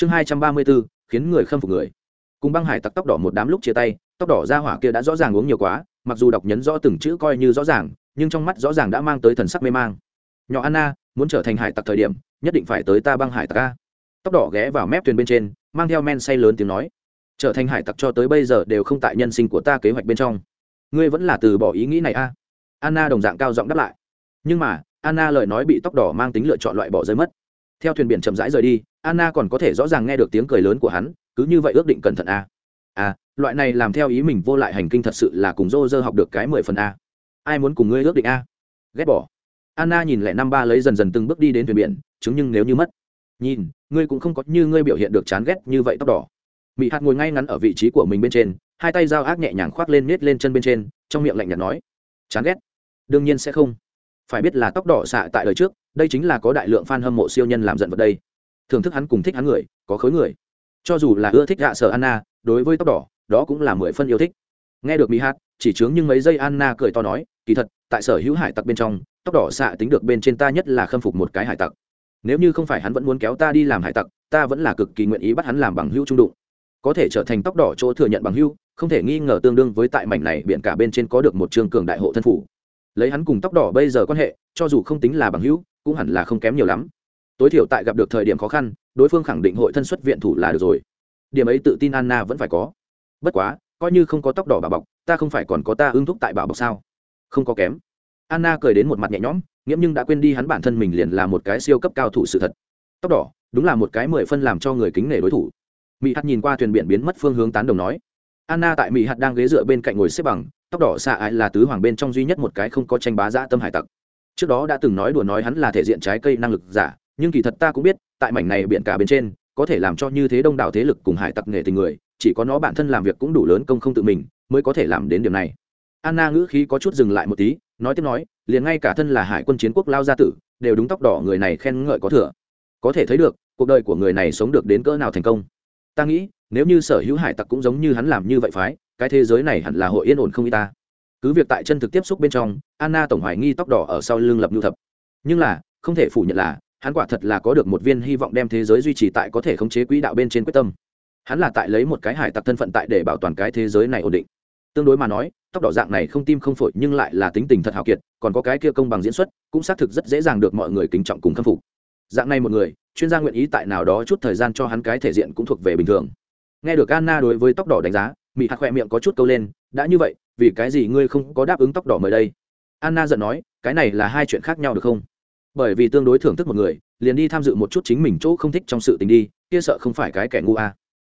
chương hai trăm ba mươi bốn, khiến người khâm phục người. Cùng băng hải tặc tóc đỏ một đám lúc chia tay, tóc đỏ ra hỏa kia đã rõ ràng uống nhiều quá, mặc dù đọc nhấn rõ từng chữ coi như rõ ràng, nhưng trong mắt rõ ràng đã mang tới thần sắc mê mang. Nhỏ anna, muốn trở thành hải tặc thời điểm, nhất định phải tới ta băng hải tặc a. Tóc đỏ ghé vào mép thuyền bên trên, mang theo men say lớn tiếng nói. Trở thành hải tặc cho tới bây giờ đều không tại nhân sinh của ta kế hoạch bên trong. Ngươi vẫn là từ bỏ ý nghĩ này a. Anna đồng dạng cao giọng đáp lại. Nhưng mà, anna lời nói bị tóc đỏ mang tính lựa chọn loại bỏ rơi mất theo thuyền biển chậm rãi rời đi, anna còn có thể rõ ràng nghe được tiếng cười lớn của hắn, cứ như vậy ước định cẩn thận a. À loại này làm theo ý mình vô lại hành kinh thật sự là cùng dô dơ học được cái mười phần a. Ai muốn cùng ngươi ước định a? Ghét bỏ. Anna nhìn lại năm ba lấy dần dần từng bước đi đến thuyền biển, chứng nhưng nếu như mất. Nhìn, ngươi cũng không có như ngươi biểu hiện được chán ghét như vậy tóc đỏ. Mỹ hạt ngồi ngay ngắn ở vị trí của mình bên trên, hai tay dao ác nhẹ nhàng khoác lên nết lên chân bên trên, trong miệng lạnh nhạt nói. Chán ghét? Đương nhiên sẽ không. Phải biết là tóc đỏ xạ tại đời trước đây chính là có đại lượng fan hâm mộ siêu nhân làm giận vật đây. Thưởng thức hắn cùng thích hắn người, có khối người. Cho dù là ưa thích gạ sở anna, đối với tóc đỏ, đó cũng là mười phân yêu thích. Nghe được mỹ hát chỉ chướng nhưng mấy giây anna cười to nói, kỳ thật, tại sở hữu hải tặc bên trong, tóc đỏ xạ tính được bên trên ta nhất là khâm phục một cái hải tặc. Nếu như không phải hắn vẫn muốn kéo ta đi làm hải tặc, ta vẫn là cực kỳ nguyện ý bắt hắn làm bằng hữu trung đụng. Có thể trở thành tóc đỏ chỗ thừa nhận bằng hữu, không thể nghi ngờ tương đương với tại mảnh này biển cả bên trên có được một trường cường đại hộ thân phủ lấy hắn cùng tóc đỏ bây giờ quan hệ, cho dù không tính là bằng hữu, cũng hẳn là không kém nhiều lắm. Tối thiểu tại gặp được thời điểm khó khăn, đối phương khẳng định hội thân xuất viện thủ là được rồi. Điểm ấy tự tin anna vẫn phải có. Bất quá, coi như không có tóc đỏ bà bọc, ta không phải còn có ta ưng thúc tại bà bọc sao? Không có kém. Anna cười đến một mặt nhẹ nhõm, nghiễm nhưng đã quên đi hắn bản thân mình liền là một cái siêu cấp cao thủ sự thật. Tóc đỏ, đúng là một cái mười phân làm cho người kính nể đối thủ. Mỹ hạt nhìn qua thuyền biển biến mất phương hướng tán đồng nói. Anna tại mỹ hạt đang ghế dựa bên cạnh ngồi xếp bằng tóc đỏ xạ ải là tứ hoàng bên trong duy nhất một cái không có tranh bá dã tâm hải tặc. Trước đó đã từng nói đùa nói hắn là thể diện trái cây năng lực giả, nhưng kỳ thật ta cũng biết, tại mảnh này biển cả bên trên, có thể làm cho như thế đông đảo thế lực cùng hải tặc nghề tình người, chỉ có nó bản thân làm việc cũng đủ lớn công không tự mình, mới có thể làm đến điều này. Anna ngữ khí có chút dừng lại một tí, nói tiếp nói, liền ngay cả thân là hải quân chiến quốc lao gia tử, đều đúng tóc đỏ người này khen ngợi có thừa. Có thể thấy được, cuộc đời của người này sống được đến cỡ nào thành công. Ta nghĩ, nếu như sở hữu hải tặc cũng giống như hắn làm như vậy phái cái thế giới này hẳn là hội yên ổn không y ta. Cứ việc tại chân thực tiếp xúc bên trong, anna tổng hoài nghi tóc đỏ ở sau lưng lập nhu thập. Nhưng là, không thể phủ nhận là, hắn quả thật là có được một viên hy vọng đem thế giới duy trì tại có thể khống chế quỹ đạo bên trên quyết tâm. Hắn là tại lấy một cái hải tặc thân phận tại để bảo toàn cái thế giới này ổn định. Tương đối mà nói, tóc đỏ dạng này không tim không phổi nhưng lại là tính tình thật hào kiệt, còn có cái kia công bằng diễn xuất, cũng xác thực rất dễ dàng được mọi người kính trọng cùng khâm phục. Dạng này một người, chuyên gia nguyện ý tại nào đó chút thời gian cho hắn cái thể diện cũng thuộc về bình thường. Nghe được anna đối với tóc đỏ đánh giá mỹ hạt khoe miệng có chút câu lên, đã như vậy, vì cái gì ngươi không có đáp ứng tóc đỏ mời đây? Anna giận nói, cái này là hai chuyện khác nhau được không? Bởi vì tương đối thưởng thức một người, liền đi tham dự một chút chính mình chỗ không thích trong sự tình đi, kia sợ không phải cái kẻ ngu à.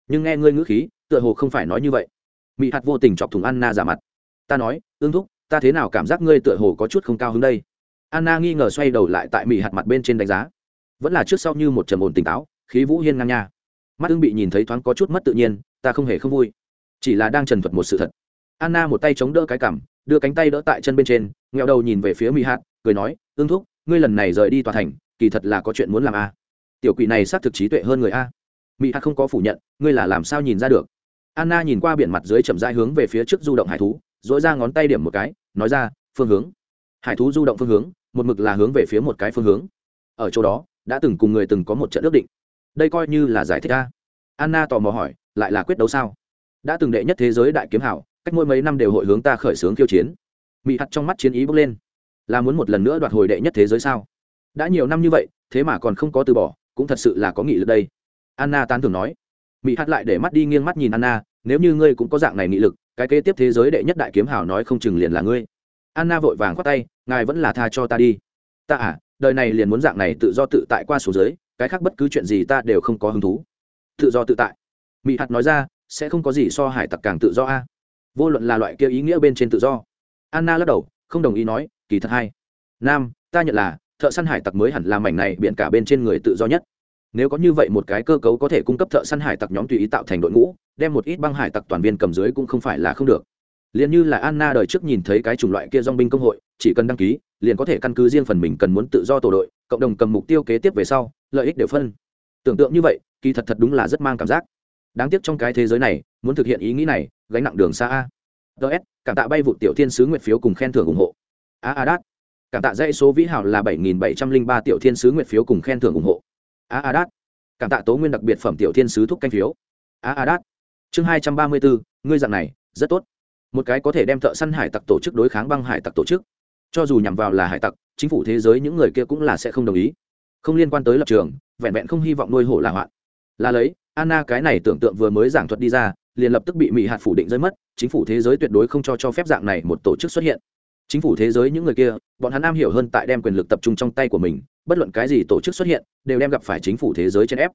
nhưng nghe ngươi ngữ khí, tựa hồ không phải nói như vậy. Mỹ hạt vô tình chọc thùng anna giả mặt. Ta nói ương thúc, ta thế nào cảm giác ngươi tựa hồ có chút không cao hứng đây? Anna nghi ngờ xoay đầu lại tại mỹ hạt mặt bên trên đánh giá. Vẫn là trước sau như một trầm ổn tỉnh táo, khí vũ hiên ngang nha. Mắt ưng bị nhìn thấy thoáng có chút mất tự nhiên, ta không hề không vui chỉ là đang trần thuật một sự thật. Anna một tay chống đỡ cái cằm, đưa cánh tay đỡ tại chân bên trên, nghẹo đầu nhìn về phía mỹ hạt cười nói ương thúc, ngươi lần này rời đi tòa thành, kỳ thật là có chuyện muốn làm a tiểu quỷ này xác thực trí tuệ hơn người a. Mỹ hạt không có phủ nhận, ngươi là làm sao nhìn ra được? Anna nhìn qua biển mặt dưới chậm rãi hướng về phía trước du động hải thú dỗi ra ngón tay điểm một cái, nói ra, phương hướng. Hải thú du động phương hướng, một mực là hướng về phía một cái phương hướng. Ở chỗ đó, đã từng cùng người từng có một trận ước định. Đây coi như là giải thích a. Anna tò mò hỏi, lại là quyết đấu sao? Đã từng đệ nhất thế giới đại kiếm hảo, cách mỗi mấy năm đều hội hướng ta khởi xướng khiêu chiến. Mỹ hạt trong mắt chiến ý bốc lên. Là muốn một lần nữa đoạt hồi đệ nhất thế giới sao? Đã nhiều năm như vậy, thế mà còn không có từ bỏ, cũng thật sự là có nghị lực đây. Anna tán thường nói. Mỹ hạt lại để mắt đi nghiêng mắt nhìn anna, nếu như ngươi cũng có dạng này nghị lực, cái kế tiếp thế giới đệ nhất đại kiếm hảo nói không chừng liền là ngươi. Anna vội vàng khoát tay, ngài vẫn là tha cho ta đi. Ta à đời này liền muốn dạng này tự do tự tại qua số giới, cái khác bất cứ chuyện gì ta đều không có hứng thú. Tự do tự tại. Mỹ hạt nói ra sẽ không có gì so hải tặc càng tự do a. Vô luận là loại kia ý nghĩa bên trên tự do. Anna lắc đầu, không đồng ý nói, kỳ thật hay. Nam, ta nhận là, thợ săn hải tặc mới hẳn là mảnh này biện cả bên trên người tự do nhất. Nếu có như vậy một cái cơ cấu có thể cung cấp thợ săn hải tặc nhóm tùy ý tạo thành đội ngũ, đem một ít băng hải tặc toàn viên cầm dưới cũng không phải là không được. Liền như là anna đời trước nhìn thấy cái chủng loại kia dong binh công hội, chỉ cần đăng ký, liền có thể căn cứ riêng phần mình cần muốn tự do tổ đội, cộng đồng cầm mục tiêu kế tiếp về sau, lợi ích đều phân. Tưởng tượng như vậy, kỳ thật thật đúng là rất mang cảm giác đáng tiếc trong cái thế giới này, muốn thực hiện ý nghĩ này, gánh nặng đường xa a. Ts cảm tạ bay vụ tiểu thiên sứ nguyệt phiếu cùng khen thưởng ủng hộ. A a, đát. Cảm tạ dãy số vĩ hảo là bảy nghìn bảy trăm linh ba tiểu thiên sứ nguyệt phiếu cùng khen thưởng ủng hộ. A a, đát. Cảm tạ tố nguyên đặc biệt phẩm tiểu thiên sứ thúc canh phiếu. A a, đát. Chương hai trăm ba mươi bốn ngươi dạng này, rất tốt. Một cái có thể đem thợ săn hải tặc tổ chức đối kháng băng hải tặc tổ chức. Cho dù nhằm vào là hải tặc, chính phủ thế giới những người kia cũng là sẽ không đồng ý. Không liên quan tới lập trường, vẹn vẹn không hy vọng nuôi hổ là hoạn. Là lấy anna cái này tưởng tượng vừa mới giảng thuật đi ra, liền lập tức bị mỹ hạt phủ định rơi mất, chính phủ thế giới tuyệt đối không cho cho phép dạng này một tổ chức xuất hiện. Chính phủ thế giới những người kia, bọn hắn am hiểu hơn tại đem quyền lực tập trung trong tay của mình, bất luận cái gì tổ chức xuất hiện, đều đem gặp phải chính phủ thế giới trên ép.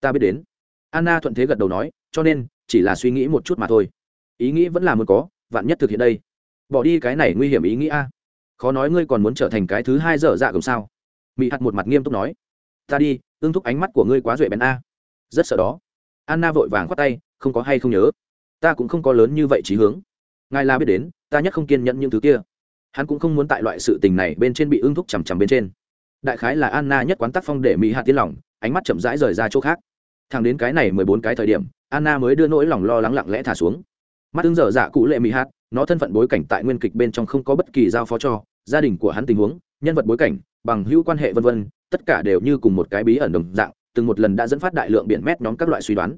Ta biết đến. Anna thuận thế gật đầu nói, cho nên, chỉ là suy nghĩ một chút mà thôi. Ý nghĩ vẫn là muốn có, vạn nhất thực hiện đây. Bỏ đi cái này nguy hiểm ý nghĩ a. Khó nói ngươi còn muốn trở thành cái thứ hai dở dạ gồm sao. Mỹ hạt một mặt nghiêm túc nói. Ta đi ương thúc ánh mắt của ngươi quá duệ bén a rất sợ đó. Anna vội vàng khoát tay, không có hay không nhớ. Ta cũng không có lớn như vậy trí hướng. Ngài la biết đến, ta nhất không kiên nhẫn những thứ kia. Hắn cũng không muốn tại loại sự tình này bên trên bị ương thúc chằm chằm bên trên. Đại khái là anna nhất quán tác phong để mỹ hạt tiên lòng ánh mắt chậm rãi rời ra chỗ khác. Thằng đến cái này mười bốn cái thời điểm, anna mới đưa nỗi lòng lo lắng lặng lẽ thả xuống. Mắt ứng dở dạ cụ lệ mỹ hạt, nó thân phận bối cảnh tại nguyên kịch bên trong không có bất kỳ giao phó cho, gia đình của hắn tình huống, nhân vật bối cảnh, bằng hữu quan hệ vân vân, tất cả đều như cùng một cái bí ẩn đồng dạng từng một lần đã dẫn phát đại lượng biển mét nhóm các loại suy đoán.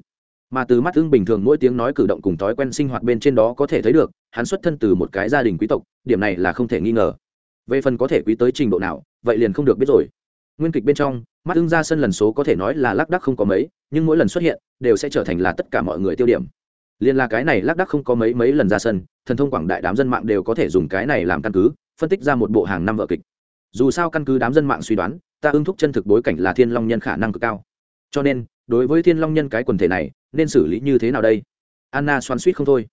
Mà từ mắt ưng bình thường mỗi tiếng nói cử động cùng thói quen sinh hoạt bên trên đó có thể thấy được, hắn xuất thân từ một cái gia đình quý tộc, điểm này là không thể nghi ngờ. Về phần có thể quý tới trình độ nào, vậy liền không được biết rồi. Nguyên kịch bên trong, mắt ưng ra sân lần số có thể nói là lác đắc không có mấy, nhưng mỗi lần xuất hiện, đều sẽ trở thành là tất cả mọi người tiêu điểm. Liên là cái này lác đắc không có mấy mấy lần ra sân, thần thông quảng đại đám dân mạng đều có thể dùng cái này làm căn cứ, phân tích ra một bộ hàng năm vợ kịch. Dù sao căn cứ đám dân mạng suy đoán ta ưng thúc chân thực bối cảnh là thiên long nhân khả năng cực cao. Cho nên, đối với thiên long nhân cái quần thể này, nên xử lý như thế nào đây? Anna xoắn suýt không thôi.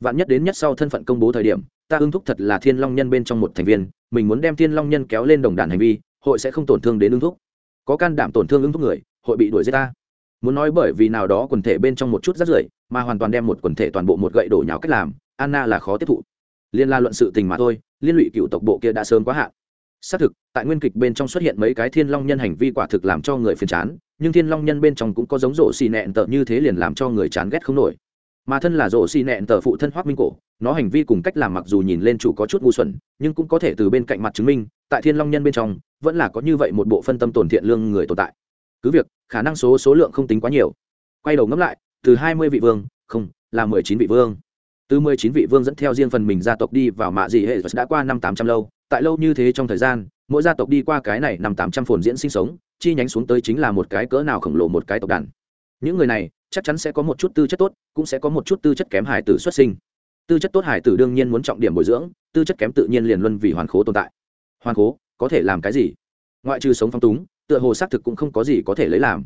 Vạn nhất đến nhất sau thân phận công bố thời điểm, ta ưng thúc thật là thiên long nhân bên trong một thành viên, mình muốn đem thiên long nhân kéo lên đồng đàn hành vi, hội sẽ không tổn thương đến ưng thúc. Có can đảm tổn thương ưng thúc người, hội bị đuổi giết ta. Muốn nói bởi vì nào đó quần thể bên trong một chút rất rưởi, mà hoàn toàn đem một quần thể toàn bộ một gậy đổ nhào cách làm, anna là khó tiếp thụ. Liên la luận sự tình mà thôi, liên lụy cựu tộc bộ kia đã sớm quá hạn xác thực, tại nguyên kịch bên trong xuất hiện mấy cái thiên long nhân hành vi quả thực làm cho người phiền chán, nhưng thiên long nhân bên trong cũng có giống rổ xì nẹn tờ như thế liền làm cho người chán ghét không nổi. Mà thân là rổ xì nẹn tờ phụ thân hoác minh cổ, nó hành vi cùng cách làm mặc dù nhìn lên chủ có chút ngu xuẩn, nhưng cũng có thể từ bên cạnh mặt chứng minh, tại thiên long nhân bên trong, vẫn là có như vậy một bộ phân tâm tổn thiện lương người tồn tại. Cứ việc, khả năng số số lượng không tính quá nhiều. Quay đầu ngẫm lại, từ hai mươi vị vương, không, là mười chín vị vương. Từ mười chín vị vương dẫn theo riêng phần mình gia tộc đi vào mạ dị hệ, đã qua năm tám trăm lâu tại lâu như thế trong thời gian, mỗi gia tộc đi qua cái này năm tám trăm phồn diễn sinh sống, chi nhánh xuống tới chính là một cái cỡ nào khổng lồ một cái tộc đàn. Những người này, chắc chắn sẽ có một chút tư chất tốt, cũng sẽ có một chút tư chất kém hải tử xuất sinh. Tư chất tốt hải tử đương nhiên muốn trọng điểm bồi dưỡng, tư chất kém tự nhiên liền luân vì hoàn khố tồn tại. Hoàn khố, có thể làm cái gì? Ngoại trừ sống phong túng, tựa hồ xác thực cũng không có gì có thể lấy làm.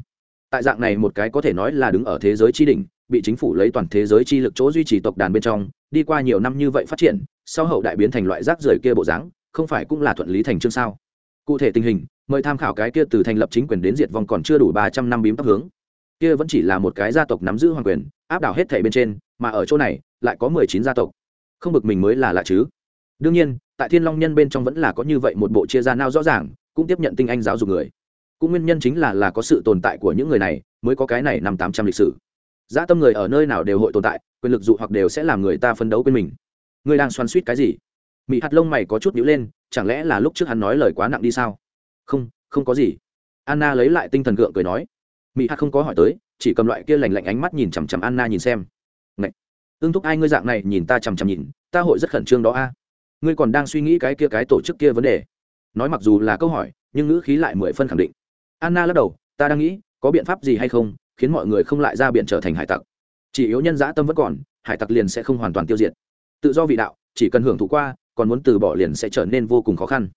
Tại dạng này một cái có thể nói là đứng ở thế giới chi đỉnh, bị chính phủ lấy toàn thế giới chi lực chỗ duy trì tộc đàn bên trong, đi qua nhiều năm như vậy phát triển, sau hậu đại biến thành loại rác rưởi kia bộ dáng không phải cũng là thuận lý thành chương sao? Cụ thể tình hình, mời tham khảo cái kia từ thành lập chính quyền đến diệt vong còn chưa đủ ba trăm năm bím tóc hướng. Kia vẫn chỉ là một cái gia tộc nắm giữ hoàng quyền, áp đảo hết thể bên trên, mà ở chỗ này, lại có mười chín gia tộc. Không bực mình mới là lạ chứ. Đương nhiên, tại thiên long nhân bên trong vẫn là có như vậy một bộ chia ra nao rõ ràng, cũng tiếp nhận tinh anh giáo dục người. Cũng nguyên nhân chính là là có sự tồn tại của những người này, mới có cái này năm tám trăm lịch sử. Dã tâm người ở nơi nào đều hội tồn tại, quyền lực dụ hoặc đều sẽ làm người ta phấn đấu quên mình. Ngươi đang xoắn suýt cái gì? Mỹ hạt lông mày có chút nhữ lên, chẳng lẽ là lúc trước hắn nói lời quá nặng đi sao? Không không có gì. Anna lấy lại tinh thần gượng cười nói. Mỹ hạt không có hỏi tới, chỉ cầm loại kia lành lạnh ánh mắt nhìn chằm chằm anna nhìn xem. Ngậy! ưng thúc ai ngươi dạng này nhìn ta chằm chằm nhìn, ta hội rất khẩn trương đó a. Ngươi còn đang suy nghĩ cái kia cái tổ chức kia vấn đề. Nói mặc dù là câu hỏi, nhưng ngữ khí lại mười phân khẳng định. Anna lắc đầu, ta đang nghĩ, có biện pháp gì hay không, khiến mọi người không lại ra biển trở thành hải tặc. Chỉ yếu nhân dã tâm vẫn còn, hải tặc liền sẽ không hoàn toàn tiêu diệt. Tự do vị đạo, chỉ cần hưởng thụ qua còn muốn từ bỏ liền sẽ trở nên vô cùng khó khăn.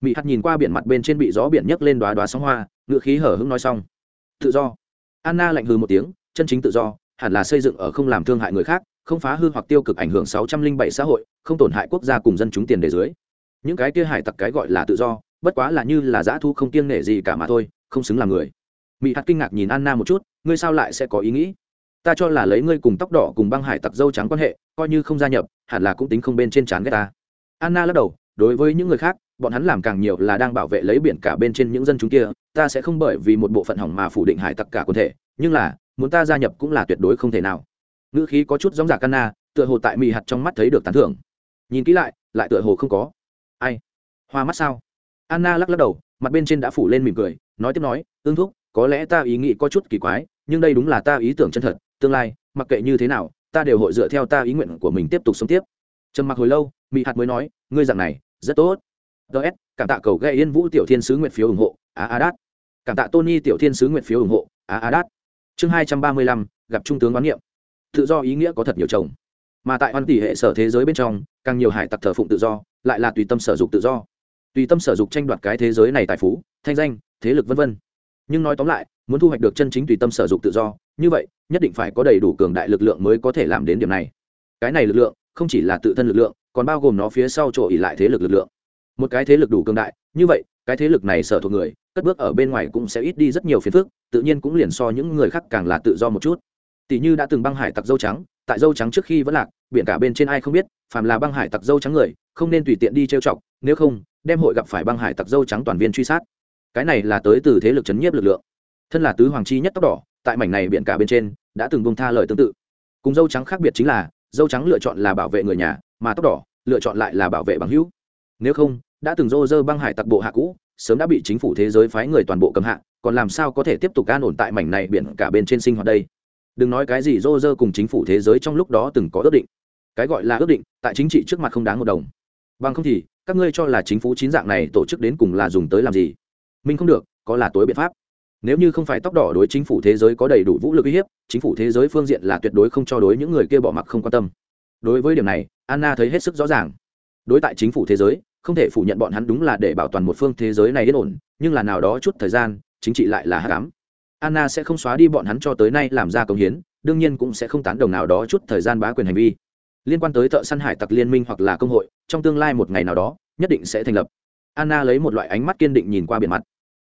Mỹ hắt nhìn qua biển mặt bên trên bị gió biển nhấc lên đoá đoá sóng hoa ngựa khí hở hững nói xong. Tự do. Anna lạnh hư một tiếng, chân chính tự do, hẳn là xây dựng ở không làm thương hại người khác, không phá hư hoặc tiêu cực ảnh hưởng sáu trăm linh bảy xã hội, không tổn hại quốc gia cùng dân chúng tiền đề dưới. Những cái kia hải tặc cái gọi là tự do, bất quá là như là dã thu không kiêng nể gì cả mà thôi, không xứng là người. Mỹ hạt kinh ngạc nhìn anna một chút, ngươi sao lại sẽ có ý nghĩ? Ta cho là lấy ngươi cùng tóc đỏ cùng băng hải tặc dâu trắng quan hệ, coi như không gia nhập, hẳn là cũng tính không bên trên trán ghét ta anna lắc đầu đối với những người khác bọn hắn làm càng nhiều là đang bảo vệ lấy biển cả bên trên những dân chúng kia ta sẽ không bởi vì một bộ phận hỏng mà phủ định hải tặc cả quần thể nhưng là muốn ta gia nhập cũng là tuyệt đối không thể nào. Ngữ khí có chút giống giả Anna, tựa hồ tại mì hạt trong mắt thấy được tán thưởng. Nhìn kỹ lại lại tựa hồ không có. Ai? Hoa mắt sao? Anna lắc lắc đầu mặt bên trên đã phủ lên mỉm cười nói tiếp nói ương thúc có lẽ ta ý nghĩ có chút kỳ quái nhưng đây đúng là ta ý tưởng chân thật tương lai mặc kệ như thế nào ta đều hội dựa theo ta ý nguyện của mình tiếp tục sống tiếp. Trầm mặc hồi lâu mỹ hạt mới nói, ngươi dạng này, rất tốt. Ts cảm tạ cầu gây yên vũ tiểu thiên sứ nguyện phiếu ủng hộ, á á đát. Cảm tạ tony tiểu thiên sứ nguyện phiếu ủng hộ, á á đát. Chương hai trăm ba mươi lăm, gặp trung tướng quán niệm. Tự do ý nghĩa có thật nhiều chồng. Mà tại văn tỷ hệ sở thế giới bên trong, càng nhiều hải tặc thờ phụng tự do, lại là tùy tâm sở dục tự do. Tùy tâm sở dục tranh đoạt cái thế giới này tài phú, thanh danh, thế lực vân vân. Nhưng nói tóm lại, muốn thu hoạch được chân chính tùy tâm sở dục tự do, như vậy, nhất định phải có đầy đủ cường đại lực lượng mới có thể làm đến điểm này. Cái này lực lượng, không chỉ là tự thân lực lượng còn bao gồm nó phía sau chỗ ỉ lại thế lực lực lượng. Một cái thế lực đủ cường đại, như vậy, cái thế lực này sở thuộc người, cất bước ở bên ngoài cũng sẽ ít đi rất nhiều phiền phức, tự nhiên cũng liền so những người khác càng là tự do một chút. Tỷ như đã từng băng hải tặc dâu trắng, tại dâu trắng trước khi vẫn lạc, biển cả bên trên ai không biết, phàm là băng hải tặc dâu trắng người, không nên tùy tiện đi trêu chọc, nếu không, đem hội gặp phải băng hải tặc dâu trắng toàn viên truy sát. Cái này là tới từ thế lực chấn nhiếp lực lượng. Thân là tứ hoàng chi nhất tóc đỏ, tại mảnh này biển cả bên trên, đã từng bông tha lời tương tự. Cùng dâu trắng khác biệt chính là dâu trắng lựa chọn là bảo vệ người nhà, mà tóc đỏ lựa chọn lại là bảo vệ bằng hữu. Nếu không, đã từng dô dơ băng hải tặc bộ hạ cũ, sớm đã bị chính phủ thế giới phái người toàn bộ cầm hạ, còn làm sao có thể tiếp tục an ổn tại mảnh này biển cả bên trên sinh hoạt đây? Đừng nói cái gì dô dơ cùng chính phủ thế giới trong lúc đó từng có ước định. Cái gọi là ước định, tại chính trị trước mặt không đáng một đồng. Bằng không thì, các ngươi cho là chính phủ chín dạng này tổ chức đến cùng là dùng tới làm gì? Mình không được, có là tối biện pháp nếu như không phải tóc đỏ đối chính phủ thế giới có đầy đủ vũ lực uy hiếp, chính phủ thế giới phương diện là tuyệt đối không cho đối những người kia bỏ mặc không quan tâm. Đối với điểm này, anna thấy hết sức rõ ràng. Đối tại chính phủ thế giới, không thể phủ nhận bọn hắn đúng là để bảo toàn một phương thế giới này yên ổn, nhưng là nào đó chút thời gian, chính trị lại là hạ cám anna sẽ không xóa đi bọn hắn cho tới nay làm ra công hiến, đương nhiên cũng sẽ không tán đồng nào đó chút thời gian bá quyền hành vi. Liên quan tới thợ săn hải tặc liên minh hoặc là công hội, trong tương lai một ngày nào đó, nhất định sẽ thành lập. Anna lấy một loại ánh mắt kiên định nhìn qua biển mặt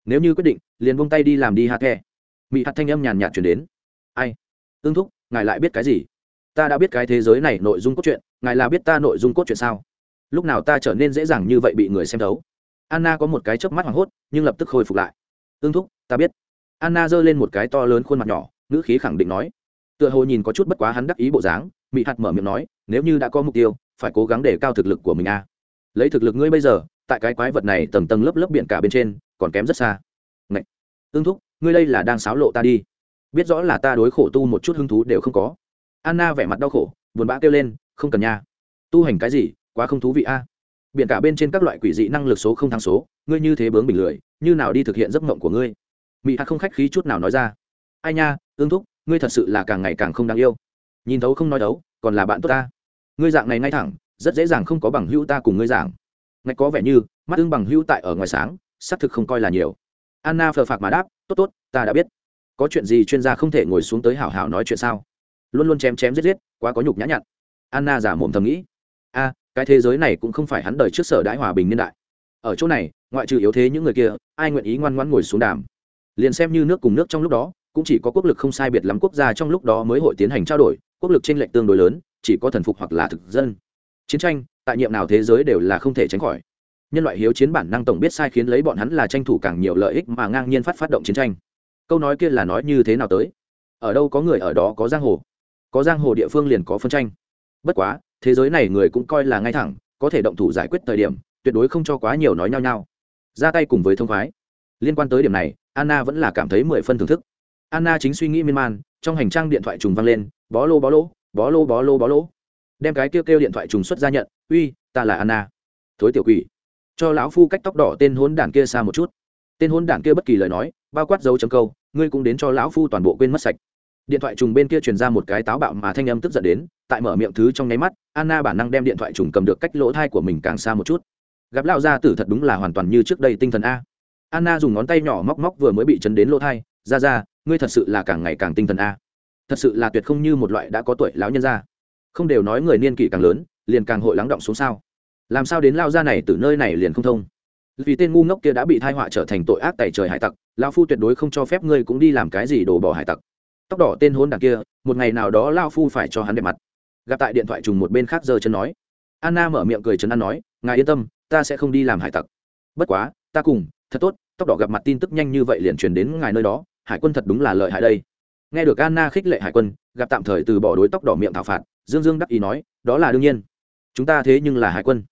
nếu như quyết định, liền vung tay đi làm đi hạt khe mỹ hạt thanh âm nhàn nhạt chuyển đến. Ai? Ương thúc, ngài lại biết cái gì? Ta đã biết cái thế giới này nội dung cốt truyện, ngài là biết ta nội dung cốt truyện sao? Lúc nào ta trở nên dễ dàng như vậy bị người xem thấu? Anna có một cái chớp mắt hoảng hốt, nhưng lập tức khôi phục lại. Ương thúc, ta biết. Anna giơ lên một cái to lớn khuôn mặt nhỏ, ngữ khí khẳng định nói. Tựa hồ nhìn có chút bất quá hắn đắc ý bộ dáng mỹ hạt mở miệng nói, nếu như đã có mục tiêu, phải cố gắng để cao thực lực của mình a lấy thực lực ngươi bây giờ, tại cái quái vật này tầng tầng lớp lớp biển cả bên trên còn kém rất xa. Ngậy! ương thúc, ngươi đây là đang xáo lộ ta đi. Biết rõ là ta đối khổ tu một chút hứng thú đều không có. Anna vẻ mặt đau khổ, buồn bã kêu lên, không cần nha. Tu hành cái gì, quá không thú vị a. Biển cả bên trên các loại quỷ dị năng lực số không thắng số, ngươi như thế bướng bình lười, như nào đi thực hiện giấc mộng của ngươi? Mỹ hạ không khách khí chút nào nói ra. Ai nha ương thúc, ngươi thật sự là càng ngày càng không đáng yêu. Nhìn thấu không nói đấu còn là bạn tốt ta. Ngươi dạng này ngay thẳng, rất dễ dàng không có bằng hữu ta cùng ngươi giảng ngạch có vẻ như, mắt ưng bằng hữu tại ở ngoài sáng xác thực không coi là nhiều. Anna phờ phạc mà đáp, tốt tốt, ta đã biết. Có chuyện gì chuyên gia không thể ngồi xuống tới hảo hảo nói chuyện sao? Luôn luôn chém chém giết giết, quá có nhục nhã nhặn. Anna giả mồm thầm nghĩ, a, cái thế giới này cũng không phải hắn đời trước sở đãi hòa bình niên đại. Ở chỗ này, ngoại trừ yếu thế những người kia, ai nguyện ý ngoan ngoãn ngồi xuống đàm? Liền xem như nước cùng nước trong lúc đó, cũng chỉ có quốc lực không sai biệt lắm quốc gia trong lúc đó mới hội tiến hành trao đổi, quốc lực trên lệnh tương đối lớn, chỉ có thần phục hoặc là thực dân. Chiến tranh, tại nhiệm nào thế giới đều là không thể tránh khỏi nhân loại hiếu chiến bản năng tổng biết sai khiến lấy bọn hắn là tranh thủ càng nhiều lợi ích mà ngang nhiên phát phát động chiến tranh. Câu nói kia là nói như thế nào tới? Ở đâu có người ở đó có giang hồ? Có giang hồ địa phương liền có phân tranh. Bất quá, thế giới này người cũng coi là ngay thẳng, có thể động thủ giải quyết thời điểm, tuyệt đối không cho quá nhiều nói nhau nhau ra tay cùng với thông khoái. Liên quan tới điểm này, anna vẫn là cảm thấy mười phân thưởng thức. Anna chính suy nghĩ miên man, trong hành trang điện thoại trùng vang lên, bó lô bó lô bó lô bó lô bó lô. Đem cái kêu kêu điện thoại trùng xuất ra nhận, uy, ta là anna. Thối tiểu quỷ cho lão phu cách tóc đỏ tên hốn đản kia xa một chút. Tên hốn đản kia bất kỳ lời nói, bao quát dấu chấm câu, ngươi cũng đến cho lão phu toàn bộ quên mất sạch. Điện thoại trùng bên kia truyền ra một cái táo bạo mà thanh âm tức giận đến, tại mở miệng thứ trong nháy mắt, anna bản năng đem điện thoại trùng cầm được cách lỗ thai của mình càng xa một chút. Gặp lão gia tử thật đúng là hoàn toàn như trước đây tinh thần a. Anna dùng ngón tay nhỏ móc móc vừa mới bị chấn đến lỗ thai ra ra ngươi thật sự là càng ngày càng tinh thần a. Thật sự là tuyệt không như một loại đã có tuổi lão nhân gia. Không đều nói người niên kỷ càng lớn, liền càng hội lắng động xuống sao làm sao đến lao ra này từ nơi này liền không thông? Vì tên ngu ngốc kia đã bị thai họa trở thành tội ác tại trời hải tặc lao phu tuyệt đối không cho phép ngươi cũng đi làm cái gì đổ bỏ hải tặc. Tóc đỏ tên hôn đằng kia, một ngày nào đó lao phu phải cho hắn đẹp mặt. Gặp tại điện thoại trùng một bên khác giơ chân nói. Anna mở miệng cười chấn an nói, ngài yên tâm, ta sẽ không đi làm hải tặc. Bất quá, ta cùng, thật tốt, tóc đỏ gặp mặt tin tức nhanh như vậy liền truyền đến ngài nơi đó, hải quân thật đúng là lợi hại đây. Nghe được anna khích lệ hải quân, gặp tạm thời từ bỏ đối tóc đỏ miệng thảo phạt, dương dương đắc ý nói, đó là đương nhiên. Chúng ta thế nhưng là hải quân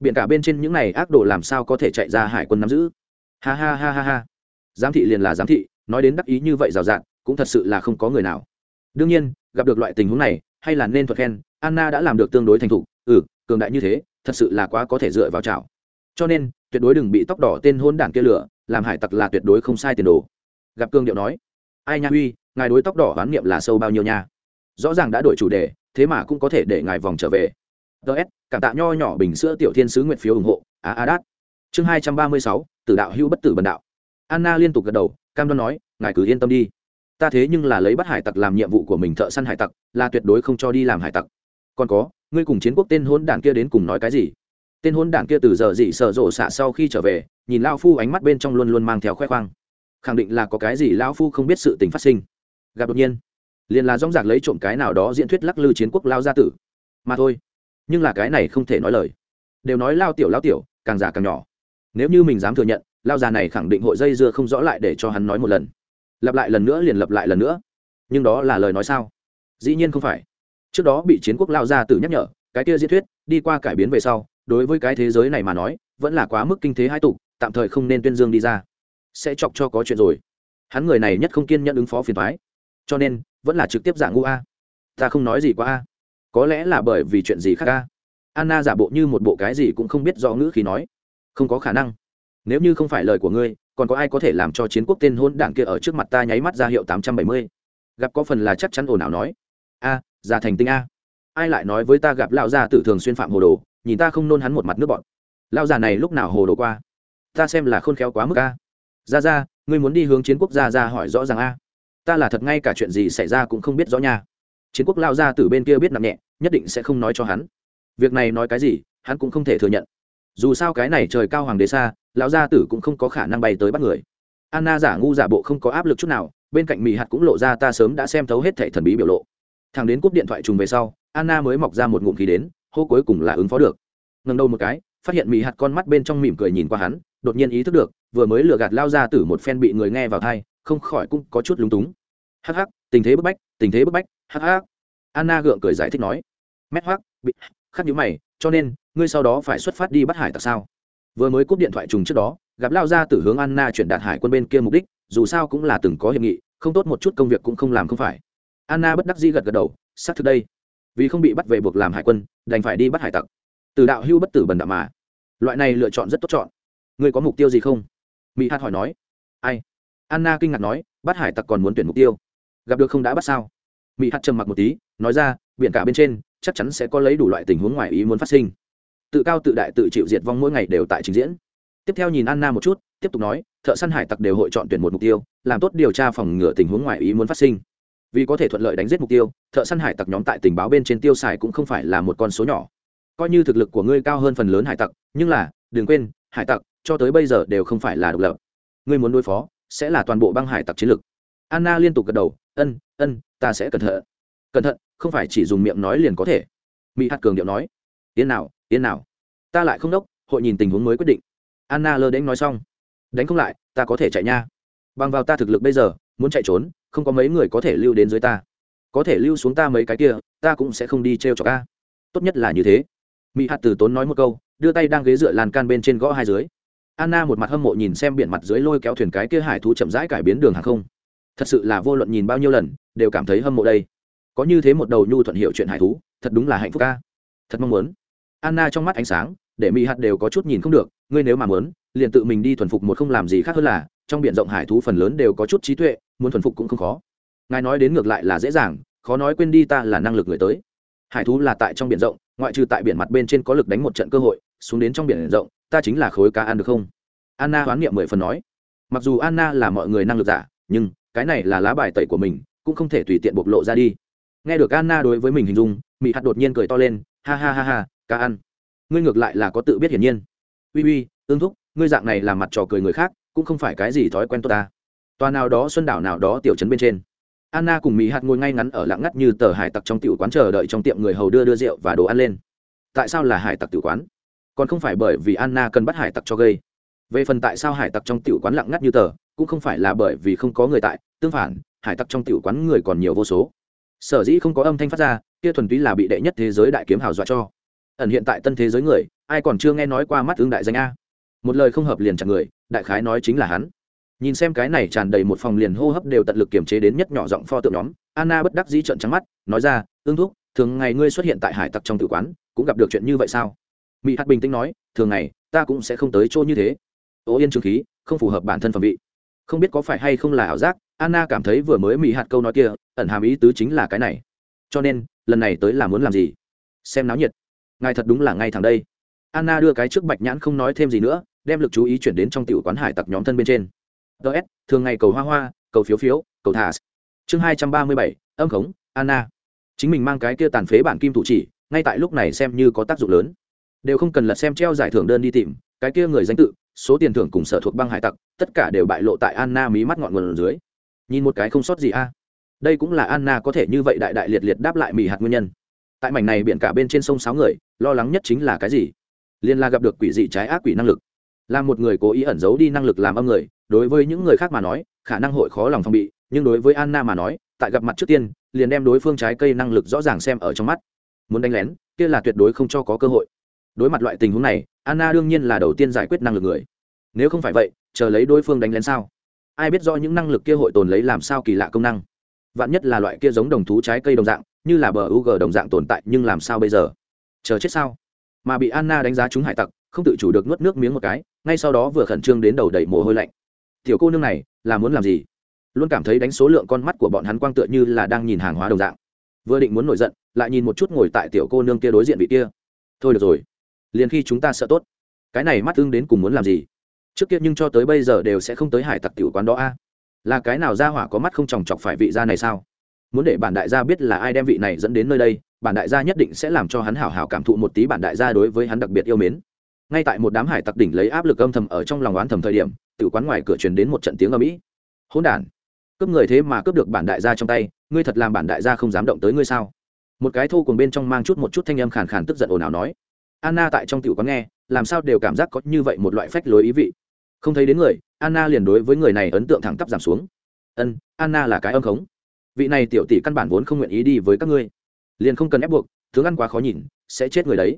biện cả bên trên những này ác đồ làm sao có thể chạy ra hải quân nắm giữ? Ha ha ha ha ha. Giám thị liền là giám thị, nói đến đắc ý như vậy rào rạt, cũng thật sự là không có người nào. Đương nhiên, gặp được loại tình huống này, hay là nên thuật khen, anna đã làm được tương đối thành thục. Ừ cường đại như thế, thật sự là quá có thể dựa vào chảo. Cho nên, tuyệt đối đừng bị tóc đỏ tên hôn đảng kia lửa làm hải tặc là tuyệt đối không sai tiền đồ. Gặp cương điệu nói, ai nha huy, ngài đối tóc đỏ oán niệm là sâu bao nhiêu nha? Rõ ràng đã đổi chủ đề, thế mà cũng có thể để ngài vòng trở về ts cảm tạ nho nhỏ bình sữa tiểu thiên sứ nguyện phiếu ủng hộ. A á đát. Chương hai trăm ba mươi sáu, tử đạo hữu bất tử bần đạo. Anna liên tục gật đầu, cam đoan nói, ngài cứ yên tâm đi. Ta thế nhưng là lấy bắt hải tặc làm nhiệm vụ của mình thợ săn hải tặc, là tuyệt đối không cho đi làm hải tặc. Còn có, ngươi cùng chiến quốc tên hôn đảng kia đến cùng nói cái gì? Tên hôn đảng kia từ giờ dị sợ rộ xạ sau khi trở về, nhìn lao phu ánh mắt bên trong luôn luôn mang theo khoe khoang. Khẳng định là có cái gì lao phu không biết sự tình phát sinh. Gặp đột nhiên, liền là rong rạc lấy trộm cái nào đó diễn thuyết lắc lư chiến quốc lao gia tử. Mà thôi nhưng là cái này không thể nói lời. Đều nói lao tiểu lao tiểu, càng già càng nhỏ. Nếu như mình dám thừa nhận, lao già này khẳng định hội dây dưa không rõ lại để cho hắn nói một lần. Lặp lại lần nữa liền lặp lại lần nữa. Nhưng đó là lời nói sao? Dĩ nhiên không phải. Trước đó bị chiến quốc lao ra tự nhắc nhở, cái kia diễn thuyết, đi qua cải biến về sau, đối với cái thế giới này mà nói, vẫn là quá mức kinh thế hai tục tạm thời không nên tuyên dương đi ra. Sẽ chọc cho có chuyện rồi. Hắn người này nhất không kiên nhận ứng phó phiền thoái cho nên, vẫn là trực tiếp giả ngu a. Ta không nói gì quá a có lẽ là bởi vì chuyện gì khác ca anna giả bộ như một bộ cái gì cũng không biết do ngữ khi nói. Không có khả năng. Nếu như không phải lời của ngươi còn có ai có thể làm cho chiến quốc tên hôn đảng kia ở trước mặt ta nháy mắt ra hiệu tám trăm bảy mươi? Gặp có phần là chắc chắn ồn ào nói. A à, già thành tinh a. Ai lại nói với ta gặp lão gia tử thường xuyên phạm hồ đồ nhìn ta không nôn hắn một mặt nước bọn lão già này lúc nào hồ đồ qua? Ta xem là khôn khéo quá mức a. Ra ra ngươi muốn đi hướng chiến quốc gia ra hỏi rõ ràng a. Ta là thật ngay cả chuyện gì xảy ra cũng không biết rõ nha chiến quốc lao ra từ bên kia biết nặng nhẹ, nhất định sẽ không nói cho hắn. Việc này nói cái gì, hắn cũng không thể thừa nhận. Dù sao cái này trời cao hoàng đế xa, lão gia tử cũng không có khả năng bay tới bắt người. Anna giả ngu giả bộ không có áp lực chút nào, bên cạnh mì hạt cũng lộ ra ta sớm đã xem thấu hết thẻ thần bí biểu lộ. Thằng đến cúp điện thoại trùng về sau, anna mới mọc ra một ngụm khí đến, hô cuối cùng là ứng phó được. Ngần đầu một cái, phát hiện mì hạt con mắt bên trong mỉm cười nhìn qua hắn, đột nhiên ý thức được, vừa mới lừa gạt lao ra tử một phen bị người nghe vào thai không khỏi cũng có chút lúng túng. Hắc hắc tình thế bức bách, tình thế bức bách, hắc hắc. Anna gượng cười giải thích nói. Mét hoác bị khắc nhíu mày, cho nên, ngươi sau đó phải xuất phát đi bắt hải tặc sao? Vừa mới cúp điện thoại trùng trước đó, gặp lao ra từ hướng anna chuyển đạt hải quân bên kia mục đích, dù sao cũng là từng có hiệp nghị, không tốt một chút công việc cũng không làm không phải. Anna bất đắc dĩ gật gật đầu, xác thực đây, vì không bị bắt về buộc làm hải quân, đành phải đi bắt hải tặc. Từ đạo hưu bất tử bần đạo mà. Loại này lựa chọn rất tốt chọn. Ngươi có mục tiêu gì không? Mỹ hát hỏi nói. Ai? Anna kinh ngạc nói, bắt hải tặc còn muốn tuyển mục tiêu gặp được không đã bắt sao? Mỹ hát trầm mặc một tí, nói ra, biển cả bên trên, chắc chắn sẽ có lấy đủ loại tình huống ngoài ý muốn phát sinh. Tự cao tự đại tự chịu diệt vong mỗi ngày đều tại trình diễn. Tiếp theo nhìn anna một chút, tiếp tục nói, thợ săn hải tặc đều hội chọn tuyển một mục tiêu, làm tốt điều tra phòng ngừa tình huống ngoài ý muốn phát sinh. Vì có thể thuận lợi đánh giết mục tiêu, thợ săn hải tặc nhóm tại tình báo bên trên tiêu xài cũng không phải là một con số nhỏ. Coi như thực lực của ngươi cao hơn phần lớn hải tặc, nhưng là, đừng quên, hải tặc, cho tới bây giờ đều không phải là độc lập. Ngươi muốn đối phó, sẽ là toàn bộ băng hải tặc chiến lược. Anna liên tục gật đầu ân ân, ta sẽ cẩn thận. Cẩn thận, không phải chỉ dùng miệng nói liền có thể. Mỹ hạt cường điệu nói. Tiến nào tiến nào. Ta lại không đốc, hội nhìn tình huống mới quyết định. Anna lơ đánh nói xong. Đánh không lại, ta có thể chạy nha. Bằng vào ta thực lực bây giờ, muốn chạy trốn, không có mấy người có thể lưu đến dưới ta. Có thể lưu xuống ta mấy cái kia, ta cũng sẽ không đi t r e o cho ca tốt nhất là như thế. Mỹ hạt từ tốn nói một câu, đưa tay đang ghế dựa lan can bên trên gõ hai dưới. Anna một mặt hâm mộ nhìn xem biển mặt dưới lôi kéo thuyền cái kia hải thú chậm rãi cải biến đường hàng không thật sự là vô luận nhìn bao nhiêu lần, đều cảm thấy hâm mộ đây. Có như thế một đầu nhu thuận hiệu chuyện hải thú, thật đúng là hạnh phúc ca. Thật mong muốn. Anna trong mắt ánh sáng, để mỹ hạt đều có chút nhìn không được, ngươi nếu mà muốn, liền tự mình đi thuần phục một không làm gì khác hơn là, trong biển rộng hải thú phần lớn đều có chút trí tuệ, muốn thuần phục cũng không khó. Ngài nói đến ngược lại là dễ dàng, khó nói quên đi ta là năng lực người tới. Hải thú là tại trong biển rộng, ngoại trừ tại biển mặt bên trên có lực đánh một trận cơ hội, xuống đến trong biển rộng, ta chính là khối cá ăn được không? Anna hoán niệm mười phần nói. Mặc dù anna là mọi người năng lực giả, nhưng cái này là lá bài tẩy của mình, cũng không thể tùy tiện bộc lộ ra đi. Nghe được anna đối với mình hình dung mỹ hạt đột nhiên cười to lên, ha ha ha ha, ca ăn. Ngươi ngược lại là có tự biết hiển nhiên. Uy uy ương thúc, ngươi dạng này làm mặt trò cười người khác, cũng không phải cái gì thói quen tốt ta. Tòa nào đó xuân đảo nào đó tiểu trấn bên trên, anna cùng mỹ hạt ngồi ngay ngắn ở lặng ngắt như tờ hải tặc trong tiểu quán chờ đợi trong tiệm người hầu đưa đưa rượu và đồ ăn lên. Tại sao là hải tặc tiểu quán? Còn không phải bởi vì anna cần bắt hải tặc cho gây. Về phần tại sao hải tặc trong tiểu quán lặng ngắt như tờ, cũng không phải là bởi vì không có người tại tương phản, hải tặc trong tiểu quán người còn nhiều vô số. Sở dĩ không có âm thanh phát ra, kia thuần túy là bị đệ nhất thế giới đại kiếm hào dọa cho. Ẩn hiện tại tân thế giới người, ai còn chưa nghe nói qua mắt ương đại danh a. Một lời không hợp liền chặt người, đại khái nói chính là hắn. Nhìn xem cái này tràn đầy một phòng liền hô hấp đều tận lực kiềm chế đến nhất nhỏ giọng pho tượng nhóm, anna bất đắc dĩ trợn trắng mắt, nói ra ương thúc, thường ngày ngươi xuất hiện tại hải tặc trong tử quán, cũng gặp được chuyện như vậy sao? Mỹ hát bình tĩnh nói, thường ngày, ta cũng sẽ không tới chỗ như thế. Ô yên trường khí, không phù hợp bản thân phẩm vị. Không biết có phải hay không là ảo giác anna cảm thấy vừa mới mỹ hạt câu nói kia, ẩn hàm ý tứ chính là cái này. Cho nên, lần này tới là muốn làm gì? Xem náo nhiệt. Ngài thật đúng là ngay thẳng đây. Anna đưa cái trước bạch nhãn không nói thêm gì nữa, đem lực chú ý chuyển đến trong tiểu quán hải tặc nhóm thân bên trên. Ts thường ngày cầu hoa hoa, cầu phiếu phiếu, cầu thả. Chương hai trăm ba mươi bảy, âm khống, anna. Chính mình mang cái kia tàn phế bản kim thủ chỉ, ngay tại lúc này xem như có tác dụng lớn. Đều không cần lật xem treo giải thưởng đơn đi tìm, cái kia người danh tự, số tiền thưởng cùng sở thuộc băng hải tặc, tất cả đều bại lộ tại anna mí mắt ngọn nguồn dưới nhìn một cái không sót gì a. Đây cũng là anna có thể như vậy đại đại liệt liệt đáp lại mì hạt nguyên nhân. Tại mảnh này biển cả bên trên sông sáu người, lo lắng nhất chính là cái gì? Liên la gặp được quỷ dị trái ác quỷ năng lực. Là một người cố ý ẩn giấu đi năng lực làm âm người, đối với những người khác mà nói, khả năng hội khó lòng phòng bị, nhưng đối với anna mà nói, tại gặp mặt trước tiên, liền đem đối phương trái cây năng lực rõ ràng xem ở trong mắt. Muốn đánh lén, kia là tuyệt đối không cho có cơ hội. Đối mặt loại tình huống này, anna đương nhiên là đầu tiên giải quyết năng lực người. Nếu không phải vậy, chờ lấy đối phương đánh lén sao? Ai biết do những năng lực kia hội tồn lấy làm sao kỳ lạ công năng. Vạn nhất là loại kia giống đồng thú trái cây đồng dạng, như là bờ u g đồng dạng tồn tại, nhưng làm sao bây giờ? Chờ chết sao? Mà bị anna đánh giá chúng hải tặc, không tự chủ được nuốt nước miếng một cái, ngay sau đó vừa khẩn trương đến đầu đầy mồ hôi lạnh. Tiểu cô nương này, là muốn làm gì? Luôn cảm thấy đánh số lượng con mắt của bọn hắn quang tựa như là đang nhìn hàng hóa đồng dạng. Vừa định muốn nổi giận, lại nhìn một chút ngồi tại tiểu cô nương kia đối diện vị kia. Thôi được rồi. Liền khi chúng ta sợ tốt. Cái này mắt tương đến cùng muốn làm gì? Trước kia nhưng cho tới bây giờ đều sẽ không tới hải tặc tiểu quán đó a. Là cái nào ra hỏa có mắt không chòng chọc phải vị gia này sao? Muốn để bản đại gia biết là ai đem vị này dẫn đến nơi đây, bản đại gia nhất định sẽ làm cho hắn hảo hảo cảm thụ một tí bản đại gia đối với hắn đặc biệt yêu mến. Ngay tại một đám hải tặc đỉnh lấy áp lực âm thầm ở trong lòng oán thầm thời điểm tự quán ngoài cửa truyền đến một trận tiếng âm mỹ hỗn đản, cướp người thế mà cướp được bản đại gia trong tay, ngươi thật làm bản đại gia không dám động tới ngươi sao? Một cái thô cùng bên trong mang chút một chút thanh âm khàn khàn tức giận ồn ào nói. Anna tại trong tiểu quán nghe, làm sao đều cảm giác có như vậy một loại phách lối ý vị không thấy đến người, anna liền đối với người này ấn tượng thẳng tắp giảm xuống. Ân, anna là cái âm khống. Vị này tiểu tỷ căn bản vốn không nguyện ý đi với các ngươi. Liền không cần ép buộc, tướng ăn quá khó nhìn, sẽ chết người đấy.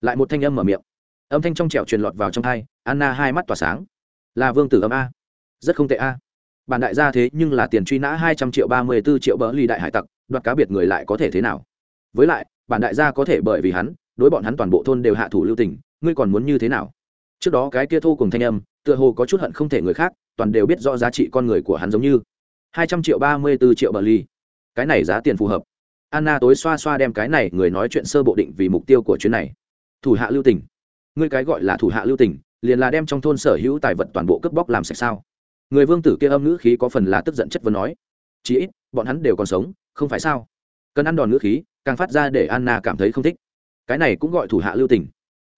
Lại một thanh âm mở miệng. Âm thanh trong trẻo truyền lọt vào trong hai anna hai mắt tỏa sáng. Là vương tử âm a. Rất không tệ a. Bản đại gia thế nhưng là tiền truy nã hai trăm triệu ba mươi b ố triệu bỡ ly đại hải tặc, đoạt cá biệt người lại có thể thế nào? Với lại, bản đại gia có thể bởi vì hắn, đối bọn hắn toàn bộ thôn đều hạ thủ lưu tình, ngươi còn muốn như thế nào? Trước đó cái kia thô cùng thanh âm tựa hồ có chút hận không thể người khác, toàn đều biết rõ giá trị con người của hắn giống như. Hai trăm triệu ba mươi b ố triệu bờ ly. Cái này giá tiền phù hợp. Anna tối xoa xoa đem cái này người nói chuyện sơ bộ định vì mục tiêu của chuyến này. Thủ hạ lưu tỉnh người cái gọi là thủ hạ lưu tỉnh liền là đem trong thôn sở hữu tài vật toàn bộ cướp bóc làm sạch sao? Người vương tử kia âm ngữ khí có phần là tức giận chất vấn nói. Chí ít, bọn hắn đều còn sống, không phải sao? Cần ăn đòn ngữ khí, càng phát ra để anna cảm thấy không thích. Cái này cũng gọi thủ hạ lưu tình.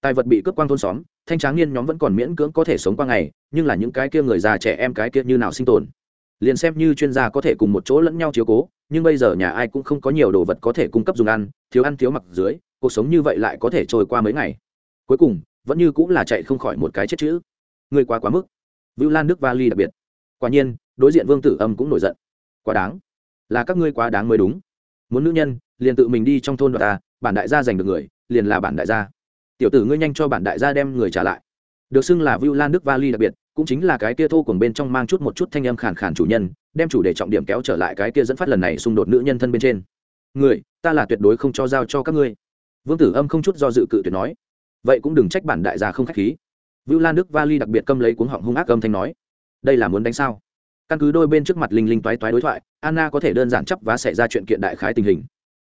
Tài vật bị cướp quang thôn xóm thanh tráng niên nhóm vẫn còn miễn cưỡng có thể sống qua ngày, nhưng là những cái kia người già trẻ em cái kia như nào sinh tồn? Liền xem như chuyên gia có thể cùng một chỗ lẫn nhau chiếu cố, nhưng bây giờ nhà ai cũng không có nhiều đồ vật có thể cung cấp dùng ăn, thiếu ăn thiếu mặc dưới, cuộc sống như vậy lại có thể trôi qua mấy ngày. Cuối cùng, vẫn như cũng là chạy không khỏi một cái chết chữ. Người quá quá mức. Vưu lan đức vali đặc biệt. Quả nhiên, đối diện vương tử âm cũng nổi giận. Quá đáng. Là các ngươi quá đáng mới đúng. Muốn nữ nhân, liền tự mình đi trong thôn đoạt ta, bản đại gia giành được người, liền là bản đại gia tiểu tử ngươi nhanh cho bản đại gia đem người trả lại. Được xưng là Vu lan đức vali đặc biệt, cũng chính là cái kia thô cùng bên trong mang chút một chút thanh âm khàn khàn chủ nhân, đem chủ đề trọng điểm kéo trở lại cái kia dẫn phát lần này xung đột nữ nhân thân bên trên. Người, ta là tuyệt đối không cho giao cho các ngươi. Vương tử âm không chút do dự cự tuyệt nói. Vậy cũng đừng trách bản đại gia không k h á c h khí. Vưu lan đức vali đặc biệt câm lấy cuống họng hung ác âm thanh nói. Đây là muốn đánh sao? Căn cứ đôi bên trước mặt linh linh toái toái đối thoại, anna có thể đơn giản chấp và xảy ra chuyện kiện đại khái tình hình.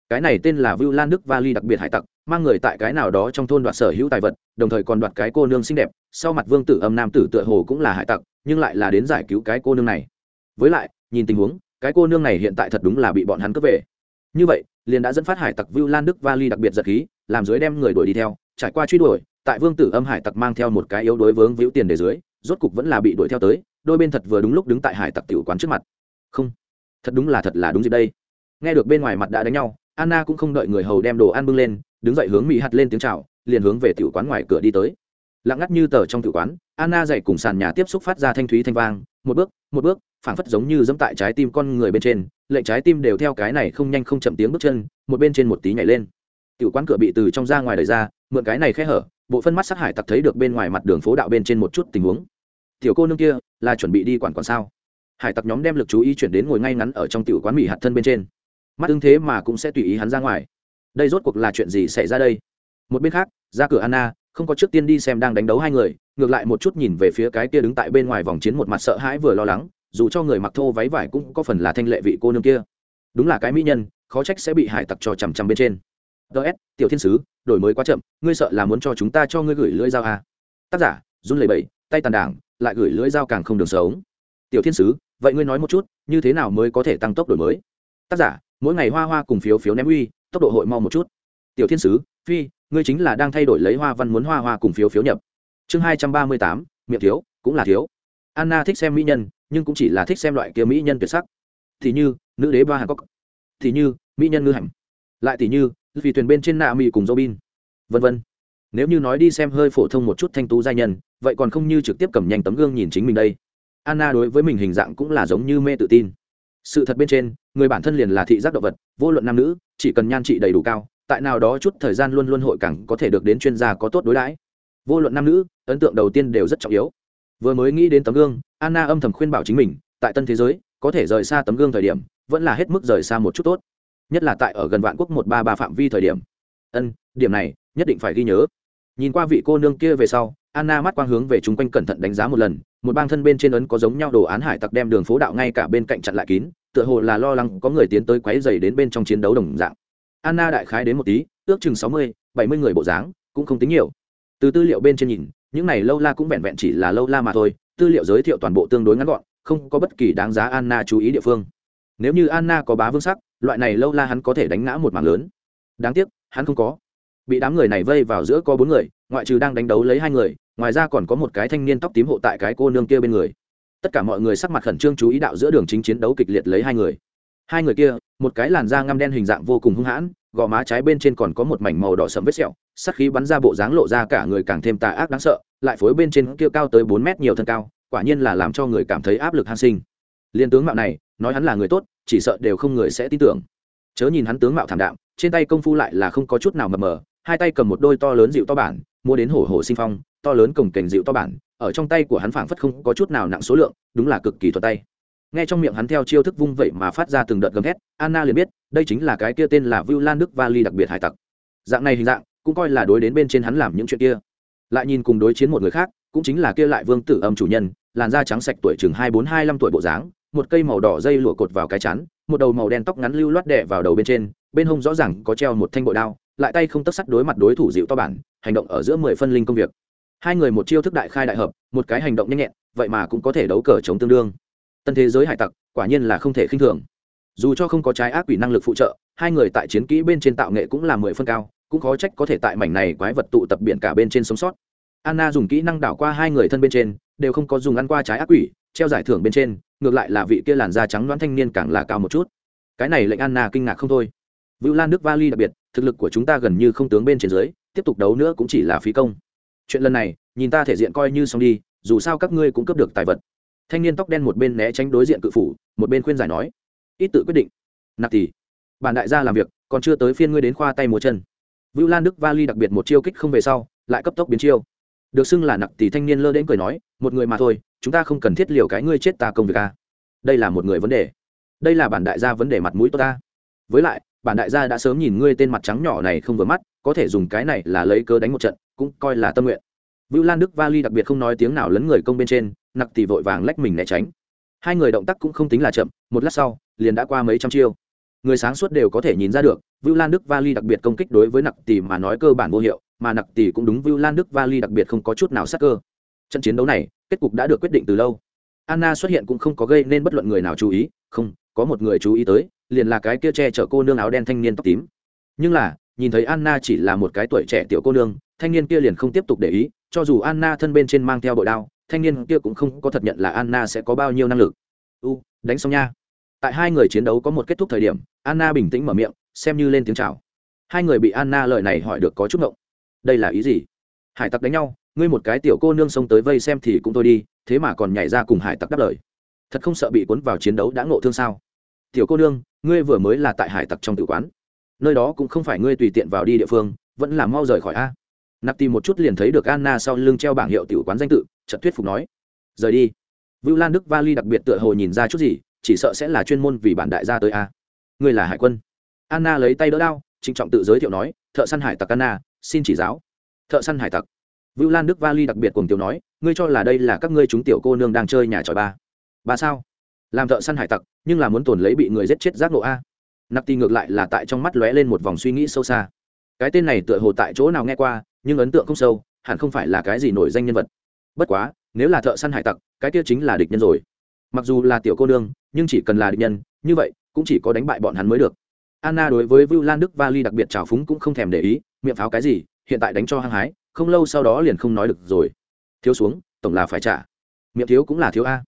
Cái này tên là vưu lan đức vali đặc biệt hải tặc mang người tại cái nào đó trong thôn đoạt sở hữu tài vật, đồng thời còn đoạt cái cô nương xinh đẹp. Sau mặt vương tử âm nam tử tựa hồ cũng là hải tặc, nhưng lại là đến giải cứu cái cô nương này. Với lại, nhìn tình huống, cái cô nương này hiện tại thật đúng là bị bọn hắn cướp về. Như vậy, liền đã dẫn phát hải tặc vưu lan đức vali đặc biệt giật khí, làm dưới đem người đuổi đi theo. Trải qua truy đuổi, tại vương tử âm hải tặc mang theo một cái yếu đối vướng víu tiền để dưới, rốt cục vẫn là bị đuổi theo tới, đôi bên thật vừa đúng lúc đứng tại hải tặc tiểu quán trước mặt. Không, thật đúng là thật là đúng gì đây? Nghe được bên ngoài mặt đã đánh nhau, anna cũng không đợi người hầu đem đồ ăn bưng lên đứng dậy hướng mỹ hạt lên tiếng chào, liền hướng về tiểu quán ngoài cửa đi tới. Lặng ngắt như tờ trong tiểu quán, anna dậy cùng sàn nhà tiếp xúc phát ra thanh thúy thanh vang, một bước một bước, phảng phất giống như dẫm tại trái tim con người bên trên, lệnh trái tim đều theo cái này không nhanh không chậm tiếng bước chân, một bên trên một tí nhảy lên. Tiểu quán cửa bị từ trong ra ngoài đẩy ra, mượn cái này khẽ hở, bộ phân mắt sát hải tặc thấy được bên ngoài mặt đường phố đạo bên trên một chút tình huống. Tiểu cô nương kia, là chuẩn bị đi quản quản sao? Hải tặc nhóm đem lực chú ý chuyển đến ngồi ngay ngắn ở trong tiểu quán mỹ hạt thân bên trên. Mắt ứng thế mà cũng sẽ tùy ý hắn ra ngoài đây rốt cuộc là chuyện gì xảy ra đây? Một bên khác, ra cửa anna, không có trước tiên đi xem đang đánh đấu hai người, ngược lại một chút nhìn về phía cái kia đứng tại bên ngoài vòng chiến một mặt sợ hãi vừa lo lắng, dù cho người mặc thô váy vải cũng có phần là thanh lệ vị cô nương kia. Đúng là cái mỹ nhân, khó trách sẽ bị hải tặc cho chằm chằm bên trên. Ts tiểu thiên sứ, đổi mới quá chậm, ngươi sợ là muốn cho chúng ta cho ngươi gửi lưỡi dao à. tác giả, run lẩy bẩy, tay tàn đảng, lại gửi lưỡi dao càng không đường sống. Tiểu thiên sứ, vậy ngươi nói một chút, như thế nào mới có thể tăng tốc đổi mới? Tác giả, mỗi ngày hoa hoa cùng phiếu phiếu ném uy tốc độ hội mau một chút. Tiểu thiên sứ, phi, ngươi chính là đang thay đổi lấy hoa văn muốn hoa hoa cùng phiếu phiếu nhập. Chương hai trăm ba mươi tám, miệng thiếu, cũng là thiếu. Anna thích xem mỹ nhân, nhưng cũng chỉ là thích xem loại kia mỹ nhân tuyệt sắc. Thì như, nữ đế ba hàn cốc thì như, mỹ nhân ngư hành. Lại thì như, vì thuyền bên trên nạ mỹ cùng robin. Vân vân. Nếu như nói đi xem hơi phổ thông một chút thanh tú giai nhân, vậy còn không như trực tiếp cầm nhanh tấm gương nhìn chính mình đây. Anna đối với mình hình dạng cũng là giống như mê tự tin sự thật bên trên, người bản thân liền là thị giác động vật, vô luận nam nữ, chỉ cần nhan trị đầy đủ cao, tại nào đó chút thời gian luôn luôn hội càng có thể được đến chuyên gia có tốt đối đãi. Vô luận nam nữ, ấn tượng đầu tiên đều rất trọng yếu. Vừa mới nghĩ đến tấm gương, anna âm thầm khuyên bảo chính mình, tại tân thế giới, có thể rời xa tấm gương thời điểm, vẫn là hết mức rời xa một chút tốt. Nhất là tại ở gần vạn quốc một ba ba phạm vi thời điểm. Ân, điểm này, nhất định phải ghi nhớ. Nhìn qua vị cô nương kia về sau anna mắt quang hướng về chung quanh cẩn thận đánh giá một lần, một bang thân bên trên ấn có giống nhau đồ án hải tặc đem đường phố đạo ngay cả bên cạnh chặn lại kín, tựa hồ là lo lắng có người tiến tới quấy dày đến bên trong chiến đấu đồng dạng. Anna đại khái đến một tí, ước chừng sáu mươi, bảy mươi người bộ dáng, cũng không tính nhiều. Từ tư liệu bên trên nhìn, những này lâu la cũng vẹn vẹn chỉ là lâu la mà thôi, tư liệu giới thiệu toàn bộ tương đối ngắn gọn, không có bất kỳ đáng giá anna chú ý địa phương. Nếu như anna có bá vương sắc, loại này lâu la hắn có thể đánh ngã một mảng lớn. Đáng tiếc, hắn không có bị đám người này vây vào giữa có bốn người, ngoại trừ đang đánh đấu lấy hai người, ngoài ra còn có một cái thanh niên tóc tím hộ tại cái cô nương kia bên người. Tất cả mọi người sắc mặt khẩn trương chú ý đạo giữa đường chính chiến đấu kịch liệt lấy hai người. Hai người kia, một cái làn da ngăm đen hình dạng vô cùng hung hãn, gò má trái bên trên còn có một mảnh màu đỏ sẫm vết sẹo, sắc khí bắn ra bộ dáng lộ ra cả người càng thêm tà ác đáng sợ, lại phối bên trên kia cao tới bốn mét nhiều thân cao, quả nhiên là làm cho người cảm thấy áp lực han sinh. Liên tướng mạo này, nói hắn là người tốt, chỉ sợ đều không người sẽ tin tưởng. Chớ nhìn hắn tướng mạo thảm đạm, trên tay công phu lại là không có chút nào mờ mờ hai tay cầm một đôi to lớn dịu to bản, mua đến hổ hổ sinh phong, to lớn cổng cảnh dịu to bản, ở trong tay của hắn phảng phất không có chút nào nặng số lượng, đúng là cực kỳ thuật tay. Nghe trong miệng hắn theo chiêu thức vung vậy mà phát ra từng đợt gầm thét, anna liền biết, đây chính là cái kia tên là vu lan đức vali đặc biệt hải tặc. Dạng này hình dạng, cũng coi là đối đến bên trên hắn làm những chuyện kia. Lại nhìn cùng đối chiến một người khác, cũng chính là kia lại vương tử âm chủ nhân, làn da trắng sạch tuổi chừng hai bốn hai năm tuổi bộ dáng, một cây màu đỏ dây lụa cột vào cái chắn một đầu màu đen tóc ngắn lưu loát đẻ vào đầu bên trên, bên hông rõ ràng có treo một thanh bội đao lại tay không tất sắt đối mặt đối thủ dịu to bản, hành động ở giữa mười phân linh công việc. Hai người một chiêu thức đại khai đại hợp, một cái hành động nhanh nhẹn, vậy mà cũng có thể đấu cờ chống tương đương. Tân thế giới hải tặc, quả nhiên là không thể khinh thường. Dù cho không có trái ác quỷ năng lực phụ trợ, hai người tại chiến kỹ bên trên tạo nghệ cũng là mười phân cao, cũng khó trách có thể tại mảnh này quái vật tụ tập biển cả bên trên sống sót. Anna dùng kỹ năng đảo qua hai người thân bên trên, đều không có dùng ăn qua trái ác quỷ, treo giải thưởng bên trên, ngược lại là vị kia làn da trắng đoán thanh niên càng là cao một chút. Cái này lệnh anna kinh ngạc không thôi. Vưu lan nước vali đặc biệt thực lực của chúng ta gần như không tướng bên trên dưới, tiếp tục đấu nữa cũng chỉ là phí công. Chuyện lần này, nhìn ta thể diện coi như xong đi, dù sao các ngươi cũng cướp được tài vật. Thanh niên tóc đen một bên né tránh đối diện cự phủ, một bên khuyên giải nói, ít tự quyết định. Nạp tỷ, bản đại gia làm việc, còn chưa tới phiên ngươi đến khoa tay múa chân. Vưu lan đức vali đặc biệt một chiêu kích không về sau, lại cấp tốc biến chiêu. Được xưng là nặc tỷ thanh niên lơ đến cười nói, một người mà thôi, chúng ta không cần thiết liều cái ngươi chết ta công việc a. Đây là một người vấn đề. Đây là bản đại gia vấn đề mặt mũi tốt ta. Với lại bản đại gia đã sớm nhìn ngươi tên mặt trắng nhỏ này không vừa mắt, có thể dùng cái này là lấy cớ đánh một trận, cũng coi là tâm nguyện. Vưu lan đức vali đặc biệt không nói tiếng nào lấn người công bên trên, nặc tỷ vội vàng lách mình né tránh. Hai người động tác cũng không tính là chậm, một lát sau, liền đã qua mấy trăm chiêu. Người sáng suốt đều có thể nhìn ra được, vưu lan đức vali đặc biệt công kích đối với nặc tỷ mà nói cơ bản vô hiệu, mà nặc tỷ cũng đúng vưu lan đức vali đặc biệt không có chút nào sắc cơ. Trận chiến đấu này, kết cục đã được quyết định từ lâu. Anna xuất hiện cũng không có gây nên bất luận người nào chú ý, không, có một người chú ý tới liền là cái kia che chở cô nương áo đen thanh niên tóc tím. Nhưng là, nhìn thấy anna chỉ là một cái tuổi trẻ tiểu cô nương, thanh niên kia liền không tiếp tục để ý, cho dù anna thân bên trên mang theo bội đao, thanh niên kia cũng không có thật nhận là anna sẽ có bao nhiêu năng lực. U, đánh xong nha. Tại hai người chiến đấu có một kết thúc thời điểm, anna bình tĩnh mở miệng, xem như lên tiếng chào. Hai người bị anna lời này hỏi được có chút ngộng. Đây là ý gì? Hải tặc đánh nhau, ngươi một cái tiểu cô nương xông tới vây xem thì cũng thôi đi, thế mà còn nhảy ra cùng hải tặc đáp lời. Thật không sợ bị cuốn vào chiến đấu đã ngộ thương sao? Tiểu cô nương, ngươi vừa mới là tại hải tặc trong tử quán. Nơi đó cũng không phải ngươi tùy tiện vào đi địa phương, vẫn là mau rời khỏi a. Nạp tìm một chút liền thấy được anna sau lưng treo bảng hiệu tử quán danh tự trận thuyết phục nói, rời đi. Vưu lan đức vali đặc biệt tựa hồ nhìn ra chút gì, chỉ sợ sẽ là chuyên môn vì bản đại gia tới a. Ngươi là hải quân. Anna lấy tay đỡ đao, trịnh trọng tự giới thiệu nói, thợ săn hải tặc anna, xin chỉ giáo. Thợ săn hải tặc. Vưu lan đức vali đặc biệt cùng tiểu nói, ngươi cho là đây là các ngươi chúng tiểu cô nương đang chơi nhà tròi ba? Ba sao? Làm thợ săn hải tặc, nhưng là muốn tồn lấy bị người giết chết giác nộ a. Nặc tì ngược lại là tại trong mắt lóe lên một vòng suy nghĩ sâu xa. Cái tên này tựa hồ tại chỗ nào nghe qua, nhưng ấn tượng không sâu, hẳn không phải là cái gì nổi danh nhân vật. Bất quá, nếu là thợ săn hải tặc, cái kia chính là địch nhân rồi. Mặc dù là tiểu cô nương, nhưng chỉ cần là địch nhân, như vậy, cũng chỉ có đánh bại bọn hắn mới được. Anna đối với vu lan đức vali đặc biệt trào phúng cũng không thèm để ý, miệng pháo cái gì, hiện tại đánh cho hăng hái, không lâu sau đó liền không nói được rồi. Thiếu xuống, tổng là phải trả. Miệng thiếu cũng là thiếu a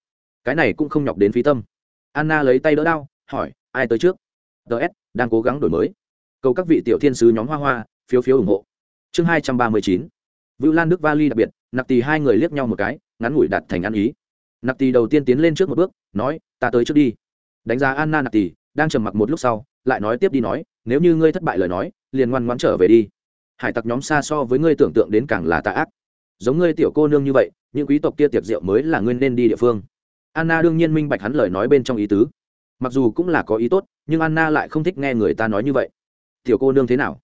cái này cũng không nhọc đến phí tâm. Anna lấy tay đỡ đao hỏi, ai tới trước? Ts đang cố gắng đổi mới. Cầu các vị tiểu thiên sứ nhóm hoa hoa, phiếu phiếu ủng hộ. Chương hai trăm ba mươi chín. Vưu lan đức vali đặc biệt, nặc tì hai người liếc nhau một cái, ngắn ngủi đặt thành ăn ý. Nặc tì đầu tiên tiến lên trước một bước, nói, ta tới trước đi. Đánh giá anna nặc tì đang trầm mặc một lúc sau, lại nói tiếp đi nói, nếu như ngươi thất bại lời nói, liền ngoan ngoãn trở về đi. Hải tặc nhóm xa so với ngươi tưởng tượng đến càng là tà ác. Giống ngươi tiểu cô nương như vậy, những quý tộc kia tiệc rượu mới là ngươi nên đi địa phương anna đương nhiên minh bạch hắn lời nói bên trong ý tứ. Mặc dù cũng là có ý tốt, nhưng anna lại không thích nghe người ta nói như vậy. Tiểu cô nương thế nào?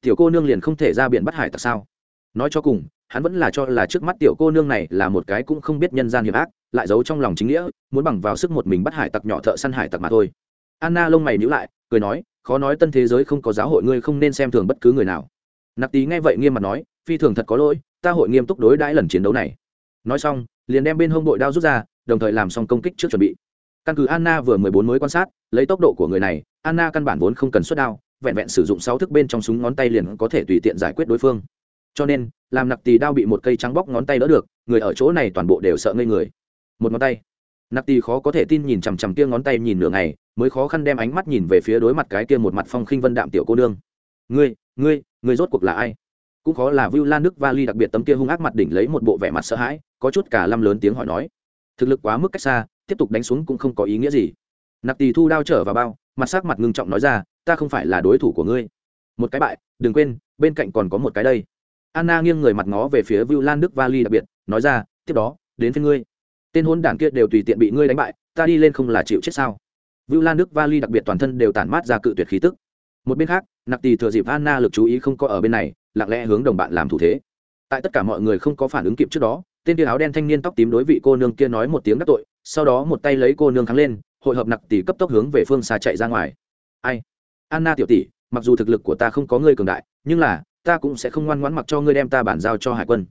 Tiểu cô nương liền không thể ra biển bắt hải tặc sao? Nói cho cùng, hắn vẫn là cho là trước mắt tiểu cô nương này là một cái cũng không biết nhân gian hiểm ác, lại giấu trong lòng chính nghĩa, muốn bằng vào sức một mình bắt hải tặc nhỏ thợ săn hải tặc mà thôi. Anna lông mày nhữ lại, cười nói, khó nói tân thế giới không có giáo hội ngươi không nên xem thường bất cứ người nào. Nạp tí nghe vậy nghiêm mặt nói, phi thường thật có lỗi, ta hội nghiêm túc đối đãi lần chiến đấu này. Nói xong, liền đem bên hông bội đao rút ra đồng thời làm xong công kích trước chuẩn bị. Căn cứ anna vừa mười bốn mới quan sát lấy tốc độ của người này anna căn bản vốn không cần xuất đao vẹn vẹn sử dụng sáu thức bên trong súng ngón tay liền có thể tùy tiện giải quyết đối phương. Cho nên làm nặc tì đao bị một cây trắng bóc ngón tay đỡ được người ở chỗ này toàn bộ đều sợ ngây người. Một ngón tay. Nặc tì khó có thể tin nhìn chằm chằm kia ngón tay nhìn nửa ngày mới khó khăn đem ánh mắt nhìn về phía đối mặt cái kia một mặt phong khinh vân đạm tiểu cô nương. Ngươi ngươi ngươi rốt cuộc là ai? Cũng khó là Vu Lan Đức Vali đặc biệt tấm kia hung ác mặt đỉnh lấy một bộ vẻ mặt sợ hãi, có chút cả lâm lớn tiếng hỏi nói. Thực lực quá mức cách xa, tiếp tục đánh xuống cũng không có ý nghĩa gì. Nặc Tỳ thu đao trở vào bao, mặt sắc mặt ngưng trọng nói ra, ta không phải là đối thủ của ngươi. Một cái bại, đừng quên, bên cạnh còn có một cái đây. Anna nghiêng người mặt ngó về phía Vu Lan Đức Vali đặc biệt, nói ra, tiếp đó, đến phía ngươi. Tên hôn đản kia đều tùy tiện bị ngươi đánh bại, ta đi lên không là chịu chết sao? Vu Lan Đức Vali đặc biệt toàn thân đều tản mát ra cự tuyệt khí tức. Một bên khác, Nặc Tỳ thừa dịp Anna lực chú ý không có ở bên này, lặng lẽ hướng đồng bạn làm thủ thế tại tất cả mọi người không có phản ứng kịp trước đó tên kia áo đen thanh niên tóc tím đối vị cô nương kia nói một tiếng đắc tội, sau đó một tay lấy cô nương thắng lên, hội hợp nặc tỷ cấp tốc hướng về phương xa chạy ra ngoài. Ai? Anna tiểu tỷ, mặc dù thực lực của ta không có ngươi cường đại, nhưng là, ta cũng sẽ không ngoan ngoãn mặc cho ngươi đem ta bản giao cho hải quân.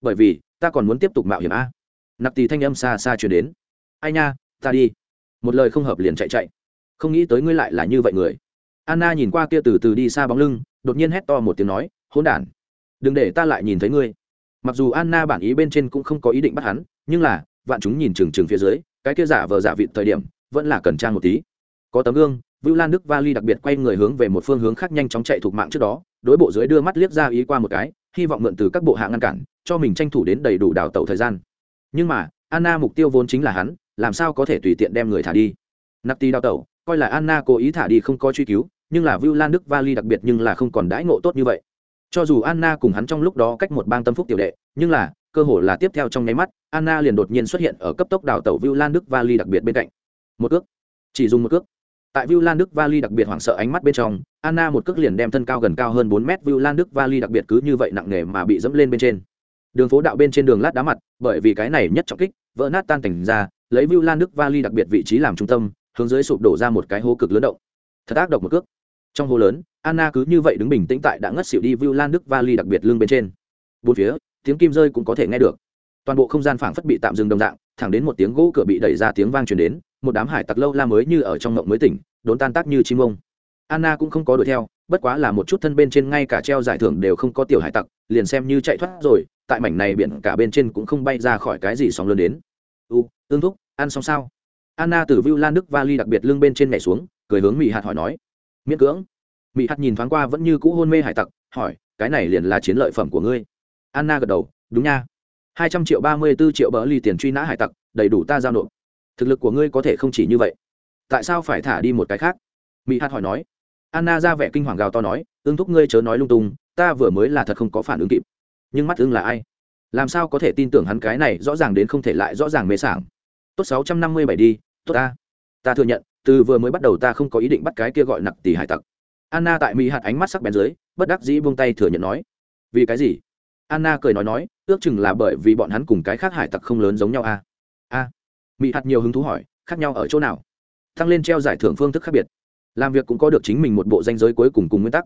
Bởi vì, ta còn muốn tiếp tục mạo hiểm a. Nặc tỷ thanh âm xa xa chuyển đến. Ai nha, ta đi. Một lời không hợp liền chạy chạy. Không nghĩ tới ngươi lại là như vậy người. Anna nhìn qua kia từ từ đi xa bóng lưng, đột nhiên hét to một tiếng nói, hỗn đản, đừng để ta lại nhìn thấy ngươi mặc dù anna bản ý bên trên cũng không có ý định bắt hắn nhưng là vạn chúng nhìn chừng chừng phía dưới cái kia giả vờ giả vịt thời điểm vẫn là cần trang một tí có tấm gương Vưu Lan Đức Vali đặc biệt quay người hướng về một phương hướng khác nhanh chóng chạy thuộc mạng trước đó, đối bộ dưới đưa mắt liếc ra ý qua một cái, hy vọng mượn từ các bộ hạ ngăn cản, cho mình tranh thủ đến đầy đủ đào tẩu thời gian. Nhưng mà, Anna mục tiêu vốn chính là hắn, làm sao có thể tùy tiện đem người thả đi. Nạp tí đào tẩu, coi là Anna cố ý thả đi không có truy cứu, nhưng là Vưu Lan Đức Vali đặc biệt nhưng là không còn đãi ngộ tốt như vậy cho dù anna cùng hắn trong lúc đó cách một bang tâm phúc tiểu đệ, nhưng là, cơ hội là tiếp theo trong nháy mắt, anna liền đột nhiên xuất hiện ở cấp tốc đào tẩu viu lan đức vali đặc biệt bên cạnh. Một cước. Chỉ dùng một cước. Tại viu lan đức vali đặc biệt hoảng sợ ánh mắt bên trong, anna một cước liền đem thân cao gần cao hơn bốn mét viu lan đức vali đặc biệt cứ như vậy nặng nề mà bị dẫm lên bên trên. Đường phố đạo bên trên đường lát đá mặt, bởi vì cái này nhất trọng kích, vỡ nát tan cảnh ra, lấy viu lan đức vali đặc biệt vị trí làm trung tâm, hướng dưới sụp đổ ra một cái hố cực lớn động. Thật ác độc một cước trong hồ lớn, anna cứ như vậy đứng bình tĩnh tại đã ngất xỉu đi vu lan đức vali đặc biệt lưng bên trên. Bốn phía, tiếng kim rơi cũng có thể nghe được. Toàn bộ không gian phảng phất bị tạm dừng đồng dạng, thẳng đến một tiếng gỗ cửa bị đẩy ra tiếng vang truyền đến, một đám hải tặc lâu la mới như ở trong ngộng mới tỉnh, đốn tan tác như chim ông. Anna cũng không có đuổi theo, bất quá là một chút thân bên trên ngay cả treo giải thưởng đều không có tiểu hải tặc, liền xem như chạy thoát rồi, tại mảnh này biển cả bên trên cũng không bay ra khỏi cái gì sóng lớn đến. U, tương thúc, ăn xong sao? Anna từ vu lan đức vali đặc biệt lưng bên trên nhảy xuống, cười hướng mỹ hạt hỏi nói miễn cưỡng. Mỹ hát nhìn thoáng qua vẫn như cũ hôn mê hải tặc, hỏi, cái này liền là chiến lợi phẩm của ngươi? Anna gật đầu, đúng nha. Hai trăm triệu ba mươi b ố triệu bỡ ly tiền truy nã hải tặc, đầy đủ ta giao nộp. Thực lực của ngươi có thể không chỉ như vậy. Tại sao phải thả đi một cái khác? Mỹ hát hỏi nói. Anna ra vẻ kinh hoàng gào to nói ương thúc ngươi chớ nói lung tung, ta vừa mới là thật không có phản ứng kịp. Nhưng mắt ưng là ai? Làm sao có thể tin tưởng hắn cái này rõ ràng đến không thể lại rõ ràng mê sảng? Tốt, sáu trăm năm mươi bảy đi, tốt ta. Ta thừa nhận từ vừa mới bắt đầu ta không có ý định bắt cái kia gọi nặc tỷ hải tặc. Anna tại mỹ hạt ánh mắt sắc bén dưới, bất đắc dĩ buông tay thừa nhận nói. Vì cái gì? Anna cười nói nói, ước chừng là bởi vì bọn hắn cùng cái khác hải tặc không lớn giống nhau a à? a à. mỹ hạt nhiều hứng thú hỏi, khác nhau ở chỗ nào? Thăng lên treo giải thưởng phương thức khác biệt. Làm việc cũng có được chính mình một bộ danh giới cuối cùng cùng nguyên tắc.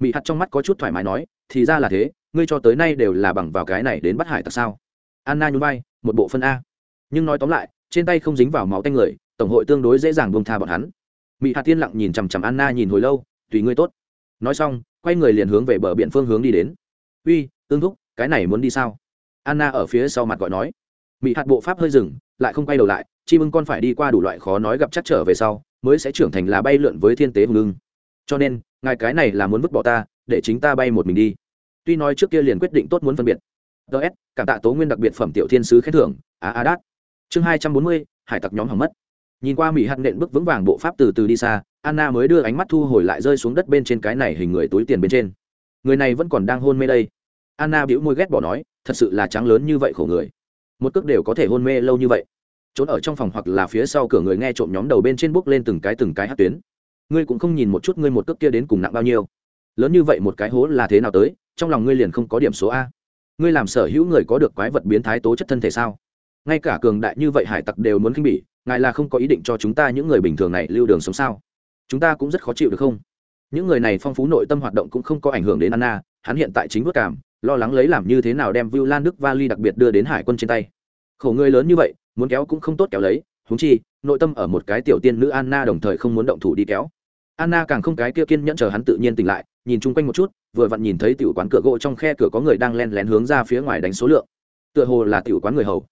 Mỹ hạt trong mắt có chút thoải mái nói, thì ra là thế, ngươi cho tới nay đều là bằng vào cái này đến bắt hải tặc sao? Anna nhún vai, một bộ phân a. Nhưng nói tóm lại, trên tay không dính vào máu tay người tổng hội tương đối dễ dàng buông tha bọn hắn. Mỹ hạt tiên lặng nhìn chằm chằm anna nhìn hồi lâu, tùy ngươi tốt. Nói xong, quay người liền hướng về bờ biển phương hướng đi đến. Uy, tương thúc, cái này muốn đi sao? Anna ở phía sau mặt gọi nói. Mỹ hạt bộ pháp hơi dừng, lại không quay đầu lại chim ưng con phải đi qua đủ loại khó nói gặp chắc trở về sau, mới sẽ trưởng thành là bay lượn với thiên tế hùng lưng cho nên, ngài cái này là muốn vứt bỏ ta, để chính ta bay một mình đi. Tuy nói trước kia liền quyết định tốt muốn phân biệt. Ts cảm tạ tố nguyên đặc biệt phẩm tiểu thiên sứ khen thưởng. Á á đát. Chương hai trăm bốn mươi, hải tặc nhóm hỏng mất nhìn qua mỹ hạt nện bước vững vàng bộ pháp từ từ đi xa, anna mới đưa ánh mắt thu hồi lại rơi xuống đất bên trên cái này hình người túi tiền bên trên. Người này vẫn còn đang hôn mê đây. Anna bĩu môi ghét bỏ nói, thật sự là trắng lớn như vậy khổ người. Một cước đều có thể hôn mê lâu như vậy. Trốn ở trong phòng hoặc là phía sau cửa người nghe trộm nhóm đầu bên trên bước lên từng cái từng cái hát tuyến. Ngươi cũng không nhìn một chút ngươi một cước kia đến cùng nặng bao nhiêu. Lớn như vậy một cái hố là thế nào tới, trong lòng ngươi liền không có điểm số a. Ngươi làm sở hữu người có được quái vật biến thái tố chất thân thể sao? Ngay cả cường đại như vậy hải tặc đều muốn khinh bỉ ngài là không có ý định cho chúng ta những người bình thường này lưu đường sống sao chúng ta cũng rất khó chịu được không những người này phong phú nội tâm hoạt động cũng không có ảnh hưởng đến anna hắn hiện tại chính vất cảm lo lắng lấy làm như thế nào đem Vu Lan Đức Vali đặc biệt đưa đến hải quân trên tay. Khổ người lớn như vậy, muốn kéo cũng không tốt kéo lấy, huống chi, nội tâm ở một cái tiểu tiên nữ Anna đồng thời không muốn động thủ đi kéo. Anna càng không cái kia kiên nhẫn chờ hắn tự nhiên tỉnh lại, nhìn chung quanh một chút, vừa vặn nhìn thấy tiểu quán cửa gỗ trong khe cửa có người đang len lén hướng ra phía ngoài đánh số lượng. Tựa hồ là tiểu quán người hầu.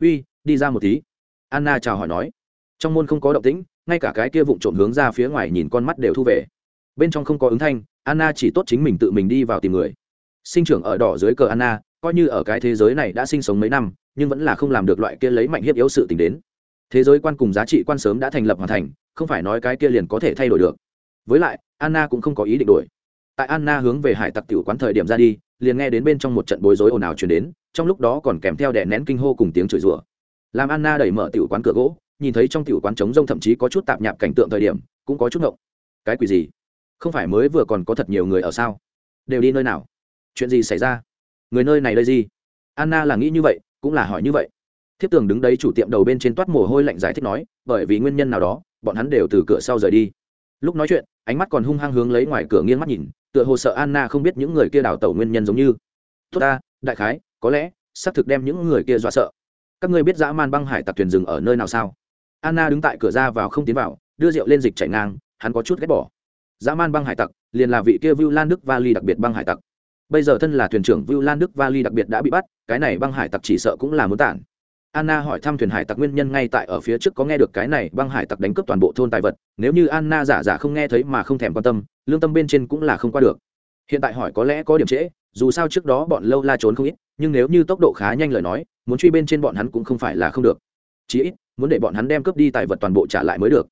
"Uy, đi ra một tí." Anna chào hỏi nói. Trong môn không có động tĩnh, ngay cả cái kia vụng trộm hướng ra phía ngoài nhìn con mắt đều thu về. Bên trong không có ứng thanh, Anna chỉ tốt chính mình tự mình đi vào tìm người. Sinh trưởng ở đỏ dưới cờ anna coi như ở cái thế giới này đã sinh sống mấy năm nhưng vẫn là không làm được loại kia lấy mạnh hiếp yếu sự t ì n h đến. Thế giới quan cùng giá trị quan sớm đã thành lập hoàn thành không phải nói cái kia liền có thể thay đổi được. Với lại anna cũng không có ý định đổi. Tại anna hướng về hải tặc tiểu quán thời điểm ra đi liền nghe đến bên trong một trận bối rối ồn ào chuyển đến trong lúc đó còn kèm theo đè nén kinh hô cùng tiếng chửi rủa làm anna đẩy mở tiểu quán cửa gỗ, nhìn thấy trong tiểu quán trống rông thậm chí có chút tạp nhạp cảnh tượng thời điểm, cũng có chút ngộng. Cái quỷ gì? Không phải mới vừa còn có thật nhiều người ở sao? Đều đi nơi nào? Chuyện gì xảy ra? Người nơi này đây gì? Anna là nghĩ như vậy, cũng là hỏi như vậy. Thiếp tường đứng đấy chủ tiệm đầu bên trên toát mồ hôi lạnh giải thích nói, bởi vì nguyên nhân nào đó, bọn hắn đều từ cửa sau rời đi. Lúc nói chuyện, ánh mắt còn hung hăng hướng lấy ngoài cửa nghiêng mắt nhìn, tựa hồ sợ anna không biết những người kia đào tẩu nguyên nhân giống như. Tốt ta, đại khái, có lẽ, xác thực đem những người kia dọa sợ các ngươi biết dã man băng hải tặc thuyền rừng ở nơi nào sao anna đứng tại cửa ra vào không tiến vào đưa rượu lên dịch chảy ngang hắn có chút ghét bỏ dã man băng hải tặc liền là vị kia vu lan đức vali đặc biệt băng hải tặc bây giờ thân là thuyền trưởng Vu Lan Đức Vali đặc biệt đã bị bắt, cái này băng hải tặc chỉ sợ cũng là muốn tản. Anna hỏi thăm thuyền hải tặc nguyên nhân ngay tại ở phía trước có nghe được cái này băng hải tặc đánh cướp toàn bộ thôn tài vật, nếu như Anna giả giả không nghe thấy mà không thèm quan tâm, lương tâm bên trên cũng là không qua được. Hiện tại hỏi có lẽ có điểm trễ, dù sao trước đó bọn lâu la trốn không ít, nhưng nếu như tốc độ khá nhanh lời nói, muốn truy bên trên bọn hắn cũng không phải là không được. Chỉ ít, muốn để bọn hắn đem cướp đi tài vật toàn bộ trả lại mới được.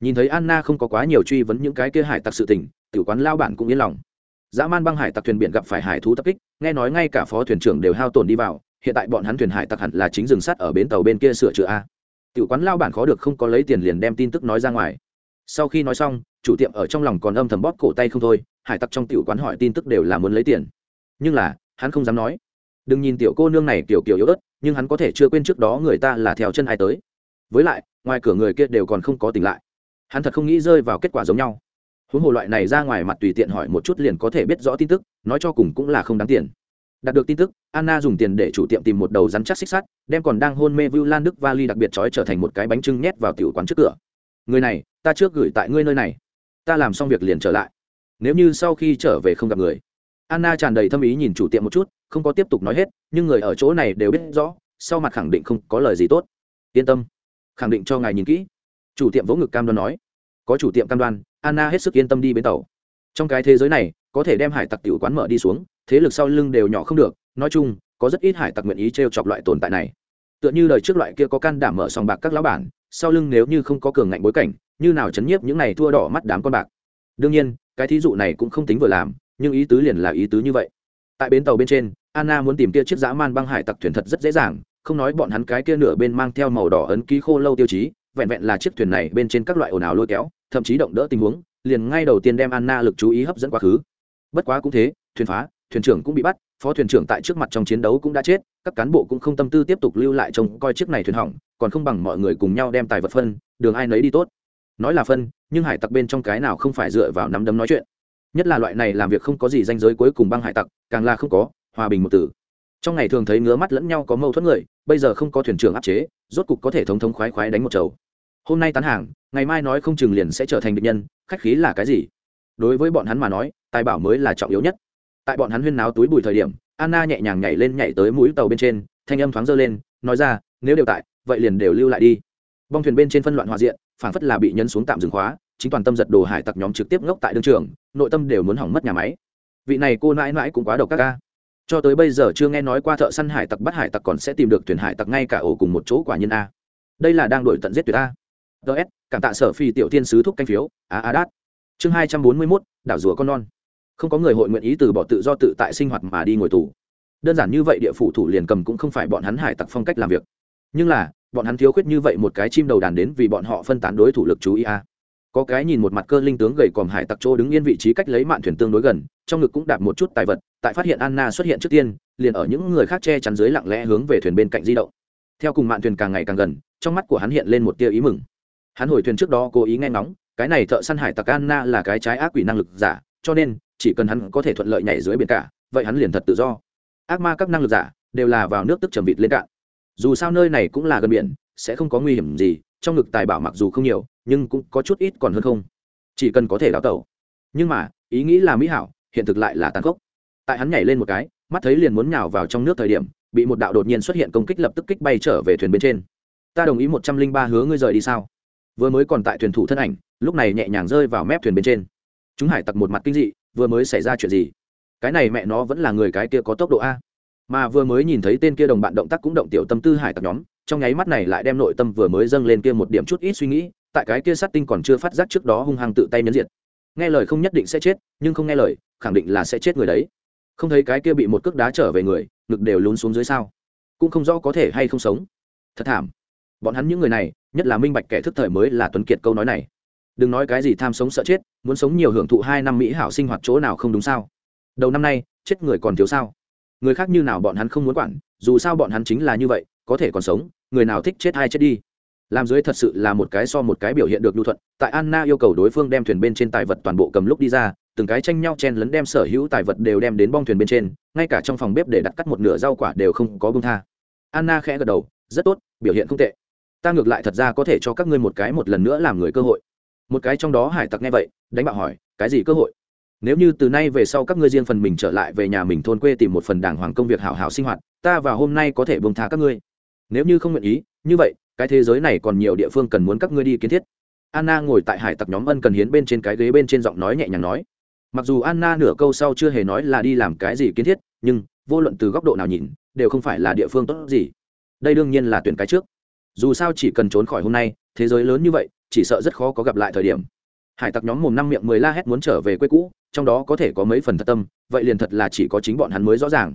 Nhìn thấy Anna không có quá nhiều truy vấn những cái kia hải tặc sự tình, tiểu quán lao bản cũng yên lòng. Dã man băng hải tặc thuyền biển gặp phải hải thú tập kích nghe nói ngay cả phó thuyền trưởng đều hao tổn đi vào hiện tại bọn hắn thuyền hải tặc hẳn là chính rừng sắt ở bến tàu bên kia sửa chữa a. Tiểu quán lao bản khó được không có lấy tiền liền đem tin tức nói ra ngoài. Sau khi nói xong chủ tiệm ở trong lòng còn âm thầm bóp cổ tay không thôi hải tặc trong tiểu quán hỏi tin tức đều là muốn lấy tiền. Nhưng là hắn không dám nói. Đừng nhìn tiểu cô nương này kiểu kiểu yếu ớt nhưng hắn có thể chưa quên trước đó người ta là theo chân ai tới. Với lại, ngoài cửa người kia đều còn không có tỉnh lại. Hắn thật không nghĩ rơi vào kết quả giống nhau. Huống hồ loại này ra ngoài mặt tùy tiện hỏi một chút liền có thể biết rõ tin tức, nói cho cùng cũng là không đáng tiền. Đạt được tin tức, anna dùng tiền để chủ tiệm tìm một đầu rắn chắc xích sắt, đem còn đang hôn mê vu lan đức vali đặc biệt trói trở thành một cái bánh trưng nhét vào tiểu quán trước cửa. Người này, ta trước gửi tại ngươi nơi này. Ta làm xong việc liền trở lại. Nếu như sau khi trở về không gặp người. Anna tràn đầy thâm ý nhìn chủ tiệm một chút không có tiếp tục nói hết, nhưng người ở chỗ này đều biết rõ, sau mặt khẳng định không có lời gì tốt. Yên tâm, khẳng định cho ngài nhìn kỹ. Chủ tiệm vỗ ngực cam đoan nói. Có chủ tiệm cam đoan, anna hết sức yên tâm đi bến tàu. Trong cái thế giới này, có thể đem hải tặc tiểu quán mở đi xuống, thế lực sau lưng đều nhỏ không được. Nói chung, có rất ít hải tặc nguyện ý t chọc loại tồn tại này. Tựa như đời trước loại kia có can đảm mở sòng bạc các lão bản, sau lưng nếu như không có cường ngạnh bối cảnh, như nào chấn nhiếp những này thua đỏ mắt đám con bạc? Đương nhiên, cái thí dụ này cũng không tính vừa làm, nhưng ý tứ liền là ý tứ như vậy. Tại bến tàu bên trên anna muốn tìm kia chiếc dã man băng hải tặc thuyền thật rất dễ dàng, không nói bọn hắn cái kia nửa bên mang theo màu đỏ ấn ký khô lâu tiêu chí, vẹn vẹn là chiếc thuyền này bên trên các loại ồn ào lôi kéo, thậm chí động đỡ tình huống, liền ngay đầu tiên đem anna lực chú ý hấp dẫn quá khứ. Bất quá cũng thế, thuyền phá, thuyền trưởng cũng bị bắt, phó thuyền trưởng tại trước mặt trong chiến đấu cũng đã chết, các cán bộ cũng không tâm tư tiếp tục lưu lại trông coi chiếc này thuyền hỏng, còn không bằng mọi người cùng nhau đem tài vật phân, đường ai nấy đi tốt. Nói là phân, nhưng hải tặc bên trong cái nào không phải dựa vào nắm đấm nói chuyện. Nhất là loại này làm việc không có gì danh giới cuối cùng băng hải tặc, càng là không có hòa bình một tử trong ngày thường thấy ngứa mắt lẫn nhau có mâu thuẫn người, bây giờ không có thuyền trưởng áp chế, rốt cục có thể thống thống khoái khoái đánh một chầu. Hôm nay tán hàng, ngày mai nói không chừng liền sẽ trở thành địch nhân, khách khí là cái gì? Đối với bọn hắn mà nói, tài bảo mới là trọng yếu nhất. Tại bọn hắn huyên náo túi bùi thời điểm, anna nhẹ nhàng nhảy lên nhảy tới mũi tàu bên trên, thanh âm thoáng dơ lên, nói ra, nếu đều tại, vậy liền đều lưu lại đi. Bong thuyền bên trên phân loạn hòa diện phản phất là bị nhấn xuống tạm dừng khóa, chính toàn tâm giật đồ hải tặc nhóm trực tiếp ngốc tại đương trường, nội tâm đều muốn hỏng mất nhà máy. Vị này cô mãi mãi cũng quá độc các ca cho tới bây giờ chưa nghe nói qua thợ săn hải tặc bắt hải tặc còn sẽ tìm được thuyền hải tặc ngay cả ổ cùng một chỗ quả nhân a. Đây là đang đổi tận giết tuyệt a. Ts cảm tạ sở phi tiểu thiên sứ thúc canh phiếu, a a, đát. Chương hai trăm bốn mươi mốt, đảo rùa con non. Không có người hội nguyện ý từ bỏ tự do tự tại sinh hoạt mà đi ngồi tù. Đơn giản như vậy địa phủ thủ liền cầm cũng không phải bọn hắn hải tặc phong cách làm việc. Nhưng là, bọn hắn thiếu khuyết như vậy một cái chim đầu đàn đến vì bọn họ phân tán đối thủ lực chú ý a có cái nhìn một mặt cơ linh tướng gầy còm hải tặc chỗ đứng yên vị trí cách lấy mạn thuyền tương đối gần, trong ngực cũng đạp một chút tài vật, tại phát hiện anna xuất hiện trước tiên, liền ở những người khác che chắn dưới lặng lẽ hướng về thuyền bên cạnh di động. Theo cùng mạn thuyền càng ngày càng gần, trong mắt của hắn hiện lên một tia ý mừng. Hắn hồi thuyền trước đó cố ý nghe ngóng, cái này thợ săn hải tặc anna là cái trái ác quỷ năng lực giả, cho nên, chỉ cần hắn có thể thuận lợi nhảy dưới biển cả, vậy hắn liền thật tự do. Ác ma các năng lực giả đều là vào nước tức trầm vịt lên cạn. Dù sao nơi này cũng là gần biển, sẽ không có nguy hiểm gì, trong ngực tài bảo mặc dù không nhiều nhưng cũng có chút ít còn hơn không. Chỉ cần có thể đào tẩu. Nhưng mà, ý nghĩ là mỹ hảo, hiện thực lại là tàn khốc. Tại hắn nhảy lên một cái, mắt thấy liền muốn nhào vào trong nước thời điểm, bị một đạo đột nhiên xuất hiện công kích lập tức kích bay trở về thuyền bên trên. Ta đồng ý một trăm linh ba hứa ngươi rời đi sao? Vừa mới còn tại thuyền thủ thân ảnh, lúc này nhẹ nhàng rơi vào mép thuyền bên trên. Chúng hải tặc một mặt kinh dị, vừa mới xảy ra chuyện gì? Cái này mẹ nó vẫn là người cái kia có tốc độ a. Mà vừa mới nhìn thấy tên kia đồng bạn động tác cũng động tiểu tâm tư hải tặc nhóm, trong nháy mắt này lại đem nội tâm vừa mới dâng lên kia một điểm chút ít suy nghĩ tại cái kia sát tinh còn chưa phát giác trước đó hung hăng tự tay nhấn diệt. Nghe lời không nhất định sẽ chết, nhưng không nghe lời, khẳng định là sẽ chết người đấy. Không thấy cái kia bị một cước đá trở về người, ngực đều lún xuống dưới sao? Cũng không rõ có thể hay không sống. Thật thảm. Bọn hắn những người này, nhất là minh bạch kẻ thức thời mới là tuấn kiệt câu nói này. Đừng nói cái gì tham sống sợ chết, muốn sống nhiều hưởng thụ hai năm mỹ hảo sinh hoạt chỗ nào không đúng sao? Đầu năm nay, chết người còn thiếu sao? Người khác như nào bọn hắn không muốn quản, dù sao bọn hắn chính là như vậy, có thể còn sống, người nào thích chết hay chết đi làm dưới thật sự là một cái so một cái biểu hiện được lưu thuận, tại anna yêu cầu đối phương đem thuyền bên trên tài vật toàn bộ cầm lúc đi ra, từng cái tranh nhau chen lấn đem sở hữu tài vật đều đem đến bong thuyền bên trên, ngay cả trong phòng bếp để đặt cắt một nửa rau quả đều không có bông tha. Anna khẽ gật đầu, rất tốt, biểu hiện không tệ. Ta ngược lại thật ra có thể cho các ngươi một cái một lần nữa làm người cơ hội. Một cái trong đó hải tặc nghe vậy, đánh bạo hỏi, cái gì cơ hội? Nếu như từ nay về sau các ngươi riêng phần mình trở lại về nhà mình thôn quê tìm một phần đàng hoàng công việc hảo hảo sinh hoạt, ta và hôm nay có thể bông tha các ngươi. Nếu như không nguyện ý như vậy, cái thế giới này còn nhiều địa phương cần muốn các ngươi đi kiến thiết. Anna ngồi tại hải tặc nhóm ân cần hiến bên trên cái ghế bên trên giọng nói nhẹ nhàng nói. Mặc dù anna nửa câu sau chưa hề nói là đi làm cái gì kiến thiết, nhưng, vô luận từ góc độ nào nhìn, đều không phải là địa phương tốt gì. Đây đương nhiên là tuyển cái trước. Dù sao chỉ cần trốn khỏi hôm nay, thế giới lớn như vậy, chỉ sợ rất khó có gặp lại thời điểm. Hải tặc nhóm mồm năm miệng mười la hét muốn trở về quê cũ, trong đó có thể có mấy phần thật tâm, vậy liền thật là chỉ có chính bọn hắn mới rõ ràng.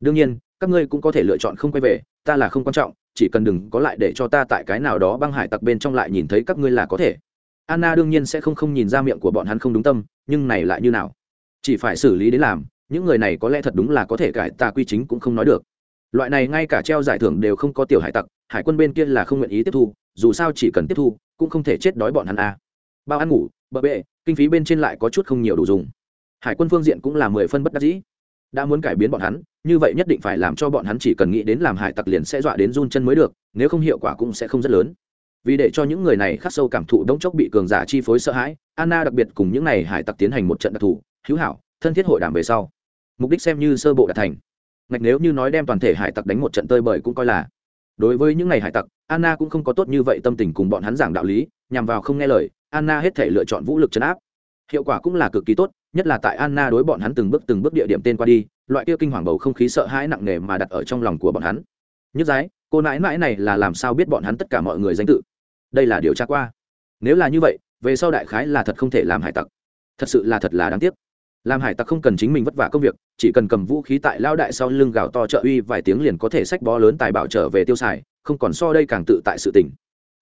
Đương nhiên, các ngươi cũng có thể lựa chọn không quay về, ta là không quan trọng chỉ cần đừng có lại để cho ta tại cái nào đó băng hải tặc bên trong lại nhìn thấy các ngươi là có thể. Anna đương nhiên sẽ không không nhìn ra miệng của bọn hắn không đúng tâm, nhưng này lại như nào? Chỉ phải xử lý đến làm, những người này có lẽ thật đúng là có thể cải tà quy chính cũng không nói được. Loại này ngay cả treo giải thưởng đều không có tiểu hải tặc, hải quân bên kia là không nguyện ý tiếp thu, dù sao chỉ cần tiếp thu, cũng không thể chết đói bọn hắn a bao ăn ngủ bờ bệ, kinh phí bên trên lại có chút không nhiều đủ dùng. Hải quân phương diện cũng là mười phân bất đắc dĩ. Đã muốn cải biến bọn hắn như vậy nhất định phải làm cho bọn hắn chỉ cần nghĩ đến làm hải tặc liền sẽ dọa đến run chân mới được, nếu không hiệu quả cũng sẽ không rất lớn. Vì để cho những người này khắc sâu cảm thụ đống chốc bị cường giả chi phối sợ hãi, anna đặc biệt cùng những n à y hải tặc tiến hành một trận đặc thù, hữu hảo, thân thiết hội đàm về sau. Mục đích xem như sơ bộ đạt thành. Ngạch nếu như nói đem toàn thể hải tặc đánh một trận tơi bời cũng coi là. Đối với những n à y hải tặc, anna cũng không có tốt như vậy tâm tình cùng bọn hắn giảng đạo lý, nhằm vào không nghe lời, anna hết thể lựa chọn vũ lực chấn áp hiệu quả cũng là cực kỳ tốt, nhất là tại anna đối bọn hắn từng bước từng bước địa điểm tên qua đi, loại kia kinh hoàng bầu không khí sợ hãi nặng nề mà đặt ở trong lòng của bọn hắn. Nhất giái, cô nãi mãi này là làm sao biết bọn hắn tất cả mọi người danh tự? Đây là điều tra qua. Nếu là như vậy, về sau đại khái là thật không thể làm hải tặc. Thật sự là thật là đáng tiếc. Làm hải tặc không cần chính mình vất vả công việc, chỉ cần cầm vũ khí tại lao đại sau lưng gào to trợ uy vài tiếng liền có thể sách bó lớn tài bảo trở về tiêu xài, không còn so đây càng tự tại sự tình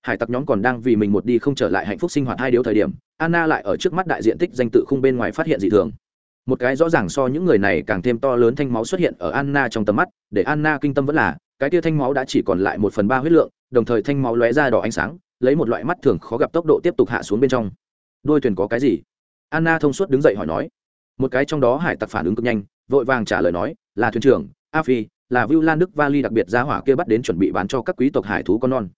hải tặc nhóm còn đang vì mình một đi không trở lại hạnh phúc sinh hoạt hai điếu thời điểm, anna lại ở trước mắt đại diện tích danh tự khung bên ngoài phát hiện dị thường. Một cái rõ ràng so những người này càng thêm to lớn thanh máu xuất hiện ở anna trong tầm mắt, để anna kinh tâm vẫn là, cái tia thanh máu đã chỉ còn lại một phần ba huyết lượng, đồng thời thanh máu lóe ra đỏ ánh sáng, lấy một loại mắt thường khó gặp tốc độ tiếp tục hạ xuống bên trong. Đôi thuyền có cái gì? Anna thông suốt đứng dậy hỏi nói. Một cái trong đó hải tặc phản ứng cực nhanh, vội vàng trả lời nói, là thuyền trưởng, a phi, là Vu Lan Đức Vali đặc biệt giá hỏa kia bắt đến chuẩn bị bán cho các quý tộc hải thú con non.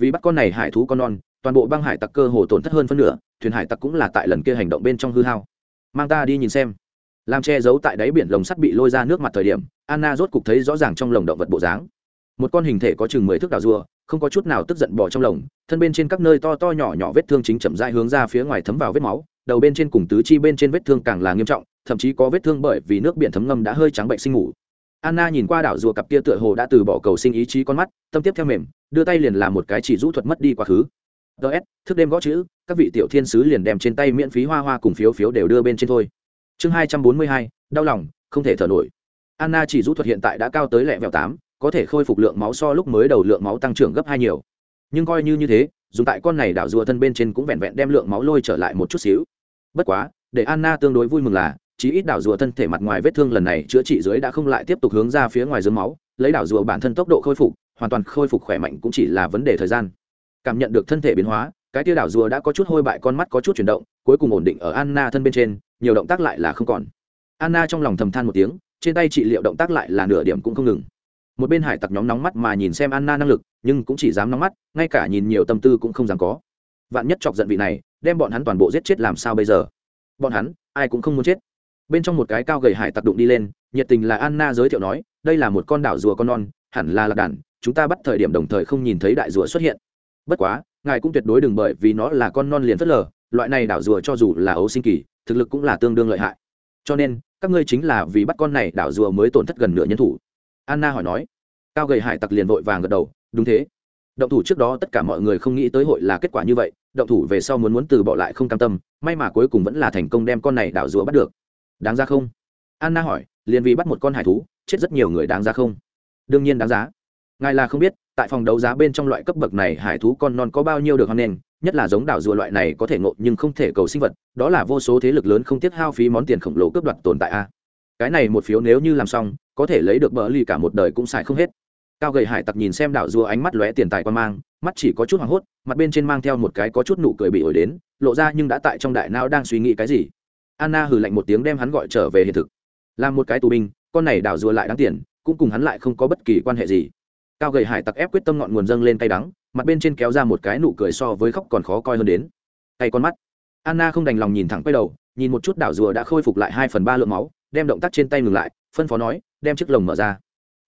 Vì bắt con này hải thú con non, toàn bộ băng hải tặc cơ hồ tổn thất hơn phân nửa, thuyền hải tặc cũng là tại lần kia hành động bên trong hư hao. Mang ta đi nhìn xem. Làm che giấu tại đáy biển lồng sắt bị lôi ra nước mặt thời điểm, Anna rốt cục thấy rõ ràng trong lồng động vật bộ dáng. Một con hình thể có chừng mười thước đào rùa, không có chút nào tức giận bỏ trong lồng, thân bên trên các nơi to to nhỏ nhỏ vết thương chính chậm rãi hướng ra phía ngoài thấm vào vết máu, đầu bên trên cùng tứ chi bên trên vết thương càng là nghiêm trọng, thậm chí có vết thương bởi vì nước biển thấm ngâm đã hơi trắng bệnh sinh ngủ anna nhìn qua đảo rùa cặp kia tựa hồ đã từ bỏ cầu sinh ý chí con mắt, tâm tiếp theo mềm, đưa tay liền làm một cái chỉ rũ thuật mất đi quá khứ. Ts thức đêm gõ chữ, các vị tiểu thiên sứ liền đem trên tay miễn phí hoa hoa cùng phiếu phiếu đều đưa bên trên thôi. Chương hai trăm bốn mươi hai, đau lòng, không thể thở nổi. Anna chỉ rũ thuật hiện tại đã cao tới lẹ vẹo tám, có thể khôi phục lượng máu so lúc mới đầu lượng máu tăng trưởng gấp hai nhiều. Nhưng coi như như thế, dùng tại con này đảo rùa thân bên trên cũng vẹn vẹn đem lượng máu lôi trở lại một chút xíu. Bất quá, để anna tương đối vui mừng là chí ít đảo rùa thân thể mặt ngoài vết thương lần này chữa trị dưới đã không lại tiếp tục hướng ra phía ngoài dưới máu, lấy đảo rùa bản thân tốc độ khôi phục, hoàn toàn khôi phục khỏe mạnh cũng chỉ là vấn đề thời gian. Cảm nhận được thân thể biến hóa, cái tia đảo rùa đã có chút hôi bại con mắt có chút chuyển động, cuối cùng ổn định ở anna thân bên trên, nhiều động tác lại là không còn. Anna trong lòng thầm than một tiếng, trên tay trị liệu động tác lại là nửa điểm cũng không ngừng. Một bên hải tặc nhóm nóng mắt mà nhìn xem anna năng lực, nhưng cũng chỉ dám nóng mắt, ngay cả nhìn nhiều tâm tư cũng không dám có. Vạn nhất chọc giận vị này, đem bọn hắn toàn bộ giết chết làm sao bây giờ? Bọn hắn, ai cũng không muốn chết bên trong một cái cao gầy hải tặc đụng đi lên, nhiệt tình là anna giới thiệu nói, đây là một con đảo rùa con non, hẳn là lạc đàn, chúng ta bắt thời điểm đồng thời không nhìn thấy đại rùa xuất hiện. Bất quá, ngài cũng tuyệt đối đừng bởi vì nó là con non liền phớt lờ, loại này đảo rùa cho dù là ấu sinh kỳ, thực lực cũng là tương đương lợi hại. Cho nên, các ngươi chính là vì bắt con này đảo rùa mới tổn thất gần nửa nhân thủ. Anna hỏi nói. Cao gầy hải tặc liền vội vàng gật đầu, đúng thế. Động thủ trước đó tất cả mọi người không nghĩ tới hội là kết quả như vậy, động thủ về sau muốn muốn từ bỏ lại không cam tâm, may mà cuối cùng vẫn là thành công đem con này đảo rùa bắt được đáng ra không? Anna hỏi, liền vì bắt một con hải thú, chết rất nhiều người đáng ra không? Đương nhiên đáng giá. Ngài là không biết, tại phòng đấu giá bên trong loại cấp bậc này hải thú con non có bao nhiêu được hoan nghênh, nhất là giống đảo rùa loại này có thể ngộ nhưng không thể cầu sinh vật, đó là vô số thế lực lớn không tiết hao phí món tiền khổng lồ cướp đoạt tồn tại a. Cái này một phiếu nếu như làm xong, có thể lấy được bờ ly cả một đời cũng xài không hết. Cao gầy hải tặc nhìn xem đảo rùa ánh mắt lóe tiền tài quan mang, mắt chỉ có chút hoảng hốt, mặt bên trên mang theo một cái có chút nụ cười bị ổi đến, lộ ra nhưng đã tại trong đại não đang suy nghĩ cái gì anna hừ lạnh một tiếng đem hắn gọi trở về hiện thực. Làm một cái tù binh, con này đảo rùa lại đáng tiền, cũng cùng hắn lại không có bất kỳ quan hệ gì. Cao gầy hải tặc ép quyết tâm ngọn nguồn dâng lên tay đắng, mặt bên trên kéo ra một cái nụ cười so với khóc còn khó coi hơn đến. Tay con mắt. Anna không đành lòng nhìn thẳng quay đầu, nhìn một chút đảo rùa đã khôi phục lại hai phần ba lượng máu, đem động tác trên tay ngừng lại, phân phó nói, đem chiếc lồng mở ra.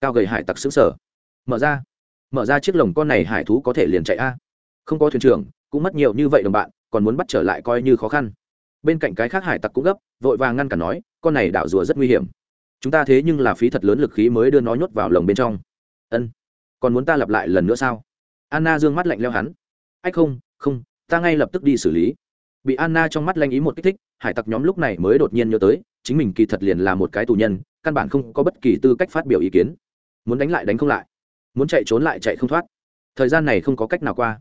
Cao gầy hải tặc xứng sở mở ra. Mở ra chiếc lồng con này hải thú có thể liền chạy a. Không có thuyền trưởng, cũng mất nhiều như vậy đồng bạn, còn muốn bắt trở lại coi như khó khăn bên cạnh cái khác hải tặc cũng gấp, vội vàng ngăn cản nói, con này đảo rùa rất nguy hiểm. Chúng ta thế nhưng là phí thật lớn lực khí mới đưa nó nhốt vào lồng bên trong. Ân, còn muốn ta lặp lại lần nữa sao? Anna d ư ơ n g mắt lạnh leo hắn. Ách không không, ta ngay lập tức đi xử lý. Bị anna trong mắt lanh ý một kích thích, hải tặc nhóm lúc này mới đột nhiên nhớ tới, chính mình kỳ thật liền là một cái tù nhân, căn bản không có bất kỳ tư cách phát biểu ý kiến. Muốn đánh lại đánh không lại, muốn chạy trốn lại chạy không thoát. Thời gian này không có cách nào qua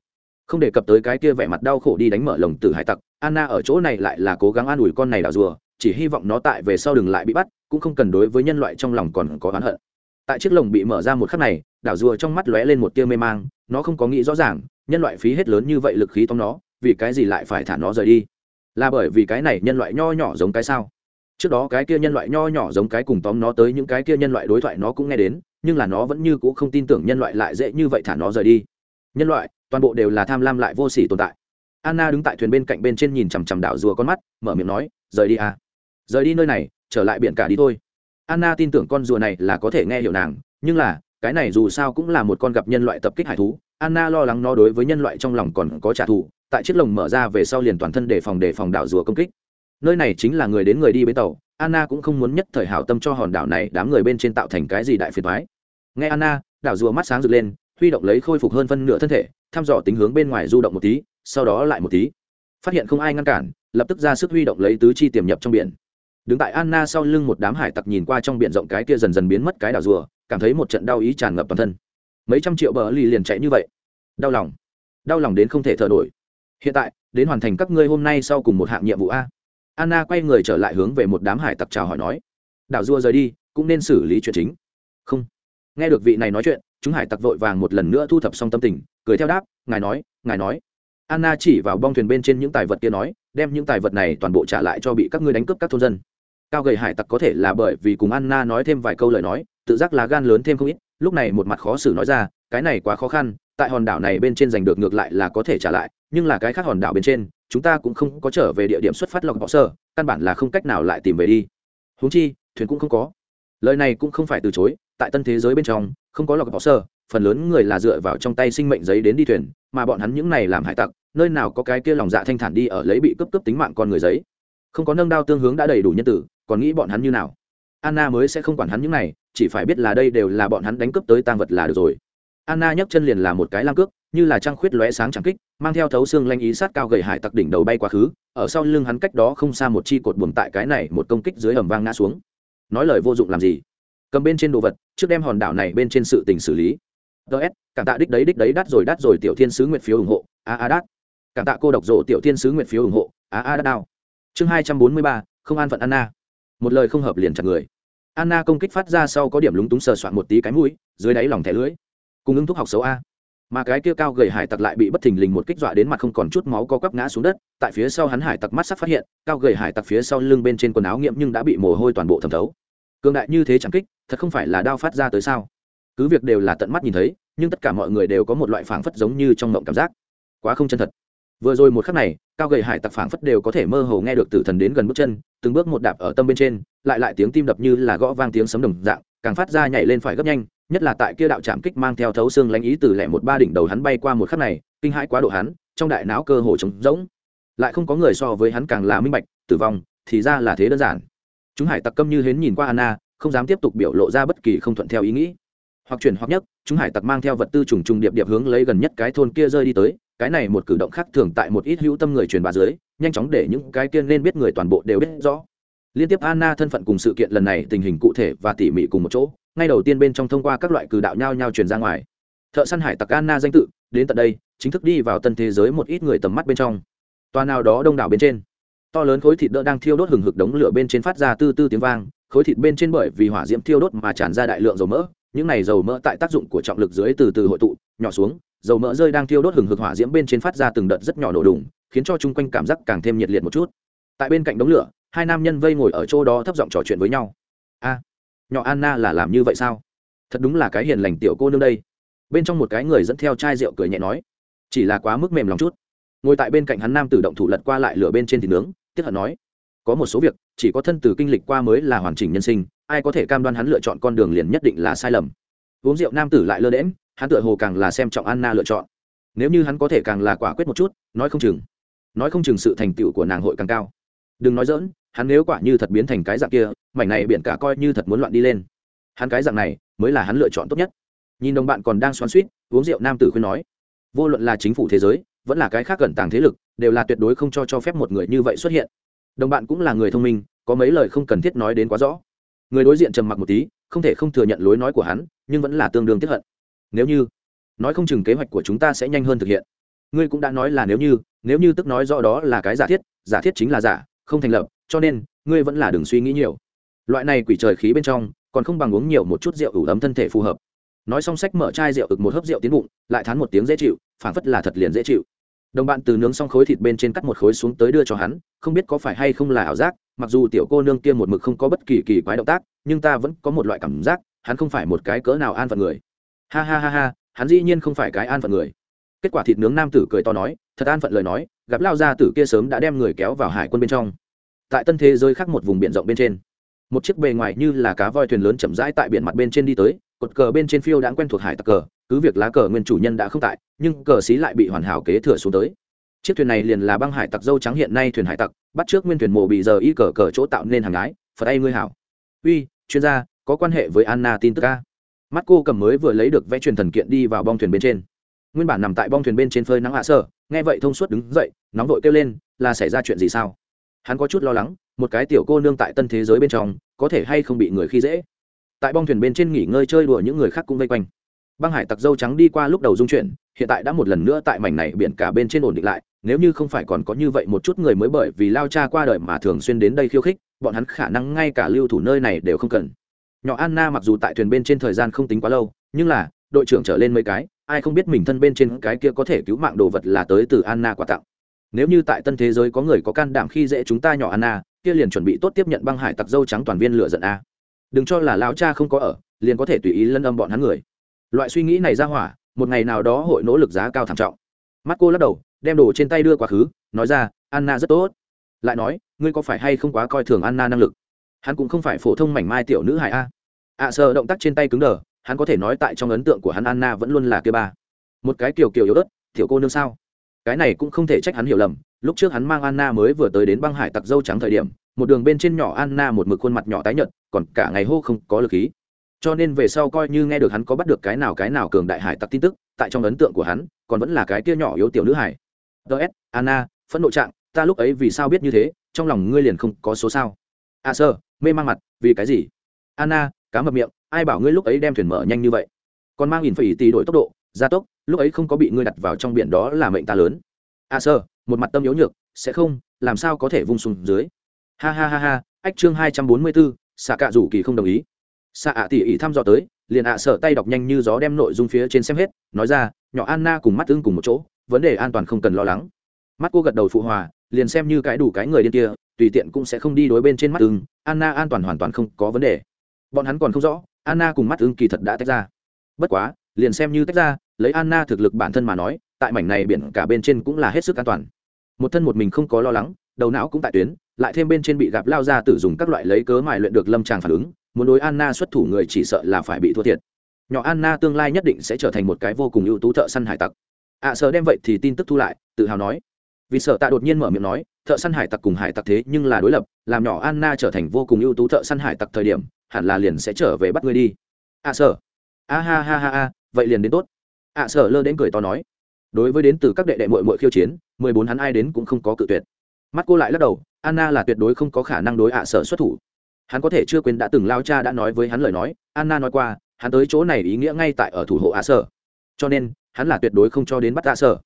không đề cập tới cái kia vẻ mặt đau khổ đi đánh mở lồng tử hải tặc, anna ở chỗ này lại là cố gắng an ủi con này đào rùa, chỉ hy vọng nó tại về sau đừng lại bị bắt, cũng không cần đối với nhân loại trong lòng còn có oán hận. Tại chiếc lồng bị mở ra một khắc này đảo rùa trong mắt lóe lên một tia mê mang, nó không có nghĩ rõ ràng, nhân loại phí hết lớn như vậy lực khí tóm nó, vì cái gì lại phải thả nó rời đi? Là bởi vì cái này nhân loại nho nhỏ giống cái sao? Trước đó cái kia nhân loại nho nhỏ giống cái cùng tóm nó tới những cái kia nhân loại đối thoại nó cũng nghe đến, nhưng là nó vẫn như c ũ không tin tưởng nhân loại lại dễ như vậy thả nó rời đi. Nhân loại toàn bộ đều là tham lam lại vô sỉ tồn tại. Anna đứng tại thuyền bên cạnh bên trên nhìn chằm chằm đảo rùa con mắt, mở miệng nói, rời đi à? Rời đi nơi này, trở lại biển cả đi thôi. Anna tin tưởng con rùa này là có thể nghe hiểu nàng, nhưng là, cái này dù sao cũng là một con gặp nhân loại tập kích hải thú, anna lo lắng nó đối với nhân loại trong lòng còn có trả thù, tại chiếc lồng mở ra về sau liền toàn thân đề phòng đề phòng đảo rùa công kích. Nơi này chính là người đến người đi bến tàu, anna cũng không muốn nhất thời hảo tâm cho hòn đảo này đám người bên trên tạo thành cái gì đại phiền thoái nghe anna, đảo rùa mắt sáng rực lên huy động lấy khôi phục hơn phân nửa thân thể, thăm dò tính hướng bên ngoài du động một tí, sau đó lại một tí. Phát hiện không ai ngăn cản, lập tức ra sức huy động lấy tứ chi tiềm nhập trong biển. Đứng tại anna sau lưng một đám hải tặc nhìn qua trong biển rộng cái kia dần dần biến mất cái đảo rùa, cảm thấy một trận đau ý tràn ngập toàn thân. Mấy trăm triệu bờ lì liền chạy như vậy. Đau lòng. Đau lòng đến không thể thở nổi. Hiện tại, đến hoàn thành các ngươi hôm nay sau cùng một hạng nhiệm vụ a. Anna quay người trở lại hướng về một đám hải tặc chào hỏi nói. Đảo rùa rời đi, cũng nên xử lý chuyện chính. Không. Nghe được vị này nói chuyện chúng hải tặc vội vàng một lần nữa thu thập xong tâm tình, cười theo đáp, ngài nói ngài nói. Anna chỉ vào bong thuyền bên trên những tài vật kia nói, đem những tài vật này toàn bộ trả lại cho bị các ngươi đánh cướp các thôn dân. Cao gầy hải tặc có thể là bởi vì cùng anna nói thêm vài câu lời nói, tự giác là gan lớn thêm không ít, lúc này một mặt khó xử nói ra, cái này quá khó khăn, tại hòn đảo này bên trên giành được ngược lại là có thể trả lại, nhưng là cái khác hòn đảo bên trên, chúng ta cũng không có trở về địa điểm xuất phát lọc bỏ sơ, căn bản là không cách nào lại tìm về đi. Huống chi, thuyền cũng không có. Lời này cũng không phải từ chối tại tân thế giới bên trong, không có lọc bỏ sơ, phần lớn người là dựa vào trong tay sinh mệnh giấy đến đi thuyền, mà bọn hắn những này làm hải tặc, nơi nào có cái kia lòng dạ thanh thản đi ở lấy bị cướp cướp tính mạng con người giấy. Không có nâng đao tương hướng đã đầy đủ nhân tử, còn nghĩ bọn hắn như nào? Anna mới sẽ không quản hắn những này, chỉ phải biết là đây đều là bọn hắn đánh cướp tới tang vật là được rồi. Anna nhấc chân liền là một cái lam cước, như là trăng khuyết lóe sáng chẳng kích, mang theo thấu xương lanh ý sát cao gầy hải tặc đỉnh đầu bay quá khứ, ở sau lưng hắn cách đó không xa một chi cột buồm tại cái này một công kích dưới hầm vang ngã xuống. Nói lời vô dụng làm gì? Cầm bên trên đồ vật, trước đem hòn đảo này bên trên sự tình xử lý. Ts cảm tạ đích đấy đích đấy, đắt rồi đắt rồi, tiểu thiên sứ nguyệt phiếu ủng hộ, a a, đắt. Cảm tạ cô độc rộ, tiểu thiên sứ nguyệt phiếu ủng hộ, a a, đắt đao. Chương hai trăm bốn mươi ba, không an phận anna. Một lời không hợp liền chặt người. Anna công kích phát ra sau có điểm lúng túng sờ soạn một tí cái mũi, dưới đáy lòng thẻ lưới cùng ứng thúc học xấu a. Mà cái kia cao gầy hải tặc lại bị bất thình lình một kích dọa đến mặt không còn chút máu co quắp ngã xuống đất, tại phía sau hắn hải tặc mắt sắc phát hiện, cao gầy hải tặc phía sau lưng bên trên quần áo nghiệm nhưng đã bị mồ hôi toàn bộ thẩm thấu cường đại như thế chẳng kích, thật không phải là đao phát ra tới sao? Cứ việc đều là tận mắt nhìn thấy, nhưng tất cả mọi người đều có một loại phảng phất giống như trong mộng cảm giác. Quá không chân thật. Vừa rồi một khắc này, cao gầy hải tặc phảng phất đều có thể mơ hồ nghe được tử thần đến gần bước chân, từng bước một đạp ở tâm bên trên, lại lại tiếng tim đập như là gõ vang tiếng sấm đồng dạng, càng phát ra nhảy lên phải gấp nhanh, nhất là tại kia đạo trạm kích mang theo thấu xương lãnh ý từ lẻ một ba đỉnh đầu hắn bay qua một khắc này, kinh hãi quá độ hắn, trong đại não cơ hồ trống rỗng. Lại không có người so với hắn càng là minh bạch, tử vong thì ra là thế đơn giản chúng hải tặc câm như hến nhìn qua anna, không dám tiếp tục biểu lộ ra bất kỳ không thuận theo ý nghĩ. Hoặc chuyển hoặc nhất chúng hải tặc mang theo vật tư trùng trùng điệp điệp hướng lấy gần nhất cái thôn kia rơi đi tới. Cái này một cử động khác thường tại một ít hữu tâm người truyền bá dưới, nhanh chóng để những cái kia nên biết người toàn bộ đều biết rõ. Liên tiếp anna thân phận cùng sự kiện lần này tình hình cụ thể và tỉ mỉ cùng một chỗ, ngay đầu tiên bên trong thông qua các loại cử đạo nhau nhau truyền ra ngoài. Thợ săn hải tặc anna danh tự, đến tận đây, chính thức đi vào tân thế giới một ít người tầm mắt bên trong. Toa nào đó đông đảo bên trên to lớn khối thịt đỡ đang thiêu đốt hừng hực đống lửa bên trên phát ra tư tư tiếng vang, khối thịt bên trên bởi vì hỏa diễm thiêu đốt mà tràn ra đại lượng dầu mỡ, những này dầu mỡ tại tác dụng của trọng lực dưới từ từ hội tụ, nhỏ xuống, dầu mỡ rơi đang thiêu đốt hừng hực hỏa diễm bên trên phát ra từng đợt rất nhỏ nổ đùng, khiến cho chung quanh cảm giác càng thêm nhiệt liệt một chút. Tại bên cạnh đống lửa, hai nam nhân vây ngồi ở chỗ đó thấp giọng trò chuyện với nhau. A, nhỏ anna là làm như vậy sao? Thật đúng là cái hiền lành tiểu cô nương đây. Bên trong một cái người dẫn theo chai rượu cười nhẹ nói. Chỉ là quá mức mềm lòng chút. Ngồi tại bên cạnh hắn nam tử động thủ lật qua lại lửa bên trên thịt nướng tiếp hận nói, có một số việc, chỉ có thân từ kinh lịch qua mới là hoàn chỉnh nhân sinh, ai có thể cam đoan hắn lựa chọn con đường liền nhất định là sai lầm. Uống rượu nam tử lại lơ đễm hắn tựa hồ càng là xem trọng anna lựa chọn. Nếu như hắn có thể càng là quả quyết một chút, nói không chừng, nói không chừng sự thành tựu của nàng hội càng cao. Đừng nói dỡn hắn nếu quả như thật biến thành cái dạng kia, mảnh này biển cả coi như thật muốn loạn đi lên. Hắn cái dạng này mới là hắn lựa chọn tốt nhất. Nhìn đồng bạn còn đang xoắn suýt uống rượu nam tử khuyên nói, vô luận là chính phủ thế giới, vẫn là cái khác gần tàng thế lực đều là tuyệt đối không cho cho phép một người như vậy xuất hiện. Đồng bạn cũng là người thông minh, có mấy lời không cần thiết nói đến quá rõ. Người đối diện trầm mặc một tí, không thể không thừa nhận lối nói của hắn, nhưng vẫn là tương đương tiếp hận. Nếu như, nói không chừng kế hoạch của chúng ta sẽ nhanh hơn thực hiện. Ngươi cũng đã nói là nếu như nếu như tức nói rõ đó là cái giả thiết giả thiết chính là giả, không thành lập, cho nên, ngươi vẫn là đừng suy nghĩ nhiều. Loại này quỷ trời khí bên trong, còn không bằng uống nhiều một chút rượu ủ ấm thân thể phù hợp. Nói xong sách mở chai rượu ực một hớp rượu tiến bụng, lại thán một tiếng dễ chịu, phảng phất là thật liền dễ chịu đồng bạn từ nướng xong khối thịt bên trên cắt một khối xuống tới đưa cho hắn, không biết có phải hay không là ảo giác, mặc dù tiểu cô nương kia một mực không có bất kỳ kỳ quái động tác, nhưng ta vẫn có một loại cảm giác, hắn không phải một cái cỡ nào an phận người. Ha ha ha ha, hắn dĩ nhiên không phải cái an phận người. Kết quả thịt nướng nam tử cười to nói, thật an phận lời nói, gặp lao gia tử kia sớm đã đem người kéo vào hải quân bên trong. Tại tân thế giới khác một vùng biển rộng bên trên, một chiếc bề ngoài như là cá voi thuyền lớn chậm rãi tại biển mặt bên trên đi tới cột cờ bên trên phiêu đã quen thuộc hải tặc cờ, cứ việc lá cờ nguyên chủ nhân đã không tại, nhưng cờ xí lại bị hoàn hảo kế thừa xuống tới. Chiếc thuyền này liền là băng hải tặc dâu trắng hiện nay thuyền hải tặc, bắt trước nguyên thuyền mộ bị giờ y cờ cờ chỗ tạo nên hàng ái phật ay ngươi hảo. Uy, chuyên gia, có quan hệ với anna tin tức ca mắt cô cầm mới vừa lấy được vẽ truyền thần kiện đi vào bong thuyền bên trên. Nguyên bản nằm tại bong thuyền bên trên phơi nắng hạ sơ, nghe vậy thông suốt đứng dậy, nóng vội kêu lên, là xảy ra chuyện gì sao? Hắn có chút lo lắng, một cái tiểu cô nương tại tân thế giới bên trong, có thể hay không bị người khi dễ? Tại bong thuyền bên trên nghỉ ngơi chơi đùa những người khác cũng vây quanh. Băng hải tặc dâu trắng đi qua lúc đầu dung chuyển, hiện tại đã một lần nữa tại mảnh này biển cả bên trên ổn định lại, nếu như không phải còn có như vậy một chút người mới bởi vì lao cha qua đời mà thường xuyên đến đây khiêu khích, bọn hắn khả năng ngay cả lưu thủ nơi này đều không cần. Nhỏ anna mặc dù tại thuyền bên trên thời gian không tính quá lâu, nhưng là, đội trưởng trở lên mấy cái, ai không biết mình thân bên trên cái kia có thể cứu mạng đồ vật là tới từ anna quà tặng. Nếu như tại tân thế giới có người có can đảm khi dễ chúng ta nhỏ anna, kia liền chuẩn bị tốt tiếp nhận băng hải tặc dâu trắng toàn viên lựa giận a đừng cho là lão cha không có ở liền có thể tùy ý lân âm bọn hắn người. Loại suy nghĩ này ra hỏa một ngày nào đó hội nỗ lực giá cao thảm trọng. Mắt cô lắc đầu đem đồ trên tay đưa quá khứ nói ra anna rất tốt. Lại nói ngươi có phải hay không quá coi thường anna năng lực? Hắn cũng không phải phổ thông mảnh mai tiểu nữ hài a. Ạ à, sờ động tác trên tay cứng đờ hắn có thể nói tại trong ấn tượng của hắn anna vẫn luôn là kia ba. Một cái kiểu kiểu yếu ớt tiểu cô nương sao? Cái này cũng không thể trách hắn hiểu lầm lúc trước hắn mang anna mới vừa tới đến băng hải tặc dâu trắng thời điểm một đường bên trên nhỏ anna một mực khuôn mặt nhỏ tái nhợt còn cả ngày hô không có lực khí. Cho nên về sau coi như nghe được hắn có bắt được cái nào cái nào cường đại hải tặc tin tức tại trong ấn tượng của hắn còn vẫn là cái kia nhỏ yếu tiểu nữ hải. Ts anna phẫn nộ trạng ta lúc ấy vì sao biết như thế trong lòng ngươi liền không có số sao? A à, sơ mê mang mặt vì cái gì? Anna cá mập miệng ai bảo ngươi lúc ấy đem thuyền mở nhanh như vậy? Còn mang nhìn phải tỷ đổi tốc độ gia tốc lúc ấy không có bị ngươi đặt vào trong biển đó là mệnh ta lớn. A à, sơ một mặt tâm yếu nhược sẽ không làm sao có thể vung xuống dưới? Ha ha ha ha ách chương hai trăm bốn mươi bốn xạ cạ rủ kỳ không đồng ý. Xạ ạ tỉ ỉ thăm dò tới, liền ạ sợ tay đọc nhanh như gió đem nội dung phía trên xem hết, nói ra, nhỏ anna cùng mắt tương cùng một chỗ, vấn đề an toàn không cần lo lắng. Mắt cô gật đầu phụ hòa, liền xem như cái đủ cái người điên kia, tùy tiện cũng sẽ không đi đối bên trên mắt tương. anna an toàn hoàn toàn không có vấn đề. Bọn hắn còn không rõ, anna cùng mắt tương kỳ thật đã tách ra. Bất quá, liền xem như tách ra, lấy anna thực lực bản thân mà nói, tại mảnh này biển cả bên trên cũng là hết sức an toàn. Một thân một mình không có lo lắng đầu não cũng tại tuyến lại thêm bên trên bị gặp lao ra tử dùng các loại lấy cớ mài luyện được lâm tràng phản ứng muốn đối anna xuất thủ người chỉ sợ là phải bị thua thiệt. Nhỏ anna tương lai nhất định sẽ trở thành một cái vô cùng ưu tú thợ săn hải tặc. Ạ à, sợ đem vậy thì tin tức thu lại tự hào nói. Vì sợ tạ đột nhiên mở miệng nói thợ săn hải tặc cùng hải tặc thế nhưng là đối lập làm nhỏ anna trở thành vô cùng ưu tú thợ săn hải tặc thời điểm hẳn là liền sẽ trở về bắt ngươi đi. Ạ à, sợ. A ha ha ha ha vậy liền đến tốt. Ạ à, sợ lơ đến cười to nói. Đối với đến từ các đệ đệ mội mội khiêu chiến mười bốn hắn ai đến cũng không có cự tuyệt mắt cô lại lắc đầu, anna là tuyệt đối không có khả năng đối ạ sở xuất thủ. Hắn có thể chưa quên đã từng lao cha đã nói với hắn lời nói, anna nói qua, hắn tới chỗ này ý nghĩa ngay tại ở thủ hộ ạ sở. Cho nên, hắn là tuyệt đối không cho đến bắt ạ sở.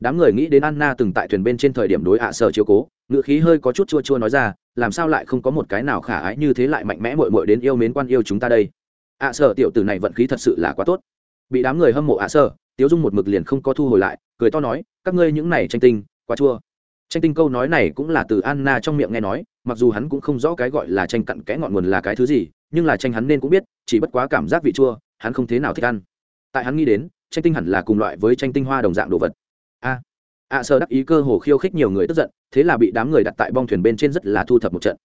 Đám người nghĩ đến anna từng tại thuyền bên trên thời điểm đối ạ sở chiếu cố, ngữ khí hơi có chút chua chua nói ra, làm sao lại không có một cái nào khả ái như thế lại mạnh mẽ mội mội đến yêu mến quan yêu chúng ta đây? Ạ sở tiểu tử này vận khí thật sự là quá tốt. Bị đám người hâm mộ ạ sở, tiếu dung một mực liền không có thu hồi lại, cười to nói, các ngươi những này tranh tinh, quá chua tranh tinh câu nói này cũng là từ anna trong miệng nghe nói mặc dù hắn cũng không rõ cái gọi là tranh cặn kẽ ngọn nguồn là cái thứ gì nhưng là tranh hắn nên cũng biết chỉ bất quá cảm giác vị chua hắn không thế nào thích ăn. Tại hắn nghĩ đến tranh tinh hẳn là cùng loại với tranh tinh hoa đồng dạng đồ vật. A à, a sơ đắc ý cơ hồ khiêu khích nhiều người tức giận thế là bị đám người đặt tại bong thuyền bên trên rất là thu thập một trận.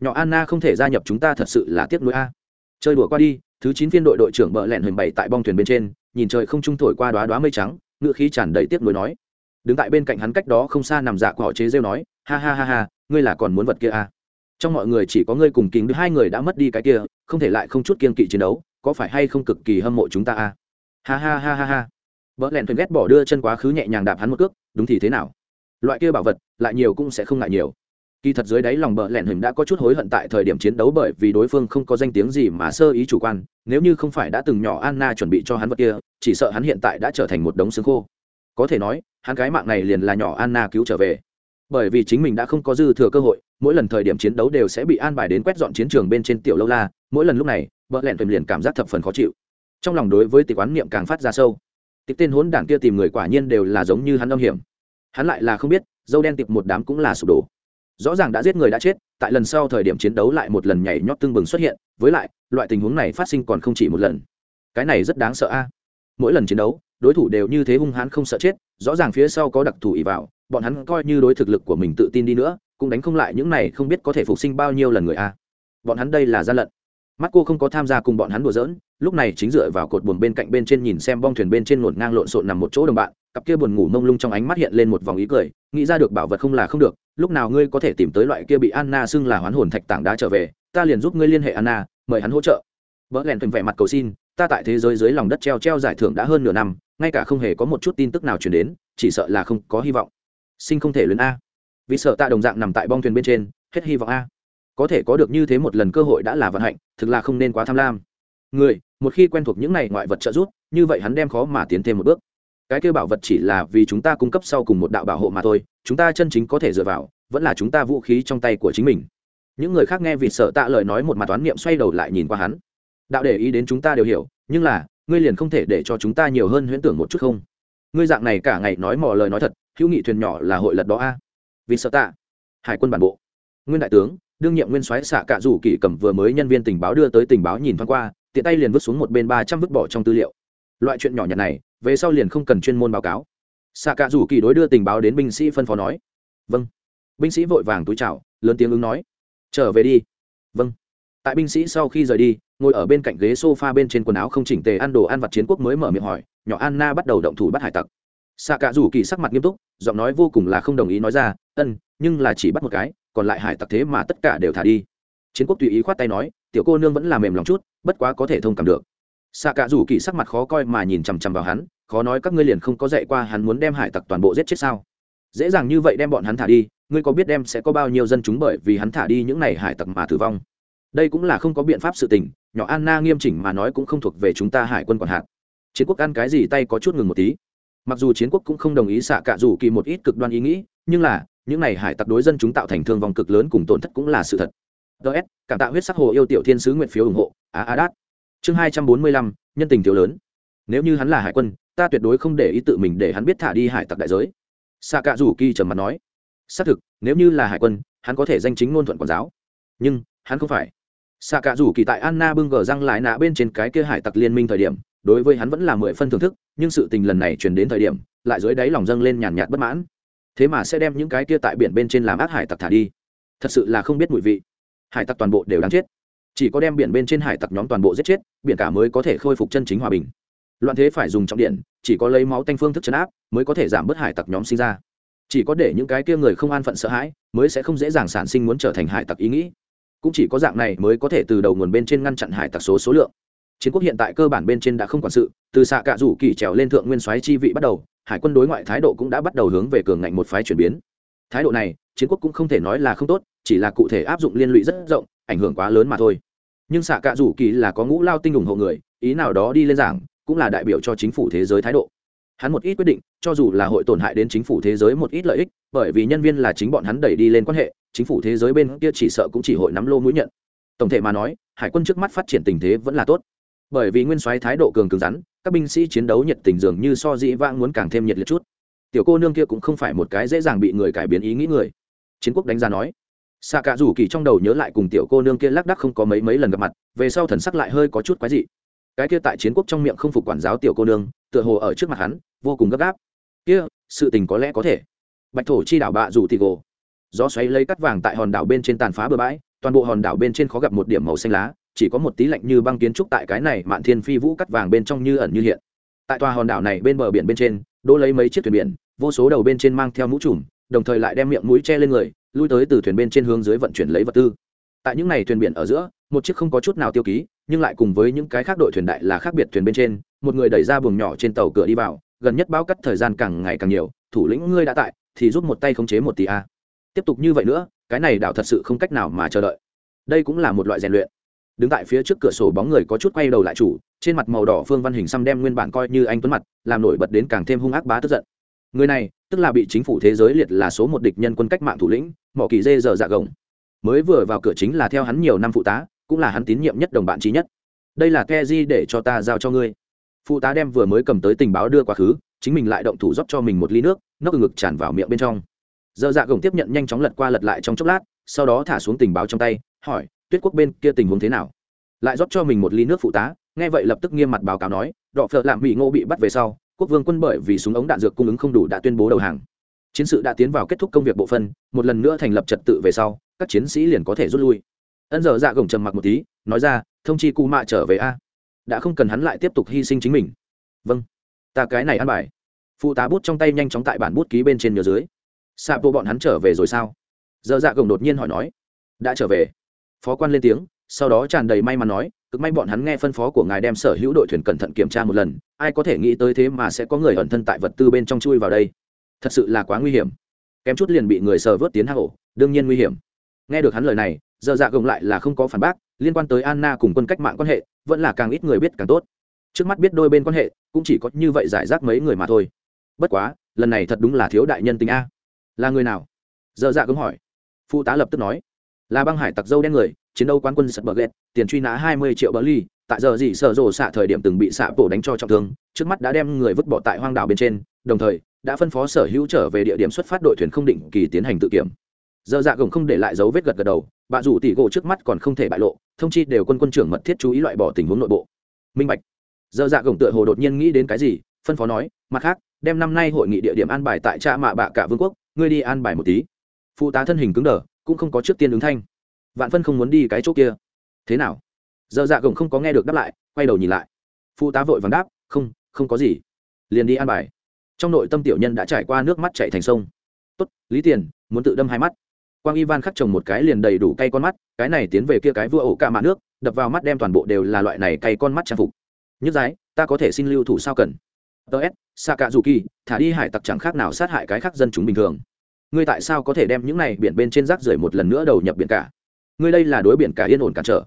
Nhỏ anna không thể gia nhập chúng ta thật sự là tiếc nuối a. Chơi đùa qua đi thứ chín phiên đội đội trưởng bợ lẹn huyền bảy tại bong thuyền bên trên nhìn trời không trung thổi qua đoá đoá mây trắng ngựa khí tràn đầy tiếc nuối nói đứng tại bên cạnh hắn cách đó không xa nằm dạ của họ chế rêu nói, ha ha ha ha, ngươi là còn muốn vật kia à? Trong mọi người chỉ có ngươi cùng kính hai người đã mất đi cái kia, không thể lại không chút kiên kỵ chiến đấu, có phải hay không cực kỳ hâm mộ chúng ta à? Ha ha ha ha ha. Vợ lẹn thuyền ghét bỏ đưa chân quá khứ nhẹ nhàng đạp hắn một cước, đúng thì thế nào? Loại kia bảo vật, lại nhiều cũng sẽ không ngại nhiều. Kỳ thật dưới đáy lòng bờ lẹn hình đã có chút hối hận tại thời điểm chiến đấu bởi vì đối phương không có danh tiếng gì mà sơ ý chủ quan, nếu như không phải đã từng nhỏ anna chuẩn bị cho hắn vật kia, chỉ sợ hắn hiện tại đã trở thành một đống xương khô. Có thể nói hắn cái mạng này liền là nhỏ anna cứu trở về. Bởi vì chính mình đã không có dư thừa cơ hội, mỗi lần thời điểm chiến đấu đều sẽ bị an bài đến quét dọn chiến trường bên trên tiểu lâu la, mỗi lần lúc này vợ lẹn tùm liền cảm giác thập phần khó chịu. Trong lòng đối với tịch quán niệm càng phát ra sâu. Tịch tên hỗn đảng kia tìm người quả nhiên đều là giống như hắn âm hiểm. Hắn lại là không biết, dâu đen tịch một đám cũng là sụp đổ. Rõ ràng đã giết người đã chết, tại lần sau thời điểm chiến đấu lại một lần nhảy nhót tương bừng xuất hiện, với lại, loại tình huống này phát sinh còn không chỉ một lần. Cái này rất đáng sợ a mỗi lần chiến đấu, đối thủ đều như thế hung hãn không sợ chết, rõ ràng phía sau có đặc thù ỷ vào, bọn hắn coi như đối thực lực của mình tự tin đi nữa, cũng đánh không lại những này không biết có thể phục sinh bao nhiêu lần người a. Bọn hắn đây là gian lận. Mắt cô không có tham gia cùng bọn hắn đùa giỡn, lúc này chính dựa vào cột buồn bên cạnh bên trên nhìn xem bong thuyền bên trên ngổn ngang lộn xộn nằm một chỗ đồng bạn, cặp kia buồn ngủ mông lung trong ánh mắt hiện lên một vòng ý cười, nghĩ ra được bảo vật không là không được, lúc nào ngươi có thể tìm tới loại kia bị anna xưng là hoán hồn thạch tảng đá trở về, ta liền giúp ngươi liên hệ anna, mời hắn hỗ trợ. Vỡ lèn phình vẻ mặt cầu xin ta tại thế giới dưới lòng đất treo treo giải thưởng đã hơn nửa năm, ngay cả không hề có một chút tin tức nào chuyển đến, chỉ sợ là không có hy vọng. Sinh không thể lớn a. Vì sợ tạ đồng dạng nằm tại bong thuyền bên trên, hết hy vọng a. Có thể có được như thế một lần cơ hội đã là vận hạnh, thực là không nên quá tham lam. Người, một khi quen thuộc những này ngoại vật trợ giúp, như vậy hắn đem khó mà tiến thêm một bước. Cái kêu bảo vật chỉ là vì chúng ta cung cấp sau cùng một đạo bảo hộ mà thôi, chúng ta chân chính có thể dựa vào, vẫn là chúng ta vũ khí trong tay của chính mình. Những người khác nghe vì sợ tạ lời nói một mặt toán niệm xoay đầu lại nhìn qua hắn đạo để ý đến chúng ta đều hiểu, nhưng là, ngươi liền không thể để cho chúng ta nhiều hơn huyễn tưởng một chút không? Ngươi dạng này cả ngày nói mò lời nói thật, hữu nghị thuyền nhỏ là hội lật đó a. Vì sợ tạ, hải quân bản bộ. Nguyên đại tướng, đương nhiệm nguyên soái xạ cạ rủ kỷ cầm vừa mới nhân viên tình báo đưa tới tình báo nhìn thoáng qua, tiện tay liền vứt xuống một bên ba trăm vứt bỏ trong tư liệu. Loại chuyện nhỏ nhặt này, về sau liền không cần chuyên môn báo cáo. Xạ cạ rủ kỳ đối đưa tình báo đến binh sĩ phân phó nói. Vâng. Binh sĩ vội vàng túi chào, lớn tiếng ứng nói. Trở về đi. Vâng. Tại binh sĩ sau khi rời đi ngồi ở bên cạnh ghế sofa bên trên quần áo không chỉnh tề ăn đồ ăn vặt chiến quốc mới mở miệng hỏi, nhỏ anna bắt đầu động thủ bắt hải tặc. Xạ cả rủ kỳ sắc mặt nghiêm túc, giọng nói vô cùng là không đồng ý nói ra, ân, nhưng là chỉ bắt một cái, còn lại hải tặc thế mà tất cả đều thả đi. Chiến quốc tùy ý khoát tay nói, tiểu cô nương vẫn là mềm lòng chút, bất quá có thể thông cảm được. Xạ cả rủ kỳ sắc mặt khó coi mà nhìn chằm chằm vào hắn, khó nói các ngươi liền không có dạy qua hắn muốn đem hải tặc toàn bộ giết chết sao? Dễ dàng như vậy đem bọn hắn thả đi, ngươi có biết đem sẽ có bao nhiêu dân chúng bởi vì hắn thả đi những này hải tặc mà tử vong? Đây cũng là không có biện pháp sự tình nhỏ anna nghiêm chỉnh mà nói cũng không thuộc về chúng ta hải quân quản hạt. Chiến quốc ăn cái gì tay có chút ngừng một tí. Mặc dù chiến quốc cũng không đồng ý xạ cả rủ kỳ một ít cực đoan ý nghĩ, nhưng là, những này hải tặc đối dân chúng tạo thành thương vong cực lớn cùng tổn thất cũng là sự thật. Ts cảm tạ huyết sắc hồ yêu tiểu thiên sứ nguyện phiếu ủng hộ, á á đát. Chương hai trăm bốn mươi lăm, nhân tình thiếu lớn. Nếu như hắn là hải quân, ta tuyệt đối không để ý tự mình để hắn biết thả đi hải tặc đại giới. Xạ cạ rủ kỳ trầm mặt nói. Xác thực, nếu như là hải quân, hắn có thể danh chính ngôn thuận quản giáo. Nhưng, hắn không phải xạ cả rủ kỳ tại anna bưng gờ răng lại nạ bên trên cái kia hải tặc liên minh thời điểm, đối với hắn vẫn là mười phân thưởng thức, nhưng sự tình lần này chuyển đến thời điểm, lại dưới đáy lòng dâng lên nhàn nhạt bất mãn. Thế mà sẽ đem những cái kia tại biển bên trên làm ác hải tặc thả đi. Thật sự là không biết mùi vị. Hải tặc toàn bộ đều đáng chết. Chỉ có đem biển bên trên hải tặc nhóm toàn bộ giết chết, biển cả mới có thể khôi phục chân chính hòa bình. Loạn thế phải dùng trọng điện, chỉ có lấy máu tanh phương thức chấn áp, mới có thể giảm bớt hải tặc nhóm sinh ra. Chỉ có để những cái kia người không an phận sợ hãi, mới sẽ không dễ dàng sản sinh muốn trở thành hải tặc ý nghĩ cũng chỉ có dạng này mới có thể từ đầu nguồn bên trên ngăn chặn hải tặc số số lượng. Chiến quốc hiện tại cơ bản bên trên đã không quản sự, từ xạ cạ rủ kỳ trèo lên thượng nguyên soái chi vị bắt đầu, hải quân đối ngoại thái độ cũng đã bắt đầu hướng về cường ngạnh một phái chuyển biến. Thái độ này, chiến quốc cũng không thể nói là không tốt, chỉ là cụ thể áp dụng liên lụy rất rộng, ảnh hưởng quá lớn mà thôi. Nhưng xạ cạ rủ kỳ là có ngũ lao tinh ủng hộ người, ý nào đó đi lên giảng, cũng là đại biểu cho chính phủ thế giới thái độ hắn một ít quyết định, cho dù là hội tổn hại đến chính phủ thế giới một ít lợi ích, bởi vì nhân viên là chính bọn hắn đẩy đi lên quan hệ, chính phủ thế giới bên kia chỉ sợ cũng chỉ hội nắm lô mũi nhận. Tổng thể mà nói, hải quân trước mắt phát triển tình thế vẫn là tốt. Bởi vì nguyên soái thái độ cường cứng rắn, các binh sĩ chiến đấu nhiệt tình dường như so dĩ vãng muốn càng thêm nhiệt liệt chút. Tiểu cô nương kia cũng không phải một cái dễ dàng bị người cải biến ý nghĩ người. Chiến quốc đánh giá nói xạ cả rủ kỳ trong đầu nhớ lại cùng tiểu cô nương kia lác đắc không có mấy mấy lần gặp mặt, về sau thần sắc lại hơi có chút quái dị cái kia tại chiến quốc trong miệng không phục quản giáo tiểu cô nương, tựa hồ ở trước mặt hắn, vô cùng gấp gáp. Kia, sự tình có lẽ có thể. Bạch thổ chi đảo bạ rủ thì gồ. Gió xoáy lấy cắt vàng tại hòn đảo bên trên tàn phá bờ bãi, toàn bộ hòn đảo bên trên khó gặp một điểm màu xanh lá, chỉ có một tí lạnh như băng kiến trúc tại cái này mạn thiên phi vũ cắt vàng bên trong như ẩn như hiện. Tại tòa hòn đảo này bên bờ biển bên trên, đỗ lấy mấy chiếc thuyền biển, vô số đầu bên trên mang theo mũ trùm, đồng thời lại đem miệng mũi che lên người, lui tới từ thuyền bên trên hướng dưới vận chuyển lấy vật tư. Tại những này thuyền biển ở giữa, một chiếc không có chút nào tiêu ký nhưng lại cùng với những cái khác đội thuyền đại là khác biệt thuyền bên trên, một người đẩy ra buồng nhỏ trên tàu cửa đi vào, gần nhất báo cắt thời gian càng ngày càng nhiều, thủ lĩnh ngươi đã tại, thì giúp một tay khống chế một tỷ a. Tiếp tục như vậy nữa, cái này đảo thật sự không cách nào mà chờ đợi. Đây cũng là một loại rèn luyện. Đứng tại phía trước cửa sổ bóng người có chút quay đầu lại chủ, trên mặt màu đỏ phương văn hình xăm đem nguyên bản coi như anh tuấn mặt, làm nổi bật đến càng thêm hung ác bá tức giận. Người này, tức là bị chính phủ thế giới liệt là số một địch nhân quân cách mạng thủ lĩnh mỏ kỳ dê giờ dạ gồng. Mới vừa vào cửa chính là theo hắn nhiều năm phụ tá cũng là hắn tín nhiệm nhất đồng bạn trí nhất. Đây là ke di để cho ta giao cho ngươi. Phụ tá đem vừa mới cầm tới tình báo đưa quá khứ, chính mình lại động thủ rót cho mình một ly nước nóc ngực tràn vào miệng bên trong. Dơ dạ gồng tiếp nhận nhanh chóng lật qua lật lại trong chốc lát, sau đó thả xuống tình báo trong tay, hỏi, tuyết quốc bên kia tình huống thế nào? Lại rót cho mình một ly nước phụ tá, nghe vậy lập tức nghiêm mặt báo cáo nói, đọ phợ lạm bị ngô bị bắt về sau, quốc vương quân bởi vì súng ống đạn dược cung ứng không đủ đã tuyên bố đầu hàng. Chiến sự đã tiến vào kết thúc công việc bộ phân, một lần nữa thành lập trật tự về sau, các chiến sĩ liền có thể rút lui ân giờ dạ gồng trầm mặc một tí, nói ra, thông chi cụ mạ trở về a. Đã không cần hắn lại tiếp tục hy sinh chính mình. Vâng ta cái này ăn bài. Phụ tá bút trong tay nhanh chóng tại bản bút ký bên trên nhờ dưới. Xạ bộ bọn hắn trở về rồi sao? Giờ dạ gồng đột nhiên hỏi nói. Đã trở về. Phó quan lên tiếng, sau đó tràn đầy may mắn nói, cực may bọn hắn nghe phân phó của ngài đem sở hữu đội thuyền cẩn thận kiểm tra một lần, ai có thể nghĩ tới thế mà sẽ có người ẩn thân tại vật tư bên trong chui vào đây. Thật sự là quá nguy hiểm. Kém chút liền bị người sờ vớt tiến hạ hổ đương nhiên nguy hiểm nghe được hắn lời này giờ dạ gồng lại là không có phản bác, liên quan tới anna cùng quân cách mạng quan hệ, vẫn là càng ít người biết càng tốt. Trước mắt biết đôi bên quan hệ, cũng chỉ có như vậy giải rác mấy người mà thôi. Bất quá, lần này thật đúng là thiếu đại nhân tình a. Là người nào? Giờ dạ gồng hỏi. Phụ tá lập tức nói. Là băng hải tặc dâu đen người, chiến đấu quán quân sật bờ ghét tiền truy nã hai mươi triệu bờ ly, tại giờ gì sợ rồ xạ thời điểm từng bị xạ bổ đánh cho trọng thương, trước mắt đã đem người vứt bỏ tại hoang đảo bên trên, đồng thời, đã phân phó sở hữu trở về địa điểm xuất phát đội thuyền không định kỳ tiến hành tự kiểm giờ dạ gồng không để lại dấu vết gật gật đầu, bà rủ tỷ gỗ trước mắt còn không thể bại lộ, thông chi đều quân quân trưởng mật thiết chú ý loại bỏ tình huống nội bộ. Minh bạch. Giờ dạ gồng tựa hồ đột nhiên nghĩ đến cái gì, phân phó nói, mặt khác, đem năm nay hội nghị địa điểm an bài tại cha mạ bạ cả vương quốc, ngươi đi an bài một tí. Phụ tá thân hình cứng đờ, cũng không có trước tiên ứng thanh. Vạn phân không muốn đi cái chỗ kia. Thế nào? Giờ dạ gồng không có nghe được đáp lại, quay đầu nhìn lại. Phụ tá vội vàng đáp, không không có gì. Liền đi an bài. Trong nội tâm tiểu nhân đã trải qua nước mắt chạy thành sông. Tốt, lý tiền, muốn tự đâm hai mắt quang ivan khắc trồng một cái liền đầy đủ cay con mắt, cái này tiến về kia cái vua ổ ca mạ nước, đập vào mắt đem toàn bộ đều là loại này cay con mắt trang phục. Nhất giái, ta có thể xin lưu thủ sao cần? Ts sa cạ dù kỳ thả đi hải tặc chẳng khác nào sát hại cái khác dân chúng bình thường. Ngươi tại sao có thể đem những này biển bên trên rác rưởi một lần nữa đầu nhập biển cả? Ngươi đây là đối biển cả yên ổn cản trở.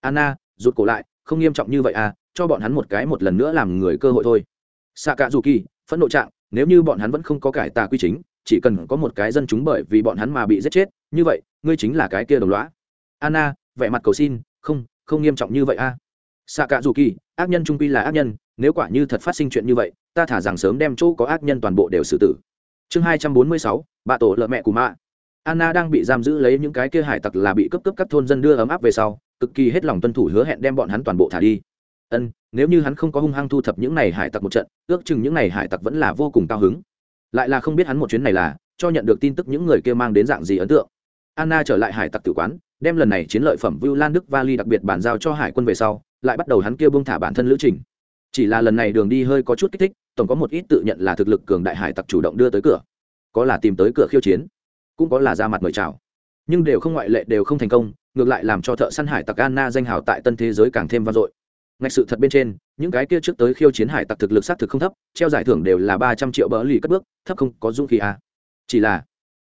Anna, rụt cổ lại, không nghiêm trọng như vậy à cho bọn hắn một cái một lần nữa làm người cơ hội thôi. Sa cạ dù kỳ phẫn nộ trạng, nếu như bọn hắn vẫn không có cải tà quy chính, chỉ cần có một cái dân chúng bởi vì bọn hắn mà bị giết chết như vậy, ngươi chính là cái kia đồng lõa. Anna, vẻ mặt cầu xin, không không nghiêm trọng như vậy a. À. xạ cả dù kỳ ác nhân trung quy là ác nhân, nếu quả như thật phát sinh chuyện như vậy, ta thả rằng sớm đem chỗ có ác nhân toàn bộ đều xử tử. Chương hai trăm bốn mươi sáu, bà tổ lợ mẹ của mạ. Anna đang bị giam giữ lấy những cái kia hải tặc là bị cấp cấp các thôn dân đưa ấm áp về sau, cực kỳ hết lòng tuân thủ hứa hẹn đem bọn hắn toàn bộ thả đi. Ân, nếu như hắn không có hung hăng thu thập những này hải tặc một trận, ước chừng những này hải tặc vẫn là vô cùng cao hứng. Lại là không biết hắn một chuyến này là, cho nhận được tin tức những người kia mang đến dạng gì ấn tượng anna trở lại hải tặc tử quán đem lần này chiến lợi phẩm Vu Lan Đức Vali đặc biệt bàn giao cho hải quân về sau, lại bắt đầu hắn kia buông thả bản thân lữ trình. Chỉ là lần này đường đi hơi có chút kích thích, tổng có một ít tự nhận là thực lực cường đại hải tặc chủ động đưa tới cửa. Có là tìm tới cửa khiêu chiến, cũng có là ra mặt mời chào. Nhưng đều không ngoại lệ đều không thành công, ngược lại làm cho thợ săn hải tặc Anna danh hào tại tân thế giới càng thêm vang dội ngạch sự thật bên trên những cái kia trước tới khiêu chiến hải tặc thực lực xác thực không thấp treo giải thưởng đều là ba trăm triệu bỡ lì cất bước thấp không có dũng khí à. chỉ là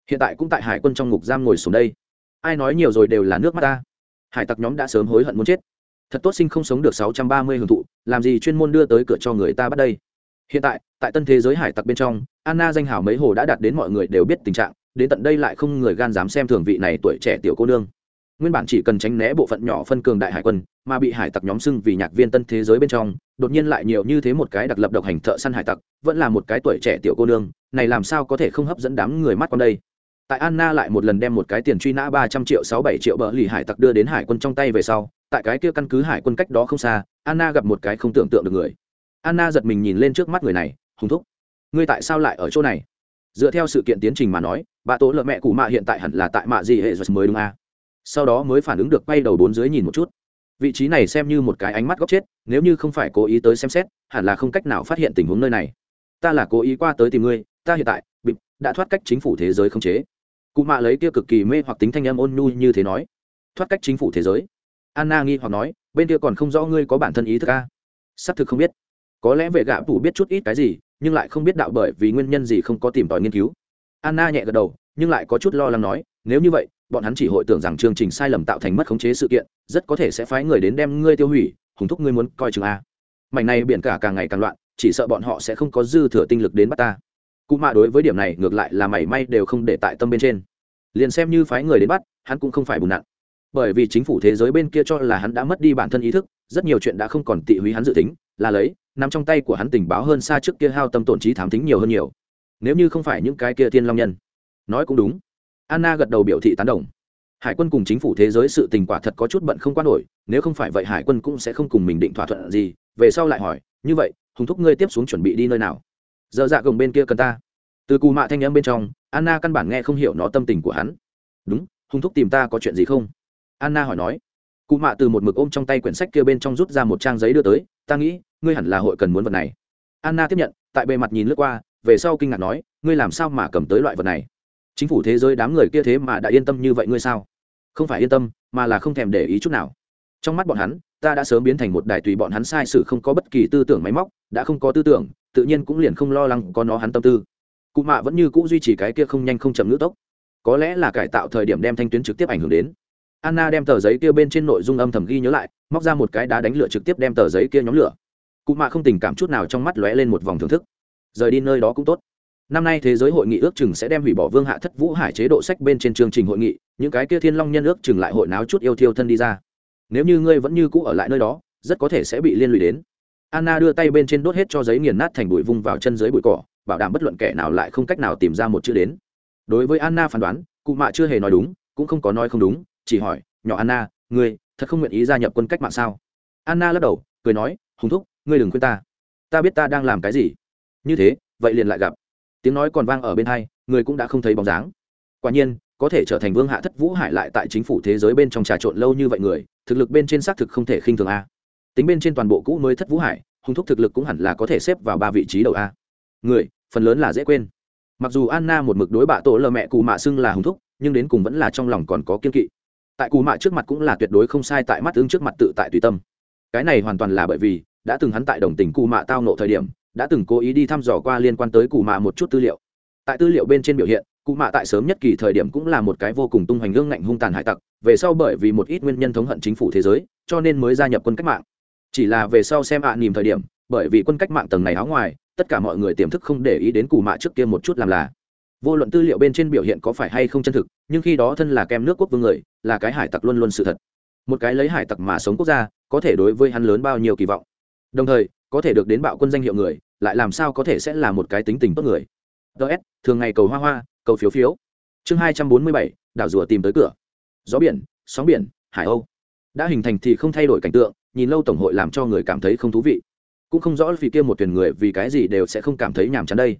hiện tại cũng tại hải quân trong ngục giam ngồi xuống đây. Ai nói nhiều rồi đều là nước mắt ta. Hải tặc nhóm đã sớm hối hận muốn chết. Thật tốt sinh không sống được sáu trăm ba mươi hưởng thụ, làm gì chuyên môn đưa tới cửa cho người ta bắt đây. Hiện tại tại tân thế giới hải tặc bên trong, anna danh hảo mấy hồ đã đạt đến mọi người đều biết tình trạng, đến tận đây lại không người gan dám xem thường vị này tuổi trẻ tiểu cô nương. Nguyên bản chỉ cần tránh né bộ phận nhỏ phân cường đại hải quân, mà bị hải tặc nhóm xưng vì nhạc viên tân thế giới bên trong, đột nhiên lại nhiều như thế một cái đặc lập độc hành thợ săn hải tặc, vẫn là một cái tuổi trẻ tiểu cô nương, này làm sao có thể không hấp dẫn đám người mắt con đây? Tại anna lại một lần đem một cái tiền truy nã ba trăm triệu sáu bảy triệu bờ lì hải tặc đưa đến hải quân trong tay về sau, tại cái kia căn cứ hải quân cách đó không xa, anna gặp một cái không tưởng tượng được người. Anna giật mình nhìn lên trước mắt người này, hùng thúc, ngươi tại sao lại ở chỗ này? Dựa theo sự kiện tiến trình mà nói, bà tố lợ mẹ cụ mạ hiện tại hẳn là tại mạ gì hệ mới đúng à? sau đó mới phản ứng được quay đầu bốn dưới nhìn một chút. Vị trí này xem như một cái ánh mắt góc chết, nếu như không phải cố ý tới xem xét, hẳn là không cách nào phát hiện tình huống nơi này. Ta là cố ý qua tới tìm ngươi, ta hiện tại bịp đã thoát cách chính phủ thế giới không chế. Cụ mạ lấy kia cực kỳ mê hoặc tính thanh âm ôn nhu như thế nói. Thoát cách chính phủ thế giới. Anna nghi hoặc nói, bên kia còn không rõ ngươi có bản thân ý thức à? a xác thực không biết. Có lẽ vệ gạ phủ biết chút ít cái gì, nhưng lại không biết đạo bởi vì nguyên nhân gì không có tìm tòi nghiên cứu. Anna nhẹ gật đầu, nhưng lại có chút lo lắng nói, nếu như vậy, bọn hắn chỉ hội tưởng rằng chương trình sai lầm tạo thành mất khống chế sự kiện, rất có thể sẽ phái người đến đem ngươi tiêu hủy, hùng thúc ngươi muốn coi chừng a mảnh này biển cả càng ngày càng loạn, chỉ sợ bọn họ sẽ không có dư thừa tinh lực đến bắt ta cụ mạ đối với điểm này ngược lại là mảy may đều không để tại tâm bên trên. Liền xem như phái người đến bắt, hắn cũng không phải bùn nặn. Bởi vì chính phủ thế giới bên kia cho là hắn đã mất đi bản thân ý thức, rất nhiều chuyện đã không còn tị húy hắn dự tính, là lấy, nằm trong tay của hắn tình báo hơn xa trước kia hao tâm tổn trí thám tính nhiều hơn nhiều. Nếu như không phải những cái kia tiên long nhân. Nói cũng đúng. Anna gật đầu biểu thị tán đồng. Hải quân cùng chính phủ thế giới sự tình quả thật có chút bận không quan nổi, nếu không phải vậy hải quân cũng sẽ không cùng mình định thỏa thuận gì. Về sau lại hỏi, như vậy, hùng thúc ngươi tiếp xuống chuẩn bị đi nơi nào? Giờ dạ gồng bên kia cần ta. Từ cù mạ thanh n m bên trong, anna căn bản nghe không hiểu nó tâm tình của hắn. Đúng hùng thúc tìm ta có chuyện gì không? Anna hỏi nói. Cụ mạ từ một mực ôm trong tay quyển sách kia bên trong rút ra một trang giấy đưa tới, ta nghĩ, ngươi hẳn là hội cần muốn vật này. Anna tiếp nhận, tại bề mặt nhìn lướt qua, về sau kinh ngạc nói, ngươi làm sao mà cầm tới loại vật này? Chính phủ thế giới đám người kia thế mà đã yên tâm như vậy ngươi sao? Không phải yên tâm, mà là không thèm để ý chút nào. Trong mắt bọn hắn, ta đã sớm biến thành một đài tùy bọn hắn sai sự không có bất kỳ tư tưởng máy móc, đã không có tư tưởng tự nhiên cũng liền không lo lắng có nó hắn tâm tư. Cụ mạ vẫn như cũ duy trì cái kia không nhanh không chậm ngữ tốc. Có lẽ là cải tạo thời điểm đem thanh tuyến trực tiếp ảnh hưởng đến. Anna đem tờ giấy kia bên trên nội dung âm thầm ghi nhớ lại, móc ra một cái đá đánh lửa trực tiếp đem tờ giấy kia nhóm lửa. Cụ mạ không tình cảm chút nào trong mắt lóe lên một vòng thưởng thức. Rời đi nơi đó cũng tốt. Năm nay thế giới hội nghị ước chừng sẽ đem hủy bỏ vương hạ thất vũ hải chế độ sách bên trên chương trình hội nghị, những cái kia thiên long nhân ước chừng lại hội náo chút yêu thiêu thân đi ra. Nếu như ngươi vẫn như cũ ở lại nơi đó, rất có thể sẽ bị liên lụy đến anna đưa tay bên trên đốt hết cho giấy nghiền nát thành bụi vung vào chân dưới bụi cỏ, bảo đảm bất luận kẻ nào lại không cách nào tìm ra một chữ đến. Đối với anna phán đoán, cụ mạ chưa hề nói đúng, cũng không có nói không đúng, chỉ hỏi, nhỏ anna, ngươi thật không nguyện ý gia nhập quân cách mạng sao? Anna lắc đầu, cười nói, hùng thúc, ngươi đừng khuyên ta. Ta biết ta đang làm cái gì. Như thế, vậy liền lại gặp. Tiếng nói còn vang ở bên hai, người cũng đã không thấy bóng dáng. Quả nhiên, có thể trở thành vương hạ thất vũ hải lại tại chính phủ thế giới bên trong trà trộn lâu như vậy người, thực lực bên trên xác thực không thể khinh thường a tính bên trên toàn bộ cũ mới thất vũ hải, hùng thúc thực lực cũng hẳn là có thể xếp vào ba vị trí đầu a. Người, phần lớn là dễ quên. Mặc dù anna một mực đối bạ tổ lờ mẹ cù mạ xưng là hùng thúc, nhưng đến cùng vẫn là trong lòng còn có kiên kỵ. Tại cù mạ trước mặt cũng là tuyệt đối không sai, tại mắt ứng trước mặt tự tại tùy tâm. Cái này hoàn toàn là bởi vì, đã từng hắn tại đồng tình cù mạ tao nộ thời điểm, đã từng cố ý đi thăm dò qua liên quan tới cù mạ một chút tư liệu. Tại tư liệu bên trên biểu hiện cụ mạ tại sớm nhất kỳ thời điểm cũng là một cái vô cùng tung hoành gương ngạnh hung tàn hải tặc, về sau bởi vì một ít nguyên nhân thống hận chính phủ thế giới, cho nên mới gia nhập quân cách mạng chỉ là về sau xem ạ à nìm thời điểm, bởi vì quân cách mạng tầng này áo ngoài, tất cả mọi người tiềm thức không để ý đến cù mạ trước kia một chút làm là. Vô luận tư liệu bên trên biểu hiện có phải hay không chân thực, nhưng khi đó thân là kem nước quốc vương người, là cái hải tặc luôn luôn sự thật. Một cái lấy hải tặc mà sống quốc gia, có thể đối với hắn lớn bao nhiêu kỳ vọng. Đồng thời, có thể được đến bạo quân danh hiệu người, lại làm sao có thể sẽ là một cái tính tình tốt người. Ts thường ngày cầu hoa hoa, cầu phiếu phiếu. Chương hai trăm bốn mươi bảy, đảo rùa tìm tới cửa. Gió biển, sóng biển, hải âu. Đã hình thành thì không thay đổi cảnh tượng nhìn lâu tổng hội làm cho người cảm thấy không thú vị. Cũng không rõ vì kia một tuyển người vì cái gì đều sẽ không cảm thấy nhàm chán đây.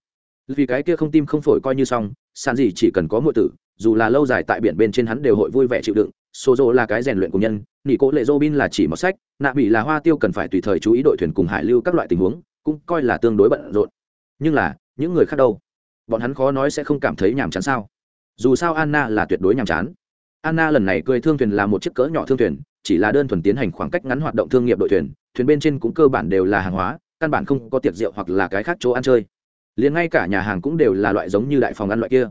Vì cái kia không tim không phổi coi như xong, sàn gì chỉ cần có mọi tử, dù là lâu dài tại biển bên trên hắn đều hội vui vẻ chịu đựng. Sô dô là cái rèn luyện của nhân, nỉ cố lệ dô bin là chỉ một sách, nạ bị là hoa tiêu cần phải tùy thời chú ý đội thuyền cùng hải lưu các loại tình huống, cũng coi là tương đối bận rộn. Nhưng là, những người khác đâu? Bọn hắn khó nói sẽ không cảm thấy nhàm chán sao? Dù sao anna là tuyệt đối nhàm chán anna lần này cười thương thuyền là một chiếc cỡ nhỏ thương thuyền, chỉ là đơn thuần tiến hành khoảng cách ngắn hoạt động thương nghiệp đội thuyền thuyền bên trên cũng cơ bản đều là hàng hóa, căn bản không có tiệc rượu hoặc là cái khác chỗ ăn chơi. Liền ngay cả nhà hàng cũng đều là loại giống như đại phòng ăn loại kia.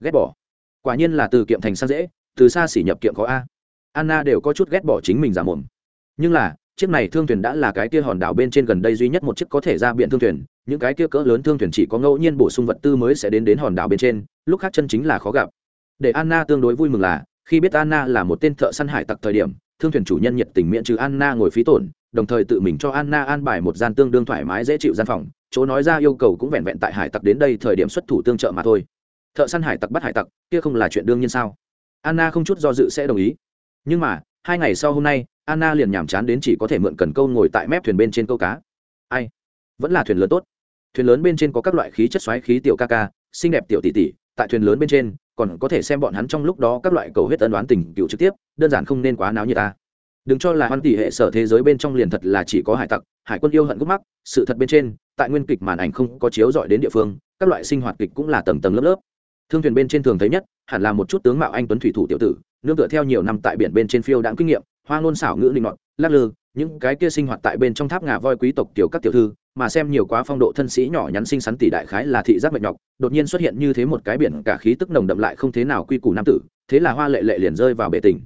Ghét bỏ. Quả nhiên là từ kiệm thành sang dễ, từ xa xỉ nhập kiệm có a. Anna đều có chút ghét bỏ chính mình giả mồm. Nhưng là, chiếc này thương thuyền đã là cái kia hòn đảo bên trên gần đây duy nhất một chiếc có thể ra biển thương thuyền, những cái kia cỡ lớn thương thuyền chỉ có ngẫu nhiên bổ sung vật tư mới sẽ đến đến hòn đảo bên trên, lúc khác chân chính là khó gặp. Để anna tương đối vui mừng là khi biết anna là một tên thợ săn hải tặc thời điểm, thương thuyền chủ nhân nhiệt tình miễn trừ anna ngồi phí tổn, đồng thời tự mình cho anna an bài một gian tương đương thoải mái dễ chịu gian phòng, chỗ nói ra yêu cầu cũng vẹn vẹn tại hải tặc đến đây thời điểm xuất thủ tương trợ mà thôi. Thợ săn hải tặc bắt hải tặc, kia không là chuyện đương nhiên sao? Anna không chút do dự sẽ đồng ý. Nhưng mà, hai ngày sau hôm nay, anna liền nhàm chán đến chỉ có thể mượn cần câu ngồi tại mép thuyền bên trên câu cá. Ai? Vẫn là thuyền lớn tốt. Thuyền lớn bên trên có các loại khí chất xoáy khí tiểu ca ca, xinh đẹp tiểu tỷ tỷ, tại thuyền lớn bên trên còn có thể xem bọn hắn trong lúc đó các loại cầu huyết ân đoán tình cựu trực tiếp, đơn giản không nên quá náo như ta. Đừng cho là hoan tỷ hệ sở thế giới bên trong liền thật là chỉ có hải tặc, hải quân yêu hận gốc mắc sự thật bên trên, tại nguyên kịch màn ảnh không có chiếu dọi đến địa phương, các loại sinh hoạt kịch cũng là tầng tầng lớp lớp. Thương thuyền bên trên thường thấy nhất, hẳn là một chút tướng mạo anh tuấn thủy thủ tiểu tử, nương tựa theo nhiều năm tại biển bên trên phiêu đãng kinh nghiệm, hoa ngôn xảo ngữ linh ngọt lắc lư những cái kia sinh hoạt tại bên trong tháp ngà voi quý tộc tiểu các tiểu thư, mà xem nhiều quá phong độ thân sĩ nhỏ nhắn xinh xắn tỷ đại khái là thị giác mệt nhọc, đột nhiên xuất hiện như thế một cái biển, cả khí tức nồng đậm lại không thế nào quy củ nam tử, thế là hoa lệ lệ liền rơi vào bể tình.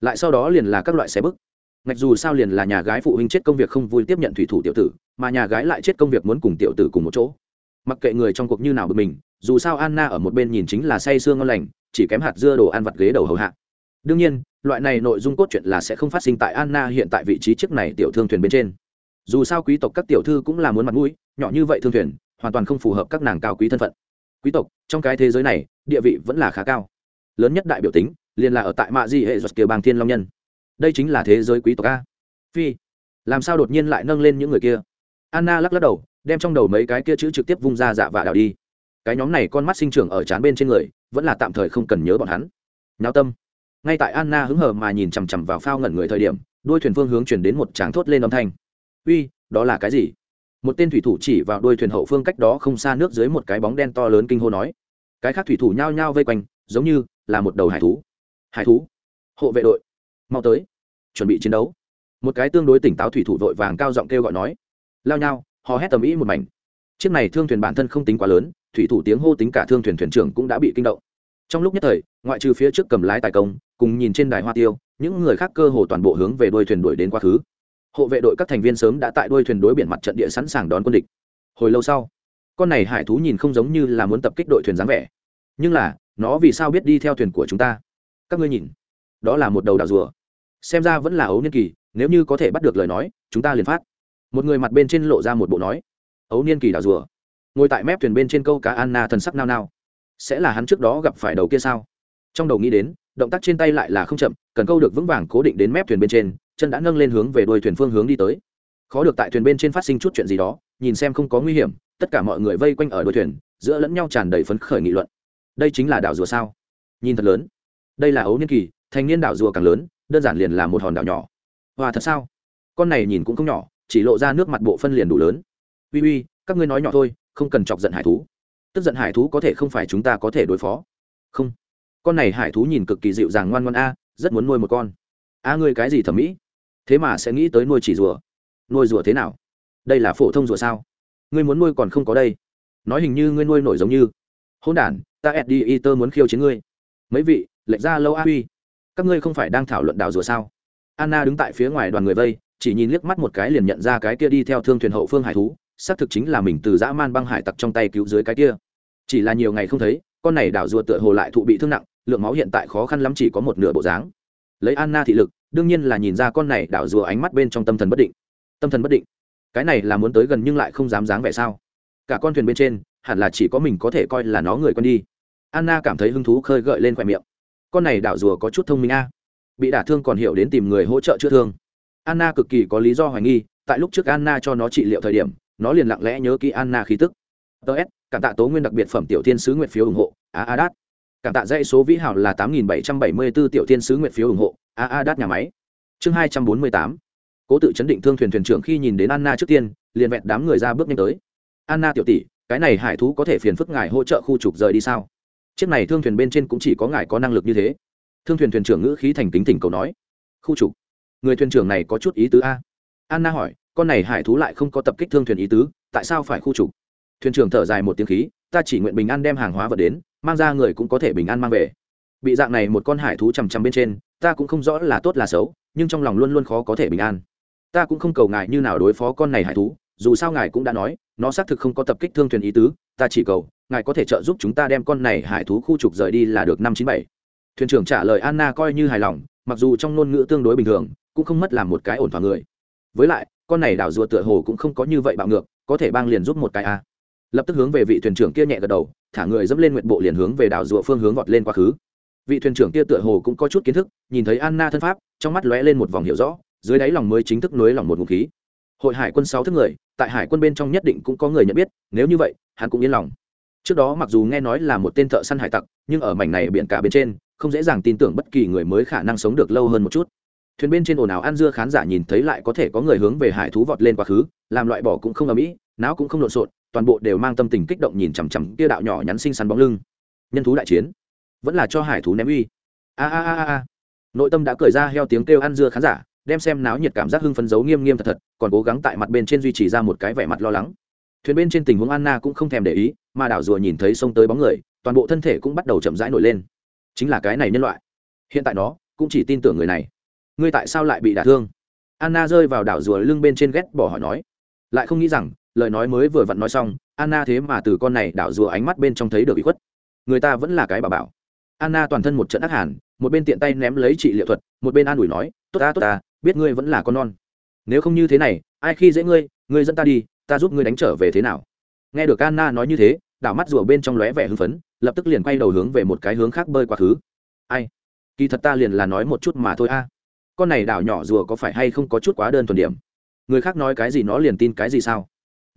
Lại sau đó liền là các loại xe bức. Ngạch dù sao liền là nhà gái phụ huynh chết công việc không vui tiếp nhận thủy thủ tiểu tử, mà nhà gái lại chết công việc muốn cùng tiểu tử cùng một chỗ. Mặc kệ người trong cuộc như nào bực mình, dù sao anna ở một bên nhìn chính là say sương ngon lành, chỉ kém hạt dưa đồ ăn vặt ghế đầu hầu hạ. Đương nhiên loại này nội dung cốt truyện là sẽ không phát sinh tại anna hiện tại vị trí trước này tiểu thương thuyền bên trên. Dù sao quý tộc các tiểu thư cũng là muốn mặt mũi, nhỏ như vậy thương thuyền, hoàn toàn không phù hợp các nàng cao quý thân phận. Quý tộc, trong cái thế giới này, địa vị vẫn là khá cao. Lớn nhất đại biểu tính, liền là ở tại mạ di hệ giật kia bang thiên long nhân. Đây chính là thế giới quý tộc a. Phi, làm sao đột nhiên lại nâng lên những người kia? Anna lắc lắc đầu, đem trong đầu mấy cái kia chữ trực tiếp vung ra dạ và đảo đi. Cái nhóm này con mắt sinh trưởng ở trán bên trên người, vẫn là tạm thời không cần nhớ bọn hắn. Nháo tâm ngay tại anna hứng hờ mà nhìn chằm chằm vào phao ngẩn người thời điểm, đuôi thuyền phương hướng chuyển đến một tráng thốt lên âm thanh. Uy, đó là cái gì? Một tên thủy thủ chỉ vào đuôi thuyền hậu phương cách đó không xa nước dưới một cái bóng đen to lớn kinh hô nói. Cái khác thủy thủ nhao nhao vây quanh, giống như là một đầu hải thú. Hải thú? Hộ vệ đội. Mau tới. Chuẩn bị chiến đấu. Một cái tương đối tỉnh táo thủy thủ vội vàng cao giọng kêu gọi nói. Lao nhau hò hét tầm ĩ một mảnh. Chiếc này thương thuyền bản thân không tính quá lớn, thủy thủ tiếng hô tính cả thương thuyền thuyền trưởng cũng đã bị kinh động. Trong lúc nhất thời, ngoại trừ phía trước cầm lái tài công cùng nhìn trên đài hoa tiêu, những người khác cơ hồ toàn bộ hướng về đuôi thuyền đuổi đến quá khứ. Hộ vệ đội các thành viên sớm đã tại đuôi thuyền đối biển mặt trận địa sẵn sàng đón quân địch. Hồi lâu sau, con này hải thú nhìn không giống như là muốn tập kích đội thuyền dáng vẻ. Nhưng là, nó vì sao biết đi theo thuyền của chúng ta? Các ngươi nhìn, đó là một đầu đảo rùa. Xem ra vẫn là ấu niên kỳ, nếu như có thể bắt được lời nói, chúng ta liền phát. Một người mặt bên trên lộ ra một bộ nói, ấu niên kỳ đảo rùa. Ngồi tại mép thuyền bên trên câu cá anna thần sắc nao nao. Sẽ là hắn trước đó gặp phải đầu kia sao? Trong đầu nghĩ đến động tác trên tay lại là không chậm, cần câu được vững vàng cố định đến mép thuyền bên trên, chân đã nâng lên hướng về đuôi thuyền phương hướng đi tới. Khó được tại thuyền bên trên phát sinh chút chuyện gì đó, nhìn xem không có nguy hiểm, tất cả mọi người vây quanh ở đuôi thuyền, giữa lẫn nhau tràn đầy phấn khởi nghị luận. Đây chính là đảo rùa sao? Nhìn thật lớn. Đây là ấu niên kỳ, thành niên đảo rùa càng lớn, đơn giản liền là một hòn đảo nhỏ. Hòa thật sao? Con này nhìn cũng không nhỏ, chỉ lộ ra nước mặt bộ phân liền đủ lớn. Uy uy, các ngươi nói nhỏ thôi, không cần chọc giận hải thú. Tức giận hải thú có thể không phải chúng ta có thể đối phó. Không con này hải thú nhìn cực kỳ dịu dàng ngoan ngoan a, rất muốn nuôi một con. A ngươi cái gì thẩm mỹ? Thế mà sẽ nghĩ tới nuôi chỉ rùa. Nuôi rùa thế nào? Đây là phổ thông rùa sao? Ngươi muốn nuôi còn không có đây. Nói hình như ngươi nuôi nổi giống như. Hôn đ ta ed đi y tơ muốn khiêu chiến ngươi. Mấy vị lệnh ra lâu a huy. Các ngươi không phải đang thảo luận đào rùa sao? Anna đứng tại phía ngoài đoàn người vây, chỉ nhìn liếc mắt một cái liền nhận ra cái kia đi theo thương thuyền hậu phương hải thú, xác thực chính là mình từ dã man băng hải tặc trong tay cứu dưới cái kia. Chỉ là nhiều ngày không thấy con này đảo rùa tựa hồ lại thụ bị thương nặng, lượng máu hiện tại khó khăn lắm chỉ có một nửa bộ dáng. Lấy anna thị lực, đương nhiên là nhìn ra con này đảo rùa ánh mắt bên trong tâm thần bất định. Tâm thần bất định? Cái này là muốn tới gần nhưng lại không dám dáng vẻ sao? Cả con thuyền bên trên, hẳn là chỉ có mình có thể coi là nó người con đi. Anna cảm thấy hứng thú khơi gợi lên khoe miệng. Con này đảo rùa có chút thông minh a. Bị đả thương còn hiểu đến tìm người hỗ trợ chữa thương. Anna cực kỳ có lý do hoài nghi, tại lúc trước anna cho nó trị liệu thời điểm, nó liền lặng lẽ nhớ kỹ anna khí tức. Ts cảm tạ tố nguyên đặc biệt phẩm tiểu thiên sứ nguyệt phiếu ủng hộ, a a đát. Cảm tạ dãy số vĩ hảo là tám nghìn bảy trăm bảy mươi b ố tiểu thiên sứ nguyệt phiếu ủng hộ, a a đát nhà máy. Chương hai trăm bốn mươi tám. Cố tự chấn định thương thuyền thuyền trưởng khi nhìn đến anna trước tiên, liền vẹn đám người ra bước nhanh tới. Anna tiểu tỷ, cái này hải thú có thể phiền phức ngài hỗ trợ khu trục rời đi sao? Chiếc này thương thuyền bên trên cũng chỉ có ngài có năng lực như thế. Thương thuyền thuyền trưởng ngữ khí thành kính tỉnh cầu nói. Khu trục. Người thuyền trưởng này có chút ý tứ a. Anna hỏi, con này hải thú lại không có tập kích thương thuyền ý tứ, tại sao phải khu trục? Thuyền trưởng thở dài một tiếng khí, ta chỉ nguyện bình an đem hàng hóa vật đến, mang ra người cũng có thể bình an mang về. Bị dạng này một con hải thú chằm chằm bên trên, ta cũng không rõ là tốt là xấu, nhưng trong lòng luôn luôn khó có thể bình an. Ta cũng không cầu ngài như nào đối phó con này hải thú, dù sao ngài cũng đã nói, nó xác thực không có tập kích thương thuyền ý tứ, ta chỉ cầu, ngài có thể trợ giúp chúng ta đem con này hải thú khu trục rời đi là được năm chín bảy. Thuyền trưởng trả lời anna coi như hài lòng, mặc dù trong ngôn ngữ tương đối bình thường, cũng không mất làm một cái ổn thỏa người. Với lại, con này đảo rùa tựa hồ cũng không có như vậy bạo ngược, có thể bang liền giúp một cái a lập tức hướng về vị thuyền trưởng kia nhẹ gật đầu, thả người dẫm lên nguyện bộ liền hướng về đảo rùa phương hướng vọt lên quá khứ. Vị thuyền trưởng kia tựa hồ cũng có chút kiến thức, nhìn thấy anna thân pháp, trong mắt lóe lên một vòng hiểu rõ, dưới đáy lòng mới chính thức nối lòng một ngụ khí. Hội hải quân sáu thức người, tại hải quân bên trong nhất định cũng có người nhận biết, nếu như vậy, hắn cũng yên lòng. Trước đó mặc dù nghe nói là một tên thợ săn hải tặc, nhưng ở mảnh này biển cả bên trên, không dễ dàng tin tưởng bất kỳ người mới khả năng sống được lâu hơn một chút. Thuyền bên trên ồn ào ăn dưa khán giả nhìn thấy lại có thể có người hướng về hải thú vọt lên quá khứ, làm loại bỏ cũng không ở mỹ não cũng không lộn xộn toàn bộ đều mang tâm tình kích động nhìn chằm chằm kia đạo nhỏ nhắn xinh xắn bóng lưng. Nhân thú đại chiến. Vẫn là cho hải thú ném uy. A a a a nội tâm đã cười ra heo tiếng kêu ăn dưa khán giả, đem xem náo nhiệt cảm giác hưng phấn giấu nghiêm nghiêm thật thật, còn cố gắng tại mặt bên trên duy trì ra một cái vẻ mặt lo lắng. Thuyền bên trên tình huống anna cũng không thèm để ý, mà đảo rùa nhìn thấy sông tới bóng người, toàn bộ thân thể cũng bắt đầu chậm rãi nổi lên. Chính là cái này nhân loại. Hiện tại nó cũng chỉ tin tưởng người này. Ngươi tại sao lại bị đả thương? Anna rơi vào đảo rùa lưng bên trên ghét bỏ hỏi nói. Lại không nghĩ rằng lời nói mới vừa vặn nói xong, anna thế mà từ con này đảo rùa ánh mắt bên trong thấy được bị khuất. Người ta vẫn là cái bà bảo. Anna toàn thân một trận ác hàn, một bên tiện tay ném lấy trị liệu thuật, một bên an ủi nói, tốt ta tốt ta, biết ngươi vẫn là con non. Nếu không như thế này, ai khi dễ ngươi ngươi dẫn ta đi, ta giúp ngươi đánh trở về thế nào? Nghe được anna nói như thế, đảo mắt rùa bên trong lóe vẻ hưng phấn, lập tức liền quay đầu hướng về một cái hướng khác bơi quá khứ ai? Kỳ thật ta liền là nói một chút mà thôi a. Con này đảo nhỏ rùa có phải hay không có chút quá đơn thuần điểm? Người khác nói cái gì nó liền tin cái gì sao?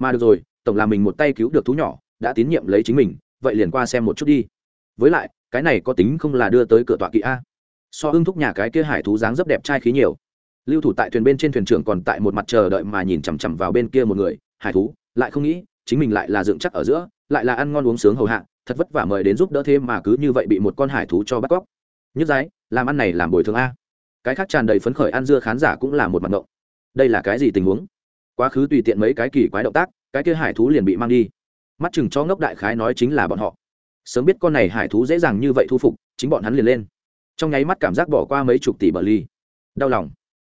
Mà được rồi, tổng là mình một tay cứu được thú nhỏ, đã tín nhiệm lấy chính mình, vậy liền qua xem một chút đi. Với lại, cái này có tính không là đưa tới cửa tọa kỵ a. So ưng thúc nhà cái kia hải thú dáng rất đẹp trai khí nhiều. Lưu thủ tại thuyền bên trên thuyền trưởng còn tại một mặt chờ đợi mà nhìn chằm chằm vào bên kia một người, hải thú, lại không nghĩ, chính mình lại là dựng chắc ở giữa, lại là ăn ngon uống sướng hầu hạ, thật vất vả mời đến giúp đỡ thêm mà cứ như vậy bị một con hải thú cho bắt cóc. Nhức giấy làm ăn này làm bồi thường a. Cái khác tràn đầy phấn khởi ăn dưa khán giả cũng là một mặt ngộng. Đây là cái gì tình huống? Quá khứ tùy tiện mấy cái kỳ quái động tác, cái kia hải thú liền bị mang đi. Mắt chừng cho ngốc đại khái nói chính là bọn họ. Sớm biết con này hải thú dễ dàng như vậy thu phục, chính bọn hắn liền lên. Trong nháy mắt cảm giác bỏ qua mấy chục tỷ bờ ly. Đau lòng.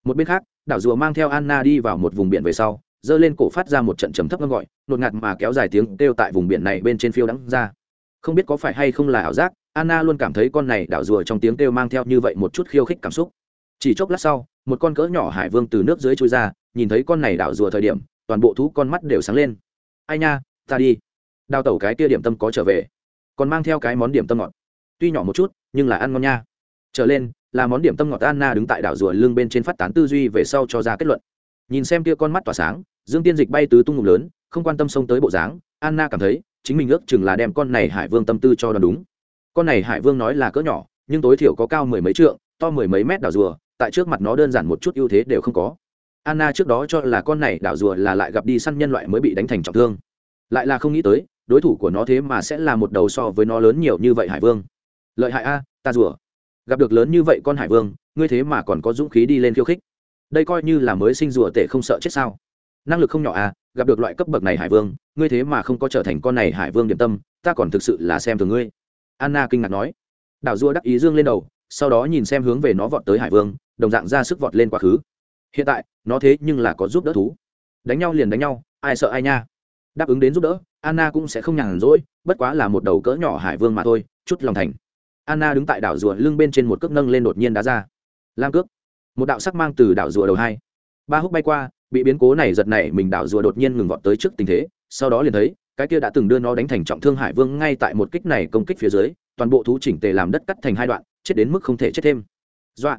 Một bên khác, đảo rùa mang theo anna đi vào một vùng biển về sau, giơ lên cổ phát ra một trận trầm thấp ngâm gọi, nột ngạt mà kéo dài tiếng kêu tại vùng biển này bên trên phiêu đắng ra. Không biết có phải hay không là ảo giác, anna luôn cảm thấy con này đảo rùa trong tiếng kêu mang theo như vậy một chút khiêu khích cảm xúc. Chỉ chốc lát sau, một con cỡ nhỏ hải vương từ nước dưới trôi ra nhìn thấy con này đảo rùa thời điểm, toàn bộ thú con mắt đều sáng lên. Ai nha, ta đi. Đào tẩu cái kia điểm tâm có trở về. Còn mang theo cái món điểm tâm ngọt. Tuy nhỏ một chút, nhưng là ăn ngon nha. Trở lên, là món điểm tâm ngọt anna đứng tại đảo rùa lưng bên trên phát tán tư duy về sau cho ra kết luận. Nhìn xem kia con mắt tỏa sáng, dương tiên dịch bay tứ tung ngục lớn, không quan tâm xông tới bộ dáng, anna cảm thấy, chính mình ước chừng là đem con này hải vương tâm tư cho đoán đúng. Con này hải vương nói là cỡ nhỏ, nhưng tối thiểu có cao mười mấy trượng, to mười mấy mét đảo rùa, tại trước mặt nó đơn giản một chút ưu thế đều không có anna trước đó cho là con này đảo rùa là lại gặp đi săn nhân loại mới bị đánh thành trọng thương. Lại là không nghĩ tới, đối thủ của nó thế mà sẽ là một đầu so với nó lớn nhiều như vậy hải vương. Lợi hại a, ta rùa. Gặp được lớn như vậy con hải vương, ngươi thế mà còn có dũng khí đi lên khiêu khích. Đây coi như là mới sinh rùa tệ không sợ chết sao. Năng lực không nhỏ à gặp được loại cấp bậc này hải vương, ngươi thế mà không có trở thành con này hải vương điểm tâm, ta còn thực sự là xem thường ngươi. Anna kinh ngạc nói. Đảo rùa đắc ý dương lên đầu, sau đó nhìn xem hướng về nó vọt tới hải vương, đồng dạng ra sức vọt lên quá khứ hiện tại, nó thế nhưng là có giúp đỡ thú. Đánh nhau liền đánh nhau, ai sợ ai nha. Đáp ứng đến giúp đỡ, anna cũng sẽ không nhàn rỗi, bất quá là một đầu cỡ nhỏ hải vương mà thôi, chút lòng thành. Anna đứng tại đảo rùa lưng bên trên một cước nâng lên đột nhiên đá ra. Lam cước. Một đạo sắc mang từ đảo rùa đầu hai. Ba húc bay qua, bị biến cố này giật này mình đảo rùa đột nhiên ngừng vọt tới trước tình thế, sau đó liền thấy, cái kia đã từng đưa nó đánh thành trọng thương hải vương ngay tại một kích này công kích phía dưới, toàn bộ thú chỉnh tề làm đất cắt thành hai đoạn, chết đến mức không thể chết thêm. Dọa.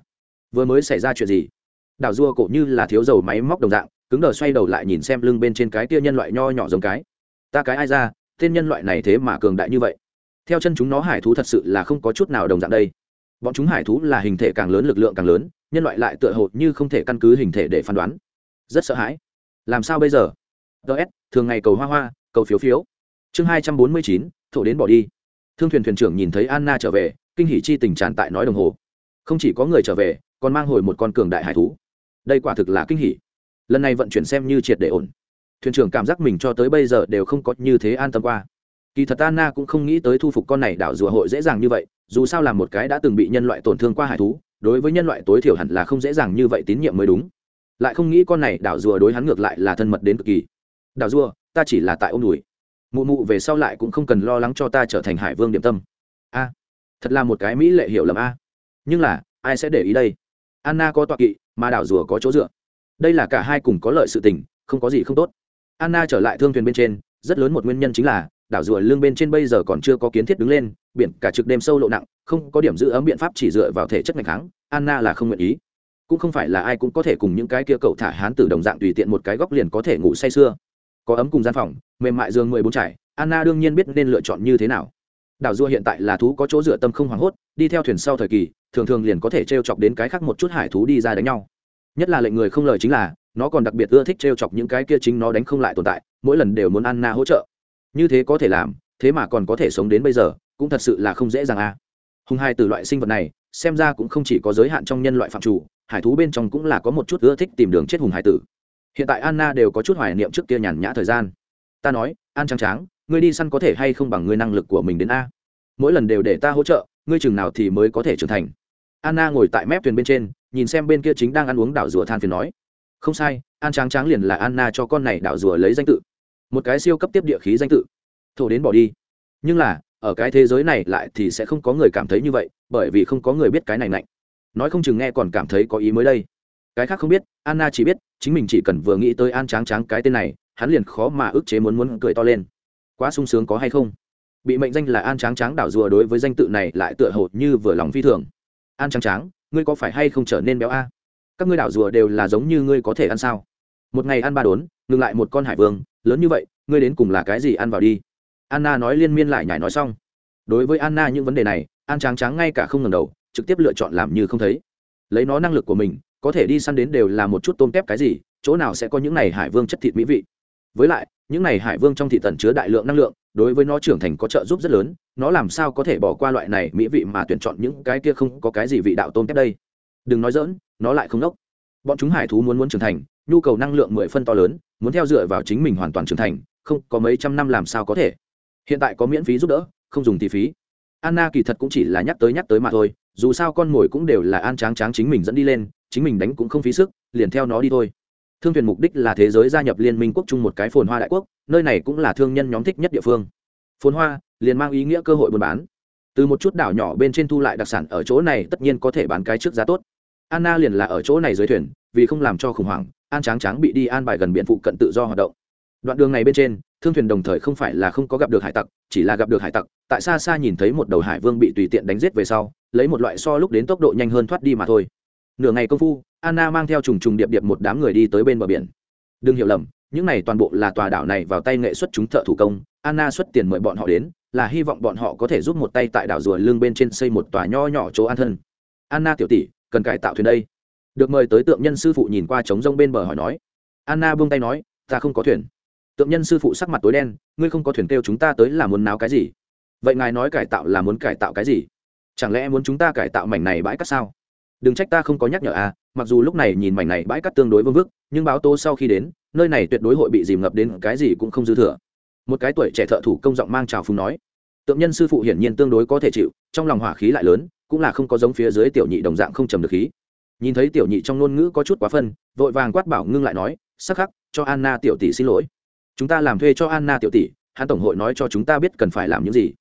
Vừa mới xảy ra chuyện gì? Đảo rua cổ như là thiếu dầu máy móc đồng dạng, cứng đờ xoay đầu lại nhìn xem lưng bên trên cái tia nhân loại nho nhỏ giống cái. Ta cái ai ra, tên nhân loại này thế mà cường đại như vậy. Theo chân chúng nó hải thú thật sự là không có chút nào đồng dạng đây. Bọn chúng hải thú là hình thể càng lớn lực lượng càng lớn, nhân loại lại tựa hồ như không thể căn cứ hình thể để phán đoán. Rất sợ hãi. Làm sao bây giờ? Ts thường ngày cầu hoa hoa, cầu phiếu phiếu. Chương hai trăm bốn mươi chín, thổ đến bỏ đi. Thương thuyền thuyền trưởng nhìn thấy anna trở về, kinh hỷ chi tình tràn tại nói đồng hồ. Không chỉ có người trở về, còn mang hồi một con cường đại hải thú đây quả thực là kinh hỉ. lần này vận chuyển xem như triệt để ổn. Thuyền trưởng cảm giác mình cho tới bây giờ đều không có như thế an tâm qua. Kỳ thật anna cũng không nghĩ tới thu phục con này đảo rùa hội dễ dàng như vậy, dù sao là một cái đã từng bị nhân loại tổn thương qua hải thú, đối với nhân loại tối thiểu hẳn là không dễ dàng như vậy tín nhiệm mới đúng. Lại không nghĩ con này đảo rùa đối hắn ngược lại là thân mật đến cực kỳ. Đảo rùa, ta chỉ là tại ôm đùi. Mụ mụ về sau lại cũng không cần lo lắng cho ta trở thành hải vương điểm tâm. A, thật là một cái mỹ lệ hiểu lầm a. Nhưng là, ai sẽ để ý đây? Anna có tọa kỵ mà đảo rùa có chỗ dựa. Đây là cả hai cùng có lợi sự tình, không có gì không tốt. Anna trở lại thương thuyền bên trên, rất lớn một nguyên nhân chính là, đảo rùa lương bên trên bây giờ còn chưa có kiến thiết đứng lên, biển cả trực đêm sâu lộ nặng, không có điểm giữ ấm biện pháp chỉ dựa vào thể chất ngày kháng, anna là không nguyện ý. Cũng không phải là ai cũng có thể cùng những cái kia cậu thả hán tử đồng dạng tùy tiện một cái góc liền có thể ngủ say sưa. Có ấm cùng gian phòng, mềm mại giường mười bốn trải, anna đương nhiên biết nên lựa chọn như thế nào đảo rùa hiện tại là thú có chỗ dựa tâm không hoảng hốt, đi theo thuyền sau thời kỳ, thường thường liền có thể t r e o chọc đến cái khác một chút hải thú đi ra đánh nhau. Nhất là lệnh người không lời chính là, nó còn đặc biệt ưa thích t r e o chọc những cái kia chính nó đánh không lại tồn tại, mỗi lần đều muốn anna hỗ trợ. Như thế có thể làm, thế mà còn có thể sống đến bây giờ, cũng thật sự là không dễ dàng a. À. hùng hai từ loại sinh vật này, xem ra cũng không chỉ có giới hạn trong nhân loại phạm chủ, hải thú bên trong cũng là có một chút ưa thích tìm đường chết hùng hải tử. Hiện tại anna đều có chút hoài niệm trước kia nhàn nhã thời gian. Ta nói an trắng tráng ngươi đi săn có thể hay không bằng ngươi năng lực của mình đến a? Mỗi lần đều để ta hỗ trợ, ngươi chừng nào thì mới có thể trưởng thành. Anna ngồi tại mép thuyền bên trên, nhìn xem bên kia chính đang ăn uống đảo rùa than phiền nói. Không sai, an tráng tráng liền là anna cho con này đảo rùa lấy danh tự. Một cái siêu cấp tiếp địa khí danh tự. Thổ đến bỏ đi. Nhưng là, ở cái thế giới này lại thì sẽ không có người cảm thấy như vậy, bởi vì không có người biết cái này nạnh. nói không chừng nghe còn cảm thấy có ý mới đây. Cái khác không biết, anna chỉ biết, chính mình chỉ cần vừa nghĩ tới an tráng tráng cái tên này, hắn liền khó mà ức chế muốn muốn cười to lên quá sung sướng có hay không? Bị mệnh danh là an tráng tráng đảo rùa đối với danh tự này lại tựa hồ như vừa lòng phi thường. An tráng tráng, ngươi có phải hay không trở nên béo a? Các ngươi đảo rùa đều là giống như ngươi có thể ăn sao? Một ngày ăn ba đốn, ngừng lại một con hải vương, lớn như vậy, ngươi đến cùng là cái gì ăn vào đi? Anna nói liên miên lại nhải nói xong. Đối với anna những vấn đề này, an tráng tráng ngay cả không ngần đầu, trực tiếp lựa chọn làm như không thấy. Lấy nó năng lực của mình, có thể đi săn đến đều là một chút tôm tép cái gì, chỗ nào sẽ có những này hải vương chất thịt mỹ vị. Với lại những này hải vương trong thị tần chứa đại lượng năng lượng, đối với nó trưởng thành có trợ giúp rất lớn, nó làm sao có thể bỏ qua loại này mỹ vị mà tuyển chọn những cái kia không có cái gì vị đạo tôm kép đây? Đừng nói dỡn nó lại không đốc. Bọn chúng hải thú muốn muốn trưởng thành, nhu cầu năng lượng mười phân to lớn, muốn theo dựa vào chính mình hoàn toàn trưởng thành, không, có mấy trăm năm làm sao có thể? Hiện tại có miễn phí giúp đỡ, không dùng thì phí. Anna kỳ thật cũng chỉ là nhắc tới nhắc tới mà thôi, dù sao con mồi cũng đều là an tráng tráng chính mình dẫn đi lên, chính mình đánh cũng không phí sức, liền theo nó đi thôi thương thuyền mục đích là thế giới gia nhập liên minh quốc chung một cái phồn hoa đại quốc, nơi này cũng là thương nhân nhóm thích nhất địa phương. Phồn hoa, liền mang ý nghĩa cơ hội buôn bán. Từ một chút đảo nhỏ bên trên thu lại đặc sản ở chỗ này tất nhiên có thể bán cái trước giá tốt. Anna liền là ở chỗ này dưới thuyền, vì không làm cho khủng hoảng, an tráng tráng bị đi an bài gần biển phụ cận tự do hoạt động. Đoạn đường này bên trên, thương thuyền đồng thời không phải là không có gặp được hải tặc, chỉ là gặp được hải tặc, tại xa xa nhìn thấy một đầu hải vương bị tùy tiện đánh giết về sau, lấy một loại so lúc đến tốc độ nhanh hơn thoát đi mà thôi nửa ngày công phu, anna mang theo trùng trùng điệp điệp một đám người đi tới bên bờ biển. Đừng hiểu lầm, những này toàn bộ là tòa đảo này vào tay nghệ xuất chúng thợ thủ công. Anna xuất tiền mời bọn họ đến, là hy vọng bọn họ có thể giúp một tay tại đảo rùa lương bên trên xây một tòa nho nhỏ chỗ an thân. Anna tiểu tỷ, cần cải tạo thuyền đây. Được mời tới tượng nhân sư phụ nhìn qua trống rông bên bờ hỏi nói. Anna buông tay nói, ta không có thuyền. Tượng nhân sư phụ sắc mặt tối đen, ngươi không có thuyền kêu chúng ta tới là muốn náo cái gì? Vậy ngài nói cải tạo là muốn cải tạo cái gì? Chẳng lẽ muốn chúng ta cải tạo mảnh này bãi cát sao? Đừng trách ta không có nhắc nhở à mặc dù lúc này nhìn mảnh này bãi cát tương đối vương vức, nhưng báo tố sau khi đến, nơi này tuyệt đối hội bị dìm ngập đến cái gì cũng không dư thừa. Một cái tuổi trẻ thợ thủ công giọng mang trào phùng nói, tượng nhân sư phụ hiển nhiên tương đối có thể chịu, trong lòng hỏa khí lại lớn, cũng là không có giống phía dưới tiểu nhị đồng dạng không trầm được khí. Nhìn thấy tiểu nhị trong ngôn ngữ có chút quá phân, vội vàng quát bảo ngưng lại nói, sắc khắc, cho anna tiểu tỷ xin lỗi. Chúng ta làm thuê cho anna tiểu tỷ, hắn tổng hội nói cho chúng ta biết cần phải làm những gì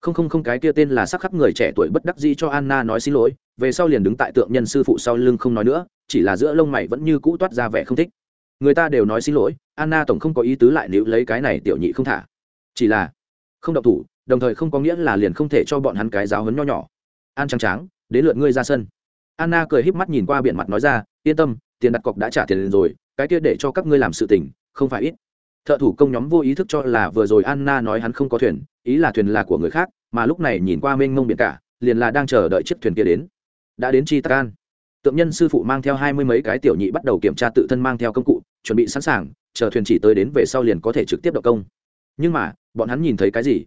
không không không cái kia tên là sắc khắc người trẻ tuổi bất đắc dĩ cho anna nói xin lỗi, về sau liền đứng tại tượng nhân sư phụ sau lưng không nói nữa, chỉ là giữa lông mày vẫn như cũ toát ra vẻ không thích. Người ta đều nói xin lỗi, anna tổng không có ý tứ lại nếu lấy cái này tiểu nhị không thả. Chỉ là không động thủ, đồng thời không có nghĩa là liền không thể cho bọn hắn cái giáo hấn nho nhỏ. An trắng tráng, đến lượt ngươi ra sân. Anna cười híp mắt nhìn qua biển mặt nói ra, yên tâm, tiền đặt cọc đã trả tiền rồi, cái kia để cho các ngươi làm sự tình, không phải ít thợ thủ công nhóm vô ý thức cho là vừa rồi anna nói hắn không có thuyền, ý là thuyền là của người khác, mà lúc này nhìn qua mênh mông biển cả, liền là đang chờ đợi chiếc thuyền kia đến. Đã đến chi takan tượng nhân sư phụ mang theo hai mươi mấy cái tiểu nhị bắt đầu kiểm tra tự thân mang theo công cụ, chuẩn bị sẵn sàng, chờ thuyền chỉ tới đến về sau liền có thể trực tiếp động công. Nhưng mà, bọn hắn nhìn thấy cái gì?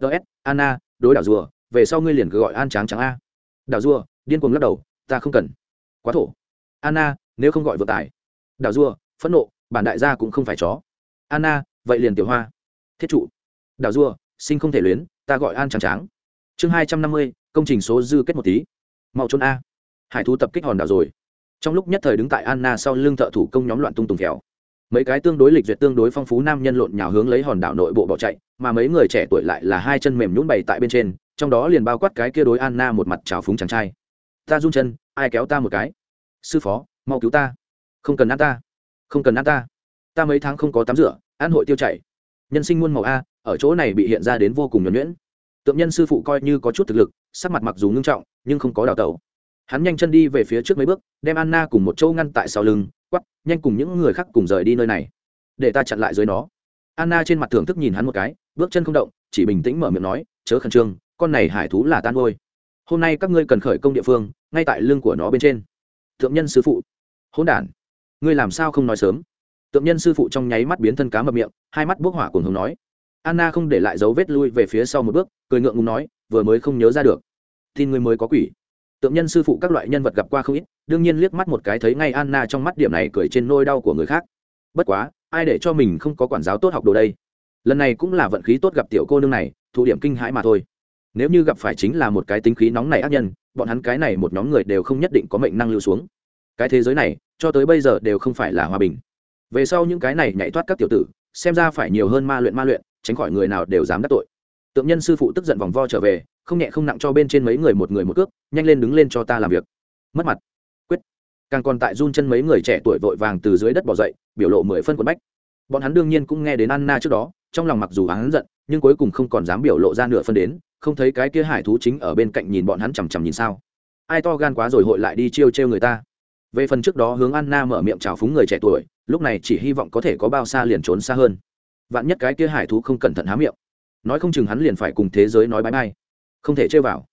Ts anna, đối đảo rùa, về sau ngươi liền cứ gọi an tráng trắng a. Đảo rùa, điên cuồng lắc đầu, ta không cần. Quá thổ. Anna, nếu không gọi vừa tải đảo rùa, phẫn nộ, bản đại gia cũng không phải chó anna, vậy liền tiểu hoa. Thiết trụ. Đào rùa, sinh không thể luyến, ta gọi an trắng tráng. Chương hai trăm năm mươi, công trình số dư kết một tí. Mau trốn a. Hải thú tập kích hòn đảo rồi. Trong lúc nhất thời đứng tại anna sau lưng thợ thủ công nhóm loạn tung tùng khéo mấy cái tương đối lịch duyệt tương đối phong phú nam nhân lộn nhào hướng lấy hòn đảo nội bộ bỏ chạy, mà mấy người trẻ tuổi lại là hai chân mềm nhún bày tại bên trên, trong đó liền bao quát cái kia đối anna một mặt trào phúng chàng trai. Ta run chân, ai kéo ta một cái? Sư phó, mau cứu ta. Không cần ăn ta. Không cần ăn ta ta mấy tháng không có tắm rửa, ăn hội tiêu chảy. Nhân sinh muôn màu a, ở chỗ này bị hiện ra đến vô cùng nhuẩn nhuyễn. Tượng nhân sư phụ coi như có chút thực lực, sắc mặt mặc dù ngưng trọng, nhưng không có đào tẩu. Hắn nhanh chân đi về phía trước mấy bước, đem anna cùng một châu ngăn tại sau lưng quắp nhanh cùng những người khác cùng rời đi nơi này. Để ta chặn lại dưới nó. Anna trên mặt thưởng thức nhìn hắn một cái, bước chân không động, chỉ bình tĩnh mở miệng nói, chớ khẩn trương, con này hải thú là tan ngôi hôm nay các ngươi cần khởi công địa phương, ngay tại lưng của nó bên trên. Thượng nhân sư phụ. Hỗn đản, ngươi làm sao không nói sớm? Tượng nhân sư phụ trong nháy mắt biến thân cá mập miệng, hai mắt bốc hỏa cùng hùng nói. Anna không để lại dấu vết lui về phía sau một bước, cười ngượng ngùng nói, vừa mới không nhớ ra được. Tin ngươi mới có quỷ. Tượng nhân sư phụ các loại nhân vật gặp qua không ít, đương nhiên liếc mắt một cái thấy ngay anna trong mắt điểm này cười trên nôi đau của người khác. Bất quá, ai để cho mình không có quản giáo tốt học đồ đây? Lần này cũng là vận khí tốt gặp tiểu cô nương này, thụ điểm kinh hãi mà thôi. Nếu như gặp phải chính là một cái tính khí nóng này ác nhân, bọn hắn cái này một nhóm người đều không nhất định có mệnh năng lưu xuống. Cái thế giới này, cho tới bây giờ đều không phải là hòa bình về sau những cái này nhảy thoát các tiểu tử, xem ra phải nhiều hơn ma luyện ma luyện, tránh khỏi người nào đều dám đắc tội. Tượng nhân sư phụ tức giận vòng vo trở về, không nhẹ không nặng cho bên trên mấy người một người một cước, nhanh lên đứng lên cho ta làm việc. Mất mặt. Quyết. Càng còn tại run chân mấy người trẻ tuổi vội vàng từ dưới đất bỏ dậy, biểu lộ mười phân quần bách. Bọn hắn đương nhiên cũng nghe đến anna trước đó, trong lòng mặc dù hắn giận, nhưng cuối cùng không còn dám biểu lộ ra nửa phân đến, không thấy cái kia hải thú chính ở bên cạnh nhìn bọn hắn chằm chằm nhìn sao. Ai to gan quá rồi hội lại đi chiêu trêu người ta về phần trước đó hướng anna mở miệng chào phúng người trẻ tuổi, lúc này chỉ hy vọng có thể có bao xa liền trốn xa hơn. Vạn nhất cái kia hải thú không cẩn thận há miệng. Nói không chừng hắn liền phải cùng thế giới nói bãi bay không thể chơi vào.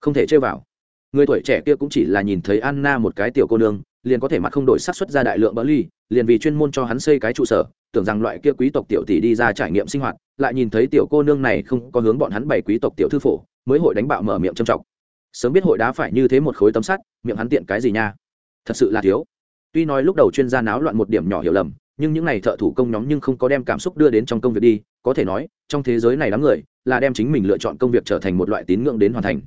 Không thể chơi vào. Người tuổi trẻ kia cũng chỉ là nhìn thấy anna một cái tiểu cô nương, liền có thể mặt không đổi sát xuất ra đại lượng bỡ ly, liền vì chuyên môn cho hắn xây cái trụ sở, tưởng rằng loại kia quý tộc tiểu tỷ đi ra trải nghiệm sinh hoạt, lại nhìn thấy tiểu cô nương này không có hướng bọn hắn bày quý tộc tiểu thư phổ, mới hội đánh bạo mở miệng trầm trọng. Sớm biết hội đá phải như thế một khối tấm sắt, miệng hắn tiện cái gì nha? Thật sự là thiếu. Tuy nói lúc đầu chuyên gia náo loạn một điểm nhỏ hiểu lầm, nhưng những n à y thợ thủ công nhóm nhưng không có đem cảm xúc đưa đến trong công việc đi, có thể nói, trong thế giới này đám người, là đem chính mình lựa chọn công việc trở thành một loại tín ngưỡng đến hoàn thành.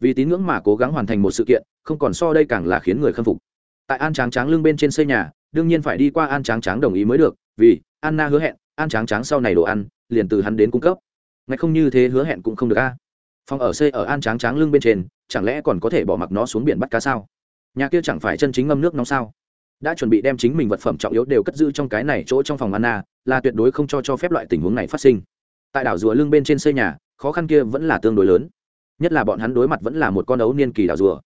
Vì tín ngưỡng mà cố gắng hoàn thành một sự kiện, không còn so đây càng là khiến người khâm phục. Tại an tráng tráng lưng bên trên xây nhà, đương nhiên phải đi qua an tráng tráng đồng ý mới được, vì anna hứa hẹn, an tráng tráng sau này đồ ăn, liền từ hắn đến cung cấp. Ngay không như thế hứa hẹn cũng không được a. Phòng ở xây ở an tráng tráng lưng bên trên, chẳng lẽ còn có thể bỏ mặc nó xuống biển bắt cá sao? Nhà kia chẳng phải chân chính ngâm nước nóng sao? Đã chuẩn bị đem chính mình vật phẩm trọng yếu đều cất giữ trong cái này chỗ trong phòng anna, là tuyệt đối không cho cho phép loại tình huống này phát sinh. Tại đảo rùa lưng bên trên xây nhà, khó khăn kia vẫn là tương đối lớn. Nhất là bọn hắn đối mặt vẫn là một con ấu niên kỳ đảo rùa.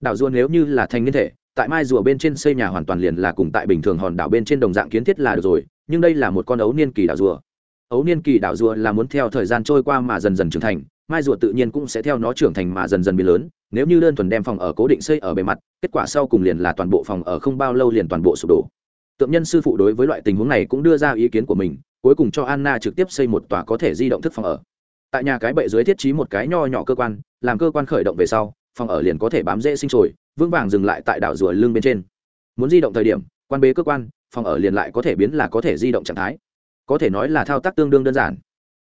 Đảo rùa nếu như là thành niên thể, tại mai rùa bên trên xây nhà hoàn toàn liền là cùng tại bình thường hòn đảo bên trên đồng dạng kiến thiết là được rồi, nhưng đây là một con ấu niên kỳ đảo rùa. Ấu niên kỳ đảo rùa là muốn theo thời gian trôi qua mà dần dần trưởng thành mai rùa tự nhiên cũng sẽ theo nó trưởng thành mà dần dần biến lớn nếu như đơn thuần đem phòng ở cố định xây ở bề mặt kết quả sau cùng liền là toàn bộ phòng ở không bao lâu liền toàn bộ sụp đổ. Tượng nhân sư phụ đối với loại tình huống này cũng đưa ra ý kiến của mình cuối cùng cho anna trực tiếp xây một tòa có thể di động thức phòng ở. Tại nhà cái bệ dưới thiết trí một cái nho nhỏ cơ quan làm cơ quan khởi động về sau phòng ở liền có thể bám dễ sinh sôi, vững vàng dừng lại tại đảo rùa lưng bên trên. Muốn di động thời điểm quan bế cơ quan phòng ở liền lại có thể biến là có thể di động trạng thái. Có thể nói là thao tác tương đương đơn giản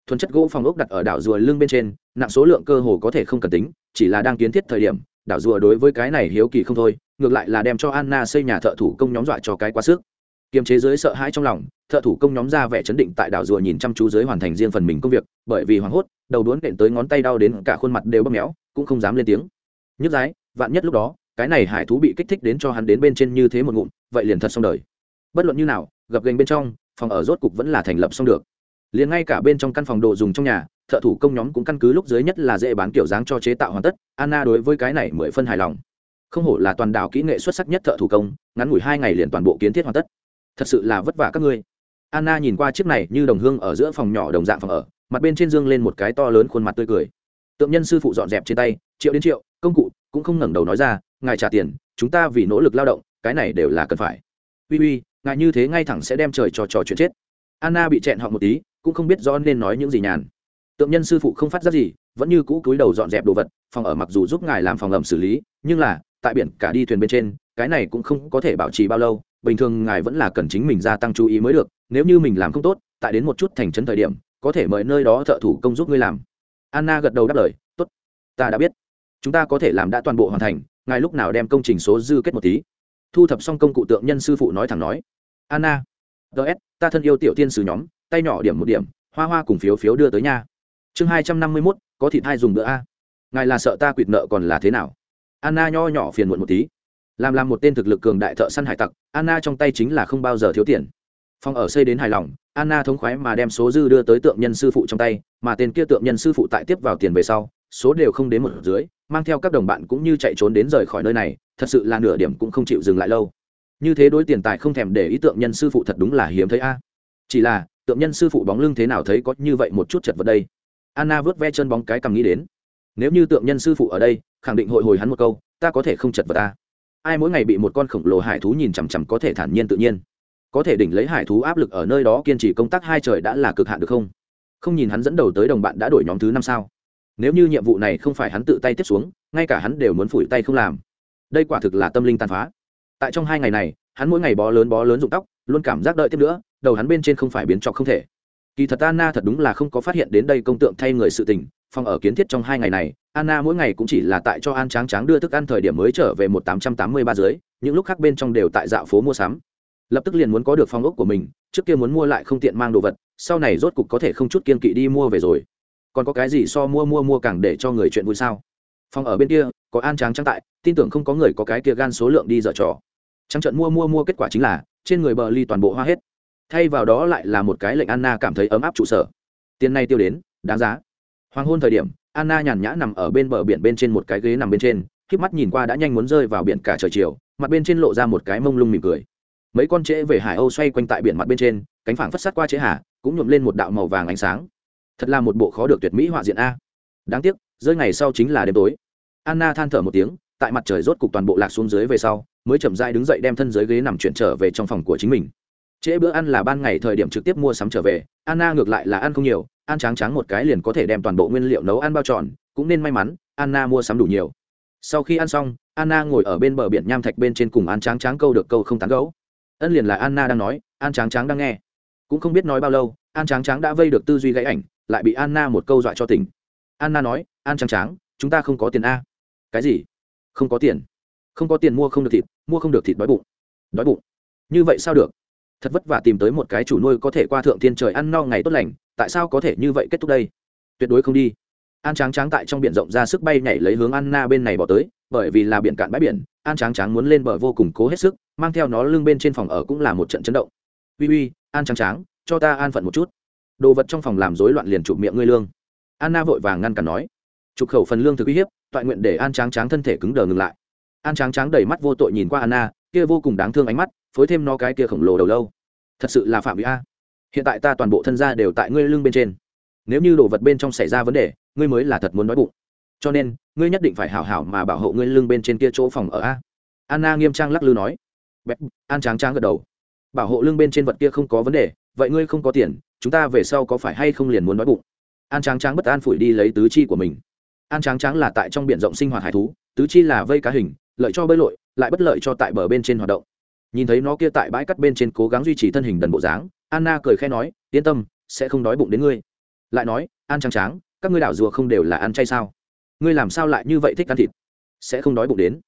thuần chất gỗ phòng ốc đặt ở đảo rùa lưng bên trên, nặng số lượng cơ hồ có thể không cần tính, chỉ là đang kiến thiết thời điểm, đảo rùa đối với cái này hiếu kỳ không thôi, ngược lại là đem cho anna xây nhà thợ thủ công nhóm dọa cho cái quá sức. Kiềm chế dưới sợ hãi trong lòng, thợ thủ công nhóm ra vẻ chấn định tại đảo rùa nhìn chăm chú dưới hoàn thành riêng phần mình công việc, bởi vì hoảng hốt, đầu đuốn đệm tới ngón tay đau đến cả khuôn mặt đều bóp méo, cũng không dám lên tiếng. Nhức dái, vạn nhất lúc đó, cái này hải thú bị kích thích đến cho hắn đến bên trên như thế một ngụm, vậy liền thật xong đời. Bất luận như nào, gập gành bên trong, phòng ở rốt cục vẫn là thành lập xong được liền ngay cả bên trong căn phòng đồ dùng trong nhà, thợ thủ công nhóm cũng căn cứ lúc dưới nhất là dễ bán kiểu dáng cho chế tạo hoàn tất, anna đối với cái này mười phân hài lòng. Không hổ là toàn đảo kỹ nghệ xuất sắc nhất thợ thủ công, ngắn ngủi hai ngày liền toàn bộ kiến thiết hoàn tất. Thật sự là vất vả các ngươi. Anna nhìn qua chiếc này như đồng hương ở giữa phòng nhỏ đồng dạng phòng ở, mặt bên trên dương lên một cái to lớn khuôn mặt tươi cười. Tượng nhân sư phụ dọn dẹp trên tay, triệu đến triệu, công cụ cũng không ngẩng đầu nói ra, ngài trả tiền, chúng ta vì nỗ lực lao động, cái này đều là cần phải. Uy uy, ngài như thế ngay thẳng sẽ đem trời cho trò chuyện chết. Anna bị chẹn họ một tí cũng không biết rõ nên nói những gì nhàn. Tượng nhân sư phụ không phát giác gì, vẫn như cũ cúi đầu dọn dẹp đồ vật, phòng ở mặc dù giúp ngài làm phòng ẩm xử lý, nhưng là, tại biển cả đi thuyền bên trên, cái này cũng không có thể bảo trì bao lâu, bình thường ngài vẫn là cần chính mình gia tăng chú ý mới được, nếu như mình làm không tốt, tại đến một chút thành trấn thời điểm, có thể mời nơi đó thợ thủ công giúp ngươi làm. Anna gật đầu đáp lời, tốt, ta đã biết. Chúng ta có thể làm đã toàn bộ hoàn thành, ngài lúc nào đem công trình số dư kết một tí. Thu thập xong công cụ tượng nhân sư phụ nói thẳng nói, anna ts ta thân yêu tiểu tiên sứ nhóm tay nhỏ điểm một điểm, hoa hoa cùng phiếu phiếu đưa tới nha. Chương hai trăm năm mươi mốt, có thịt hai dùng bữa a? Ngài là sợ ta quỵt nợ còn là thế nào? Anna nho nhỏ phiền muộn một tí. Làm làm một tên thực lực cường đại thợ săn hải tặc, anna trong tay chính là không bao giờ thiếu tiền. Phòng ở xây đến hài lòng, anna thống khoái mà đem số dư đưa tới tượng nhân sư phụ trong tay, mà tên kia tượng nhân sư phụ tại tiếp vào tiền về sau, số đều không đến một dưới, mang theo các đồng bạn cũng như chạy trốn đến rời khỏi nơi này, thật sự là nửa điểm cũng không chịu dừng lại lâu. Như thế đối tiền tài không thèm để ý tượng nhân sư phụ thật đúng là hiếm thấy a. Chỉ là tượng nhân sư phụ bóng lưng thế nào thấy có như vậy một chút chật vật đây? Anna vớt ve chân bóng cái cầm nghĩ đến. Nếu như tượng nhân sư phụ ở đây, khẳng định hội hồi hắn một câu, ta có thể không chật vật ta ai mỗi ngày bị một con khổng lồ hải thú nhìn chằm chằm có thể thản nhiên tự nhiên. Có thể đỉnh lấy hải thú áp lực ở nơi đó kiên trì công tác hai trời đã là cực hạn được không? Không nhìn hắn dẫn đầu tới đồng bạn đã đổi nhóm thứ năm sao? Nếu như nhiệm vụ này không phải hắn tự tay tiếp xuống, ngay cả hắn đều muốn phủi tay không làm. Đây quả thực là tâm linh tàn phá. Tại trong hai ngày này, hắn mỗi ngày bó lớn bó lớn rụng tóc luôn cảm giác đợi tiếp nữa, đầu hắn bên trên không phải biến trọc không thể. Kỳ thật anna thật đúng là không có phát hiện đến đây công tượng thay người sự tình, phòng ở kiến thiết trong hai ngày này, anna mỗi ngày cũng chỉ là tại cho an tráng tráng đưa thức ăn thời điểm mới trở về một tám trăm tám mươi ba dưới, những lúc khác bên trong đều tại dạo phố mua sắm. Lập tức liền muốn có được phòng ốc của mình, trước kia muốn mua lại không tiện mang đồ vật, sau này rốt cục có thể không chút kiên kỵ đi mua về rồi. Còn có cái gì so mua mua mua càng để cho người chuyện vui sao? Phòng ở bên kia, có an tráng trắng tại, tin tưởng không có người có cái kia gan số lượng đi dở trò. Trắng trận mua mua mua kết quả chính là trên người bờ ly toàn bộ hoa hết. Thay vào đó lại là một cái lệnh anna cảm thấy ấm áp trụ sở. Tiền này tiêu đến, đáng giá. Hoàng hôn thời điểm, anna nhàn nhã nằm ở bên bờ biển bên trên một cái ghế nằm bên trên k mắt nhìn qua đã nhanh muốn rơi vào biển cả trời chiều, mặt bên trên lộ ra một cái mông lung mỉm cười. Mấy con trễ về hải âu xoay quanh tại biển mặt bên trên, cánh phảng phất sát qua trễ hà, cũng nhuộm lên một đạo màu vàng ánh sáng. Thật là một bộ khó được tuyệt mỹ họa diện a. Đáng tiếc, rơi ngày sau chính là đêm tối. Anna than thở một tiếng, tại mặt trời rốt cục toàn bộ lạc xuống dưới về sau mới chậm dai đứng dậy đem thân dưới ghế nằm chuyển trở về trong phòng của chính mình. Trễ bữa ăn là ban ngày thời điểm trực tiếp mua sắm trở về, anna ngược lại là ăn không nhiều, ăn tráng tráng một cái liền có thể đem toàn bộ nguyên liệu nấu ăn bao tròn cũng nên may mắn, anna mua sắm đủ nhiều. Sau khi ăn xong, anna ngồi ở bên bờ biển nham thạch bên trên cùng an tráng tráng câu được câu không tán gấu ân liền là anna đang nói an tráng tráng đang nghe. Cũng không biết nói bao lâu an tráng tráng đã vây được tư duy gãy ảnh, lại bị anna một câu dọa cho tỉnh. Anna nói an tráng tráng, chúng ta không có tiền a. Cái gì? Không có tiền không có tiền mua không được thịt, mua không được thịt đói bụng. Đói bụng. Như vậy sao được? Thật vất vả tìm tới một cái chủ nuôi có thể qua thượng thiên trời ăn no ngày tốt lành, tại sao có thể như vậy kết thúc đây? Tuyệt đối không đi. An tráng tráng tại trong biển rộng ra sức bay nhảy lấy hướng anna bên này bỏ tới, bởi vì là biển cạn bãi biển, an tráng tráng muốn lên bờ vô cùng cố hết sức, mang theo nó lưng bên trên phòng ở cũng là một trận chấn động. Uy uy, an tráng tráng, cho ta an phận một chút. Đồ vật trong phòng làm rối loạn liền chụp miệng ngươi lương. Anna vội vàng ngăn cản nói. Chụp khẩu phần lương thực uy hiếp, toại nguyện để an tráng tráng thân thể cứng đờ ngừng lại an tráng tráng đầy mắt vô tội nhìn qua anna, kia vô cùng đáng thương ánh mắt, phối thêm nó cái kia khổng lồ đầu lâu. Thật sự là phạm vi a. Hiện tại ta toàn bộ thân gia đều tại ngươi lưng bên trên. Nếu như đồ vật bên trong xảy ra vấn đề, ngươi mới là thật muốn nói bụng. Cho nên, ngươi nhất định phải hảo hảo mà bảo hộ ngươi lưng bên trên kia chỗ phòng ở a. Anna nghiêm trang lắc lư nói. Bẹp, an tráng tráng gật đầu. Bảo hộ lưng bên trên vật kia không có vấn đề, vậy ngươi không có tiền, chúng ta về sau có phải hay không liền muốn nói bụng? An tráng tráng bất an phủi đi lấy tứ chi của mình. An tráng tráng là tại trong b i ể n rộng sinh hoạt hải thú, tứ chi là vây cá hình lợi cho bơi lội, lại bất lợi cho tại bờ bên trên hoạt động. Nhìn thấy nó kia tại bãi cắt bên trên cố gắng duy trì thân hình đần bộ dáng, anna cười khẽ nói, yên tâm, sẽ không đói bụng đến ngươi. Lại nói an trắng tráng, các ngươi đảo rùa không đều là ăn chay sao? Ngươi làm sao lại như vậy thích ăn thịt? Sẽ không đói bụng đến.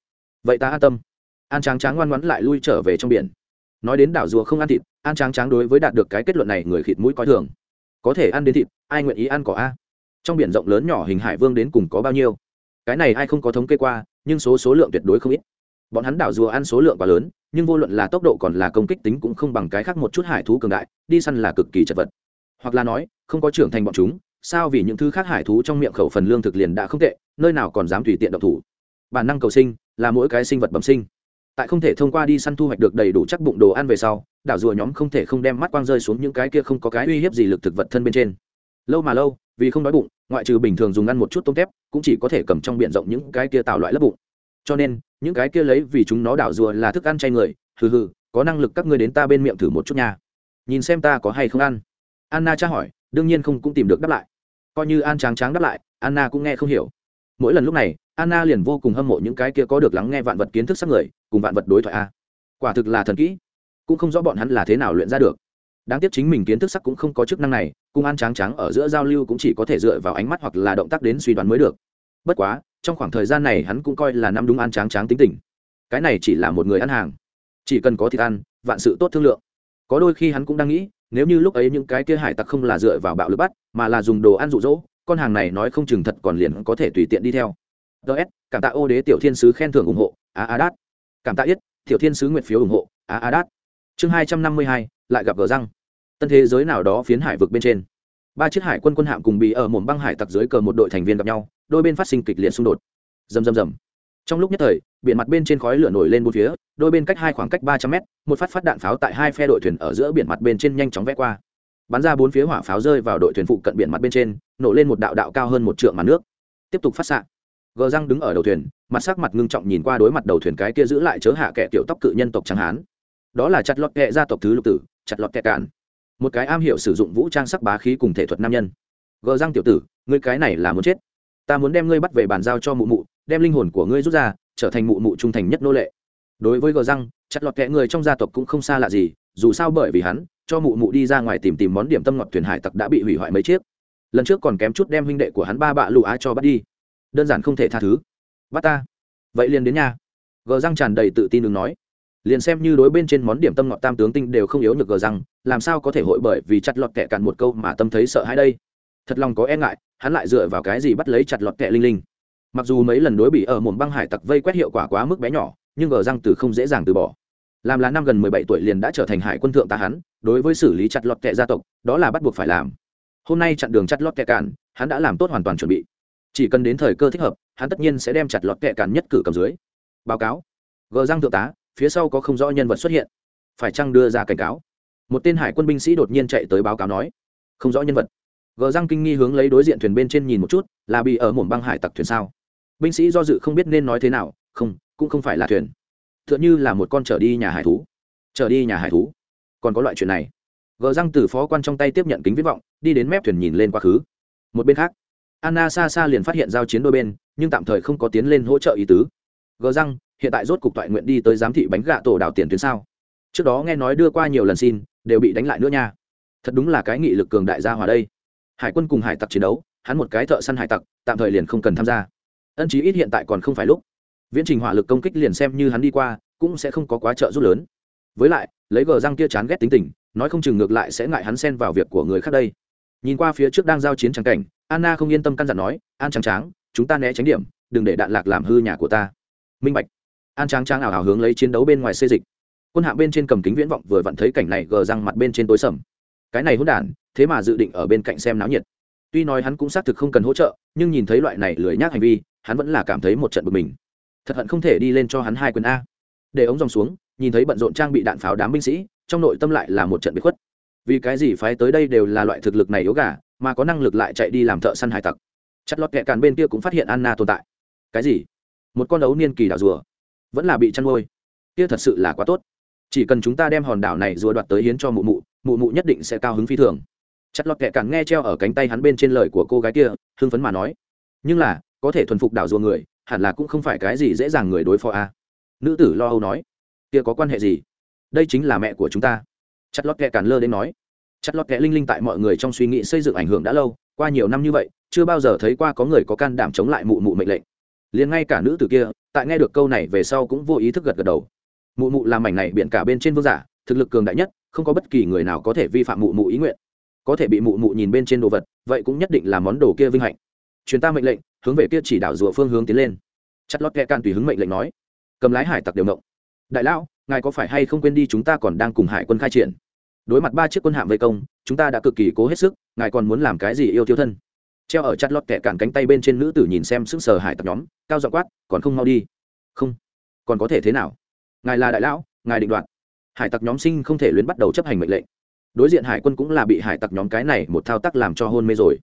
Vậy ta an tâm. An tráng tráng ngoan ngoãn lại lui trở về trong biển. Nói đến đảo rùa không ăn thịt, an tráng tráng đối với đạt được cái kết luận này người khịt mũi coi thường. Có thể ăn đến thịt, ai nguyện ý ăn cỏ a? Trong biển rộng lớn nhỏ hình hải vương đến cùng có bao nhiêu? Cái này ai không có thống kê qua nhưng số số lượng tuyệt đối không ít. Bọn hắn đảo rùa ăn số lượng quá lớn, nhưng vô luận là tốc độ còn là công kích tính cũng không bằng cái khác một chút hải thú cường đại, đi săn là cực kỳ chật vật. Hoặc là nói, không có trưởng thành bọn chúng, sao vì những thứ khác hải thú trong miệng khẩu phần lương thực liền đã không tệ, nơi nào còn dám tùy tiện động thủ. Bản năng cầu sinh, là mỗi cái sinh vật bẩm sinh. Tại không thể thông qua đi săn thu hoạch được đầy đủ chắc bụng đồ ăn về sau, đảo rùa nhóm không thể không đem mắt quang rơi xuống những cái kia không có cái uy hiếp gì lực thực vật thân bên trên lâu mà lâu, vì không đói bụng, ngoại trừ bình thường dùng ăn một chút tôm tép, cũng chỉ có thể cầm trong b i ể n rộng những cái kia tạo loại lấp bụng. Cho nên, những cái kia lấy vì chúng nó đảo rùa là thức ăn chay người, hừ hừ, có năng lực các ngươi đến ta bên miệng thử một chút nha. Nhìn xem ta có hay không ăn. Anna tra hỏi, đương nhiên không cũng tìm được đáp lại. Coi như an tráng tráng đáp lại, anna cũng nghe không hiểu. Mỗi lần lúc này, anna liền vô cùng hâm mộ những cái kia có được lắng nghe vạn vật kiến thức sắc người, cùng vạn vật đối thoại a. Quả thực là thần kỹ. Cũng không rõ bọn hắn là thế nào luyện ra được đáng tiếc chính mình kiến thức sắc cũng không có chức năng này cung an tráng tráng ở giữa giao lưu cũng chỉ có thể dựa vào ánh mắt hoặc là động tác đến suy đoán mới được. Bất quá, trong khoảng thời gian này hắn cũng coi là năm đúng an tráng tráng tính tình. Cái này chỉ là một người ăn hàng. Chỉ cần có thịt ăn, vạn sự tốt thương lượng. Có đôi khi hắn cũng đang nghĩ, nếu như lúc ấy những cái kia hải tặc không là dựa vào bạo lực bắt, mà là dùng đồ ăn rụ rỗ con hàng này nói không chừng thật còn liền có thể tùy tiện đi theo. Ts cảm tạ ô đế tiểu thiên sứ khen thưởng ủng hộ. A a đát. Cảm tạ yết, tiểu thiên sứ nguyệt phiếu ủng hộ. A a đát. Chương hai trăm năm mươi hai lại gặp gờ răng. Tân thế giới nào đó phiến hải vực bên trên. Ba chiếc hải quân quân hạm cùng bị ở một băng hải tặc dưới cờ một đội thành viên gặp nhau, đôi bên phát sinh kịch liệt xung đột. Rầm rầm rầm. Trong lúc nhất thời, biển mặt bên trên khói lửa nổi lên bốn phía, đôi bên cách hai khoảng cách ba trăm mét, một phát phát đạn pháo tại hai phe đội thuyền ở giữa biển mặt bên trên nhanh chóng vẽ qua. Bắn ra bốn phía hỏa pháo rơi vào đội thuyền phụ cận biển mặt bên trên, nổ lên một đạo đạo cao hơn một trượng mặt nước. Tiếp tục phát xạ. Gờ răng đứng ở đầu thuyền, mặt sắc mặt ngưng trọng nhìn qua đối mặt đầu thuyền cái kia giữ lại chớ hạ kẻ tiểu tóc cự nhân tộc trắng hán. Đó là chặt lọt kệ gia tộc thứ lục tử chặt lọt kẹt cạn. Một cái am hiểu sử dụng vũ trang sắc bá khí cùng thể thuật nam nhân. Gờ răng tiểu tử, ngươi cái này là muốn chết. Ta muốn đem ngươi bắt về bàn giao cho mụ mụ, đem linh hồn của ngươi rút ra, trở thành mụ mụ trung thành nhất nô lệ. Đối với gờ răng chặt lọt kẽ người trong gia tộc cũng không xa lạ gì, dù sao bởi vì hắn, cho mụ mụ đi ra ngoài tìm tìm món điểm tâm ngọt thuyền hải tặc đã bị hủy hoại mấy chiếc. Lần trước còn kém chút đem huynh đệ của hắn ba bạ lụ á cho bắt đi. Đơn giản không thể tha thứ. Bắt ta. Vậy liền đến nhà. Gờ răng tràn đầy tự tin đừng nói liền xem như đối bên trên món điểm tâm ngọt tam tướng tinh đều không yếu nhược gờ răng, làm sao có thể hội bởi vì chặt lọt kẻ cạn một câu mà tâm thấy sợ hãi đây? Thật lòng có e ngại, hắn lại dựa vào cái gì bắt lấy chặt lọt kẻ linh linh? Mặc dù mấy lần đối bị ở một băng hải tặc vây quét hiệu quả quá mức bé nhỏ, nhưng gờ răng từ không dễ dàng từ bỏ. Làm là năm gần mười bảy tuổi liền đã trở thành hải quân thượng tá hắn, đối với xử lý chặt lọt kẻ gia tộc, đó là bắt buộc phải làm. Hôm nay chặn đường chặt lọt kẻ cản hắn đã làm tốt hoàn toàn chuẩn bị. Chỉ cần đến thời cơ thích hợp, hắn tất nhiên sẽ đem chặt lọt kẻ cản nhất cử cầm dưới. Báo cáo. Gờ răng thượng tá phía sau có không rõ nhân vật xuất hiện. Phải chăng đưa ra cảnh cáo? Một tên hải quân binh sĩ đột nhiên chạy tới báo cáo nói. Không rõ nhân vật. Gờ răng kinh nghi hướng lấy đối diện thuyền bên trên nhìn một chút, là bị ở mồm băng hải tặc thuyền sao? Binh sĩ do dự không biết nên nói thế nào, không, cũng không phải là thuyền. T h ư ợ n h ư là một con trở đi nhà hải thú. Trở đi nhà hải thú. Còn có loại chuyện này. Gờ răng từ phó quan trong tay tiếp nhận kính viết vọng, đi đến mép thuyền nhìn lên quá khứ. Một bên khác, anna xa xa liền phát hiện giao chiến đôi bên, nhưng tạm thời không có tiến lên hỗ trợ ý tứ. Gờ răng hiện tại rốt cục toại nguyện đi tới giám thị bánh gạ tổ đảo tiền tuyến sao? Trước đó nghe nói đưa qua nhiều lần xin, đều bị đánh lại nữa nha. Thật đúng là cái nghị lực cường đại gia hòa đây. Hải quân cùng hải tặc chiến đấu, hắn một cái thợ săn hải tặc, tạm thời liền không cần tham gia. Ân chí ít hiện tại còn không phải lúc. Viễn trình hỏa lực công kích liền xem như hắn đi qua, cũng sẽ không có quá trợ giúp lớn. Với lại, lấy gờ răng kia chán ghét tính tình, nói không chừng ngược lại sẽ ngại hắn xen vào việc của người khác đây. Nhìn qua phía trước đang giao chiến trắng cảnh, anna không yên tâm căn dặn nói, an trắng tráng, chúng ta né tránh điểm, đừng để đạn lạc làm hư nhà của ta. Minh bạch an Tráng tráng ảo hào hướng lấy chiến đấu bên ngoài xây dịch. Quân hạng bên trên cầm kính viễn vọng vừa vặn thấy cảnh này gờ răng mặt bên trên tối sầm. Cái này hỗn đản, thế mà dự định ở bên cạnh xem náo nhiệt. Tuy nói hắn cũng xác thực không cần hỗ trợ, nhưng nhìn thấy loại này lười nhác hành vi, hắn vẫn là cảm thấy một trận bực mình. Thật hận không thể đi lên cho hắn hai quyền a. Để ống dòng xuống, nhìn thấy bận rộn trang bị đạn pháo đám binh sĩ, trong nội tâm lại là một trận bị khuất. Vì cái gì phái tới đây đều là loại thực lực này yếu gà, mà có năng lực lại chạy đi làm thợ săn hải tặc. Chặt lọt kẹ càn bên kia cũng phát hiện anna tồn tại. Cái gì? Một con ấu niên kỳ đảo rùa vẫn là bị chăn nuôi. Kia thật sự là quá tốt. Chỉ cần chúng ta đem hòn đảo này rùa đoạt tới hiến cho mụ mụ mụ mụ nhất định sẽ cao hứng phi thường. Chặt lọt kẹ cản nghe treo ở cánh tay hắn bên trên lời của cô gái kia, hưng phấn mà nói. Nhưng là, có thể thuần phục đảo rùa người, hẳn là cũng không phải cái gì dễ dàng người đối phó a à. nữ tử lo âu nói. Kia có quan hệ gì? Đây chính là mẹ của chúng ta. Chặt lọt kẹ cản lơ đến nói. Chặt lọt kẹ linh linh tại mọi người trong suy nghĩ xây dựng ảnh hưởng đã lâu, qua nhiều năm như vậy, chưa bao giờ thấy qua có người có can đảm chống lại mụ mụ mệnh lệnh. Liền ngay cả nữ tử kia tại nghe được câu này về sau cũng vô ý thức gật gật đầu. Mụ mụ làm mảnh này biện cả bên trên vương giả, thực lực cường đại nhất, không có bất kỳ người nào có thể vi phạm mụ mụ ý nguyện. Có thể bị mụ mụ nhìn bên trên đồ vật, vậy cũng nhất định là món đồ kia vinh hạnh. Chuyến ta mệnh lệnh, hướng về kia chỉ đảo rùa phương hướng tiến lên. Chặt lót kẹ can tùy hứng mệnh lệnh nói, cầm lái hải tặc điều động. Đại lão, ngài có phải hay không quên đi chúng ta còn đang cùng hải quân khai triển? Đối mặt ba chiếc quân hạm vây công, chúng ta đã cực kỳ cố hết sức, ngài còn muốn làm cái gì yêu thiếu thân? Treo ở chặt lọt kẻ cản cánh tay bên trên nữ tử nhìn xem sững sờ hải tặc nhóm, cao dọ quát, còn không mau đi. Không. Còn có thể thế nào? Ngài là đại lão, ngài định đoạt. Hải tặc nhóm sinh không thể luyến bắt đầu chấp hành mệnh lệnh. Đối diện hải quân cũng là bị hải tặc nhóm cái này một thao tác làm cho hôn mê rồi.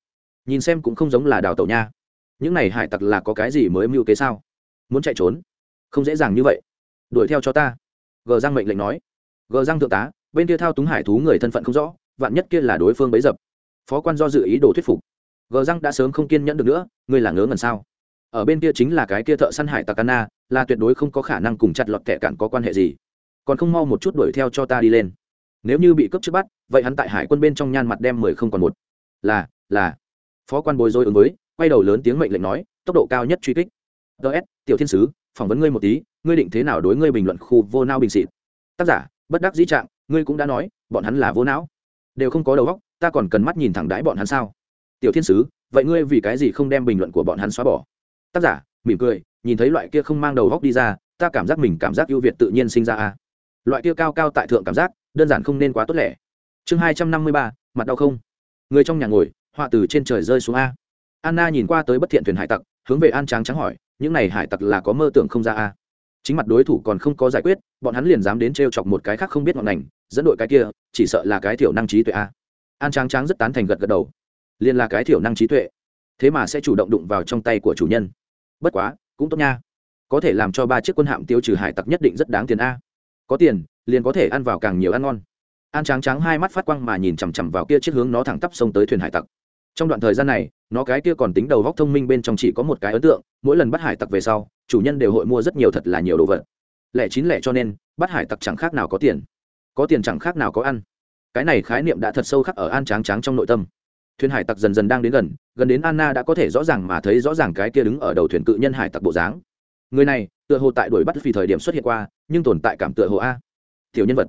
Nhìn xem cũng không giống là đào tẩu nha. Những này hải tặc là có cái gì mới mưu kế sao? Muốn chạy trốn? Không dễ dàng như vậy. Đuổi theo cho ta. Gờ giang mệnh lệnh nói. Gờ giang thượng tá, bên kia thao túng hải thú người thân phận không rõ, vạn nhất kia là đối phương bấy dập. Phó quan do dự ý đồ thuyết phục gờ răng đã sớm không kiên nhẫn được nữa, ngươi là ngớ ngần sao? Ở bên kia chính là cái kia thợ săn hải takana là tuyệt đối không có khả năng cùng chặt lọt kẻ cạn có quan hệ gì. Còn không mau một chút đuổi theo cho ta đi lên. Nếu như bị cướp trước bắt, vậy hắn tại hải quân bên trong nhan mặt đem mười không còn một. Là là. Phó quan bồi dối ứng với, quay đầu lớn tiếng mệnh lệnh nói, tốc độ cao nhất truy kích. Ts tiểu thiên sứ, phỏng vấn ngươi một tí, ngươi định thế nào đối ngươi bình luận khu vô nao bình xịt tác giả, bất đắc dĩ trạng, ngươi cũng đã nói, bọn hắn là vô não. Đều không có đầu óc, ta còn cần mắt nhìn thẳng đái bọn hắn sao? Tiểu thiên sứ, vậy ngươi vì cái gì không đem bình luận của bọn hắn xóa bỏ? Tác giả, mỉm cười, nhìn thấy loại kia không mang đầu góc đi ra, ta cảm giác mình cảm giác ưu việt tự nhiên sinh ra a. Loại kia cao cao tại thượng cảm giác, đơn giản không nên quá tốt lẻ. Chương hai trăm năm mươi ba, mặt đau không? Người trong nhà ngồi, họa từ trên trời rơi xuống a. Anna nhìn qua tới bất thiện thuyền hải tặc, hướng về an tráng trắng hỏi, những này hải tặc là có mơ tưởng không ra a? Chính mặt đối thủ còn không có giải quyết, bọn hắn liền dám đến t r e o chọc một cái khác không biết ngọn ngành, dẫn đội cái kia, chỉ sợ là cái thiểu năng trí tuệ a. An tráng tráng rất tán thành gật gật đầu liền là cái thiểu năng trí tuệ. Thế mà sẽ chủ động đụng vào trong tay của chủ nhân. Bất quá, cũng tốt nha. Có thể làm cho ba chiếc quân hạm tiêu trừ hải tặc nhất định rất đáng tiền a. Có tiền, liền có thể ăn vào càng nhiều ăn ngon. An tráng tráng hai mắt phát quang mà nhìn chằm chằm vào kia chiếc hướng nó thẳng tắp xông tới thuyền hải tặc. Trong đoạn thời gian này, nó cái kia còn tính đầu góc thông minh bên trong chỉ có một cái ấn tượng, mỗi lần bắt hải tặc về sau, chủ nhân đều hội mua rất nhiều thật là nhiều đồ vật. Lẻ chín lẻ cho nên, bắt hải tặc chẳng khác nào có tiền. Có tiền chẳng khác nào có ăn. Cái này khái niệm đã thật sâu khắc ở an tráng tráng trong nội tâm thuyền hải tặc dần dần đang đến gần gần đến anna đã có thể rõ ràng mà thấy rõ ràng cái kia đứng ở đầu thuyền cự nhân hải tặc bộ dáng. Người này tựa hồ tại đuổi bắt vì thời điểm xuất hiện qua nhưng tồn tại cảm tựa hồ a. Tiểu nhân vật.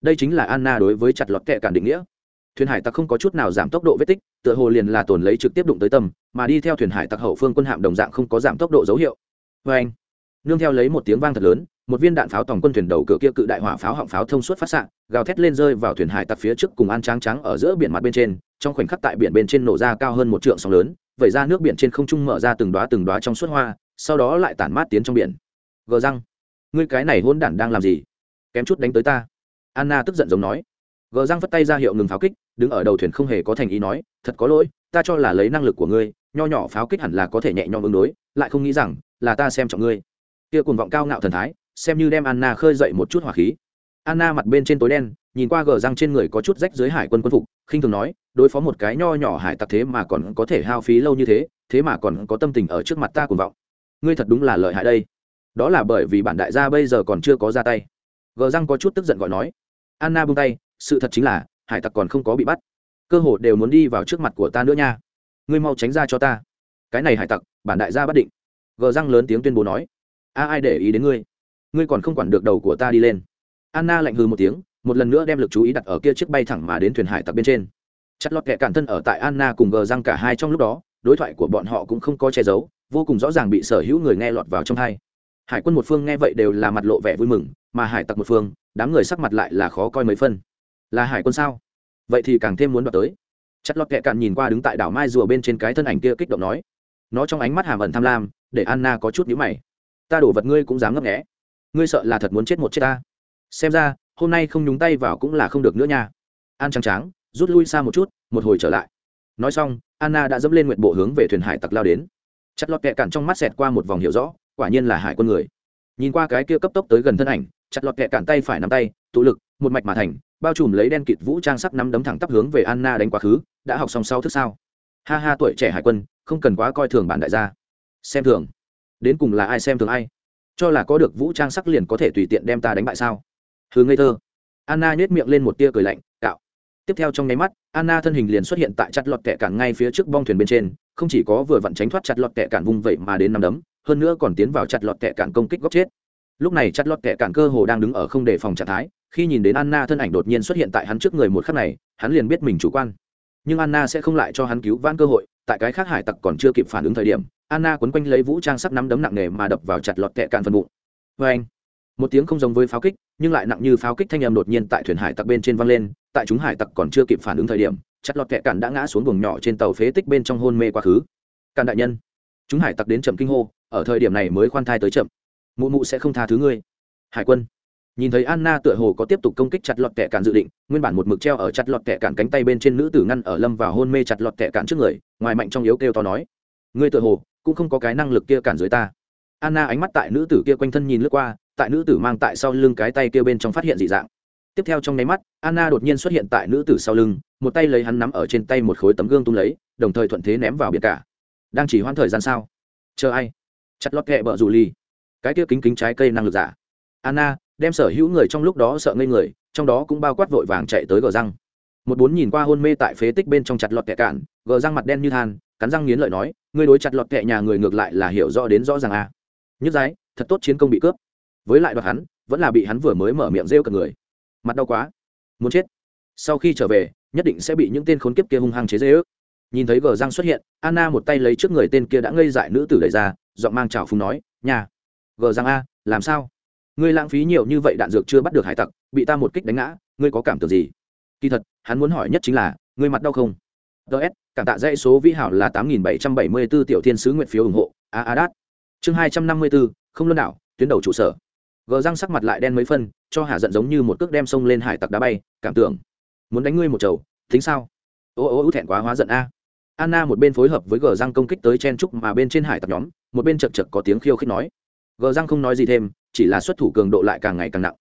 Đây chính là anna đối với chặt lọt kệ cản định nghĩa. Thuyền hải tặc không có chút nào giảm tốc độ vết tích tựa hồ liền là tồn lấy trực tiếp đụng tới tầm, mà đi theo thuyền hải tặc hậu phương quân hạm đồng dạng không có giảm tốc độ dấu hiệu. Vê anh nương theo lấy một tiếng vang thật lớn một viên đạn pháo tòng quân thuyền đầu cửa kia cự đại hỏa pháo họng pháo thông suốt phát sạng gào thét lên rơi vào thuyền hải tặc phía trước cùng an trắng trắng ở giữa biển mặt bên trên, trong khoảnh khắc tại biển bên trên nổ ra cao hơn một trượng sóng lớn, vẩy ra nước biển trên không trung mở ra từng đoá từng đoá trong suốt hoa, sau đó lại tản mát tiến trong biển. Gờ răng, ngươi cái này hôn đản đang làm gì? Kém chút đánh tới ta. Anna tức giận giống nói. Gờ răng vất tay ra hiệu ngừng pháo kích, đứng ở đầu thuyền không hề có thành ý nói, thật có lỗi, ta cho là lấy năng lực của ngươi, nho nhỏ pháo kích hẳn là có thể nhẹ nhõm ứng đối, lại không nghĩ rằng là ta xem trọng ngươi. Kia cuồng vọng cao ngạo thần thái xem như đem anna khơi dậy một chút hỏa khí. Anna mặt bên trên tối đen, nhìn qua gờ răng trên người có chút rách dưới hải quân quân phục, khinh thường nói, đối phó một cái nho nhỏ hải tặc thế mà còn có thể hao phí lâu như thế thế mà còn có tâm tình ở trước mặt ta cuồng vọng. Ngươi thật đúng là lợi hại đây. Đó là bởi vì bản đại gia bây giờ còn chưa có ra tay. Gờ răng có chút tức giận gọi nói. Anna buông tay, sự thật chính là, hải tặc còn không có bị bắt. Cơ hội đều muốn đi vào trước mặt của ta nữa nha. Ngươi mau tránh ra cho ta. Cái này hải tặc, bản đại gia bất định. Gờ răng lớn tiếng tuyên bố nói. A, ai để ý đến ngươi? Ngươi còn không quản được đầu của ta đi lên. Anna lạnh hư một tiếng, một lần nữa đem lực chú ý đặt ở kia chiếc bay thẳng mà đến thuyền hải tặc bên trên. Chặt lọt kẻ cản thân ở tại anna cùng gờ răng cả hai trong lúc đó, đối thoại của bọn họ cũng không có che giấu, vô cùng rõ ràng bị sở hữu người nghe lọt vào trong hai. Hải quân một phương nghe vậy đều là mặt lộ vẻ vui mừng, mà hải tặc một phương, đám người sắc mặt lại là khó coi mấy phân. Là hải quân sao? Vậy thì càng thêm muốn đoạt tới. Chặt lọt kẹ cạn nhìn qua đứng tại đảo mai rùa bên trên cái thân ảnh kia kích động nói. Nó trong ánh mắt hàm ẩn tham lam, để anna có chút nhữ mày. Ta đổ vật ngươi cũng dám ngấp nghẽ ngươi sợ là thật muốn chết một chết ta. Xem ra, hôm nay không nhúng tay vào cũng là không được nữa nha. An trắng tráng rút lui xa một chút, một hồi trở lại. Nói xong, anna đã dẫm lên nguyện bộ hướng về thuyền hải tặc lao đến. Chặt lọt kẹ cạn trong mắt xẹt qua một vòng hiểu rõ, quả nhiên là hải quân người. Nhìn qua cái kia cấp tốc tới gần thân ảnh, chặt lọt kẹ cạn tay phải nắm tay, tụ lực, một mạch mà thành, bao trùm lấy đen kịt vũ trang sắc nắm đấm thẳng tắp hướng về anna đánh quá khứ, đã học xong sau thức sao. Ha ha, tuổi trẻ hải quân, không cần quá coi thường bản đại gia. Xem thường. Đến cùng là ai xem thường ai? Cho là có được vũ trang sắc liền có thể tùy tiện đem ta đánh bại sao? Hứ ngây thơ. Anna nhét miệng lên một tia cười lạnh, cạo. Tiếp theo trong nháy mắt, anna thân hình liền xuất hiện tại chặt lọt kẹ cản ngay phía trước bong thuyền bên trên, không chỉ có vừa vặn tránh thoát chặt lọt kẹ cản vùng vậy mà đến nằm đấm, hơn nữa còn tiến vào chặt lọt kẹ cản công kích góc chết. Lúc này chặt lọt kẹ cản cơ hồ đang đứng ở không đề phòng trạng thái, khi nhìn đến anna thân ảnh đột nhiên xuất hiện tại hắn trước người một khắc này, hắn liền biết mình chủ quan. Nhưng anna sẽ không lại cho hắn cứu vãn cơ hội, tại cái khác hải tặc còn chưa kịp phản ứng thời điểm anna quấn quanh lấy vũ trang sắc nắm đấm nặng nề mà đập vào chặt lọt kẹ cạn phần bụng. Vê anh, một tiếng không giống với pháo kích, nhưng lại nặng như pháo kích thanh âm đột nhiên tại thuyền hải tặc bên trên văng lên, tại chúng hải tặc còn chưa kịp phản ứng thời điểm, chặt lọt kẹ cạn đã ngã xuống buồng nhỏ trên tàu phế tích bên trong hôn mê quá khứ. Cạn đại nhân, chúng hải tặc đến chậm kinh hô, ở thời điểm này mới khoan thai tới chậm. Mụ mụ sẽ không tha thứ ngươi. Hải quân, nhìn thấy anna tựa hồ có tiếp tục công kích chặt lọt kẹ cản dự định, nguyên bản một mực treo ở chặt lọt kẹ cản cánh tay bên trên nữ tử ngăn ở lâm vào hôn mê chặt lọt kẹ cản trước người, ngoài mạnh trong yếu kêu to nói, ngươi tựa hồ cũng không có cái năng lực kia cản dưới ta. Anna ánh mắt tại nữ tử kia quanh thân nhìn lướt qua, tại nữ tử mang tại sau lưng cái tay kia bên trong phát hiện dị dạng. Tiếp theo trong nháy mắt, anna đột nhiên xuất hiện tại nữ tử sau lưng, một tay lấy hắn nắm ở trên tay một khối tấm gương tung lấy, đồng thời thuận thế ném vào biển cả. Đang chỉ hoãn thời gian sao? Chờ ai? Chặt lót kẹ bợ rủ ly cái kia kính kính trái cây năng lực giả. Anna, đem sở hữu người trong lúc đó sợ ngây người, trong đó cũng bao quát vội vàng chạy tới gờ răng. Một bốn nhìn qua hôn mê tại phế tích bên trong chặt lọt kẹ cạn, gờ răng mặt đen như than cắn răng nghiến lợi nói, ngươi đối chặt lọt kệ nhà người ngược lại là hiểu rõ đến rõ ràng a à. nhức dái thật tốt chiến công bị cướp. Với lại đoạt hắn, vẫn là bị hắn vừa mới mở miệng rêu cả người. Mặt đau quá. Muốn chết. Sau khi trở về, nhất định sẽ bị những tên khốn kiếp kia hung hăng chế dễ ước nhìn thấy gờ răng xuất hiện, anna một tay lấy trước người tên kia đã ngây dại nữ tử đẩy ra, giọng mang trào phúng nói nhà gờ răng a, làm sao? Ngươi lãng phí nhiều như vậy đạn dược chưa bắt được hải tặc, bị ta một kích đánh ngã, ngươi có cảm tưởng gì? Kỳ thật, hắn muốn hỏi nhất chính là, ngươi mặt đau không? Ts cảm tạ dãy số vĩ hảo là tám nghìn bảy trăm bảy mươi b ố tiểu thiên sứ nguyện phiếu ủng hộ, a a đát. Chương hai trăm năm mươi b ố không luân đảo, tuyến đầu trụ sở. Gờ răng sắc mặt lại đen mấy phân, cho hạ giận giống như một cước đem sông lên hải tặc đá bay, cảm tưởng, muốn đánh ngươi một chầu, tính sao? Ô ô ô, thẹn quá, hóa giận a. Anna một bên phối hợp với gờ răng công kích tới chen trúc mà bên trên hải tặc nhóm, một bên chật chật có tiếng khiêu khích nói. Gờ răng không nói gì thêm, chỉ là xuất thủ cường độ lại càng ngày càng nặng.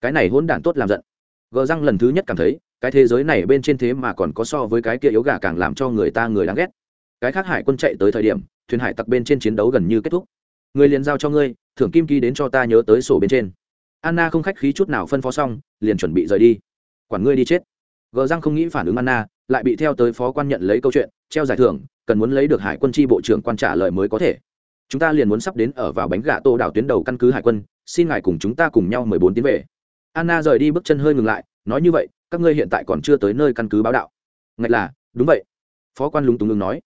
Cái này hỗn đản tốt làm giận gờ răng lần thứ nhất cảm thấy, cái thế giới này bên trên thế mà còn có so với cái kia yếu gà càng làm cho người ta người đáng ghét. Cái khác hải quân chạy tới thời điểm, thuyền hải tặc bên trên chiến đấu gần như kết thúc. Người liền giao cho ngươi, thưởng kim ký đến cho ta nhớ tới sổ bên trên. Anna không khách khí chút nào phân phó xong, liền chuẩn bị rời đi. Quản ngươi đi chết. Gờ răng không nghĩ phản ứng anna, lại bị theo tới phó quan nhận lấy câu chuyện, treo giải thưởng, cần muốn lấy được hải quân tri bộ trưởng quan trả lời mới có thể. Chúng ta liền muốn sắp đến ở vào bánh gà tô đảo tuyến đầu căn cứ hải quân, xin ngài cùng chúng ta cùng nhau mười bốn tiến về anna rời đi bước chân hơi ngừng lại, nói như vậy, các ngươi hiện tại còn chưa tới nơi căn cứ báo đạo. Ngạch là, đúng vậy. Phó quan lúng túng ngừng nói.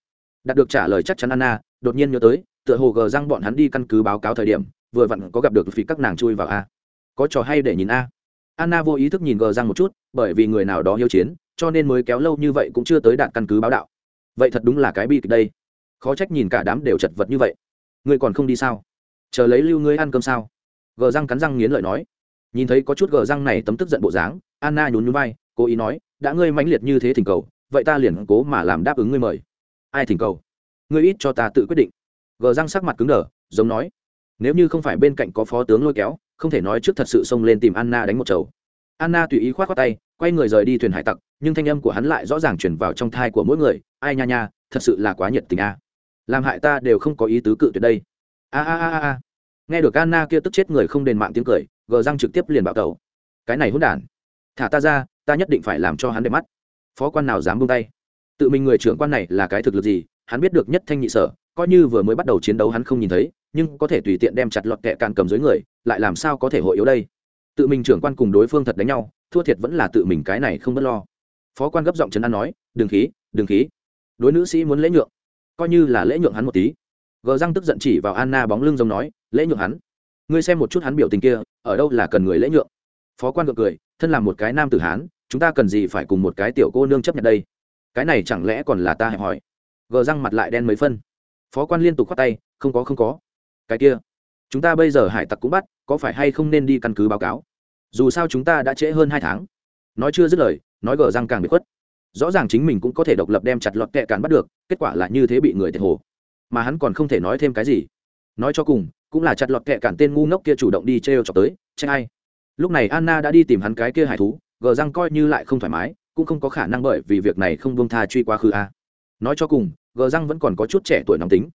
Đạt được trả lời chắc chắn anna, đột nhiên nhớ tới, tựa hồ gờ răng bọn hắn đi căn cứ báo cáo thời điểm, vừa vặn có gặp được phí các nàng chui vào a. Có trò hay để nhìn a. Anna vô ý thức nhìn gờ răng một chút, bởi vì người nào đó hiếu chiến, cho nên mới kéo lâu như vậy cũng chưa tới đạt căn cứ báo đạo. Vậy thật đúng là cái bi kịch đây. Khó trách nhìn cả đám đều chật vật như vậy. Ngươi còn không đi sao? Chờ lấy lưu ngươi ăn cơm sao? Gờ răng cắn răng nghiến lợi nói nhìn thấy có chút gờ răng này tấm tức giận bộ dáng, anna nhún nhún vai, cố ý nói, đã ngươi mãnh liệt như thế thỉnh cầu, vậy ta liền cố mà làm đáp ứng ngươi mời. Ai thỉnh cầu? Ngươi ít cho ta tự quyết định. Gờ răng sắc mặt cứng đờ, giống nói, nếu như không phải bên cạnh có phó tướng lôi kéo, không thể nói trước thật sự xông lên tìm anna đánh một chầu. Anna tùy ý k h o á t khoác tay, quay người rời đi thuyền hải tặc, nhưng thanh âm của hắn lại rõ ràng chuyển vào trong thai của mỗi người, ai nha nha, thật sự là quá nhiệt tình a. Làm hại ta đều không có ý tứ cự tuyệt đây. A a a a. Nghe được anna kia tức chết người không đền mạng tiếng cười gờ răng trực tiếp liền bạo tẩu. Cái này hôn đản. Thả ta ra, ta nhất định phải làm cho hắn đẹp mắt. Phó quan nào dám buông tay? Tự mình người trưởng quan này là cái thực lực gì? Hắn biết được nhất thanh nhị sở, coi như vừa mới bắt đầu chiến đấu hắn không nhìn thấy, nhưng có thể tùy tiện đem chặt lọt kẹ càn cầm dưới người, lại làm sao có thể hội yếu đây? Tự mình trưởng quan cùng đối phương thật đánh nhau, thua thiệt vẫn là tự mình cái này không b ấ t lo. Phó quan gấp giọng trấn an nói, đừng khí đừng khí. Đối nữ sĩ muốn lễ nhượng, coi như là lễ nhượng hắn một tí. Gờ răng tức giận chỉ vào anna bóng lưng giống nói, lễ nhượng hắn ngươi xem một chút hắn biểu tình kia, ở đâu là cần người lễ nhượng. Phó quan gượng cười, thân là một cái nam tử hán, chúng ta cần gì phải cùng một cái tiểu cô nương chấp nhận đây? Cái này chẳng lẽ còn là ta hẹp hỏi? Gờ răng mặt lại đen mấy phân. Phó quan liên tục khoát tay, không có không có. Cái kia, chúng ta bây giờ hải tặc cũng bắt, có phải hay không nên đi căn cứ báo cáo? Dù sao chúng ta đã trễ hơn hai tháng. Nói chưa dứt lời, nói gờ răng càng bị khuất. Rõ ràng chính mình cũng có thể độc lập đem chặt lọt kẹ càn bắt được, kết quả là như thế bị người thiệt hồ. Mà hắn còn không thể nói thêm cái gì. Nói cho cùng cũng là chặt lọt kẹ cản tên ngu ngốc kia chủ động đi trêu cho chọc tới, trách ai? Lúc này anna đã đi tìm hắn cái kia hải thú, gờ răng coi như lại không thoải mái, cũng không có khả năng bởi vì việc này không buông tha truy quá khứ a. Nói cho cùng, gờ răng vẫn còn có chút trẻ tuổi nóng tính.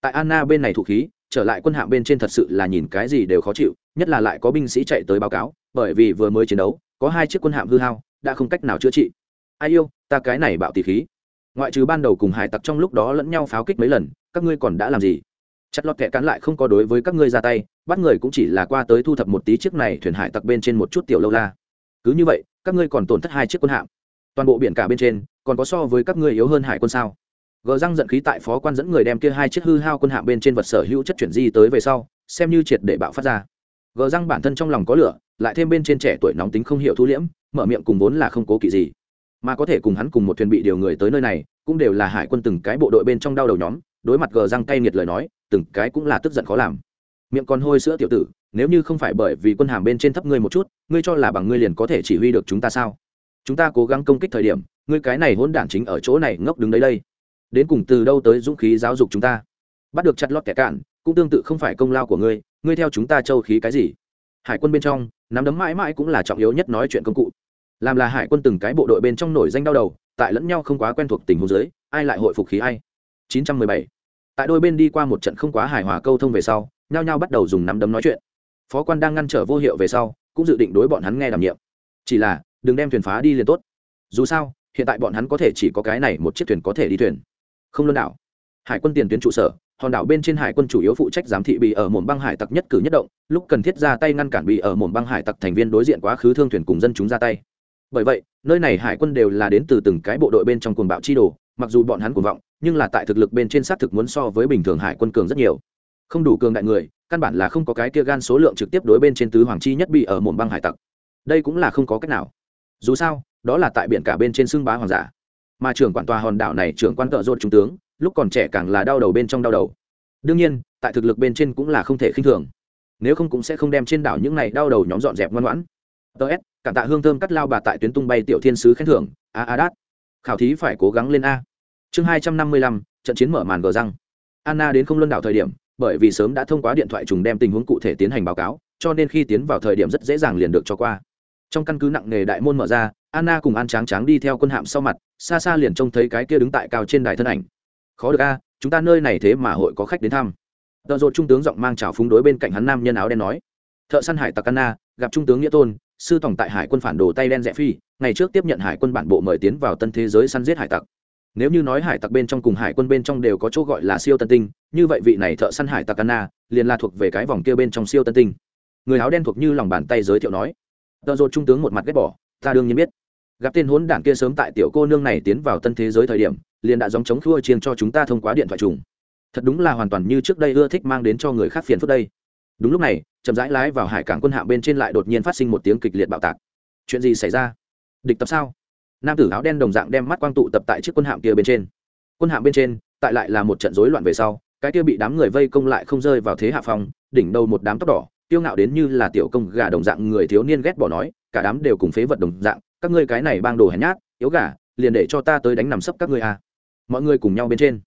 Tại anna bên này thủ khí, trở lại quân hạm bên trên thật sự là nhìn cái gì đều khó chịu, nhất là lại có binh sĩ chạy tới báo cáo, bởi vì vừa mới chiến đấu, có hai chiếc quân hạm hư hao, đã không cách nào chữa trị. Ai yêu, ta cái này bạo tỷ khí. Ngoại trừ ban đầu cùng hải tặc trong lúc đó lẫn nhau pháo kích mấy lần, các ngươi còn đã làm gì? Chặt lọt kẻ cắn lại không có đối với các ngươi ra tay, bắt người cũng chỉ là qua tới thu thập một tí chiếc này thuyền hải tặc bên trên một chút tiểu lâu la. Cứ như vậy, các ngươi còn tổn thất hai chiếc quân hạm. Toàn bộ biển cả bên trên, còn có so với các ngươi yếu hơn hải quân sao? Gờ răng giận khí tại phó quan dẫn người đem kia hai chiếc hư hao quân hạm bên trên vật sở hữu chất chuyển di tới về sau, xem như triệt để bạo phát ra. Gờ răng bản thân trong lòng có lửa, lại thêm bên trên trẻ tuổi nóng tính không hiểu thu liễm, mở miệng cùng vốn là không cố kỵ gì. Mà có thể cùng hắn cùng một thuyền bị điều người tới nơi này, cũng đều là hải quân từng cái bộ đội bên trong đau đầu nhóm đối mặt gờ răng cay nghiệt lời nói, từng cái cũng là tức giận khó làm. Miệng còn hôi sữa tiểu tử, nếu như không phải bởi vì quân hàm bên trên thấp ngươi một chút, ngươi cho là bằng ngươi liền có thể chỉ huy được chúng ta sao? Chúng ta cố gắng công kích thời điểm, ngươi cái này hỗn đản chính ở chỗ này ngốc đứng đấy đây. Đến cùng từ đâu tới dũng khí giáo dục chúng ta? Bắt được chặt lót kẻ cạn, cũng tương tự không phải công lao của ngươi ngươi theo chúng ta châu khí cái gì? Hải quân bên trong, nắm đấm mãi mãi cũng là trọng yếu nhất nói chuyện công cụ. Làm là hải quân từng cái bộ đội bên trong nổi danh đau đầu, tại lẫn nhau không quá quen thuộc tình huống giới ai lại hội phục khí ai? 917 tại đôi bên đi qua một trận không quá hài hòa câu thông về sau, nhao nhao bắt đầu dùng nắm đấm nói chuyện. Phó quan đang ngăn trở vô hiệu về sau, cũng dự định đối bọn hắn nghe đảm nhiệm. Chỉ là, đừng đem thuyền phá đi liền tốt. Dù sao, hiện tại bọn hắn có thể chỉ có cái này một chiếc thuyền có thể đi thuyền. Không luân đảo. Hải quân tiền tuyến trụ sở, hòn đảo bên trên hải quân chủ yếu phụ trách giám thị bị ở mồm băng hải tặc nhất cử nhất động, lúc cần thiết ra tay ngăn cản bị ở mồm băng hải tặc thành viên đối diện quá khứ thương thuyền cùng dân chúng ra tay. Bởi vậy, nơi này hải quân đều là đến từ từng cái bộ đội bên trong cuồng bạo chi đồ, mặc dù bọn hắn cuồng vọng nhưng là tại thực lực bên trên xác thực muốn so với bình thường hải quân cường rất nhiều. Không đủ cường đại người, căn bản là không có cái kia gan số lượng trực tiếp đối bên trên tứ hoàng chi nhất bị ở mồm băng hải tặc. Đây cũng là không có cách nào. Dù sao, đó là tại biển cả bên trên xưng bá hoàng giả. Mà trưởng quản tòa hòn đảo này trưởng quan tợ dốt trung tướng, lúc còn trẻ càng là đau đầu bên trong đau đầu. Đương nhiên, tại thực lực bên trên cũng là không thể khinh thường. Nếu không cũng sẽ không đem trên đảo những này đau đầu nhóm dọn dẹp ngoan ngoãn. Tớ s, cảm tạ hương thơm cắt lao bà tại tuyến tung bay tiểu thiên sứ khen thưởng. A a đát. Khảo thí phải cố gắng lên a chương hai trăm năm mươi lăm, trận chiến mở màn gờ răng. Anna đến không luân đảo thời điểm, bởi vì sớm đã thông qua điện thoại trùng đem tình huống cụ thể tiến hành báo cáo, cho nên khi tiến vào thời điểm rất dễ dàng liền được cho qua. Trong căn cứ nặng nghề đại môn mở ra, anna cùng an tráng tráng đi theo quân hạm sau mặt, xa xa liền trông thấy cái kia đứng tại cao trên đài thân ảnh. Khó được a, chúng ta nơi này thế mà hội có khách đến thăm. Tợ rột trung tướng giọng mang trào phúng đối bên cạnh hắn nam nhân áo đen nói. Thợ săn hải tặc anna, gặp trung tướng nghĩa tôn, sư tổng tại hải quân phản đồ tay đen rẽ phi, ngày trước tiếp nhận hải quân bản bộ mời tiến vào tân thế giới săn giết hải tặc nếu như nói hải tặc bên trong cùng hải quân bên trong đều có chỗ gọi là siêu tân tinh, như vậy vị này thợ săn hải tặc anna liền là thuộc về cái vòng kia bên trong siêu tân tinh. Người áo đen thuộc như lòng bàn tay giới thiệu nói, tợ rột trung tướng một mặt ghét bỏ, ta đương nhiên biết. Gặp tên hốn đảng kia sớm tại tiểu cô nương này tiến vào tân thế giới thời điểm, liền đã dòng chống khua chiên cho chúng ta thông qua điện thoại trùng. Thật đúng là hoàn toàn như trước đây ưa thích mang đến cho người khác phiền phức đây. Đúng lúc này, chậm rãi lái vào hải cảng quân hạm bên trên lại đột nhiên phát sinh một tiếng kịch liệt bạo tạc. Chuyện gì xảy ra? Địch tập sao? Nam tử áo đen đồng dạng đem mắt quang tụ tập tại chiếc quân hạm kia bên trên. Quân hạm bên trên, tại lại là một trận rối loạn về sau, cái kia bị đám người vây công lại không rơi vào thế hạ phòng, đỉnh đầu một đám tóc đỏ tiêu ngạo đến như là tiểu công gà đồng dạng người thiếu niên ghét bỏ nói, cả đám đều cùng phế vật đồng dạng, các ngươi cái này bang đồ hèn nhát, yếu gà, liền để cho ta tới đánh nằm sấp các ngươi à. mọi người cùng nhau bên trên.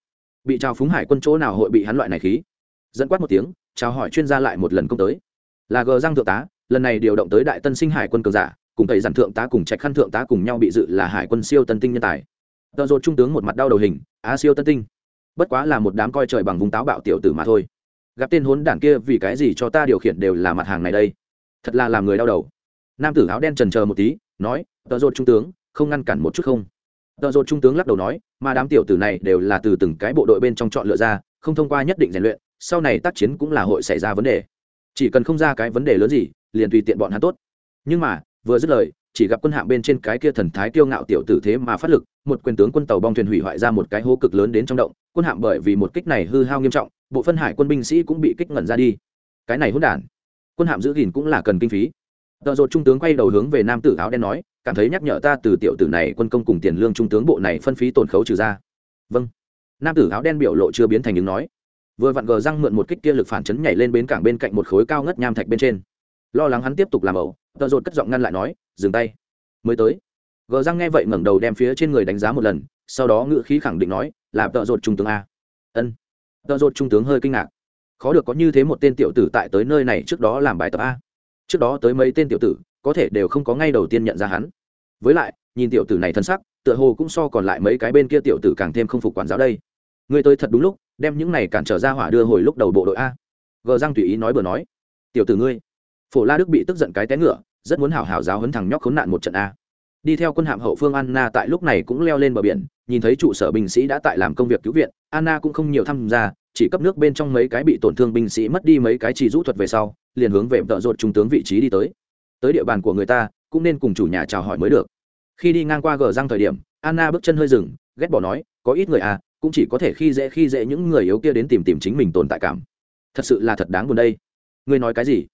Bị trào phúng hải quân chỗ nào hội bị hắn loại này khí? Dẫn quát một tiếng, chào hỏi chuyên gia lại một lần công tới. Là gờ răng thượng tá, lần này điều động tới đại tân sinh hải quân cường giả cùng thầy giản thượng tá cùng trạch khăn thượng tá cùng nhau bị dự là hải quân siêu tân tinh nhân tài. Tợ rột trung tướng một mặt đau đầu hình á siêu tân tinh, bất quá là một đám coi trời bằng vùng táo bạo tiểu tử mà thôi. Gặp tên hốn đảng kia vì cái gì cho ta điều khiển đều là mặt hàng này đây? Thật là làm người đau đầu. Nam tử áo đen trần chờ một tí, nói, tợ rột trung tướng, không ngăn cản một chút không? Tợ rột trung tướng lắc đầu nói, mà đám tiểu tử này đều là từ từng cái bộ đội bên trong chọn lựa ra, không thông qua nhất định rèn luyện, sau này tác chiến cũng là hội xảy ra vấn đề. Chỉ cần không ra cái vấn đề lớn gì, liền tùy tiện bọn hắn tốt. Nhưng mà vừa dứt lời, chỉ gặp quân hạm bên trên cái kia thần thái kiêu ngạo tiểu tử thế mà phát lực, một quyền tướng quân tàu bong thuyền hủy hoại ra một cái hố cực lớn đến trong động, quân hạm bởi vì một kích này hư hao nghiêm trọng, bộ phân hải quân binh sĩ cũng bị kích ngẩn ra đi. Cái này hỗn đản, quân hạm giữ gìn cũng là cần kinh phí. Tợ rột trung tướng quay đầu hướng về nam tử áo đen nói, cảm thấy nhắc nhở ta từ tiểu tử này quân công cùng tiền lương trung tướng bộ này phân phí tổn khấu trừ ra. Vâng. Nam tử áo đen biểu lộ chưa biến thành những nói. Vừa vặn gờ răng mượn một kích kia lực phản chấn nhảy lên bến cảng bên cạnh một khối cao ngất nham thạch bên trên lo lắng hắn tiếp tục làm ẩu, tợ rột cất giọng ngăn lại nói, dừng tay. Mới tới. Gờ răng nghe vậy ngẩng đầu đem phía trên người đánh giá một lần, sau đó ngự khí khẳng định nói, là tợ rột trung tướng a. Ân. Tợ rột trung tướng hơi kinh ngạc. Khó được có như thế một tên tiểu tử tại tới nơi này trước đó làm bài tập a. Trước đó tới mấy tên tiểu tử, có thể đều không có ngay đầu tiên nhận ra hắn. Với lại, nhìn tiểu tử này thân sắc, tựa hồ cũng so còn lại mấy cái bên kia tiểu tử càng thêm không phục quản giáo đây. Người tới thật đúng lúc, đem những này cản trở ra hỏa đưa hồi lúc đầu bộ đội a. Gờ răng tùy ý nói bừa nói, tiểu tử ngươi phổ la đức bị tức giận cái té ngựa, rất muốn hảo hảo giáo hấn thằng nhóc khốn nạn một trận a. Đi theo quân hạm hậu phương anna tại lúc này cũng leo lên bờ biển, nhìn thấy trụ sở binh sĩ đã tại làm công việc cứu viện, anna cũng không nhiều tham gia, chỉ cấp nước bên trong mấy cái bị tổn thương binh sĩ mất đi mấy cái chỉ rũ thuật về sau, liền hướng về vợ rột trung tướng vị trí đi tới. Tới địa bàn của người ta, cũng nên cùng chủ nhà chào hỏi mới được. Khi đi ngang qua gờ răng thời điểm, anna bước chân hơi dừng, ghét bỏ nói, có ít người à cũng chỉ có thể khi dễ khi dễ những người yếu kia đến tìm tìm chính mình tồn tại cảm. Thật sự là thật đáng buồn đây. Ngươi nói cái gì?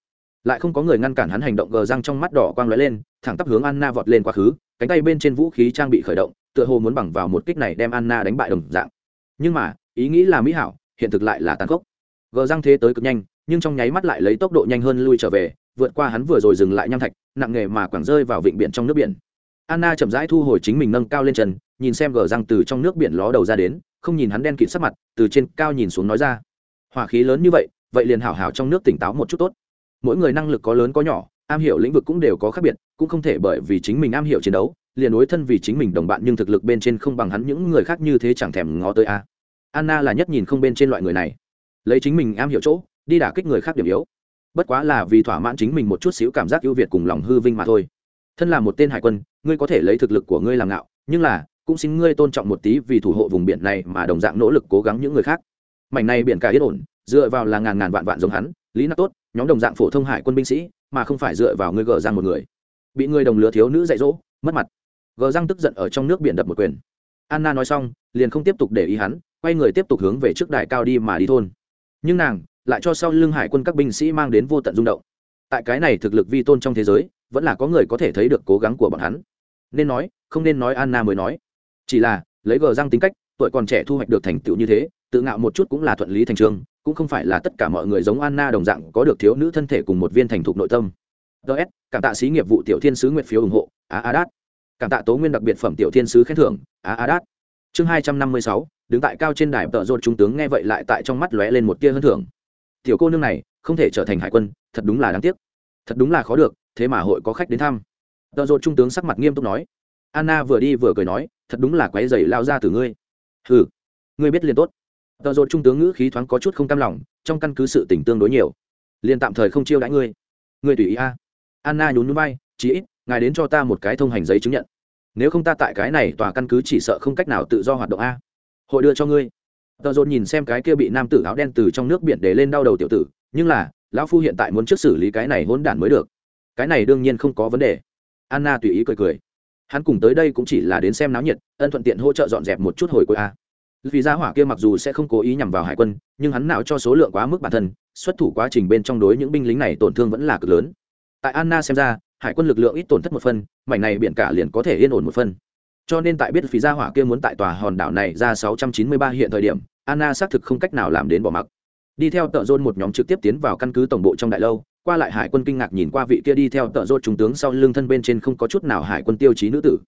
Lại không có người ngăn cản hắn hành động gờ răng trong mắt đỏ quang lóe lên thẳng tắp hướng anna vọt lên quá khứ cánh tay bên trên vũ khí trang bị khởi động tựa hồ muốn bằng vào một kích này đem anna đánh bại đồng dạng. Nhưng mà ý nghĩ là mỹ hảo hiện thực lại là tàn khốc. Gờ răng thế tới cực nhanh nhưng trong nháy mắt lại lấy tốc độ nhanh hơn lui trở về vượt qua hắn vừa rồi dừng lại nham thạch nặng nghề mà quẳng rơi vào vịnh biển trong nước biển. Anna chậm rãi thu hồi chính mình nâng cao lên trần, nhìn xem gờ răng từ trong nước biển ló đầu ra đến không nhìn hắn đen kịt sắc mặt từ trên cao nhìn xuống nói ra. Hỏa khí lớn như vậy vậy liền hảo hảo trong nước tỉnh táo một chút tốt mỗi người năng lực có lớn có nhỏ, am hiểu lĩnh vực cũng đều có khác biệt, cũng không thể bởi vì chính mình am hiểu chiến đấu, liền đối thân vì chính mình đồng bạn nhưng thực lực bên trên không bằng hắn những người khác như thế chẳng thèm ngó tới a. Anna là nhất nhìn không bên trên loại người này. Lấy chính mình am hiểu chỗ, đi đả kích người khác điểm yếu. Bất quá là vì thỏa mãn chính mình một chút xíu cảm giác ưu việt cùng lòng hư vinh mà thôi. Thân là một tên hải quân, ngươi có thể lấy thực lực của ngươi làm ngạo, nhưng là, cũng xin ngươi tôn trọng một tí vì thủ hộ vùng biển này mà đồng dạng nỗ lực cố gắng những người khác. Mảnh này biển cả yên ổn, dựa vào là ngàn ngàn vạn vạn giống hắn, lý nặc tốt nhóm đồng dạng phổ thông hải quân binh sĩ, mà không phải dựa vào ngươi gờ răng một người. Bị người đồng lứa thiếu nữ dạy dỗ, mất mặt. Gờ răng tức giận ở trong nước biển đập một quyền. Anna nói xong, liền không tiếp tục để ý hắn, quay người tiếp tục hướng về trước đài cao đi mà đi thôn. Nhưng nàng lại cho sau lưng hải quân các binh sĩ mang đến vô tận rung động. Tại cái này thực lực vi tôn trong thế giới, vẫn là có người có thể thấy được cố gắng của bọn hắn. Nên nói, không nên nói anna mới nói. Chỉ là, lấy gờ răng tính cách, tuổi còn trẻ thu hoạch được thành tựu như thế, tự ngạo một chút cũng là thuận lý thành trường cũng không phải là tất cả mọi người giống anna đồng dạng có được thiếu nữ thân thể cùng một viên thành thục nội tâm. Ts cảm tạ sĩ nghiệp vụ tiểu thiên sứ nguyệt phiếu ủng hộ, á á đát. Cảm tạ tố nguyên đặc biệt phẩm tiểu thiên sứ khen thưởng, á á đát. Chương hai trăm năm mươi sáu, đứng tại cao trên đài tợ rột trung tướng nghe vậy lại tại trong mắt lóe lên một tia hơn thưởng. Tiểu cô nương này, không thể trở thành hải quân, thật đúng là đáng tiếc. Thật đúng là khó được, thế mà hội có khách đến thăm. Tợ rột trung tướng sắc mặt nghiêm túc nói. Anna vừa đi vừa cười nói, thật đúng là quái dày lao ra từ ngươi. Hừ, ngươi biết liền tốt tờ rột trung tướng ngữ khí thoáng có chút không cam lòng, trong căn cứ sự tỉnh tương đối nhiều. Liền tạm thời không chiêu đãi ngươi. Ngươi tùy ý a. Anna nhún núi bay chí ít, ngài đến cho ta một cái thông hành giấy chứng nhận. Nếu không ta tại cái này tòa căn cứ chỉ sợ không cách nào tự do hoạt động a. Hội đưa cho ngươi. Tờ rột nhìn xem cái kia bị nam tử áo đen từ trong nước biển để lên đau đầu tiểu tử, nhưng là, lão phu hiện tại muốn trước xử lý cái này hỗn đản mới được. Cái này đương nhiên không có vấn đề. Anna tùy ý cười cười. Hắn cùng tới đây cũng chỉ là đến xem náo nhiệt, ân thuận tiện hỗ trợ dọn dẹp một chút hồi cuối a vì gia hỏa kia mặc dù sẽ không cố ý nhằm vào hải quân, nhưng hắn nào cho số lượng quá mức bản thân, xuất thủ quá trình bên trong đối những binh lính này tổn thương vẫn là cực lớn. Tại anna xem ra, hải quân lực lượng ít tổn thất một phân mảnh này biển cả liền có thể yên ổn một phân cho nên tại biết phí gia hỏa kia muốn tại tòa hòn đảo này ra 693 hiện thời điểm, anna xác thực không cách nào làm đến bỏ mặc. Đi theo tợ dôn một nhóm trực tiếp tiến vào căn cứ tổng bộ trong đại lâu, qua lại hải quân kinh ngạc nhìn qua vị kia đi theo tợ dôn trung tướng sau lưng thân bên trên không có chút nào hải quân tiêu chí nữ tử.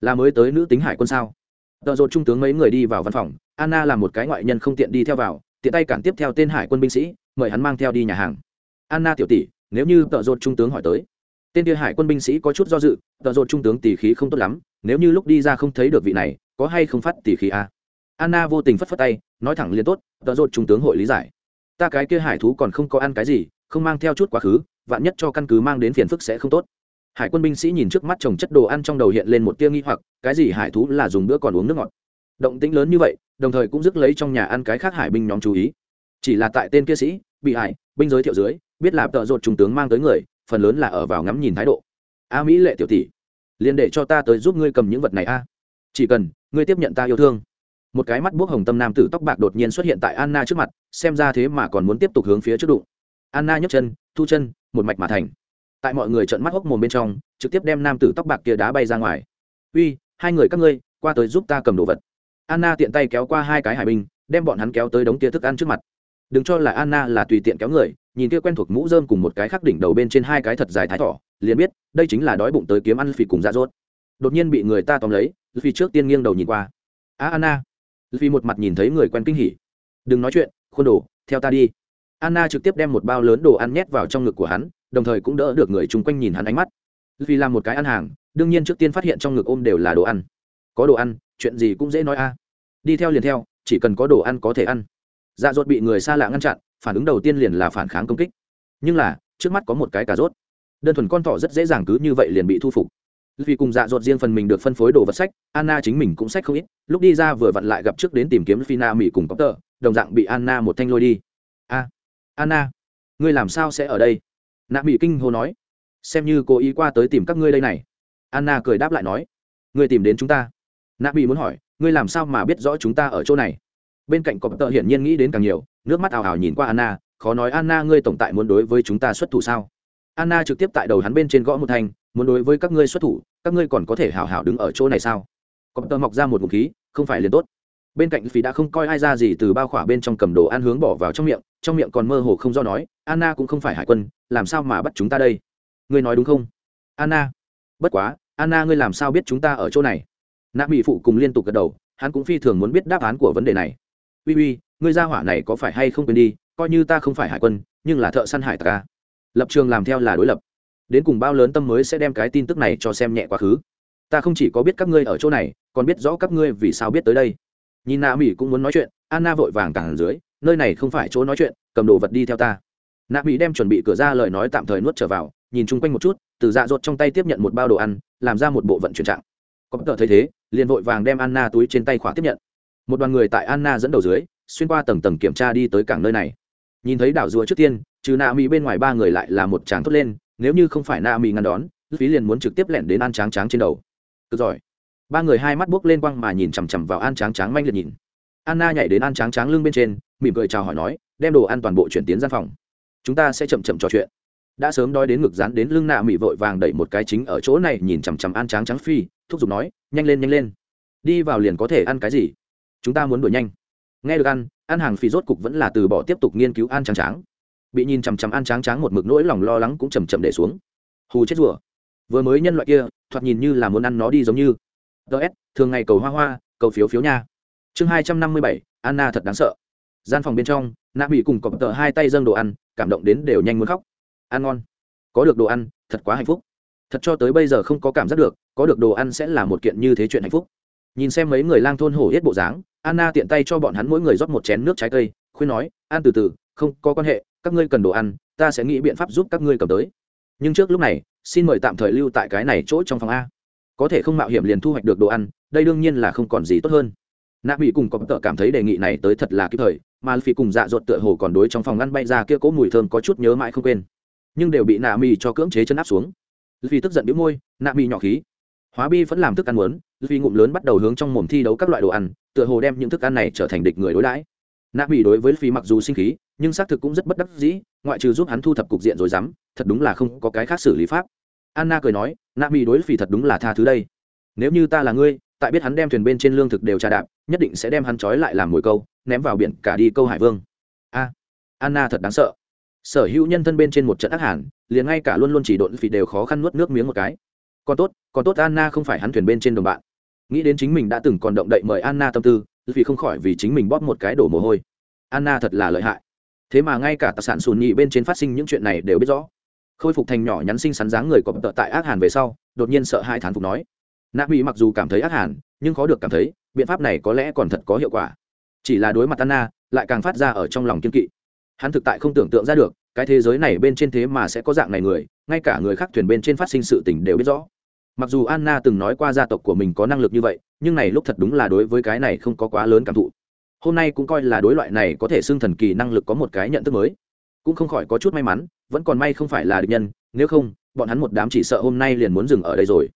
Là mới tới nữ tính hải quân sao? Tợ dôn trung tướng mấy người đi vào văn phòng, anna là một cái ngoại nhân không tiện đi theo vào, tiện tay cản tiếp theo tên hải quân binh sĩ, mời hắn mang theo đi nhà hàng. Anna tiểu tỷ, nếu như tợ dôn trung tướng hỏi tới, tên kia hải quân binh sĩ có chút do dự tợ dột trung tướng tỷ khí không tốt lắm, nếu như lúc đi ra không thấy được vị này, có hay không phát tỷ khí a anna vô tình phất phất tay, nói thẳng liền tốt tợ dột trung tướng hội lý giải. Ta cái kia hải thú còn không có ăn cái gì, không mang theo chút quá khứ, vạn nhất cho căn cứ mang đến phiền phức sẽ không tốt hải quân binh sĩ nhìn trước mắt trồng chất đồ ăn trong đầu hiện lên một tia nghi hoặc, cái gì hải thú là dùng bữa còn uống nước ngọt? Động tĩnh lớn như vậy, đồng thời cũng dứt lấy trong nhà ăn cái khác hải binh nhóm chú ý. Chỉ là tại tên kia sĩ, bị hải binh giới thiệu dưới, biết là tợ rột trung tướng mang tới người, phần lớn là ở vào ngắm nhìn thái độ. A mỹ lệ tiểu tỷ, liền để cho ta tới giúp ngươi cầm những vật này a. Chỉ cần, ngươi tiếp nhận ta yêu thương. Một cái mắt buốc hồng tâm nam tử tóc bạc đột nhiên xuất hiện tại anna trước mặt, xem ra thế mà còn muốn tiếp tục hướng phía trước đụng. Anna nhấc chân, thu chân, một mạch mà thành tại mọi người trợn mắt hốc mồm bên trong, trực tiếp đem nam tử tóc bạc kia đá bay ra ngoài. Uy, hai người các ngươi, qua tới giúp ta cầm đồ vật. Anna tiện tay kéo qua hai cái hải binh, đem bọn hắn kéo tới đống kia thức ăn trước mặt. Đừng cho là anna là tùy tiện kéo người, nhìn kia quen thuộc mũ rơm cùng một cái khắc đỉnh đầu bên trên hai cái thật dài thái thỏ, liền biết, đây chính là đói bụng tới kiếm ăn phì cùng dạ ra rốt đột nhiên bị người ta tóm lấy vì trước tiên nghiêng đầu nhìn qua. A anna. Vì một mặt nhìn thấy người quen kinh hỉ. Đừng nói chuyện, khuôn đồ, theo ta đi. Anna trực tiếp đem một bao lớn đồ ăn nhét vào trong ngực của hắn đồng thời cũng đỡ được người chung quanh nhìn hắn ánh mắt. Vì làm một cái ăn hàng, đương nhiên trước tiên phát hiện trong ngực ôm đều là đồ ăn. Có đồ ăn, chuyện gì cũng dễ nói a. Đi theo liền theo, chỉ cần có đồ ăn có thể ăn. Dạ dốt bị người xa lạ ngăn chặn, phản ứng đầu tiên liền là phản kháng công kích. Nhưng là, trước mắt có một cái cà rốt. Đơn thuần con thỏ rất dễ dàng cứ như vậy liền bị thu phục. Vì cùng dạ dột riêng phần mình được phân phối đồ vật sách, anna chính mình cũng sách không ít, lúc đi ra vừa vặn lại gặp trước đến tìm kiếm Fina mỹ cùng có tờ đồng dạng bị anna một thanh lôi đi. A, anna, ngươi làm sao sẽ ở đây? Nạ mỹ kinh hô nói, xem như cố ý qua tới tìm các ngươi đây này. Anna cười đáp lại nói, ngươi tìm đến chúng ta. Nạ mỹ muốn hỏi, ngươi làm sao mà biết rõ chúng ta ở chỗ này? Bên cạnh có tờ hiển nhiên nghĩ đến càng nhiều, nước mắt ào ào nhìn qua anna, khó nói anna, ngươi tổng tại muốn đối với chúng ta xuất thủ sao? Anna trực tiếp tại đầu hắn bên trên gõ một thanh, muốn đối với các ngươi xuất thủ, các ngươi còn có thể hào hào đứng ở chỗ này sao? Có tờ mọc ra một ngụm khí, không phải liền tốt bên cạnh phí đã không coi ai ra gì từ bao khỏa bên trong cầm đồ ăn hướng bỏ vào trong miệng trong miệng còn mơ hồ không do nói, anna cũng không phải hải quân, làm sao mà bắt chúng ta đây? Ngươi nói đúng không? Anna. Bất quá, anna ngươi làm sao biết chúng ta ở chỗ này? Nạp mỹ phụ cùng liên tục gật đầu, hắn cũng phi thường muốn biết đáp án của vấn đề này. Uy uy, ngươi ra hỏa này có phải hay không quên đi, coi như ta không phải hải quân, nhưng là thợ săn hải tặc ca lập trường làm theo là đối lập. Đến cùng bao lớn tâm mới sẽ đem cái tin tức này cho xem nhẹ quá khứ. Ta không chỉ có biết các ngươi ở chỗ này, còn biết rõ các ngươi vì sao biết tới đây nhìn nạ mỹ cũng muốn nói chuyện, anna vội vàng cản dưới, nơi này không phải chỗ nói chuyện, cầm đồ vật đi theo ta. Nạ mỹ đem chuẩn bị cửa ra lời nói tạm thời nuốt trở vào, nhìn chung quanh một chút, từ dạ dột trong tay tiếp nhận một bao đồ ăn, làm ra một bộ vận chuyển trạng. Có bất thấy thế, liền vội vàng đem anna túi trên tay khóa tiếp nhận. Một đoàn người tại anna dẫn đầu dưới, xuyên qua tầng tầng kiểm tra đi tới cảng nơi này. Nhìn thấy đảo rùa trước tiên, trừ nạ mỹ bên ngoài ba người lại là một tràng thốt lên, nếu như không phải nạ mỹ ngăn đón, phí liền muốn trực tiếp lẻn đến an tráng tráng trên đầu. Cực giỏi ba người hai mắt buốc lên quăng mà nhìn chằm chằm vào an tráng tráng manh liệt nhìn. Anna nhảy đến an tráng tráng lưng bên trên, mỉm cười chào hỏi nói, đem đồ ăn toàn bộ chuyển tiến gian phòng. Chúng ta sẽ chậm chậm trò chuyện. Đã sớm đói đến ngực dán đến lưng nạ mị vội vàng đẩy một cái chính ở chỗ này nhìn chằm chằm an tráng trắng phi, thúc giục nói, nhanh lên nhanh lên. Đi vào liền có thể ăn cái gì? Chúng ta muốn đuổi nhanh. Nghe được ăn ăn hàng phi rốt cục vẫn là từ bỏ tiếp tục nghiên cứu an tráng tráng. Bị nhìn chằm chằm an tráng tráng một mực nỗi lòng lo lắng cũng chầm chậm để xuống. Hù chết rùa. Vừa mới nhân loại kia, thoạt nhìn như là muốn ăn nó đi giống như ts thường ngày cầu hoa hoa, cầu phiếu phiếu nha. Chương hai trăm năm mươi bảy, anna thật đáng sợ. Gian phòng bên trong, nạ bị cùng cọp tờ hai tay dâng đồ ăn, cảm động đến đều nhanh muốn khóc. Ăn ngon. Có được đồ ăn, thật quá hạnh phúc. Thật cho tới bây giờ không có cảm giác được, có được đồ ăn sẽ là một kiện như thế chuyện hạnh phúc. Nhìn xem mấy người lang thôn hổ hết bộ dáng, anna tiện tay cho bọn hắn mỗi người rót một chén nước trái cây, khuyên nói, ăn từ từ, không có quan hệ, các ngươi cần đồ ăn, ta sẽ nghĩ biện pháp giúp các ngươi cầm tới. Nhưng trước lúc này, xin mời tạm thời lưu tại cái này chỗ trong phòng a có thể không mạo hiểm liền thu hoạch được đồ ăn, đây đương nhiên là không còn gì tốt hơn. Nạ mỹ cùng có tợ cảm thấy đề nghị này tới thật là kịp thời, mà phi cùng dạ dột tựa hồ còn đối trong phòng ngăn bay ra kia cố mùi thơm có chút nhớ mãi không quên. Nhưng đều bị nạ mỹ cho cưỡng chế chân áp xuống. Vì tức giận bĩu môi, nạ mỹ nhỏ khí. Hóa bi vẫn làm thức ăn muốn vì ngụm lớn bắt đầu hướng trong mồm thi đấu các loại đồ ăn, tựa hồ đem những thức ăn này trở thành địch người đối đãi. Nạ mỹ đối với phi mặc dù sinh khí, nhưng xác thực cũng rất bất đắc dĩ, ngoại trừ giúp hắn thu thập cục diện rồi dám, thật đúng là không có cái khác xử lý pháp anna cười nói, nạ mì đối phỉ thật đúng là tha thứ đây. Nếu như ta là ngươi, tại biết hắn đem thuyền bên trên lương thực đều trà đạp, nhất định sẽ đem hắn trói lại làm mồi câu, ném vào biển cả đi câu hải vương. A, anna thật đáng sợ. Sở hữu nhân thân bên trên một trận ác hẳn liền ngay cả luôn luôn chỉ độn phì đều khó khăn nuốt nước miếng một cái. Còn tốt còn tốt anna không phải hắn thuyền bên trên đồng bạn. Nghĩ đến chính mình đã từng còn động đậy mời anna tâm tư vì không khỏi vì chính mình bóp một cái đổ mồ hôi. Anna thật là lợi hại. Thế mà ngay cả tài sản sùn nhị bên trên phát sinh những chuyện này đều biết rõ khôi phục thành nhỏ nhắn sinh sắn dáng người có tợ tại ác hàn về sau, đột nhiên sợ hai thán phục nói. Nạ mỹ mặc dù cảm thấy ác hàn, nhưng khó được cảm thấy, biện pháp này có lẽ còn thật có hiệu quả. Chỉ là đối mặt anna, lại càng phát ra ở trong lòng kiên kỵ. Hắn thực tại không tưởng tượng ra được, cái thế giới này bên trên thế mà sẽ có dạng này người, ngay cả người khác thuyền bên trên phát sinh sự tình đều biết rõ. Mặc dù anna từng nói qua gia tộc của mình có năng lực như vậy, nhưng này lúc thật đúng là đối với cái này không có quá lớn cảm thụ. Hôm nay cũng coi là đối loại này có thể xưng thần kỳ năng lực có một cái nhận thức mới cũng không khỏi có chút may mắn vẫn còn may không phải là địch nhân nếu không bọn hắn một đám chỉ sợ hôm nay liền muốn dừng ở đây rồi.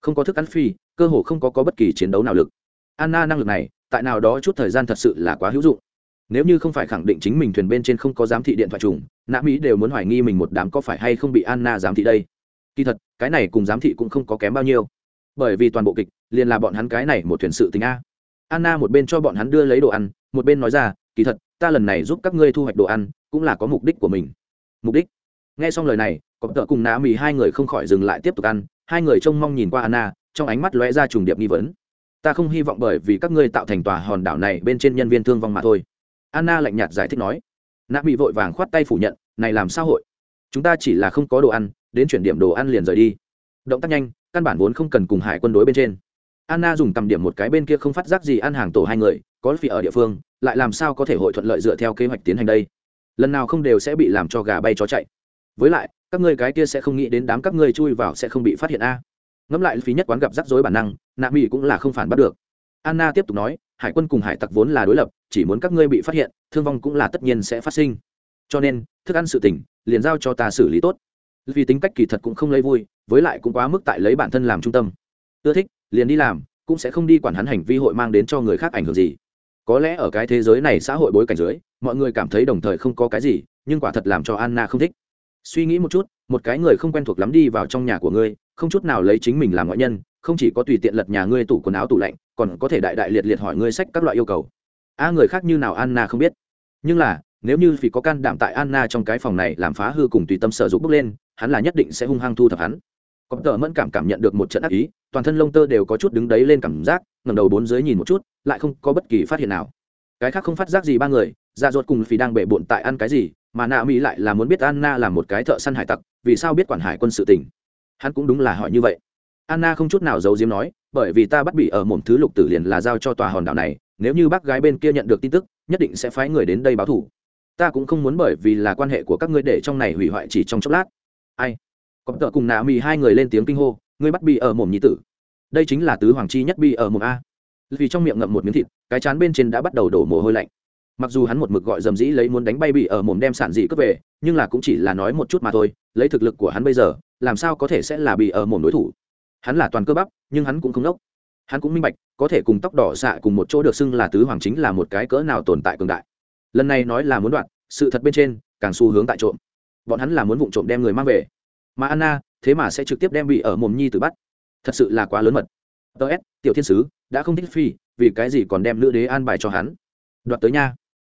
Không có thức ăn phi cơ hồ không có, có bất kỳ chiến đấu nào lực. Anna năng lực này tại nào đó chút thời gian thật sự là quá hữu dụng. Nếu như không phải khẳng định chính mình thuyền bên trên không có giám thị điện thoại trùng nã mỹ đều muốn hoài nghi mình một đám có phải hay không bị anna giám thị đây. Kỳ thật cái này cùng giám thị cũng không có kém bao nhiêu. Bởi vì toàn bộ kịch liền là bọn hắn cái này một thuyền sự tình a. Anna một bên cho bọn hắn đưa lấy đồ ăn một bên nói ra kỳ thật ta lần này giúp các ngươi thu hoạch đồ ăn cũng là có mục đích của mình. Mục đích? Nghe xong lời này cọp tợ cùng nã mì hai người không khỏi dừng lại tiếp tục ăn, hai người trông mong nhìn qua anna, trong ánh mắt lóe ra trùng điệp nghi vấn. Ta không hy vọng bởi vì các ngươi tạo thành tòa hòn đảo này bên trên nhân viên thương vong mà thôi. Anna lạnh nhạt giải thích nói. Nạ bị vội vàng khoát tay phủ nhận, này làm sao hội? Chúng ta chỉ là không có đồ ăn, đến chuyển điểm đồ ăn liền rời đi. Động tác nhanh, căn bản vốn không cần cùng hải quân đối bên trên. Anna dùng tầm điểm một cái bên kia không phát giác gì ăn hàng tổ hai người, có phi ở địa phương, lại làm sao có thể hội thuận lợi dựa theo kế hoạch tiến hành đây? Lần nào không đều sẽ bị làm cho gà bay chó chạy. Với lại, các ngươi cái kia sẽ không nghĩ đến đám các ngươi chui vào sẽ không bị phát hiện a. Ngẫm lại, phí nhất quán gặp rắc rối bản năng, nạ mỹ cũng là không phản bắt được. Anna tiếp tục nói, hải quân cùng hải tặc vốn là đối lập, chỉ muốn các ngươi bị phát hiện, thương vong cũng là tất nhiên sẽ phát sinh. Cho nên, thức ăn sự tỉnh liền giao cho ta xử lý tốt. Vì tính cách kỳ thật cũng không lấy vui, với lại cũng quá mức tại lấy bản thân làm trung tâm. Ưa thích, liền đi làm, cũng sẽ không đi quản hắn hành vi hội mang đến cho người khác ảnh hưởng gì. Có lẽ ở cái thế giới này xã hội bối cảnh dưới mọi người cảm thấy đồng thời không có cái gì, nhưng quả thật làm cho anna không thích. Suy nghĩ một chút, một cái người không quen thuộc lắm đi vào trong nhà của ngươi, không chút nào lấy chính mình làm ngoại nhân, không chỉ có tùy tiện lật nhà ngươi tủ quần áo tủ lạnh, còn có thể đại đại liệt liệt hỏi ngươi sách các loại yêu cầu. A, người khác như nào anna không biết. Nhưng là, nếu như vì có can đảm tại anna trong cái phòng này làm phá hư cùng tùy tâm sở dụng bước lên, hắn là nhất định sẽ hung hăng thu thập hắn. Có tờ mẫn cảm cảm nhận được một trận ác ý, toàn thân lông tơ đều có chút đứng đấy lên cảm giác ngầm đầu bốn dưới nhìn một chút, lại không có bất kỳ phát hiện nào. Cái khác không phát giác gì ba người ra ruột cùng phí đang bể bộn tại ăn cái gì, mà nạ mỹ lại là muốn biết anna là một cái thợ săn hải tặc, vì sao biết quản hải quân sự tình? Hắn cũng đúng là hỏi như vậy. Anna không chút nào giấu diếm nói, bởi vì ta bắt bị ở mồm thứ lục tử liền là giao cho tòa hòn đảo này, nếu như bác gái bên kia nhận được tin tức, nhất định sẽ phái người đến đây báo thủ. Ta cũng không muốn bởi vì là quan hệ của các ngươi để trong này hủy hoại chỉ trong chốc lát. Ai? Có tợ cùng nạ mỹ hai người lên tiếng kinh hô, ngươi bắt bị ở mồm nhí tử. Đây chính là tứ hoàng chi nhất bị ở mồm a. Vì trong miệng ngậm một miếng thịt, cái chán bên trên đã bắt đầu đổ mồ hôi lạnh mặc dù hắn một mực gọi dầm dĩ lấy muốn đánh bay bị ở mồm đem sản dị cướp về, nhưng là cũng chỉ là nói một chút mà thôi, lấy thực lực của hắn bây giờ, làm sao có thể sẽ là bị ở mồm đối thủ? Hắn là toàn cơ bắp, nhưng hắn cũng không đốc hắn cũng minh bạch, có thể cùng tóc đỏ xạ cùng một chỗ được xưng là tứ hoàng chính là một cái cỡ nào tồn tại cường đại. Lần này nói là muốn đoạn, sự thật bên trên, càng xu hướng tại trộm. Bọn hắn là muốn vụ trộm đem người mang về. Mà anna, thế mà sẽ trực tiếp đem bị ở mồm nhi từ bắt. Thật sự là quá lớn mật. Tớ s, tiểu thiên sứ, đã không thích phi, vì cái gì còn đem nữ đế an bài cho hắn? Đoạt tới nha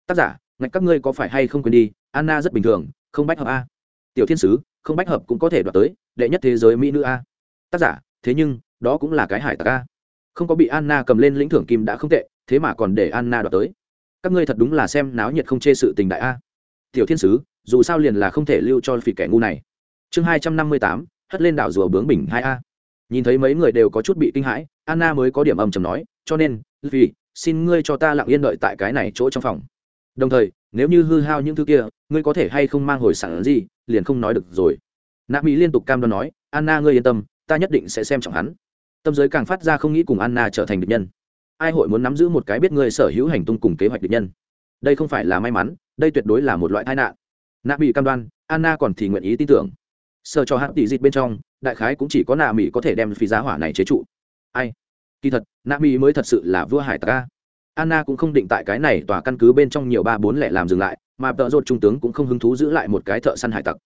tác giả, ngạch các ngươi có phải hay không quên đi, anna rất bình thường, không bách hợp a. Tiểu thiên sứ, không bách hợp cũng có thể đoạt tới, đệ nhất thế giới mỹ nữ a. Tác giả, thế nhưng, đó cũng là cái hải tặc a. Không có bị anna cầm lên lĩnh thưởng kim đã không tệ, thế mà còn để anna đoạt tới. Các ngươi thật đúng là xem náo nhiệt không chê sự tình đại a. Tiểu thiên sứ, dù sao liền là không thể lưu cho phỉ kẻ ngu này. Chương hai trăm năm mươi tám, hất lên đảo rùa bướng bình hai a. Nhìn thấy mấy người đều có chút bị kinh hãi, anna mới có điểm âm chầm nói, cho nên vì xin ngươi cho ta lặng yên đợi tại cái này chỗ trong phòng đồng thời, nếu như hư hao những thứ kia, ngươi có thể hay không mang hồi sản gì, liền không nói được rồi. Nạp mỹ liên tục cam đoan nói, anna, ngươi yên tâm, ta nhất định sẽ xem trọng hắn. Tâm giới càng phát ra không nghĩ cùng anna trở thành địch nhân. Ai hội muốn nắm giữ một cái biết ngươi sở hữu hành tung cùng kế hoạch địch nhân? Đây không phải là may mắn, đây tuyệt đối là một loại tai nạn. Nạ mỹ cam đoan, anna còn thì nguyện ý tin tưởng. Sợ cho hãng tỷ dịch bên trong, đại khái cũng chỉ có nạ mỹ có thể đem phi giá hỏa này chế trụ. Ai? Kỳ thật nạ mỹ mới thật sự là vua hải tặc anna cũng không định tại cái này tòa căn cứ bên trong nhiều ba bốn lẻ làm dừng lại, mà tợ rột trung tướng cũng không hứng thú giữ lại một cái thợ săn hải tặc.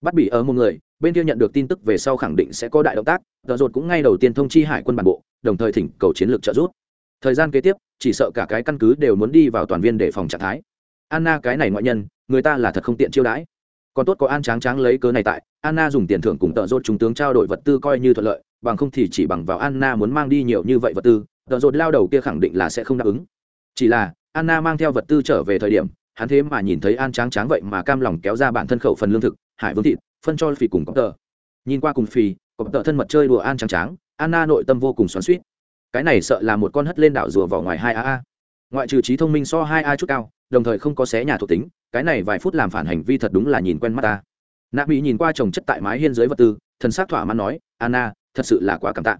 Bắt bị ở một người, bên kia nhận được tin tức về sau khẳng định sẽ có đại động tác, tợ rột cũng ngay đầu tiên thông chi hải quân bản bộ, đồng thời thỉnh cầu chiến lược trợ giúp. Thời gian kế tiếp, chỉ sợ cả cái căn cứ đều muốn đi vào toàn viên để phòng trạng thái. Anna cái này ngoại nhân, người ta là thật không tiện chiêu đãi. Còn tốt có an tráng tráng lấy cớ này tại, anna dùng tiền thưởng cùng tợ rột trung tướng trao đổi vật tư coi như thuận lợi, bằng không thì chỉ bằng vào anna muốn mang đi nhiều như vậy vật tư, tợ rột lao đầu kia khẳng định là sẽ không đáp ứng chỉ là, anna mang theo vật tư trở về thời điểm, hắn thế mà nhìn thấy an tráng tráng vậy mà cam lòng kéo ra bản thân khẩu phần lương thực, hải vương thịt, phân cho phì cùng cọp tờ. Nhìn qua cùng phì, cọp tờ thân mật chơi đùa an tráng tráng, anna nội tâm vô cùng xoắn suýt cái này sợ là một con hất lên đảo rùa vào ngoài hai a a. Ngoại trừ trí thông minh so hai a chút cao, đồng thời không có xé nhà thuộc tính, cái này vài phút làm phản hành vi thật đúng là nhìn quen mắt ta. Nạp bị nhìn qua trồng chất tại mái hiên dưới vật tư, thần s á c thỏa mãn nói, anna, thật sự là quá cảm tạ.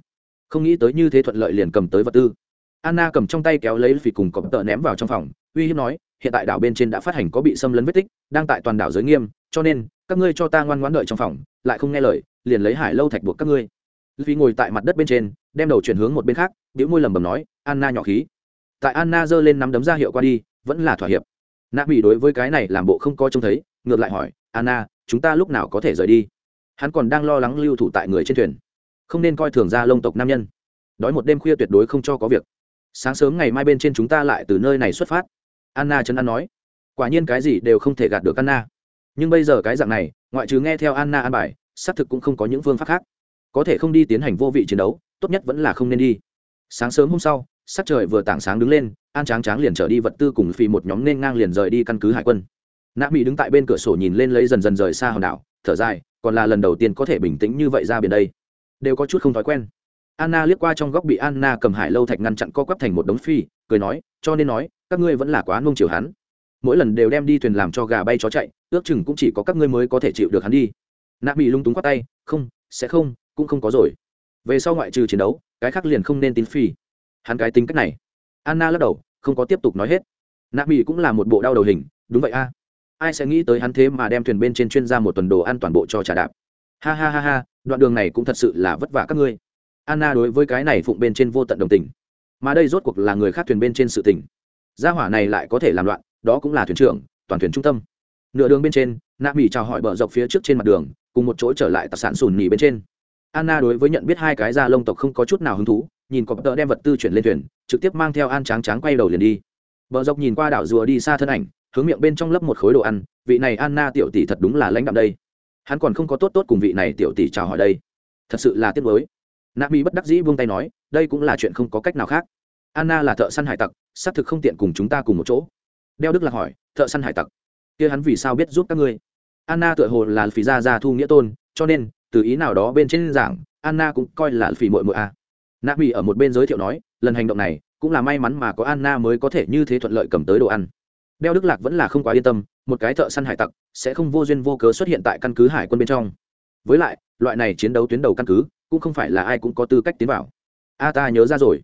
Không nghĩ tới như thế thuận lợi liền cầm tới vật tư anna cầm trong tay kéo lấy phì cùng cọp tợ ném vào trong phòng, uy hiếp nói, hiện tại đảo bên trên đã phát hành có bị xâm lấn vết tích, đang tại toàn đảo giới nghiêm, cho nên, các ngươi cho ta ngoan ngoãn đợi trong phòng, lại không nghe lời, liền lấy hải lâu thạch buộc các ngươi. Vì ngồi tại mặt đất bên trên, đem đầu chuyển hướng một bên khác biểu môi lầm bầm nói, anna nhỏ khí. Tại anna giơ lên nắm đấm ra hiệu qua đi, vẫn là thỏa hiệp. Nạp bị đối với cái này làm bộ không có trông thấy, ngược lại hỏi, anna, chúng ta lúc nào có thể rời đi? Hắn còn đang lo lắng lưu thủ tại người trên thuyền. Không nên coi thường ra lông tộc nam nhân. Đói một đêm khuya tuyệt đối không cho có việc sáng sớm ngày mai bên trên chúng ta lại từ nơi này xuất phát. Anna chân an nói. Quả nhiên cái gì đều không thể gạt được anna. Nhưng bây giờ cái dạng này, ngoại trừ nghe theo anna an bài, xác thực cũng không có những phương pháp khác. Có thể không đi tiến hành vô vị chiến đấu, tốt nhất vẫn là không nên đi. Sáng sớm hôm sau, sắc trời vừa tảng sáng đứng lên, an tráng tráng liền trở đi vật tư cùng phi một nhóm nên ngang liền rời đi căn cứ hải quân. Nạ mỹ đứng tại bên cửa sổ nhìn lên lấy dần dần rời xa hòn đảo, thở dài, còn là lần đầu tiên có thể bình tĩnh như vậy ra biển đây. Đều có chút không thói quen anna liếc qua trong góc bị anna cầm hải lâu thạch ngăn chặn co quắp thành một đống phi, cười nói, cho nên nói, các ngươi vẫn là quá nông chiều hắn. Mỗi lần đều đem đi thuyền làm cho gà bay chó chạy, ước chừng cũng chỉ có các ngươi mới có thể chịu được hắn đi. Nạ bị lung túng quát tay, không, sẽ không, cũng không có rồi. Về sau ngoại trừ chiến đấu, cái khác liền không nên tín phi. Hắn cái tính cách này. Anna lắc đầu, không có tiếp tục nói hết. Nạ bị cũng là một bộ đau đầu hình, đúng vậy a. Ai sẽ nghĩ tới hắn thế mà đem thuyền bên trên chuyên ra một tuần đồ ăn toàn bộ cho trà đạp? Ha ha ha ha, đoạn đường này cũng thật sự là vất vả các ngươi anna đối với cái này phụng bên trên vô tận đồng tình. Mà đây rốt cuộc là người khác thuyền bên trên sự tình. Gia hỏa này lại có thể làm loạn, đó cũng là thuyền trưởng, toàn thuyền trung tâm. Nửa đường bên trên, nạ mỹ chào hỏi bờ dọc phía trước trên mặt đường, cùng một chỗ trở lại tạc sản sùn nhì bên trên. Anna đối với nhận biết hai cái da lông tộc không có chút nào hứng thú, nhìn có tờ đem vật tư chuyển lên thuyền, trực tiếp mang theo an tráng tráng quay đầu liền đi. Bờ dọc nhìn qua đảo rùa đi xa thân ảnh, hướng miệng bên trong lấp một khối đồ ăn, vị này anna tiểu tỷ thật đúng là lãnh đạm đây. Hắn còn không có tốt tốt cùng vị này tiểu tỷ chào hỏi đây. Thật sự là tiếc mới nạ mỹ bất đắc dĩ buông tay nói, đây cũng là chuyện không có cách nào khác. Anna là thợ săn hải tặc, xác thực không tiện cùng chúng ta cùng một chỗ. Đeo đức lạc hỏi, thợ săn hải tặc? Kia hắn vì sao biết giúp các ngươi? Anna tựa hồ là phí gia gia thu nghĩa tôn, cho nên, từ ý nào đó bên trên giảng, anna cũng coi là phỉ mội mội a. Nạ mỹ ở một bên giới thiệu nói, lần hành động này, cũng là may mắn mà có anna mới có thể như thế thuận lợi cầm tới đồ ăn. Đeo đức lạc vẫn là không quá yên tâm, một cái thợ săn hải tặc sẽ không vô duyên vô cớ xuất hiện tại căn cứ hải quân bên trong. Với lại, loại này chiến đấu tuyến đầu căn cứ cũng không phải là ai cũng có tư cách tiến vào. A ta nhớ ra rồi.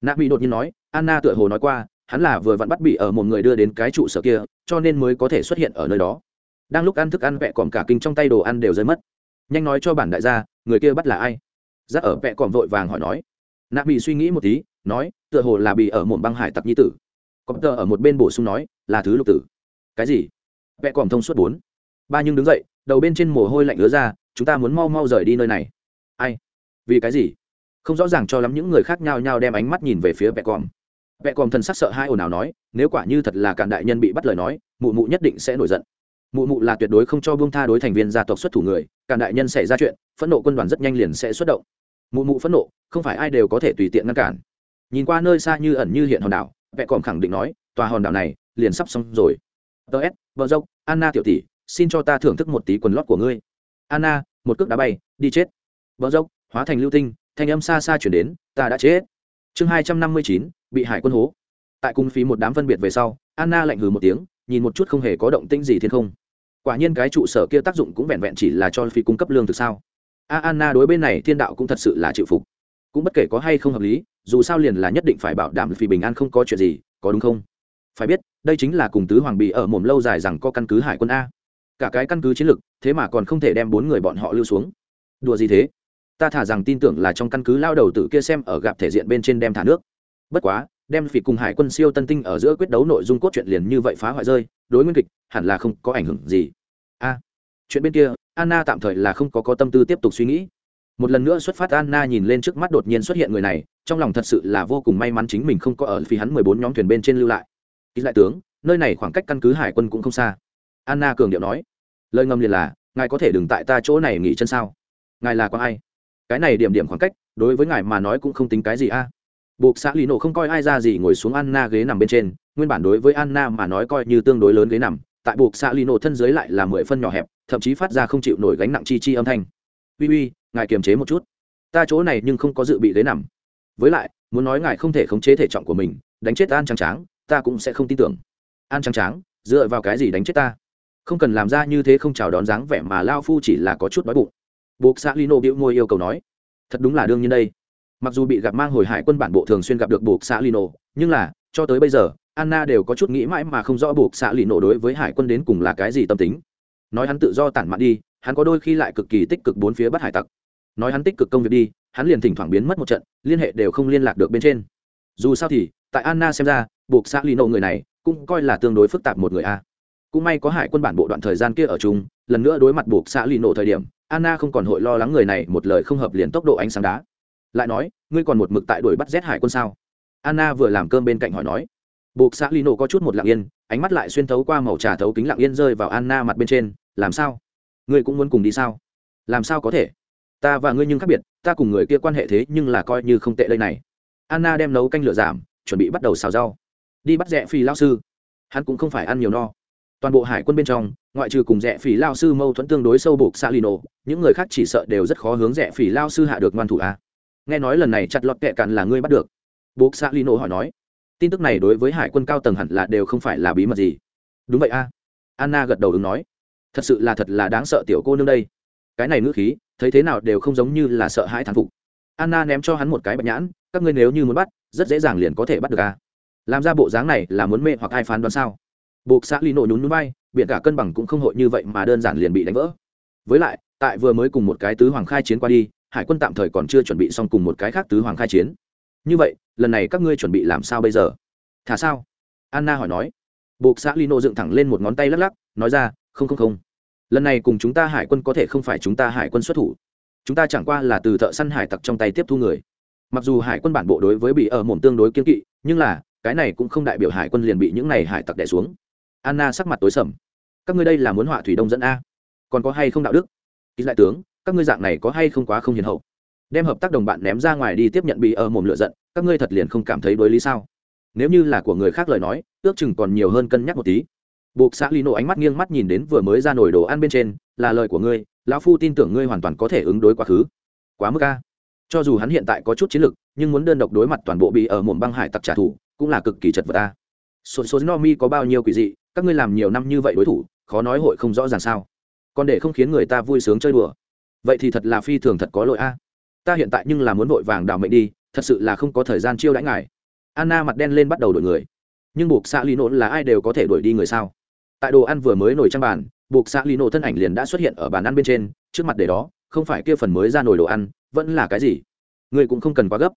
Nạ bị đột nhiên nói, anna tựa hồ nói qua, hắn là vừa vặn bắt bị ở một người đưa đến cái trụ sở kia, cho nên mới có thể xuất hiện ở nơi đó. Đang lúc ăn thức ăn, vẹ còm cả kinh trong tay đồ ăn đều rơi mất. Nhanh nói cho bản đại gia, người kia bắt là ai? Giác ở vẹ còm vội vàng hỏi nói. Nạ bị suy nghĩ một tí, nói, tựa hồ là bị ở một băng hải tặc nhi tử. Có tờ ở một bên bổ sung nói, là thứ lục tử. Cái gì? Vẹ còm thông suốt bốn. Ba nhưng đứng dậy, đầu bên trên mồ hôi lạnh ứa ra, chúng ta muốn mau mau rời đi nơi này. Ai? Vì cái gì? Không rõ ràng cho lắm những người khác nhau nhau đem ánh mắt nhìn về phía vẹ còm. Vẹ còm thần sắc sợ hai ồn ào nói, nếu quả như thật là cản đại nhân bị bắt lời nói, mụ mụ nhất định sẽ nổi giận. Mụ mụ là tuyệt đối không cho buông tha đối thành viên gia tộc xuất thủ người, cản đại nhân xảy ra chuyện, phẫn nộ quân đoàn rất nhanh liền sẽ xuất động. Mụ mụ phẫn nộ, không phải ai đều có thể tùy tiện ngăn cản. Nhìn qua nơi xa như ẩn như hiện hòn đảo vẹ còm khẳng định nói, tòa hòn đảo này liền sắp xong rồi. Ts vợ dâu, anna tiểu tỷ, xin cho ta thưởng thức một tí quần lót của ngươi. Anna, một cước đá bay, đi chết. Vợ dâu hóa thành lưu tinh, thanh âm xa xa chuyển đến, ta đã chết. Chương hai trăm năm mươi chín, bị hải quân hố. Tại cung phí một đám phân biệt về sau, anna lạnh hừ một tiếng, nhìn một chút không hề có động tĩnh gì thiên không. Quả nhiên cái trụ sở kia tác dụng cũng vẹn vẹn chỉ là cho phi cung cấp lương thực sao. A anna đối bên này thiên đạo cũng thật sự là chịu phục. Cũng bất kể có hay không hợp lý, dù sao liền là nhất định phải bảo đảm phi bình an không có chuyện gì, có đúng không? Phải biết, đây chính là cùng tứ hoàng bị ở mồm lâu dài rằng có căn cứ hải quân a. Cả cái căn cứ chiến lược, thế mà còn không thể đem bốn người bọn họ lưu xuống. Đùa gì thế? Ta thả rằng tin tưởng là trong căn cứ lao đầu tử kia xem ở gặp thể diện bên trên đem thả nước. Bất quá, đem phỉ cùng hải quân siêu tân tinh ở giữa quyết đấu nội dung cốt truyện liền như vậy phá hoại rơi, đối nguyên kịch, hẳn là không có ảnh hưởng gì. A, chuyện bên kia, anna tạm thời là không có có tâm tư tiếp tục suy nghĩ. Một lần nữa xuất phát, anna nhìn lên trước mắt đột nhiên xuất hiện người này, trong lòng thật sự là vô cùng may mắn chính mình không có ở vì hắn mười bốn nhóm thuyền bên trên lưu lại. Ý lại tướng, nơi này khoảng cách căn cứ hải quân cũng không xa. Anna cường điệu nói, lời ngầm liền là, ngài có thể đừng tại ta chỗ này nghỉ chân sao? Ngài là có ai? Cái này điểm điểm khoảng cách, đối với ngài mà nói cũng không tính cái gì a. Buộc xã lì nổ không coi ai ra gì ngồi xuống anna ghế nằm bên trên, nguyên bản đối với anna mà nói coi như tương đối lớn ghế nằm, tại buộc xã lì nổ thân dưới lại là mười phân nhỏ hẹp, thậm chí phát ra không chịu nổi gánh nặng chi chi âm thanh. Uy uy, ngài kiềm chế một chút. Ta chỗ này nhưng không có dự bị ghế nằm. Với lại, muốn nói ngài không thể khống chế thể trọng của mình, đánh chết an trắng tráng, ta cũng sẽ không tin tưởng. An trắng tráng, dựa vào cái gì đánh chết ta? Không cần làm ra như thế không chào đón dáng vẻ mà lao phu chỉ là có chút đói bụng buộc xã lino biểu môi yêu cầu nói, thật đúng là đương nhiên đây. Mặc dù bị gặp mang hồi hải quân bản bộ thường xuyên gặp được buộc xã lino, nhưng là, cho tới bây giờ, anna đều có chút nghĩ mãi mà không rõ buộc xã lino đối với hải quân đến cùng là cái gì tâm tính. Nói hắn tự do tản mạn đi, hắn có đôi khi lại cực kỳ tích cực bốn phía bắt hải tặc. Nói hắn tích cực công việc đi, hắn liền thỉnh thoảng biến mất một trận, liên hệ đều không liên lạc được bên trên. Dù sao thì, tại anna xem ra, buộc xã lino người này cũng coi là tương đối phức tạp một người a. Cũng may có hải quân bản bộ đoạn thời gian kia ở chung, lần nữa đối mặt buộc xã lino thời điểm anna không còn hội lo lắng người này một lời không hợp liền tốc độ ánh sáng đá. Lại nói, ngươi còn một mực tại đuổi bắt rét hải quân sao? Anna vừa làm cơm bên cạnh hỏi nói. Buộc xã lino có chút một lặng yên, ánh mắt lại xuyên thấu qua màu trà thấu kính lặng yên rơi vào anna mặt bên trên, làm sao? Ngươi cũng muốn cùng đi sao? Làm sao có thể? Ta và ngươi nhưng khác biệt, ta cùng người kia quan hệ thế nhưng là coi như không tệ đây này. Anna đem nấu canh lửa giảm, chuẩn bị bắt đầu xào rau. Đi bắt rẽ phi lao sư. Hắn cũng không phải ăn nhiều no toàn bộ hải quân bên trong, ngoại trừ cùng rẽ phỉ lao sư mâu thuẫn tương đối sâu buộc xa lino những người khác chỉ sợ đều rất khó hướng rẽ phỉ lao sư hạ được ngoan thủ a nghe nói lần này chặt lọt kẹ cạn là ngươi bắt được. Buộc xa lino hỏi nói, tin tức này đối với hải quân cao tầng hẳn là đều không phải là bí mật gì. Đúng vậy a anna gật đầu ứng nói, thật sự là thật là đáng sợ tiểu cô nương đây. Cái này ngữ khí, thấy thế nào đều không giống như là sợ hãi thán phục. Anna ném cho hắn một cái bạch nhãn, các ngươi nếu như muốn bắt, rất dễ dàng liền có thể bắt được a làm ra bộ dáng này là muốn mê hoặc ai phán đoán sao? Buộc xã ly nổ nhún núi bay biện cả cân bằng cũng không hội như vậy mà đơn giản liền bị đánh vỡ. Với lại, tại vừa mới cùng một cái tứ hoàng khai chiến qua đi, hải quân tạm thời còn chưa chuẩn bị xong cùng một cái khác tứ hoàng khai chiến. Như vậy, lần này các ngươi chuẩn bị làm sao bây giờ? Thả sao? Anna hỏi nói. Buộc xã lino dựng thẳng lên một ngón tay lắc lắc, nói ra, không không không. Lần này cùng chúng ta hải quân có thể không phải chúng ta hải quân xuất thủ. Chúng ta chẳng qua là từ thợ săn hải tặc trong tay tiếp thu người. Mặc dù hải quân bản bộ đối với bị ở mồm tương đối kiên kỵ, nhưng là, cái này cũng không đại biểu hải quân liền bị những này hải tặc đẻ xuống anna sắc mặt tối sầm các ngươi đây là muốn họa thủy đông dẫn a còn có hay không đạo đức ý lại tướng các ngươi dạng này có hay không quá không hiền hậu đem hợp tác đồng bạn ném ra ngoài đi tiếp nhận bị ở mồm lựa giận các ngươi thật liền không cảm thấy đối lý sao nếu như là của người khác lời nói ước chừng còn nhiều hơn cân nhắc một tí buộc xã lino ánh mắt nghiêng mắt nhìn đến vừa mới ra nổi đồ ăn bên trên là lời của ngươi lão phu tin tưởng ngươi hoàn toàn có thể ứng đối quá khứ quá mức a cho dù hắn hiện tại có chút chiến lược nhưng muốn đơn độc đối mặt toàn bộ bị ở mồm băng hải tặc trả thù cũng là cực kỳ chật vật a số số no mi có bao nhiêu quỷ dị các ngươi làm nhiều năm như vậy đối thủ, khó nói hội không rõ ràng sao. Còn để không khiến người ta vui sướng chơi đùa. Vậy thì thật là phi thường thật có lỗi a. Ta hiện tại nhưng là muốn vội vàng đào mệnh đi, thật sự là không có thời gian chiêu đãi ngài. Anna mặt đen lên bắt đầu đổi người. Nhưng buộc xạ lì nổ là ai đều có thể đuổi đi người sao? Tại đồ ăn vừa mới nổi trang bàn, buộc xạ lì nổ thân ảnh liền đã xuất hiện ở bàn ăn bên trên. Trước mặt để đó, không phải kia phần mới ra nổi đồ ăn, vẫn là cái gì? Người cũng không cần quá gấp.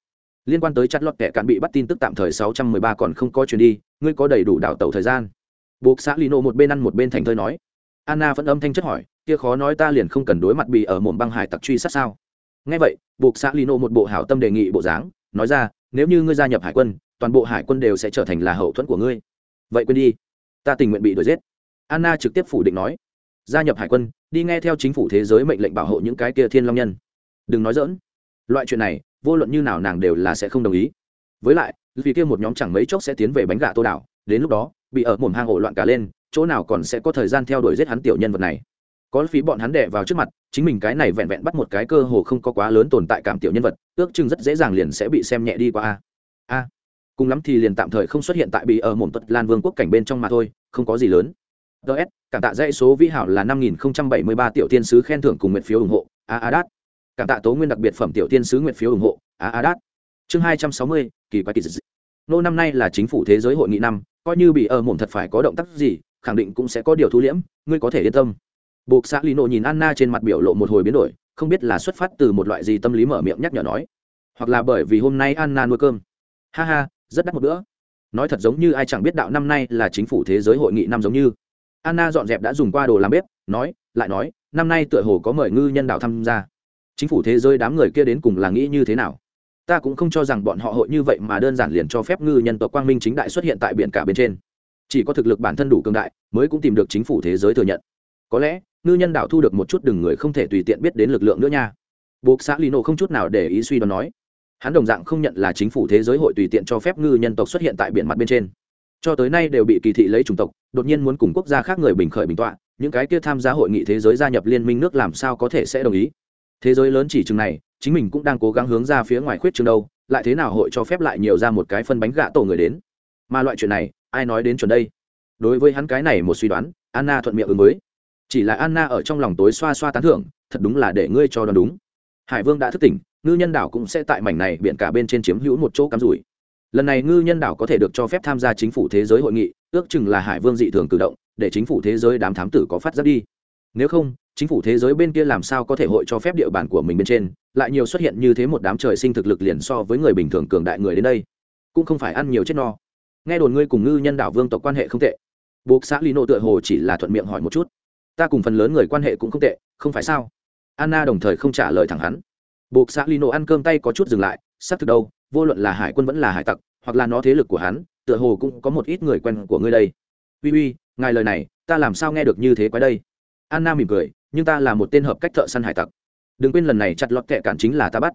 Liên quan tới chặt lọt kẻ cạn bị bắt tin tức tạm thời 613 còn không có chuyến đi, ngươi có đầy đủ đảo tàu thời gian buộc xã lino một bên ăn một bên thành thơi nói. Anna vẫn âm thanh chất hỏi, kia khó nói ta liền không cần đối mặt bị ở mồm băng hải tặc truy sát sao? Ngay vậy, buộc xã lino một bộ hảo tâm đề nghị bộ dáng, nói ra, nếu như ngươi gia nhập hải quân, toàn bộ hải quân đều sẽ trở thành là hậu thuẫn của ngươi. Vậy quên đi, ta tình nguyện bị đuổi giết. Anna trực tiếp phủ định nói. Gia nhập hải quân, đi nghe theo chính phủ thế giới mệnh lệnh bảo hộ những cái kia thiên long nhân. Đừng nói dỡn loại chuyện này, vô luận như nào nàng đều là sẽ không đồng ý. Với lại, vì kia một nhóm chẳng mấy chốc sẽ tiến về bánh gà tô đảo đến lúc đó, bị ở mồm hang ổ loạn cả lên, chỗ nào còn sẽ có thời gian theo đuổi giết hắn tiểu nhân vật này. Có phí bọn hắn đẻ vào trước mặt, chính mình cái này vẹn vẹn bắt một cái cơ hồ không có quá lớn tồn tại cảm tiểu nhân vật, ước chừng rất dễ dàng liền sẽ bị xem nhẹ đi qua a. A. Cùng lắm thì liền tạm thời không xuất hiện tại bị ở mồm tuật lan vương quốc cảnh bên trong mà thôi, không có gì lớn. Ts cảm tạ dãy số vĩ hảo là năm nghìn không trăm bảy mươi ba tiểu tiên sứ khen thưởng cùng nguyện phiếu ủng hộ, a a đát. Cảm tạ tố nguyên đặc biệt phẩm tiểu tiên sứ nguyện phiếu ủng hộ, a a đát. Chương hai trăm sáu mươi, kỳ quái kỳ dị. Nô năm nay là chính phủ thế giới hội nghị năm coi như bị ở mồm thật phải có động tác gì, khẳng định cũng sẽ có điều thu liễm, ngươi có thể yên tâm. Buộc xã lino nhìn anna trên mặt biểu lộ một hồi biến đổi, không biết là xuất phát từ một loại gì tâm lý mở miệng nhắc nhở nói, hoặc là bởi vì hôm nay anna nuôi cơm. Ha ha, rất đắt một bữa. Nói thật giống như ai chẳng biết đạo năm nay là chính phủ thế giới hội nghị năm giống như. Anna dọn dẹp đã dùng qua đồ làm bếp, nói, lại nói, năm nay tựa hồ có mời ngư nhân đạo tham gia. Chính phủ thế giới đám người kia đến cùng là nghĩ như thế nào? Ta cũng không cho rằng bọn họ hội như vậy mà đơn giản liền cho phép ngư nhân tộc quang minh chính đại xuất hiện tại biển cả bên trên. Chỉ có thực lực bản thân đủ cường đại, mới cũng tìm được chính phủ thế giới thừa nhận. Có lẽ, ngư nhân đảo thu được một chút đừng người không thể tùy tiện biết đến lực lượng nữa nha. Buộc xã lino không chút nào để ý suy đoán nói. Hắn đồng dạng không nhận là chính phủ thế giới hội tùy tiện cho phép ngư nhân tộc xuất hiện tại biển mặt bên trên. Cho tới nay đều bị kỳ thị lấy chủng tộc, đột nhiên muốn cùng quốc gia khác người bình khởi bình tọa, những cái kia tham gia hội nghị thế giới gia nhập liên minh nước làm sao có thể sẽ đồng ý? Thế giới lớn chỉ chừng này chính mình cũng đang cố gắng hướng ra phía ngoài khuyết trường đâu, lại thế nào hội cho phép lại nhiều ra một cái phân bánh gạ tổ người đến? Mà loại chuyện này, ai nói đến chuẩn đây? Đối với hắn cái này một suy đoán, anna thuận miệng ứng với. Chỉ là anna ở trong lòng tối xoa xoa tán thưởng, thật đúng là để ngươi cho đoán đúng. Hải vương đã thức tỉnh, ngư nhân đảo cũng sẽ tại mảnh này biển cả bên trên chiếm hữu một chỗ cắm rủi. Lần này ngư nhân đảo có thể được cho phép tham gia chính phủ thế giới hội nghị, ước chừng là hải vương dị thường cử động, để chính phủ thế giới đám thám tử có phát giác đi nếu không, chính phủ thế giới bên kia làm sao có thể hội cho phép địa bàn của mình bên trên, lại nhiều xuất hiện như thế một đám trời sinh thực lực liền so với người bình thường cường đại người đến đây, cũng không phải ăn nhiều chết no. Nghe đồn ngươi cùng ngư nhân đảo vương tộc quan hệ không tệ. Buộc xã lino tựa hồ chỉ là thuận miệng hỏi một chút. Ta cùng phần lớn người quan hệ cũng không tệ, không phải sao? Anna đồng thời không trả lời thẳng hắn. Buộc xã lino ăn cơm tay có chút dừng lại, xác thực đâu, vô luận là hải quân vẫn là hải tặc, hoặc là nó thế lực của hắn, tựa hồ cũng có một ít người quen của ngươi đây. Uy uy, ngài lời này, ta làm sao nghe được như thế quái đây? Anna mỉm cười, nhưng ta là một tên hợp cách thợ săn hải tặc. Đừng quên lần này chặt lọt kẻ cản chính là ta bắt.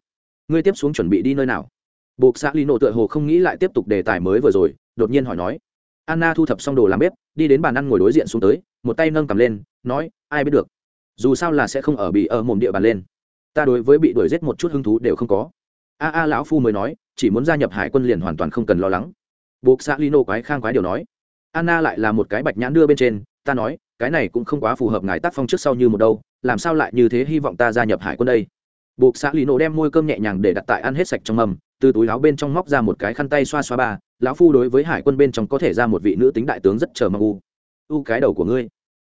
Ngươi tiếp xuống chuẩn bị đi nơi nào? Buộc xã lino tựa hồ không nghĩ lại tiếp tục đề tài mới vừa rồi, đột nhiên hỏi nói. Anna thu thập xong đồ làm bếp, đi đến bàn ăn ngồi đối diện xuống tới, một tay nâng cầm lên, nói, ai biết được, dù sao là sẽ không ở bị ở mồm địa bàn lên. Ta đối với bị đuổi giết một chút hứng thú đều không có. A a lão phu mới nói, chỉ muốn gia nhập hải quân liền hoàn toàn không cần lo lắng. Buộc xã lino quái khang quái điều nói. Anna lại là một cái bạch nhãn đưa bên trên, ta nói cái này cũng không quá phù hợp ngài tác phong trước sau như một đâu, làm sao lại như thế hy vọng ta gia nhập hải quân đây? Buộc xã lino đem môi cơm nhẹ nhàng để đặt tại ăn hết sạch trong mầm, từ túi áo bên trong móc ra một cái khăn tay xoa xoa ba, lão phu đối với hải quân bên trong có thể ra một vị nữ tính đại tướng rất chờ mong. U u cái đầu của ngươi.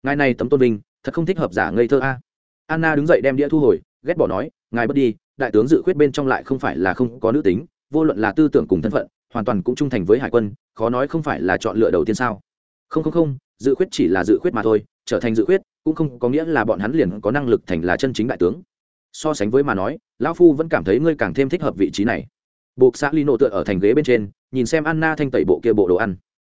Ngài này tấm tôn vinh, thật không thích hợp giả ngây thơ a. Anna đứng dậy đem đĩa thu hồi, ghét bỏ nói, ngài bất đi, đại tướng dự khuyết bên trong lại không phải là không có nữ tính, vô luận là tư tưởng cùng thân phận, hoàn toàn cũng trung thành với hải quân, khó nói không phải là chọn lựa đầu tiên sao? Không không không dự khuyết chỉ là dự khuyết mà thôi, trở thành dự khuyết cũng không có nghĩa là bọn hắn liền có năng lực thành là chân chính đại tướng. So sánh với mà nói, lão phu vẫn cảm thấy ngươi càng thêm thích hợp vị trí này. Buộc xã lino tựa ở thành ghế bên trên, nhìn xem anna thanh tẩy bộ kia bộ đồ ăn.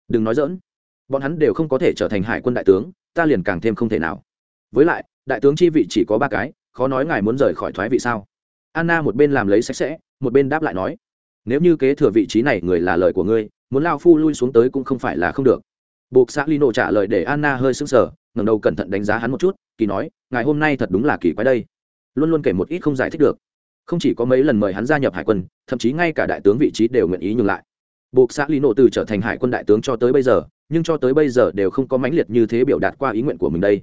Đừng nói dỡn bọn hắn đều không có thể trở thành hải quân đại tướng, ta liền càng thêm không thể nào. Với lại, đại tướng chi vị chỉ có ba cái, khó nói ngài muốn rời khỏi thoái vị sao? Anna một bên làm lấy sạch sẽ, một bên đáp lại nói, nếu như kế thừa vị trí này người là lời của ngươi, muốn lao phu lui xuống tới cũng không phải là không được buộc xã lino trả lời để anna hơi sững sờ, ngẩng đầu cẩn thận đánh giá hắn một chút, kỳ nói, ngài hôm nay thật đúng là kỳ quái đây. Luôn luôn kể một ít không giải thích được. Không chỉ có mấy lần mời hắn gia nhập hải quân, thậm chí ngay cả đại tướng vị trí đều nguyện ý nhường lại. Buộc xã lino từ trở thành hải quân đại tướng cho tới bây giờ, nhưng cho tới bây giờ đều không có mãnh liệt như thế biểu đạt qua ý nguyện của mình đây.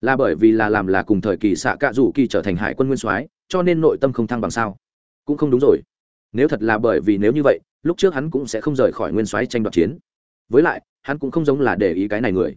Là bởi vì là làm là cùng thời kỳ xạ cạ rủ kỳ trở thành hải quân nguyên soái, cho nên nội tâm không thăng bằng sao? Cũng không đúng rồi. Nếu thật là bởi vì nếu như vậy, lúc trước hắn cũng sẽ không rời khỏi nguyên soái tranh đoạt chiến. Với lại hắn cũng không giống là để ý cái này người.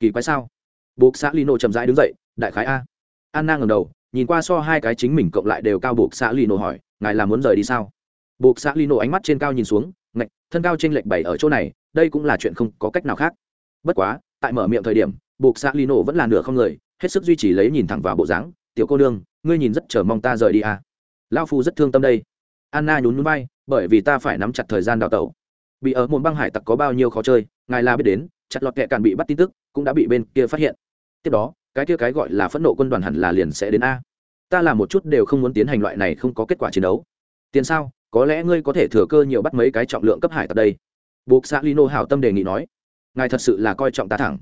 Kỳ quái sao? Buộc xã lino chậm rãi đứng dậy, đại khái a. Anna ngầm đầu, nhìn qua so hai cái chính mình cộng lại đều cao buộc xã lino hỏi, ngài là muốn rời đi sao? Buộc xã lino ánh mắt trên cao nhìn xuống, ngạch, thân cao trên lệch bảy ở chỗ này, đây cũng là chuyện không có cách nào khác. Bất quá, tại mở miệng thời điểm, buộc xã lino vẫn là nửa không người, hết sức duy trì lấy nhìn thẳng vào bộ dáng, tiểu cô nương, ngươi nhìn rất chờ mong ta rời đi à. lao phu rất thương tâm đây. Anna nhún núi bay bởi vì ta phải nắm chặt thời gian đào tẩu bị ở môn băng hải tặc có bao nhiêu khó chơi, ngài là biết đến, chặt lọt kẹ càn bị bắt tin tức, cũng đã bị bên kia phát hiện. Tiếp đó, cái kia cái gọi là phẫn nộ quân đoàn hẳn là liền sẽ đến a. Ta làm một chút đều không muốn tiến hành loại này không có kết quả chiến đấu. Tiền sao, có lẽ ngươi có thể thừa cơ nhiều bắt mấy cái trọng lượng cấp hải tặc đây. Buộc xã lino hảo tâm đề nghị nói, ngài thật sự là coi trọng ta thẳng.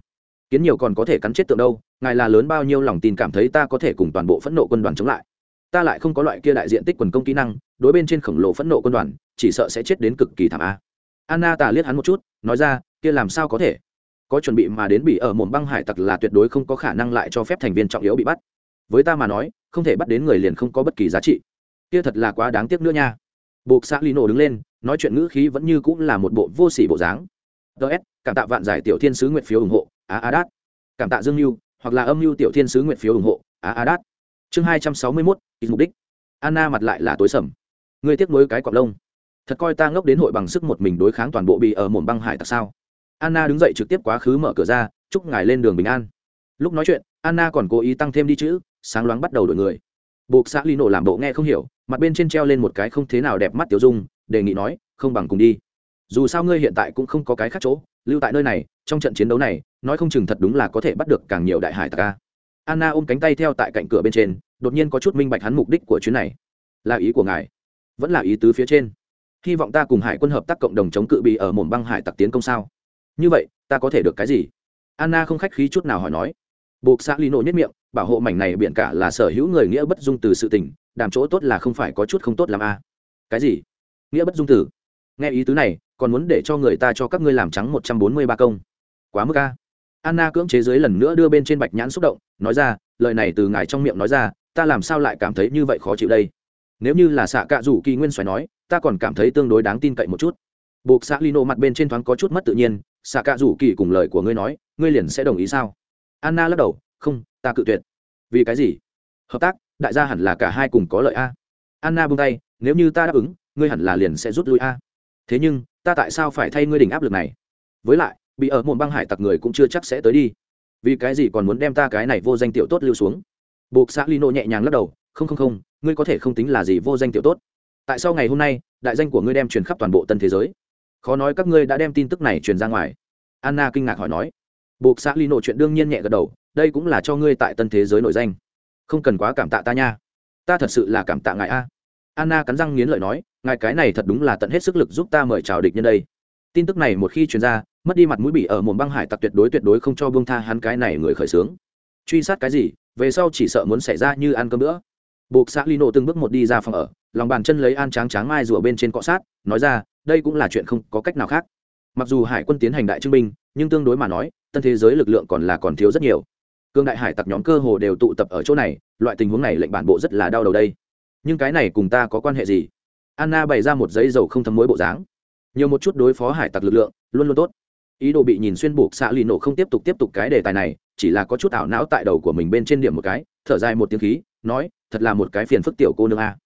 Kiến nhiều còn có thể cắn chết tượng đâu, ngài là lớn bao nhiêu lòng tin cảm thấy ta có thể cùng toàn bộ phẫn nộ quân đoàn chống lại. Ta lại không có loại kia đại diện tích quần công kỹ năng, đối bên trên khổng lồ phẫn nộ quân đoàn, chỉ sợ sẽ chết đến cực kỳ thảm a anna tà liếc hắn một chút, nói ra, kia làm sao có thể? Có chuẩn bị mà đến bị ở mồm băng hải tặc là tuyệt đối không có khả năng lại cho phép thành viên trọng yếu bị bắt. Với ta mà nói, không thể bắt đến người liền không có bất kỳ giá trị. Kia thật là quá đáng tiếc nữa nha. Buộc xã lino đứng lên, nói chuyện ngữ khí vẫn như cũng là một bộ vô sỉ bộ dáng. Ts cảm tạ vạn giải tiểu thiên sứ nguyện phiếu ủng hộ, á á đát. Cảm tạ dương mưu hoặc là âm mưu tiểu thiên sứ nguyện phiếu ủng hộ, á á đát. Chương hai trăm sáu mươi mốt mục đích. Anna mặt lại là tối sầm. Người tiếc nối cái quặp lông thật coi ta ngốc đến hội bằng sức một mình đối kháng toàn bộ bị ở một băng hải tặc sao? Anna đứng dậy trực tiếp quá khứ mở cửa ra, chúc ngài lên đường bình an. Lúc nói chuyện, anna còn cố ý tăng thêm đi chữ, sáng loáng bắt đầu đổi người. Buộc xã lino làm bộ nghe không hiểu, mặt bên trên treo lên một cái không thế nào đẹp mắt tiểu dung, đề nghị nói, không bằng cùng đi. Dù sao ngươi hiện tại cũng không có cái khác chỗ, lưu tại nơi này, trong trận chiến đấu này, nói không chừng thật đúng là có thể bắt được càng nhiều đại hải tặc ca anna ôm cánh tay theo tại cạnh cửa bên trên, đột nhiên có chút minh bạch hắn mục đích của chuyến này. Là ý của ngài. Vẫn là ý tứ phía trên hy vọng ta cùng hải quân hợp tác cộng đồng chống cự bị ở mồm băng hải tặc tiến công sao? Như vậy, ta có thể được cái gì? Anna không khách khí chút nào hỏi nói. Buộc xã lino nhất miệng, bảo hộ mảnh này biển cả là sở hữu người nghĩa bất dung từ sự tình, đàm chỗ tốt là không phải có chút không tốt làm a. Cái gì? Nghĩa bất dung từ? Nghe ý tứ này, còn muốn để cho người ta cho các ngươi làm trắng một trăm bốn mươi ba công. Quá mức a? anna cưỡng chế dưới lần nữa đưa bên trên bạch nhãn xúc động, nói ra, lời này từ ngài trong miệng nói ra, ta làm sao lại cảm thấy như vậy khó chịu đây? Nếu như là xạ cạ rủ kỳ nguyên xoài nói ta còn cảm thấy tương đối đáng tin cậy một chút. Buộc xạ lino mặt bên trên thoáng có chút mất tự nhiên xạ cạ rủ kỳ cùng lời của ngươi nói, ngươi liền sẽ đồng ý sao? Anna lắc đầu, không, ta cự tuyệt. Vì cái gì? Hợp tác, đại gia hẳn là cả hai cùng có lợi a. Anna buông tay, nếu như ta đáp ứng, ngươi hẳn là liền sẽ rút lui a. Thế nhưng, ta tại sao phải thay ngươi đỉnh áp lực này? Với lại, bị ở một băng hải tặc người cũng chưa chắc sẽ tới đi. Vì cái gì còn muốn đem ta cái này vô danh tiểu tốt lưu xuống? Buộc xã lino nhẹ nhàng lắc đầu, không không không, ngươi có thể không tính là gì vô danh tiểu tốt tại sao ngày hôm nay, đại danh của ngươi đem truyền khắp toàn bộ tân thế giới? Khó nói các ngươi đã đem tin tức này truyền ra ngoài. Anna kinh ngạc hỏi nói. Buộc xã nộ chuyện đương nhiên nhẹ gật đầu, đây cũng là cho ngươi tại tân thế giới nổi danh. Không cần quá cảm tạ ta nha. Ta thật sự là cảm tạ ngài a. Anna cắn răng nghiến lợi nói, ngài cái này thật đúng là tận hết sức lực giúp ta mời chào địch nhân đây. Tin tức này một khi truyền ra, mất đi mặt mũi bị ở một băng hải tặc tuyệt đối tuyệt đối không cho buông tha hắn cái này người khởi xướng. Truy sát cái gì, về sau chỉ sợ muốn xảy ra như ăn cơm nữa. Buộc xã nộ từng bước một đi ra phòng ở lòng bàn chân lấy an tráng tráng mai rùa bên trên cọ sát, nói ra, đây cũng là chuyện không có cách nào khác. Mặc dù hải quân tiến hành đại trưng binh, nhưng tương đối mà nói, tân thế giới lực lượng còn là còn thiếu rất nhiều. Cương đại hải tặc nhóm cơ hồ đều tụ tập ở chỗ này, loại tình huống này lệnh bản bộ rất là đau đầu đây. Nhưng cái này cùng ta có quan hệ gì? Anna bày ra một giấy dầu không thấm mối bộ dáng. Nhiều một chút đối phó hải tặc lực lượng, luôn luôn tốt. Ý đồ bị nhìn xuyên buộc xạ lì nổ không tiếp tục tiếp tục cái đề tài này, chỉ là có chút ảo não tại đầu của mình bên trên điểm một cái, thở dài một tiếng khí, nói, thật là một cái phiền phức tiểu cô nương a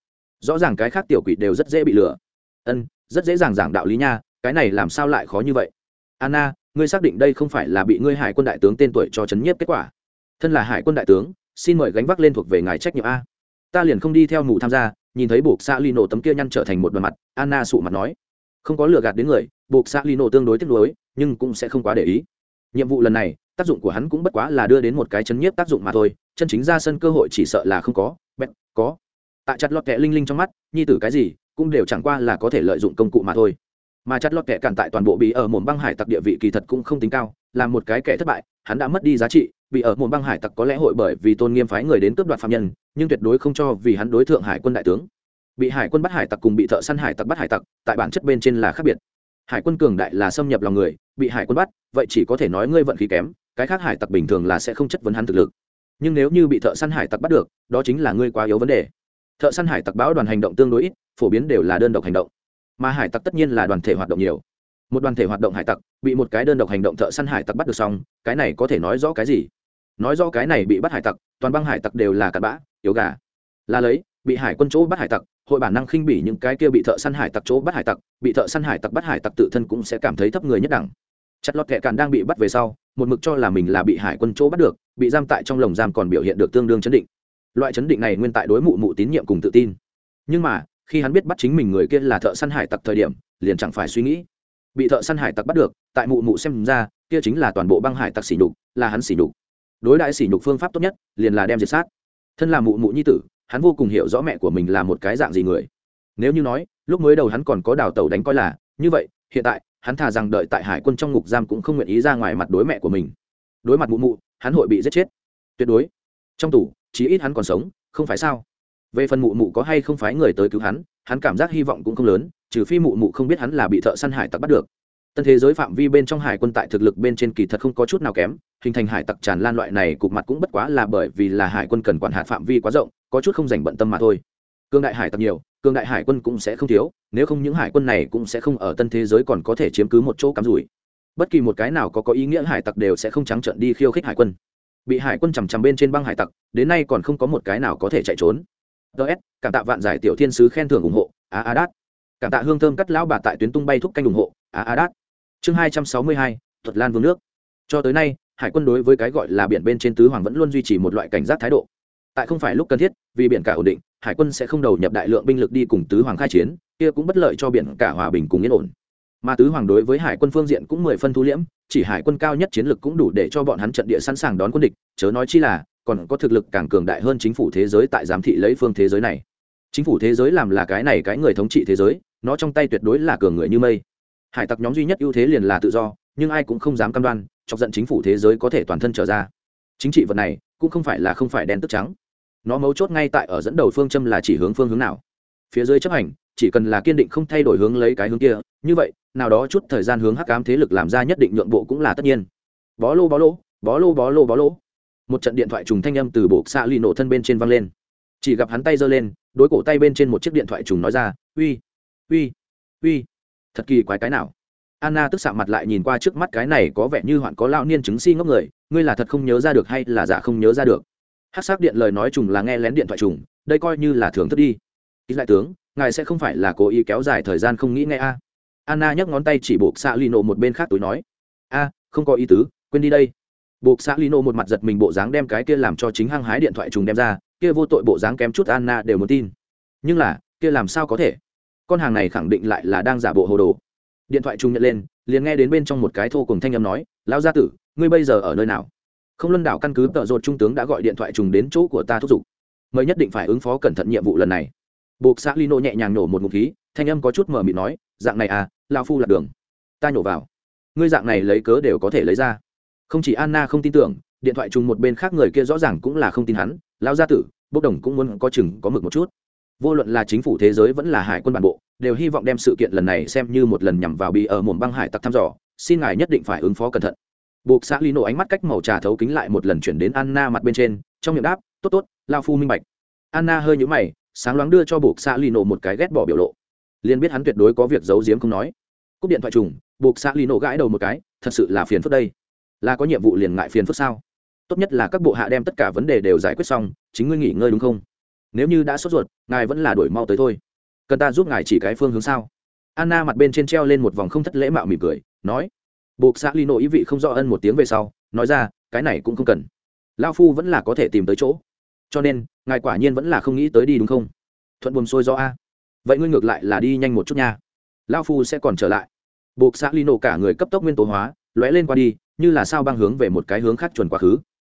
rõ ràng cái khác tiểu quỷ đều rất dễ bị lừa. Ân, rất dễ dàng giảng đạo lý nha, cái này làm sao lại khó như vậy? Anna, ngươi xác định đây không phải là bị ngươi hải quân đại tướng tên tuổi cho chấn nhiếp kết quả? Thân là hải quân đại tướng, xin mời gánh vác lên thuộc về ngài trách nhiệm a. Ta liền không đi theo mù tham gia, nhìn thấy buộc xa lino tấm kia nhăn trở thành một đoàn mặt, anna sụ mặt nói. Không có lừa gạt đến người, buộc xa lino tương đối tiếc nuối, nhưng cũng sẽ không quá để ý. Nhiệm vụ lần này, tác dụng của hắn cũng bất quá là đưa đến một cái chấn nhiếp tác dụng mà thôi, chân chính ra sân cơ hội chỉ sợ là không có, bẹt, có tại chặt lọt kẹ linh linh trong mắt, nhi tử cái gì cũng đều chẳng qua là có thể lợi dụng công cụ mà thôi. Mà chặt lọt kẹ cản tại toàn bộ bị ở mồm băng hải tặc địa vị kỳ thật cũng không tính cao, là một cái kẻ thất bại, hắn đã mất đi giá trị bị ở mồm băng hải tặc có lẽ hội bởi vì tôn nghiêm phái người đến cướp đoạt phạm nhân, nhưng tuyệt đối không cho vì hắn đối tượng hải quân đại tướng. Bị hải quân bắt hải tặc cùng bị thợ săn hải tặc bắt hải tặc, tại bản chất bên trên là khác biệt. Hải quân cường đại là xâm nhập lòng người, bị hải quân bắt, vậy chỉ có thể nói ngươi vận khí kém, cái khác hải tặc bình thường là sẽ không chất vấn hắn thực lực. Nhưng nếu như bị thợ săn hải tặc bắt được, đó chính là ngươi quá yếu vấn đề thợ săn hải tặc báo đoàn hành động tương đối ít, phổ biến đều là đơn độc hành động. Mà hải tặc tất nhiên là đoàn thể hoạt động nhiều. Một đoàn thể hoạt động hải tặc, bị một cái đơn độc hành động thợ săn hải tặc bắt được xong, cái này có thể nói rõ cái gì? Nói rõ cái này bị bắt hải tặc, toàn băng hải tặc đều là cặn bã, yếu gà. Là lấy, bị hải quân chỗ bắt hải tặc, hội bản năng khinh bỉ những cái kia bị thợ săn hải tặc chỗ bắt hải tặc, bị thợ săn hải tặc bắt hải tặc tự thân cũng sẽ cảm thấy thấp người nhất đẳng. Chặt lọt kệ cạn đang bị bắt về sau, một mực cho là mình là bị hải quân chỗ bắt được, bị giam tại trong lồng giam còn biểu hiện được tương đương chấn định loại chấn định này nguyên tại đối mụ mụ tín nhiệm cùng tự tin. Nhưng mà, khi hắn biết bắt chính mình người kia là thợ săn hải tặc thời điểm, liền chẳng phải suy nghĩ. Bị thợ săn hải tặc bắt được, tại mụ mụ xem ra, kia chính là toàn bộ băng hải tặc xỉ nhục, là hắn xỉ nhục. Đối đại xỉ nhục phương pháp tốt nhất, liền là đem diệt sát. Thân là mụ mụ nhi tử, hắn vô cùng hiểu rõ mẹ của mình là một cái dạng gì người. Nếu như nói, lúc mới đầu hắn còn có đào tẩu đánh coi là, như vậy, hiện tại, hắn thà rằng đợi tại hải quân trong ngục giam cũng không nguyện ý ra ngoài mặt đối mẹ của mình. Đối mặt mụ mụ, hắn hội bị giết chết. Tuyệt đối trong tủ chí ít hắn còn sống, không phải sao? Về phần mụ mụ có hay không phải người tới cứu hắn hắn cảm giác hy vọng cũng không lớn, trừ phi mụ mụ không biết hắn là bị thợ săn hải tặc bắt được. Tân thế giới phạm vi bên trong hải quân tại thực lực bên trên kỳ thật không có chút nào kém, hình thành hải tặc tràn lan loại này cục mặt cũng bất quá là bởi vì là hải quân cần quản hạt phạm vi quá rộng, có chút không dành bận tâm mà thôi. Cương đại hải tặc nhiều, cương đại hải quân cũng sẽ không thiếu, nếu không những hải quân này cũng sẽ không ở tân thế giới còn có thể chiếm cứ một chỗ cắm rủi. Bất kỳ một cái nào có có ý nghĩa hải tặc đều sẽ không trắng trợn đi khiêu khích hải quân bị hải quân chằm chằm bên trên băng hải tặc, đến nay còn không có một cái nào có thể chạy trốn. Ts cảm tạ vạn giải tiểu thiên sứ khen thưởng ủng hộ, a a đát. Cảm tạ hương thơm cắt lão bà tại tuyến tung bay thúc canh ủng hộ, a a đát. Chương hai trăm sáu mươi hai, thuật lan vương nước. Cho tới nay, hải quân đối với cái gọi là biển bên trên tứ hoàng vẫn luôn duy trì một loại cảnh giác thái độ. Tại không phải lúc cần thiết, vì biển cả ổn định, hải quân sẽ không đầu nhập đại lượng binh lực đi cùng tứ hoàng khai chiến, kia cũng bất lợi cho biển cả hòa bình cùng yên ổn. Mà tứ hoàng đối với hải quân phương diện cũng mười phân thu liễm chỉ hải quân cao nhất chiến lực cũng đủ để cho bọn hắn trận địa sẵn sàng đón quân địch, chớ nói chi là, còn có thực lực càng cường đại hơn chính phủ thế giới tại giám thị lấy phương thế giới này. Chính phủ thế giới làm là cái này cái người thống trị thế giới, nó trong tay tuyệt đối là cường người như mây. Hải tặc nhóm duy nhất ưu thế liền là tự do, nhưng ai cũng không dám cam đoan, chọc giận chính phủ thế giới có thể toàn thân trở ra. Chính trị vật này, cũng không phải là không phải đen tức trắng. Nó mấu chốt ngay tại ở dẫn đầu phương châm là chỉ hướng phương hướng nào. Phía dưới chấp hành chỉ cần là kiên định không thay đổi hướng lấy cái hướng kia, như vậy, nào đó chút thời gian hướng hắc ám thế lực làm ra nhất định nhượng bộ cũng là tất nhiên. Bó lô bó lô bó lô bó lô bó lô. Một trận điện thoại trùng thanh âm từ bộ xạ lì nổ thân bên trên văng lên. Chỉ gặp hắn tay giơ lên, đối cổ tay bên trên một chiếc điện thoại trùng nói ra, uy uy uy, thật kỳ quái cái nào? Anna tức sạ mặt lại nhìn qua trước mắt cái này có vẻ như hoạn có lao niên chứng si ngốc người, ngươi là thật không nhớ ra được hay là giả không nhớ ra được? Hát xác điện lời nói trùng là nghe lén điện thoại trùng, đây coi như là thưởng thức đi. Ít lại tướng ngài sẽ không phải là cố ý kéo dài thời gian không nghĩ ngay a. Anna nhấc ngón tay chỉ buộc xạ lino một bên khác túi nói. A, không có ý tứ, quên đi đây. Buộc xạ lino một mặt giật mình bộ dáng đem cái kia làm cho chính hăng hái điện thoại trùng đem ra, kia vô tội bộ dáng kém chút anna đều muốn tin. Nhưng là, kia làm sao có thể? Con hàng này khẳng định lại là đang giả bộ hồ đồ. Điện thoại trùng nhận lên, liền nghe đến bên trong một cái thô cùng thanh âm nói, lão gia tử, ngươi bây giờ ở nơi nào? Không luân đảo căn cứ tợ rột trung tướng đã gọi điện thoại trùng đến chỗ của ta thúc giục. Mới nhất định phải ứng phó cẩn thận nhiệm vụ lần này buộc xã lino nhẹ nhàng nổ một ngụm khí, thanh âm có chút mờ mịt nói, dạng này à lao phu lạc đường. Ta nhổ vào. Ngươi dạng này lấy cớ đều có thể lấy ra. Không chỉ anna không tin tưởng, điện thoại chung một bên khác người kia rõ ràng cũng là không tin hắn lao gia tử, bốc đồng cũng muốn có chừng, có mực một chút. Vô luận là chính phủ thế giới vẫn là hải quân bản bộ, đều hy vọng đem sự kiện lần này xem như một lần nhằm vào bị ở mồm băng hải tặc thăm dò, xin ngài nhất định phải ứng phó cẩn thận. Buộc xã lino ánh mắt cách màu trà thấu kính lại một lần chuyển đến anna mặt bên trên, trong miệng đáp, tốt tốt lao phu minh bạch. Anna hơi nhũ mày sáng loáng đưa cho buộc xã lino một cái ghét bỏ biểu lộ. Liền biết hắn tuyệt đối có việc giấu giếm không nói. Cúp điện thoại trùng, buộc xã lino gãi đầu một cái, thật sự là phiền phức đây. Là có nhiệm vụ liền ngại phiền phức sao? Tốt nhất là các bộ hạ đem tất cả vấn đề đều giải quyết xong, chính ngươi nghỉ ngơi đúng không? Nếu như đã sốt ruột, ngài vẫn là đổi mau tới thôi. Cần ta giúp ngài chỉ cái phương hướng sao? Anna mặt bên trên treo lên một vòng không thất lễ mạo mỉm cười, nói. Buộc xã lino ý vị không rõ ân một tiếng về sau, nói ra, cái này cũng không cần. Lao phu vẫn là có thể tìm tới chỗ. Cho nên ngài quả nhiên vẫn là không nghĩ tới đi đúng không? Thuận buồm xuôi do a. Vậy ngươi ngược lại là đi nhanh một chút nha. Lao phu sẽ còn trở lại. Buộc xã lino cả người cấp tốc nguyên tố hóa, lóe lên qua đi, như là sao băng hướng về một cái hướng khác chuẩn quá khứ.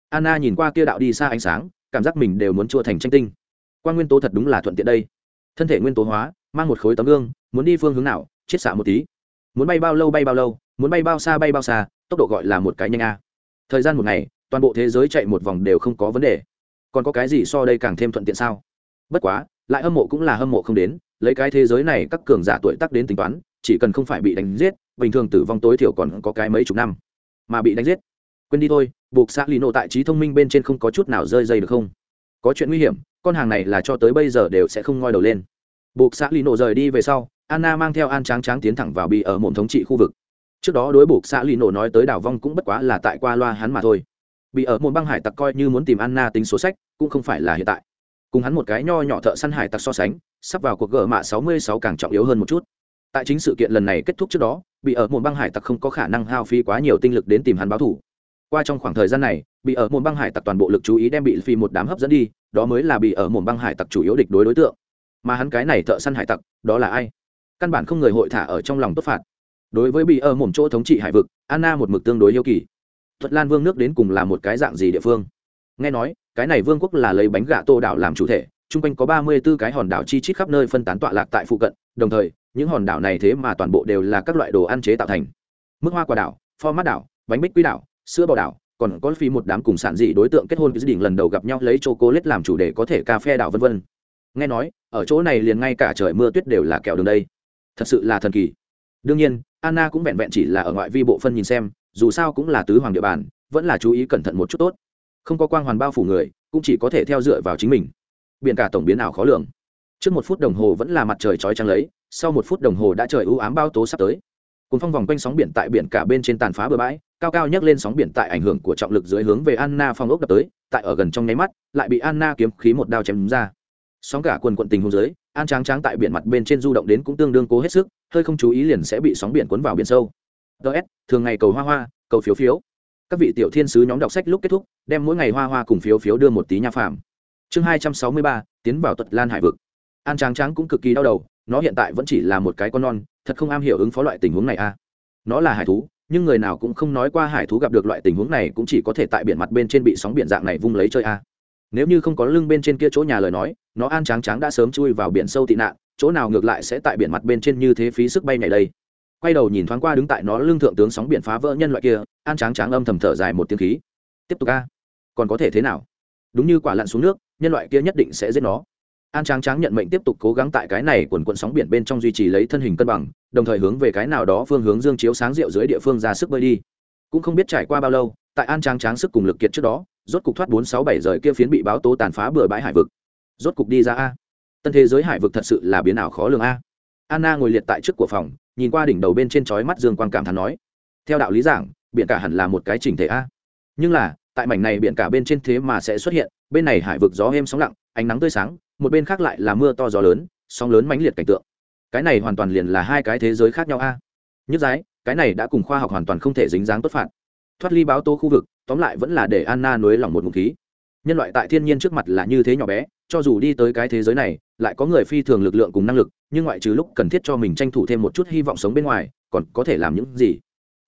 Anna nhìn qua kia đạo đi xa ánh sáng, cảm giác mình đều muốn chua thành tranh tinh. Quan nguyên tố thật đúng là thuận tiện đây. Thân thể nguyên tố hóa, mang một khối tấm gương, muốn đi phương hướng nào chiết xạ một tí. Muốn bay bao lâu bay bao lâu, muốn bay bao xa bay bao xa, tốc độ gọi là một cái nhanh a. Thời gian một ngày, toàn bộ thế giới chạy một vòng đều không có vấn đề còn có cái gì so đây càng thêm thuận tiện sao? Bất quá, lại hâm mộ cũng là hâm mộ không đến, lấy cái thế giới này các cường giả tuổi tác đến tính toán, chỉ cần không phải bị đánh giết, bình thường tử vong tối thiểu còn có cái mấy chục năm. Mà bị đánh giết. Quên đi thôi, buộc xã lì nộ tại trí thông minh bên trên không có chút nào rơi dây được không? Có chuyện nguy hiểm, con hàng này là cho tới bây giờ đều sẽ không ngoi đầu lên. Buộc xã lì nộ rời đi về sau, anna mang theo an tráng tráng tiến thẳng vào bị ở mồm thống trị khu vực. Trước đó đối buộc xã lì nổ nói tới đảo vong cũng bất quá là tại qua loa hắn mà thôi bị ở môn băng hải tặc coi như muốn tìm anna tính số sách, cũng không phải là hiện tại. Cùng hắn một cái nho nhỏ thợ săn hải tặc so sánh, sắp vào cuộc gỡ mạ 66 càng trọng yếu hơn một chút. Tại chính sự kiện lần này kết thúc trước đó, bị ở môn băng hải tặc không có khả năng hao phí quá nhiều tinh lực đến tìm hắn báo thủ. Qua trong khoảng thời gian này, bị ở môn băng hải tặc toàn bộ lực chú ý đem bị phi một đám hấp dẫn đi, đó mới là bị ở môn băng hải tặc chủ yếu địch đối đối tượng. Mà hắn cái này thợ săn hải tặc, đó là ai? Căn bản không người hội thả ở trong lòng tốt phạt. Đối với bị ở một chỗ thống trị hải vực, anna một mực tương đối yêu kỳ thuật lan vương nước đến cùng là một cái dạng gì địa phương? Nghe nói, cái này vương quốc là lấy bánh gà tô đảo làm chủ thể, chung quanh có ba mươi 34 cái hòn đảo chi chít khắp nơi phân tán tọa lạc tại phụ cận, đồng thời, những hòn đảo này thế mà toàn bộ đều là các loại đồ ăn chế tạo thành. Mức hoa quả đảo pho mát đảo, bánh bích quy đảo, sữa bò đảo, còn có phi một đám cùng sản dị đối tượng kết hôn với gia đình lần đầu gặp nhau lấy chocolate làm chủ đề có thể cà phê đảo vân vân. Nghe nói, ở chỗ này liền ngay cả trời mưa tuyết đều là kẹo đường đây. Thật sự là thần kỳ. Đương nhiên, anna cũng vẹn vẹn chỉ là ở ngoại vi bộ phân nhìn xem dù sao cũng là tứ hoàng địa bàn, vẫn là chú ý cẩn thận một chút tốt. Không có quang hoàn bao phủ người, cũng chỉ có thể theo dựa vào chính mình. Biển cả tổng biến ảo khó lường. Trước một phút đồng hồ vẫn là mặt trời chói trăng lấy, sau một phút đồng hồ đã trời ưu ám bao tố sắp tới. Cuốn phong vòng quanh sóng biển tại biển cả bên trên tàn phá bờ bãi, cao cao nhấc lên sóng biển tại ảnh hưởng của trọng lực dưới hướng về anna phong ốc đập tới, tại ở gần trong nháy mắt, lại bị anna kiếm khí một đao chém ra. Sóng cả quần quận tình hôn dưới, an tráng tráng tại biển mặt bên trên du động đến cũng tương đương cố hết sức, hơi không chú ý liền sẽ bị sóng biển cuốn vào biển sâu ts thường ngày cầu hoa hoa, cầu phiếu phiếu các vị tiểu thiên sứ nhóm đọc sách lúc kết thúc, đem mỗi ngày hoa hoa cùng phiếu phiếu đưa một tí nha phàm chương hai trăm sáu mươi ba, tiến vào tuật lan hải vực an tráng tráng cũng cực kỳ đau đầu, nó hiện tại vẫn chỉ là một cái con non, thật không am hiểu ứng phó loại tình huống này a à. nó là hải thú, nhưng người nào cũng không nói qua hải thú gặp được loại tình huống này cũng chỉ có thể tại biển mặt bên trên bị sóng biển dạng này vung lấy chơi a à. nếu như không có lưng bên trên kia chỗ nhà lời nói, nó an tráng tráng đã sớm chui vào biển sâu tị nạn, chỗ nào ngược lại sẽ tại biển mặt bên trên như thế phí sức bay này đây quay đầu nhìn thoáng qua đứng tại nó lưng thượng tướng sóng biển phá vỡ nhân loại kia, an tráng tráng âm thầm thở dài một tiếng khí. Tiếp tục a, còn có thể thế nào? Đúng như quả lặn xuống nước, nhân loại kia nhất định sẽ giết nó. An tráng tráng nhận mệnh tiếp tục cố gắng tại cái này quần quận sóng biển bên trong duy trì lấy thân hình cân bằng, đồng thời hướng về cái nào đó phương hướng dương chiếu sáng rượu dưới địa phương ra sức bơi đi. Cũng không biết trải qua bao lâu, tại an Tráng tráng sức cùng lực kiệt trước đó, rốt cục thoát bốn sáu bảy rời kia phiến bị báo tố tàn phá bừa bãi hải vực. Rốt cục đi ra a. Tân thế giới hải vực thật sự là biến ảo khó lường a. Anna ngồi liệt tại trước của phòng nhìn qua đỉnh đầu bên trên chói mắt dương quang cảm thán nói, theo đạo lý giảng, biển cả hẳn là một cái chỉnh thể a. Nhưng là, tại mảnh này biển cả bên trên thế mà sẽ xuất hiện, bên này hải vực gió êm sóng lặng, ánh nắng tươi sáng, một bên khác lại là mưa to gió lớn, sóng lớn mãnh liệt cảnh tượng. Cái này hoàn toàn liền là hai cái thế giới khác nhau a. Nhất giái, cái này đã cùng khoa học hoàn toàn không thể dính dáng tốt phạt. Thoát ly báo tô khu vực, tóm lại vẫn là để anna nối lòng một ngụ khí. Nhân loại tại thiên nhiên trước mặt là như thế nhỏ bé, cho dù đi tới cái thế giới này lại có người phi thường lực lượng cùng năng lực, nhưng ngoại trừ lúc cần thiết cho mình tranh thủ thêm một chút hy vọng sống bên ngoài, còn có thể làm những gì?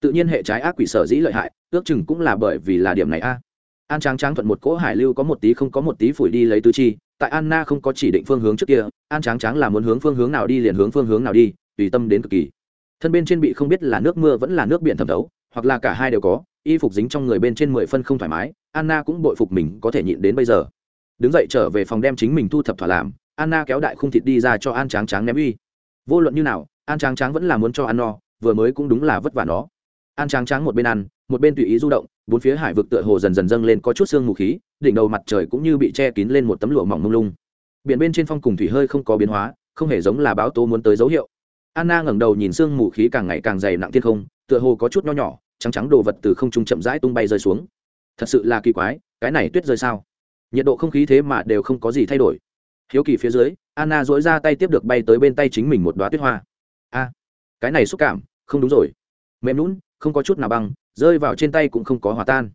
Tự nhiên hệ trái ác quỷ sở dĩ lợi hại, ước chừng cũng là bởi vì là điểm này a. An tráng tráng thuận một cỗ hải lưu có một tí không có một tí phủi đi lấy tứ chi, tại anna không có chỉ định phương hướng trước kia, an tráng tráng là muốn hướng phương hướng nào đi liền hướng phương hướng nào đi, tùy tâm đến cực kỳ. Thân bên trên bị không biết là nước mưa vẫn là nước biển thẩm thấu, hoặc là cả hai đều có, y phục dính trong người bên trên mười phân không thoải mái, anna cũng bội phục mình có thể nhịn đến bây giờ. Đứng dậy trở về phòng đem chính mình thu thập thỏa làm anna kéo đại khung thịt đi ra cho an tráng tráng ném uy. Vô luận như nào, an tráng tráng vẫn là muốn cho ăn no, vừa mới cũng đúng là vất vả nó. An tráng tráng một bên ăn, một bên tùy ý du động, bốn phía hải vực tựa hồ dần dần dâng lên có chút sương mù khí, đỉnh đầu mặt trời cũng như bị che kín lên một tấm lụa mỏng mông lung. Biển bên trên phong cùng thủy hơi không có biến hóa, không hề giống là báo tố muốn tới dấu hiệu. Anna ngẩng đầu nhìn sương mù khí càng ngày càng dày nặng thiên không, tựa hồ có chút nho nhỏ, trắng trắng đồ vật từ không trung chậm rãi tung bay rơi xuống. Thật sự là kỳ quái, cái này tuyết rơi sao? Nhiệt độ không khí thế mà đều không có gì thay đổi hiếu kỳ phía dưới, anna dỗi ra tay tiếp được bay tới bên tay chính mình một đoá tuyết hoa. A, cái này xúc cảm, không đúng rồi. Mềm lún không có chút nào băng, rơi vào trên tay cũng không có hòa tan.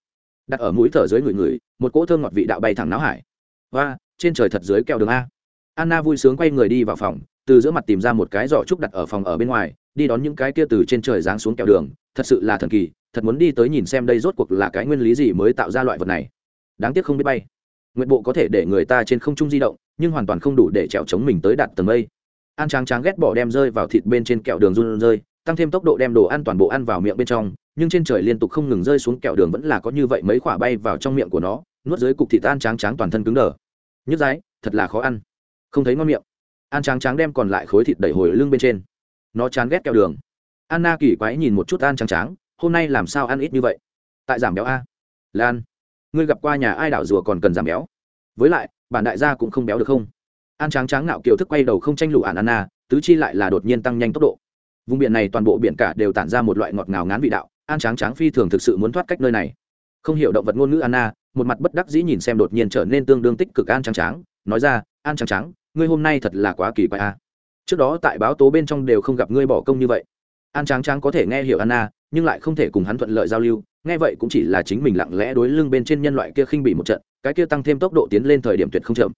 Đặt ở mũi thở dưới người người, một cỗ thơm ngọt vị đạo bay thẳng náo hải. Và trên trời thật dưới kẹo đường a. Anna vui sướng quay người đi vào phòng, từ giữa mặt tìm ra một cái giỏ trúc đặt ở phòng ở bên ngoài, đi đón những cái kia từ trên trời giáng xuống kẹo đường. Thật sự là thần kỳ, thật muốn đi tới nhìn xem đây rốt cuộc là cái nguyên lý gì mới tạo ra loại vật này. Đáng tiếc không biết bay nguyện bộ có thể để người ta trên không trung di động, nhưng hoàn toàn không đủ để trèo chống mình tới đặt tầng mây. An tráng tráng ghét bỏ đem rơi vào thịt bên trên kẹo đường run rơi, tăng thêm tốc độ đem đồ ăn toàn bộ ăn vào miệng bên trong, nhưng trên trời liên tục không ngừng rơi xuống kẹo đường vẫn là có như vậy mấy quả bay vào trong miệng của nó, nuốt dưới cục thịt an tráng tráng toàn thân cứng đờ. Nhức dái thật là khó ăn. Không thấy ngon miệng. An tráng tráng đem còn lại khối thịt đẩy hồi lưng bên trên. Nó chán ghét kẹo đường. Anna kỳ quái nhìn một chút an tráng tráng, hôm nay làm sao ăn ít như vậy? Tại giảm béo a. Lan ngươi gặp qua nhà ai đảo rùa còn cần giảm béo? Với lại, bản đại gia cũng không béo được không? An tráng tráng nạo kiều thức quay đầu không tranh lụ ản anna tứ chi lại là đột nhiên tăng nhanh tốc độ. Vùng biển này toàn bộ biển cả đều tản ra một loại ngọt ngào ngán vị đạo, an tráng tráng phi thường thực sự muốn thoát cách nơi này. Không hiểu động vật ngôn ngữ anna, một mặt bất đắc dĩ nhìn xem đột nhiên trở nên tương đương tích cực an tráng tráng, nói ra, an tráng tráng, ngươi hôm nay thật là quá kỳ quái a trước đó tại báo tố bên trong đều không gặp ngươi bỏ công như vậy. An tráng tráng có thể nghe hiểu anna, nhưng lại không thể cùng hắn thuận lợi giao lưu nghe vậy cũng chỉ là chính mình lặng lẽ đối lưng bên trên nhân loại kia khinh bị một trận, cái kia tăng thêm tốc độ tiến lên thời điểm tuyệt không chậm.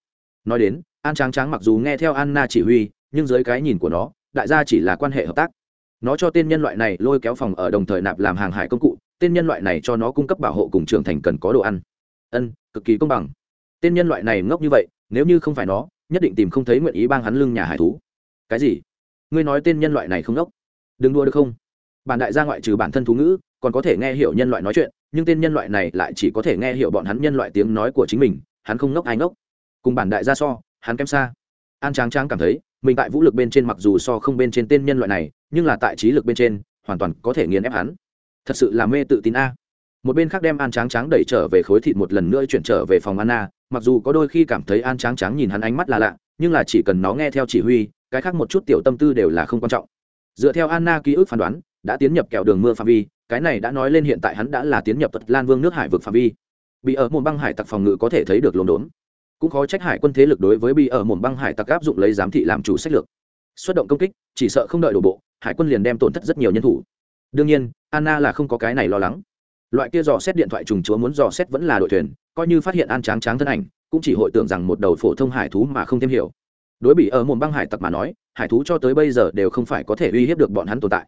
Nói đến, an tráng tráng mặc dù nghe theo anna chỉ huy, nhưng dưới cái nhìn của nó, đại gia chỉ là quan hệ hợp tác. Nó cho tên nhân loại này lôi kéo phòng ở đồng thời nạp làm hàng hải công cụ, tên nhân loại này cho nó cung cấp bảo hộ cùng trưởng thành cần có đồ ăn. Ân, cực kỳ công bằng. Tên nhân loại này ngốc như vậy, nếu như không phải nó, nhất định tìm không thấy nguyện ý bang hắn lưng nhà hải thú. Cái gì? Ngươi nói tên nhân loại này không ngốc. Đừng đua được không? Bản đại gia ngoại trừ bản thân thú ngữ, còn có thể nghe hiểu nhân loại nói chuyện, nhưng tên nhân loại này lại chỉ có thể nghe hiểu bọn hắn nhân loại tiếng nói của chính mình, hắn không ngốc ai ngốc. Cùng bản đại gia so, hắn kém xa. An tráng tráng cảm thấy, mình tại vũ lực bên trên mặc dù so không bên trên tên nhân loại này, nhưng là tại trí lực bên trên, hoàn toàn có thể nghiền ép hắn. Thật sự là mê tự tin a. Một bên khác đem an tráng tráng đẩy trở về khối thịt một lần nữa chuyển trở về phòng anna, mặc dù có đôi khi cảm thấy an tráng tráng nhìn hắn ánh mắt là lạ, nhưng là chỉ cần nó nghe theo chỉ huy, cái khác một chút tiểu tâm tư đều là không quan trọng. Dựa theo anna ký ức phán đoán đã tiến nhập kẹo đường mưa phạm vi, cái này đã nói lên hiện tại hắn đã là tiến nhập tật lan vương nước hải vực phạm vi. Bị ở Môn băng hải tặc phòng ngự có thể thấy được lồn đốn. Cũng khó trách hải quân thế lực đối với bị ở Môn băng hải tặc áp dụng lấy giám thị làm chủ sách lược. Xuất động công kích, chỉ sợ không đợi đổ bộ, hải quân liền đem tổn thất rất nhiều nhân thủ. Đương nhiên, anna là không có cái này lo lắng. Loại kia dò xét điện thoại trùng chúa muốn dò xét vẫn là đội thuyền, coi như phát hiện an tráng tráng thân ảnh, cũng chỉ hội tưởng rằng một đầu phổ thông hải thú mà không thêm hiểu. Đối bị ở Môn băng hải tặc mà nói, hải thú cho tới bây giờ đều không phải có thể uy hiếp được bọn hắn tồn tại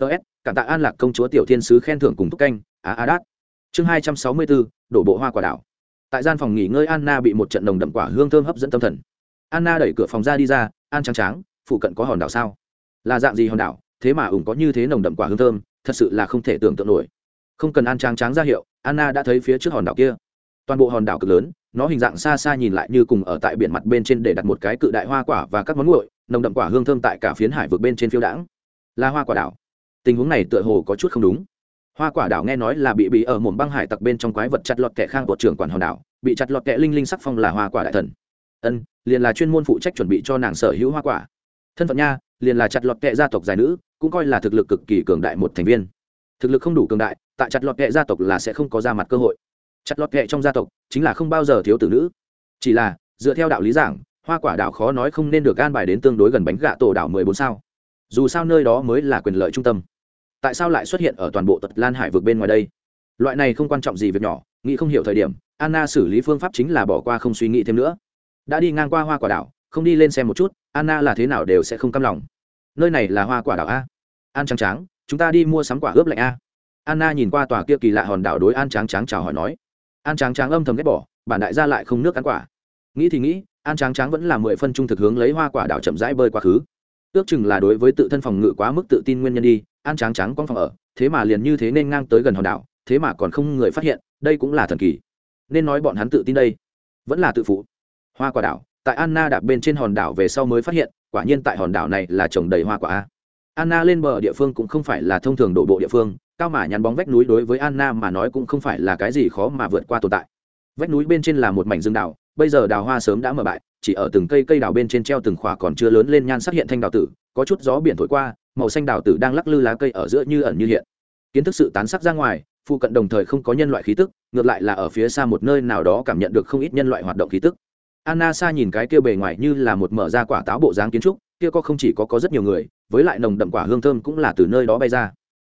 ts cảm tạ an lạc công chúa tiểu thiên sứ khen thưởng cùng thúc canh, á á, đát. Chương hai trăm sáu mươi bốn, đổ bộ hoa quả đảo. Tại gian phòng nghỉ ngơi anna bị một trận nồng đậm quả hương thơm hấp dẫn tâm thần. Anna đẩy cửa phòng ra đi ra, an trắng tráng, phụ cận có hòn đảo sao? Là dạng gì hòn đảo? Thế mà ủng có như thế nồng đậm quả hương thơm, thật sự là không thể tưởng tượng nổi. Không cần an Trang tráng ra hiệu, anna đã thấy phía trước hòn đảo kia. Toàn bộ hòn đảo cực lớn, nó hình dạng xa xa nhìn lại như cùng ở tại biển mặt bên trên để đặt một cái cự đại hoa quả và các món nguội, nồng đậm quả hương thơm tại cả phiến hải vực bên trên phiêu đãng. Là hoa quả đảo tình huống này tựa hồ có chút không đúng. Hoa quả đảo nghe nói là bị bị ở mồm băng hải tặc bên trong quái vật chặt lọt kẻ khang bộ trưởng quản hòn đảo, bị chặt lọt kẻ linh linh sắc phong là hoa quả đại thần. Ân, liền là chuyên môn phụ trách chuẩn bị cho nàng sở hữu hoa quả. Thân phận nha, liền là chặt lọt kệ gia tộc giải nữ, cũng coi là thực lực cực kỳ cường đại một thành viên. Thực lực không đủ cường đại, tại chặt lọt kệ gia tộc là sẽ không có ra mặt cơ hội. Chặt lọt kệ trong gia tộc chính là không bao giờ thiếu tử nữ. Chỉ là, dựa theo đạo lý giảng, hoa quả đảo khó nói không nên được gan bài đến tương đối gần bánh gạ tổ đảo mười bốn sao. Dù sao nơi đó mới là quyền lợi trung tâm tại sao lại xuất hiện ở toàn bộ tật lan hải vực bên ngoài đây? Loại này không quan trọng gì việc nhỏ, nghĩ không hiểu thời điểm, anna xử lý phương pháp chính là bỏ qua không suy nghĩ thêm nữa. Đã đi ngang qua hoa quả đảo, không đi lên xem một chút, anna là thế nào đều sẽ không căm lòng. Nơi này là hoa quả đảo a. An trắng trắng chúng ta đi mua sắm quả ướp lạnh a. Anna nhìn qua tòa kia kỳ lạ hòn đảo đối an trắng trắng chào hỏi nói. An trắng trắng âm thầm ghét bỏ, bản đại gia lại không nước ăn quả. Nghĩ thì nghĩ, an trắng trắng vẫn là mười phân trung thực hướng lấy hoa quả đảo chậm rãi bơi quá khứ. Ước chừng là đối với tự thân phòng ngự quá mức tự tin nguyên nhân đi an trắng trắng con phòng ở, thế mà liền như thế nên ngang tới gần hòn đảo, thế mà còn không người phát hiện, đây cũng là thần kỳ. Nên nói bọn hắn tự tin đây. Vẫn là tự phụ. Hoa quả đảo, tại anna đạp bên trên hòn đảo về sau mới phát hiện, quả nhiên tại hòn đảo này là trồng đầy hoa quả. Anna lên bờ địa phương cũng không phải là thông thường đổ bộ địa phương, cao mà nhắn bóng vách núi đối với anna mà nói cũng không phải là cái gì khó mà vượt qua tồn tại. Vách núi bên trên là một mảnh rừng đảo, bây giờ đào hoa sớm đã mở bại, chỉ ở từng cây cây đào bên trên treo từng khỏa còn chưa lớn lên nhan sắc hiện thanh đào tử, có chút gió biển thổi qua màu xanh đào tử đang lắc lư lá cây ở giữa như ẩn như hiện. Kiến thức sự tán sắc ra ngoài, phụ cận đồng thời không có nhân loại khí tức, ngược lại là ở phía xa một nơi nào đó cảm nhận được không ít nhân loại hoạt động khí tức. Anna xa nhìn cái kia bề ngoài như là một mở ra quả táo bộ dáng kiến trúc, kia có không chỉ có có rất nhiều người, với lại nồng đậm quả hương thơm cũng là từ nơi đó bay ra.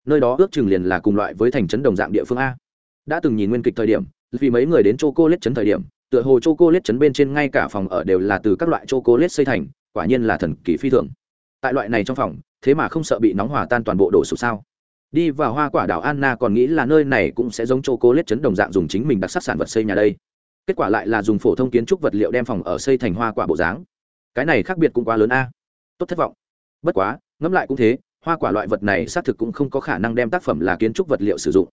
Nơi đó ước chừng liền là cùng loại với thành trấn đồng dạng địa phương a. Đã từng nhìn nguyên kịch thời điểm, vì mấy người đến choco lết trấn thời điểm, tựa hồ choco lết trấn bên trên ngay cả phòng ở đều là từ các loại choco lết xây thành, quả nhiên là thần kỳ phi thường tại loại này trong phòng, thế mà không sợ bị nóng hòa tan toàn bộ đổ sụp sao? Đi vào hoa quả đảo anna còn nghĩ là nơi này cũng sẽ giống chỗ cố lết trấn đồng dạng dùng chính mình đặc sắc sản vật xây nhà đây. Kết quả lại là dùng phổ thông kiến trúc vật liệu đem phòng ở xây thành hoa quả bộ dáng. Cái này khác biệt cũng quá lớn a. Tốt thất vọng. Bất quá, ngẫm lại cũng thế, hoa quả loại vật này xác thực cũng không có khả năng đem tác phẩm là kiến trúc vật liệu sử dụng.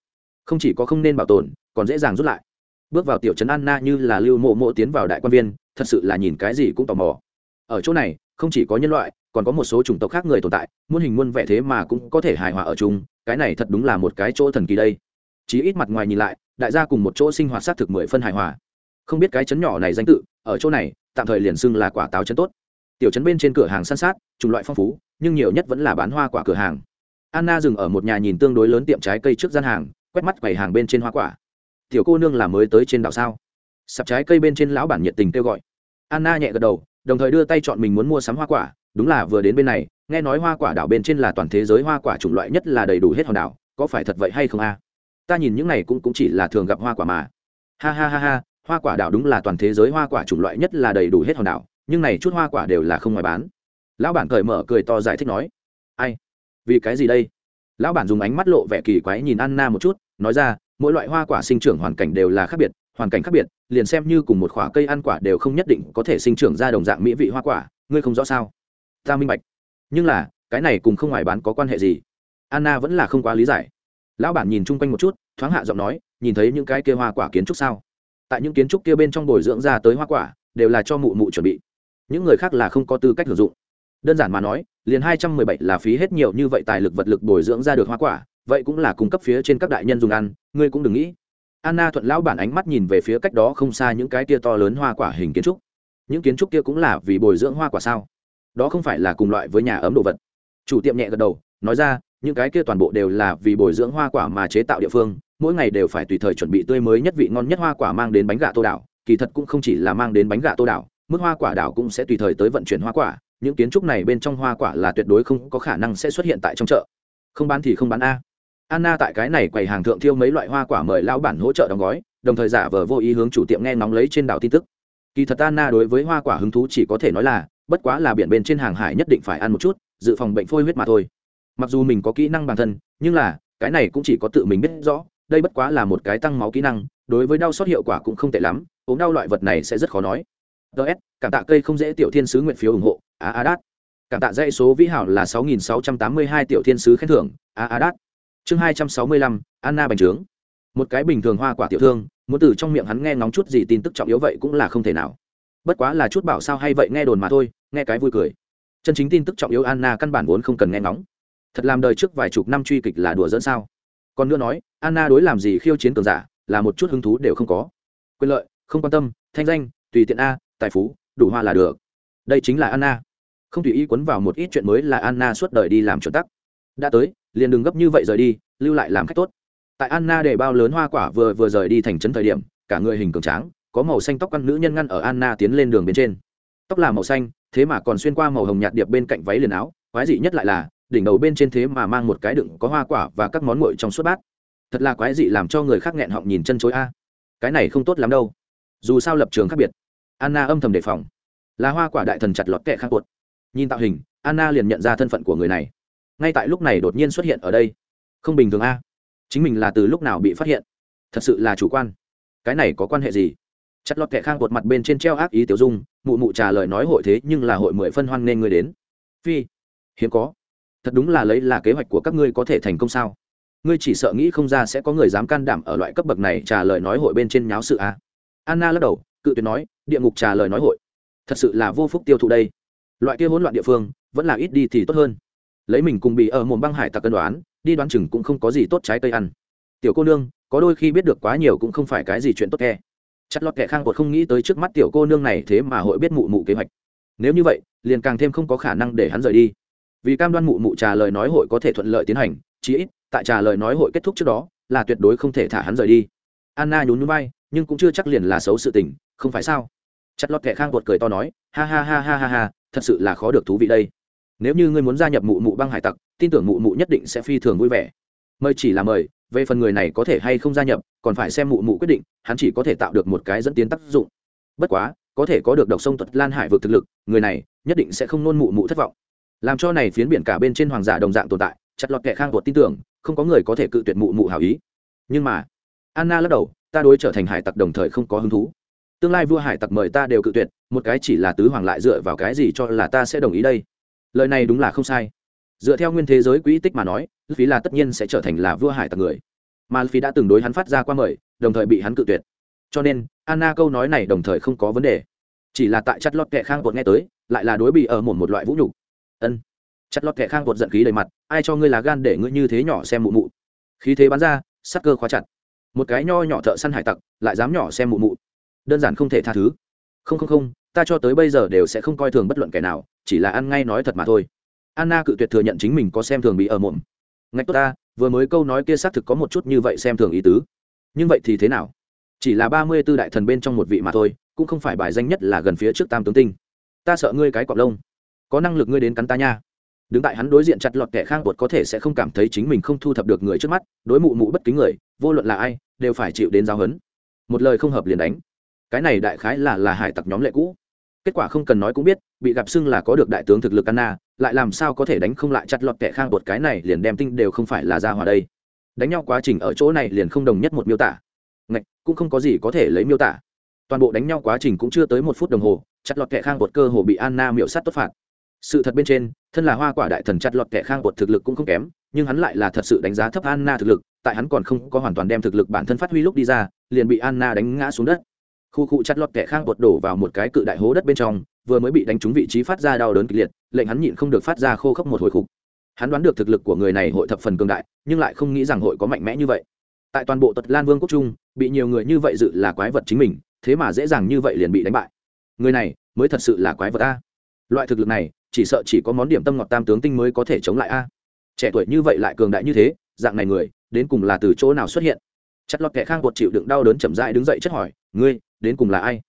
Không chỉ có không nên bảo tồn, còn dễ dàng rút lại. Bước vào tiểu trấn anna như là lưu mộ mộ tiến vào đại quan viên, thật sự là nhìn cái gì cũng tò mò. Ở chỗ này, không chỉ có nhân loại còn có một số chủng tộc khác người tồn tại, muôn hình muôn vẻ thế mà cũng có thể hài hòa ở chung, cái này thật đúng là một cái chỗ thần kỳ đây. Chí ít mặt ngoài nhìn lại, đại gia cùng một chỗ sinh hoạt xác thực mười phân hài hòa. Không biết cái chấn nhỏ này danh tự, ở chỗ này, tạm thời liền xưng là quả táo chấn tốt. Tiểu chấn bên trên cửa hàng săn sát, chủng loại phong phú, nhưng nhiều nhất vẫn là bán hoa quả cửa hàng. Anna dừng ở một nhà nhìn tương đối lớn tiệm trái cây trước gian hàng, quét mắt quầy hàng bên trên hoa quả. Tiểu cô nương là mới tới trên đảo sao? Sạp trái cây bên trên lão bản nhiệt tình kêu gọi. Anna nhẹ gật đầu, đồng thời đưa tay chọn mình muốn mua sắm hoa quả đúng là vừa đến bên này, nghe nói hoa quả đảo bên trên là toàn thế giới hoa quả chủng loại nhất là đầy đủ hết hòn đảo, có phải thật vậy hay không a? Ta nhìn những này cũng cũng chỉ là thường gặp hoa quả mà. Ha ha ha ha, hoa quả đảo đúng là toàn thế giới hoa quả chủng loại nhất là đầy đủ hết hòn đảo, nhưng này chút hoa quả đều là không ngoài bán. Lão bản cởi mở cười to giải thích nói. Ai? Vì cái gì đây? Lão bản dùng ánh mắt lộ vẻ kỳ quái nhìn anna một chút, nói ra, mỗi loại hoa quả sinh trưởng hoàn cảnh đều là khác biệt, hoàn cảnh khác biệt, liền xem như cùng một khoả cây ăn quả đều không nhất định có thể sinh trưởng ra đồng dạng mỹ vị hoa quả, ngươi không rõ sao? Ta minh bạch. Nhưng là, cái này cùng không ngoài bán có quan hệ gì? Anna vẫn là không quá lý giải. Lão bản nhìn chung quanh một chút, thoáng hạ giọng nói, nhìn thấy những cái kia hoa quả kiến trúc sao? Tại những kiến trúc kia bên trong bồi dưỡng ra tới hoa quả, đều là cho mụ mụ chuẩn bị. Những người khác là không có tư cách sử dụng. Đơn giản mà nói, liền hai trăm mười bảy là phí hết nhiều như vậy tài lực vật lực bồi dưỡng ra được hoa quả, vậy cũng là cung cấp phía trên các đại nhân dùng ăn, ngươi cũng đừng nghĩ. Anna thuận lão bản ánh mắt nhìn về phía cách đó không xa những cái kia to lớn hoa quả hình kiến trúc. Những kiến trúc kia cũng là vì bồi dưỡng hoa quả sao? Đó không phải là cùng loại với nhà ấm đồ vật. Chủ tiệm nhẹ gật đầu, nói ra, những cái kia toàn bộ đều là vì bồi dưỡng hoa quả mà chế tạo địa phương, mỗi ngày đều phải tùy thời chuẩn bị tươi mới nhất vị ngon nhất hoa quả mang đến bánh gà tô đảo. Kỳ thật cũng không chỉ là mang đến bánh gà tô đảo, mức hoa quả đảo cũng sẽ tùy thời tới vận chuyển hoa quả. Những kiến trúc này bên trong hoa quả là tuyệt đối không có khả năng sẽ xuất hiện tại trong chợ. Không bán thì không bán a. Anna tại cái này quầy hàng thượng thiêu mấy loại hoa quả mời lão bản hỗ trợ đóng gói, đồng thời giả vờ vô ý hướng chủ tiệm nghe ngóng lấy trên đảo tin tức kỳ thật anna đối với hoa quả hứng thú chỉ có thể nói là, bất quá là biển bên trên hàng hải nhất định phải ăn một chút, dự phòng bệnh phôi huyết mà thôi. Mặc dù mình có kỹ năng bản thân, nhưng là, cái này cũng chỉ có tự mình biết rõ, đây bất quá là một cái tăng máu kỹ năng, đối với đau sót hiệu quả cũng không tệ lắm ốm đau loại vật này sẽ rất khó nói. Ts cảm tạ cây không dễ tiểu thiên sứ nguyện phiếu ủng hộ, a a đát. Cảm tạ dãy số vĩ hảo là sáu nghìn sáu trăm tám mươi hai tiểu thiên sứ khen thưởng, a a đát. Chương hai trăm sáu mươi lăm, anna bành trướng. Một cái bình thường hoa quả tiểu thương muốn từ trong miệng hắn nghe ngóng chút gì tin tức trọng yếu vậy cũng là không thể nào. Bất quá là chút bảo sao hay vậy nghe đồn mà thôi, nghe cái vui cười. Chân chính tin tức trọng yếu anna căn bản vốn không cần nghe ngóng. Thật làm đời trước vài chục năm truy kịch là đùa dẫn sao? Còn nữa nói, anna đối làm gì khiêu chiến cường giả, là một chút hứng thú đều không có. Quyền lợi, không quan tâm, thanh danh, tùy tiện a, tài phú, đủ hoa là được. Đây chính là anna. Không tùy ý quấn vào một ít chuyện mới là anna suốt đời đi làm chuẩn tắc. Đã tới, liền đừng gấp như vậy rời đi, lưu lại làm khách tốt tại anna để bao lớn hoa quả vừa vừa rời đi thành trấn thời điểm, cả người hình cường tráng, có màu xanh tóc căn nữ nhân ngăn ở anna tiến lên đường bên trên. Tóc là màu xanh, thế mà còn xuyên qua màu hồng nhạt điệp bên cạnh váy liền áo, quái dị nhất lại là, đỉnh đầu bên trên thế mà mang một cái đựng có hoa quả và các món nguội trong suốt bát. Thật là quái dị làm cho người khác nghẹn họng nhìn chân chối a. Cái này không tốt lắm đâu. Dù sao lập trường khác biệt. Anna âm thầm đề phòng. Là hoa quả đại thần chặt lọt kẹ khác cuột. Nhìn tạo hình, anna liền nhận ra thân phận của người này. Ngay tại lúc này đột nhiên xuất hiện ở đây. Không bình thường a chính mình là từ lúc nào bị phát hiện? Thật sự là chủ quan. Cái này có quan hệ gì? Chặt lọt kẹ khang cột mặt bên trên treo ác ý tiểu dung, mụ mụ trả lời nói hội thế nhưng là hội mười phân hoan nên người đến. Phi, hiếm có. Thật đúng là lấy là kế hoạch của các ngươi có thể thành công sao? Ngươi chỉ sợ nghĩ không ra sẽ có người dám can đảm ở loại cấp bậc này trả lời nói hội bên trên nháo sự à? anna lắc đầu, cự tuyệt nói, địa ngục trả lời nói hội. Thật sự là vô phúc tiêu thụ đây. Loại kia hỗn loạn địa phương, vẫn là ít đi thì tốt hơn. Lấy mình cùng bị ở một băng hải tặc cân đoán đi đoán chừng cũng không có gì tốt trái cây ăn. Tiểu cô nương, có đôi khi biết được quá nhiều cũng không phải cái gì chuyện tốt khe. Chặt lọt kẻ khang bột không nghĩ tới trước mắt tiểu cô nương này thế mà hội biết mụ mụ kế hoạch. Nếu như vậy, liền càng thêm không có khả năng để hắn rời đi. Vì cam đoan mụ mụ trả lời nói hội có thể thuận lợi tiến hành, chí ít, tại trả lời nói hội kết thúc trước đó, là tuyệt đối không thể thả hắn rời đi. Anna nhún núi bay nhưng cũng chưa chắc liền là xấu sự tình, không phải sao? Chặt lọt kẻ khang bột cười to nói, ha ha ha ha ha ha, thật sự là khó được thú vị đây. Nếu như ngươi muốn gia nhập mụ mụ băng hải tặc tin tưởng mụ mụ nhất định sẽ phi thường vui vẻ. Mời chỉ là mời, về phần người này có thể hay không gia nhập, còn phải xem mụ mụ quyết định, hắn chỉ có thể tạo được một cái dẫn tiến tác dụng. Bất quá, có thể có được độc sông thuật lan hải vượt thực lực, người này nhất định sẽ không nôn mụ mụ thất vọng. Làm cho này phiến biển cả bên trên hoàng giả đồng dạng tồn tại, chặt lọt kẻ khang tuột tin tưởng, không có người có thể cự tuyệt mụ mụ hảo ý. Nhưng mà, anna lắc đầu, ta đối trở thành hải tặc đồng thời không có hứng thú. Tương lai vua hải tặc mời ta đều cự tuyệt, một cái chỉ là tứ hoàng lại dựa vào cái gì cho là ta sẽ đồng ý đây? Lời này đúng là không sai dựa theo nguyên thế giới quỹ tích mà nói phí là tất nhiên sẽ trở thành là vua hải tặc người. Mà phí đã từng đối hắn phát ra qua mời, đồng thời bị hắn cự tuyệt. Cho nên, anna câu nói này đồng thời không có vấn đề. Chỉ là tại Chất Lót kệ khang bột nghe tới, lại là đối bị ở một một loại vũ nhục. Ân. Chất Lót kệ khang bột giận khí đầy mặt, ai cho ngươi là gan để ngươi như thế nhỏ xem mụ mụ? Khí thế bắn ra, sắc cơ khóa chặt. Một cái nho nhỏ thợ săn hải tặc, lại dám nhỏ xem mụ mụ. Đơn giản không thể tha thứ. Không không không, ta cho tới bây giờ đều sẽ không coi thường bất luận kẻ nào, chỉ là ăn ngay nói thật mà thôi anna cự tuyệt thừa nhận chính mình có xem thường bị ở mồm. Ngạch tốt ta, vừa mới câu nói kia xác thực có một chút như vậy xem thường ý tứ. Nhưng vậy thì thế nào? Chỉ là ba mươi b ố đại thần bên trong một vị mà thôi, cũng không phải bài danh nhất là gần phía trước tam tướng tinh. Ta sợ ngươi cái cọp lông. Có năng lực ngươi đến cắn ta nha. Đứng tại hắn đối diện chặt lọt kẻ khang bột có thể sẽ không cảm thấy chính mình không thu thập được người trước mắt, đối mụ mụ bất kính người, vô luận là ai, đều phải chịu đến giáo hấn một lời không hợp liền đánh. Cái này đại khái là là hải tặc nhóm lệ cũ. Kết quả không cần nói cũng biết, bị gặp xưng là có được đại tướng thực lực anna lại làm sao có thể đánh không lại chặt lọt kẻ khang bột cái này liền đem tinh đều không phải là ra hòa đây. Đánh nhau quá trình ở chỗ này liền không đồng nhất một miêu tả. Ngạch, cũng không có gì có thể lấy miêu tả. Toàn bộ đánh nhau quá trình cũng chưa tới một phút đồng hồ, chặt lọt kẻ khang bột cơ hồ bị anna miệu sát tốt phạt. Sự thật bên trên, thân là hoa quả đại thần chặt lọt kẻ khang bột thực lực cũng không kém, nhưng hắn lại là thật sự đánh giá thấp anna thực lực, tại hắn còn không có hoàn toàn đem thực lực bản thân phát huy lúc đi ra, liền bị anna đánh ngã xuống đất. Khu cụ chặt lọt kẻ khang bột đổ vào một cái cự đại hố đất bên trong vừa mới bị đánh trúng vị trí phát ra đau đớn kịch liệt, lệnh hắn nhịn không được phát ra khô khốc một hồi khục. Hắn đoán được thực lực của người này hội thập phần cường đại, nhưng lại không nghĩ rằng hội có mạnh mẽ như vậy. Tại toàn bộ tật lan vương quốc trung, bị nhiều người như vậy dự là quái vật chính mình, thế mà dễ dàng như vậy liền bị đánh bại. Người này mới thật sự là quái vật a. Loại thực lực này, chỉ sợ chỉ có món điểm tâm ngọt tam tướng tinh mới có thể chống lại a. Trẻ tuổi như vậy lại cường đại như thế, dạng này người, đến cùng là từ chỗ nào xuất hiện? Chặt lọt kẻ khang bột chịu đựng đau đớn chậm rãi đứng dậy chất hỏi, ngươi, đến cùng là ai?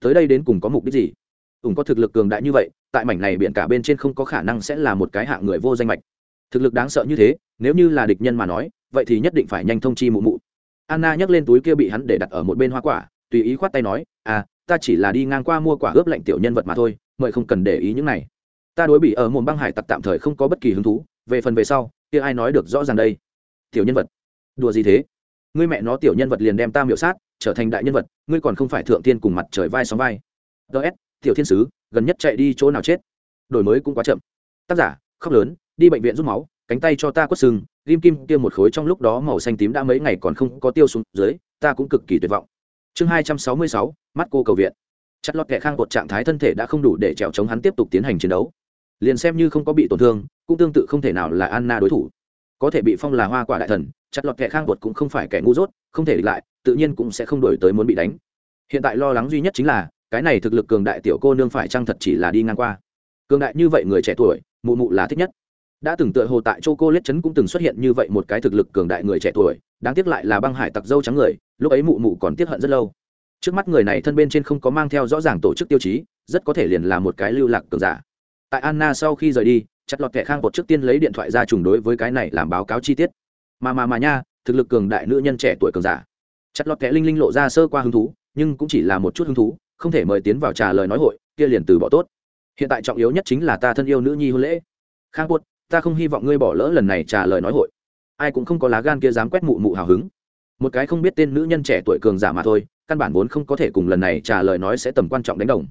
Tới đây đến cùng có mục đích gì? Ủng có thực lực cường đại như vậy, tại mảnh này biển cả bên trên không có khả năng sẽ là một cái hạng người vô danh mạch. Thực lực đáng sợ như thế, nếu như là địch nhân mà nói, vậy thì nhất định phải nhanh thông chi mụ mụ. Anna nhấc lên túi kia bị hắn để đặt ở một bên hoa quả, tùy ý khoát tay nói à ta chỉ là đi ngang qua mua quả ướp lạnh tiểu nhân vật mà thôi, mời không cần để ý những này. Ta đối bị ở một băng hải tặc tạm thời không có bất kỳ hứng thú, về phần về sau, kia ai nói được rõ ràng đây? Tiểu nhân vật. Đùa gì thế? Ngươi mẹ nó tiểu nhân vật liền đem ta miểu sát, trở thành đại nhân vật, ngươi còn không phải thượng tiên cùng mặt trời vai sóng vai. Ts tiểu thiên sứ gần nhất chạy đi chỗ nào chết? Đổi mới cũng quá chậm. Tác giả khóc lớn đi bệnh viện rút máu cánh tay cho ta quất sừng, ghim kim kia một khối trong lúc đó màu xanh tím đã mấy ngày còn không có tiêu xuống dưới ta cũng cực kỳ tuyệt vọng. Chương hai trăm sáu mươi sáu mắt cô cầu viện. Chặt lọt kẻ khang một trạng thái thân thể đã không đủ để trèo chống hắn tiếp tục tiến hành chiến đấu. Liền xem như không có bị tổn thương cũng tương tự không thể nào là anna đối thủ. Có thể bị phong là hoa quả đại thần chặt lọt kẻ khang bột cũng không phải kẻ ngu dốt không thể địch lại tự nhiên cũng sẽ không đổi tới muốn bị đánh. Hiện tại lo lắng duy nhất chính là cái này thực lực cường đại tiểu cô nương phải chăng thật chỉ là đi ngang qua. Cường đại như vậy người trẻ tuổi, mụ mụ là thích nhất. Đã từng tựa hồ tại châu cô lết chấn cũng từng xuất hiện như vậy một cái thực lực cường đại người trẻ tuổi, đáng tiếc lại là băng hải tặc dâu trắng người, lúc ấy mụ mụ còn tiếc hận rất lâu. Trước mắt người này thân bên trên không có mang theo rõ ràng tổ chức tiêu chí, rất có thể liền là một cái lưu lạc cường giả. Tại anna sau khi rời đi, chặt lọt kẻ khang bột trước tiên lấy điện thoại ra trùng đối với cái này làm báo cáo chi tiết. Mà mà mà nha, thực lực cường đại nữ nhân trẻ tuổi cường giả. Chặt lọt kẻ linh linh lộ ra sơ qua hứng thú, nhưng cũng chỉ là một chút hứng thú không thể mời tiến vào trả lời nói hội, kia liền từ bỏ tốt. Hiện tại trọng yếu nhất chính là ta thân yêu nữ nhi hôn lễ. Khang bột ta không hy vọng ngươi bỏ lỡ lần này trả lời nói hội. Ai cũng không có lá gan kia dám quét mụ mụ hào hứng. Một cái không biết tên nữ nhân trẻ tuổi cường giả mà thôi, căn bản vốn không có thể cùng lần này trả lời nói sẽ tầm quan trọng đánh đồng.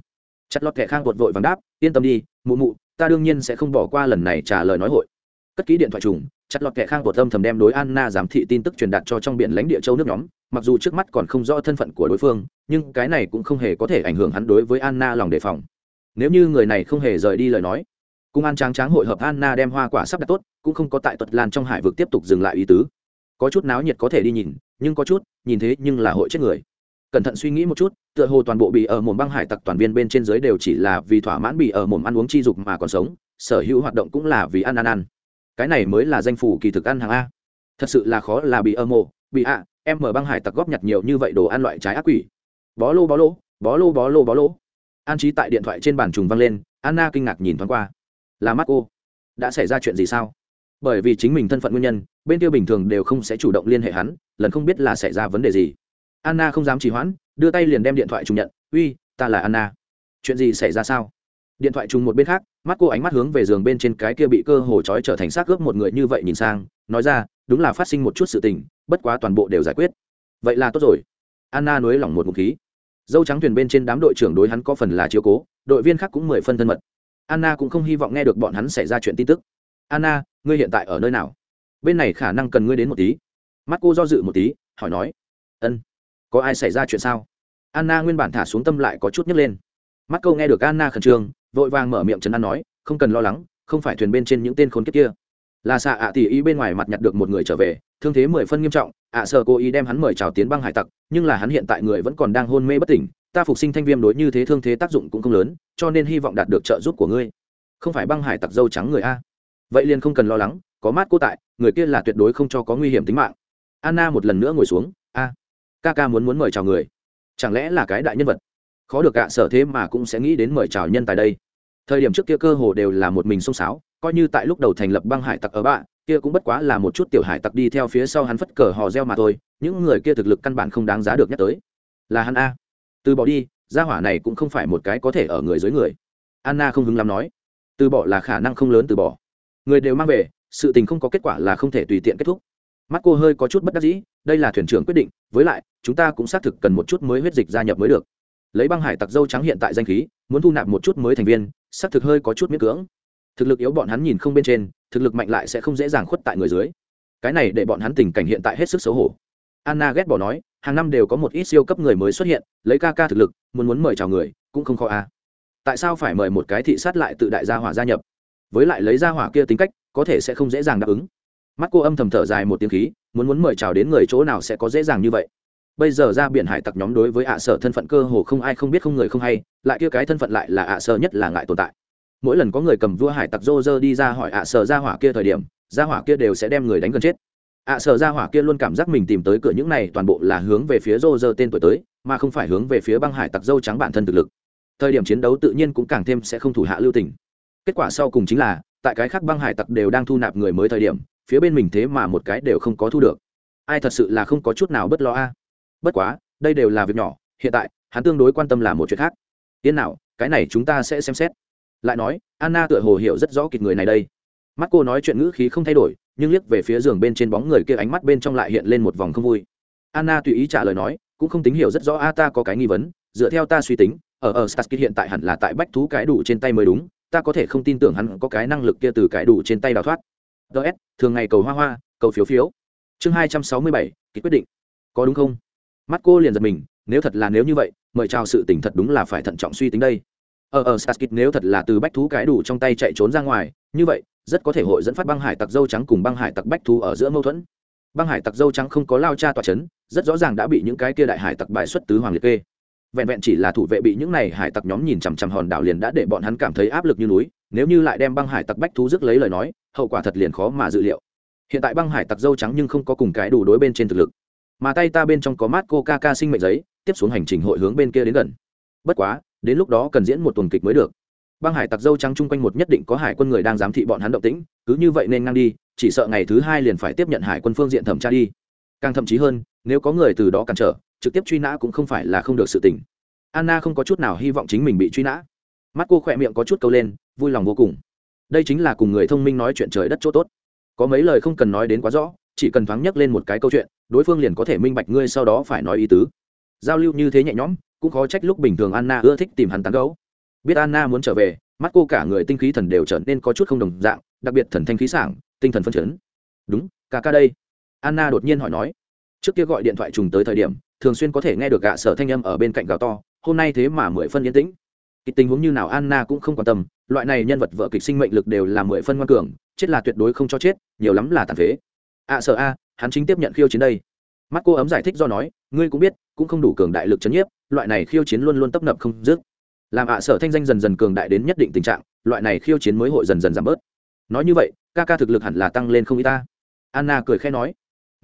Chặt lọt kẻ khang vội vội vàng đáp, yên tâm đi, mụ mụ, ta đương nhiên sẽ không bỏ qua lần này trả lời nói hội. Cất ký điện thoại trùng chặt lọt kẻ khang của tâm thầm đem đối anna giám thị tin tức truyền đạt cho trong biển lãnh địa châu nước nhóm, mặc dù trước mắt còn không rõ thân phận của đối phương, nhưng cái này cũng không hề có thể ảnh hưởng hắn đối với anna lòng đề phòng. Nếu như người này không hề rời đi lời nói, cung an tráng tráng hội hợp anna đem hoa quả sắp đặt tốt, cũng không có tại tuật lan trong hải vực tiếp tục dừng lại ý tứ. Có chút náo nhiệt có thể đi nhìn, nhưng có chút, nhìn thế nhưng là hội chết người. Cẩn thận suy nghĩ một chút, tựa hồ toàn bộ bị ở mồm băng hải tặc toàn viên bên trên dưới đều chỉ là vì thỏa mãn bị ở mồm ăn uống chi dục mà còn sống, sở hữu hoạt động cũng là vì ăn ăn ăn cái này mới là danh phủ kỳ thực ăn hàng a. Thật sự là khó là bị âm mồ bị à em mở băng hải tặc góp nhặt nhiều như vậy đồ ăn loại trái ác quỷ. Bó lô bó lô bó lô bó lô bó lô. An trí tại điện thoại trên bàn trùng văng lên, anna kinh ngạc nhìn thoáng qua. Là mắt cô đã xảy ra chuyện gì sao? Bởi vì chính mình thân phận nguyên nhân, bên tiêu bình thường đều không sẽ chủ động liên hệ hắn, lần không biết là xảy ra vấn đề gì. Anna không dám trì hoãn, đưa tay liền đem điện thoại trùng nhận. Uy, ta là anna. Chuyện gì xảy ra sao? Điện thoại trùng một bên khác mắt cô ánh mắt hướng về giường bên trên cái kia bị cơ hồ trói trở thành xác ướp một người như vậy nhìn sang, nói ra, đúng là phát sinh một chút sự tình, bất quá toàn bộ đều giải quyết. Vậy là tốt rồi. Anna nối lỏng một ngụm khí. Dâu trắng thuyền bên trên đám đội trưởng đối hắn có phần là chiếu cố, đội viên khác cũng mười phân thân mật. Anna cũng không hy vọng nghe được bọn hắn xảy ra chuyện tin tức. Anna, ngươi hiện tại ở nơi nào? Bên này khả năng cần ngươi đến một tí. Mắt cô do dự một tí, hỏi nói. Ân. Có ai xảy ra chuyện sao? Anna nguyên bản thả xuống tâm lại có chút nhấc lên mắt câu nghe được anna khẩn trương, vội vàng mở miệng trấn an nói, không cần lo lắng, không phải thuyền bên trên những tên khốn kiếp kia. Là xạ ạ tỉ ý bên ngoài mặt nhặt được một người trở về, thương thế mười phân nghiêm trọng, ạ sợ cố ý đem hắn mời chào tiến băng hải tặc, nhưng là hắn hiện tại người vẫn còn đang hôn mê bất tỉnh, ta phục sinh thanh viêm đối như thế thương thế tác dụng cũng không lớn, cho nên hy vọng đạt được trợ giúp của ngươi. Không phải băng hải tặc dâu trắng người a. Vậy liền không cần lo lắng, có mát cô tại, người kia là tuyệt đối không cho có nguy hiểm tính mạng. Anna một lần nữa ngồi xuống, a, ca ca muốn muốn mời chào người. Chẳng lẽ là cái đại nhân vật? Khó được ạ à, sở thế mà cũng sẽ nghĩ đến mời chào nhân tài đây. Thời điểm trước kia cơ hồ đều là một mình xông xáo, coi như tại lúc đầu thành lập băng hải tặc ở bạ, kia cũng bất quá là một chút tiểu hải tặc đi theo phía sau hắn phất cờ hò reo mà thôi, những người kia thực lực căn bản không đáng giá được nhắc tới. Là hắn a. Từ bỏ đi, gia hỏa này cũng không phải một cái có thể ở người dưới người. Anna không hứng lắm nói. Từ bỏ là khả năng không lớn từ bỏ. Người đều mang về, sự tình không có kết quả là không thể tùy tiện kết thúc. Mắt cô hơi có chút bất đắc dĩ, đây là thuyền trưởng quyết định, với lại, chúng ta cũng xác thực cần một chút mới huyết dịch gia nhập mới được lấy băng hải tặc dâu trắng hiện tại danh khí, muốn thu nạp một chút mới thành viên, xác thực hơi có chút miễn cưỡng. Thực lực yếu bọn hắn nhìn không bên trên, thực lực mạnh lại sẽ không dễ dàng khuất tại người dưới. Cái này để bọn hắn tình cảnh hiện tại hết sức xấu hổ. Anna ghét bỏ nói, hàng năm đều có một ít siêu cấp người mới xuất hiện, lấy ca ca thực lực, muốn muốn mời chào người, cũng không khó a tại sao phải mời một cái thị sát lại tự đại gia hỏa gia nhập? Với lại lấy gia hỏa kia tính cách, có thể sẽ không dễ dàng đáp ứng. Mắt cô âm thầm thở dài một tiếng khí, muốn muốn mời chào đến người chỗ nào sẽ có dễ dàng như vậy? Bây giờ ra biển hải tặc nhóm đối với ạ sở thân phận cơ hồ không ai không biết không người không hay, lại kia cái thân phận lại là ạ sở nhất là ngại tồn tại. Mỗi lần có người cầm vua hải tặc rô rơ đi ra hỏi ạ sở ra hỏa kia thời điểm, ra hỏa kia đều sẽ đem người đánh gần chết. Ạ sở ra hỏa kia luôn cảm giác mình tìm tới cửa những này toàn bộ là hướng về phía rô rơ tên tuổi tới, mà không phải hướng về phía băng hải tặc dâu trắng bản thân thực lực. Thời điểm chiến đấu tự nhiên cũng càng thêm sẽ không thủ hạ lưu tình. Kết quả sau cùng chính là, tại cái khác băng hải tặc đều đang thu nạp người mới thời điểm, phía bên mình thế mà một cái đều không có thu được. Ai thật sự là không có chút nào bất lo a? Bất quá, đây đều là việc nhỏ, hiện tại, hắn tương đối quan tâm là một chuyện khác. Tiên nào, cái này chúng ta sẽ xem xét. Lại nói, anna tựa hồ hiểu rất rõ kịch người này đây. Mắt cô nói chuyện ngữ khí không thay đổi, nhưng liếc về phía giường bên trên bóng người kia ánh mắt bên trong lại hiện lên một vòng không vui. Anna tùy ý trả lời nói, cũng không tính hiểu rất rõ, a, ta có cái nghi vấn, dựa theo ta suy tính, ở ở starsky hiện tại hẳn là tại bách thú cái đủ trên tay mới đúng, ta có thể không tin tưởng hắn có cái năng lực kia từ cái đủ trên tay đào thoát. Ts thường ngày cầu hoa hoa, cầu phiếu phiếu. Chương hai trăm sáu mươi bảy ký quyết định. Có đúng không? Mắt cô liền giật mình, nếu thật là nếu như vậy, mời chào sự tỉnh thật đúng là phải thận trọng suy tính đây. Ờ, ờ, ở ở Saskit nếu thật là từ bách thú cái đủ trong tay chạy trốn ra ngoài, như vậy, rất có thể hội dẫn phát băng hải tặc dâu trắng cùng băng hải tặc bách thú ở giữa mâu thuẫn. Băng hải tặc dâu trắng không có lao cha tòa c h ấ n rất rõ ràng đã bị những cái kia đại hải tặc bài xuất tứ hoàng liệt kê. Vẹn vẹn chỉ là thủ vệ bị những này hải tặc nhóm nhìn chằm chằm hòn đảo liền đã để bọn hắn cảm thấy áp lực như núi, nếu như lại đem băng hải tặc bách thú rước lấy lời nói, hậu quả thật liền khó mà dự liệu. Hiện tại băng hải tặc dâu trắng nhưng không có cùng cái đủ đối bên trên thực lực mà tay ta bên trong có mát cô ca ca sinh mệnh giấy, tiếp xuống hành trình hội hướng bên kia đến gần. Bất quá, đến lúc đó cần diễn một tuần kịch mới được. Băng hải tặc dâu trắng chung quanh một nhất định có hải quân người đang giám thị bọn hắn động tĩnh, cứ như vậy nên ngang đi, chỉ sợ ngày thứ hai liền phải tiếp nhận hải quân phương diện thẩm tra đi. Càng thậm chí hơn, nếu có người từ đó cản trở, trực tiếp truy nã cũng không phải là không được sự tình. Anna không có chút nào hy vọng chính mình bị truy nã. Mắt cô khỏe miệng có chút câu lên, vui lòng vô cùng. Đây chính là cùng người thông minh nói chuyện trời đất chỗ tốt. Có mấy lời không cần nói đến quá rõ, chỉ cần thoáng nhắc lên một cái câu chuyện đối phương liền có thể minh bạch ngươi sau đó phải nói ý tứ. Giao lưu như thế nhẹ nhõm cũng khó trách lúc bình thường anna ưa thích tìm hắn tán gấu biết anna muốn trở về mắt cô cả người tinh khí thần đều trở nên có chút không đồng dạng đặc biệt thần thanh khí sảng tinh thần phân chấn. Đúng ca ca đây. Anna đột nhiên hỏi nói. Trước kia gọi điện thoại trùng tới thời điểm thường xuyên có thể nghe được gạ sở thanh âm ở bên cạnh gào to hôm nay thế mà mười phân yên tĩnh. Kịch tình huống như nào anna cũng không quan tâm loại này nhân vật vợ kịch sinh mệnh lực đều là mười phân ngoan cường chết là tuyệt đối không cho chết nhiều lắm là tàn phế. Ạ à, sợ a hắn chính tiếp nhận khiêu chiến đây. Mắt cô ấm giải thích do nói, ngươi cũng biết, cũng không đủ cường đại lực c h ấ n nhiếp, loại này khiêu chiến luôn luôn tấp nập không dứt. Làm ạ à sở thanh danh dần dần cường đại đến nhất định tình trạng, loại này khiêu chiến mới hội dần dần giảm bớt. Nói như vậy, ca ca thực lực hẳn là tăng lên không y ta. Anna cười khẽ nói.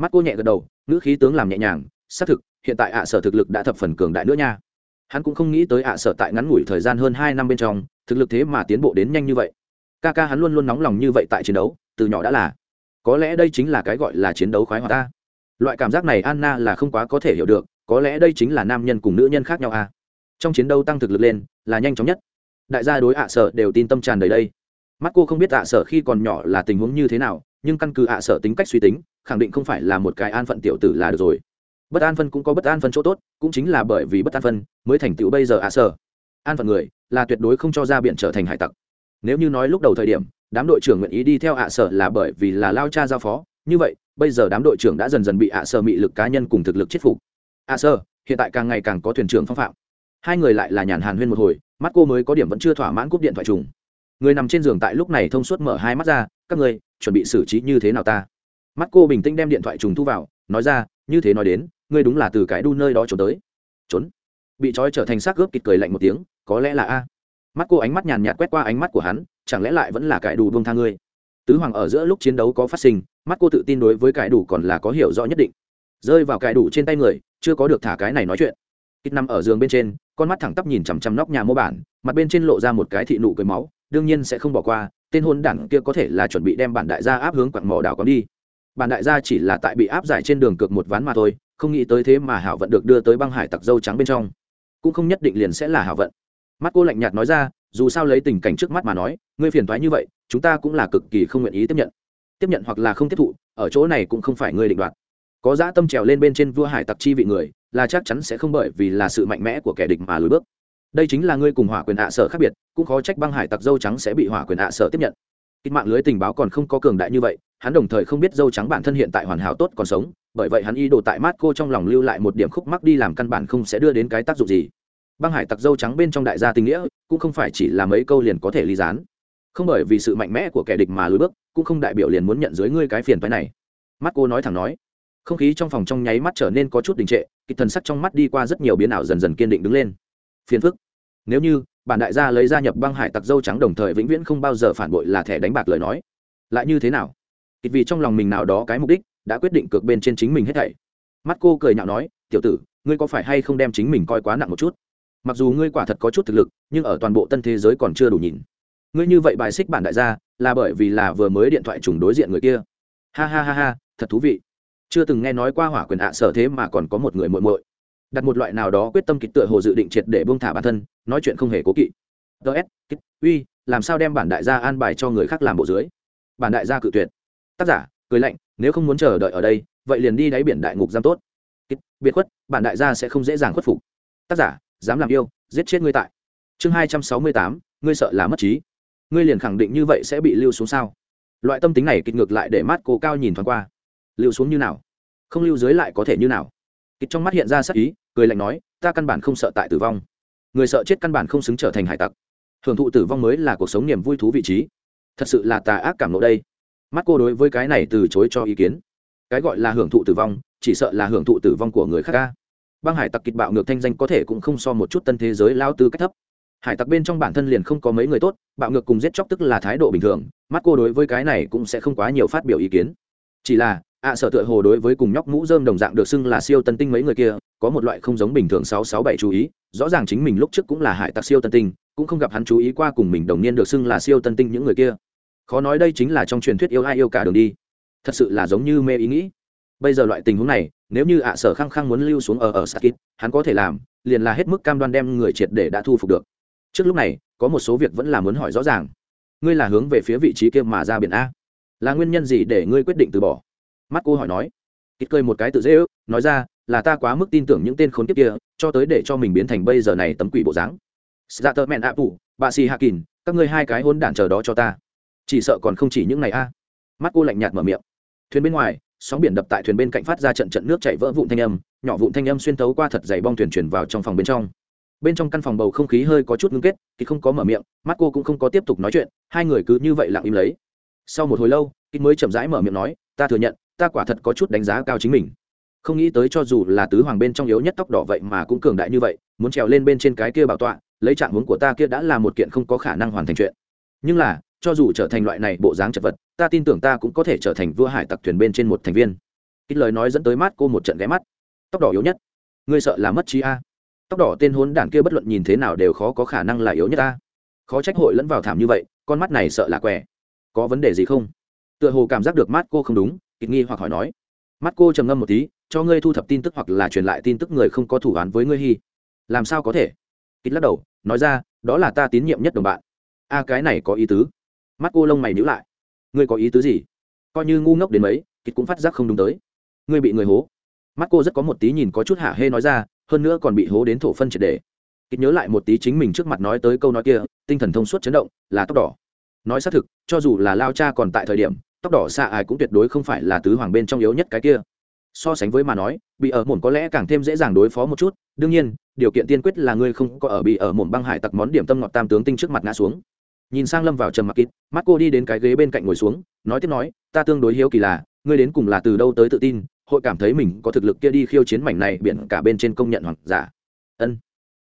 Mắt cô nhẹ gật đầu, ngữ khí tướng làm nhẹ nhàng, xác thực, hiện tại ạ à sở thực lực đã thập phần cường đại nữa nha. Hắn cũng không nghĩ tới ạ à sở tại ngắn ngủi thời gian hơn hai năm bên trong, thực lực thế mà tiến bộ đến nhanh như vậy. Ca ca hắn luôn luôn nóng lòng như vậy tại chiến đấu, từ nhỏ đã là có lẽ đây chính là cái gọi là chiến đấu khoái hoạt ta. Loại cảm giác này anna là không quá có thể hiểu được, có lẽ đây chính là nam nhân cùng nữ nhân khác nhau à. Trong chiến đấu tăng thực lực lên, là nhanh chóng nhất. Đại gia đối ạ sở đều tin tâm tràn đầy đây. Mắt cô không biết ạ sở khi còn nhỏ là tình huống như thế nào, nhưng căn cứ ạ sở tính cách suy tính, khẳng định không phải là một cái an phận tiểu tử là được rồi. Bất an phân cũng có bất an phân chỗ tốt, cũng chính là bởi vì bất an phân mới thành tựu bây giờ ạ sở. An phận người là tuyệt đối không cho ra biện trở thành hải tặc. Nếu như nói lúc đầu thời điểm đám đội trưởng nguyện ý đi theo ạ sở là bởi vì là lao cha giao phó. Như vậy, bây giờ đám đội trưởng đã dần dần bị ạ sở mị lực cá nhân cùng thực lực chết phục. Ạ sở, hiện tại càng ngày càng có thuyền trưởng phong phạm. Hai người lại là nhàn hàn huyên một hồi, mắt cô mới có điểm vẫn chưa thỏa mãn cúp điện thoại trùng. Người nằm trên giường tại lúc này thông suốt mở hai mắt ra, các người chuẩn bị xử trí như thế nào ta? Mắt cô bình tĩnh đem điện thoại trùng thu vào, nói ra, như thế nói đến, ngươi đúng là từ cái đu nơi đó trốn tới. Trốn? Bị trói trở thành xác gớp kịt cười lạnh một tiếng, có lẽ là a. Mắt cô ánh mắt nhàn nhạt quét qua ánh mắt của hắn chẳng lẽ lại vẫn là cải đủ buông tha ngươi? Tứ hoàng ở giữa lúc chiến đấu có phát sinh, mắt cô tự tin đối với cải đủ còn là có hiểu rõ nhất định. Rơi vào cải đủ trên tay người, chưa có được thả cái này nói chuyện. Ít nằm ở giường bên trên, con mắt thẳng tắp nhìn chằm chằm nóc nhà mô bản, mặt bên trên lộ ra một cái thị nụ cười máu, đương nhiên sẽ không bỏ qua, tên hôn đảng kia có thể là chuẩn bị đem bản đại gia áp hướng quặng mỏ đảo cóng đi. Bản đại gia chỉ là tại bị áp giải trên đường cược một ván mà thôi, không nghĩ tới thế mà hảo vận được đưa tới băng hải tặc dâu trắng bên trong. Cũng không nhất định liền sẽ là hảo vận. Mắt cô lạnh nhạt nói ra dù sao lấy tình cảnh trước mắt mà nói, ngươi phiền thoái như vậy, chúng ta cũng là cực kỳ không nguyện ý tiếp nhận. Tiếp nhận hoặc là không tiếp thụ, ở chỗ này cũng không phải ngươi định đoạt. Có dã tâm trèo lên bên trên vua hải tặc chi vị người, là chắc chắn sẽ không bởi vì là sự mạnh mẽ của kẻ địch mà lùi bước. Đây chính là ngươi cùng hỏa quyền ạ sở khác biệt, cũng khó trách băng hải tặc dâu trắng sẽ bị hỏa quyền ạ sở tiếp nhận. Kịch mạng lưới tình báo còn không có cường đại như vậy, hắn đồng thời không biết dâu trắng bản thân hiện tại hoàn hảo tốt còn sống, bởi vậy hắn y đồ tại mát cô trong lòng lưu lại một điểm khúc mắc đi làm căn bản không sẽ đưa đến cái tác dụng gì băng hải tặc dâu trắng bên trong đại gia tình nghĩa, cũng không phải chỉ là mấy câu liền có thể ly gián. Không bởi vì sự mạnh mẽ của kẻ địch mà lùi bước, cũng không đại biểu liền muốn nhận dưới ngươi cái phiền phái này. Mắt cô nói thẳng nói. Không khí trong phòng trong nháy mắt trở nên có chút đình trệ, kịch thần sắc trong mắt đi qua rất nhiều biến ảo dần dần kiên định đứng lên. Phiền phức. Nếu như, bản đại gia lấy gia nhập băng hải tặc dâu trắng đồng thời vĩnh viễn không bao giờ phản bội là thẻ đánh bạc lời nói. Lại như thế nào? Kịch vì trong lòng mình nào đó cái mục đích, đã quyết định cược bên trên chính mình hết thảy. Mắt cô cười nhạo nói, tiểu tử, ngươi có phải hay không đem chính mình coi quá nặng một chút? Mặc dù ngươi quả thật có chút thực lực, nhưng ở toàn bộ tân thế giới còn chưa đủ nhìn. Ngươi như vậy bài xích bản đại gia, là bởi vì là vừa mới điện thoại trùng đối diện người kia. Ha ha ha ha, thật thú vị. Chưa từng nghe nói qua hỏa quyền ạ sở thế mà còn có một người muội muội. Đặt một loại nào đó quyết tâm kịch tựa hồ dự định triệt để buông thả bản thân, nói chuyện không hề cố kỵ. Ts kịch, uy, làm sao đem bản đại gia an bài cho người khác làm bộ dưới? Bản đại gia cự tuyệt. Tác giả, cười lạnh, nếu không muốn chờ đợi ở đây, vậy liền đi đáy biển đại ngục giam tốt. Kịch, biệt khuất, bản đại gia sẽ không dễ dàng khuất phục. Tác giả dám làm yêu, giết chết ngươi tại. Chương hai trăm sáu mươi tám, ngươi sợ là mất trí. Ngươi liền khẳng định như vậy sẽ bị lưu xuống sao? Loại tâm tính này kịch ngược lại để mắt cô cao nhìn thoáng qua. Lưu xuống như nào? Không lưu dưới lại có thể như nào? Kịch trong mắt hiện ra sắc ý, cười lạnh nói, ta căn bản không sợ tại tử vong. Người sợ chết căn bản không xứng trở thành hải tặc. Hưởng thụ tử vong mới là cuộc sống niềm vui thú vị trí. Thật sự là tà ác cảm nộ đây. Mắt cô đối với cái này từ chối cho ý kiến. Cái gọi là hưởng thụ tử vong, chỉ sợ là hưởng thụ tử vong của người khác ca băng hải tặc kịch bạo ngược thanh danh có thể cũng không so một chút tân thế giới lao tư cách thấp. Hải tặc bên trong bản thân liền không có mấy người tốt, bạo ngược cùng giết chóc tức là thái độ bình thường, mắt cô đối với cái này cũng sẽ không quá nhiều phát biểu ý kiến. Chỉ là, ạ sở tựa hồ đối với cùng nhóc mũ dơm đồng dạng được xưng là siêu tân tinh mấy người kia, có một loại không giống bình thường sáu sáu bảy chú ý, rõ ràng chính mình lúc trước cũng là hải tặc siêu tân tinh, cũng không gặp hắn chú ý qua cùng mình đồng niên được xưng là siêu tân tinh những người kia. Khó nói đây chính là trong truyền thuyết yêu ai yêu cả đường đi. Thật sự là giống như mê ý nghĩ. Bây giờ loại tình huống này nếu như ạ sở khăng khăng muốn lưu xuống ở ở sakit hắn có thể làm, liền là hết mức cam đoan đem người triệt để đã thu phục được. Trước lúc này, có một số việc vẫn là muốn hỏi rõ ràng. Ngươi là hướng về phía vị trí kia mà ra biển a. Là nguyên nhân gì để ngươi quyết định từ bỏ? Mắt cô hỏi nói. Kít cười một cái tự dễ ước, nói ra, là ta quá mức tin tưởng những tên khốn kiếp kia, cho tới để cho mình biến thành bây giờ này tấm quỷ bộ dáng. Dạ tờ mẹn ạ phụ bà xì hạ kỳn các ngươi hai cái hôn đản chờ đó cho ta. Chỉ sợ còn không chỉ những này a. Mắt cô lạnh nhạt mở miệng. Thuyền bên ngoài sóng biển đập tại thuyền bên cạnh phát ra trận trận nước chảy vỡ vụn thanh âm, nhỏ vụn thanh âm xuyên thấu qua thật dày bong thuyền chuyển vào trong phòng bên trong. Bên trong căn phòng bầu không khí hơi có chút ngưng kết thì không có mở miệng, mắt cô cũng không có tiếp tục nói chuyện, hai người cứ như vậy lặng im lấy. Sau một hồi lâu kích mới chậm rãi mở miệng nói, ta thừa nhận, ta quả thật có chút đánh giá cao chính mình. Không nghĩ tới cho dù là tứ hoàng bên trong yếu nhất tóc đỏ vậy mà cũng cường đại như vậy, muốn trèo lên bên trên cái kia bảo tọa, lấy trạng hướng của ta kia đã là một kiện không có khả năng hoàn thành chuyện. Nhưng là cho dù trở thành loại này bộ dáng chật vật, ta tin tưởng ta cũng có thể trở thành vua hải tặc thuyền bên trên một thành viên. Ít lời nói dẫn tới mắt cô một trận ghé mắt. Tóc đỏ yếu nhất. Ngươi sợ là mất trí a. Tóc đỏ tên hốn đản kia bất luận nhìn thế nào đều khó có khả năng là yếu nhất ta khó trách hội lẫn vào thảm như vậy, con mắt này sợ là què. Có vấn đề gì không? Tựa hồ cảm giác được mắt cô không đúng ít nghi hoặc hỏi nói. Mắt cô trầm ngâm một tí, cho ngươi thu thập tin tức hoặc là truyền lại tin tức người không có thủ án với ngươi hy làm sao có thể? Ít lắc đầu, nói ra, đó là ta tín nhiệm nhất đồng bạn. A, cái này có ý tứ mắt cô lông mày nhữ lại. Ngươi có ý tứ gì? Coi như ngu ngốc đến mấy, kịch cũng phát giác không đúng tới. Ngươi bị người hố. Mắt cô rất có một tí nhìn có chút hạ hê nói ra, hơn nữa còn bị hố đến thổ phân triệt đề. Kịch nhớ lại một tí chính mình trước mặt nói tới câu nói kia, tinh thần thông suốt chấn động, là tóc đỏ. Nói xác thực, cho dù là lao cha còn tại thời điểm, tóc đỏ xạ ai cũng tuyệt đối không phải là tứ hoàng bên trong yếu nhất cái kia. So sánh với mà nói, bị ở mồn có lẽ càng thêm dễ dàng đối phó một chút, đương nhiên, điều kiện tiên quyết là ngươi không có ở bị ở mồn băng hải tặc món điểm tâm ngọt tam tướng tinh trước mặt ngã xuống nhìn sang lâm vào trầm mặc kịt, mắt cô đi đến cái ghế bên cạnh ngồi xuống, nói tiếp nói, ta tương đối hiếu kỳ là, ngươi đến cùng là từ đâu tới tự tin, hội cảm thấy mình có thực lực kia đi khiêu chiến mảnh này biển cả bên trên công nhận hoặc giả. Ân,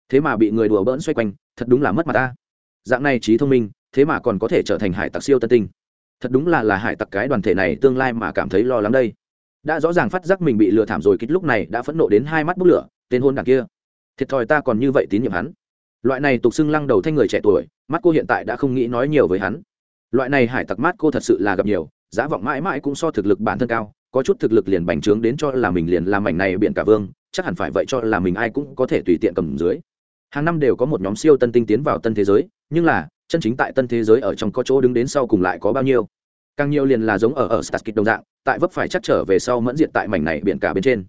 thế mà bị người đùa bỡn xoay quanh, thật đúng là mất mặt ta. Dạng này trí thông minh, thế mà còn có thể trở thành hải tặc siêu tân tinh. Thật đúng là là hải tặc cái đoàn thể này tương lai mà cảm thấy lo lắng đây. Đã rõ ràng phát giác mình bị lừa thảm rồi kích lúc này đã phẫn nộ đến hai mắt bốc lửa, tên hôn đảng kia. Thiệt thòi ta còn như vậy tín nhiệm hắn loại này tục xưng lăng đầu thanh người trẻ tuổi, mắt cô hiện tại đã không nghĩ nói nhiều với hắn. Loại này hải tặc mắt cô thật sự là gặp nhiều, giá vọng mãi mãi cũng so thực lực bản thân cao, có chút thực lực liền bành trướng đến cho là mình liền làm mảnh này biển cả vương, chắc hẳn phải vậy cho là mình ai cũng có thể tùy tiện cầm dưới. Hàng năm đều có một nhóm siêu tân tinh tiến vào tân thế giới, nhưng là, chân chính tại tân thế giới ở trong có chỗ đứng đến sau cùng lại có bao nhiêu? Càng nhiều liền là giống ở ở starskit đồng dạng, tại vấp phải chắc trở về sau mẫn diện tại mảnh này biển cả bên trên.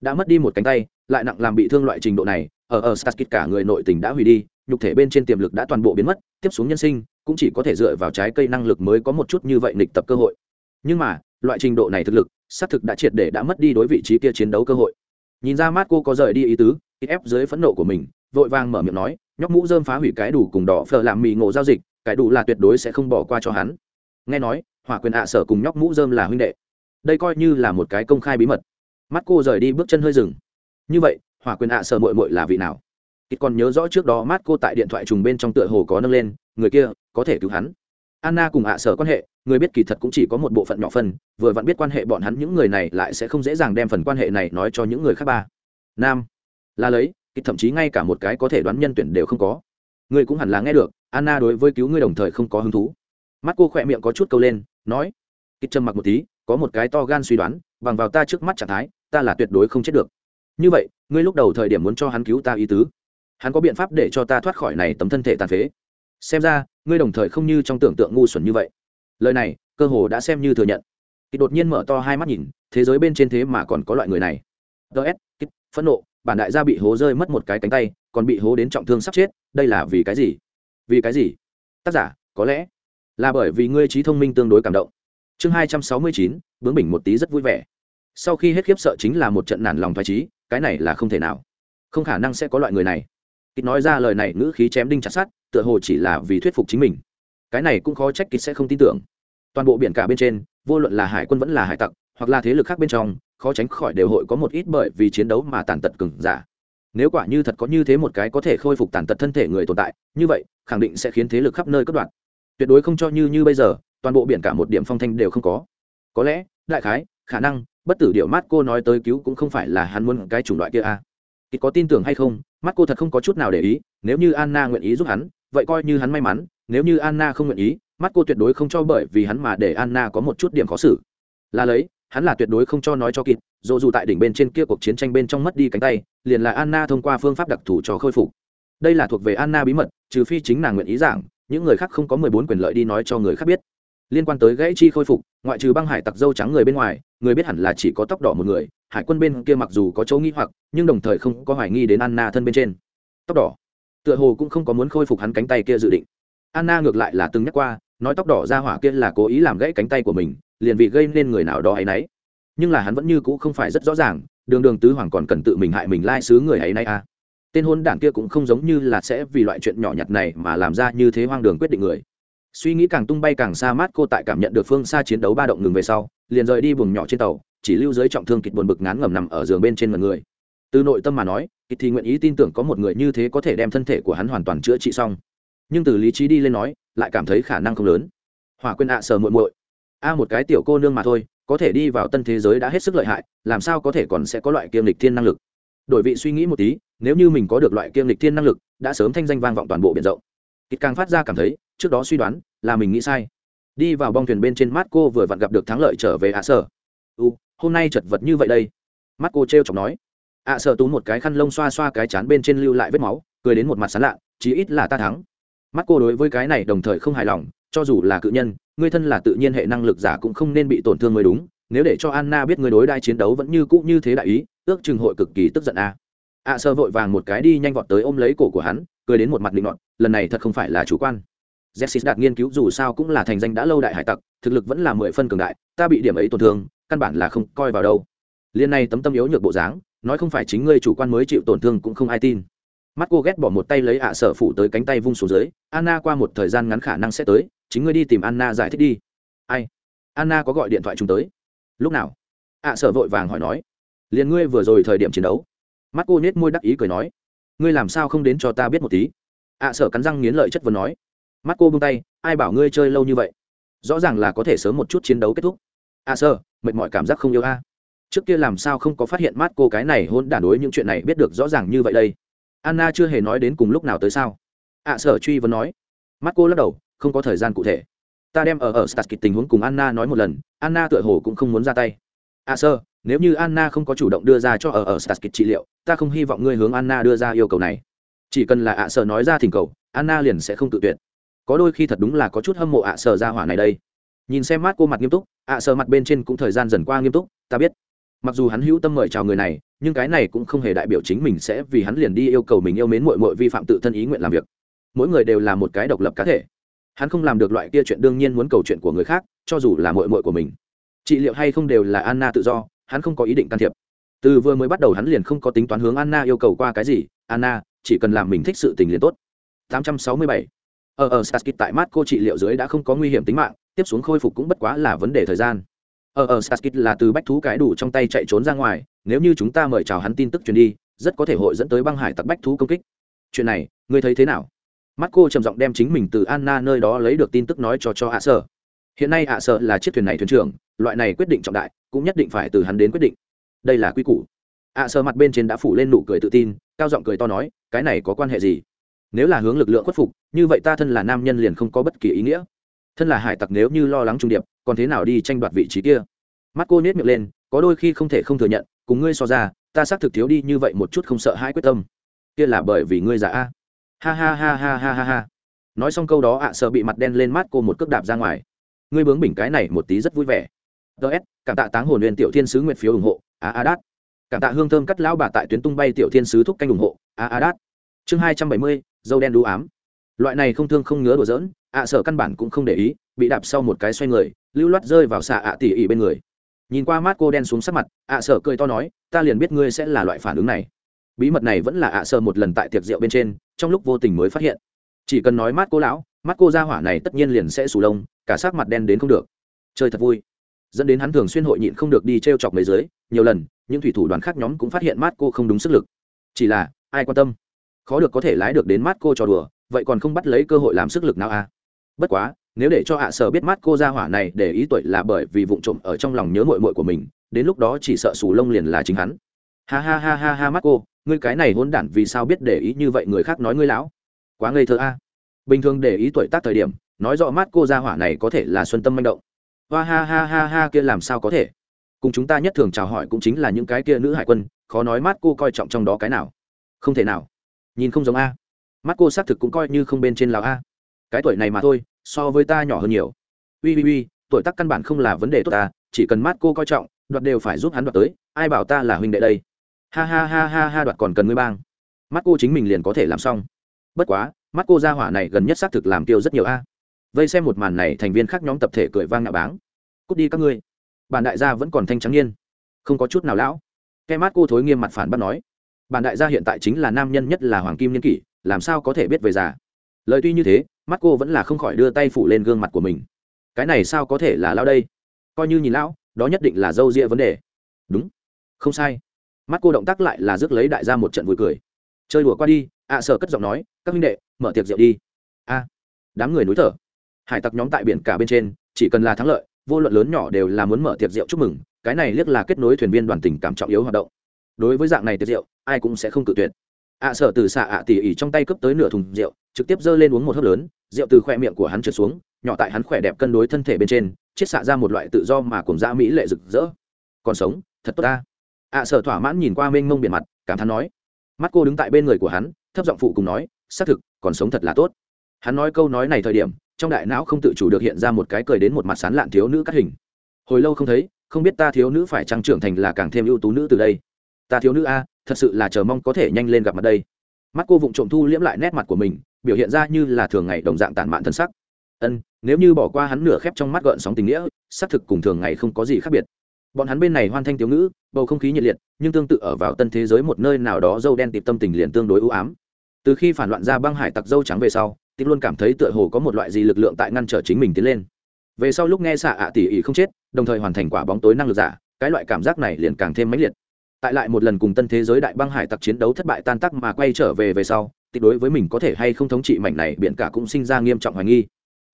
Đã mất đi một cánh tay, lại nặng làm bị thương loại trình độ này ở ở staskit cả người nội tình đã hủy đi nhục thể bên trên tiềm lực đã toàn bộ biến mất tiếp xuống nhân sinh cũng chỉ có thể dựa vào trái cây năng lực mới có một chút như vậy nghịch tập cơ hội. Nhưng mà loại trình độ này thực lực xác thực đã triệt để đã mất đi đối vị trí kia chiến đấu cơ hội. Nhìn ra mắt cô có rời đi ý tứ ít ép dưới phẫn nộ của mình vội vàng mở miệng nói nhóc mũ dơm phá hủy cái đủ cùng đỏ phở làm mì ngộ giao dịch cái đủ là tuyệt đối sẽ không bỏ qua cho hắn. Nghe nói hỏa quyền ạ sở cùng nhóc mũ dơm là huynh đệ. Đây coi như là một cái công khai bí mật. Mắt cô rời đi bước chân hơi dừng, như vậy hỏa quyền ạ sợ mội mội là vị nào? Ít còn nhớ rõ trước đó mắt cô tại điện thoại trùng bên trong tựa hồ có nâng lên, người kia có thể cứu hắn. Anna cùng ạ sở quan hệ, người biết kỳ thật cũng chỉ có một bộ phận nhỏ phần vừa vặn biết quan hệ bọn hắn những người này lại sẽ không dễ dàng đem phần quan hệ này nói cho những người khác ba. Nam, là lấy thậm chí ngay cả một cái có thể đoán nhân tuyển đều không có. Ngươi cũng hẳn là nghe được, anna đối với cứu ngươi đồng thời không có hứng thú. Mắt cô khỏe miệng có chút câu lên, nói ít trầm mặc một tí, có một cái to gan suy đoán, bằng vào ta trước mắt trạng thái, ta là tuyệt đối không chết được. Như vậy ngươi lúc đầu thời điểm muốn cho hắn cứu ta ý tứ. Hắn có biện pháp để cho ta thoát khỏi này tấm thân thể tàn phế. Xem ra, ngươi đồng thời không như trong tưởng tượng ngu xuẩn như vậy. Lời này, cơ hồ đã xem như thừa nhận. Kịch đột nhiên mở to hai mắt nhìn, thế giới bên trên thế mà còn có loại người này. Ts kịch phẫn nộ, bản đại gia bị hố rơi mất một cái cánh tay, còn bị hố đến trọng thương sắp chết, đây là vì cái gì? Vì cái gì? Tác giả, có lẽ là bởi vì ngươi trí thông minh tương đối cảm động. Chương hai trăm sáu mươi chín, bướng bỉnh một tí rất vui vẻ. Sau khi hết khiếp sợ chính là một trận nản lòng thoải trí cái này là không thể nào. Không khả năng sẽ có loại người này. Kịch nói ra lời này, ngữ khí chém đinh chặt sát tựa hồ chỉ là vì thuyết phục chính mình. Cái này cũng khó trách kịch sẽ không tin tưởng. Toàn bộ biển cả bên trên, vô luận là hải quân vẫn là hải tặc, hoặc là thế lực khác bên trong, khó tránh khỏi đều hội có một ít bởi vì chiến đấu mà tàn tật cừng giả. Nếu quả như thật có như thế một cái có thể khôi phục tàn tật thân thể người tồn tại, như vậy, khẳng định sẽ khiến thế lực khắp nơi cất đoạn. Tuyệt đối không cho như như bây giờ, toàn bộ biển cả một điểm phong thanh đều không có. Có lẽ, đại khái, khả năng bất tử điệu mát cô nói tới cứu cũng không phải là hắn muốn cái chủng loại kia a à. kịch có tin tưởng hay không, mắt cô thật không có chút nào để ý, nếu như anna nguyện ý giúp hắn, vậy coi như hắn may mắn, nếu như anna không nguyện ý, mắt cô tuyệt đối không cho bởi vì hắn mà để anna có một chút điểm khó xử. Là lấy, hắn là tuyệt đối không cho nói cho kịp, dù dù tại đỉnh bên trên kia cuộc chiến tranh bên trong mất đi cánh tay, liền là anna thông qua phương pháp đặc thù cho khôi phục. Đây là thuộc về anna bí mật, trừ phi chính nàng nguyện ý giảng, những người khác không có mười bốn quyền lợi đi nói cho người khác biết. Liên quan tới gãy chi khôi phục, ngoại trừ băng hải tặc dâu trắng người bên ngoài người biết hẳn là chỉ có tóc đỏ một người, hải quân bên kia mặc dù có chỗ nghi hoặc, nhưng đồng thời không có hoài nghi đến anna thân bên trên. Tóc đỏ. Tựa hồ cũng không có muốn khôi phục hắn cánh tay kia dự định. Anna ngược lại là từng nhắc qua, nói tóc đỏ ra hỏa kia là cố ý làm gãy cánh tay của mình, liền vì gây nên người nào đó ấy nấy. Nhưng là hắn vẫn như cũ không phải rất rõ ràng, đường đường tứ hoàng còn cần tự mình hại mình lai xứ người ấy nay à. Tên hôn đảng kia cũng không giống như là sẽ vì loại chuyện nhỏ nhặt này mà làm ra như thế hoang đường quyết định người. Suy nghĩ càng tung bay càng xa mát, cô tại cảm nhận được phương xa chiến đấu ba động ngừng về sau liền rời đi buồng nhỏ trên tàu, chỉ lưu dưới trọng thương kịch buồn bực ngán ngẩm nằm ở giường bên trên mặt người. Từ nội tâm mà nói, kịch thì nguyện ý tin tưởng có một người như thế có thể đem thân thể của hắn hoàn toàn chữa trị xong. Nhưng từ lý trí đi lên nói, lại cảm thấy khả năng không lớn. Hỏa quên ạ, sờ muội muội. A, một cái tiểu cô nương mà thôi, có thể đi vào tân thế giới đã hết sức lợi hại, làm sao có thể còn sẽ có loại kiêm lịch thiên năng lực? Đổi vị suy nghĩ một tí, nếu như mình có được loại kiêm lịch thiên năng lực, đã sớm thanh danh vang vọng toàn bộ biển rộng. Kịch càng phát ra cảm thấy, trước đó suy đoán, là mình nghĩ sai đi vào bong thuyền bên trên mắt cô vừa vặn gặp được thắng lợi trở về ạ sở. U hôm nay chật vật như vậy đây. Mắt cô t r e o chọc nói. ạ sở tú một cái khăn lông xoa xoa cái chán bên trên lưu lại vết máu, cười đến một mặt sán lạ, chí ít là ta thắng. Mắt cô đối với cái này đồng thời không hài lòng, cho dù là cự nhân, người thân là tự nhiên hệ năng lực giả cũng không nên bị tổn thương mới đúng, nếu để cho anna biết ngươi đối đai chiến đấu vẫn như cũ như thế đại ý, ước chừng hội cực kỳ tức giận a. ạ sơ vội vàng một cái đi nhanh vọt tới ôm lấy cổ của hắn, cười đến một mặt định luận lần này thật không phải là chủ quan. Jessis đạt nghiên cứu dù sao cũng là thành danh đã lâu đại hải tặc, thực lực vẫn là mười phân cường đại, ta bị điểm ấy tổn thương, căn bản là không coi vào đâu. Liên này tấm tâm yếu nhược bộ dáng, nói không phải chính ngươi chủ quan mới chịu tổn thương cũng không ai tin. Mắt cô ghét bỏ một tay lấy ạ à sở phụ tới cánh tay vung xuống dưới, Anna qua một thời gian ngắn khả năng sẽ tới, chính ngươi đi tìm Anna giải thích đi. Ai? Anna có gọi điện thoại chúng tới. Lúc nào? ạ à sở vội vàng hỏi nói. Liên ngươi vừa rồi thời điểm chiến đấu. Mắt cô nhếch môi đắc ý cười nói, ngươi làm sao không đến cho ta biết một tí? ạ à sở cắn răng nghiến lợi chất vấn nói mắt cô buông tay ai bảo ngươi chơi lâu như vậy? Rõ ràng là có thể sớm một chút chiến đấu kết thúc. À sơ mệt mỏi cảm giác không yêu a. Trước kia làm sao không có phát hiện mắt cô cái này hôn đản đối những chuyện này biết được rõ ràng như vậy đây? Anna chưa hề nói đến cùng lúc nào tới sao? Ạ à, sở truy vấn nói. Mắt cô lắc đầu không có thời gian cụ thể. Ta đem ở ở staskit tình huống cùng anna nói một lần anna tựa hồ cũng không muốn ra tay. Ạ à, sơ nếu như anna không có chủ động đưa ra cho ở ở staskit trị liệu ta không hy vọng ngươi hướng anna đưa ra yêu cầu này. Chỉ cần là ạ sơ sở nói ra thỉnh cầu anna liền sẽ không tự tuyệt có đôi khi thật đúng là có chút hâm mộ ạ à sở ra hỏa này đây. Nhìn xem mát cô mặt nghiêm túc, ạ à sở mặt bên trên cũng thời gian dần qua nghiêm túc, ta biết. Mặc dù hắn hữu tâm mời chào người này, nhưng cái này cũng không hề đại biểu chính mình sẽ vì hắn liền đi yêu cầu mình yêu mến mội mội vi phạm tự thân ý nguyện làm việc. Mỗi người đều là một cái độc lập cá thể. Hắn không làm được loại kia chuyện đương nhiên muốn cầu chuyện của người khác, cho dù là mội mội của mình. Trị liệu hay không đều là anna tự do, hắn không có ý định can thiệp. Từ vừa mới bắt đầu hắn liền không có tính toán hướng anna yêu cầu qua cái gì, anna, chỉ cần làm mình thích sự tình liền tốt. 867 Ờ, ờ, ở ở Staskit tại mát cô trị liệu dưới đã không có nguy hiểm tính mạng, tiếp xuống khôi phục cũng bất quá là vấn đề thời gian. Ờ, ở ở Staskit là từ bách thú cái đủ trong tay chạy trốn ra ngoài, nếu như chúng ta mời chào hắn tin tức truyền đi, rất có thể hội dẫn tới băng hải tặc bách thú công kích. Chuyện này, ngươi thấy thế nào? Mắt cô trầm giọng đem chính mình từ anna nơi đó lấy được tin tức nói cho cho ạ sở. Hiện nay ạ sở là chiếc thuyền này thuyền trưởng, loại này quyết định trọng đại, cũng nhất định phải từ hắn đến quyết định. Đây là quy củ. ạ sở mặt bên trên đã phủ lên nụ cười tự tin, cao giọng cười to nói, cái này có quan hệ gì? Nếu là hướng lực lượng khuất phục, như vậy ta thân là nam nhân liền không có bất kỳ ý nghĩa. Thân là hải tặc nếu như lo lắng trung điệp, còn thế nào đi tranh đoạt vị trí kia? Mắt cô nhét miệng lên, có đôi khi không thể không thừa nhận, cùng ngươi so ra, ta xác thực thiếu đi như vậy một chút không sợ hãi quyết tâm. Kia là bởi vì ngươi giả a. Ha ha ha ha ha ha ha. Nói xong câu đó ạ sợ bị mặt đen lên mắt cô một cước đạp ra ngoài. Ngươi bướng bỉnh cái này một tí rất vui vẻ. Ts cảm tạ táng hồn huyền tiểu thiên sứ nguyệt phiếu ủng hộ a a đát. Cảm tạ hương thơm cắt lão bà tại tuyến tung bay tiểu thiên sứ thúc canh ủng hộ a a đát. Chương hai trăm bảy mươi dâu đen đũ ám. Loại này không thương không ngứa đùa giỡn, ạ sợ căn bản cũng không để ý, bị đạp sau một cái xoay người, lưu loát rơi vào xạ ạ tỉ ỉ bên người. Nhìn qua mắt cô đen xuống sắc mặt, ạ sợ cười to nói, ta liền biết ngươi sẽ là loại phản ứng này. Bí mật này vẫn là ạ sợ một lần tại tiệc rượu bên trên, trong lúc vô tình mới phát hiện. Chỉ cần nói mắt cô lão, mắt cô ra hỏa này tất nhiên liền sẽ sù lông, cả sắc mặt đen đến không được. Chơi thật vui. Dẫn đến hắn thường xuyên hội nhịn không được đi t r e o chọc mấy dưới nhiều lần, những thủy thủ đoàn khác nhóm cũng phát hiện mát cô không đúng sức lực. Chỉ là, ai quan tâm? Khó được có thể lái được đến mắt cô cho đùa, vậy còn không bắt lấy cơ hội làm sức lực nào à? Bất quá, nếu để cho hạ sở biết mắt cô ra hỏa này để ý tuổi là bởi vì vụ trộm ở trong lòng nhớ mội mội của mình, đến lúc đó chỉ sợ sù lông liền là chính hắn. Ha ha ha ha ha mắt cô ngươi cái này hôn đản vì sao biết để ý như vậy người khác nói ngươi lão? Quá ngây thơ a. Bình thường để ý tuổi tác thời điểm, nói rõ mắt cô ra hỏa này có thể là xuân tâm manh động. Hoa ha ha ha ha kia làm sao có thể? Cùng chúng ta nhất thường chào hỏi cũng chính là những cái kia nữ hải quân, khó nói mắt cô coi trọng trong đó cái nào. Không thể nào nhìn không giống a. Mắt cô xác thực cũng coi như không bên trên lào a. Cái tuổi này mà thôi, so với ta nhỏ hơn nhiều. Ui ui ui, tuổi tác căn bản không là vấn đề tốt ta, chỉ cần mắt cô coi trọng, đoạt đều phải giúp hắn đoạt tới, ai bảo ta là huynh đệ đây? Ha ha ha ha ha, đoạt còn cần ngươi bang. Mắt cô chính mình liền có thể làm xong. Bất quá, mắt cô ra hỏa này gần nhất xác thực làm tiêu rất nhiều a. Vây xem một màn này, thành viên khác nhóm tập thể cười vang ngạ báng. Cút đi các ngươi. Bản đại gia vẫn còn thanh trắng nhiên không có chút nào lão. Cái mắt cô thối nghiêm mặt phản bác nói bản đại gia hiện tại chính là nam nhân nhất là hoàng kim niên kỷ, làm sao có thể biết về già? Lời tuy như thế, mắt cô vẫn là không khỏi đưa tay phủ lên gương mặt của mình. Cái này sao có thể là lão đây? Coi như nhìn lão, đó nhất định là dâu ria vấn đề. Đúng. Không sai. Mắt cô động tác lại là rước lấy đại gia một trận vui cười. Chơi đùa qua đi, ạ à sở cất giọng nói, các huynh đệ, mở tiệc rượu đi. A. Đám người núi thở. Hải tặc nhóm tại biển cả bên trên, chỉ cần là thắng lợi, vô luận lớn nhỏ đều là muốn mở tiệc rượu chúc mừng. Cái này liếc là kết nối thuyền viên đoàn tình cảm trọng yếu hoạt động đối với dạng này tiệc rượu, ai cũng sẽ không cự tuyệt. Ạ à sở từ xạ ạ tỉ ỉ trong tay cướp tới nửa thùng rượu, trực tiếp giơ lên uống một hớp lớn, rượu từ khoe miệng của hắn trượt xuống, nhỏ tại hắn khỏe đẹp cân đối thân thể bên trên, chiết xạ ra một loại tự do mà cùng dã mỹ lệ rực rỡ. Còn sống, thật tốt ta. Ạ sở thỏa mãn nhìn qua mênh mông biển mặt, cảm thán nói. Mắt cô đứng tại bên người của hắn, thấp giọng phụ cùng nói, xác thực, còn sống thật là tốt. Hắn nói câu nói này thời điểm, trong đại não không tự chủ được hiện ra một cái cười đến một mặt sán lạn thiếu nữ cắt hình. Hồi lâu không thấy, không biết ta thiếu nữ phải trăng trưởng thành là càng thêm ưu tú nữ từ đây ta thiếu nữ a, thật sự là chờ mong có thể nhanh lên gặp mặt đây. Mắt cô vụng trộm thu liễm lại nét mặt của mình, biểu hiện ra như là thường ngày đồng dạng tản mạn thân sắc. Ân, nếu như bỏ qua hắn nửa khép trong mắt gợn sóng tình nghĩa, xác thực cùng thường ngày không có gì khác biệt. Bọn hắn bên này hoan thanh thiếu ngữ bầu không khí nhiệt liệt, nhưng tương tự ở vào tân thế giới một nơi nào đó dâu đen tịp tâm tình liền tương đối ưu ám. Từ khi phản loạn ra băng hải tặc dâu trắng về sau tịp luôn cảm thấy tựa hồ có một loại gì lực lượng tại ngăn trở chính mình tiến lên. Về sau lúc nghe xạ ạ tỉ ỉ không chết, đồng thời hoàn thành quả bóng tối năng lực giả, cái loại cảm giác này liền càng thêm mãnh liệt tại lại một lần cùng tân thế giới đại băng hải tặc chiến đấu thất bại tan tác mà quay trở về về sau tịch đối với mình có thể hay không thống trị mảnh này biển cả cũng sinh ra nghiêm trọng hoài nghi.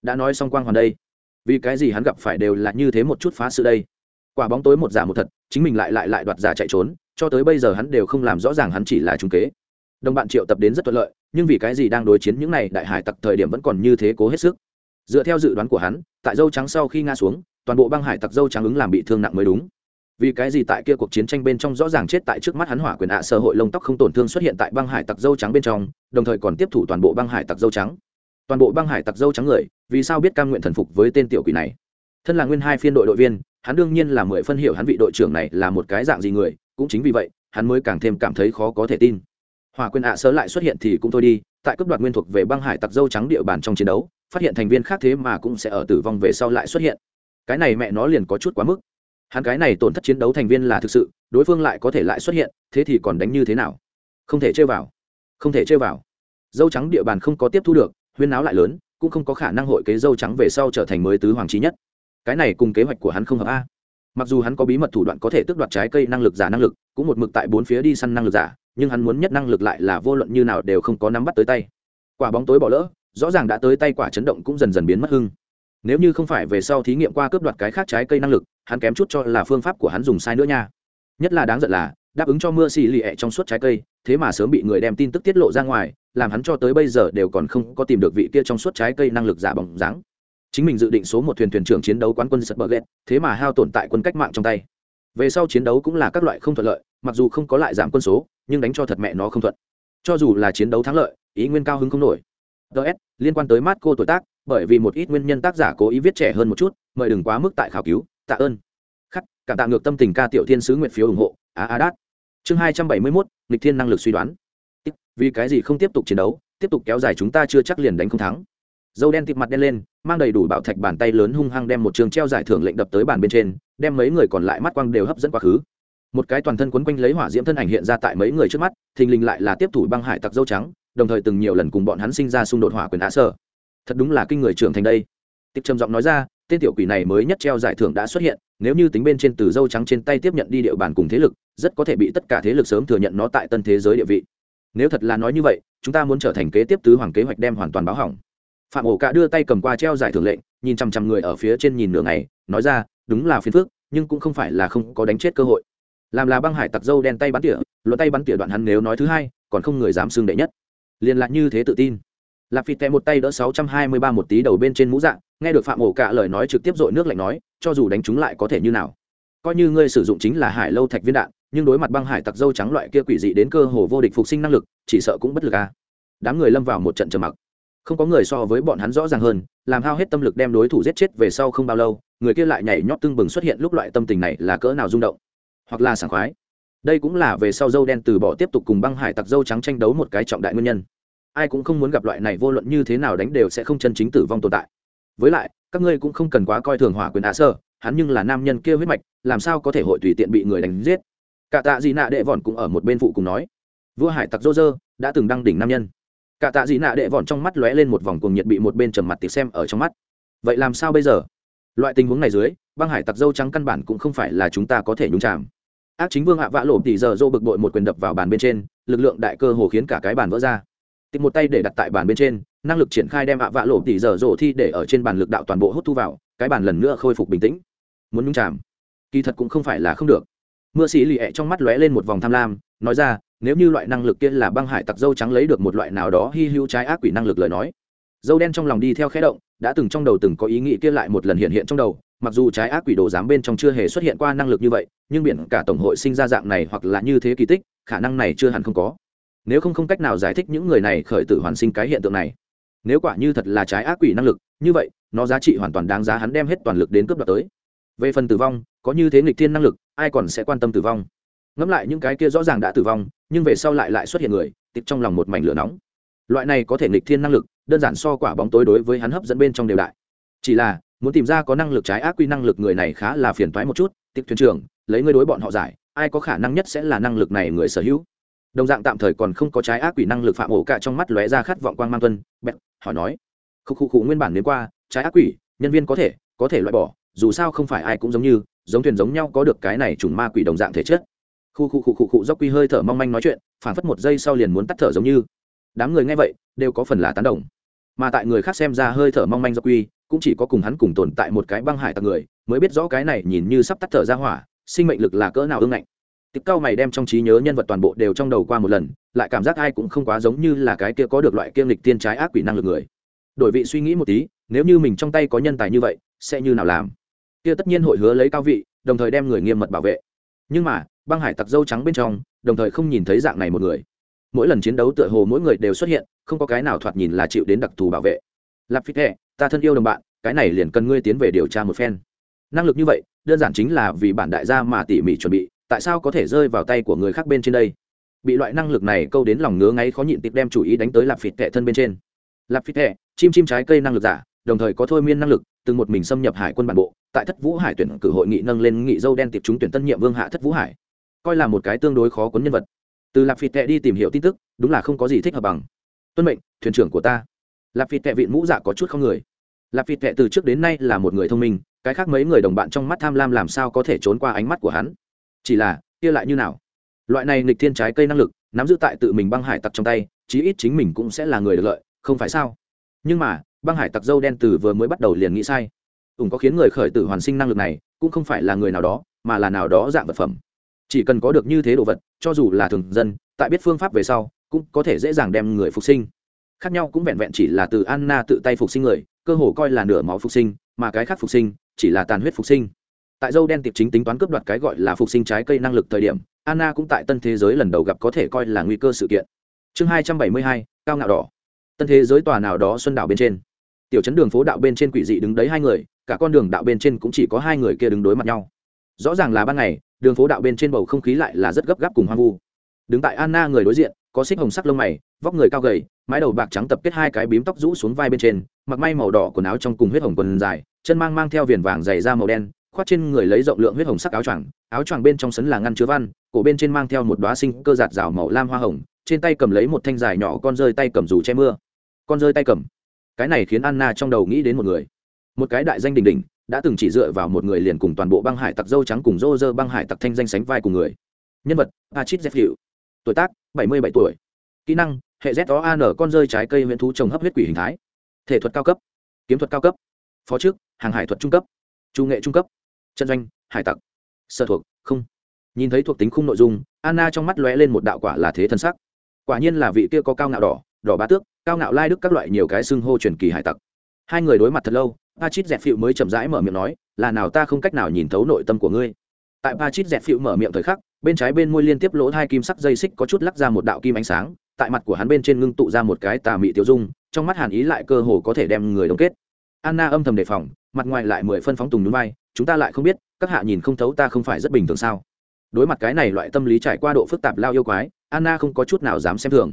Đã nói xong quang hoàn đây, vì cái gì hắn gặp phải đều là như thế một chút phá sự đây? Quả bóng tối một giả một thật, chính mình lại lại lại đoạt giả chạy trốn, cho tới bây giờ hắn đều không làm rõ ràng hắn chỉ là trung kế. Đồng bạn triệu tập đến rất thuận lợi, nhưng vì cái gì đang đối chiến những này đại hải tặc thời điểm vẫn còn như thế cố hết sức? Dựa theo dự đoán của hắn, tại dâu trắng sau khi nga xuống, toàn bộ băng hải tặc dâu trắng ứng làm bị thương nặng mới đúng vì cái gì tại kia cuộc chiến tranh bên trong rõ ràng chết tại trước mắt hắn hỏa quyền ạ à, sở hội lông tóc không tổn thương xuất hiện tại băng hải tặc dâu trắng bên trong đồng thời còn tiếp thủ toàn bộ băng hải tặc dâu trắng. Toàn bộ băng hải tặc dâu trắng người vì sao biết cam nguyện thần phục với tên tiểu quỷ này? Thân là nguyên hai phiên đội đội viên hắn đương nhiên là mười phân hiểu hắn vị đội trưởng này là một cái dạng gì người cũng chính vì vậy hắn mới càng thêm cảm thấy khó có thể tin. Hòa quyền ạ sớ lại xuất hiện thì cũng thôi đi tại cấp đoạt nguyên thuộc về băng hải tặc dâu trắng địa bàn trong chiến đấu phát hiện thành viên khác thế mà cũng sẽ ở tử vong về sau lại xuất hiện. Cái này mẹ nó liền có chút quá mức hắn cái này tổn thất chiến đấu thành viên là thực sự, đối phương lại có thể lại xuất hiện, thế thì còn đánh như thế nào? Không thể chơi vào. Không thể chơi vào. Dâu trắng địa bàn không có tiếp thu được, huyên náo lại lớn, cũng không có khả năng hội kế dâu trắng về sau trở thành mới tứ hoàng trí nhất. Cái này cùng kế hoạch của hắn không hợp a. Mặc dù hắn có bí mật thủ đoạn có thể tước đoạt trái cây năng lực giả năng lực, cũng một mực tại bốn phía đi săn năng lực giả, nhưng hắn muốn nhất năng lực lại là vô luận như nào đều không có nắm bắt tới tay. Quả bóng tối bỏ lỡ, rõ ràng đã tới tay quả chấn động cũng dần dần biến mất hưng nếu như không phải về sau thí nghiệm qua cướp đoạt cái khác trái cây năng lực, hắn kém chút cho là phương pháp của hắn dùng sai nữa nha. Nhất là đáng giận là, đáp ứng cho mưa xì lì ẹ trong suốt trái cây, thế mà sớm bị người đem tin tức tiết lộ ra ngoài, làm hắn cho tới bây giờ đều còn không có tìm được vị kia trong suốt trái cây năng lực giả bóng dáng. Chính mình dự định số một thuyền thuyền trưởng chiến đấu quán quân sật bờ ghét thế mà hao tổn tại quân cách mạng trong tay. Về sau chiến đấu cũng là các loại không thuận lợi, mặc dù không có lại giảm quân số, nhưng đánh cho thật mẹ nó không thuận. Cho dù là chiến đấu thắng lợi, ý nguyên cao hứng không nổi ts liên quan tới mát cô tuổi tác, bởi vì một ít nguyên nhân tác giả cố ý viết trẻ hơn một chút, mời đừng quá mức tại khảo cứu, tạ ơn. Khắc, cảm tạ ngược tâm tình ca tiểu thiên sứ nguyện phiếu ủng hộ, á á đát. Chương hai trăm bảy mươi mốt, nghịch thiên năng lực suy đoán. Vì cái gì không tiếp tục chiến đấu, tiếp tục kéo dài chúng ta chưa chắc liền đánh không thắng. Dâu đen tịp mặt đen lên, mang đầy đủ bạo thạch bàn tay lớn hung hăng đem một trường treo giải thưởng lệnh đập tới bàn bên trên, đem mấy người còn lại mắt quang đều hấp dẫn quá khứ. Một cái toàn thân quấn quanh lấy hỏa diễm thân ảnh hiện ra tại mấy người trước mắt, thình lình lại là tiếp thủ băng hải tặc dâu trắng đồng thời từng nhiều lần cùng bọn hắn sinh ra xung đột hỏa quyền ạ sở thật đúng là kinh người trưởng thành đây. Tiếp trầm giọng nói ra, tên tiểu quỷ này mới nhất treo giải thưởng đã xuất hiện, nếu như tính bên trên từ dâu trắng trên tay tiếp nhận đi địa bàn cùng thế lực, rất có thể bị tất cả thế lực sớm thừa nhận nó tại tân thế giới địa vị. Nếu thật là nói như vậy, chúng ta muốn trở thành kế tiếp tứ hoàng kế hoạch đem hoàn toàn báo hỏng. Phạm ổ cả đưa tay cầm qua treo giải thưởng lệnh, nhìn chằm chằm người ở phía trên nhìn nửa ngày, nói ra, đúng là phiền phước nhưng cũng không phải là không có đánh chết cơ hội. Làm là băng hải tặc dâu đen tay bắn tỉa, luận tay bắn tỉa đoạn hắn nếu nói thứ hai, còn không người dám xưng đệ nhất liền lại như thế tự tin. Lạp phịt tè một tay đỡ sáu trăm hai mươi ba một tí đầu bên trên mũ dạng nghe được phạm ổ cả lời nói trực tiếp dội nước lạnh nói, cho dù đánh chúng lại có thể như nào. Coi như ngươi sử dụng chính là hải lâu thạch viên đạn, nhưng đối mặt băng hải tặc dâu trắng loại kia quỷ dị đến cơ hồ vô địch phục sinh năng lực, chỉ sợ cũng bất lực a à. đám người lâm vào một trận trầm mặc. Không có người so với bọn hắn rõ ràng hơn, làm hao hết tâm lực đem đối thủ giết chết về sau không bao lâu, người kia lại nhảy nhót tưng bừng xuất hiện lúc loại tâm tình này là cỡ nào rung động. Hoặc là sảng khoái đây cũng là về sau dâu đen từ bỏ tiếp tục cùng băng hải tặc dâu trắng tranh đấu một cái trọng đại nguyên nhân. Ai cũng không muốn gặp loại này vô luận như thế nào đánh đều sẽ không chân chính tử vong tồn tại. Với lại, các ngươi cũng không cần quá coi thường hỏa quyền ạ sơ, hắn nhưng là nam nhân kia huyết mạch, làm sao có thể hội tùy tiện bị người đánh giết? Cả tạ dị nạ đệ vòn cũng ở một bên phụ cùng nói. Vua hải tặc dô dơ, đã từng đăng đỉnh nam nhân. Cả tạ dị nạ đệ vòn trong mắt lóe lên một vòng cuồng nhiệt bị một bên trầm mặt tiệc xem ở trong mắt. Vậy làm sao bây giờ? Loại tình huống này dưới, băng hải tặc dâu trắng căn bản cũng không phải là chúng ta có thể nhúng chạm ác chính vương hạ vã lộ tỉ giờ dô bực bội một quyền đập vào bàn bên trên, lực lượng đại cơ hồ khiến cả cái bàn vỡ ra. Tìm một tay để đặt tại bàn bên trên, năng lực triển khai đem hạ vã lộ tỉ giờ dô thi để ở trên bàn lực đạo toàn bộ hút thu vào, cái bàn lần nữa khôi phục bình tĩnh. Muốn nhúng chạm kỳ thật cũng không phải là không được. Mưa xì lì ẹ trong mắt lóe lên một vòng tham lam, nói ra, nếu như loại năng lực kia là băng hải tặc dâu trắng lấy được một loại nào đó hy hữu trái ác quỷ năng lực lời nói. Dâu đen trong lòng đi theo khẽ động, đã từng trong đầu từng có ý nghĩ kia lại một lần hiện hiện trong đầu mặc dù trái ác quỷ đồ giám bên trong chưa hề xuất hiện qua năng lực như vậy, nhưng biển cả tổng hội sinh ra dạng này hoặc là như thế kỳ tích, khả năng này chưa hẳn không có. Nếu không không cách nào giải thích những người này khởi tử hoàn sinh cái hiện tượng này. Nếu quả như thật là trái ác quỷ năng lực, như vậy, nó giá trị hoàn toàn đáng giá hắn đem hết toàn lực đến cướp đoạt tới. Về phần tử vong, có như thế nghịch thiên năng lực, ai còn sẽ quan tâm tử vong? Ngẫm lại những cái kia rõ ràng đã tử vong, nhưng về sau lại lại xuất hiện người, tịch trong lòng một mảnh lửa nóng. Loại này có thể nghịch thiên năng lực, đơn giản so quả bóng tối đối với hắn hấp dẫn bên trong đều đại. Chỉ là muốn tìm ra có năng lực trái ác quy năng lực người này khá là phiền toái một chút, tịch thuyền trưởng, lấy ngươi đối bọn họ giải, ai có khả năng nhất sẽ là năng lực này người sở hữu. Đồng dạng tạm thời còn không có trái ác quỷ năng lực phạm ổ cả trong mắt lóe ra khát vọng quang mang tuân, bẹt, hỏi nói. Khúc khúc khúc nguyên bản đến qua, trái ác quỷ nhân viên có thể có thể loại bỏ, dù sao không phải ai cũng giống như, giống thuyền giống nhau có được cái này trùng ma quỷ đồng dạng thể chất. Khu khu khu khu khu dốc quy hơi thở mong manh nói chuyện phản phất một giây sau liền muốn tắt thở giống như. Đám người nghe vậy, đều có phần là tán đồng. Mà tại người khác xem ra hơi thở mong manh dốc quy cũng chỉ có cùng hắn cùng tồn tại một cái băng hải tặc người, mới biết rõ cái này nhìn như sắp tắt thở ra hỏa, sinh mệnh lực là cỡ nào ưng ngạnh. Tiếp cao mày đem trong trí nhớ nhân vật toàn bộ đều trong đầu qua một lần, lại cảm giác ai cũng không quá giống như là cái kia có được loại kiêm lịch tiên trái ác quỷ năng lực người. Đổi vị suy nghĩ một tí, nếu như mình trong tay có nhân tài như vậy, sẽ như nào làm? Kia tất nhiên hội hứa lấy cao vị, đồng thời đem người nghiêm mật bảo vệ. Nhưng mà, băng hải tặc dâu trắng bên trong, đồng thời không nhìn thấy dạng này một người. Mỗi lần chiến đấu tựa hồ mỗi người đều xuất hiện, không có cái nào thoạt nhìn là chịu đến đặc thù bảo vệ lạp phi thẻ ta thân yêu đồng bạn, cái này liền cần ngươi tiến về điều tra một phen. Năng lực như vậy, đơn giản chính là vì bản đại gia mà tỉ mỉ chuẩn bị, tại sao có thể rơi vào tay của người khác bên trên đây? Bị loại năng lực này câu đến lòng ngứa ngáy khó nhịn tịp đem chủ ý đánh tới lạp phịt tệ thân bên trên. Lạp phịt tệ chim chim trái cây năng lực giả, đồng thời có thôi miên năng lực, từng một mình xâm nhập hải quân bản bộ, tại thất vũ hải tuyển cử hội nghị nâng lên nghị dâu đen tiệp chúng tuyển tân nhiệm vương hạ thất vũ hải. Coi là một cái tương đối khó cuốn nhân vật. Từ lạp phịt tệ đi tìm hiểu tin tức, đúng là không có gì thích hợp bằng. Tuân mệnh, thuyền trưởng của ta lạp phịt tệ vịn mũ dạ có chút không người. Lạp phịt tệ từ trước đến nay là một người thông minh, cái khác mấy người đồng bạn trong mắt tham lam làm sao có thể trốn qua ánh mắt của hắn? Chỉ là, kia lại như nào? Loại này nghịch thiên trái cây năng lực, nắm giữ tại tự mình băng hải tặc trong tay, chí ít chính mình cũng sẽ là người được lợi, không phải sao? Nhưng mà, băng hải tặc dâu đen từ vừa mới bắt đầu liền nghĩ sai. Ủng có khiến người khởi tử hoàn sinh năng lực này, cũng không phải là người nào đó, mà là nào đó dạng vật phẩm. Chỉ cần có được như thế đồ vật, cho dù là thường dân, tại biết phương pháp về sau, cũng có thể dễ dàng đem người phục sinh khác nhau cũng vẹn vẹn chỉ là từ anna tự tay phục sinh người, cơ hồ coi là nửa máu phục sinh, mà cái khác phục sinh chỉ là tàn huyết phục sinh. Tại dâu đen tiệp chính tính toán cướp đoạt cái gọi là phục sinh trái cây năng lực thời điểm, anna cũng tại tân thế giới lần đầu gặp có thể coi là nguy cơ sự kiện. Chương hai trăm bảy mươi hai, cao ngạo đỏ. Tân thế giới tòa nào đó xuân đảo bên trên. Tiểu chấn đường phố đạo bên trên quỷ dị đứng đấy hai người, cả con đường đạo bên trên cũng chỉ có hai người kia đứng đối mặt nhau. Rõ ràng là ban ngày, đường phố đạo bên trên bầu không khí lại là rất gấp gáp cùng hoang vu. Đứng tại anna người đối diện có xích hồng sắc lông mày, vóc người cao gầy, mái đầu bạc trắng tập kết hai cái bím tóc rũ xuống vai bên trên, mặc may màu đỏ quần áo trong cùng huyết hồng quần dài, chân mang mang theo viền vàng dày da màu đen, khoác trên người lấy rộng lượng huyết hồng sắc áo choàng áo choàng bên trong sấn là ngăn chứa văn, cổ bên trên mang theo một đoá sinh cơ giạt rào màu lam hoa hồng, trên tay cầm lấy một thanh dài nhỏ con rơi tay cầm dù che mưa. Con rơi tay cầm. Cái này khiến anna trong đầu nghĩ đến một người. Một cái đại danh đình đình đã từng chỉ dựa vào một người liền cùng toàn bộ băng hải tặc dâu trắng cùng rô rơ băng hải tặc thanh danh sánh vai cùng người. Nhân vật achit z hiệu tuổi tác 77 tuổi. Kỹ năng hệ z o an con rơi trái cây huyện thú trồng hấp huyết quỷ hình thái. Thể thuật cao cấp kiếm thuật cao cấp. Phó chức hàng hải thuật trung cấp. Trung nghệ trung cấp. Chân doanh hải tặc. Sở thuộc không. Nhìn thấy thuộc tính khung nội dung anna trong mắt lóe lên một đạo quả là thế thân sắc. Quả nhiên là vị kia có cao ngạo đỏ đỏ bá tước cao ngạo lai đức các loại nhiều cái xưng hô truyền kỳ hải tặc. Hai người đối mặt thật lâu Pachit dẹt phịu mới chậm rãi mở miệng nói, là nào ta không cách nào nhìn thấu nội tâm của ngươi. Tại Patrick dẹt phịu mở miệng thời khắc, bên trái bên môi liên tiếp lỗ hai kim sắc dây xích có chút lắc ra một đạo kim ánh sáng, tại mặt của hắn bên trên ngưng tụ ra một cái tà mị tiêu dung, trong mắt Hàn Ý lại cơ hồ có thể đem người đồng kết. Anna âm thầm đề phòng, mặt ngoài lại mười phân phóng tùng nhún vai, chúng ta lại không biết, các hạ nhìn không thấu ta không phải rất bình thường sao? Đối mặt cái này loại tâm lý trải qua độ phức tạp lao yêu quái, Anna không có chút nào dám xem thường.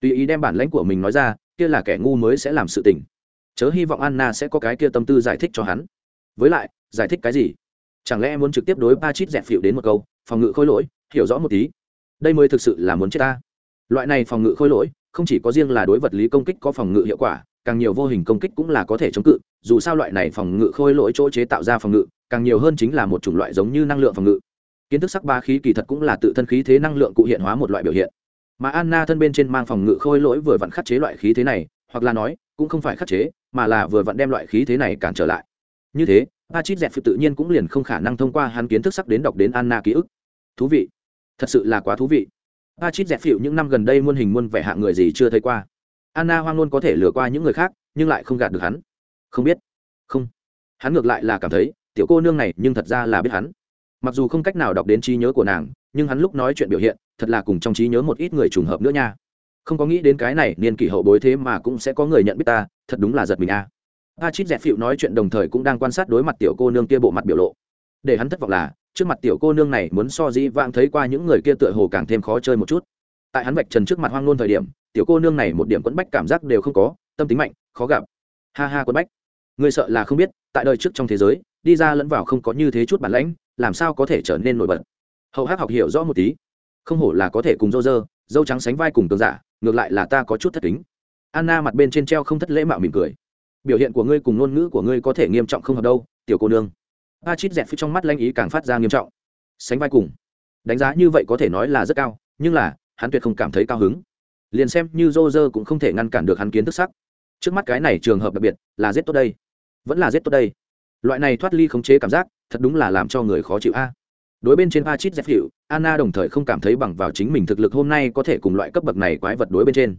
Tùy ý đem bản lãnh của mình nói ra, kia là kẻ ngu mới sẽ làm sự tình chớ hy vọng anna sẽ có cái kia tâm tư giải thích cho hắn với lại giải thích cái gì chẳng lẽ muốn trực tiếp đối ba chít dẹp phịu đến một câu, phòng ngự khôi lỗi, hiểu rõ một tí? Đây mới thực sự là muốn chết ta. Loại này phòng ngự khôi lỗi, không chỉ có riêng là đối vật lý công kích có phòng ngự hiệu quả, càng nhiều vô hình công kích cũng là có thể chống cự. Dù sao loại này phòng ngự khôi lỗi chỗ chế tạo ra phòng ngự, càng nhiều hơn chính là một chủng loại giống như năng lượng phòng ngự. Kiến thức sắc ba khí kỳ thật cũng là tự thân khí thế năng lượng cụ hiện hóa một loại biểu hiện. Mà anna thân bên trên mang phòng ngự khôi lỗi vừa vặn khắc chế loại khí thế này, hoặc là nói, cũng không phải khắc chế, mà là vừa vặn đem loại khí thế này cản trở lại. Như thế Patrick Dẹt tự nhiên cũng liền không khả năng thông qua hắn kiến thức sắc đến đọc đến anna ký ức. Thú vị. Thật sự là quá thú vị. Patrick Dẹt dẹp những năm gần đây muôn hình muôn vẻ hạng người gì chưa thấy qua. Anna hoang luôn có thể lừa qua những người khác, nhưng lại không gạt được hắn. Không biết. Không. Hắn ngược lại là cảm thấy, tiểu cô nương này nhưng thật ra là biết hắn. Mặc dù không cách nào đọc đến trí nhớ của nàng, nhưng hắn lúc nói chuyện biểu hiện, thật là cùng trong trí nhớ một ít người trùng hợp nữa nha. Không có nghĩ đến cái này niên kỷ hậu bối thế mà cũng sẽ có người nhận biết ta, thật đúng là giật mình a a chít Dẹt phịu nói chuyện đồng thời cũng đang quan sát đối mặt tiểu cô nương kia bộ mặt biểu lộ. Để hắn thất vọng là, trước mặt tiểu cô nương này muốn so dĩ vãng thấy qua những người kia tựa hồ càng thêm khó chơi một chút. Tại hắn vạch trần trước mặt hoang luôn thời điểm, tiểu cô nương này một điểm quẫn bách cảm giác đều không có, tâm tính mạnh, khó gặp. Ha ha quẫn bách. Người sợ là không biết, tại đời trước trong thế giới, đi ra lẫn vào không có như thế chút bản lãnh, làm sao có thể trở nên nổi bật? Hậu hắc học hiểu rõ một tí. Không hổ là có thể cùng dâu dơ, dâu trắng sánh vai cùng tường giả, ngược lại là ta có chút thất kính. Anna mặt bên trên treo không thất lễ mạo mỉm cười biểu hiện của ngươi cùng ngôn ngữ của ngươi có thể nghiêm trọng không hợp đâu tiểu cô nương. A chít dẹt phi trong mắt lanh ý càng phát ra nghiêm trọng. Sánh vai cùng. Đánh giá như vậy có thể nói là rất cao nhưng là hắn tuyệt không cảm thấy cao hứng. Liền xem như dô dơ cũng không thể ngăn cản được hắn kiến thức sắc. Trước mắt cái này trường hợp đặc biệt là giết tốt đây. Vẫn là giết tốt đây. Loại này thoát ly khống chế cảm giác thật đúng là làm cho người khó chịu a. Đối bên trên Pachit Dẹp hiệu, Anna đồng thời không cảm thấy bằng vào chính mình thực lực hôm nay có thể cùng loại cấp bậc này quái vật đối bên trên.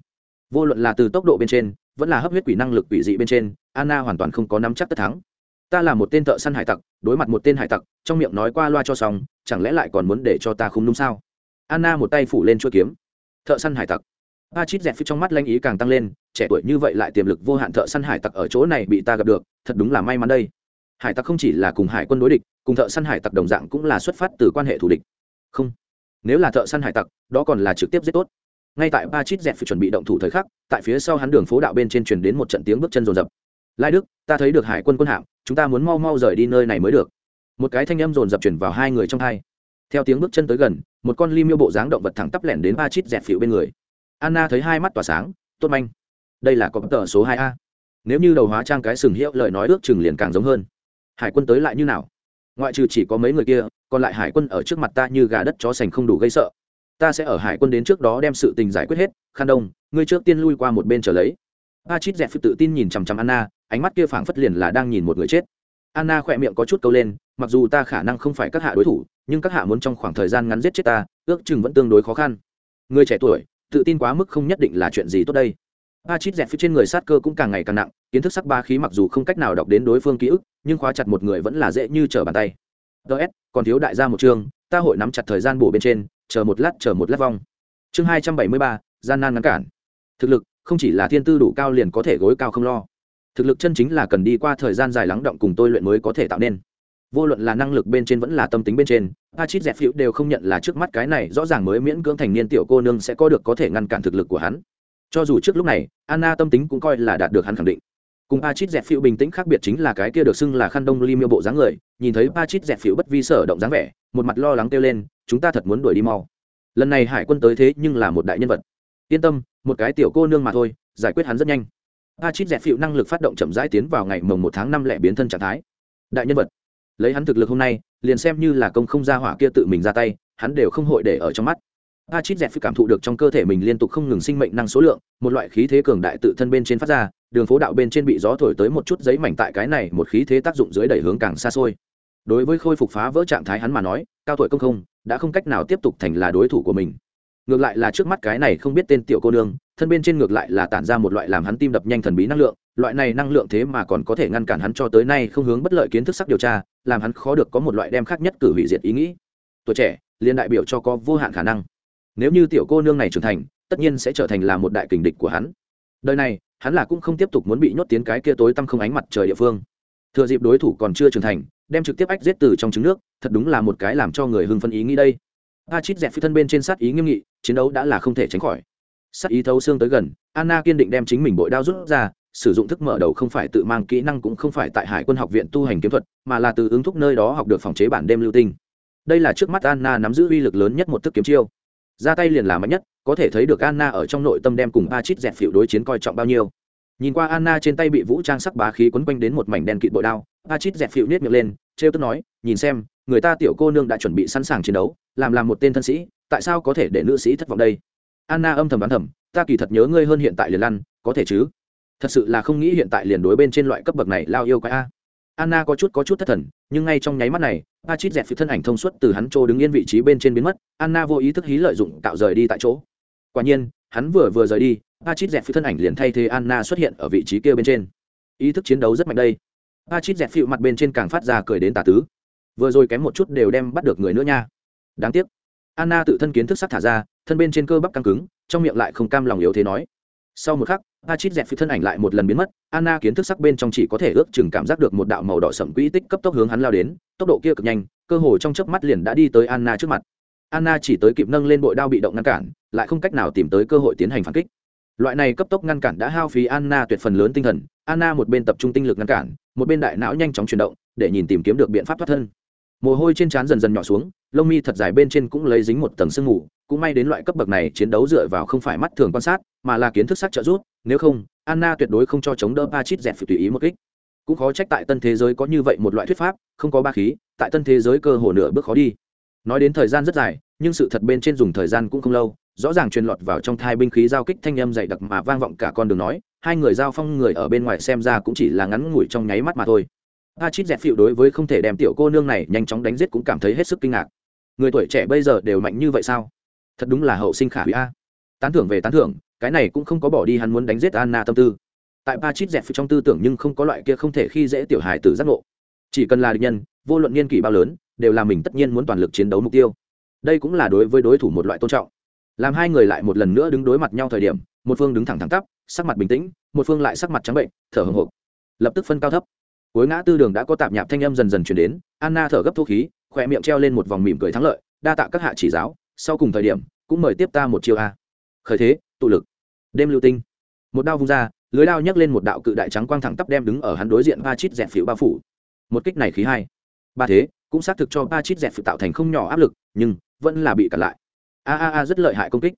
Vô luận là từ tốc độ bên trên, vẫn là hấp huyết quỷ năng lực quỷ dị bên trên, Anna hoàn toàn không có nắm chắc tất thắng. Ta là một tên thợ săn hải tặc, đối mặt một tên hải tặc, trong miệng nói qua loa cho xong, chẳng lẽ lại còn muốn để cho ta không đúng sao? Anna một tay phủ lên chuôi kiếm. Thợ săn hải tặc. Pachit Dẹp trong mắt lanh ý càng tăng lên, trẻ tuổi như vậy lại tiềm lực vô hạn thợ săn hải tặc ở chỗ này bị ta gặp được, thật đúng là may mắn đây hải tặc không chỉ là cùng hải quân đối địch cùng thợ săn hải tặc đồng dạng cũng là xuất phát từ quan hệ thù địch không nếu là thợ săn hải tặc đó còn là trực tiếp giết tốt ngay tại ba chít dẹt phải chuẩn bị động thủ thời khắc, tại phía sau hắn đường phố đạo bên trên truyền đến một trận tiếng bước chân rồn rập lai đức, ta thấy được hải quân quân hạm, chúng ta muốn mau mau rời đi nơi này mới được. Một cái thanh âm rồn rập chuyển vào hai người trong hai. Theo tiếng bước chân tới gần, một con ly miêu bộ dáng động vật thẳng tắp lẻn đến ba chít dẹt phịu bên người. Anna thấy hai mắt tỏa sáng, tốt manh. Đây là có tờ số hai a. Nếu như đầu hóa trang cái sừng hiệu lời nói ước chừng liền càng giống hơn. Hải quân tới lại như nào? Ngoại trừ chỉ có mấy người kia, còn lại hải quân ở trước mặt ta như gà đất chó sành không đủ gây sợ ta sẽ ở hải quân đến trước đó đem sự tình giải quyết hết, khan đông, ngươi trước tiên lui qua một bên trở lấy. A chít dẹp tự tin nhìn chằm chằm anna, ánh mắt kia phảng phất liền là đang nhìn một người chết. Anna khỏe miệng có chút câu lên, mặc dù ta khả năng không phải các hạ đối thủ, nhưng các hạ muốn trong khoảng thời gian ngắn giết chết ta, ước chừng vẫn tương đối khó khăn. Người trẻ tuổi, tự tin quá mức không nhất định là chuyện gì tốt đây. A chít dẹp phía trên người sát cơ cũng càng ngày càng nặng, kiến thức sắc ba khí mặc dù không cách nào đọc đến đối phương ký ức, nhưng khóa chặt một người vẫn là dễ như trở bàn tay. Ts còn thiếu đại gia một chương ta hội nắm chặt thời gian bổ bên trên chờ một lát chờ một lát vong. Chương hai trăm bảy mươi ba gian nan ngăn cản. Thực lực không chỉ là thiên tư đủ cao liền có thể gối cao không lo. Thực lực chân chính là cần đi qua thời gian dài lắng động cùng tôi luyện mới có thể tạo nên. Vô luận là năng lực bên trên vẫn là tâm tính bên trên a chít dẹp phiếu đều không nhận là trước mắt cái này rõ ràng mới miễn cưỡng thành niên tiểu cô nương sẽ có được có thể ngăn cản thực lực của hắn. Cho dù trước lúc này anna tâm tính cũng coi là đạt được hắn khẳng định. Cùng a Pachit Dẹp Phiu bình tĩnh khác biệt chính là cái kia được xưng là khăn đông li miêu bộ dáng người, nhìn thấy a Pachit Dẹp Phiu bất vi sở động dáng vẻ, một mặt lo lắng kêu lên, chúng ta thật muốn đuổi đi mau. Lần này hải quân tới thế nhưng là một đại nhân vật. Yên tâm, một cái tiểu cô nương mà thôi, giải quyết hắn rất nhanh. a chít dẹp phịu năng lực phát động chậm rãi tiến vào ngày mồng một tháng năm lẻ biến thân trạng thái. Đại nhân vật, lấy hắn thực lực hôm nay, liền xem như là công không ra hỏa kia tự mình ra tay, hắn đều không hội để ở trong mắt. a chít dẹp phịu cảm thụ được trong cơ thể mình liên tục không ngừng sinh mệnh năng số lượng, một loại khí thế cường đại tự thân bên trên phát ra, đường phố đạo bên trên bị gió thổi tới một chút giấy mảnh tại cái này, một khí thế tác dụng dưới đẩy hướng càng xa xôi. Đối với khôi phục phá vỡ trạng thái hắn mà nói, cao tuổi công không, đã không cách nào tiếp tục thành là đối thủ của mình. Ngược lại là trước mắt cái này không biết tên tiểu cô nương, thân bên trên ngược lại là tản ra một loại làm hắn tim đập nhanh thần bí năng lượng, loại này năng lượng thế mà còn có thể ngăn cản hắn cho tới nay không hướng bất lợi kiến thức sắc điều tra, làm hắn khó được có một loại đem khác nhất cử hủy diệt ý nghĩ. Tuổi trẻ liên đại biểu cho có vô hạn khả năng. Nếu như tiểu cô nương này trưởng thành, tất nhiên sẽ trở thành là một đại kình địch của hắn. Đời này, hắn là cũng không tiếp tục muốn bị nhốt tiến cái kia tối tăm không ánh mặt trời địa phương. Thừa dịp đối thủ còn chưa trưởng thành đem trực tiếp ách giết từ trong trứng nước, thật đúng là một cái làm cho người hưng phân ý nghĩ đây. A chít dẹp phi thân bên trên sát ý nghiêm nghị, chiến đấu đã là không thể tránh khỏi. Sát ý thấu xương tới gần, anna kiên định đem chính mình bội đao rút ra, sử dụng thức mở đầu không phải tự mang kỹ năng cũng không phải tại hải quân học viện tu hành kiếm thuật, mà là từ ứng thúc nơi đó học được phòng chế bản đêm lưu tinh. Đây là trước mắt anna nắm giữ uy lực lớn nhất một thức kiếm chiêu. Ra tay liền là mạnh nhất, có thể thấy được anna ở trong nội tâm đem cùng a chít dẹp phịu đối chiến coi trọng bao nhiêu nhìn qua anna trên tay bị vũ trang sắc bá khí quấn quanh đến một mảnh đen kịt bội đao a chít dẹp phịu nết miệng lên, trêu tức nói, nhìn xem, người ta tiểu cô nương đã chuẩn bị sẵn sàng chiến đấu, làm làm một tên thân sĩ, tại sao có thể để nữ sĩ thất vọng đây? Anna âm thầm đoán thầm, ta kỳ thật nhớ ngươi hơn hiện tại liền lăn, có thể chứ? Thật sự là không nghĩ hiện tại liền đối bên trên loại cấp bậc này lao yêu quái a. Anna có chút có chút thất thần, nhưng ngay trong nháy mắt này a chít dẹp phịu thân ảnh thông suốt từ hắn chỗ đứng yên vị trí bên trên biến mất, anna vô ý thức hí lợi dụng tạo rời đi tại chỗ. Quả nhiên, hắn vừa vừa rời đi Arit dẹp phi thân ảnh liền thay thế anna xuất hiện ở vị trí kia bên trên. Ý thức chiến đấu rất mạnh đây. Pachit dẹp dẹt mặt bên trên càng phát ra cười đến tà tứ. Vừa rồi kém một chút đều đem bắt được người nữa nha. Đáng tiếc. Anna tự thân kiến thức sắc thả ra, thân bên trên cơ bắp căng cứng, trong miệng lại không cam lòng yếu thế nói. Sau một khắc, Pachit dẹp phi thân ảnh lại một lần biến mất, anna kiến thức sắc bên trong chỉ có thể ước chừng cảm giác được một đạo màu đỏ sẫm quỹ tích cấp tốc hướng hắn lao đến, tốc độ kia cực nhanh, cơ hồ trong chớp mắt liền đã đi tới anna trước mặt. Anna chỉ tới kịp nâng lên bội đao bị động ngăn cản, lại không cách nào tìm tới cơ hội tiến hành phản kích loại này cấp tốc ngăn cản đã hao phí anna tuyệt phần lớn tinh thần, anna một bên tập trung tinh lực ngăn cản, một bên đại não nhanh chóng chuyển động, để nhìn tìm kiếm được biện pháp thoát thân. Mồ hôi trên trán dần dần nhỏ xuống, lông mi thật dài bên trên cũng lấy dính một tầng sương mù, cũng may đến loại cấp bậc này chiến đấu dựa vào không phải mắt thường quan sát, mà là kiến thức sắc trợ giúp, nếu không, anna tuyệt đối không cho chống đỡ ba chít dẹt phải tùy ý một kích. Cũng khó trách tại tân thế giới có như vậy một loại thuyết pháp, không có ba khí, tại tân thế giới cơ hồ nửa bước khó đi. Nói đến thời gian rất dài, nhưng sự thật bên trên dùng thời gian cũng không lâu rõ ràng truyền lọt vào trong thai binh khí giao kích thanh âm dày đặc mà vang vọng cả con đường nói, hai người giao phong người ở bên ngoài xem ra cũng chỉ là ngắn ngủi trong nháy mắt mà thôi. A chít dẹt phịu đối với không thể đem tiểu cô nương này nhanh chóng đánh giết cũng cảm thấy hết sức kinh ngạc. Người tuổi trẻ bây giờ đều mạnh như vậy sao? Thật đúng là hậu sinh khả hủy a. Tán thưởng về tán thưởng, cái này cũng không có bỏ đi hắn muốn đánh giết anna tâm tư. Tại ba chít dẹt phịu trong tư tưởng nhưng không có loại kia không thể khi dễ tiểu hài tử giác ngộ. Chỉ cần là địch nhân, vô luận niên kỷ bao lớn, đều là mình tất nhiên muốn toàn lực chiến đấu mục tiêu. Đây cũng là đối với đối thủ một loại tôn trọng làm hai người lại một lần nữa đứng đối mặt nhau thời điểm, một phương đứng thẳng thẳng tắp, sắc mặt bình tĩnh, một phương lại sắc mặt trắng bệnh, thở hồng hộc lập tức phân cao thấp. Cuối ngã tư đường đã có tạp nhạp thanh âm dần dần chuyển đến, anna thở gấp thuốc khí, khỏe miệng treo lên một vòng mỉm cười thắng lợi, đa tạ các hạ chỉ giáo, sau cùng thời điểm, cũng mời tiếp ta một chiêu a. Khởi thế, tụ lực. Đêm lưu tinh. Một đao vung ra, lưới đao nhấc lên một đạo cự đại trắng quang thẳng tắp đem đứng ở hắn đối diện ba chít dẹp phiếu bao phủ. Một kích này khí hai. Ba thế, cũng xác thực cho ba chít dẹp phiếu tạo thành không nhỏ áp lực, nhưng vẫn là bị cản lại a a a rất lợi hại công kích.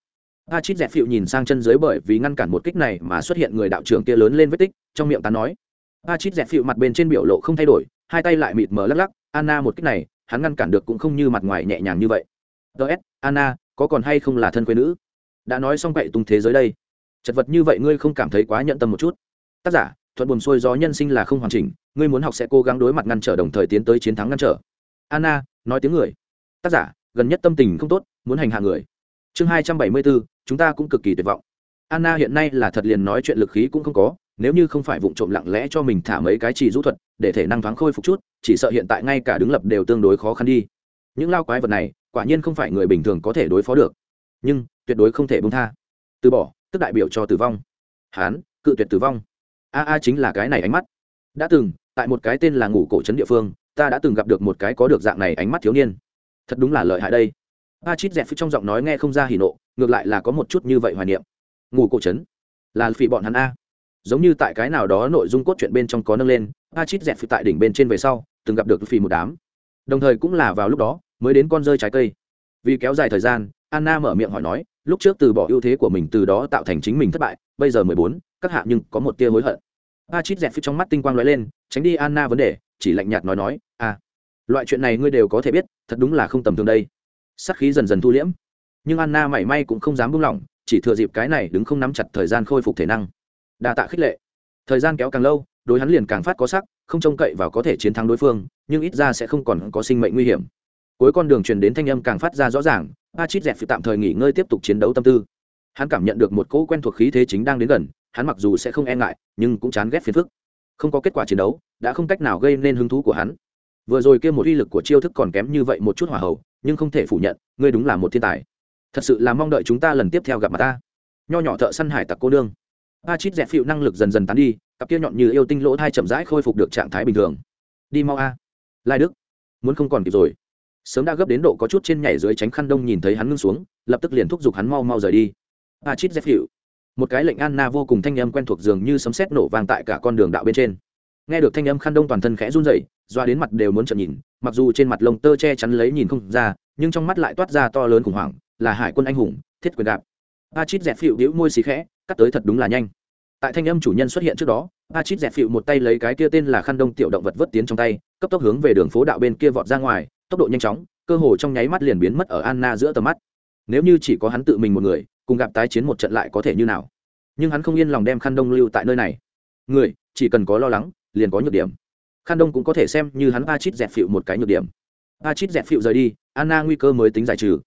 A chít dẹp phịu nhìn sang chân dưới bởi vì ngăn cản một kích này mà xuất hiện người đạo trưởng kia lớn lên vết tích, trong miệng tán nói. A chít dẹp phịu mặt bên trên biểu lộ không thay đổi, hai tay lại mịt mờ lắc lắc, anna một kích này, hắn ngăn cản được cũng không như mặt ngoài nhẹ nhàng như vậy. Ts anna, có còn hay không là thân quê nữ? Đã nói xong vậy tung thế giới đây. Chật vật như vậy ngươi không cảm thấy quá nhận tâm một chút? Tác giả, thuận buồn xuôi gió nhân sinh là không hoàn chỉnh, ngươi muốn học sẽ cố gắng đối mặt ngăn trở đồng thời tiến tới chiến thắng ngăn trở. Anna, nói tiếng người. Tác giả, gần nhất tâm tình không tốt muốn hành hạ người. Chương hai trăm bảy mươi bốn, chúng ta cũng cực kỳ tuyệt vọng. Anna hiện nay là thật liền nói chuyện lực khí cũng không có, nếu như không phải vụ trộm lặng lẽ cho mình thả mấy cái chỉ rũ thuật, để thể năng thoáng khôi phục chút, chỉ sợ hiện tại ngay cả đứng lập đều tương đối khó khăn đi. Những lao quái vật này, quả nhiên không phải người bình thường có thể đối phó được. Nhưng, tuyệt đối không thể bông tha. Từ bỏ, tức đại biểu cho tử vong. Hán, cự tuyệt tử vong. A a chính là cái này ánh mắt. Đã từng, tại một cái tên là ngủ cổ trấn địa phương, ta đã từng gặp được một cái có được dạng này ánh mắt thiếu niên. Thật đúng là lợi hại đây a chít dẹp trong giọng nói nghe không ra hỉ nộ, ngược lại là có một chút như vậy hoài niệm. Ngủ cổ trấn. Là phỉ bọn hắn a. Giống như tại cái nào đó nội dung cốt truyện bên trong có nâng lên a chít dẹp tại đỉnh bên trên về sau, từng gặp được phỉ một đám. Đồng thời cũng là vào lúc đó, mới đến con rơi trái cây. Vì kéo dài thời gian, anna mở miệng hỏi nói, lúc trước từ bỏ ưu thế của mình từ đó tạo thành chính mình thất bại, bây giờ mười bốn, các hạ nhưng có một tia hối hận. A chít dẹp trong mắt tinh quang lóe lên, tránh đi anna vấn đề, chỉ lạnh nhạt nói nói a loại chuyện này ngươi đều có thể biết, thật đúng là không tầm thường đây sắc khí dần dần thu liễm. Nhưng anna mảy may cũng không dám buông lỏng, chỉ thừa dịp cái này đứng không nắm chặt thời gian khôi phục thể năng. Đa tạ khích lệ. Thời gian kéo càng lâu, đối hắn liền càng phát có sắc, không trông cậy vào có thể chiến thắng đối phương, nhưng ít ra sẽ không còn có sinh mệnh nguy hiểm. Cuối con đường truyền đến thanh âm càng phát ra rõ ràng a chít dẹp phải tạm thời nghỉ ngơi tiếp tục chiến đấu tâm tư. Hắn cảm nhận được một cỗ quen thuộc khí thế chính đang đến gần, hắn mặc dù sẽ không e ngại, nhưng cũng chán ghét phiền phức. Không có kết quả chiến đấu, đã không cách nào gây nên hứng thú của hắn vừa rồi kia một uy lực của chiêu thức còn kém như vậy một chút hỏa hậu nhưng không thể phủ nhận, ngươi đúng là một thiên tài. Thật sự là mong đợi chúng ta lần tiếp theo gặp mặt ta. Nho nhỏ thợ săn hải tặc cô đương a chít dẹp phịu năng lực dần dần tán đi, cặp kia nhọn như yêu tinh lỗ thai chậm rãi khôi phục được trạng thái bình thường. Đi mau a. Lai đức, muốn không còn kịp rồi. Sớm đã gấp đến độ có chút trên nhảy dưới tránh khăn đông nhìn thấy hắn ngưng xuống, lập tức liền thúc giục hắn mau mau rời đi. A chít dẹp phịu một cái lệnh anna vô cùng thanh âm quen thuộc dường như sấm sét nổ vang tại cả con đường đạo bên trên. Nghe được thanh âm khăn đông toàn thân khẽ run rẩy doa đến mặt đều muốn trợn nhìn, mặc dù trên mặt lông tơ che chắn lấy nhìn không ra, nhưng trong mắt lại toát ra to lớn khủng hoảng, là hải quân anh hùng, thiết quyền đạp. A chít dẹp phịu đĩu môi xì khẽ, cắt tới thật đúng là nhanh. Tại thanh âm chủ nhân xuất hiện trước đó a chít dẹp phịu một tay lấy cái kia tên là khăn đông tiểu động vật vớt tiến trong tay, cấp tốc hướng về đường phố đạo bên kia vọt ra ngoài, tốc độ nhanh chóng, cơ hồ trong nháy mắt liền biến mất ở anna giữa tầm mắt. Nếu như chỉ có hắn tự mình một người, cùng gặp tái chiến một trận lại có thể như nào? Nhưng hắn không yên lòng đem khăn đông lưu tại nơi này. Người, chỉ cần có lo lắng, liền có nhược điểm khan đông cũng có thể xem như hắn a chít dẹt phịu một cái nhược điểm. A chít dẹt phịu rời đi, anna nguy cơ mới tính giải trừ.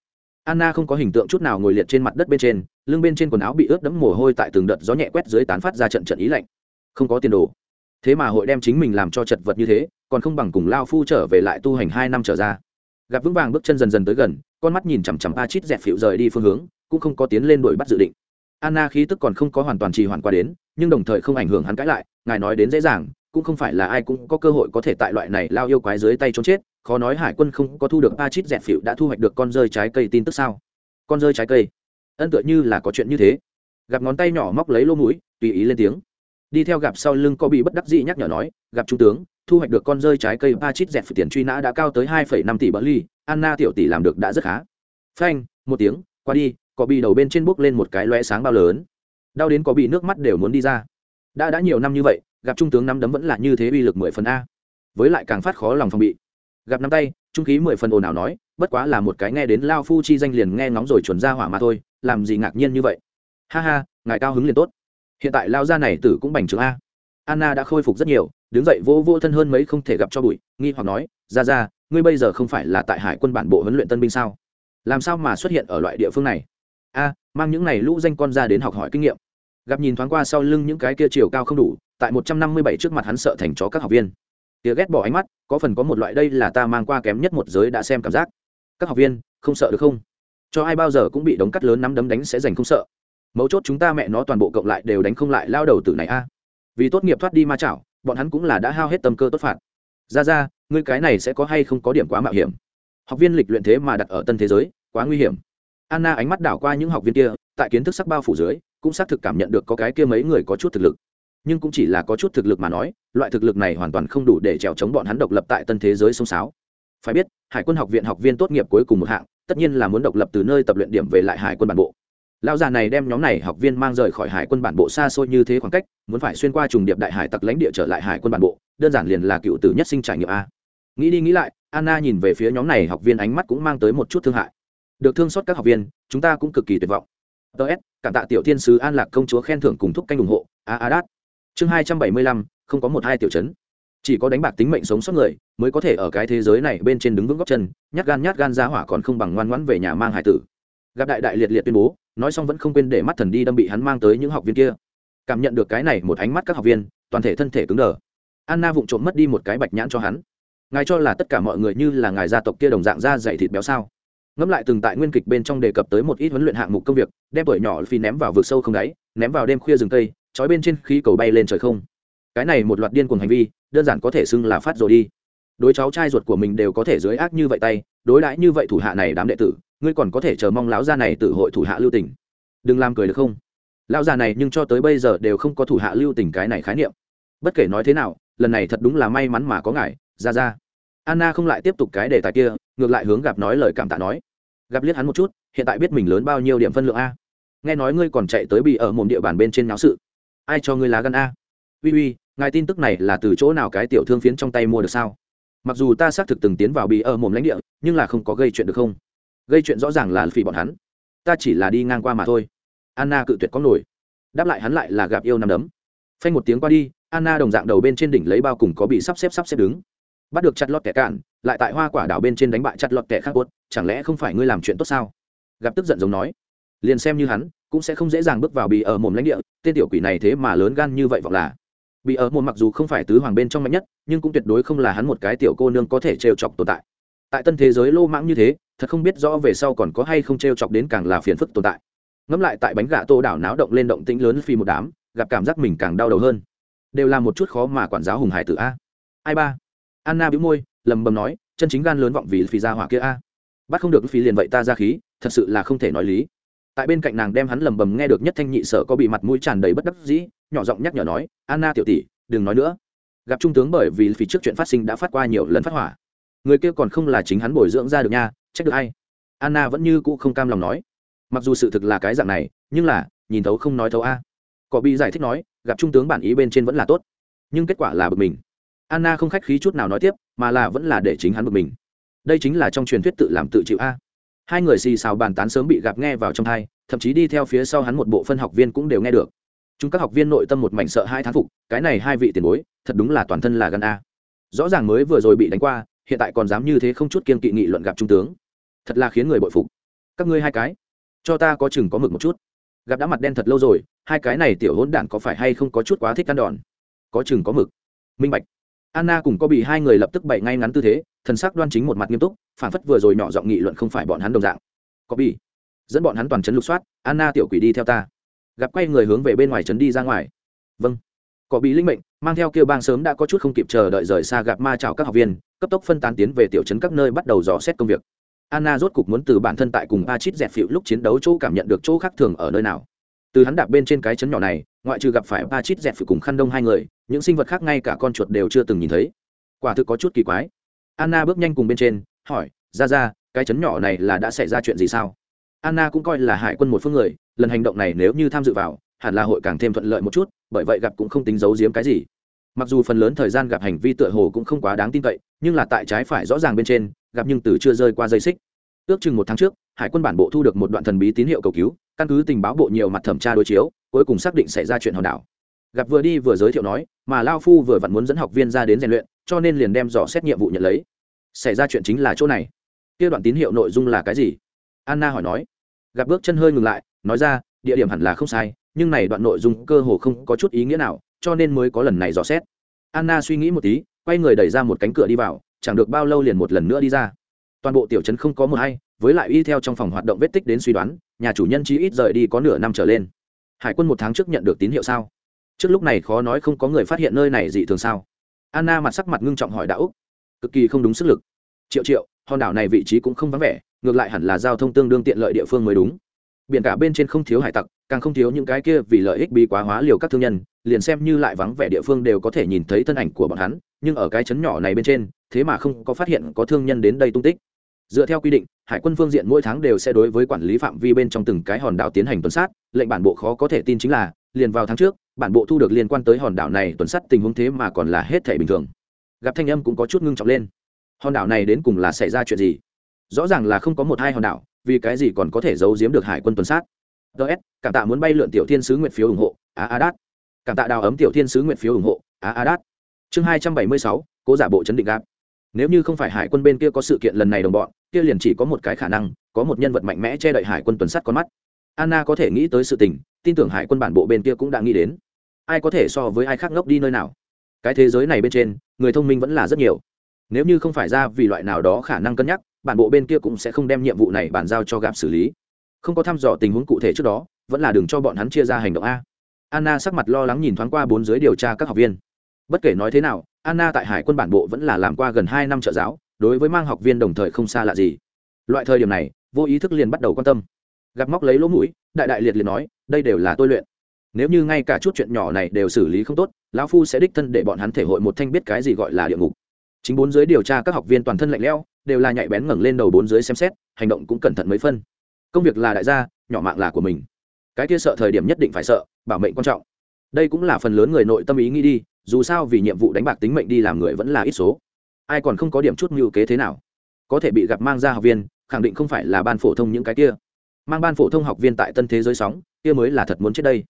Anna không có hình tượng chút nào ngồi liệt trên mặt đất bên trên, lưng bên trên quần áo bị ướt đẫm mồ hôi tại từng đợt gió nhẹ quét dưới tán phát ra trận trận ý lạnh. Không có tiền đồ. Thế mà hội đem chính mình làm cho chật vật như thế, còn không bằng cùng lao phu trở về lại tu hành hai năm trở ra. Gặp vững vàng bước chân dần dần tới gần, con mắt nhìn chằm chằm a chít dẹt phịu rời đi phương hướng, cũng không có tiến lên đuổi bắt dự định. Anna khí tức còn không có hoàn toàn trì hoàn qua đến, nhưng đồng thời không ảnh hưởng hắn cãi lại, ngài nói đến dễ dàng cũng không phải là ai cũng có cơ hội có thể tại loại này lao yêu quái dưới tay trốn chết, khó nói hải quân không có thu được ba chít dẹt phịu đã thu hoạch được con rơi trái cây tin tức sao? Con rơi trái cây? Ân tựa như là có chuyện như thế. Gặp ngón tay nhỏ móc lấy lô mũi, tùy ý lên tiếng. Đi theo gặp sau lưng có bị bất đắc dĩ nhắc nhở nói, gặp trung tướng, thu hoạch được con rơi trái cây ba chít dẹt phịu tiền truy nã đã cao tới hai năm tỷ bỡ ly anna tiểu tỷ làm được đã rất khá. Phanh, một tiếng, qua đi, có bị đầu bên trên bốc lên một cái loe sáng bao lớn. Đau đến có bị nước mắt đều muốn đi ra. Đã đã nhiều năm như vậy gặp trung tướng nắm đấm vẫn là như thế uy lực mười phần a. Với lại càng phát khó lòng phòng bị. Gặp nắm tay, trung khí mười phần ồn ào nói, bất quá là một cái nghe đến lao phu chi danh liền nghe ngóng rồi chuẩn ra hỏa mà thôi, làm gì ngạc nhiên như vậy. Ha ha, ngài cao hứng liền tốt. Hiện tại lao gia này tử cũng bành trướng a. Anna đã khôi phục rất nhiều, đứng dậy vô vô thân hơn mấy không thể gặp cho bụi, nghi hoặc nói ra ra ngươi bây giờ không phải là tại hải quân bản bộ huấn luyện tân binh sao? Làm sao mà xuất hiện ở loại địa phương này? A, mang những này lũ danh con ra đến học hỏi kinh nghiệm. Gặp nhìn thoáng qua sau lưng những cái kia chiều cao không đủ tại một trăm năm mươi bảy trước mặt hắn sợ thành chó các học viên. Tía ghét bỏ ánh mắt, có phần có một loại đây là ta mang qua kém nhất một giới đã xem cảm giác. Các học viên, không sợ được không? Cho ai bao giờ cũng bị đống cắt lớn nắm đấm đánh sẽ giành không sợ. Mấu chốt chúng ta mẹ nó toàn bộ cộng lại đều đánh không lại lao đầu tử này a. Vì tốt nghiệp thoát đi ma chảo, bọn hắn cũng là đã hao hết tâm cơ tốt phạt. Ra ra, ngươi cái này sẽ có hay không có điểm quá mạo hiểm? Học viên lịch luyện thế mà đặt ở tân thế giới, quá nguy hiểm. Anna ánh mắt đảo qua những học viên kia, tại kiến thức sắc bao phủ dưới, cũng xác thực cảm nhận được có cái kia mấy người có chút thực lực nhưng cũng chỉ là có chút thực lực mà nói, loại thực lực này hoàn toàn không đủ để trèo chống bọn hắn độc lập tại tân thế giới sông sáo. Phải biết, hải quân học viện học viên tốt nghiệp cuối cùng một hạng, tất nhiên là muốn độc lập từ nơi tập luyện điểm về lại hải quân bản bộ. Lão già này đem nhóm này học viên mang rời khỏi hải quân bản bộ xa xôi như thế khoảng cách, muốn phải xuyên qua trùng điệp đại hải tặc lãnh địa trở lại hải quân bản bộ, đơn giản liền là cựu tử nhất sinh trải nghiệm a. Nghĩ đi nghĩ lại, anna nhìn về phía nhóm này học viên ánh mắt cũng mang tới một chút thương hại. Được thương xót các học viên, chúng ta cũng cực kỳ tuyệt vọng. Ts cảm tạ tiểu thiên sứ an lạc công chúa khen thưởng cùng thúc canh ủng hộ. A a đát chương hai trăm bảy mươi lăm, không có một hai tiểu chấn. Chỉ có đánh bạc tính mệnh sống sót người mới có thể ở cái thế giới này bên trên đứng vững góc chân, nhát gan nhát gan ra hỏa còn không bằng ngoan ngoãn về nhà mang hải tử. Gặp đại đại liệt liệt tuyên bố, nói xong vẫn không quên để mắt thần đi đâm bị hắn mang tới những học viên kia. Cảm nhận được cái này một ánh mắt các học viên, toàn thể thân thể cứng đờ. Anna vụng trộm mất đi một cái bạch nhãn cho hắn. Ngài cho là tất cả mọi người như là ngài gia tộc kia đồng dạng da dày thịt béo sao? Ngẫm lại từng tại nguyên kịch bên trong đề cập tới một ít huấn luyện hạng mục công việc, đem bởi nhỏ phi ném vào vực sâu không đáy, ném vào đêm khuya rừng cây trói bên trên khí cầu bay lên trời không? Cái này một loạt điên cuồng hành vi, đơn giản có thể xưng là phát rồi đi. Đối cháu trai ruột của mình đều có thể dưới ác như vậy tay, đối đãi như vậy thủ hạ này đám đệ tử, ngươi còn có thể chờ mong lão gia này tự hội thủ hạ lưu tình. Đừng làm cười được không? Lão già này nhưng cho tới bây giờ đều không có thủ hạ lưu tình cái này khái niệm. Bất kể nói thế nào, lần này thật đúng là may mắn mà có ngài ra ra anna không lại tiếp tục cái đề tài kia, ngược lại hướng gặp nói lời cảm tạ nói. Gặp liếc hắn một chút, hiện tại biết mình lớn bao nhiêu điểm phân lượng a? Nghe nói ngươi còn chạy tới bị ở một địa bàn bên trên náo sự ai cho ngươi lá gan a? Uy uy, ngài tin tức này là từ chỗ nào cái tiểu thương phiến trong tay mua được sao? Mặc dù ta xác thực từng tiến vào bị ở mồm lãnh địa, nhưng là không có gây chuyện được không? Gây chuyện rõ ràng là phỉ bọn hắn. Ta chỉ là đi ngang qua mà thôi. Anna cự tuyệt có nổi. Đáp lại hắn lại là gặp yêu nằm đấm. Phanh một tiếng qua đi, anna đồng dạng đầu bên trên đỉnh lấy bao cùng có bị sắp xếp sắp xếp đứng. Bắt được chặt lọt kẻ cạn, lại tại hoa quả đảo bên trên đánh bại chặt lọt kẻ khác bốt chẳng lẽ không phải ngươi làm chuyện tốt sao? Gặp tức giận giống nói. Liền xem như hắn cũng sẽ không dễ dàng bước vào bị ở mồm lãnh địa, tên tiểu quỷ này thế mà lớn gan như vậy vọng là. Bị ở mồm mặc dù không phải tứ hoàng bên trong mạnh nhất, nhưng cũng tuyệt đối không là hắn một cái tiểu cô nương có thể trêu chọc tồn tại. Tại tân thế giới lô mãng như thế, thật không biết rõ về sau còn có hay không trêu chọc đến càng là phiền phức tồn tại. Ngẫm lại tại bánh gà tô đảo náo động lên động tĩnh lớn phi một đám, gặp cảm giác mình càng đau đầu hơn. Đều là một chút khó mà quản giáo hùng hải tử a. Ai ba? Anna bĩu môi, lầm bầm nói, chân chính gan lớn vọng vì phi ra hỏa kia a. Bắt không được phi liền vậy ta ra khí, thật sự là không thể nói lý tại bên cạnh nàng đem hắn lầm bầm nghe được nhất thanh nhị sở có bị mặt mũi tràn đầy bất đắc dĩ, nhỏ giọng nhắc nhở nói, anna tiểu tỷ, đừng nói nữa. Gặp trung tướng bởi vì phía trước chuyện phát sinh đã phát qua nhiều lần phát hỏa. Người kia còn không là chính hắn bồi dưỡng ra được nha, trách được hay anna vẫn như cũ không cam lòng nói. Mặc dù sự thực là cái dạng này, nhưng là, nhìn thấu không nói thấu a. Có bị giải thích nói, gặp trung tướng bản ý bên trên vẫn là tốt. Nhưng kết quả là bực mình. Anna không khách khí chút nào nói tiếp, mà là vẫn là để chính hắn bực mình. Đây chính là trong truyền thuyết tự làm tự chịu a hai người xì xào bàn tán sớm bị gặp nghe vào trong thai thậm chí đi theo phía sau hắn một bộ phân học viên cũng đều nghe được. Chúng các học viên nội tâm một mảnh sợ hai thán phục, cái này hai vị tiền bối, thật đúng là toàn thân là gan a. Rõ ràng mới vừa rồi bị đánh qua, hiện tại còn dám như thế không chút kiên kỵ nghị luận gặp trung tướng. Thật là khiến người bội phục. Các ngươi hai cái, cho ta có chừng có mực một chút. Gặp đã mặt đen thật lâu rồi, hai cái này tiểu hỗn đản có phải hay không có chút quá thích ăn đòn? Có chừng có mực. Minh bạch. Anna cùng có bị hai người lập tức bậy ngay ngắn tư thế thần sắc đoan chính một mặt nghiêm túc phản phất vừa rồi nhỏ giọng nghị luận không phải bọn hắn đồng dạng. Có bị. Dẫn bọn hắn toàn trấn lục soát, anna tiểu quỷ đi theo ta. Gặp quay người hướng về bên ngoài trấn đi ra ngoài. Vâng. Có bị linh mệnh, mang theo kêu bang sớm đã có chút không kịp chờ đợi rời xa gặp ma chào các học viên, cấp tốc phân tán tiến về tiểu trấn các nơi bắt đầu dò xét công việc. Anna rốt cục muốn từ bản thân tại cùng ba chít dẹt phịu lúc chiến đấu chỗ cảm nhận được chỗ khác thường ở nơi nào. Từ hắn đạp bên trên cái chấn nhỏ này, ngoại trừ gặp phải ba chít dẹt phịu cùng khăn đông hai người, những sinh vật khác ngay cả con chuột đều chưa từng nhìn thấy. Quả thực có chút kỳ quái anna bước nhanh cùng bên trên, hỏi, ra ra, cái chấn nhỏ này là đã xảy ra chuyện gì sao? Anna cũng coi là hải quân một phương người, lần hành động này nếu như tham dự vào, hẳn là hội càng thêm thuận lợi một chút, bởi vậy gặp cũng không tính giấu giếm cái gì. Mặc dù phần lớn thời gian gặp hành vi tựa hồ cũng không quá đáng tin cậy, nhưng là tại trái phải rõ ràng bên trên, gặp nhưng từ chưa rơi qua dây xích. Ước chừng một tháng trước, hải quân bản bộ thu được một đoạn thần bí tín hiệu cầu cứu, căn cứ tình báo bộ nhiều mặt thẩm tra đối chiếu, cuối cùng xác định xảy ra chuyện hòn đảo gặp vừa đi vừa giới thiệu nói, mà lao phu vừa vặn muốn dẫn học viên ra đến rèn luyện, cho nên liền đem dò xét nhiệm vụ nhận lấy. Xảy ra chuyện chính là chỗ này. Kia đoạn tín hiệu nội dung là cái gì? Anna hỏi nói. Gặp bước chân hơi ngừng lại, nói ra, địa điểm hẳn là không sai, nhưng này đoạn nội dung cơ hồ không có chút ý nghĩa nào, cho nên mới có lần này dò xét. Anna suy nghĩ một tí, quay người đẩy ra một cánh cửa đi vào, chẳng được bao lâu liền một lần nữa đi ra. Toàn bộ tiểu trấn không có một hay với lại y theo trong phòng hoạt động vết tích đến suy đoán, nhà chủ nhân chi ít rời đi có nửa năm trở lên. Hải quân một tháng trước nhận được tín hiệu sao? Trước lúc này khó nói không có người phát hiện nơi này dị thường sao? Anna mặt sắc mặt ngưng trọng hỏi đạo úc. Cực kỳ không đúng sức lực. Triệu triệu, hòn đảo này vị trí cũng không vắng vẻ, ngược lại hẳn là giao thông tương đương tiện lợi địa phương mới đúng. Biển cả bên trên không thiếu hải tặc, càng không thiếu những cái kia vì lợi ích bị quá hóa liều các thương nhân, liền xem như lại vắng vẻ địa phương đều có thể nhìn thấy thân ảnh của bọn hắn, nhưng ở cái chấn nhỏ này bên trên, thế mà không có phát hiện có thương nhân đến đây tung tích. Dựa theo quy định, hải quân phương diện mỗi tháng đều sẽ đối với quản lý phạm vi bên trong từng cái hòn đảo tiến hành tuần sát, lệnh bản bộ khó có thể tin chính là liền vào tháng trước, bản bộ thu được liên quan tới hòn đảo này tuần sát tình huống thế mà còn là hết thể bình thường. Gặp thanh âm cũng có chút ngưng trọng lên. Hòn đảo này đến cùng là xảy ra chuyện gì? Rõ ràng là không có một hai hòn đảo, vì cái gì còn có thể giấu giếm được hải quân tuần sát? Ts cảm tạ muốn bay lượn tiểu thiên sứ nguyện phiếu ủng hộ a á đát. Cảm tạ đào ấm tiểu thiên sứ nguyện phiếu ủng hộ, á a đát. Chương hai trăm bảy mươi sáu, cố giả bộ chấn định gáp. Nếu như không phải hải quân bên kia có sự kiện lần này đồng bọn, kia liền chỉ có một cái khả năng, có một nhân vật mạnh mẽ che đậy hải quân tuần sắt con mắt anna có thể nghĩ tới sự tình, tin tưởng hải quân bản bộ bên kia cũng đã nghĩ đến. Ai có thể so với ai khác ngốc đi nơi nào? Cái thế giới này bên trên, người thông minh vẫn là rất nhiều. Nếu như không phải ra vì loại nào đó khả năng cân nhắc, bản bộ bên kia cũng sẽ không đem nhiệm vụ này bàn giao cho gặp xử lý. Không có thăm dò tình huống cụ thể trước đó, vẫn là đừng cho bọn hắn chia ra hành động a. Anna sắc mặt lo lắng nhìn thoáng qua bốn dưới điều tra các học viên. Bất kể nói thế nào, anna tại hải quân bản bộ vẫn là làm qua gần hai năm trợ giáo, đối với mang học viên đồng thời không xa lạ gì. Loại thời điểm này, vô ý thức liền bắt đầu quan tâm gặp móc lấy lỗ mũi, đại đại liệt liệt nói, đây đều là tôi luyện. Nếu như ngay cả chút chuyện nhỏ này đều xử lý không tốt, lão phu sẽ đích thân để bọn hắn thể hội một thanh biết cái gì gọi là địa ngục. Chính bốn dưới điều tra các học viên toàn thân lạnh lẽo, đều là nhạy bén ngẩng lên đầu bốn dưới xem xét, hành động cũng cẩn thận mấy phân. Công việc là đại gia, nhỏ mạng là của mình. Cái kia sợ thời điểm nhất định phải sợ, bảo mệnh quan trọng. Đây cũng là phần lớn người nội tâm ý nghĩ đi, dù sao vì nhiệm vụ đánh bạc tính mệnh đi làm người vẫn là ít số. Ai còn không có điểm chút mưu kế thế nào? Có thể bị gặp mang ra học viên, khẳng định không phải là ban phổ thông những cái kia mang ban phổ thông học viên tại tân thế giới sóng, kia mới là thật muốn chết đây.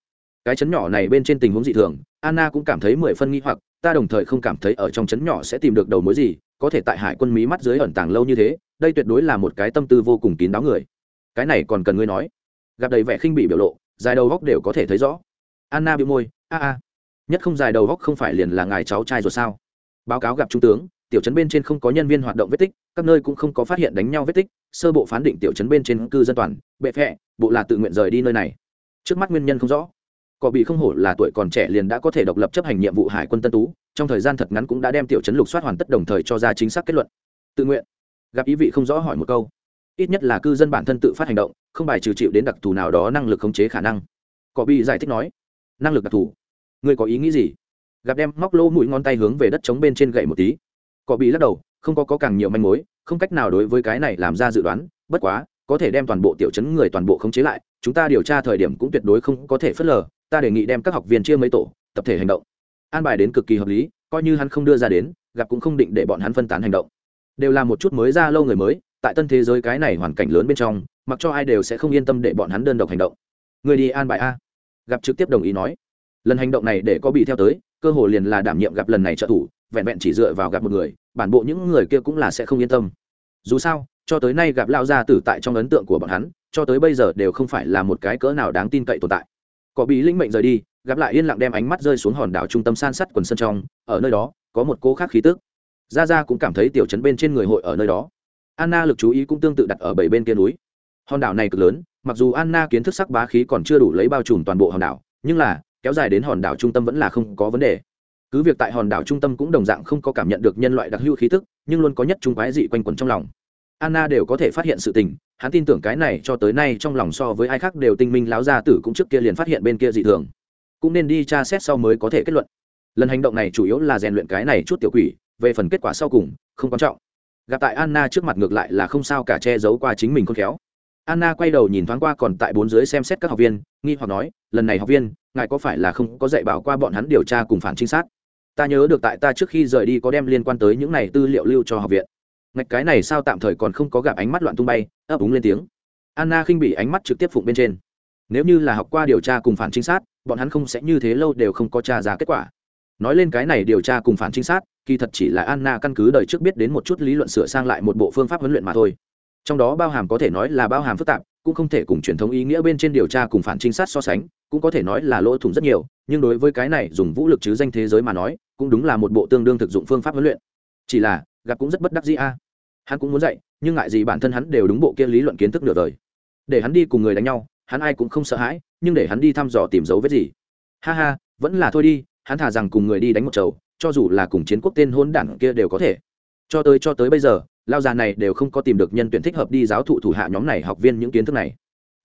Cái chấn nhỏ này bên trên tình huống dị thường, anna cũng cảm thấy mười phân nghi hoặc, ta đồng thời không cảm thấy ở trong chấn nhỏ sẽ tìm được đầu mối gì, có thể tại hải quân mí mắt dưới ẩn tàng lâu như thế, đây tuyệt đối là một cái tâm tư vô cùng kín đáo người. Cái này còn cần ngươi nói. Gặp đầy vẻ khinh bị biểu lộ, dài đầu góc đều có thể thấy rõ. Anna bị môi, a a. Nhất không dài đầu góc không phải liền là ngài cháu trai rồi sao? Báo cáo gặp trung tướng tiểu trấn bên trên không có nhân viên hoạt động vết tích, các nơi cũng không có phát hiện đánh nhau vết tích, sơ bộ phán định tiểu trấn bên trên cư dân toàn, bệ phẹ bộ là tự nguyện rời đi nơi này. Trước mắt nguyên nhân không rõ. Cỏ bị không hổ là tuổi còn trẻ liền đã có thể độc lập chấp hành nhiệm vụ hải quân tân tú, trong thời gian thật ngắn cũng đã đem tiểu trấn lục soát hoàn tất đồng thời cho ra chính xác kết luận. Tự nguyện. Gặp ý vị không rõ hỏi một câu. Ít nhất là cư dân bản thân tự phát hành động, không bài trừ chịu đến đặc thù nào đó năng lực khống chế khả năng. Cỏ bị giải thích nói. Năng lực đặc thù. Ngươi có ý nghĩ gì? Gặp đem móc lỗ mũi ngón tay hướng về đất trống bên trên gậy một tí có bị lắc đầu không có, có càng nhiều manh mối không cách nào đối với cái này làm ra dự đoán bất quá có thể đem toàn bộ tiểu chấn người toàn bộ khống chế lại chúng ta điều tra thời điểm cũng tuyệt đối không có thể phớt lờ ta đề nghị đem các học viên chia mấy tổ tập thể hành động. An bài đến cực kỳ hợp lý coi như hắn không đưa ra đến gặp cũng không định để bọn hắn phân tán hành động. Đều là một chút mới ra lâu người mới tại tân thế giới cái này hoàn cảnh lớn bên trong mặc cho ai đều sẽ không yên tâm để bọn hắn đơn độc hành động. Người đi an bài a. Gặp trực tiếp đồng ý nói. Lần hành động này để có bị theo tới cơ hội liền là đảm nhiệm gặp lần này trợ thủ vẹn vẹn chỉ dựa vào gặp một người bản bộ những người kia cũng là sẽ không yên tâm. Dù sao, cho tới nay gặp lao gia tử tại trong ấn tượng của bọn hắn, cho tới bây giờ đều không phải là một cái cỡ nào đáng tin cậy tồn tại. Có bị linh mệnh rời đi, gặp lại yên lặng đem ánh mắt rơi xuống hòn đảo trung tâm san sắt quần sân trong, ở nơi đó, có một cô khác khí tức. Gia gia cũng cảm thấy tiểu chấn bên trên người hội ở nơi đó. Anna lực chú ý cũng tương tự đặt ở bảy bên kia núi. Hòn đảo này cực lớn, mặc dù anna kiến thức sắc bá khí còn chưa đủ lấy bao trùm toàn bộ hòn đảo, nhưng là, kéo dài đến hòn đảo trung tâm vẫn là không có vấn đề cứ việc tại hòn đảo trung tâm cũng đồng dạng không có cảm nhận được nhân loại đặc hữu khí tức, nhưng luôn có nhất trung quái dị quanh quẩn trong lòng. Anna đều có thể phát hiện sự tình, hắn tin tưởng cái này cho tới nay trong lòng so với ai khác đều tinh minh láo gia tử cũng trước kia liền phát hiện bên kia dị thường. Cũng nên đi tra xét sau mới có thể kết luận. Lần hành động này chủ yếu là rèn luyện cái này chút tiểu quỷ, về phần kết quả sau cùng, không quan trọng. Gặp tại anna trước mặt ngược lại là không sao cả che giấu qua chính mình khôn khéo. Anna quay đầu nhìn thoáng qua còn tại bốn dưới xem xét các học viên, nghi hoặc nói, lần này học viên, ngài có phải là không có dạy bảo qua bọn hắn điều tra cùng phản trinh sát? Ta nhớ được tại ta trước khi rời đi có đem liên quan tới những này tư liệu lưu cho học viện. Ngạch cái này sao tạm thời còn không có gặp ánh mắt loạn tung bay, ấp úng lên tiếng. Anna khinh bị ánh mắt trực tiếp phụng bên trên. Nếu như là học qua điều tra cùng phản trinh sát, bọn hắn không sẽ như thế lâu đều không có tra ra kết quả. Nói lên cái này điều tra cùng phản trinh sát, kỳ thật chỉ là anna căn cứ đời trước biết đến một chút lý luận sửa sang lại một bộ phương pháp huấn luyện mà thôi. Trong đó bao hàm có thể nói là bao hàm phức tạp, cũng không thể cùng truyền thống ý nghĩa bên trên điều tra cùng phản trinh sát so sánh, cũng có thể nói là lỗ thủng rất nhiều nhưng đối với cái này dùng vũ lực chứ danh thế giới mà nói, cũng đúng là một bộ tương đương thực dụng phương pháp huấn luyện. Chỉ là, gặp cũng rất bất đắc dĩ a. Hắn cũng muốn dạy, nhưng ngại gì bản thân hắn đều đúng bộ kia lý luận kiến thức nửa đời. Để hắn đi cùng người đánh nhau, hắn ai cũng không sợ hãi, nhưng để hắn đi thăm dò tìm dấu vết gì. Ha ha, vẫn là thôi đi, hắn thả rằng cùng người đi đánh một chầu, cho dù là cùng chiến quốc tên hôn đản kia đều có thể. Cho tới cho tới bây giờ, lao già này đều không có tìm được nhân tuyển thích hợp đi giáo thụ thủ hạ nhóm này học viên những kiến thức này.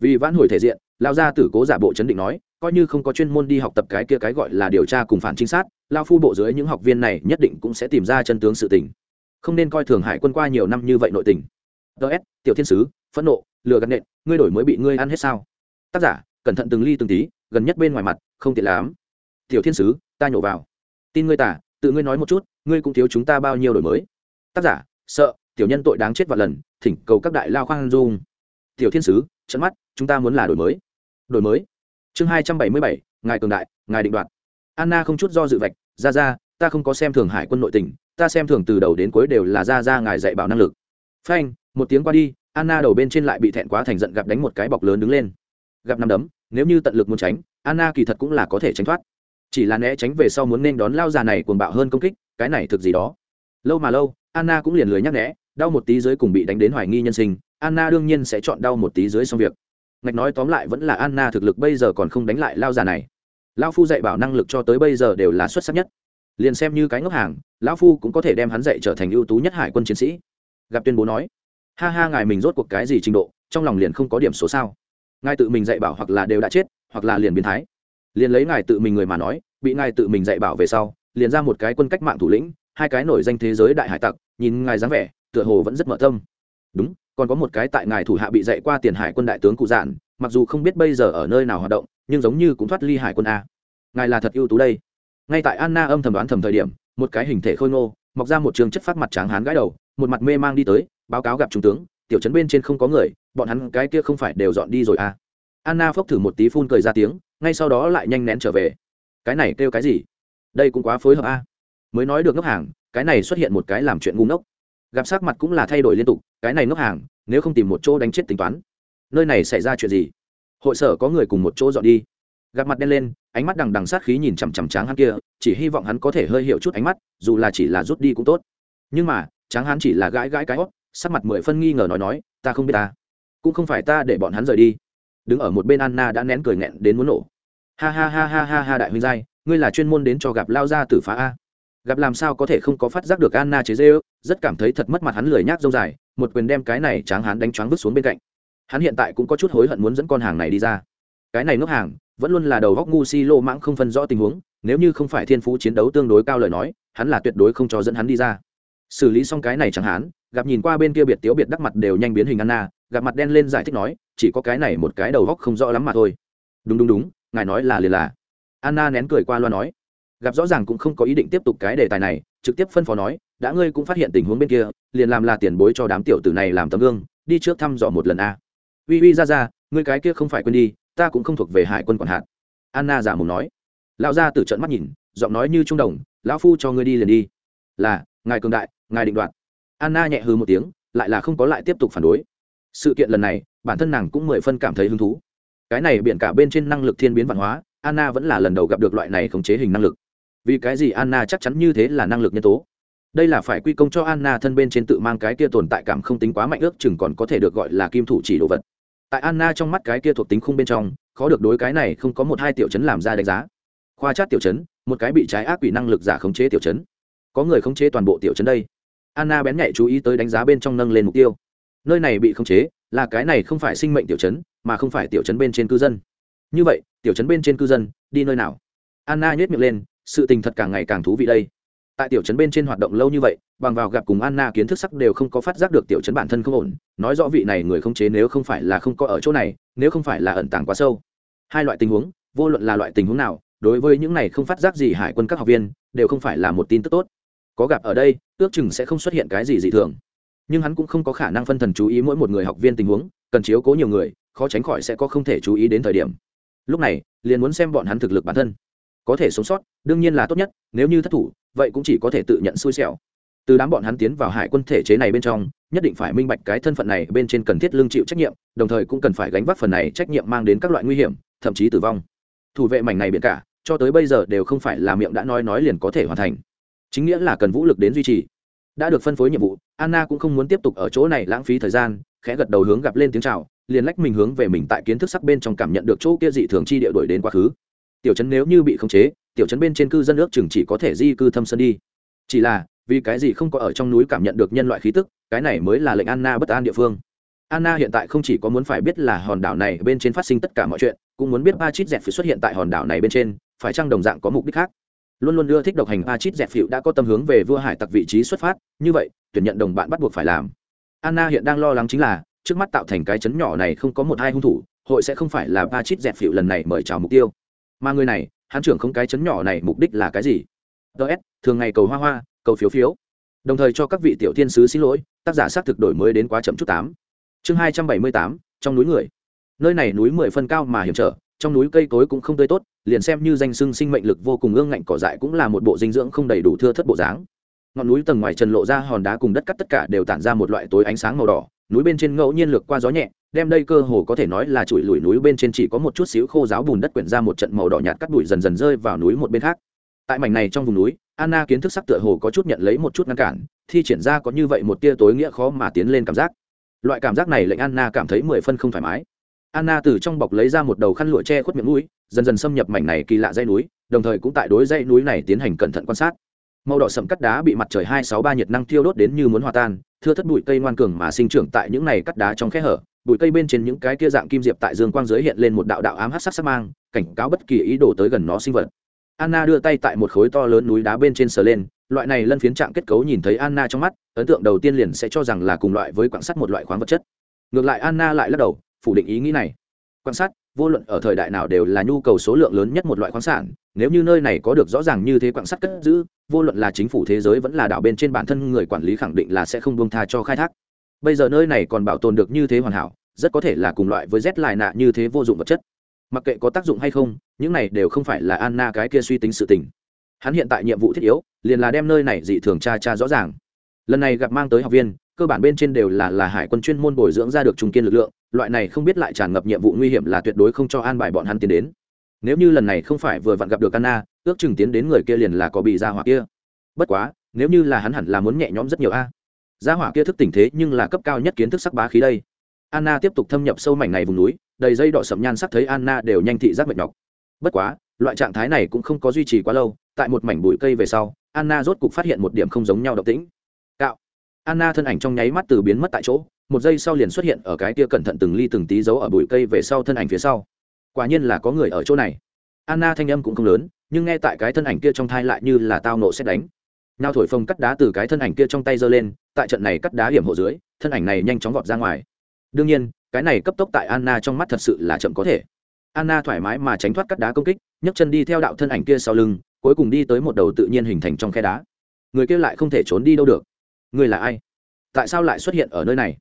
Vì vãn hồi thể diện, lao gia tử cố giả bộ chấn định nói coi như không có chuyên môn đi học tập cái kia cái gọi là điều tra cùng phản trinh sát, lao phu bộ dưới những học viên này nhất định cũng sẽ tìm ra chân tướng sự tình. Không nên coi thường hải quân qua nhiều năm như vậy nội tình. Ts tiểu thiên sứ, phẫn nộ, lừa gạt nện, ngươi đổi mới bị ngươi ăn hết sao? Tác giả, cẩn thận từng ly từng tí, gần nhất bên ngoài mặt, không tiện lắm. Tiểu thiên sứ, ta nhổ vào. Tin ngươi tả, tự ngươi nói một chút, ngươi cũng thiếu chúng ta bao nhiêu đổi mới? Tác giả, sợ, tiểu nhân tội đáng chết vạn lần, thỉnh cầu các đại lao khoan dung. Tiểu thiên sứ trận mắt, chúng ta muốn là đổi mới. Đổi mới? Chương hai trăm bảy mươi bảy, ngài cường đại, ngài định đoạt. Anna không chút do dự vạch ra ra ta không có xem thường hải quân nội tình, ta xem thường từ đầu đến cuối đều là ra ra ngài dạy bảo năng lực. Phanh, một tiếng qua đi, anna đầu bên trên lại bị thẹn quá thành giận gặp đánh một cái bọc lớn đứng lên. Gặp năm đấm, nếu như tận lực muốn tránh, anna kỳ thật cũng là có thể tránh thoát. Chỉ là né tránh về sau muốn nên đón lao già này cuồng bạo hơn công kích, cái này thực gì đó. Lâu mà lâu, anna cũng liền lười nhắc né, đau một tí dưới cùng bị đánh đến hoài nghi nhân sinh, anna đương nhiên sẽ chọn đau một tí dưới xong việc ngạch nói tóm lại vẫn là anna thực lực bây giờ còn không đánh lại lao già này. Lao phu dạy bảo năng lực cho tới bây giờ đều là xuất sắc nhất. Liền xem như cái ngốc hàng, lão phu cũng có thể đem hắn dạy trở thành ưu tú nhất hải quân chiến sĩ. Gặp tuyên bố nói, ha ha, ngài mình rốt cuộc cái gì trình độ, trong lòng liền không có điểm số sao? Ngài tự mình dạy bảo hoặc là đều đã chết, hoặc là liền biến thái. Liền lấy ngài tự mình người mà nói, bị ngài tự mình dạy bảo về sau, liền ra một cái quân cách mạng thủ lĩnh, hai cái nổi danh thế giới đại hải tặc, nhìn ngài dáng vẻ, tựa hồ vẫn rất mở tâm. Đúng còn có một cái tại ngài thủ hạ bị dạy qua tiền hải quân đại tướng cụ dạn mặc dù không biết bây giờ ở nơi nào hoạt động, nhưng giống như cũng thoát ly hải quân a. Ngài là thật ưu tú đây. Ngay tại anna âm thầm đoán thầm thời điểm, một cái hình thể khôi ngô, mọc ra một trường chất phát mặt tráng hán gãi đầu, một mặt mê mang đi tới, báo cáo gặp trung tướng, tiểu trấn bên trên không có người, bọn hắn cái kia không phải đều dọn đi rồi à anna phốc thử một tí phun cười ra tiếng, ngay sau đó lại nhanh nén trở về. Cái này kêu cái gì? Đây cũng quá phối hợp a. Mới nói được ngốc hàng, cái này xuất hiện một cái làm chuyện ngu ngốc gặp sắc mặt cũng là thay đổi liên tục, cái này ngốc hàng, nếu không tìm một chỗ đánh chết tính toán, nơi này xảy ra chuyện gì? Hội sở có người cùng một chỗ dọn đi. Gặp mặt đen lên, ánh mắt đằng đằng sát khí nhìn chằm chằm tráng hắn kia, chỉ hy vọng hắn có thể hơi hiểu chút ánh mắt, dù là chỉ là rút đi cũng tốt. Nhưng mà, tráng hắn chỉ là gãi gãi cái hót sắc mặt mười phân nghi ngờ nói nói, ta không biết ta, cũng không phải ta để bọn hắn rời đi. Đứng ở một bên anna đã nén cười nghẹn đến muốn nổ. Ha ha ha ha ha ha đại huynh giai, ngươi là chuyên môn đến cho gặp lao ra tử phá a gặp làm sao có thể không có phát giác được anna chế dê rất cảm thấy thật mất mặt, hắn lười nhác dâu dài, một quyền đem cái này tráng hắn đánh choáng vứt xuống bên cạnh. Hắn hiện tại cũng có chút hối hận muốn dẫn con hàng này đi ra. Cái này ngốc hàng, vẫn luôn là đầu góc ngu si lô mãng không phân rõ tình huống, nếu như không phải thiên phú chiến đấu tương đối cao lời nói, hắn là tuyệt đối không cho dẫn hắn đi ra. Xử lý xong cái này chẳng hắn gặp nhìn qua bên kia biệt tiếu biệt đắc mặt đều nhanh biến hình anna, gặp mặt đen lên giải thích nói, chỉ có cái này một cái đầu góc không rõ lắm mà thôi. Đúng đúng đúng, ngài nói là liền là. Anna nén cười qua loa nói gặp rõ ràng cũng không có ý định tiếp tục cái đề tài này, trực tiếp phân phó nói, đã ngươi cũng phát hiện tình huống bên kia, liền làm là tiền bối cho đám tiểu tử này làm tấm gương, đi trước thăm dò một lần a. Uy uy ra ra, ngươi cái kia không phải quên đi, ta cũng không thuộc về hải quân quản hạt. Anna giả mồm nói. Lão gia tử trận mắt nhìn, giọng nói như trung đồng, lão phu cho ngươi đi liền đi. Là, ngài cường đại, ngài định đoạt. Anna nhẹ hư một tiếng, lại là không có lại tiếp tục phản đối. Sự kiện lần này, bản thân nàng cũng mười phân cảm thấy hứng thú. Cái này biển cả bên trên năng lực thiên biến văn hóa, anna vẫn là lần đầu gặp được loại này khống chế hình năng lực vì cái gì anna chắc chắn như thế là năng lực nhân tố? Đây là phải quy công cho anna thân bên trên tự mang cái kia tồn tại cảm không tính quá mạnh ước chừng còn có thể được gọi là kim thủ chỉ đồ vật. Tại anna trong mắt cái kia thuộc tính khung bên trong, khó được đối cái này không có một hai tiểu chấn làm ra đánh giá. Khoa chát tiểu chấn, một cái bị trái ác quỷ năng lực giả khống chế tiểu chấn. Có người khống chế toàn bộ tiểu chấn đây. Anna bén nhạy chú ý tới đánh giá bên trong nâng lên mục tiêu. Nơi này bị khống chế, là cái này không phải sinh mệnh tiểu chấn, mà không phải tiểu chấn bên trên cư dân. Như vậy, tiểu chấn bên trên cư dân, đi nơi nào? Anna nhét miệng lên sự tình thật càng ngày càng thú vị đây. Tại tiểu trấn bên trên hoạt động lâu như vậy, bằng vào gặp cùng anna kiến thức sắc đều không có phát giác được tiểu trấn bản thân không ổn. Nói rõ vị này người không chế nếu không phải là không có ở chỗ này, nếu không phải là ẩn tàng quá sâu. Hai loại tình huống, vô luận là loại tình huống nào, đối với những này không phát giác gì hải quân các học viên, đều không phải là một tin tức tốt. Có gặp ở đây, ước chừng sẽ không xuất hiện cái gì dị thường. Nhưng hắn cũng không có khả năng phân thần chú ý mỗi một người học viên tình huống, cần chiếu cố nhiều người, khó tránh khỏi sẽ có không thể chú ý đến thời điểm. Lúc này, liền muốn xem bọn hắn thực lực bản thân có thể sống sót, đương nhiên là tốt nhất, nếu như thất thủ, vậy cũng chỉ có thể tự nhận xui xẻo. Từ đám bọn hắn tiến vào hải quân thể chế này bên trong, nhất định phải minh bạch cái thân phận này bên trên cần thiết lương chịu trách nhiệm, đồng thời cũng cần phải gánh vác phần này trách nhiệm mang đến các loại nguy hiểm, thậm chí tử vong. Thủ vệ mảnh này biển cả, cho tới bây giờ đều không phải là miệng đã nói nói liền có thể hoàn thành. Chính nghĩa là cần vũ lực đến duy trì. Đã được phân phối nhiệm vụ, anna cũng không muốn tiếp tục ở chỗ này lãng phí thời gian, khẽ gật đầu hướng gặp lên tiếng chào, liền lách mình hướng về mình tại kiến thức sắc bên trong cảm nhận được chỗ kia dị thường chi địa đổi đến quá khứ tiểu trấn nếu như bị khống chế, tiểu trấn bên trên cư dân ước chừng chỉ có thể di cư thâm sân đi. Chỉ là, vì cái gì không có ở trong núi cảm nhận được nhân loại khí tức, cái này mới là lệnh anna bất an địa phương. Anna hiện tại không chỉ có muốn phải biết là hòn đảo này bên trên phát sinh tất cả mọi chuyện, cũng muốn biết ba chít dẹt phải xuất hiện tại hòn đảo này bên trên, phải chăng đồng dạng có mục đích khác? Luôn luôn đưa thích độc hành ba chít dẹt phịu đã có tâm hướng về vua hải tặc vị trí xuất phát, như vậy, tuyển nhận đồng bạn bắt buộc phải làm. Anna hiện đang lo lắng chính là, trước mắt tạo thành cái chấn nhỏ này không có một hai hung thủ, hội sẽ không phải là ba chít dẹt phịu lần này mời chào mục tiêu mà người này, hắn trưởng không cái chấn nhỏ này mục đích là cái gì? Ts thường ngày cầu hoa hoa, cầu phiếu phiếu. Đồng thời cho các vị tiểu thiên sứ xin lỗi, tác giả xác thực đổi mới đến quá chậm chút tám. Chương hai trăm bảy mươi tám, trong núi người. Nơi này núi mười phân cao mà hiểm trở, trong núi cây cối cũng không tươi tốt, liền xem như danh sưng sinh mệnh lực vô cùng ương ngạnh cỏ dại cũng là một bộ dinh dưỡng không đầy đủ thưa thất bộ dáng. Ngọn núi tầng ngoài trần lộ ra hòn đá cùng đất cắt tất cả đều tản ra một loại tối ánh sáng màu đỏ, núi bên trên ngẫu nhiên lược qua gió nhẹ đem đây cơ hồ có thể nói là chuỗi lùi núi bên trên chỉ có một chút xíu khô giáo bùn đất quyển ra một trận màu đỏ nhạt cắt bụi dần dần rơi vào núi một bên khác. Tại mảnh này trong vùng núi, anna kiến thức sắc tựa hồ có chút nhận lấy một chút ngăn cản, thi triển ra có như vậy một tia tối nghĩa khó mà tiến lên cảm giác. Loại cảm giác này lệnh anna cảm thấy mười phân không thoải mái. Anna từ trong bọc lấy ra một đầu khăn lụa che khuất miệng núi dần dần xâm nhập mảnh này kỳ lạ dây núi, đồng thời cũng tại đối dây núi này tiến hành cẩn thận quan sát. Màu đỏ sậm cắt đá bị mặt trời hai sáu ba nhiệt năng thiêu đốt đến như muốn hòa tan, thưa thất bụi cây ngoan cường mà sinh trưởng tại những này cắt đá trong khe hở bụi cây bên trên những cái kia dạng kim diệp tại dương quang giới hiện lên một đạo đạo ám hát sắc sắc mang, cảnh cáo bất kỳ ý đồ tới gần nó sinh vật. Anna đưa tay tại một khối to lớn núi đá bên trên sờ lên, loại này lân phiến trạng kết cấu nhìn thấy anna trong mắt, ấn tượng đầu tiên liền sẽ cho rằng là cùng loại với quạng sắt một loại khoáng vật chất. Ngược lại anna lại lắc đầu, phủ định ý nghĩ này. Quan sát vô luận ở thời đại nào đều là nhu cầu số lượng lớn nhất một loại khoáng sản, nếu như nơi này có được rõ ràng như thế quạng sắt cất giữ, vô luận là chính phủ thế giới vẫn là đảo bên trên bản thân người quản lý khẳng định là sẽ không buông tha cho khai thác bây giờ nơi này còn bảo tồn được như thế hoàn hảo, rất có thể là cùng loại với rét lại nạ như thế vô dụng vật chất. Mặc kệ có tác dụng hay không, những này đều không phải là anna cái kia suy tính sự tình. Hắn hiện tại nhiệm vụ thiết yếu, liền là đem nơi này dị thường tra tra rõ ràng. Lần này gặp mang tới học viên, cơ bản bên trên đều là là hải quân chuyên môn bồi dưỡng ra được trung kiên lực lượng, loại này không biết lại tràn ngập nhiệm vụ nguy hiểm là tuyệt đối không cho an bài bọn hắn tiến đến. Nếu như lần này không phải vừa vặn gặp được anna, ước chừng tiến đến người kia liền là có bị ra hỏa kia. Bất quá, nếu như là hắn hẳn là muốn nhẹ nhõm rất nhiều a gia hỏa kia thức tỉnh thế nhưng là cấp cao nhất kiến thức sắc bá khí đây. Anna tiếp tục thâm nhập sâu mảnh này vùng núi, đầy dây đỏ sậm nhan sắc thấy anna đều nhanh thị giác mệt nhọc. Bất quá, loại trạng thái này cũng không có duy trì quá lâu, tại một mảnh bụi cây về sau, anna rốt cục phát hiện một điểm không giống nhau động tĩnh. Cạo. Anna thân ảnh trong nháy mắt từ biến mất tại chỗ, một giây sau liền xuất hiện ở cái kia cẩn thận từng ly từng tí giấu ở bụi cây về sau thân ảnh phía sau. Quả nhiên là có người ở chỗ này. Anna thanh âm cũng không lớn, nhưng nghe tại cái thân ảnh kia trong thai lại như là tao nộ xét đánh nào thổi phồng cắt đá từ cái thân ảnh kia trong tay giơ lên, tại trận này cắt đá hiểm hộ dưới, thân ảnh này nhanh chóng vọt ra ngoài. Đương nhiên, cái này cấp tốc tại anna trong mắt thật sự là chậm có thể. Anna thoải mái mà tránh thoát cắt đá công kích, nhấc chân đi theo đạo thân ảnh kia sau lưng, cuối cùng đi tới một đầu tự nhiên hình thành trong khe đá. Người kia lại không thể trốn đi đâu được. Người là ai? Tại sao lại xuất hiện ở nơi này?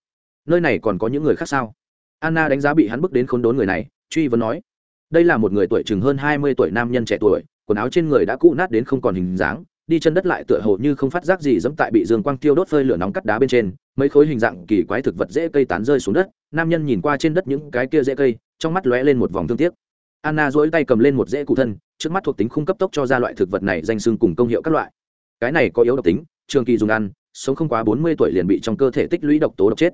Nơi này còn có những người khác sao? Anna đánh giá bị hắn bước đến khốn đốn người này, truy vấn nói. Đây là một người tuổi chừng hơn hai mươi tuổi nam nhân trẻ tuổi, quần áo trên người đã cũ nát đến không còn hình dáng đi chân đất lại tựa hồ như không phát giác gì dẫm tại bị dương quang tiêu đốt phơi lửa nóng cắt đá bên trên, mấy khối hình dạng kỳ quái thực vật dễ cây tán rơi xuống đất, nam nhân nhìn qua trên đất những cái kia dễ cây, trong mắt lóe lên một vòng thương tiếc. Anna dỗi tay cầm lên một dễ cụ thân, trước mắt thuộc tính khung cấp tốc cho ra loại thực vật này danh xưng cùng công hiệu các loại. Cái này có yếu độc tính, trường kỳ dùng ăn, sống không quá bốn mươi tuổi liền bị trong cơ thể tích lũy độc tố độc chết.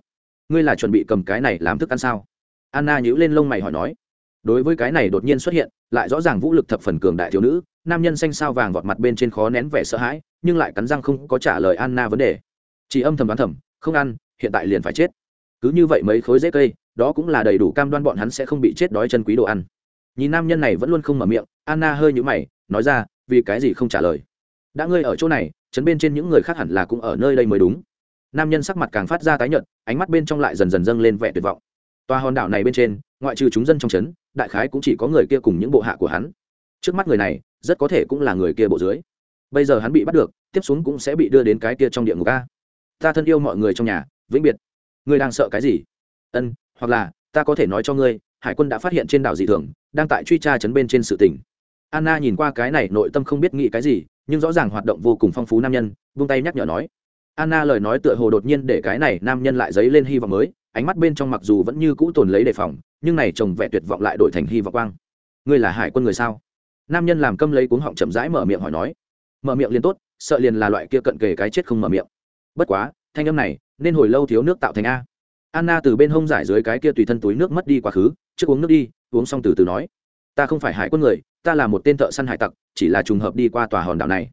Ngươi là chuẩn bị cầm cái này làm thức ăn sao? Anna nhíu lên lông mày hỏi nói. Đối với cái này đột nhiên xuất hiện, lại rõ ràng vũ lực thập phần cường đại thiếu nữ nam nhân xanh sao vàng vọt mặt bên trên khó nén vẻ sợ hãi nhưng lại cắn răng không có trả lời anna vấn đề. Chỉ âm thầm đoán thầm không ăn hiện tại liền phải chết. Cứ như vậy mấy khối dễ cây đó cũng là đầy đủ cam đoan bọn hắn sẽ không bị chết đói chân quý đồ ăn. Nhìn nam nhân này vẫn luôn không mở miệng anna hơi nhũ mày nói ra vì cái gì không trả lời? Đã ngươi ở chỗ này chấn bên trên những người khác hẳn là cũng ở nơi đây mới đúng. Nam nhân sắc mặt càng phát ra tái nhợt ánh mắt bên trong lại dần dần dâng lên vẻ tuyệt vọng. Tòa hòn đảo này bên trên ngoại trừ chúng dân trong chấn, đại khái cũng chỉ có người kia cùng những bộ hạ của hắn trước mắt người này, rất có thể cũng là người kia bộ dưới. Bây giờ hắn bị bắt được, tiếp xuống cũng sẽ bị đưa đến cái kia trong địa ngục a. Ta thân yêu mọi người trong nhà, vĩnh biệt. Ngươi đang sợ cái gì? Ân, hoặc là, ta có thể nói cho ngươi, hải quân đã phát hiện trên đảo dị thường, đang tại truy tra chấn bên trên sự tỉnh anna nhìn qua cái này, nội tâm không biết nghĩ cái gì, nhưng rõ ràng hoạt động vô cùng phong phú nam nhân, vung tay nhắc nhở nói. Anna lời nói tựa hồ đột nhiên để cái này nam nhân lại dấy lên hy vọng mới, ánh mắt bên trong mặc dù vẫn như cũ tồn lấy đề phòng, nhưng này trồng vẻ tuyệt vọng lại đổi thành hy vọng quang. Ngươi là hải quân người sao? Nam nhân làm câm lấy cuống họng chậm rãi mở miệng hỏi nói, mở miệng liền tốt, sợ liền là loại kia cận kề cái chết không mở miệng. Bất quá, thanh âm này, nên hồi lâu thiếu nước tạo thành a. Anna từ bên hông giải dưới cái kia tùy thân túi nước mất đi quá khứ, trước uống nước đi, uống xong từ từ nói, ta không phải hải quân người, ta là một tên thợ săn hải tặc, chỉ là trùng hợp đi qua tòa hòn đảo này.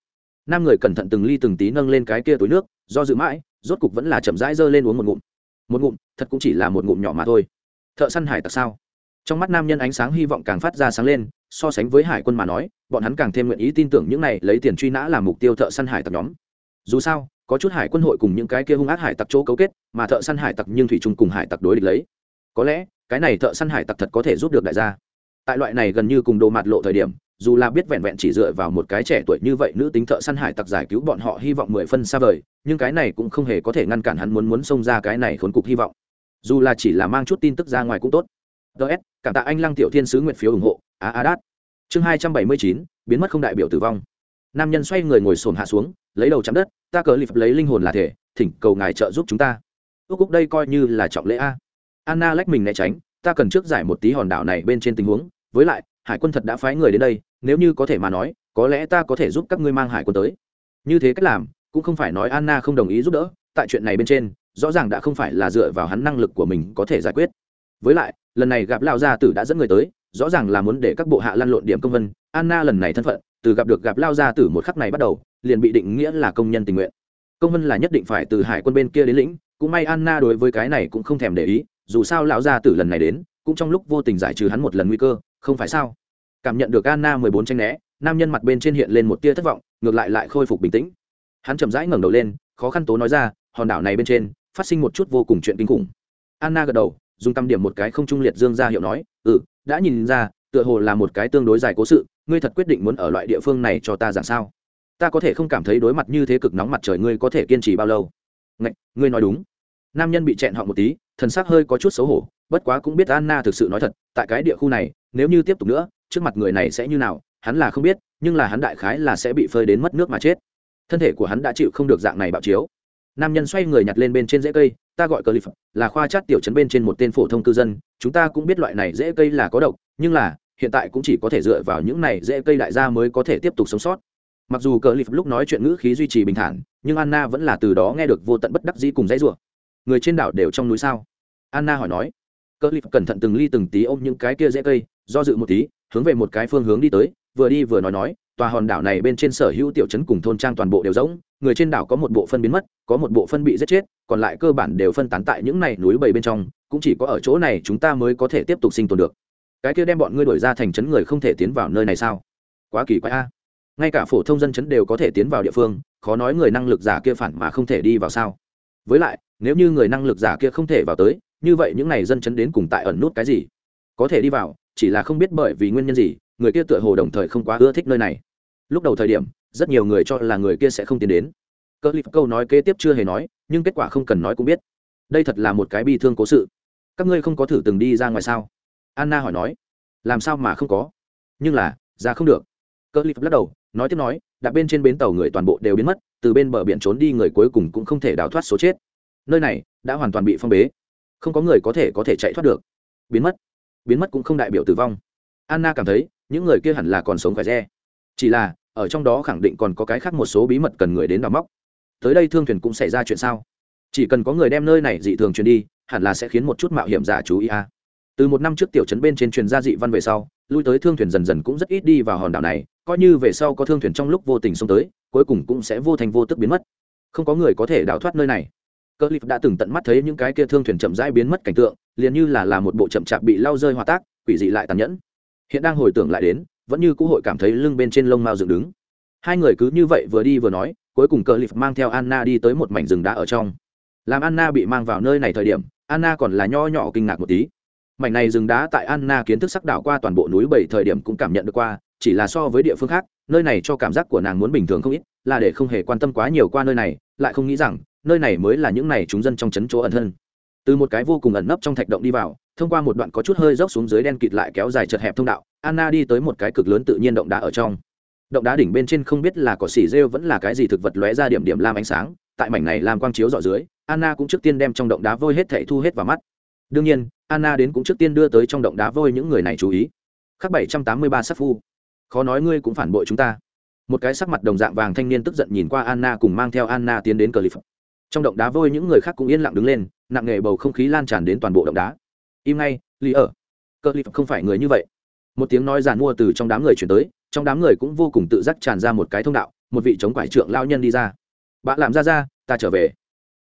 Năm người cẩn thận từng ly từng tí nâng lên cái kia túi nước, do dự mãi, rốt cục vẫn là chậm rãi giơ lên uống một ngụm. Một ngụm, thật cũng chỉ là một ngụm nhỏ mà thôi. Thợ săn hải tặc sao? Trong mắt nam nhân ánh sáng hy vọng càng phát ra sáng lên so sánh với hải quân mà nói, bọn hắn càng thêm nguyện ý tin tưởng những này lấy tiền truy nã làm mục tiêu thợ săn hải tặc nhóm. Dù sao, có chút hải quân hội cùng những cái kia hung ác hải tặc chỗ cấu kết, mà thợ săn hải tặc nhưng thủy chung cùng hải tặc đối địch lấy. Có lẽ, cái này thợ săn hải tặc thật có thể giúp được đại gia. Tại loại này gần như cùng đồ mặt lộ thời điểm, dù là biết vẹn vẹn chỉ dựa vào một cái trẻ tuổi như vậy nữ tính thợ săn hải tặc giải cứu bọn họ hy vọng mười phân xa vời, nhưng cái này cũng không hề có thể ngăn cản hắn muốn muốn xông ra cái này khốn cục hy vọng. Dù là chỉ là mang chút tin tức ra ngoài cũng tốt ts cảm tạ anh lăng tiểu thiên sứ nguyện phiếu ủng hộ, á á đát. Chương hai trăm bảy mươi chín, biến mất không đại biểu tử vong. Nam nhân xoay người ngồi sồn hạ xuống, lấy đầu chạm đất, ta cờ lip lấy linh hồn là thể, thỉnh cầu ngài trợ giúp chúng ta. Ước cúc đây coi như là trọng lễ a. Anna lách mình né tránh, ta cần trước giải một tí hòn đảo này bên trên tình huống, với lại, hải quân thật đã phái người đến đây, nếu như có thể mà nói, có lẽ ta có thể giúp các ngươi mang hải quân tới. Như thế cách làm, cũng không phải nói anna không đồng ý giúp đỡ, tại chuyện này bên trên, rõ ràng đã không phải là dựa vào hắn năng lực của mình có thể giải quyết. Với lại lần này gặp lao gia tử đã dẫn người tới, rõ ràng là muốn để các bộ hạ lăn lộn điểm công vân. Anna lần này thân phận, từ gặp được gặp lao gia tử một khắc này bắt đầu, liền bị định nghĩa là công nhân tình nguyện. Công vân là nhất định phải từ hải quân bên kia đến lĩnh, cũng may anna đối với cái này cũng không thèm để ý, dù sao lão gia tử lần này đến, cũng trong lúc vô tình giải trừ hắn một lần nguy cơ, không phải sao? Cảm nhận được anna mười bốn tranh né, nam nhân mặt bên trên hiện lên một tia thất vọng, ngược lại lại khôi phục bình tĩnh. Hắn chậm rãi ngẩng đầu lên, khó khăn tố nói ra, hòn đảo này bên trên, phát sinh một chút vô cùng chuyện kinh khủng. Anna gật đầu dùng tâm điểm một cái không trung liệt dương ra hiệu nói ừ đã nhìn ra tựa hồ là một cái tương đối dài cố sự ngươi thật quyết định muốn ở loại địa phương này cho ta giảng sao? Ta có thể không cảm thấy đối mặt như thế cực nóng mặt trời ngươi có thể kiên trì bao lâu? Ngạch, ngươi nói đúng. Nam nhân bị chẹn họ một tí thần sắc hơi có chút xấu hổ bất quá cũng biết anna thực sự nói thật tại cái địa khu này nếu như tiếp tục nữa trước mặt người này sẽ như nào hắn là không biết nhưng là hắn đại khái là sẽ bị phơi đến mất nước mà chết. Thân thể của hắn đã chịu không được dạng này bạo chiếu nam nhân xoay người nhặt lên bên trên rễ cây, ta gọi cờ lip là khoa chát tiểu chấn bên trên một tên phổ thông cư dân, chúng ta cũng biết loại này rễ cây là có độc, nhưng là, hiện tại cũng chỉ có thể dựa vào những này rễ cây đại gia mới có thể tiếp tục sống sót. Mặc dù cờ lip lúc nói chuyện ngữ khí duy trì bình thản, nhưng anna vẫn là từ đó nghe được vô tận bất đắc dĩ cùng dãy rủa. Người trên đảo đều trong núi sao? Anna hỏi nói. Cờ lip cẩn thận từng ly từng tí ôm những cái kia rễ cây, do dự một tí, hướng về một cái phương hướng đi tới, vừa đi vừa nói nói tòa hòn đảo này bên trên sở hữu tiểu trấn cùng thôn trang toàn bộ đều rỗng, người trên đảo có một bộ phân biến mất, có một bộ phân bị giết chết, còn lại cơ bản đều phân tán tại những này núi bầy bên trong, cũng chỉ có ở chỗ này chúng ta mới có thể tiếp tục sinh tồn được. Cái kia đem bọn ngươi đổi ra thành trấn người không thể tiến vào nơi này sao? Quá kỳ quái a. Ngay cả phổ thông dân trấn đều có thể tiến vào địa phương, khó nói người năng lực giả kia phản mà không thể đi vào sao? Với lại, nếu như người năng lực giả kia không thể vào tới, như vậy những n à y dân chấn đến cùng tại ẩn nút cái gì? Có thể đi vào, chỉ là không biết bởi vì nguyên nhân gì, người kia tựa hồ đồng thời không quá ưa thích nơi này lúc đầu thời điểm, rất nhiều người cho là người kia sẽ không tiến đến. Cơ lip câu nói kế tiếp chưa hề nói, nhưng kết quả không cần nói cũng biết. Đây thật là một cái bi thương cố sự. Các ngươi không có thử từng đi ra ngoài sao? Anna hỏi nói. Làm sao mà không có? Nhưng là, ra không được. Cơ lip lắc đầu, nói tiếp nói đặt bên trên bến tàu người toàn bộ đều biến mất, từ bên bờ biển trốn đi người cuối cùng cũng không thể đào thoát số chết. Nơi này đã hoàn toàn bị phong bế. Không có người có thể có thể chạy thoát được. Biến mất. Biến mất cũng không đại biểu tử vong. Anna cảm thấy, những người kia hẳn là còn sống khỏe re chỉ là, ở trong đó khẳng định còn có cái khác một số bí mật cần người đến đào móc. Tới đây thương thuyền cũng xảy ra chuyện sao? Chỉ cần có người đem nơi này dị thường truyền đi, hẳn là sẽ khiến một chút mạo hiểm giả chú ý a. Từ một năm trước tiểu trấn bên trên truyền gia dị văn về sau, lui tới thương thuyền dần dần cũng rất ít đi vào hòn đảo này, coi như về sau có thương thuyền trong lúc vô tình xông tới, cuối cùng cũng sẽ vô thành vô tức biến mất. Không có người có thể đào thoát nơi này. Cơ lip đã từng tận mắt thấy những cái kia thương thuyền chậm rãi biến mất cảnh tượng, liền như là là một bộ chậm chạp bị lau rơi hòa tác, quỷ dị lại tàn nhẫn. Hiện đang hồi tưởng lại đến vẫn như cũ hội cảm thấy lưng bên trên lông mao dựng đứng. Hai người cứ như vậy vừa đi vừa nói, cuối cùng cờ lip mang theo anna đi tới một mảnh rừng đá ở trong. Làm anna bị mang vào nơi này thời điểm, anna còn là nho nhỏ kinh ngạc một tí. Mảnh này rừng đá tại anna kiến thức sắc đảo qua toàn bộ núi bảy thời điểm cũng cảm nhận được qua, chỉ là so với địa phương khác, nơi này cho cảm giác của nàng muốn bình thường không ít, là để không hề quan tâm quá nhiều qua nơi này, lại không nghĩ rằng, nơi này mới là những này chúng dân trong trấn chỗ ẩn thân. Từ một cái vô cùng ẩn nấp trong thạch động đi vào thông qua một đoạn có chút hơi dốc xuống dưới đen kịt lại kéo dài chật hẹp thông đạo, anna đi tới một cái cực lớn tự nhiên động đá ở trong. Động đá đỉnh bên trên không biết là cỏ xỉ rêu vẫn là cái gì thực vật lóe ra điểm điểm lam ánh sáng, tại mảnh này làm quang chiếu dọ dưới, anna cũng trước tiên đem trong động đá vôi hết thảy thu hết vào mắt. Đương nhiên, anna đến cũng trước tiên đưa tới trong động đá vôi những người này chú ý. Khắc bảy trăm tám mươi ba sắc phu. Khó nói ngươi cũng phản bội chúng ta. Một cái sắc mặt đồng dạng vàng thanh niên tức giận nhìn qua anna cùng mang theo anna tiến đến cờ lip trong động đá vôi những người khác cũng yên lặng đứng lên, nặng nghề bầu không khí lan tràn đến toàn bộ động đá im ngay lý ở. Cờ lip không phải người như vậy. Một tiếng nói giàn mua từ trong đám người chuyển tới, trong đám người cũng vô cùng tự giác tràn ra một cái thông đạo, một vị chống quải trượng lao nhân đi ra. Bạn làm ra ra, ta trở về.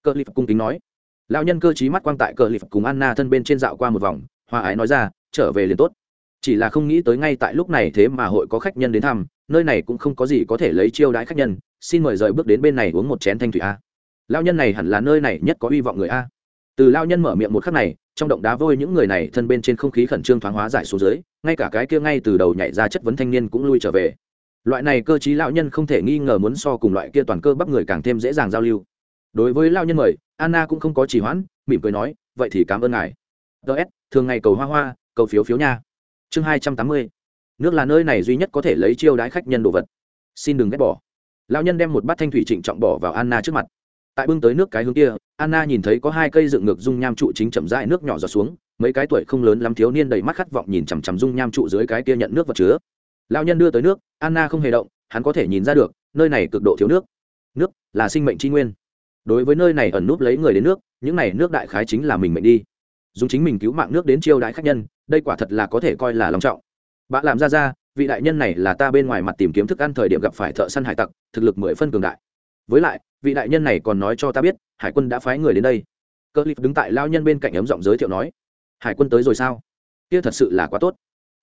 Cờ lip cung kính nói. Lao nhân cơ t mắt quang tại cờ lip cùng anna thân bên trên dạo qua một vòng, hòa ái nói ra, trở về liền tốt. Chỉ là không nghĩ tới ngay tại lúc này thế mà hội có khách nhân đến thăm, nơi này cũng không có gì có thể lấy chiêu đãi khách nhân, xin mời rời bước đến bên này uống một chén thanh thủy a. Lao nhân này hẳn là nơi này nhất có hy vọng người a. Từ lao nhân mở miệng một khắc này trong động đá vôi những người này thân bên trên không khí khẩn trương thoáng hóa giải xuống dưới, ngay cả cái kia ngay từ đầu nhảy ra chất vấn thanh niên cũng lui trở về. Loại này cơ chí lão nhân không thể nghi ngờ muốn so cùng loại kia toàn cơ bắp người càng thêm dễ dàng giao lưu. Đối với lao nhân mời, anna cũng không có trì hoãn, mỉm cười nói, vậy thì cảm ơn ngài. Ts thường ngày cầu hoa hoa, cầu phiếu phiếu nha. Chương hai trăm tám mươi. Nước là nơi này duy nhất có thể lấy chiêu đãi khách nhân đồ vật. Xin đừng ghét bỏ. Lão nhân đem một bát thanh thủy trịnh trọng bỏ vào anna trước mặt tại bưng tới nước cái hướng kia, anna nhìn thấy có hai cây dựng ngược dung nham trụ chính chậm rãi nước nhỏ giọt xuống, mấy cái tuổi không lớn lắm thiếu niên đầy mắt khát vọng nhìn chằm chằm dung nham trụ dưới cái kia nhận nước vật chứa. Lão nhân đưa tới nước, anna không hề động, hắn có thể nhìn ra được, nơi này cực độ thiếu nước. Nước là sinh mệnh tri nguyên. Đối với nơi này ẩn núp lấy người đến nước, những này nước đại khái chính là mình mệnh đi. Dùng chính mình cứu mạng nước đến chiêu đãi khách nhân, đây quả thật là có thể coi là lòng trọng. Bạn làm ra ra, vị đại nhân này là ta bên ngoài mặt tìm kiếm thức ăn thời điểm gặp phải thợ săn hải tặc, thực lực mười phân cường đại với lại, vị đại nhân này còn nói cho ta biết, hải quân đã phái người đến đây. Cơ lip đứng tại lao nhân bên cạnh ấm giọng giới thiệu nói, hải quân tới rồi sao? Kia thật sự là quá tốt.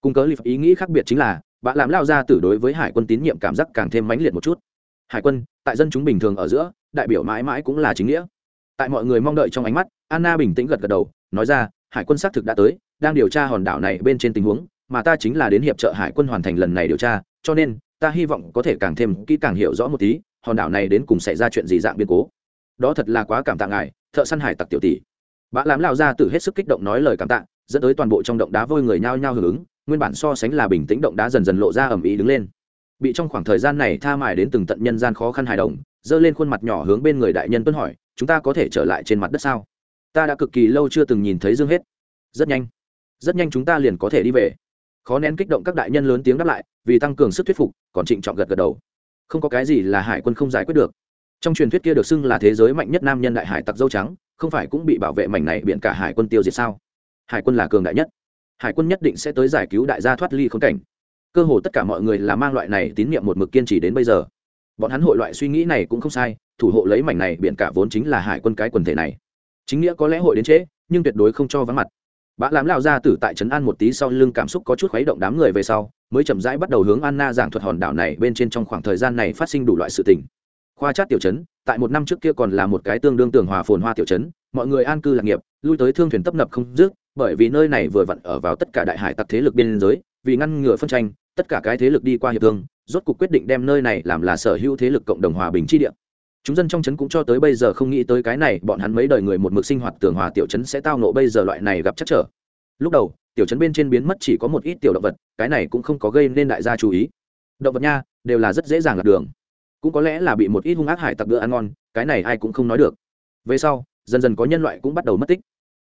Cùng cớ lip ý nghĩ khác biệt chính là bạn làm lao ra tử đối với hải quân tín nhiệm cảm giác càng thêm mãnh liệt một chút. Hải quân, tại dân chúng bình thường ở giữa, đại biểu mãi mãi cũng là chính nghĩa. Tại mọi người mong đợi trong ánh mắt, anna bình tĩnh gật gật đầu, nói ra, hải quân xác thực đã tới, đang điều tra hòn đảo này bên trên tình huống, mà ta chính là đến hiệp trợ hải quân hoàn thành lần này điều tra, cho nên, ta hy vọng có thể càng thêm kỹ càng hiểu rõ một tí hòn đảo này đến cùng xảy ra chuyện gì dạng biến cố? Đó thật là quá cảm tạ ngài, thợ săn hải tặc tiểu tỷ. Bã làm lao ra từ hết sức kích động nói lời cảm tạ, dẫn tới toàn bộ trong động đá vôi người nhao nhao hưởng ứng, nguyên bản so sánh là bình tĩnh động đá dần dần lộ ra ẩm ý đứng lên. Bị trong khoảng thời gian này tha mài đến từng tận nhân gian khó khăn hài đồng, giơ lên khuôn mặt nhỏ hướng bên người đại nhân tuân hỏi, chúng ta có thể trở lại trên mặt đất sao? Ta đã cực kỳ lâu chưa từng nhìn thấy dương hết. Rất nhanh. Rất nhanh chúng ta liền có thể đi về. Khó nén kích động các đại nhân lớn tiếng đáp lại, vì tăng cường sức thuyết phục, còn trịnh trọng gật gật đầu không có cái gì là hải quân không giải quyết được. Trong truyền thuyết kia được xưng là thế giới mạnh nhất nam nhân đại hải tặc dâu trắng, không phải cũng bị bảo vệ mảnh này biện cả hải quân tiêu diệt sao? Hải quân là cường đại nhất. Hải quân nhất định sẽ tới giải cứu đại gia thoát ly khống cảnh. Cơ hồ tất cả mọi người là mang loại này tín nhiệm một mực kiên trì đến bây giờ. Bọn hắn hội loại suy nghĩ này cũng không sai, thủ hộ lấy mảnh này biện cả vốn chính là hải quân cái quần thể này. Chính nghĩa có lẽ hội đến trễ, nhưng tuyệt đối không cho vắng mặt bã làm lao ra tử tại trấn an một tí sau lưng cảm xúc có chút khuấy động đám người về sau, mới chậm rãi bắt đầu hướng anna giảng thuật hòn đảo này bên trên trong khoảng thời gian này phát sinh đủ loại sự tình. Khoa chát tiểu trấn, tại một năm trước kia còn là một cái tương đương tường hòa phồn hoa tiểu trấn, mọi người an cư lạc nghiệp, lui tới thương thuyền tấp nập không dứt, bởi vì nơi này vừa vặn ở vào tất cả đại hải tặc thế lực biên giới, vì ngăn ngừa phân tranh, tất cả cái thế lực đi qua hiệp thương, rốt cuộc quyết định đem nơi này làm là sở hữu thế lực cộng đồng hòa bình chi địa chúng dân trong trấn cũng cho tới bây giờ không nghĩ tới cái này, bọn hắn mấy đời người một mực sinh hoạt tường hòa tiểu trấn sẽ tao nộ bây giờ loại này gặp chắc trở. Lúc đầu, tiểu trấn bên trên biến mất chỉ có một ít tiểu động vật, cái này cũng không có gây nên đại gia chú ý. Động vật nha, đều là rất dễ dàng lạc đường. Cũng có lẽ là bị một ít hung ác hải tặc bữa ăn ngon, cái này ai cũng không nói được. Về sau, dần dần có nhân loại cũng bắt đầu mất tích.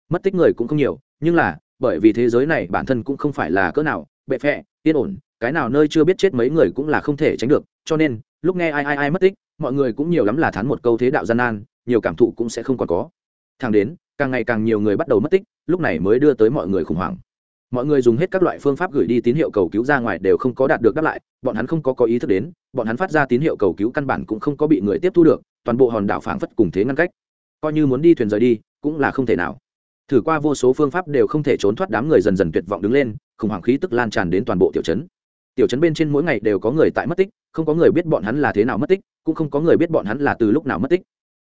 Mất tích người cũng không nhiều, nhưng là, bởi vì thế giới này bản thân cũng không phải là cỡ nào, bệ phẹ yên ổn, cái nào nơi chưa biết chết mấy người cũng là không thể tránh được, cho nên, lúc nghe ai ai ai mất tích mọi người cũng nhiều lắm là thán một câu thế đạo gian nan, nhiều cảm thụ cũng sẽ không còn có. Thang đến, càng ngày càng nhiều người bắt đầu mất tích, lúc này mới đưa tới mọi người khủng hoảng. Mọi người dùng hết các loại phương pháp gửi đi tín hiệu cầu cứu ra ngoài đều không có đạt được đáp lại, bọn hắn không có có ý thức đến, bọn hắn phát ra tín hiệu cầu cứu căn bản cũng không có bị người tiếp thu được, toàn bộ hòn đảo phảng phất cùng thế ngăn cách. Coi như muốn đi thuyền rời đi, cũng là không thể nào. Thử qua vô số phương pháp đều không thể trốn thoát đám người dần dần tuyệt vọng đứng lên, khủng hoảng khí tức lan tràn đến toàn bộ tiểu trấn tiểu trấn bên trên mỗi ngày đều có người tại mất tích, không có người biết bọn hắn là thế nào mất tích, cũng không có người biết bọn hắn là từ lúc nào mất tích.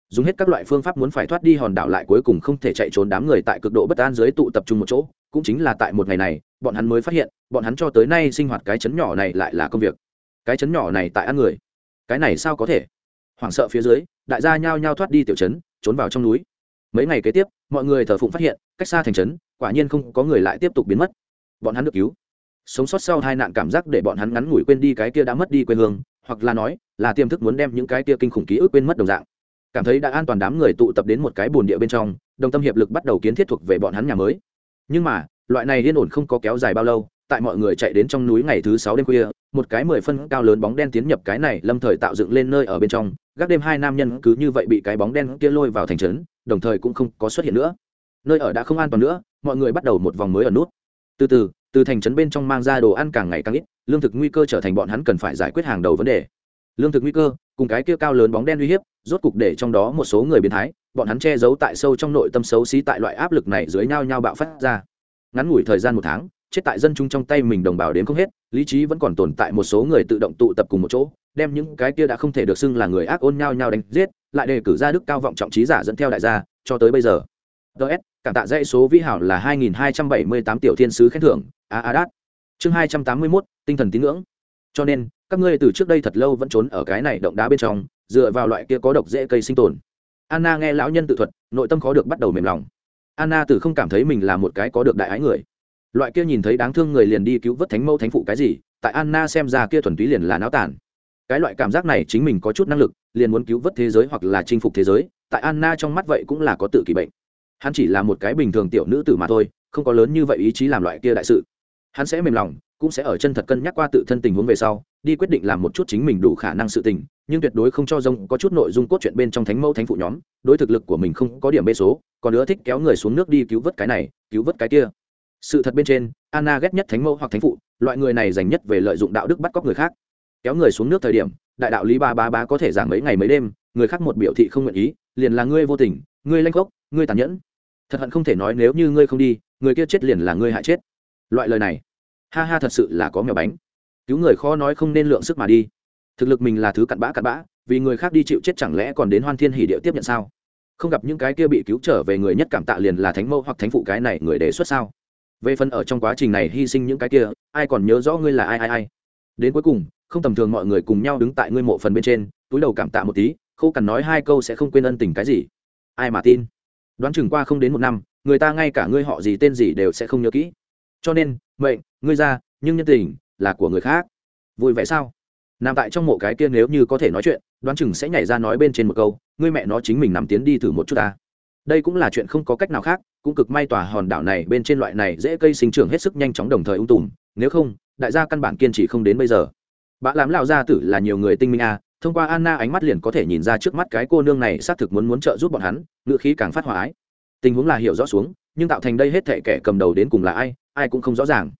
Dùng hết các loại phương pháp muốn phải thoát đi hòn đảo lại cuối cùng không thể chạy trốn đám người tại cực độ bất an dưới tụ tập trung một chỗ, cũng chính là tại một ngày này, bọn hắn mới phát hiện, bọn hắn cho tới nay sinh hoạt cái chấn nhỏ này lại là công việc. Cái chấn nhỏ này tại ăn người. Cái này sao có thể? Hoảng sợ phía dưới, đại gia nhao nhao thoát đi tiểu trấn, trốn vào trong núi. Mấy ngày kế tiếp, mọi người thờ phụng phát hiện, cách xa thành trấn, quả nhiên không có người lại tiếp tục biến mất. Bọn hắn được cứu sống sót sau hai nạn cảm giác để bọn hắn ngắn ngủi quên đi cái kia đã mất đi quê hương, hoặc là nói, là tiềm thức muốn đem những cái kia kinh khủng ký ức quên mất đồng dạng. Cảm thấy đã an toàn đám người tụ tập đến một cái bồn địa bên trong, đồng tâm hiệp lực bắt đầu kiến thiết thuộc về bọn hắn nhà mới. Nhưng mà, loại này yên ổn không có kéo dài bao lâu, tại mọi người chạy đến trong núi ngày thứ sáu đêm khuya, một cái mười phân cao lớn bóng đen tiến nhập cái này lâm thời tạo dựng lên nơi ở bên trong, gác đêm hai nam nhân cứ như vậy bị cái bóng đen kia lôi vào thành trấn, đồng thời cũng không có xuất hiện nữa. Nơi ở đã không an toàn nữa, mọi người bắt đầu một vòng mới ở nút. Từ từ từ thành trấn bên trong mang ra đồ ăn càng ngày càng ít, lương thực nguy cơ trở thành bọn hắn cần phải giải quyết hàng đầu vấn đề. Lương thực nguy cơ, cùng cái kia cao lớn bóng đen uy hiếp, rốt cục để trong đó một số người biến thái, bọn hắn che giấu tại sâu trong nội tâm xấu xí tại loại áp lực này dưới nhau nhau bạo phát ra. Ngắn ngủi thời gian một tháng, chết tại dân chúng trong tay mình đồng bào đến không hết, lý trí vẫn còn tồn tại một số người tự động tụ tập cùng một chỗ, đem những cái kia đã không thể được xưng là người ác ôn nhau nhau đánh giết, lại đề cử ra đức cao vọng trọng trí giả dẫn theo đại gia, cho tới bây giờ ts cảm tạ dãy số vĩ hảo là 2278 tiểu thiên sứ khen thưởng a a đát. Chương 281, tinh thần tín ngưỡng. Cho nên các ngươi từ trước đây thật lâu vẫn trốn ở cái này động đá bên trong dựa vào loại kia có độc dễ cây sinh tồn. Anna nghe lão nhân tự thuật nội tâm khó được bắt đầu mềm lòng. Anna từ không cảm thấy mình là một cái có được đại ái người. Loại kia nhìn thấy đáng thương người liền đi cứu vớt thánh mẫu thánh phụ cái gì tại anna xem ra kia thuần túy liền là náo tản cái loại cảm giác này chính mình có chút năng lực liền muốn cứu vớt thế giới hoặc là chinh phục thế giới tại anna trong mắt vậy cũng là có tự kỷ bệnh hắn chỉ là một cái bình thường tiểu nữ tử mà thôi, không có lớn như vậy ý chí làm loại kia đại sự. Hắn sẽ mềm lòng, cũng sẽ ở chân thật cân nhắc qua tự thân tình huống về sau, đi quyết định làm một chút chính mình đủ khả năng sự tình, nhưng tuyệt đối không cho rông có chút nội dung cốt truyện bên trong thánh mẫu thánh phụ nhóm, đối thực lực của mình không có điểm bê số, còn nữa thích kéo người xuống nước đi cứu vớt cái này, cứu vớt cái kia. Sự thật bên trên, anna ghét nhất thánh mẫu hoặc thánh phụ, loại người này dành nhất về lợi dụng đạo đức bắt cóc người khác. Kéo người xuống nước thời điểm, đại đạo lý ba ba ba có thể giảng mấy ngày mấy đêm, người khác một biểu thị không nguyện ý, liền là ngươi vô tình, ngươi lanh gốc, ngươi tàn nhẫn thật hận không thể nói nếu như ngươi không đi, người kia chết liền là ngươi hại chết. Loại lời này, ha ha thật sự là có mèo bánh. Cứu người khó nói không nên lượng sức mà đi. Thực lực mình là thứ cặn bã cặn bã, vì người khác đi chịu chết chẳng lẽ còn đến hoan thiên hỷ địa tiếp nhận sao? Không gặp những cái kia bị cứu trở về người nhất cảm tạ liền là thánh mẫu hoặc thánh phụ cái này người đề xuất sao? Về phần ở trong quá trình này hy sinh những cái kia, ai còn nhớ rõ ngươi là ai ai ai? Đến cuối cùng, không tầm thường mọi người cùng nhau đứng tại ngươi mộ phần bên trên, túi đầu cảm tạ một tí, khô cằn nói hai câu sẽ không quên ân tình cái gì. Ai mà tin? Đoán chừng qua không đến một năm, người ta ngay cả ngươi họ gì tên gì đều sẽ không nhớ kỹ. Cho nên, mệnh, ngươi ra, nhưng nhân tình là của người khác. Vui vẻ sao? Nằm tại trong mộ cái kia nếu như có thể nói chuyện, đoán chừng sẽ nhảy ra nói bên trên một câu, ngươi mẹ nó chính mình nằm tiến đi thử một chút ta. Đây cũng là chuyện không có cách nào khác, cũng cực may tòa hòn đảo này bên trên loại này dễ cây sinh trưởng hết sức nhanh chóng đồng thời ung tùm, nếu không, đại gia căn bản kiên trì không đến bây giờ. Bạn làm lão gia tử là nhiều người tinh minh à thông qua anna ánh mắt liền có thể nhìn ra trước mắt cái cô nương này xác thực muốn muốn trợ giúp bọn hắn ngựa khí càng phát hỏa ái. Tình huống là hiểu rõ xuống, nhưng tạo thành đây hết thể kẻ cầm đầu đến cùng là ai ai cũng không rõ ràng.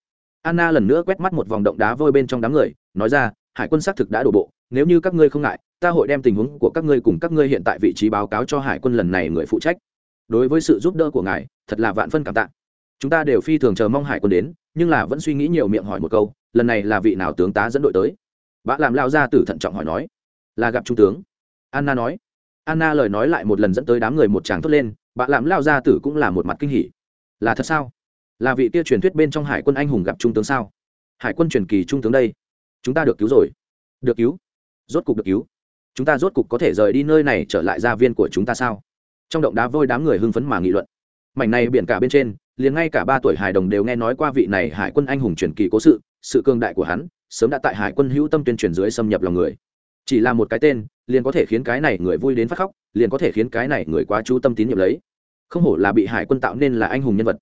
Anna lần nữa quét mắt một vòng động đá vôi bên trong đám người, nói ra, hải quân xác thực đã đổ bộ, nếu như các ngươi không ngại, ta hội đem tình huống của các ngươi cùng các ngươi hiện tại vị trí báo cáo cho hải quân lần này người phụ trách. Đối với sự giúp đỡ của ngài, thật là vạn phân cảm tạ. Chúng ta đều phi thường chờ mong hải quân đến, nhưng là vẫn suy nghĩ nhiều miệng hỏi một câu, lần này là vị nào tướng tá dẫn đội tới? Bã làm lao ra tử thận trọng hỏi nói là gặp trung tướng. Anna nói. Anna lời nói lại một lần dẫn tới đám người một tràng thốt lên, bạ làm lao gia tử cũng là một mặt kinh hỉ. Là thật sao? Là vị kia truyền thuyết bên trong hải quân anh hùng gặp trung tướng sao? Hải quân truyền kỳ trung tướng đây, chúng ta được cứu rồi. Được cứu? Rốt cục được cứu? Chúng ta rốt cục có thể rời đi nơi này trở lại gia viên của chúng ta sao? Trong động đá vôi đám người hưng phấn mà nghị luận. Mảnh này biển cả bên trên, liền ngay cả ba tuổi hài đồng đều nghe nói qua vị này hải quân anh hùng truyền kỳ cố sự sự cương đại của hắn, sớm đã tại hải quân hữu tâm tuyên truyền dưới xâm nhập lòng người chỉ là một cái tên, liền có thể khiến cái này người vui đến phát khóc, liền có thể khiến cái này người quá chú tâm tín nhiệm lấy. Không hổ là bị hải quân tạo nên là anh hùng nhân vật.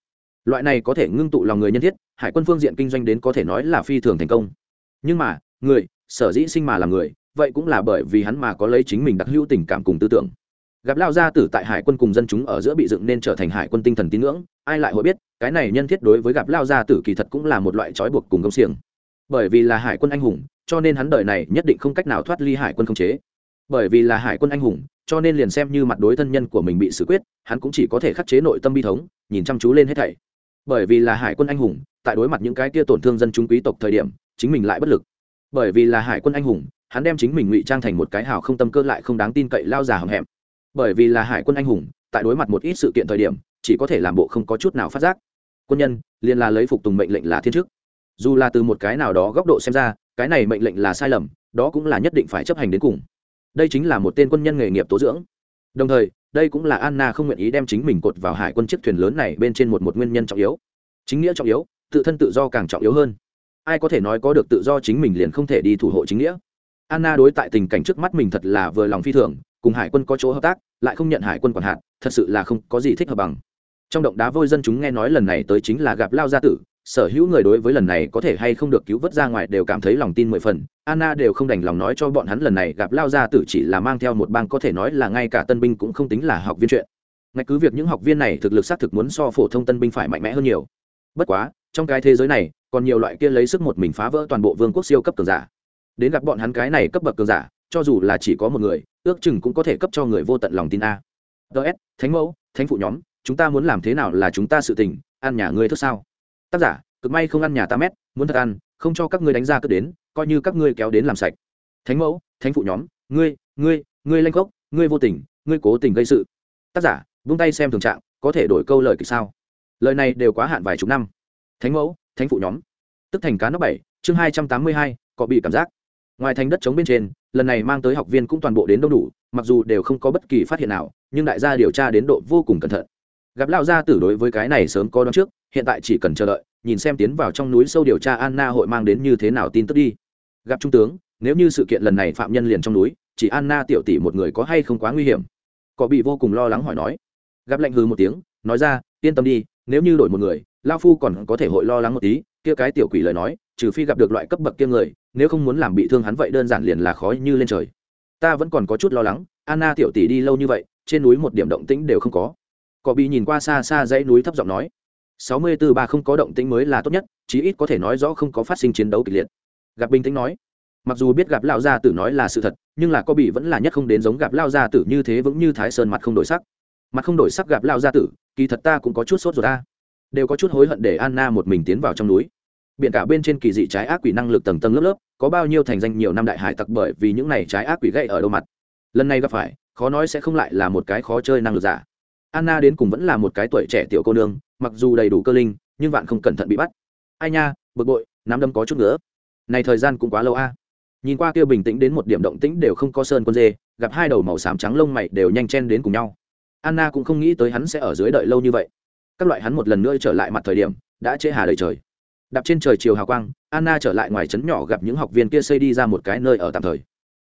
Loại này có thể ngưng tụ lòng người nhân thiết, hải quân phương diện kinh doanh đến có thể nói là phi thường thành công. Nhưng mà, người, sở dĩ sinh mà là người, vậy cũng là bởi vì hắn mà có lấy chính mình đặc hữu tình cảm cùng tư tưởng. Gặp lao gia tử tại hải quân cùng dân chúng ở giữa bị dựng nên trở thành hải quân tinh thần tín ngưỡng, ai lại hội biết, cái này nhân thiết đối với gặp lao gia tử kỳ thật cũng là một loại trói buộc cùng công xiềng. Bởi vì là hải quân anh hùng cho nên hắn đời này nhất định không cách nào thoát ly hải quân không chế. Bởi vì là hải quân anh hùng, cho nên liền xem như mặt đối thân nhân của mình bị xử quyết, hắn cũng chỉ có thể khắc chế nội tâm bi thống, nhìn chăm chú lên hết thảy. Bởi vì là hải quân anh hùng, tại đối mặt những cái kia tổn thương dân chúng quý tộc thời điểm, chính mình lại bất lực. Bởi vì là hải quân anh hùng, hắn đem chính mình ngụy trang thành một cái hào không tâm cơ lại không đáng tin cậy lao già hầm hẹm. Bởi vì là hải quân anh hùng, tại đối mặt một ít sự kiện thời điểm, chỉ có thể làm bộ không có chút nào phát giác. Quân nhân, liền là lấy phục tùng mệnh lệnh là thiên chức. Dù là từ một cái nào đó góc độ xem ra cái này mệnh lệnh là sai lầm, đó cũng là nhất định phải chấp hành đến cùng. Đây chính là một tên quân nhân nghề nghiệp tố dưỡng. Đồng thời, đây cũng là anna không nguyện ý đem chính mình cột vào hải quân chiếc thuyền lớn này bên trên một một nguyên nhân trọng yếu. Chính nghĩa trọng yếu, tự thân tự do càng trọng yếu hơn. Ai có thể nói có được tự do chính mình liền không thể đi thủ hộ chính nghĩa. Anna đối tại tình cảnh trước mắt mình thật là vừa lòng phi thường, cùng hải quân có chỗ hợp tác, lại không nhận hải quân quản hạt, thật sự là không có gì thích hợp bằng. Trong động đá vôi dân chúng nghe nói lần này tới chính là gặp lao gia tử sở hữu người đối với lần này có thể hay không được cứu vớt ra ngoài đều cảm thấy lòng tin mười phần. Anna đều không đành lòng nói cho bọn hắn lần này gặp lao gia tử chỉ là mang theo một bang có thể nói là ngay cả tân binh cũng không tính là học viên chuyện. Ngay cứ việc những học viên này thực lực xác thực muốn so phổ thông tân binh phải mạnh mẽ hơn nhiều. Bất quá, trong cái thế giới này, còn nhiều loại kia lấy sức một mình phá vỡ toàn bộ vương quốc siêu cấp cường giả. Đến gặp bọn hắn cái này cấp bậc cường giả, cho dù là chỉ có một người, ước chừng cũng có thể cấp cho người vô tận lòng tin a. Ts thánh mẫu, thánh phụ nhóm, chúng ta muốn làm thế nào là chúng ta sự tình, ăn nhà ngươi thức sao? Tác giả, cực may không ăn nhà ta mét, muốn thật ăn, không cho các ngươi đánh ra cất đến, coi như các ngươi kéo đến làm sạch. Thánh mẫu, thánh phụ nhóm, ngươi ngươi ngươi lanh gốc ngươi vô tình, ngươi cố tình gây sự. Tác giả, vung tay xem thường trạng, có thể đổi câu lời kịch sao? Lời này đều quá hạn vài chục năm. Thánh mẫu, thánh phụ nhóm. Tức thành cá nóc bảy, chương hai trăm tám mươi hai, có bị cảm giác. Ngoài thành đất chống bên trên, lần này mang tới học viên cũng toàn bộ đến đông đủ, mặc dù đều không có bất kỳ phát hiện nào, nhưng đại gia điều tra đến độ vô cùng cẩn thận. Gặp lão gia tử đối với cái này sớm có đón trước hiện tại chỉ cần chờ đợi, nhìn xem tiến vào trong núi sâu điều tra anna hội mang đến như thế nào tin tức đi. Gặp trung tướng, nếu như sự kiện lần này phạm nhân liền trong núi, chỉ anna tiểu tỷ một người có hay không quá nguy hiểm? Có bị vô cùng lo lắng hỏi nói. Gặp lạnh hư một tiếng, nói ra, yên tâm đi, nếu như đổi một người, lao phu còn có thể hội lo lắng một tí, kia cái tiểu quỷ lời nói, trừ phi gặp được loại cấp bậc kia người, nếu không muốn làm bị thương hắn vậy đơn giản liền là khó như lên trời. Ta vẫn còn có chút lo lắng, anna tiểu tỷ đi lâu như vậy, trên núi một điểm động tĩnh đều không có. Cỏ bị nhìn qua xa xa dãy núi thấp giọng nói sáu mươi tư ba không có động tĩnh mới là tốt nhất, chí ít có thể nói rõ không có phát sinh chiến đấu kịch liệt. Gặp bình tĩnh nói, mặc dù biết gặp lao gia tử nói là sự thật, nhưng là có bị vẫn là nhất không đến giống gặp lao gia tử như thế vững như thái sơn mặt không đổi sắc. Mặt không đổi sắc gặp lao gia tử, kỳ thật ta cũng có chút sốt rồi ta đều có chút hối hận để anna một mình tiến vào trong núi. Biển cả bên trên kỳ dị trái ác quỷ năng lực tầng tầng lớp lớp, có bao nhiêu thành danh nhiều năm đại hải tặc bởi vì những này trái ác quỷ gây ở đâu mặt. Lần này gặp phải, khó nói sẽ không lại là một cái khó chơi năng lực giả. Anna đến cùng vẫn là một cái tuổi trẻ tiểu cô nương mặc dù đầy đủ cơ linh, nhưng vạn không cẩn thận bị bắt. Ai nha, bực bội, nắm đâm có chút nữa này thời gian cũng quá lâu a. Nhìn qua kia bình tĩnh đến một điểm động tĩnh đều không có sơn quân dê, gặp hai đầu màu xám trắng lông mày đều nhanh chen đến cùng nhau. Anna cũng không nghĩ tới hắn sẽ ở dưới đợi lâu như vậy. Các loại hắn một lần nữa trở lại mặt thời điểm, đã chế hà đầy trời. Đạp trên trời chiều hào quang, anna trở lại ngoài trấn nhỏ gặp những học viên kia xây đi ra một cái nơi ở tạm thời.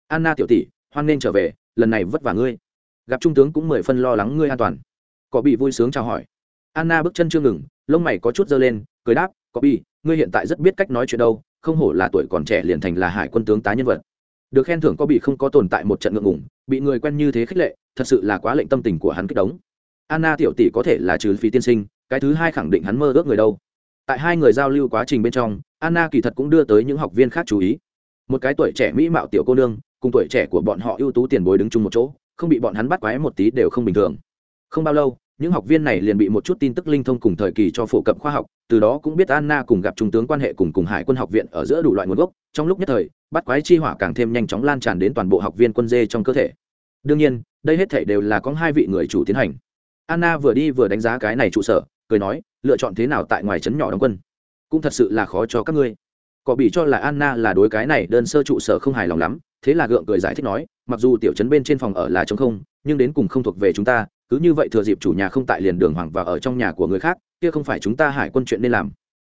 Anna tiểu tỷ, hoan nên trở về, lần này vất vả ngươi. Gặp trung tướng cũng mười phân lo lắng ngươi an toàn. Có bị vui sướng chào hỏi anna bước chân chưa ngừng, lông mày có chút dơ lên, cười đáp, có ngươi hiện tại rất biết cách nói chuyện đâu, không hổ là tuổi còn trẻ liền thành là hải quân tướng tá nhân vật. Được khen thưởng có bị không có tồn tại một trận ngượng ngủng bị người quen như thế khích lệ, thật sự là quá lệnh tâm tình của hắn kích đống anna tiểu tỷ có thể là trừ phi tiên sinh, cái thứ hai khẳng định hắn mơ ước người đâu. Tại hai người giao lưu quá trình bên trong, anna kỳ thật cũng đưa tới những học viên khác chú ý. Một cái tuổi trẻ mỹ mạo tiểu cô nương, cùng tuổi trẻ của bọn họ ưu tú tiền bối đứng chung một chỗ, không bị bọn hắn bắt quái một tí đều không bình thường. Không bao lâu những học viên này liền bị một chút tin tức linh thông cùng thời kỳ cho phổ cập khoa học, từ đó cũng biết anna cùng gặp trung tướng quan hệ cùng cùng hải quân học viện ở giữa đủ loại nguồn gốc. Trong lúc nhất thời, bắt quái chi hỏa càng thêm nhanh chóng lan tràn đến toàn bộ học viên quân dê trong cơ thể. Đương nhiên, đây hết thể đều là có hai vị người chủ tiến hành. Anna vừa đi vừa đánh giá cái này trụ sở, cười nói, lựa chọn thế nào tại ngoài trấn nhỏ đóng quân? Cũng thật sự là khó cho các ngươi. Có bị cho là anna là đối cái này đơn sơ trụ sở không hài lòng lắm, thế là gượng cười giải thích nói, mặc dù tiểu trấn bên trên phòng ở là trống không, nhưng đến cùng không thuộc về chúng ta cứ như vậy thừa dịp chủ nhà không tại liền đường hoàng và ở trong nhà của người khác, kia không phải chúng ta hải quân chuyện nên làm.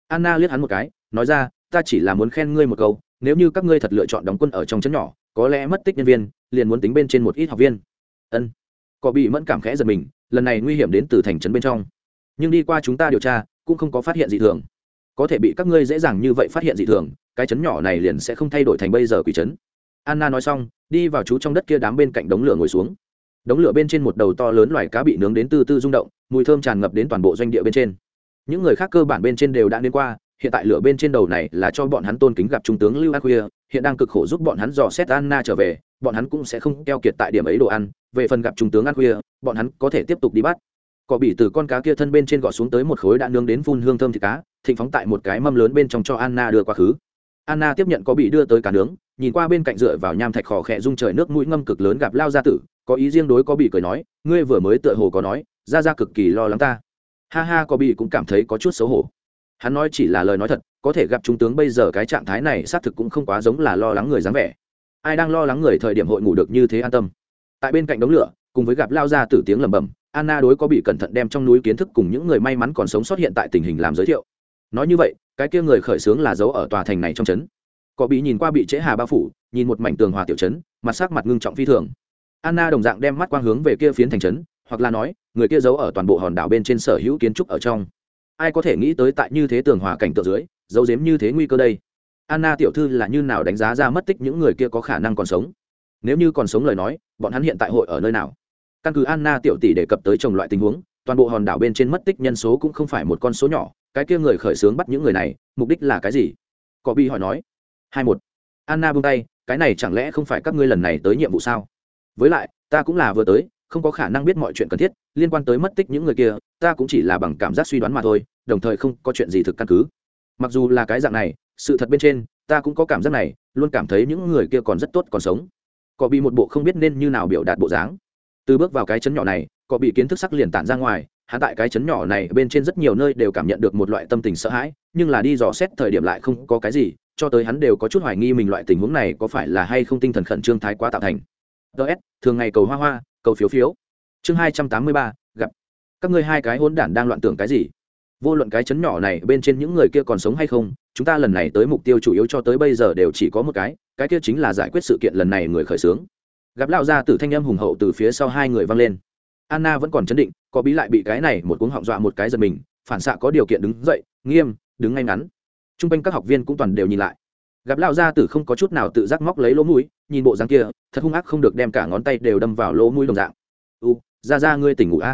Anna liếc hắn một cái, nói ra, ta chỉ là muốn khen ngươi một câu, nếu như các ngươi thật lựa chọn đóng quân ở trong trấn nhỏ, có lẽ mất tích nhân viên, liền muốn tính bên trên một ít học viên. Ân. Có bị mẫn cảm khẽ giật mình, lần này nguy hiểm đến từ thành trấn bên trong. Nhưng đi qua chúng ta điều tra, cũng không có phát hiện gì thường. Có thể bị các ngươi dễ dàng như vậy phát hiện dị thường, cái chấn nhỏ này liền sẽ không thay đổi thành bây giờ quỷ chấn anna nói xong, đi vào chú trong đất kia đám bên cạnh đống lửa ngồi xuống đống lửa bên trên một đầu to lớn loài cá bị nướng đến từ từ rung động, mùi thơm tràn ngập đến toàn bộ doanh địa bên trên. Những người khác cơ bản bên trên đều đã đến qua, hiện tại lửa bên trên đầu này là cho bọn hắn tôn kính gặp trung tướng lưu Ác khuya, hiện đang cực khổ giúp bọn hắn dò xét anna trở về, bọn hắn cũng sẽ không keo kiệt tại điểm ấy đồ ăn, về phần gặp trung tướng Ác khuya, bọn hắn có thể tiếp tục đi bắt. Cỏ bị từ con cá kia thân bên trên gọt xuống tới một khối đã nướng đến phun hương thơm thịt cá, thịnh phóng tại một cái mâm lớn bên trong cho anna đưa qua khứ anna tiếp nhận có bị đưa tới cả nướng, nhìn qua bên cạnh dựa vào nham thạch khò khẽ rung trời nước mũi ngâm cực lớn gặp lao gia tử, có ý riêng đối có bị cười nói, ngươi vừa mới tựa hồ có nói, ra ra cực kỳ lo lắng ta. Ha ha, có bị cũng cảm thấy có chút xấu hổ. Hắn nói chỉ là lời nói thật, có thể gặp trung tướng bây giờ cái trạng thái này xác thực cũng không quá giống là lo lắng người dáng vẻ. Ai đang lo lắng người thời điểm hội ngủ được như thế an tâm. Tại bên cạnh đống lửa, cùng với gặp lao ra tử tiếng lẩm bẩm, anna đối có bị cẩn thận đem trong núi kiến thức cùng những người may mắn còn sống sót hiện tại tình hình làm giới thiệu. Nói như vậy cái kia người khởi xướng là dấu ở tòa thành này trong trấn. Có bị nhìn qua bị trễ hà bao phủ, nhìn một mảnh tường hòa tiểu trấn, mặt sắc mặt ngưng trọng phi thường. Anna đồng dạng đem mắt quang hướng về kia phiến thành trấn, hoặc là nói, người kia giấu ở toàn bộ hòn đảo bên trên sở hữu kiến trúc ở trong. Ai có thể nghĩ tới tại như thế tường hòa cảnh tượng dưới, giấu giếm như thế nguy cơ đây? Anna tiểu thư là như nào đánh giá ra mất tích những người kia có khả năng còn sống? Nếu như còn sống lời nói, bọn hắn hiện tại hội ở nơi nào? Căn cứ anna tiểu tỷ đề cập tới trồng loại tình huống, toàn bộ hòn đảo bên trên mất tích nhân số cũng không phải một con số nhỏ cái kia người khởi xướng bắt những người này, mục đích là cái gì? Cọ bi hỏi nói. Hai một. Anna buông tay, cái này chẳng lẽ không phải các ngươi lần này tới nhiệm vụ sao? Với lại, ta cũng là vừa tới, không có khả năng biết mọi chuyện cần thiết, liên quan tới mất tích những người kia, ta cũng chỉ là bằng cảm giác suy đoán mà thôi, đồng thời không có chuyện gì thực căn cứ. Mặc dù là cái dạng này, sự thật bên trên, ta cũng có cảm giác này, luôn cảm thấy những người kia còn rất tốt còn sống. Cọ bị một bộ không biết nên như nào biểu đạt bộ dáng. Từ bước vào cái chấn nhỏ này cọ bị kiến thức sắc liền tản ra ngoài hắn tại cái chấn nhỏ này bên trên rất nhiều nơi đều cảm nhận được một loại tâm tình sợ hãi, nhưng là đi dò xét thời điểm lại không có cái gì, cho tới hắn đều có chút hoài nghi mình loại tình huống này có phải là hay không tinh thần khẩn trương thái quá tạo thành. Ts thường ngày cầu hoa hoa, cầu phiếu phiếu. Chương hai trăm tám mươi ba, gặp. Các ngươi hai cái hỗn đản đang loạn tưởng cái gì? Vô luận cái chấn nhỏ này bên trên những người kia còn sống hay không, chúng ta lần này tới mục tiêu chủ yếu cho tới bây giờ đều chỉ có một cái cái kia chính là giải quyết sự kiện lần này người khởi xướng. Gặp lão gia tử thanh âm hùng hậu từ phía sau hai người vang lên anna vẫn còn chấn định, có bí lại bị cái này một cuống họng dọa một cái giật mình, phản xạ có điều kiện đứng dậy, nghiêm, đứng ngay ngắn. T r u n g quanh các học viên cũng toàn đều nhìn lại. Gặp lão gia tử không có chút nào tự giác móc lấy lỗ mũi, nhìn bộ dáng kia, thật hung ác không được đem cả ngón tay đều đâm vào lỗ mũi đồng dạng. U, ra ra ngươi tỉnh ngủ a.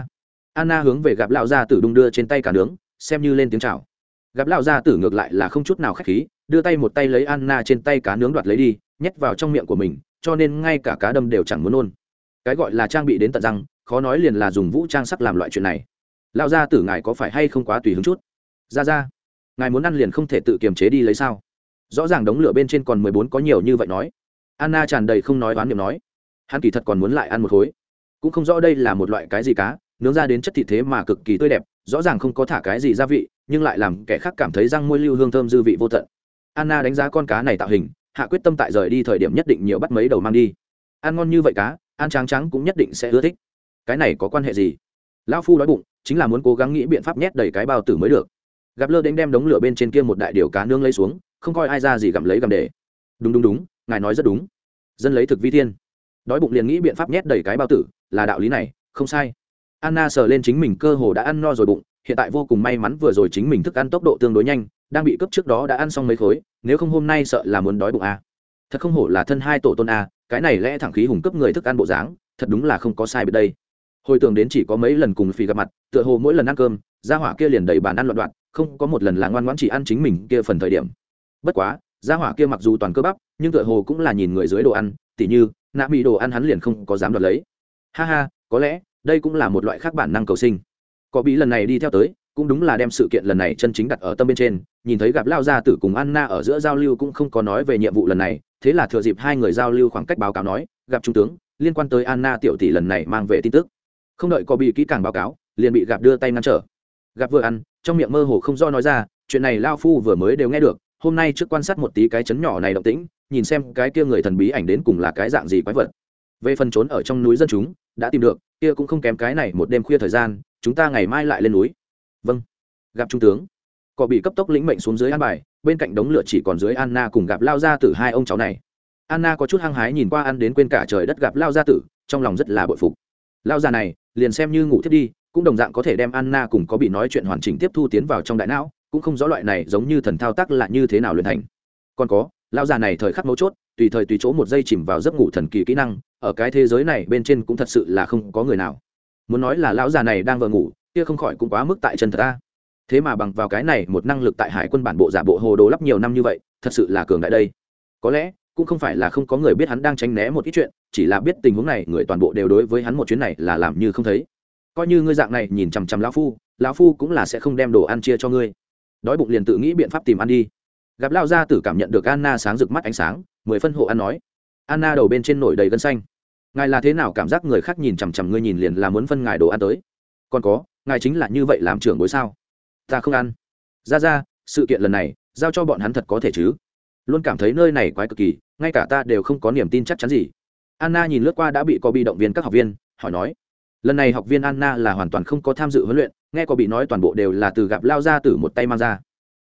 Anna hướng về gặp lão gia tử đung đưa trên tay cả nướng, xem như lên tiếng chào. Gặp lão gia tử ngược lại là không chút nào k h á c h khí, đưa tay một tay lấy anna trên tay cá nướng đoạt lấy đi, nhét vào trong miệng của mình, cho nên ngay cả cá đâm đều chẳng muốn nôn. Cái gọi là trang bị đến tận răng khó nói liền là dùng vũ trang sắc làm loại chuyện này. Lão gia tử ngài có phải hay không quá tùy hứng chút? Ra ra, ngài muốn ăn liền không thể tự kiềm chế đi lấy sao? Rõ ràng đống lửa bên trên còn mười bốn có nhiều như vậy nói. Anna tràn đầy không nói oán niệm nói. Hắn kỳ thật còn muốn lại ăn một khối. Cũng không rõ đây là một loại cái gì cá, nướng ra đến chất thịt thế mà cực kỳ tươi đẹp, rõ ràng không có thả cái gì gia vị, nhưng lại làm kẻ khác cảm thấy răng môi lưu hương thơm dư vị vô tận. Anna đánh giá con cá này tạo hình, hạ quyết tâm tại rời đi thời điểm nhất định nhiều bắt mấy đầu mang đi. Ăn ngon như vậy cá, ăn trắng trắng cũng nhất định sẽ ưa thích cái này có quan hệ gì? Lão phu đói bụng, chính là muốn cố gắng nghĩ biện pháp nhét đầy cái bao tử mới được. Gặp lơ đánh đem đống lửa bên trên kia một đại điều cá nương lấy xuống, không coi ai ra gì gặm lấy gặm để. Đúng đúng đúng, ngài nói rất đúng. Dân lấy thực vi thiên. Đói bụng liền nghĩ biện pháp nhét đầy cái bao tử, là đạo lý này, không sai. Anna sờ lên chính mình cơ hồ đã ăn no rồi bụng, hiện tại vô cùng may mắn vừa rồi chính mình thức ăn tốc độ tương đối nhanh, đang bị cấp trước đó đã ăn xong mấy khối, nếu không hôm nay sợ là muốn đói bụng a thật không hổ là thân hai tổ tôn a cái này lẽ thẳng khí hùng cấp người thức ăn bộ dáng, thật đúng là không có sai biệt đây hồi tưởng đến chỉ có mấy lần cùng phi gặp mặt, tựa hồ mỗi lần ăn cơm, gia hỏa kia liền đầy bàn ăn loạn đoạn không có một lần là ngoan ngoãn chỉ ăn chính mình kia phần thời điểm. Bất quá, gia hỏa kia mặc dù toàn cơ bắp, nhưng tựa hồ cũng là nhìn người dưới đồ ăn, tỉ như, nạ mỹ đồ ăn hắn liền không có dám đoạt lấy. Ha ha, có lẽ, đây cũng là một loại khác bản năng cầu sinh. Có bị lần này đi theo tới, cũng đúng là đem sự kiện lần này chân chính đặt ở tâm bên trên, nhìn thấy gặp lao gia tử cùng anna ở giữa giao lưu cũng không có nói về nhiệm vụ lần này, thế là thừa dịp hai người giao lưu khoảng cách báo cáo nói, gặp trung tướng, liên quan tới anna tiểu tỷ lần này mang về tin tức không đợi có bị kỹ càng báo cáo, liền bị gặp đưa tay ngăn trở. Gặp vừa ăn, trong miệng mơ hồ không do nói ra, chuyện này lao phu vừa mới đều nghe được, hôm nay trước quan sát một tí cái chấn nhỏ này động tĩnh, nhìn xem cái kia người thần bí ảnh đến cùng là cái dạng gì quái vật. Về phần trốn ở trong núi dân chúng, đã tìm được, kia cũng không kém cái này một đêm khuya thời gian, chúng ta ngày mai lại lên núi. Vâng. Gặp trung tướng. Cọ bị cấp tốc lĩnh mệnh xuống dưới an bài, bên cạnh đống lửa chỉ còn dưới anna cùng gặp lao ra từ hai ông cháu này. Anna có chút hăng hái nhìn qua ăn đến quên cả trời đất gặp lao gia tử, trong lòng rất là bội phục lao già này, liền xem như ngủ thiết đi, cũng đồng dạng có thể đem anna cùng có bị nói chuyện hoàn chỉnh tiếp thu tiến vào trong đại não, cũng không rõ loại này giống như thần thao tác là như thế nào luyện thành. Còn có lao già này thời khắc mấu chốt, tùy thời tùy chỗ một giây chìm vào giấc ngủ thần kỳ kỹ năng, ở cái thế giới này bên trên cũng thật sự là không có người nào. Muốn nói là lão già này đang vờ ngủ, kia không khỏi cũng quá mức tại chân thật ta. Thế mà bằng vào cái này một năng lực tại hải quân bản bộ giả bộ hồ đồ lắp nhiều năm như vậy, thật sự là cường đại đây. Có lẽ cũng không phải là không có người biết hắn đang tránh né một ít chuyện, chỉ là biết tình huống này, người toàn bộ đều đối với hắn một chuyến này là làm như không thấy. Coi như ngươi dạng này, nhìn chằm chằm lão phu lão phu cũng là sẽ không đem đồ ăn chia cho ngươi. Đói bụng liền tự nghĩ biện pháp tìm ăn đi. Gặp lao gia tử cảm nhận được anna sáng rực mắt ánh sáng, mười phân hộ ăn nói. Anna đầu bên trên nổi đầy gân xanh. Ngài là thế nào cảm giác người khác nhìn chằm chằm ngươi nhìn liền là muốn phân ngài đồ ăn tới? Còn có, ngài chính là như vậy làm trưởng bối sao? Ta không ăn. Ra ra sự kiện lần này, giao cho bọn hắn thật có thể chứ? Luôn cảm thấy nơi này quái cực kỳ ngay cả ta đều không có niềm tin chắc chắn gì. Anna nhìn lướt qua đã bị có bị động viên các học viên, hỏi nói, lần này học viên anna là hoàn toàn không có tham dự huấn luyện, nghe có bị nói toàn bộ đều là từ gặp lao gia tử một tay mang ra.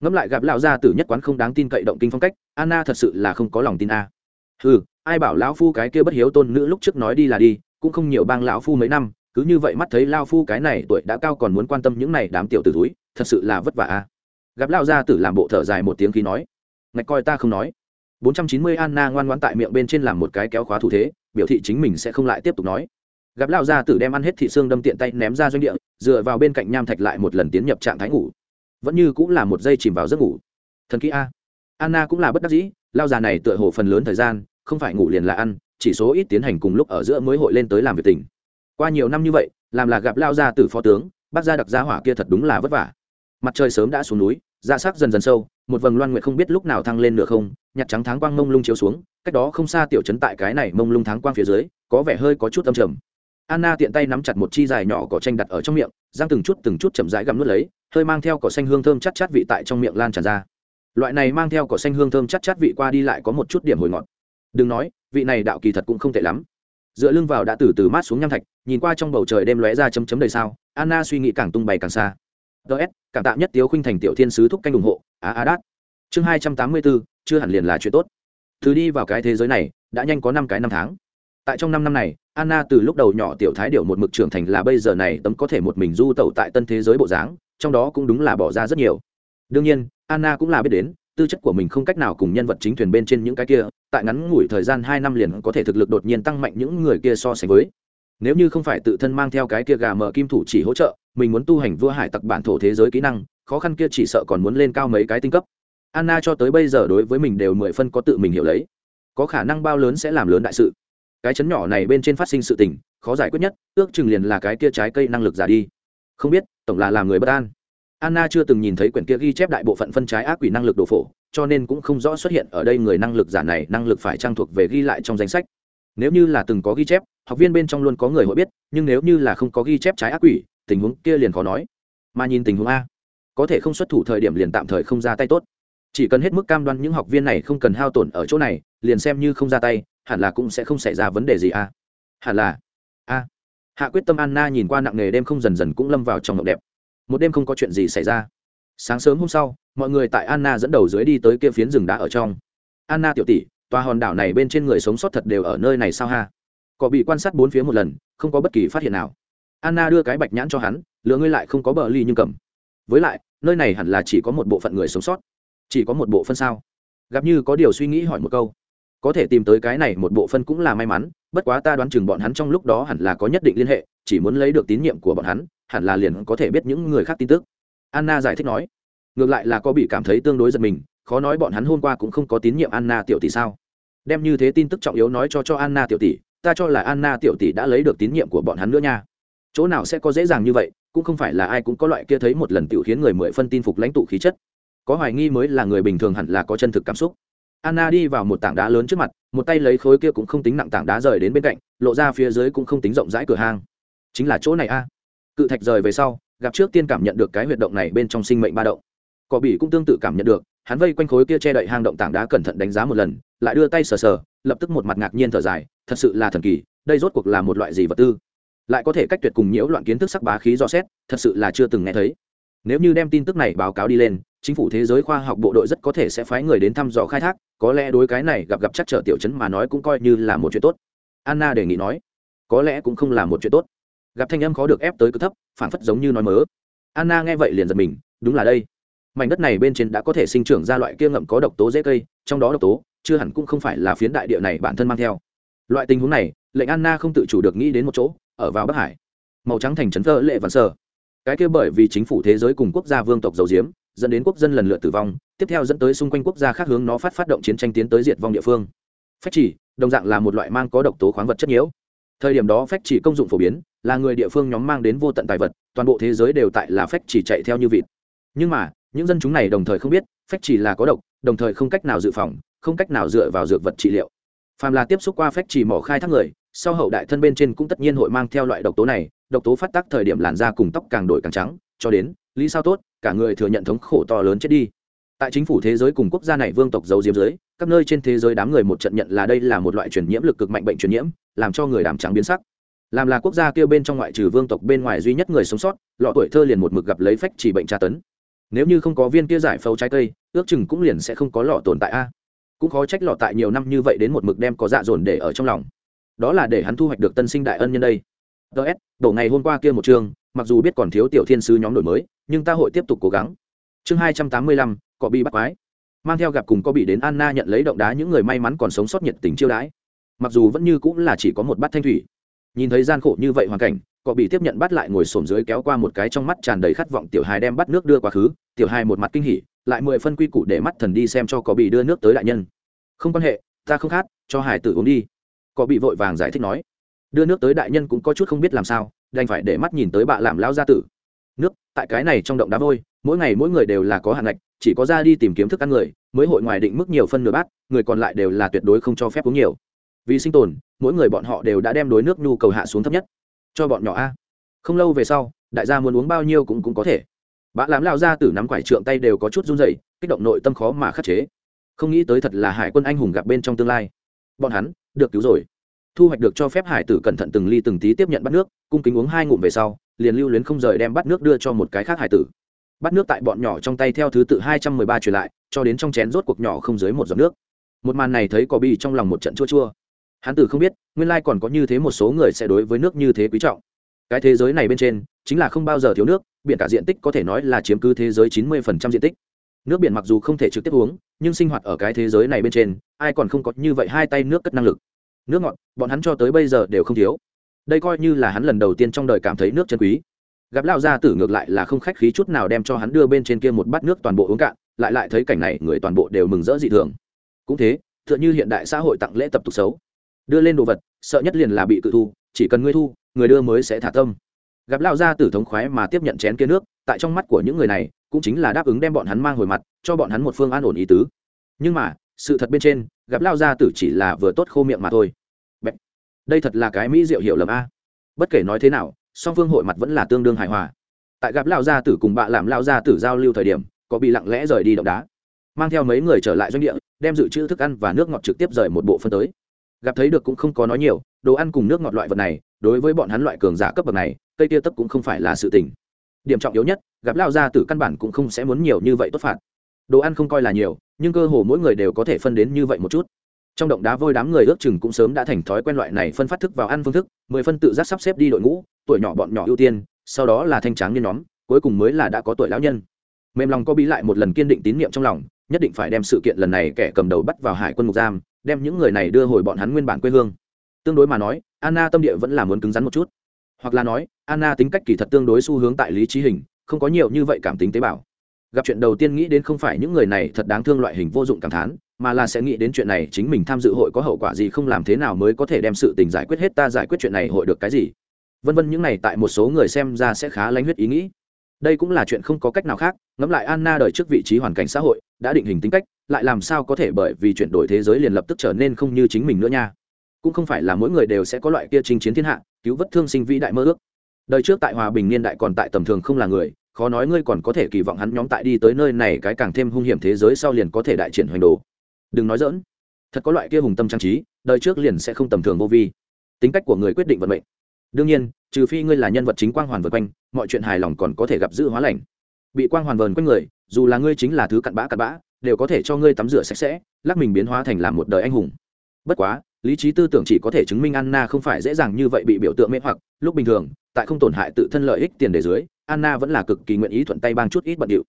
Ngẫm lại gặp lão gia tử nhất quán không đáng tin cậy động kinh phong cách, anna thật sự là không có lòng tin a. À. ừ ai bảo lão phu cái kia bất hiếu tôn nữ lúc trước nói đi là đi, cũng không nhiều bang lão phu mấy năm, cứ như vậy mắt thấy lao phu cái này tuổi đã cao còn muốn quan tâm những này đám tiểu tử túi thật sự là vất vả a. Gặp lao gia tử làm bộ thở dài một tiếng khí nói, ngạch coi ta không nói. 490 Anna ngoan ngoãn tại miệng bên trên làm một cái kéo khóa thủ thế, biểu thị chính mình sẽ không lại tiếp tục nói. Gặp lão gia tử đem ăn hết thị xương đâm tiện tay ném ra doanh địa, dựa vào bên cạnh nham thạch lại một lần tiến nhập trạng thái ngủ. Vẫn như cũng là một giây chìm vào giấc ngủ. Thần kỹ a. Anna cũng là bất đắc dĩ, lão già này tựa hồ phần lớn thời gian, không phải ngủ liền là ăn, chỉ số ít tiến hành cùng lúc ở giữa mới hội lên tới làm việc tình. Qua nhiều năm như vậy, làm là gặp lão gia tử phó tướng, bác gia đặc gia hỏa kia thật đúng là vất vả. Mặt trời sớm đã xuống núi, dạ sắc dần dần sâu, một vầng loan nguyệt không biết lúc nào thăng lên nửa không, nhặt trắng tháng quang mông lung chiếu xuống, cách đó không xa tiểu trấn tại cái này mông lung tháng quang phía dưới, có vẻ hơi có chút âm trầm. Anna tiện tay nắm chặt một chi dài nhỏ cỏ tranh đặt ở trong miệng, giang từng chút từng chút chậm rãi gặm nuốt lấy, hơi mang theo cỏ xanh hương thơm chát chát vị tại trong miệng lan tràn ra. Loại này mang theo cỏ xanh hương thơm chát chát vị qua đi lại có một chút điểm hồi ngọt. Đừng nói, vị này đạo kỳ thật cũng không tệ lắm. Dựa lưng vào đã từ từ mát xuống nham thạch, nhìn qua trong bầu trời đêm lóe ra chấm chấm đầy sao, anna suy nghĩ càng tung bày càng xa. Ts cảm tạ nhất tiếu khinh thành tiểu thiên sứ thúc canh ủng hộ á á đát. Chương hai trăm tám mươi bốn, chưa hẳn liền là chuyện tốt. Từ đi vào cái thế giới này, đã nhanh có năm cái năm tháng. Tại trong năm năm này, anna từ lúc đầu nhỏ tiểu thái điệu một mực trưởng thành là bây giờ này tấm có thể một mình du tẩu tại tân thế giới bộ dáng, trong đó cũng đúng là bỏ ra rất nhiều. Đương nhiên, anna cũng là biết đến, tư chất của mình không cách nào cùng nhân vật chính thuyền bên trên những cái kia, tại ngắn ngủi thời gian hai năm liền có thể thực lực đột nhiên tăng mạnh những người kia so sánh với. Nếu như không phải tự thân mang theo cái kia gà mở kim thủ chỉ hỗ trợ, mình muốn tu hành vua hải tặc bản thổ thế giới kỹ năng khó khăn kia chỉ sợ còn muốn lên cao mấy cái tinh cấp. Anna cho tới bây giờ đối với mình đều mười phân có tự mình hiểu lấy. Có khả năng bao lớn sẽ làm lớn đại sự. Cái chấn nhỏ này bên trên phát sinh sự tình, khó giải quyết nhất, ước chừng liền là cái kia trái cây năng lực giả đi. Không biết, tổng là làm người bất an. Anna chưa từng nhìn thấy quyển kia ghi chép đại bộ phận phân trái ác quỷ năng lực đồ phổ, cho nên cũng không rõ xuất hiện ở đây người năng lực giả này năng lực phải trang thuộc về ghi lại trong danh sách. Nếu như là từng có ghi chép, học viên bên trong luôn có người hội biết, nhưng nếu như là không có ghi chép trái ác quỷ, tình huống kia liền khó nói. Mà nhìn tình huống a có thể không xuất thủ thời điểm liền tạm thời không ra tay tốt. Chỉ cần hết mức cam đoan những học viên này không cần hao tổn ở chỗ này, liền xem như không ra tay, hẳn là cũng sẽ không xảy ra vấn đề gì a hẳn là a hạ quyết tâm anna nhìn qua nặng nề đêm không dần dần cũng lâm vào trong mộng đẹp. Một đêm không có chuyện gì xảy ra. Sáng sớm hôm sau, mọi người tại anna dẫn đầu dưới đi tới kia phiến rừng đá ở trong. Anna tiểu tỷ, tòa hòn đảo này bên trên người sống sót thật đều ở nơi này sao ha? Cọ bị quan sát bốn phía một lần, không có bất kỳ phát hiện nào. Anna đưa cái bạch nhãn cho hắn, lừa ngươi lại không có bờ ly nhưng cầm. Với lại nơi này hẳn là chỉ có một bộ phận người sống sót. Chỉ có một bộ phân sao? Gặp như có điều suy nghĩ hỏi một câu. Có thể tìm tới cái này một bộ phân cũng là may mắn, bất quá ta đoán chừng bọn hắn trong lúc đó hẳn là có nhất định liên hệ, chỉ muốn lấy được tín nhiệm của bọn hắn, hẳn là liền có thể biết những người khác tin tức. Anna giải thích nói. Ngược lại là có bị cảm thấy tương đối giật mình, khó nói bọn hắn hôm qua cũng không có tín nhiệm anna tiểu tỷ sao? Đem như thế tin tức trọng yếu nói cho cho anna tiểu tỷ, ta cho là anna tiểu tỷ đã lấy được tín nhiệm của bọn hắn nữa nha. Chỗ nào sẽ có dễ dàng như vậy cũng không phải là ai cũng có loại kia thấy một lần tiểu khiến người mười phân tin phục lãnh tụ khí chất. Có hoài nghi mới là người bình thường hẳn là có chân thực cảm xúc. Anna đi vào một tảng đá lớn trước mặt, một tay lấy khối kia cũng không tính nặng tảng đá rời đến bên cạnh, lộ ra phía dưới cũng không tính rộng rãi cửa hang. Chính là chỗ này a. Cự thạch rời về sau, gặp trước tiên cảm nhận được cái huyệt động này bên trong sinh mệnh ba động. Cỏ bỉ cũng tương tự cảm nhận được, hắn vây quanh khối kia che đậy hang động tảng đá cẩn thận đánh giá một lần, lại đưa tay sờ sờ, lập tức một mặt ngạc nhiên thở dài, thật sự là thần kỳ, đây rốt cuộc là một loại gì vật tư? Lại có thể cách tuyệt cùng nhiễu loạn kiến thức sắc bá khí do xét, thật sự là chưa từng nghe thấy. Nếu như đem tin tức này báo cáo đi lên, chính phủ thế giới khoa học bộ đội rất có thể sẽ phái người đến thăm dò khai thác, có lẽ đối cái này gặp gặp chắc trở tiểu chấn mà nói cũng coi như là một chuyện tốt. Anna đề nghị nói, có lẽ cũng không là một chuyện tốt. Gặp thanh âm khó được ép tới cực thấp phản phất giống như nói mớ. Anna nghe vậy liền giật mình, đúng là đây. Mảnh đất này bên trên đã có thể sinh trưởng ra loại kia ngậm có độc tố dễ cây, trong đó độc tố, chưa hẳn cũng không phải là phiến đại địa này bản thân mang theo. Loại tình huống này, lệnh anna không tự chủ được nghĩ đến một chỗ ở vào bắc hải. Màu trắng thành trấn thơ lệ vạn sơ. Cái kia bởi vì chính phủ thế giới cùng quốc gia vương tộc dầu diếm dẫn đến quốc dân lần lượt tử vong, tiếp theo dẫn tới xung quanh quốc gia khác hướng nó phát phát động chiến tranh tiến tới diệt vong địa phương. Phách chỉ, đồng dạng là một loại mang có độc tố khoáng vật chất nhiễu. Thời điểm đó phách chỉ công dụng phổ biến, là người địa phương nhóm mang đến vô tận tài vật, toàn bộ thế giới đều tại là phách chỉ chạy theo như vịt. Nhưng mà, những dân chúng này đồng thời không biết, phách chỉ là có độc, đồng thời không cách nào dự phòng, không cách nào dựa vào dược vật trị liệu. Phàm là tiếp xúc qua phách chỉ mỏ khai thác người sau hậu đại thân bên trên cũng tất nhiên hội mang theo loại độc tố này, độc tố phát tác thời điểm làn da cùng tóc càng đổi càng trắng, cho đến, lý sao tốt, cả người thừa nhận thống khổ to lớn chết đi. Tại chính phủ thế giới cùng quốc gia này vương tộc giấu diếm giới các nơi trên thế giới đám người một trận nhận là đây là một loại truyền nhiễm lực cực mạnh bệnh truyền nhiễm, làm cho người đàm trắng biến sắc. Làm là quốc gia kêu bên trong ngoại trừ vương tộc bên ngoài duy nhất người sống sót, lọ tuổi thơ liền một mực gặp lấy phách chỉ bệnh tra tấn. Nếu như không có viên kia giải phẫu trái cây, ước chừng cũng liền sẽ không có lọ tồn tại a. Cũng khó trách lọ tại nhiều năm như vậy đến một mực đem có dạ dồn để ở trong lòng đó là để hắn thu hoạch được tân sinh đại ân nhân đây. Ts đổ ngày hôm qua kia một chương mặc dù biết còn thiếu tiểu thiên sứ nhóm đổi mới, nhưng ta hội tiếp tục cố gắng. Chương hai trăm tám mươi lăm cọ bị bắt quái. Mang theo gặp cùng có bị đến anna nhận lấy động đá những người may mắn còn sống sót nhiệt tình chiêu đãi. Mặc dù vẫn như cũng là chỉ có một bát thanh thủy. Nhìn thấy gian khổ như vậy hoàn cảnh cọ bị tiếp nhận bắt lại ngồi xổm dưới kéo qua một cái trong mắt tràn đầy khát vọng tiểu hài đem bắt nước đưa quá khứ, tiểu hài một mặt kinh hỉ, lại mười phân quy củ để mắt thần đi xem cho cọ bị đưa nước tới đại nhân. Không quan hệ, ta không khát, cho hải tử uống đi có bị vội vàng giải thích nói, đưa nước tới đại nhân cũng có chút không biết làm sao, đành phải để mắt nhìn tới bạ làm lao gia tử. Nước, tại cái này trong động đá vôi, mỗi ngày mỗi người đều là có hạn ngạch, chỉ có ra đi tìm kiếm thức ăn người, mới hội ngoài định mức nhiều phân nửa bát, người còn lại đều là tuyệt đối không cho phép uống nhiều. Vì sinh tồn, mỗi người bọn họ đều đã đem đối nước nhu cầu hạ xuống thấp nhất. Cho bọn nhỏ a. Không lâu về sau, đại gia muốn uống bao nhiêu cũng cũng có thể. Bạ làm lao gia tử nắm quải trượng tay đều có chút run rẩy, kích động nội tâm khó mà khắc chế. Không nghĩ tới thật là hải quân anh hùng gặp bên trong tương lai. Bọn hắn được cứu rồi. Thu hoạch được cho phép hải tử cẩn thận từng ly từng tí tiếp nhận bắt nước, cung kính uống hai ngụm về sau, liền lưu luyến không rời đem bắt nước đưa cho một cái khác hải tử. Bắt nước tại bọn nhỏ trong tay theo thứ tự hai trăm mười ba truyền lại, cho đến trong chén rốt cuộc nhỏ không dưới một giọt nước. Một màn này thấy có bi trong lòng một trận chua chua. Hán tử không biết, nguyên lai còn có như thế một số người sẽ đối với nước như thế quý trọng. Cái thế giới này bên trên, chính là không bao giờ thiếu nước, biển cả diện tích có thể nói là chiếm cứ thế giới chín mươi phần trăm diện tích. Nước biển mặc dù không thể trực tiếp uống, nhưng sinh hoạt ở cái thế giới này bên trên, ai còn không có như vậy hai tay nước cất năng lực nước ngọt, bọn hắn cho tới bây giờ đều không thiếu. Đây coi như là hắn lần đầu tiên trong đời cảm thấy nước chân quý. Gặp lão gia tử ngược lại là không khách khí chút nào đem cho hắn đưa bên trên kia một bát nước toàn bộ uống cạn, lại lại thấy cảnh này người toàn bộ đều mừng rỡ dị thường. Cũng thế, tựa như hiện đại xã hội tặng lễ tập tục xấu. Đưa lên đồ vật, sợ nhất liền là bị cự thu, chỉ cần ngươi thu, người đưa mới sẽ thả tâm. Gặp lão gia tử thống khoái mà tiếp nhận chén kia nước, tại trong mắt của những người này, cũng chính là đáp ứng đem bọn hắn mang hồi mặt, cho bọn hắn một phương an ổn ý tứ. Nhưng mà, sự thật bên trên gặp lao gia tử chỉ là vừa tốt khô miệng mà thôi. Bẹp. đây thật là cái mỹ diệu hiểu lầm a. Bất kể nói thế nào, song phương hội mặt vẫn là tương đương hài hòa. Tại gặp lao gia tử cùng bạ làm lao gia tử giao lưu thời điểm, có bị lặng lẽ rời đi động đá. Mang theo mấy người trở lại doanh địa, đem dự trữ thức ăn và nước ngọt trực tiếp rời một bộ phân tới. Gặp thấy được cũng không có nói nhiều, đồ ăn cùng nước ngọt loại vật này, đối với bọn hắn loại cường giả cấp bậc này, cây tia tấp cũng không phải là sự tình. Điểm trọng yếu nhất, gặp lao gia tử căn bản cũng không sẽ muốn nhiều như vậy tốt phạt. Đồ ăn không coi là nhiều nhưng cơ hồ mỗi người đều có thể phân đến như vậy một chút. Trong động đá vôi đám người ước chừng cũng sớm đã thành thói quen loại này phân phát thức vào ăn phương thức, mười phân tự giác sắp xếp đi đội ngũ, tuổi nhỏ bọn nhỏ ưu tiên, sau đó là thanh tráng niên nhóm, cuối cùng mới là đã có tuổi lão nhân. Mềm lòng có bí lại một lần kiên định tín nhiệm trong lòng, nhất định phải đem sự kiện lần này kẻ cầm đầu bắt vào hải quân ngục giam, đem những người này đưa hồi bọn hắn nguyên bản quê hương. Tương đối mà nói, anna tâm địa vẫn là muốn cứng rắn một chút. Hoặc là nói, anna tính cách kỳ thật tương đối xu hướng tại lý trí hình, không có nhiều như vậy cảm tính tế bào gặp chuyện đầu tiên nghĩ đến không phải những người này thật đáng thương loại hình vô dụng cảm thán, mà là sẽ nghĩ đến chuyện này chính mình tham dự hội có hậu quả gì không làm thế nào mới có thể đem sự tình giải quyết hết ta giải quyết chuyện này hội được cái gì. Vân vân những này tại một số người xem ra sẽ khá lánh huyết ý nghĩ. Đây cũng là chuyện không có cách nào khác, ngẫm lại anna đời trước vị trí hoàn cảnh xã hội, đã định hình tính cách, lại làm sao có thể bởi vì chuyển đổi thế giới liền lập tức trở nên không như chính mình nữa nha. Cũng không phải là mỗi người đều sẽ có loại kia chinh chiến thiên hạ, cứu vất thương sinh vĩ đại mơ ước. Đời trước tại hòa bình niên đại còn tại tầm thường không là người khó nói ngươi còn có thể kỳ vọng hắn nhóm tại đi tới nơi này cái càng thêm hung hiểm thế giới sau liền có thể đại triển hoành đồ. Đừng nói dỡn thật có loại kia hùng tâm trang trí, đời trước liền sẽ không tầm thường vô vi. Tính cách của người quyết định vận mệnh. Đương nhiên, trừ phi ngươi là nhân vật chính quang hoàn vượt quanh, mọi chuyện hài lòng còn có thể gặp giữ hóa lành. Bị quang hoàn vờn quanh người, dù là ngươi chính là thứ cặn bã cặn bã, đều có thể cho ngươi tắm rửa sạch sẽ, lắc mình biến hóa thành làm một đời anh hùng. Bất quá, lý trí tư tưởng chỉ có thể chứng minh anna không phải dễ dàng như vậy bị biểu tượng mê hoặc, lúc bình thường, tại không tổn hại tự thân lợi ích tiền đề dưới anna vẫn là cực kỳ nguyện ý thuận tay bang chút ít bận điệu.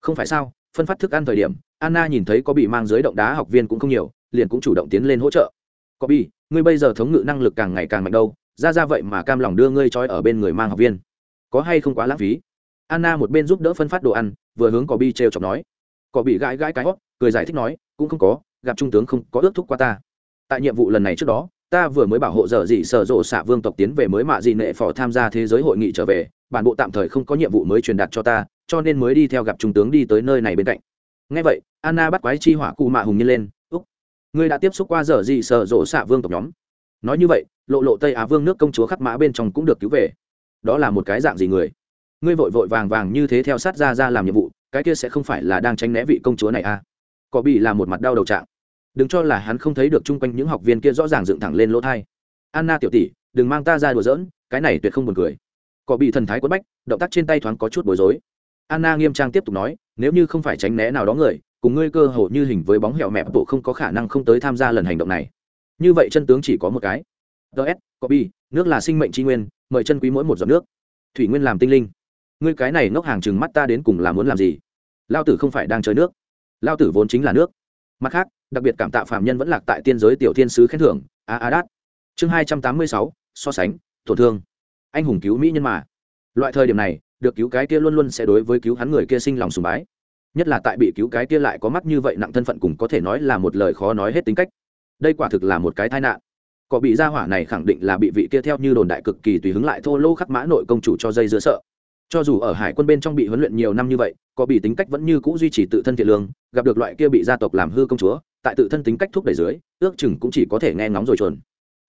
Không phải sao, phân phát thức ăn thời điểm, anna nhìn thấy có bị mang dưới động đá học viên cũng không nhiều, liền cũng chủ động tiến lên hỗ trợ. Có bị ngươi bây giờ thống ngự năng lực càng ngày càng mạnh đâu, ra ra vậy mà cam lòng đưa ngươi trói ở bên người mang học viên. Có hay không quá lãng phí? Anna một bên giúp đỡ phân phát đồ ăn, vừa hướng có bi t chọc nói. Có bị gãi gãi cái hót cười giải thích nói, cũng không có, gặp trung tướng không có ước thúc qua ta. Tại nhiệm vụ lần này trước đó ta vừa mới bảo hộ dở dị sở rộ xạ vương tộc tiến về mới mạ dị nệ phò tham gia thế giới hội nghị trở về, bản bộ tạm thời không có nhiệm vụ mới truyền đạt cho ta, cho nên mới đi theo gặp trung tướng đi tới nơi này bên cạnh. Ngay vậy, anna bắt quái chi hỏa cụ mạ hùng nhiên lên, úc, ngươi đã tiếp xúc qua dở dị sở rộ xạ vương tộc nhóm? Nói như vậy, lộ lộ tây á vương nước công chúa khắc mã bên trong cũng được cứu về. Đó là một cái dạng gì người? Ngươi vội vội vàng vàng như thế theo sát ra ra làm nhiệm vụ, cái kia sẽ không phải là đang tránh né vị công chúa này à? Có bị là một mặt đau đầu trạng đừng cho là hắn không thấy được chung quanh những học viên kia rõ ràng dựng thẳng lên lỗ thai. Anna tiểu tỷ, đừng mang ta ra đùa giỡn, cái này tuyệt không buồn cười. Cọ bị thần thái quất bách, động tác trên tay thoáng có chút bối rối. Anna nghiêm trang tiếp tục nói, nếu như không phải tránh né nào đó người, cùng ngươi cơ hồ như hình với bóng hẹo mẹp bộ không có khả năng không tới tham gia lần hành động này. Như vậy chân tướng chỉ có một cái. Ts copy nước là sinh mệnh tri nguyên, mời chân quý mỗi một giọt nước. Thủy nguyên làm tinh linh. Ngươi cái này ngốc hàng chừng mắt ta đến cùng là muốn làm gì? Lao tử không phải đang chơi nước. Lao tử vốn chính là nước mặt khác, đặc biệt cảm tạ phạm nhân vẫn lạc tại tiên giới tiểu thiên sứ khen thưởng, a a đát. Chương hai trăm tám mươi sáu, so sánh, tổn thương. Anh hùng cứu mỹ nhân mà. Loại thời điểm này, được cứu cái kia luôn luôn sẽ đối với cứu hắn người kia sinh lòng sùng bái. Nhất là tại bị cứu cái kia lại có mắt như vậy nặng thân phận cùng có thể nói là một lời khó nói hết tính cách. Đây quả thực là một cái tai nạn. Có bị gia hỏa này khẳng định là bị vị kia theo như đồn đại cực kỳ tùy hứng lại thô lô khắc mã nội công chủ cho dây dưa sợ cho dù ở hải quân bên trong bị huấn luyện nhiều năm như vậy, có bị tính cách vẫn như cũ duy trì tự thân thiện lương, gặp được loại kia bị gia tộc làm hư công chúa, tại tự thân tính cách thúc đẩy dưới, ước chừng cũng chỉ có thể nghe ngóng rồi chuồn.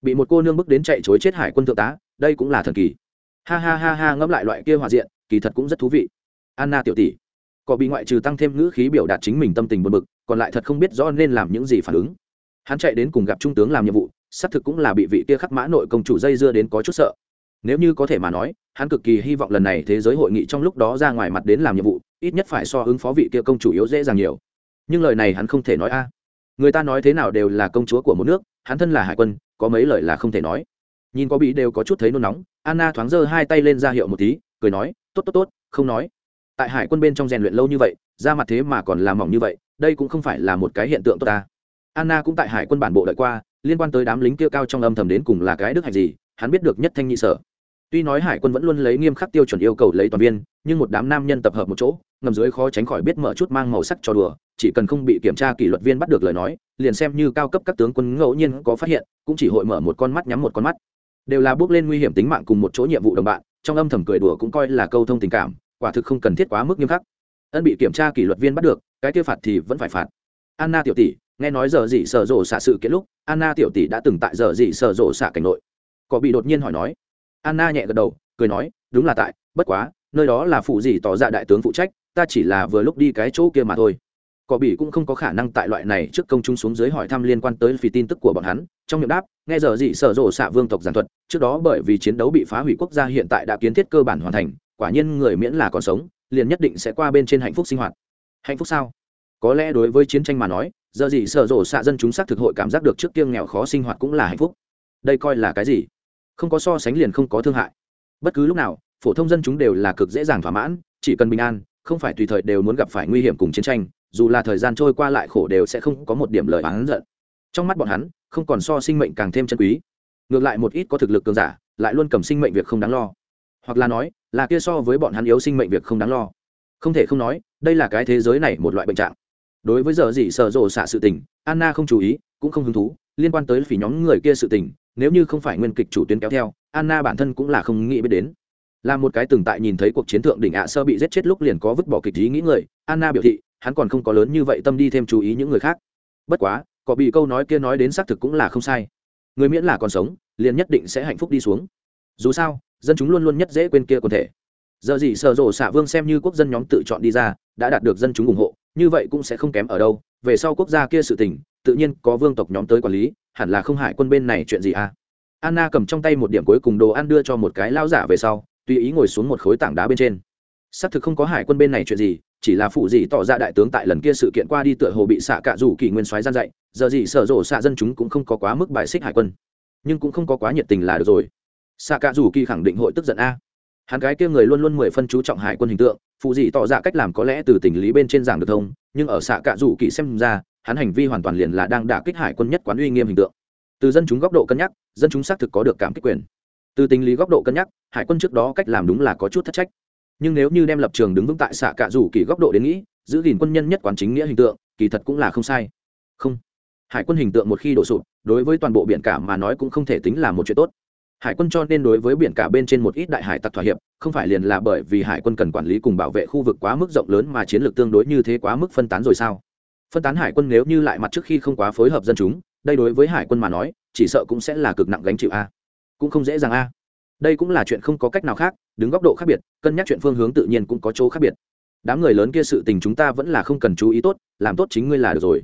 Bị một cô nương bước đến chạy chối chết hải quân thượng tá, đây cũng là thần kỳ. Ha ha ha ha, ngẫm lại loại kia hòa diện, kỳ thật cũng rất thú vị. Anna tiểu tỷ, có bị ngoại trừ tăng thêm ngữ khí biểu đạt chính mình tâm tình buồn bực, còn lại thật không biết rõ nên làm những gì phản ứng. Hắn chạy đến cùng gặp trung tướng làm nhiệm vụ, xác thực cũng là bị vị kia khắc mã nội công chủ dây dưa đến có chút sợ nếu như có thể mà nói, hắn cực kỳ hy vọng lần này thế giới hội nghị trong lúc đó ra ngoài mặt đến làm nhiệm vụ, ít nhất phải so ứng phó vị kia công chủ yếu dễ dàng nhiều. Nhưng lời này hắn không thể nói a. Người ta nói thế nào đều là công chúa của một nước, hắn thân là hải quân, có mấy lời là không thể nói. Nhìn có bị đều có chút thấy nôn nóng, anna thoáng giơ hai tay lên ra hiệu một tí, cười nói, tốt tốt tốt, không nói. Tại hải quân bên trong rèn luyện lâu như vậy, ra mặt thế mà còn làm mỏng như vậy, đây cũng không phải là một cái hiện tượng tốt ta. Anna cũng tại hải quân bản bộ đợi qua, liên quan tới đám lính kia cao trong âm thầm đến cùng là cái đức hạnh gì, hắn biết được nhất thanh nhị sở tuy nói hải quân vẫn luôn lấy nghiêm khắc tiêu chuẩn yêu cầu lấy toàn viên, nhưng một đám nam nhân tập hợp một chỗ, ngầm dưới khó tránh khỏi biết mở chút mang màu sắc cho đùa, chỉ cần không bị kiểm tra kỷ luật viên bắt được lời nói, liền xem như cao cấp các tướng quân ngẫu nhiên có phát hiện, cũng chỉ hội mở một con mắt nhắm một con mắt. Đều là bước lên nguy hiểm tính mạng cùng một chỗ nhiệm vụ đồng bạn, trong âm thầm cười đùa cũng coi là câu thông tình cảm, quả thực không cần thiết quá mức nghiêm khắc. Ân bị kiểm tra kỷ luật viên bắt được, cái kia phạt thì vẫn phải phạt. Anna tiểu tỷ, nghe nói giờ gì sở rộ xạ sự kiện lúc, anna tiểu tỷ đã từng tại giờ gì sở rộ xạ cảnh nội. Có bị đột nhiên hỏi nói anna nhẹ gật đầu, cười nói, đúng là tại, bất quá, nơi đó là phụ gì tỏ ra đại tướng phụ trách, ta chỉ là vừa lúc đi cái chỗ kia mà thôi. Cọ bị cũng không có khả năng tại loại này trước công chúng xuống dưới hỏi thăm liên quan tới phi tin tức của bọn hắn, trong miệng đáp, nghe giờ dị sở rộ xạ vương tộc giản thuật, trước đó bởi vì chiến đấu bị phá hủy quốc gia hiện tại đã kiến thiết cơ bản hoàn thành, quả nhiên người miễn là còn sống, liền nhất định sẽ qua bên trên hạnh phúc sinh hoạt. Hạnh phúc sao? Có lẽ đối với chiến tranh mà nói, giờ gì sở rộ xạ dân chúng xác thực hội cảm giác được trước kiêng nghèo khó sinh hoạt cũng là hạnh phúc. Đây coi là cái gì? Không có so sánh liền không có thương hại. Bất cứ lúc nào, phổ thông dân chúng đều là cực dễ dàng thỏa mãn, chỉ cần bình an, không phải tùy thời đều muốn gặp phải nguy hiểm cùng chiến tranh, dù là thời gian trôi qua lại khổ đều sẽ không có một điểm lời oán giận. Trong mắt bọn hắn, không còn so sinh mệnh càng thêm chân quý. Ngược lại một ít có thực lực cường giả, lại luôn cầm sinh mệnh việc không đáng lo. Hoặc là nói, là kia so với bọn hắn yếu sinh mệnh việc không đáng lo. Không thể không nói, đây là cái thế giới này một loại bệnh trạng. Đối với giờ gì sợ rộ xạ sự tình, anna không chú ý, cũng không hứng thú, liên quan tới phỉ nhóm người kia sự tình nếu như không phải nguyên kịch chủ tuyến kéo theo, anna bản thân cũng là không nghĩ biết đến. Là một cái từng tại nhìn thấy cuộc chiến thượng đỉnh ạ sơ bị giết chết lúc liền có vứt bỏ kịch ý nghĩ người, anna biểu thị, hắn còn không có lớn như vậy tâm đi thêm chú ý những người khác. Bất quá, có bị câu nói kia nói đến xác thực cũng là không sai. Người miễn là còn sống, liền nhất định sẽ hạnh phúc đi xuống. Dù sao, dân chúng luôn luôn nhất dễ quên kia quần thể. Giờ gì sở rộ xạ vương xem như quốc dân nhóm tự chọn đi ra, đã đạt được dân chúng ủng hộ, như vậy cũng sẽ không kém ở đâu. Về sau quốc gia kia sự tình tự nhiên có vương tộc nhóm tới quản lý, hẳn là không hại quân bên này chuyện gì à? Anna cầm trong tay một điểm cuối cùng đồ ăn đưa cho một cái lao giả về sau, tùy ý ngồi xuống một khối tảng đá bên trên. Xác thực không có hải quân bên này chuyện gì, chỉ là phụ gì tỏ ra đại tướng tại lần kia sự kiện qua đi tựa hồ bị xạ cạ rủ kỳ nguyên soái gian dạy, giờ gì sở rộ xạ dân chúng cũng không có quá mức bài xích hải quân. Nhưng cũng không có quá nhiệt tình là được rồi. Xạ cạ rủ kỳ khẳng định hội tức giận a hắn cái kia người luôn luôn mười phân chú trọng hải quân hình tượng, phụ dị tỏ ra cách làm có lẽ từ tình lý bên trên giảng được thông, nhưng ở xạ cạ rủ kỳ xem ra, hắn hành vi hoàn toàn liền là đang đả kích hải quân nhất quán uy nghiêm hình tượng. Từ dân chúng góc độ cân nhắc, dân chúng xác thực có được cảm kích quyền. Từ tình lý góc độ cân nhắc, hải quân trước đó cách làm đúng là có chút thất trách. Nhưng nếu như đem lập trường đứng vững tại xạ cạ rủ kỳ góc độ đến nghĩ, giữ gìn quân nhân nhất quán chính nghĩa hình tượng, kỳ thật cũng là không sai. Không. Hải quân hình tượng một khi đổ sụp, đối với toàn bộ biển cả mà nói cũng không thể tính là một chuyện tốt hải quân cho nên đối với biển cả bên trên một ít đại hải tặc thỏa hiệp, không phải liền là bởi vì hải quân cần quản lý cùng bảo vệ khu vực quá mức rộng lớn mà chiến lược tương đối như thế quá mức phân tán rồi sao? Phân tán hải quân nếu như lại mặt trước khi không quá phối hợp dân chúng, đây đối với hải quân mà nói, chỉ sợ cũng sẽ là cực nặng gánh chịu a. Cũng không dễ dàng a. Đây cũng là chuyện không có cách nào khác, đứng góc độ khác biệt, cân nhắc chuyện phương hướng tự nhiên cũng có chỗ khác biệt. Đám người lớn kia sự tình chúng ta vẫn là không cần chú ý tốt, làm tốt chính ngươi là được rồi.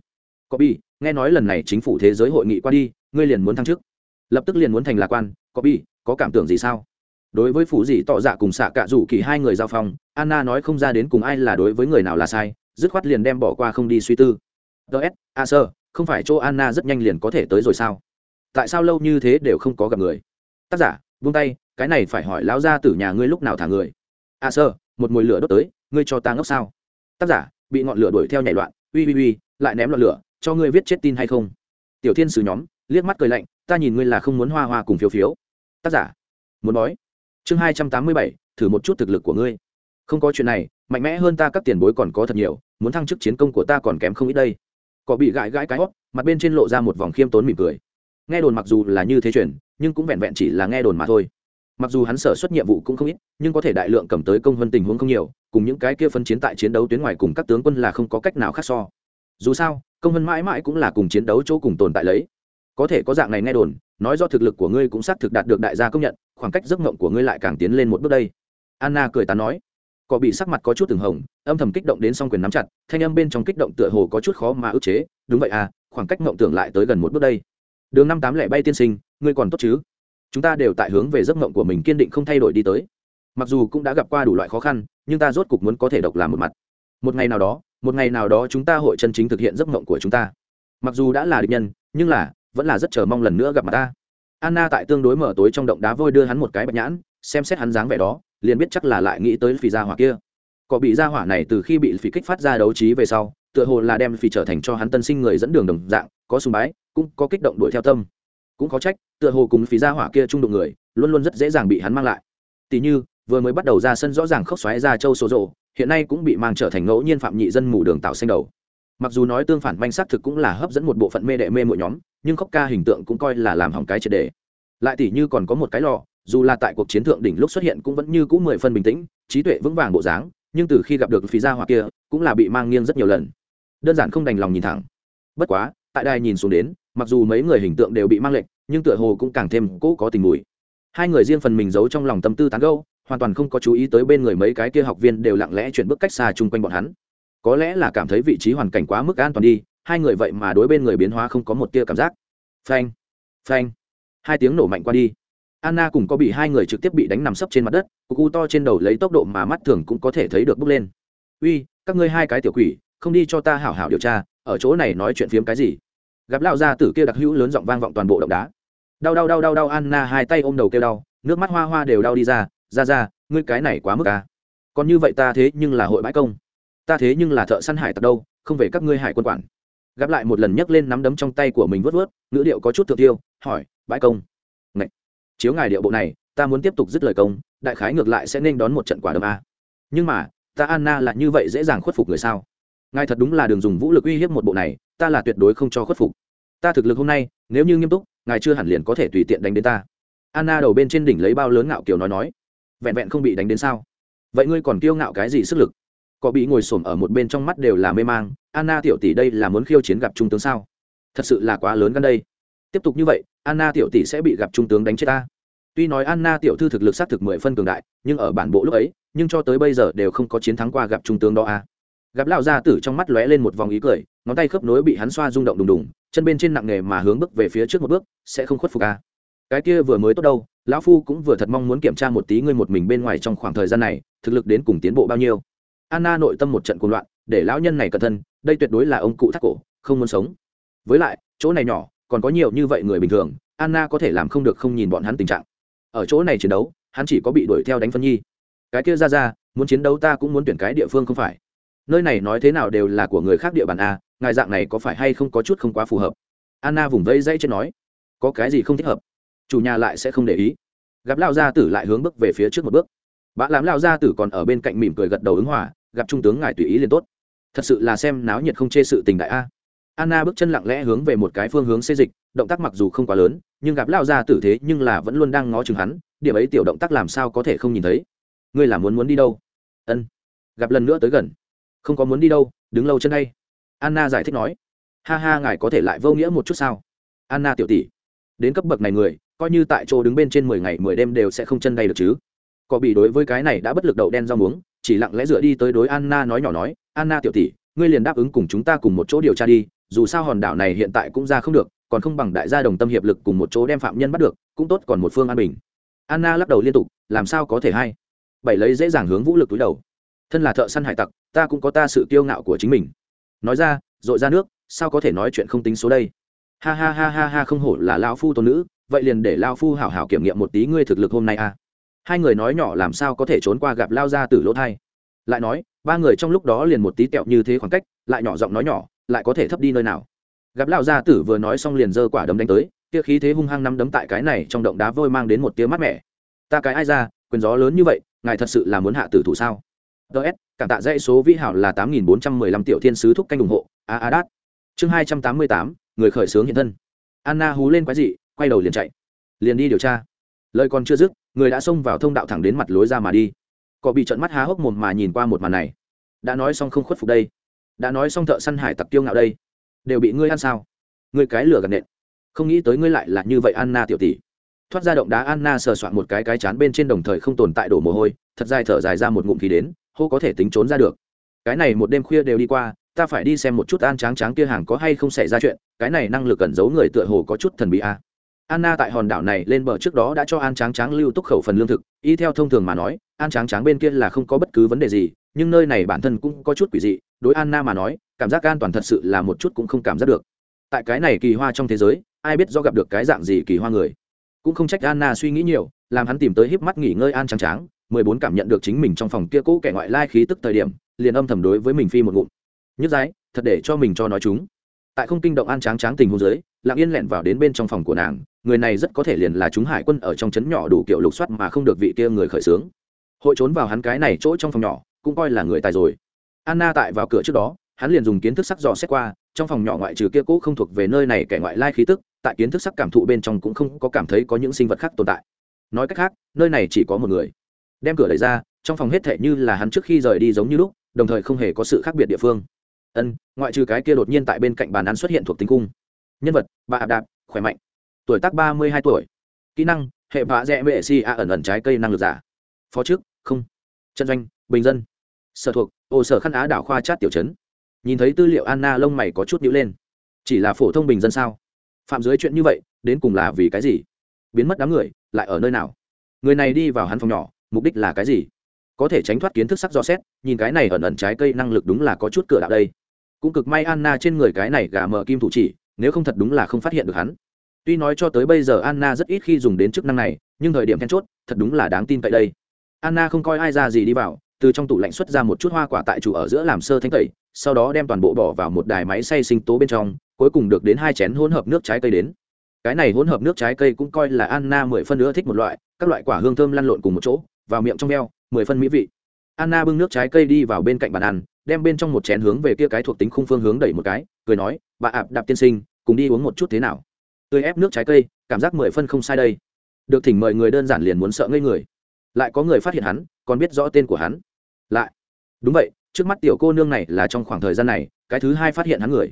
Có bi, nghe nói lần này chính phủ thế giới hội nghị qua đi, ngươi liền muốn thăng chức. Lập tức liền muốn thành lạc quan có bi, có cảm tưởng gì sao? Đối với phủ dị tỏ dạ cùng xạ cạ rủ kỳ hai người giao phong, anna nói không ra đến cùng ai là đối với người nào là sai, dứt khoát liền đem bỏ qua không đi suy tư. Ts a sơ, không phải chỗ anna rất nhanh liền có thể tới rồi sao? Tại sao lâu như thế đều không có gặp người? Tác giả vung tay, cái này phải hỏi lão ra từ nhà ngươi lúc nào thả người? A sơ, một mồi lửa đốt tới, ngươi cho ta ngốc sao? Tác giả, bị ngọn lửa đuổi theo nhảy loạn, uy uy uy, lại ném lọn lửa, cho ngươi viết chết tin hay không? Tiểu thiên sử nhóm, liếc mắt cười lạnh ta nhìn ngươi là không muốn hoa hoa cùng phiếu phiếu. Tác giả, muốn nói chương hai trăm tám mươi bảy, thử một chút thực lực của ngươi. Không có chuyện này, mạnh mẽ hơn ta các tiền bối còn có thật nhiều, muốn thăng chức chiến công của ta còn kém không ít đây. Có bị gãi gãi cái hót, mặt bên trên lộ ra một vòng khiêm tốn mỉm cười. Nghe đồn mặc dù là như thế chuyển nhưng cũng vẹn vẹn chỉ là nghe đồn mà thôi. Mặc dù hắn sở xuất nhiệm vụ cũng không ít, nhưng có thể đại lượng cầm tới công hơn tình huống không nhiều, cùng những cái kia phân chiến tại chiến đấu tuyến ngoài cùng các tướng quân là không có cách nào khác so. Dù sao, công hơn mãi mãi cũng là cùng chiến đấu chỗ cùng tồn tại lấy có thể có dạng này nghe đồn, nói do thực lực của ngươi cũng xác thực đạt được đại gia công nhận, khoảng cách giấc mộng của ngươi lại càng tiến lên một bước đây. Anna cười tán nói. Có bị sắc mặt có chút từng hồng, âm thầm kích động đến song quyền nắm chặt, thanh âm bên trong kích động tựa hồ có chút khó mà ức chế. Đúng vậy à khoảng cách mộng tưởng lại tới gần một bước đây. Đường năm tám lẻ bay tiên sinh, ngươi còn tốt chứ? Chúng ta đều tại hướng về giấc mộng của mình kiên định không thay đổi đi tới. Mặc dù cũng đã gặp qua đủ loại khó khăn, nhưng ta rốt cục muốn có thể độc làm một mặt. Một ngày nào đó, một ngày nào đó chúng ta hội chân chính thực hiện giấc mộng của chúng ta. Mặc dù đã là địch nhân, nhưng là vẫn là rất chờ mong lần nữa gặp mặt ta. Anna tại tương đối mở tối trong động đá vôi đưa hắn một cái bạch nhãn, xem xét hắn dáng vẻ đó, liền biết chắc là lại nghĩ tới phì gia hỏa kia. Có bị gia hỏa này từ khi bị phì kích phát ra đấu trí về sau, tựa hồ là đem phì trở thành cho hắn tân sinh người dẫn đường đồng dạng, có sùng bái, cũng có kích động đuổi theo tâm. Cũng có trách, tựa hồ cùng phí gia hỏa kia trung đụng người, luôn luôn rất dễ dàng bị hắn mang lại. Tỷ như, vừa mới bắt đầu ra sân rõ ràng khóc xoáy ra châu số rộ, hiện nay cũng bị mang trở thành ngẫu nhiên phạm nhị dân mù đường tạo xanh đầu. Mặc dù nói tương phản manh xác thực cũng là hấp dẫn một bộ phận mê đệ mê mỗi nhóm nhưng khóc ca hình tượng cũng coi là làm hỏng cái triệt đề. Lại tỷ như còn có một cái lò, dù là tại cuộc chiến thượng đỉnh lúc xuất hiện cũng vẫn như cũ mười phân bình tĩnh, trí tuệ vững vàng bộ dáng, nhưng từ khi gặp được phí gia hoặc kia, cũng là bị mang nghiêng rất nhiều lần. Đơn giản không đành lòng nhìn thẳng. Bất quá, tại đài nhìn xuống đến, mặc dù mấy người hình tượng đều bị mang lệnh nhưng tựa hồ cũng càng thêm cũ có tình mùi. Hai người riêng phần mình giấu trong lòng tâm tư tán gâu hoàn toàn không có chú ý tới bên người mấy cái kia học viên đều lặng lẽ chuyển bước cách xa chung quanh bọn hắn. Có lẽ là cảm thấy vị trí hoàn cảnh quá mức an toàn đi hai người vậy mà đối bên người biến hóa không có một tia cảm giác. Phanh phanh, hai tiếng nổ mạnh qua đi. Anna cùng có bị hai người trực tiếp bị đánh nằm sấp trên mặt đất, cục u to trên đầu lấy tốc độ mà mắt thường cũng có thể thấy được bốc lên. Uy, các ngươi hai cái tiểu quỷ, không đi cho ta hảo hảo điều tra, ở chỗ này nói chuyện phiếm cái gì? Gặp lão gia tử kia đặc hữu lớn giọng vang vọng toàn bộ động đá. Đau đau đau đau đau, anna hai tay ôm đầu kêu đau, nước mắt hoa hoa đều đau đi ra ra ra ngươi cái này quá mức à. còn như vậy ta thế nhưng là hội bãi công. Ta thế nhưng là thợ săn hải tặc đâu, không về các ngươi hải quân quản gặp lại một lần nhấc lên nắm đấm trong tay của mình vớt vớt ngữ điệu có chút thượng tiêu, hỏi, bãi công? Ngậy. chiếu ngài điệu bộ này, ta muốn tiếp tục dứt lời công, đại khái ngược lại sẽ nên đón một trận quả đấm a. Nhưng mà, ta anna là như vậy dễ dàng khuất phục người sao? Ngài thật đúng là đường dùng vũ lực uy hiếp một bộ này, ta là tuyệt đối không cho khuất phục. Ta thực lực hôm nay, nếu như nghiêm túc, ngài chưa hẳn liền có thể tùy tiện đánh đến ta. Anna đầu bên trên đỉnh lấy bao lớn ngạo kiều nói nói. Vẹn vẹn không bị đánh đến sao? Vậy ngươi còn kiêu ngạo cái gì sức lực? Có bị ngồi xổm ở một bên trong mắt đều là mê mang, anna tiểu tỷ đây là muốn khiêu chiến gặp trung tướng sao? Thật sự là quá lớn gần đây. Tiếp tục như vậy, anna tiểu tỷ sẽ bị gặp trung tướng đánh chết ta. Tuy nói anna tiểu thư thực lực xác thực mười phân cường đại, nhưng ở bản bộ lúc ấy, nhưng cho tới bây giờ đều không có chiến thắng qua gặp trung tướng đó a gặp lão gia tử trong mắt lóe lên một vòng ý cười, ngón tay khớp nối bị hắn xoa rung động đùng đùng, chân bên trên nặng nghề mà hướng bước về phía trước một bước, sẽ không khuất phục a cái kia vừa mới tốt đâu, lão phu cũng vừa thật mong muốn kiểm tra một tí ngươi một mình bên ngoài trong khoảng thời gian này, thực lực đến cùng tiến bộ bao nhiêu anna nội tâm một trận cuồng loạn, để lão nhân này cẩn thân đây tuyệt đối là ông cụ thắt cổ, không muốn sống. Với lại, chỗ này nhỏ, còn có nhiều như vậy người bình thường, anna có thể làm không được không nhìn bọn hắn tình trạng. Ở chỗ này chiến đấu, hắn chỉ có bị đuổi theo đánh phân nhi. Cái kia ra ra, muốn chiến đấu ta cũng muốn tuyển cái địa phương không phải. Nơi này nói thế nào đều là của người khác địa bàn a, ngài dạng này có phải hay không có chút không quá phù hợp? Anna vùng vây dây trên nói, có cái gì không thích hợp? Chủ nhà lại sẽ không để ý. Gặp lao gia tử lại hướng bước về phía trước một bước. Bã làm lao gia tử còn ở bên cạnh mỉm cười gật đầu ứng hòa gặp trung tướng ngài tùy ý liền tốt. Thật sự là xem náo nhiệt không chê sự tình đại a. Anna bước chân lặng lẽ hướng về một cái phương hướng xê dịch, động tác mặc dù không quá lớn, nhưng gặp lao gia tử thế nhưng là vẫn luôn đang ngó chừng hắn, điểm ấy tiểu động tác làm sao có thể không nhìn thấy. Ngươi là muốn muốn đi đâu? Ân. Gặp lần nữa tới gần. Không có muốn đi đâu, đứng lâu chân đây. Anna giải thích nói. Ha ha, ngài có thể lại vô nghĩa một chút sao? Anna tiểu tỷ. Đến cấp bậc này người, coi như tại chỗ đứng bên trên mười ngày mười đêm đều sẽ không chân đây được chứ. Có bị đối với cái này đã bất lực đầu đen rau muống chỉ lặng lẽ dựa đi tới đối anna nói nhỏ nói, anna tiểu tỷ, ngươi liền đáp ứng cùng chúng ta cùng một chỗ điều tra đi, dù sao hòn đảo này hiện tại cũng ra không được, còn không bằng đại gia đồng tâm hiệp lực cùng một chỗ đem phạm nhân bắt được, cũng tốt còn một phương an bình. Anna lắc đầu liên tục, làm sao có thể hay? Bảy lấy dễ dàng hướng vũ lực túi đầu. Thân là thợ săn hải tặc, ta cũng có ta sự kiêu ngạo của chính mình. Nói ra dội ra nước, sao có thể nói chuyện không tính số đây? Ha ha ha ha ha, không hổ là lao phu tôn nữ, vậy liền để lao phu hảo hảo kiểm nghiệm một tí ngươi thực lực hôm nay a à hai người nói nhỏ làm sao có thể trốn qua gặp lao ra từ lỗ thai. Lại nói, ba người trong lúc đó liền một tí kẹo như thế khoảng cách, lại nhỏ giọng nói nhỏ, lại có thể thấp đi nơi nào. Gặp lao gia tử vừa nói xong liền giơ quả đấm đánh tới, kia khí thế hung hăng nắm đấm tại cái này trong động đá vôi mang đến một tiếng mát mẻ. Ta cái ai ra, quyền gió lớn như vậy, ngài thật sự là muốn hạ tử thủ sao? Ts cảm tạ dãy số vĩ hảo là tám nghìn bốn trăm mười lăm tiểu thiên sứ thúc canh ủng hộ, a a đát. Chương hai trăm tám mươi tám, người khởi xướng hiện thân. Anna hú lên quái dị, quay đầu liền chạy. Liền đi điều tra. Lời còn chưa dứt người đã xông vào thông đạo thẳng đến mặt lối ra mà đi. Cọ bị trận mắt há hốc mồm mà nhìn qua một màn này. Đã nói xong không khuất phục đây. Đã nói xong thợ săn hải tặc tiêu ngạo đây. Đều bị ngươi ăn sao? Ngươi cái lửa gần nện. Không nghĩ tới ngươi lại là như vậy anna tiểu tỷ. Thoát ra động đá, anna sờ soạn một cái cái chán bên trên đồng thời không tồn tại đổ mồ hôi, thật dài thở dài ra một ngụm khí đến, hô có thể tính trốn ra được. Cái này một đêm khuya đều đi qua, ta phải đi xem một chút an tráng tráng kia hàng có hay không xảy ra chuyện, cái này năng lực cẩn giấu người tựa hồ có chút thần bí a. à anna tại hòn đảo này lên bờ trước đó đã cho an tráng tráng lưu túc khẩu phần lương thực. Y theo thông thường mà nói, an tráng tráng bên kia là không có bất cứ vấn đề gì, nhưng nơi này bản thân cũng có chút quỷ dị. Đối anna mà nói, cảm giác an toàn thật sự là một chút cũng không cảm giác được. Tại cái này kỳ hoa trong thế giới, ai biết do gặp được cái dạng gì kỳ hoa người. Cũng không trách anna suy nghĩ nhiều, làm hắn tìm tới híp mắt nghỉ ngơi an tráng tráng, mười bốn cảm nhận được chính mình trong phòng kia cũ kẻ ngoại lai khí tức thời điểm, liền âm thầm đối với mình phi một ngụm. Nhức dái thật để cho mình cho nói chúng tại không kinh động an tráng tráng tình hôn giới lặng yên lẹn vào đến bên trong phòng của nàng, người này rất có thể liền là chúng hải quân ở trong trấn nhỏ đủ kiểu lục soát mà không được vị kia người khởi xướng. Hội trốn vào hắn cái này chỗ trong phòng nhỏ, cũng coi là người tài rồi. Anna tại vào cửa trước đó, hắn liền dùng kiến thức sắc dò xét qua, trong phòng nhỏ ngoại trừ kia cũ không thuộc về nơi này kẻ ngoại lai khí tức, tại kiến thức sắc cảm thụ bên trong cũng không có cảm thấy có những sinh vật khác tồn tại. Nói cách khác, nơi này chỉ có một người. Đem cửa đẩy ra, trong phòng hết thể như là hắn trước khi rời đi giống như lúc, đồng thời không hề có sự khác biệt địa phương ân, ngoại trừ cái kia đột nhiên tại bên cạnh bàn ăn xuất hiện thuộc tính cung. Nhân vật, bà ạp đạp, khỏe mạnh. Tuổi tác ba mươi hai tuổi. Kỹ năng, hệ vạ dẹ mệ si a ẩn ẩn trái cây năng lực giả. Phó trước không. Chân doanh, bình dân. Sở thuộc, ô sở khăn á đảo khoa chát tiểu chấn nhìn thấy tư liệu anna lông mày có chút nhữ lên. Chỉ là phổ thông bình dân sao? Phạm dưới chuyện như vậy, đến cùng là vì cái gì? Biến mất đám người, lại ở nơi nào? Người này đi vào hắn phòng nhỏ, mục đích là cái gì? Có thể tránh thoát kiến thức sắc do xét, nhìn cái này ẩn ẩn trái cây năng lực đúng là có chút cửa đạo đây cũng cực may anna trên người cái này gà mờ kim thủ chỉ, nếu không thật đúng là không phát hiện được hắn. Tuy nói cho tới bây giờ anna rất ít khi dùng đến chức năng này, nhưng thời điểm then chốt, thật đúng là đáng tin cậy đây. Anna không coi ai ra gì đi vào, từ trong tủ lạnh xuất ra một chút hoa quả tại chủ ở giữa làm sơ thanh tẩy, sau đó đem toàn bộ bỏ vào một đài máy xay sinh tố bên trong, cuối cùng được đến hai chén hỗn hợp nước trái cây đến. Cái này hỗn hợp nước trái cây cũng coi là anna mười phân nữa thích một loại, các loại quả hương thơm lăn lộn cùng một chỗ, vào miệng trong veo mười phân mỹ vị anna bưng nước trái cây đi vào bên cạnh bàn ăn, đem bên trong một chén hướng về kia cái thuộc tính khung phương hướng đẩy một cái, cười nói, bà ạp đạp tiên sinh, cùng đi uống một chút thế nào? Tươi ép nước trái cây, cảm giác mười phân không sai đây. Được thỉnh mời người đơn giản liền muốn sợ ngây người. Lại có người phát hiện hắn, còn biết rõ tên của hắn. Lại. Đúng vậy, trước mắt tiểu cô nương này là trong khoảng thời gian này, cái thứ hai phát hiện hắn người.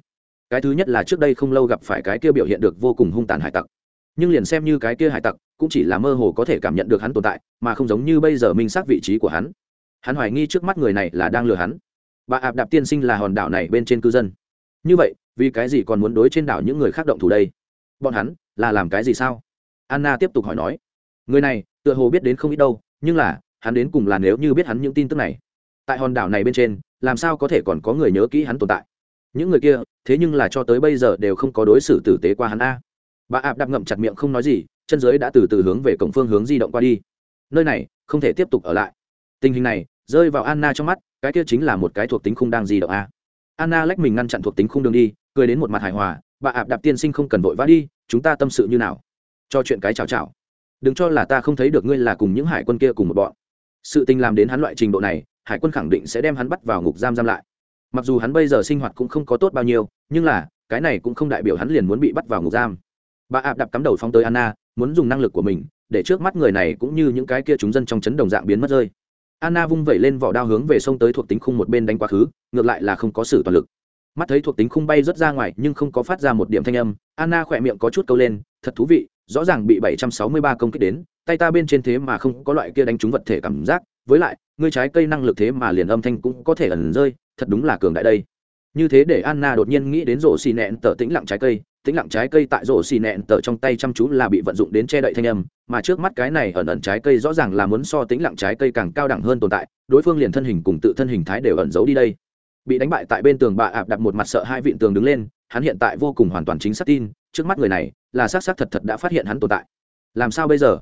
Cái thứ nhất là trước đây không lâu gặp phải cái kia biểu hiện được vô cùng hung tàn hải tặc. Nhưng liền xem như cái kia hải tặc, cũng chỉ là mơ hồ có thể cảm nhận được hắn tồn tại, mà không giống như bây giờ minh xác vị trí của hắn hắn hoài nghi trước mắt người này là đang lừa hắn. Bà ạp đạp tiên sinh là hòn đảo này bên trên cư dân. Như vậy, vì cái gì còn muốn đối trên đảo những người khác động thủ đây? Bọn hắn là làm cái gì sao? Anna tiếp tục hỏi nói. Người này, tựa hồ biết đến không ít đâu, nhưng là, hắn đến cùng là nếu như biết hắn những tin tức này. Tại hòn đảo này bên trên, làm sao có thể còn có người nhớ kỹ hắn tồn tại? Những người kia, thế nhưng là cho tới bây giờ đều không có đối xử tử tế qua hắn a. Bà ạp đạp ngậm chặt miệng không nói gì, chân giới đã từ từ hướng về cổng phương hướng di động qua đi. Nơi này, không thể tiếp tục ở lại tình hình này, rơi vào anna trong mắt, cái kia chính là một cái thuộc tính khung đang di động a. Anna lách mình ngăn chặn thuộc tính khung đường đi, cười đến một mặt hài hòa, bà ạp đạp tiên sinh không cần vội vã đi, chúng ta tâm sự như nào? Cho chuyện cái chào chào đừng cho là ta không thấy được ngươi là cùng những hải quân kia cùng một bọn. Sự tình làm đến hắn loại trình độ này, hải quân khẳng định sẽ đem hắn bắt vào ngục giam giam lại. Mặc dù hắn bây giờ sinh hoạt cũng không có tốt bao nhiêu, nhưng là, cái này cũng không đại biểu hắn liền muốn bị bắt vào ngục giam. Bà ạp đạp cắm đầu phóng tới anna, muốn dùng năng lực của mình, để trước mắt người này cũng như những cái kia chúng dân trong chấn đồng dạng biến mất rơi anna vung vẩy lên vỏ đao hướng về sông tới thuộc tính khung một bên đánh quá khứ, ngược lại là không có sự toàn lực. Mắt thấy thuộc tính khung bay rớt ra ngoài nhưng không có phát ra một điểm thanh âm, anna khỏe miệng có chút câu lên, thật thú vị, rõ ràng bị 763 công kích đến, tay ta bên trên thế mà không có loại kia đánh trúng vật thể cảm giác, với lại, ngươi trái cây năng lực thế mà liền âm thanh cũng có thể ẩn rơi, thật đúng là cường đại đây. Như thế để anna đột nhiên nghĩ đến rổ xì nẹn tờ tĩnh lặng trái cây tĩnh lặng trái cây tại rổ xì nẹn tờ trong tay chăm chú là bị vận dụng đến che đậy thanh âm, mà trước mắt cái này ẩn ẩn trái cây rõ ràng là muốn so tĩnh lặng trái cây càng cao đẳng hơn tồn tại, đối phương liền thân hình cùng tự thân hình thái đều ẩn giấu đi đây. Bị đánh bại tại bên tường bạ ạp đặt một mặt sợ hai vịn tường đứng lên, hắn hiện tại vô cùng hoàn toàn chính xác tin, trước mắt người này là xác xác thật thật đã phát hiện hắn tồn tại. Làm sao bây giờ?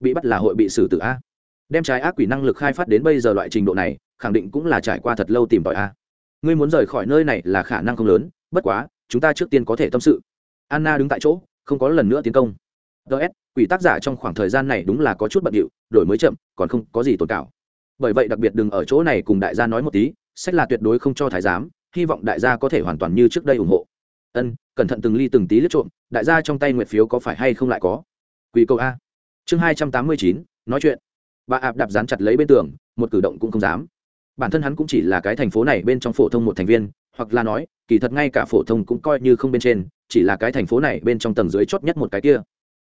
Bị bắt là hội bị xử tử a? Đem trái ác quỷ năng lực khai phát đến bây giờ loại trình độ này, khẳng định cũng là trải qua thật lâu tìm tòi a. Ngươi muốn rời khỏi nơi này là khả năng không lớn, bất quá, chúng ta trước tiên có thể tâm sự anna đứng tại chỗ, không có lần nữa tiến công. Ts quỷ tác giả trong khoảng thời gian này đúng là có chút bận điệu, đổi mới chậm, còn không có gì tồn cảo. Bởi vậy đặc biệt đừng ở chỗ này cùng đại gia nói một tí, sách là tuyệt đối không cho thái giám, hy vọng đại gia có thể hoàn toàn như trước đây ủng hộ. Ân, cẩn thận từng ly từng tí lướt trộm, đại gia trong tay nguyện phiếu có phải hay không lại có? Quỷ câu a. Chương hai trăm tám mươi chín, nói chuyện. Bà ạp đạp dán chặt lấy bên tường, một cử động cũng không dám. Bản thân hắn cũng chỉ là cái thành phố này bên trong phổ thông một thành viên, hoặc là nói, kỳ thật ngay cả phổ thông cũng coi như không bên trên chỉ là cái thành phố này bên trong tầng dưới chót nhất một cái kia.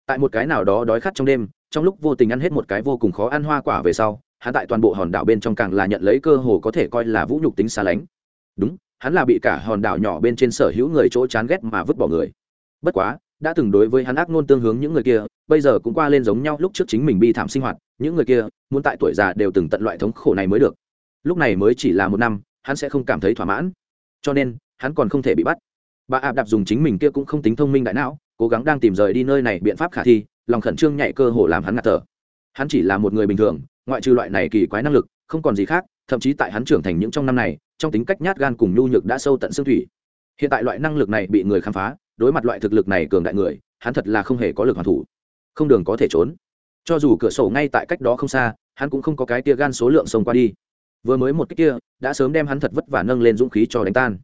Tại một cái nào đó đói khát trong đêm, trong lúc vô tình ăn hết một cái vô cùng khó ăn hoa quả về sau, hắn tại toàn bộ hòn đảo bên trong càng là nhận lấy cơ hồ có thể coi là vũ nhục tính xa lánh. Đúng, hắn là bị cả hòn đảo nhỏ bên trên sở hữu người chỗ chán ghét mà vứt bỏ người. Bất quá, đã từng đối với hắn ác ngôn tương hướng những người kia, bây giờ cũng qua lên giống nhau lúc trước chính mình bi thảm sinh hoạt, những người kia, muốn tại tuổi già đều từng tận loại thống khổ này mới được. Lúc này mới chỉ là một năm, hắn sẽ không cảm thấy thỏa mãn. Cho nên, hắn còn không thể bị bắt bà ạp đạp dùng chính mình kia cũng không tính thông minh đại não, cố gắng đang tìm rời đi nơi này biện pháp khả thi, lòng khẩn trương nhạy cơ hồ làm hắn ngạt thở. Hắn chỉ là một người bình thường, ngoại trừ loại này kỳ quái năng lực, không còn gì khác, thậm chí tại hắn trưởng thành những trong năm này, trong tính cách nhát gan cùng nhu nhược đã sâu tận xương thủy. Hiện tại loại năng lực này bị người khám phá, đối mặt loại thực lực này cường đại người, hắn thật là không hề có lực hoàn thủ. Không đường có thể trốn. Cho dù cửa sổ ngay tại cách đó không xa, hắn cũng không có cái tia gan số lượng xông qua đi. Vừa mới một cái kia, đã sớm đem hắn thật vất vả nâng lên dũng khí cho đánh tan.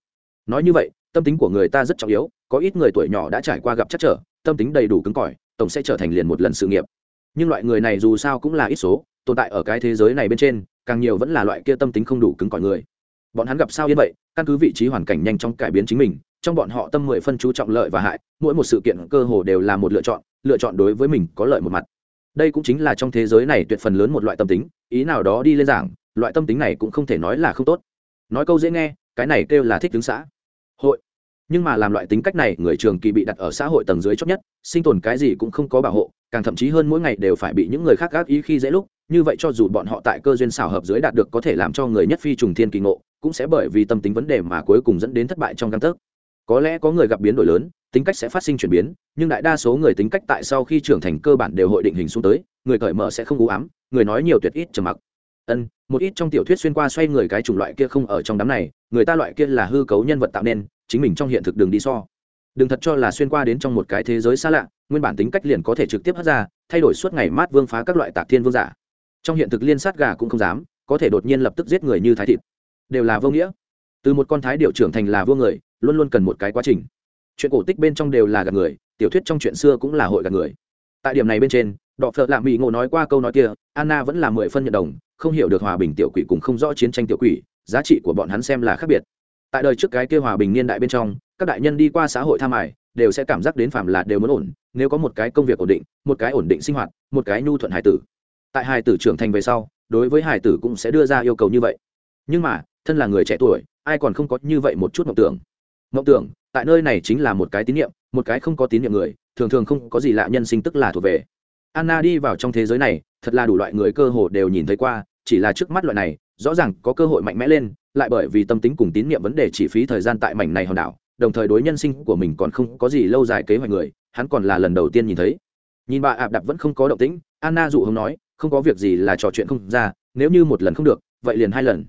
Nói như vậy tâm tính của người ta rất trọng yếu, có ít người tuổi nhỏ đã trải qua gặp chắc trở, tâm tính đầy đủ cứng cỏi, tổng sẽ trở thành liền một lần sự nghiệp. Nhưng loại người này dù sao cũng là ít số, tồn tại ở cái thế giới này bên trên, càng nhiều vẫn là loại kia tâm tính không đủ cứng cỏi người. Bọn hắn gặp sao yên vậy, căn cứ vị trí hoàn cảnh nhanh chóng cải biến chính mình, trong bọn họ tâm mười phân chú trọng lợi và hại, mỗi một sự kiện cơ hồ đều là một lựa chọn lựa chọn đối với mình có lợi một mặt. Đây cũng chính là trong thế giới này tuyệt phần lớn một loại tâm tính, ý nào đó đi lên giảng, loại tâm tính này cũng không thể nói là không tốt. Nói câu dễ nghe, cái này kêu là thích tướng xã. Hội nhưng mà làm loại tính cách này, người trường kỳ bị đặt ở xã hội tầng dưới chót nhất, sinh tồn cái gì cũng không có bảo hộ, càng thậm chí hơn mỗi ngày đều phải bị những người khác gác ý khi dễ lúc. Như vậy cho dù bọn họ tại cơ duyên xảo hợp dưới đạt được có thể làm cho người nhất phi trùng thiên kỳ ngộ, cũng sẽ bởi vì tâm tính vấn đề mà cuối cùng dẫn đến thất bại trong căn tấc. Có lẽ có người gặp biến đổi lớn, tính cách sẽ phát sinh chuyển biến, nhưng đại đa số người tính cách tại sau khi trưởng thành cơ bản đều hội định hình xuống tới, người cởi mở sẽ không u ám, người nói nhiều tuyệt ít trầm mặc. Ân, một ít trong tiểu thuyết xuyên qua xoay người cái chủng loại kia không ở trong đám này, người ta loại kia là hư cấu nhân vật tạo nên chính mình trong hiện thực đường đi so. Đừng thật cho là xuyên qua đến trong một cái thế giới xa lạ, nguyên bản tính cách liền có thể trực tiếp hất ra, thay đổi suốt ngày mát vương phá các loại tạc thiên vương giả. Trong hiện thực liên sát gà cũng không dám, có thể đột nhiên lập tức giết người như thái thịt. Đều là vô nghĩa. Từ một con thái điệu trưởng thành là vua người, luôn luôn cần một cái quá trình. Chuyện cổ tích bên trong đều là gạt người, tiểu thuyết trong chuyện xưa cũng là hội gạt người. Tại điểm này bên trên, đọ phợ lạ mỹ ngộ nói qua câu nói kia, anna vẫn là mười phân nhận đồng, không hiểu được hòa bình tiểu quỷ cùng không rõ chiến tranh tiểu quỷ, giá trị của bọn hắn xem là khác biệt tại đời trước cái kia hòa bình niên đại bên trong, các đại nhân đi qua xã hội tham ải đều sẽ cảm giác đến phạm là đều muốn ổn, nếu có một cái công việc ổn định, một cái ổn định sinh hoạt, một cái nhu thuận hải tử. Tại hải tử trưởng thành về sau, đối với hải tử cũng sẽ đưa ra yêu cầu như vậy. Nhưng mà, thân là người trẻ tuổi, ai còn không có như vậy một chút mộng tưởng? Mộng tưởng, tại nơi này chính là một cái tín nhiệm, một cái không có tín nhiệm người, thường thường không có gì lạ nhân sinh tức là thuộc về. Anna đi vào trong thế giới này, thật là đủ loại người cơ hồ đều nhìn thấy qua, chỉ là trước mắt loại này, rõ ràng có cơ hội mạnh mẽ lên lại bởi vì tâm tính cùng tín nhiệm vấn đề chỉ phí thời gian tại mảnh này hòn đảo, đồng thời đối nhân sinh của mình còn không có gì lâu dài kế hoạch người, hắn còn là lần đầu tiên nhìn thấy. Nhìn bà ạp đạp vẫn không có động tĩnh, anna dụ hông nói, không có việc gì là trò chuyện không ra, nếu như một lần không được, vậy liền hai lần.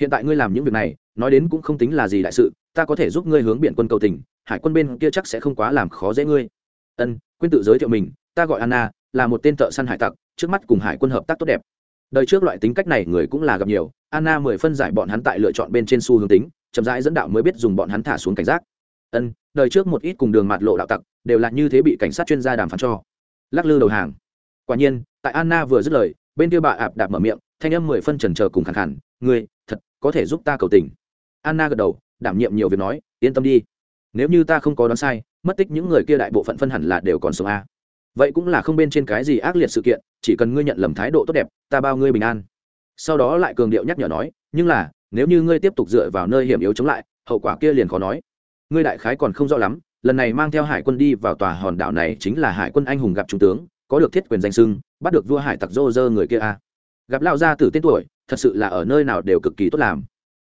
Hiện tại ngươi làm những việc này, nói đến cũng không tính là gì đại sự, ta có thể giúp ngươi hướng biện quân cầu tình, hải quân bên kia chắc sẽ không quá làm khó dễ ngươi. Ân, quên tự giới thiệu mình, ta gọi anna, là một tên thợ săn hải tặc, trước mắt cùng hải quân hợp tác tốt đẹp đời trước loại tính cách này người cũng là gặp nhiều anna mười phân giải bọn hắn tại lựa chọn bên trên xu hướng tính chậm rãi dẫn đạo mới biết dùng bọn hắn thả xuống cảnh giác. Ân đời trước một ít cùng đường mạt lộ đạo tặc đều là như thế bị cảnh sát chuyên gia đàm phán cho. Lắc lư đầu hàng. Quả nhiên tại anna vừa dứt lời bên kia bà ạp đạp mở miệng thanh âm mười phân trần trờ cùng khẳng khẳng người, thật có thể giúp ta cầu tình. Anna gật đầu đảm nhiệm nhiều việc nói yên tâm đi. Nếu như ta không có đoán sai mất tích những người kia đại bộ phận phân hẳn là đều còn sống a vậy cũng là không bên trên cái gì ác liệt sự kiện, chỉ cần ngươi nhận lầm thái độ tốt đẹp, ta bao ngươi bình an. Sau đó lại cường điệu nhắc nhở nói, nhưng là, nếu như ngươi tiếp tục dựa vào nơi hiểm yếu chống lại, hậu quả kia liền khó nói. Ngươi đại khái còn không rõ lắm, lần này mang theo hải quân đi vào tòa hòn đảo này chính là hải quân anh hùng gặp trung tướng, có được thiết quyền danh sưng bắt được vua hải tặc dô dơ người kia a. Gặp lao gia tử tên tuổi, thật sự là ở nơi nào đều cực kỳ tốt làm.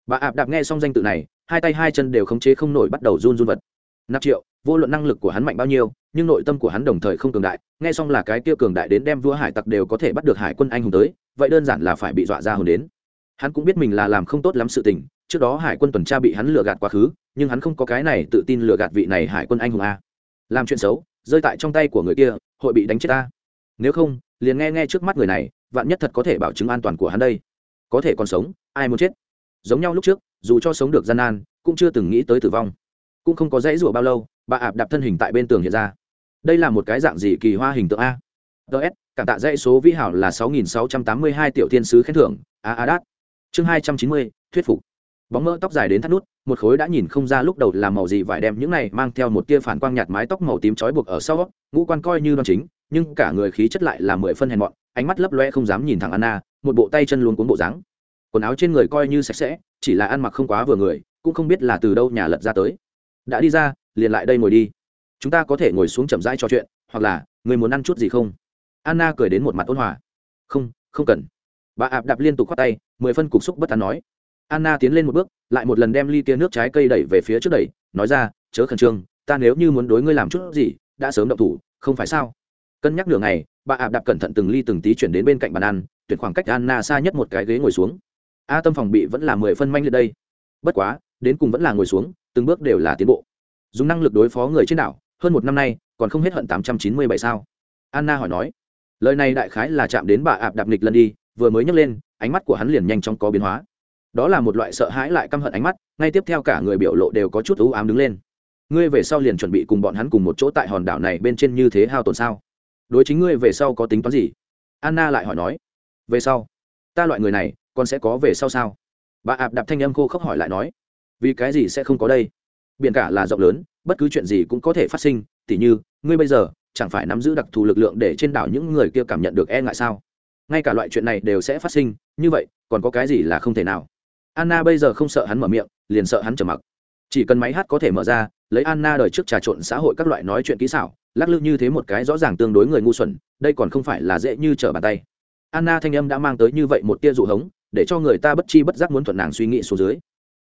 Bà ạp đạp nghe xong danh tự này, hai tay hai chân đều khống chế không nổi bắt đầu run run vật. Nạp triệu vô luận năng lực của hắn mạnh bao nhiêu, nhưng nội tâm của hắn đồng thời không cường đại, nghe xong là cái kia cường đại đến đem vua hải tặc đều có thể bắt được hải quân anh hùng tới, vậy đơn giản là phải bị dọa ra hồn đến. Hắn cũng biết mình là làm không tốt lắm sự tình, trước đó hải quân tuần tra bị hắn lừa gạt quá khứ, nhưng hắn không có cái này tự tin lừa gạt vị này hải quân anh hùng a. Làm chuyện xấu, rơi tại trong tay của người kia, hội bị đánh chết ta. Nếu không, liền nghe nghe trước mắt người này, vạn nhất thật có thể bảo chứng an toàn của hắn đây. Có thể còn sống, ai muốn chết? Giống nhau lúc trước, dù cho sống được gian nan, cũng chưa từng nghĩ tới tử vong. Cũng không có dãy rủa bao lâu bà ạp đạp thân hình tại bên tường hiện ra. Đây là một cái dạng gì kỳ hoa hình tượng a? Ts cảm tạ dãy số vĩ hảo là sáu nghìn sáu trăm tám mươi hai tiểu thiên sứ khen thưởng. A a, đát. Chương hai trăm chín mươi, thuyết phục. Bóng mỡ tóc dài đến thắt nút, một khối đã nhìn không ra lúc đầu là màu gì vải đem những này mang theo một tia phản quang nhạt mái tóc màu tím trói buộc ở sau, ngũ quan coi như đoan chính, nhưng cả người khí chất lại là mười phân hèn mọn, ánh mắt lấp loe không dám nhìn thẳng anna, một bộ tay chân luôn cuốn bộ dáng. Quần áo trên người coi như sạch sẽ, chỉ là ăn mặc không quá vừa người, cũng không biết là từ đâu nhà lật ra tới. Đã đi ra liền lại đây ngồi đi. Chúng ta có thể ngồi xuống chậm rãi trò chuyện, hoặc là, người muốn ăn chút gì không? Anna cười đến một mặt ôn hòa. Không không cần. Bà ạp đạp liên tục khoác tay, mười phân cục xúc bất tán nói. Anna tiến lên một bước, lại một lần đem ly tia nước trái cây đẩy về phía trước đẩy, nói ra, chớ khẩn trương, ta nếu như muốn đối ngươi làm chút gì, đã sớm động thủ, không phải sao? Cân nhắc nửa ngày, bà ạp đạp cẩn thận từng ly từng tí chuyển đến bên cạnh bàn ăn, tuyển khoảng cách anna xa nhất một cái ghế ngồi xuống. A tâm phòng bị vẫn là mười phân manh liệt đây. Bất quá, đến cùng vẫn là ngồi xuống, từng bước đều là tiến bộ dùng năng lực đối phó người trên đảo, hơn một năm nay, còn không hết hận tám trăm chín mươi bảy sao? Anna hỏi nói. Lời này đại khái là chạm đến bà ạp đạp nịch lần đi, vừa mới nhấc lên, ánh mắt của hắn liền nhanh chóng có biến hóa. Đó là một loại sợ hãi lại căm hận ánh mắt, ngay tiếp theo cả người biểu lộ đều có chút ưu ám đứng lên. Ngươi về sau liền chuẩn bị cùng bọn hắn cùng một chỗ tại hòn đảo này bên trên như thế hao tổn sao? Đối chính ngươi về sau có tính toán gì? Anna lại hỏi nói. Về sau? Ta loại người này, còn sẽ có về sau sao? Bà ạp đạp thanh âm khô khốc hỏi lại nói. Vì cái gì sẽ không có đây? Biển cả là rộng lớn, bất cứ chuyện gì cũng có thể phát sinh, tỉ như, ngươi bây giờ, chẳng phải nắm giữ đặc thù lực lượng để trên đảo những người kia cảm nhận được e ngại sao? Ngay cả loại chuyện này đều sẽ phát sinh, như vậy, còn có cái gì là không thể nào? Anna bây giờ không sợ hắn mở miệng, liền sợ hắn trở mặc. Chỉ cần máy hát có thể mở ra, lấy anna đời trước trà trộn xã hội các loại nói chuyện kỹ xảo, lắc lư như thế một cái rõ ràng tương đối người ngu xuẩn, đây còn không phải là dễ như trở bàn tay. Anna thanh âm đã mang tới như vậy một tia dụ hống, để cho người ta bất chi bất giác muốn thuận nàng suy nghĩ xuống dưới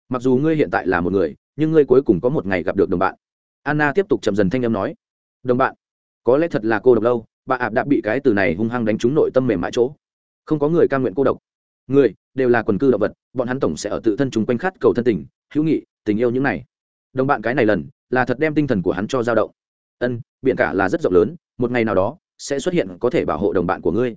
mặc dù ngươi hiện tại là một người, nhưng ngươi cuối cùng có một ngày gặp được đồng bạn. Anna tiếp tục chậm dần thanh âm nói. Đồng bạn? Có lẽ thật là cô độc lâu, bà ạp đã bị cái từ này hung hăng đánh trúng nội tâm mềm mại chỗ. Không có người ca nguyện cô độc. Người, đều là quần cư động vật, bọn hắn tổng sẽ ở tự thân chúng quanh khát cầu thân tình, hữu nghị, tình yêu những này. Đồng bạn cái này lần, là thật đem tinh thần của hắn cho dao động. Ân biện cả là rất rộng lớn, một ngày nào đó, sẽ xuất hiện có thể bảo hộ đồng bạn của ngươi.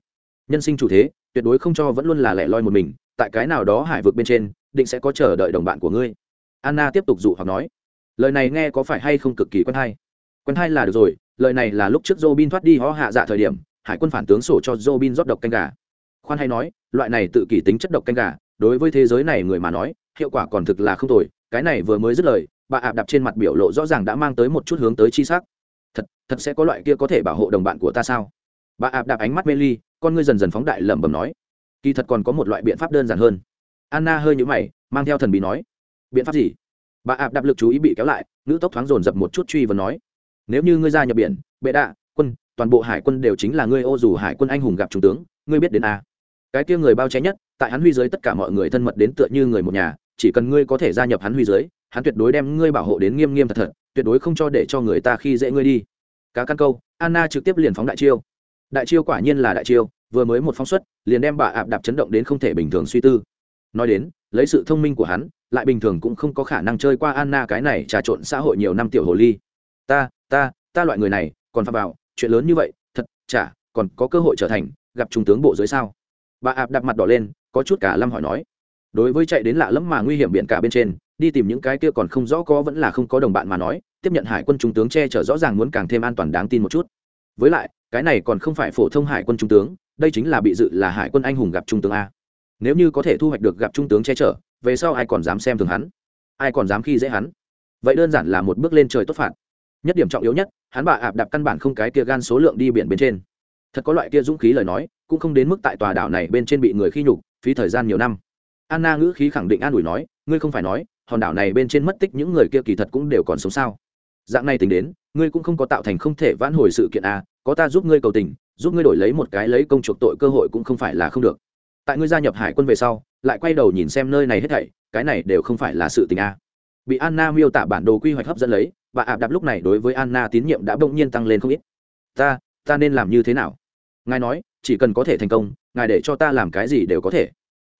Nhân sinh chủ thế, tuyệt đối không cho vẫn luôn là lẻ loi một mình, tại cái nào đó hải vực bên trên định sẽ có chờ đợi đồng bạn của ngươi. Anna tiếp tục dụ hoặc nói, lời này nghe có phải hay không cực kỳ quen hay? Quen hay là được rồi, lời này là lúc trước Robin thoát đi ho hạ dạ thời điểm, hải quân phản tướng sổ cho Robin rót độc canh gà. Khoan hay nói, loại này tự kỷ tính chất độc canh gà, đối với thế giới này người mà nói, hiệu quả còn thực là không tồi, cái này vừa mới dứt lời, bà ạp đạp trên mặt biểu lộ rõ ràng đã mang tới một chút hướng tới chi sắc. Thật thật sẽ có loại kia có thể bảo hộ đồng bạn của ta sao? Bà ạp đạp ánh mắt mê ly, con ngươi dần dần phóng đại lẩm bẩm nói, kỳ thật còn có một loại biện pháp đơn giản hơn anna hơi nhũ mày, mang theo thần bí nói, biện pháp gì? Bà ạp đạp lực chú ý bị kéo lại, ngữ tốc thoáng dồn dập một chút truy và nói, nếu như ngươi ra nhập biển, bệ đạ, quân, toàn bộ hải quân đều chính là ngươi ô dù hải quân anh hùng gặp trung tướng, ngươi biết đến a. Cái kia người bao che nhất, tại hắn huy dưới tất cả mọi người thân mật đến tựa như người một nhà, chỉ cần ngươi có thể gia nhập hắn huy dưới, hắn tuyệt đối đem ngươi bảo hộ đến nghiêm nghiêm thật thật, tuyệt đối không cho để cho người ta khi dễ ngươi đi. Cá căn câu, anna trực tiếp liền phóng đại chiêu. Đại chiêu quả nhiên là đại chiêu, vừa mới một phóng xuất, liền đem bà ạp đạp chấn động đến không thể bình thường suy tư nói đến, lấy sự thông minh của hắn, lại bình thường cũng không có khả năng chơi qua anna cái này trà trộn xã hội nhiều năm tiểu hồ ly. Ta ta ta loại người này, còn phạm vào, chuyện lớn như vậy, thật, chả, còn có cơ hội trở thành, gặp trung tướng bộ dưới sao? Bà ạp đặt mặt đỏ lên, có chút cả lâm hỏi nói. Đối với chạy đến lạ lẫm mà nguy hiểm biển cả bên trên, đi tìm những cái kia còn không rõ có vẫn là không có đồng bạn mà nói, tiếp nhận hải quân trung tướng che chở rõ ràng muốn càng thêm an toàn đáng tin một chút. Với lại, cái này còn không phải phổ thông hải quân trung tướng, đây chính là bị dự là hải quân anh hùng gặp trung tướng a nếu như có thể thu hoạch được gặp trung tướng che chở về sau ai còn dám xem thường hắn? Ai còn dám khi dễ hắn? Vậy đơn giản là một bước lên trời tốt phạt. Nhất điểm trọng yếu nhất hắn bà ạp đạp căn bản không cái kia gan số lượng đi biển bên trên. Thật có loại kia dũng khí lời nói cũng không đến mức tại tòa đảo này bên trên bị người khi nhục phí thời gian nhiều năm. Anna ngữ khí khẳng định an ủi nói ngươi không phải nói hòn đảo này bên trên mất tích những người kia kỳ thật cũng đều còn sống sao? Dạng này tính đến ngươi cũng không có tạo thành không thể vãn hồi sự kiện a à, có ta giúp ngươi cầu tình giúp ngươi đổi lấy một cái lấy công chuộc tội cơ hội cũng không phải là không được tại ngươi gia nhập hải quân về sau, lại quay đầu nhìn xem nơi này hết thảy, cái này đều không phải là sự tình a. À. bị anna miêu tả bản đồ quy hoạch hấp dẫn lấy bà ạp đạp lúc này đối với anna tín nhiệm đã bỗng nhiên tăng lên không ít. Ta ta nên làm như thế nào? Ngài nói, chỉ cần có thể thành công, ngài để cho ta làm cái gì đều có thể.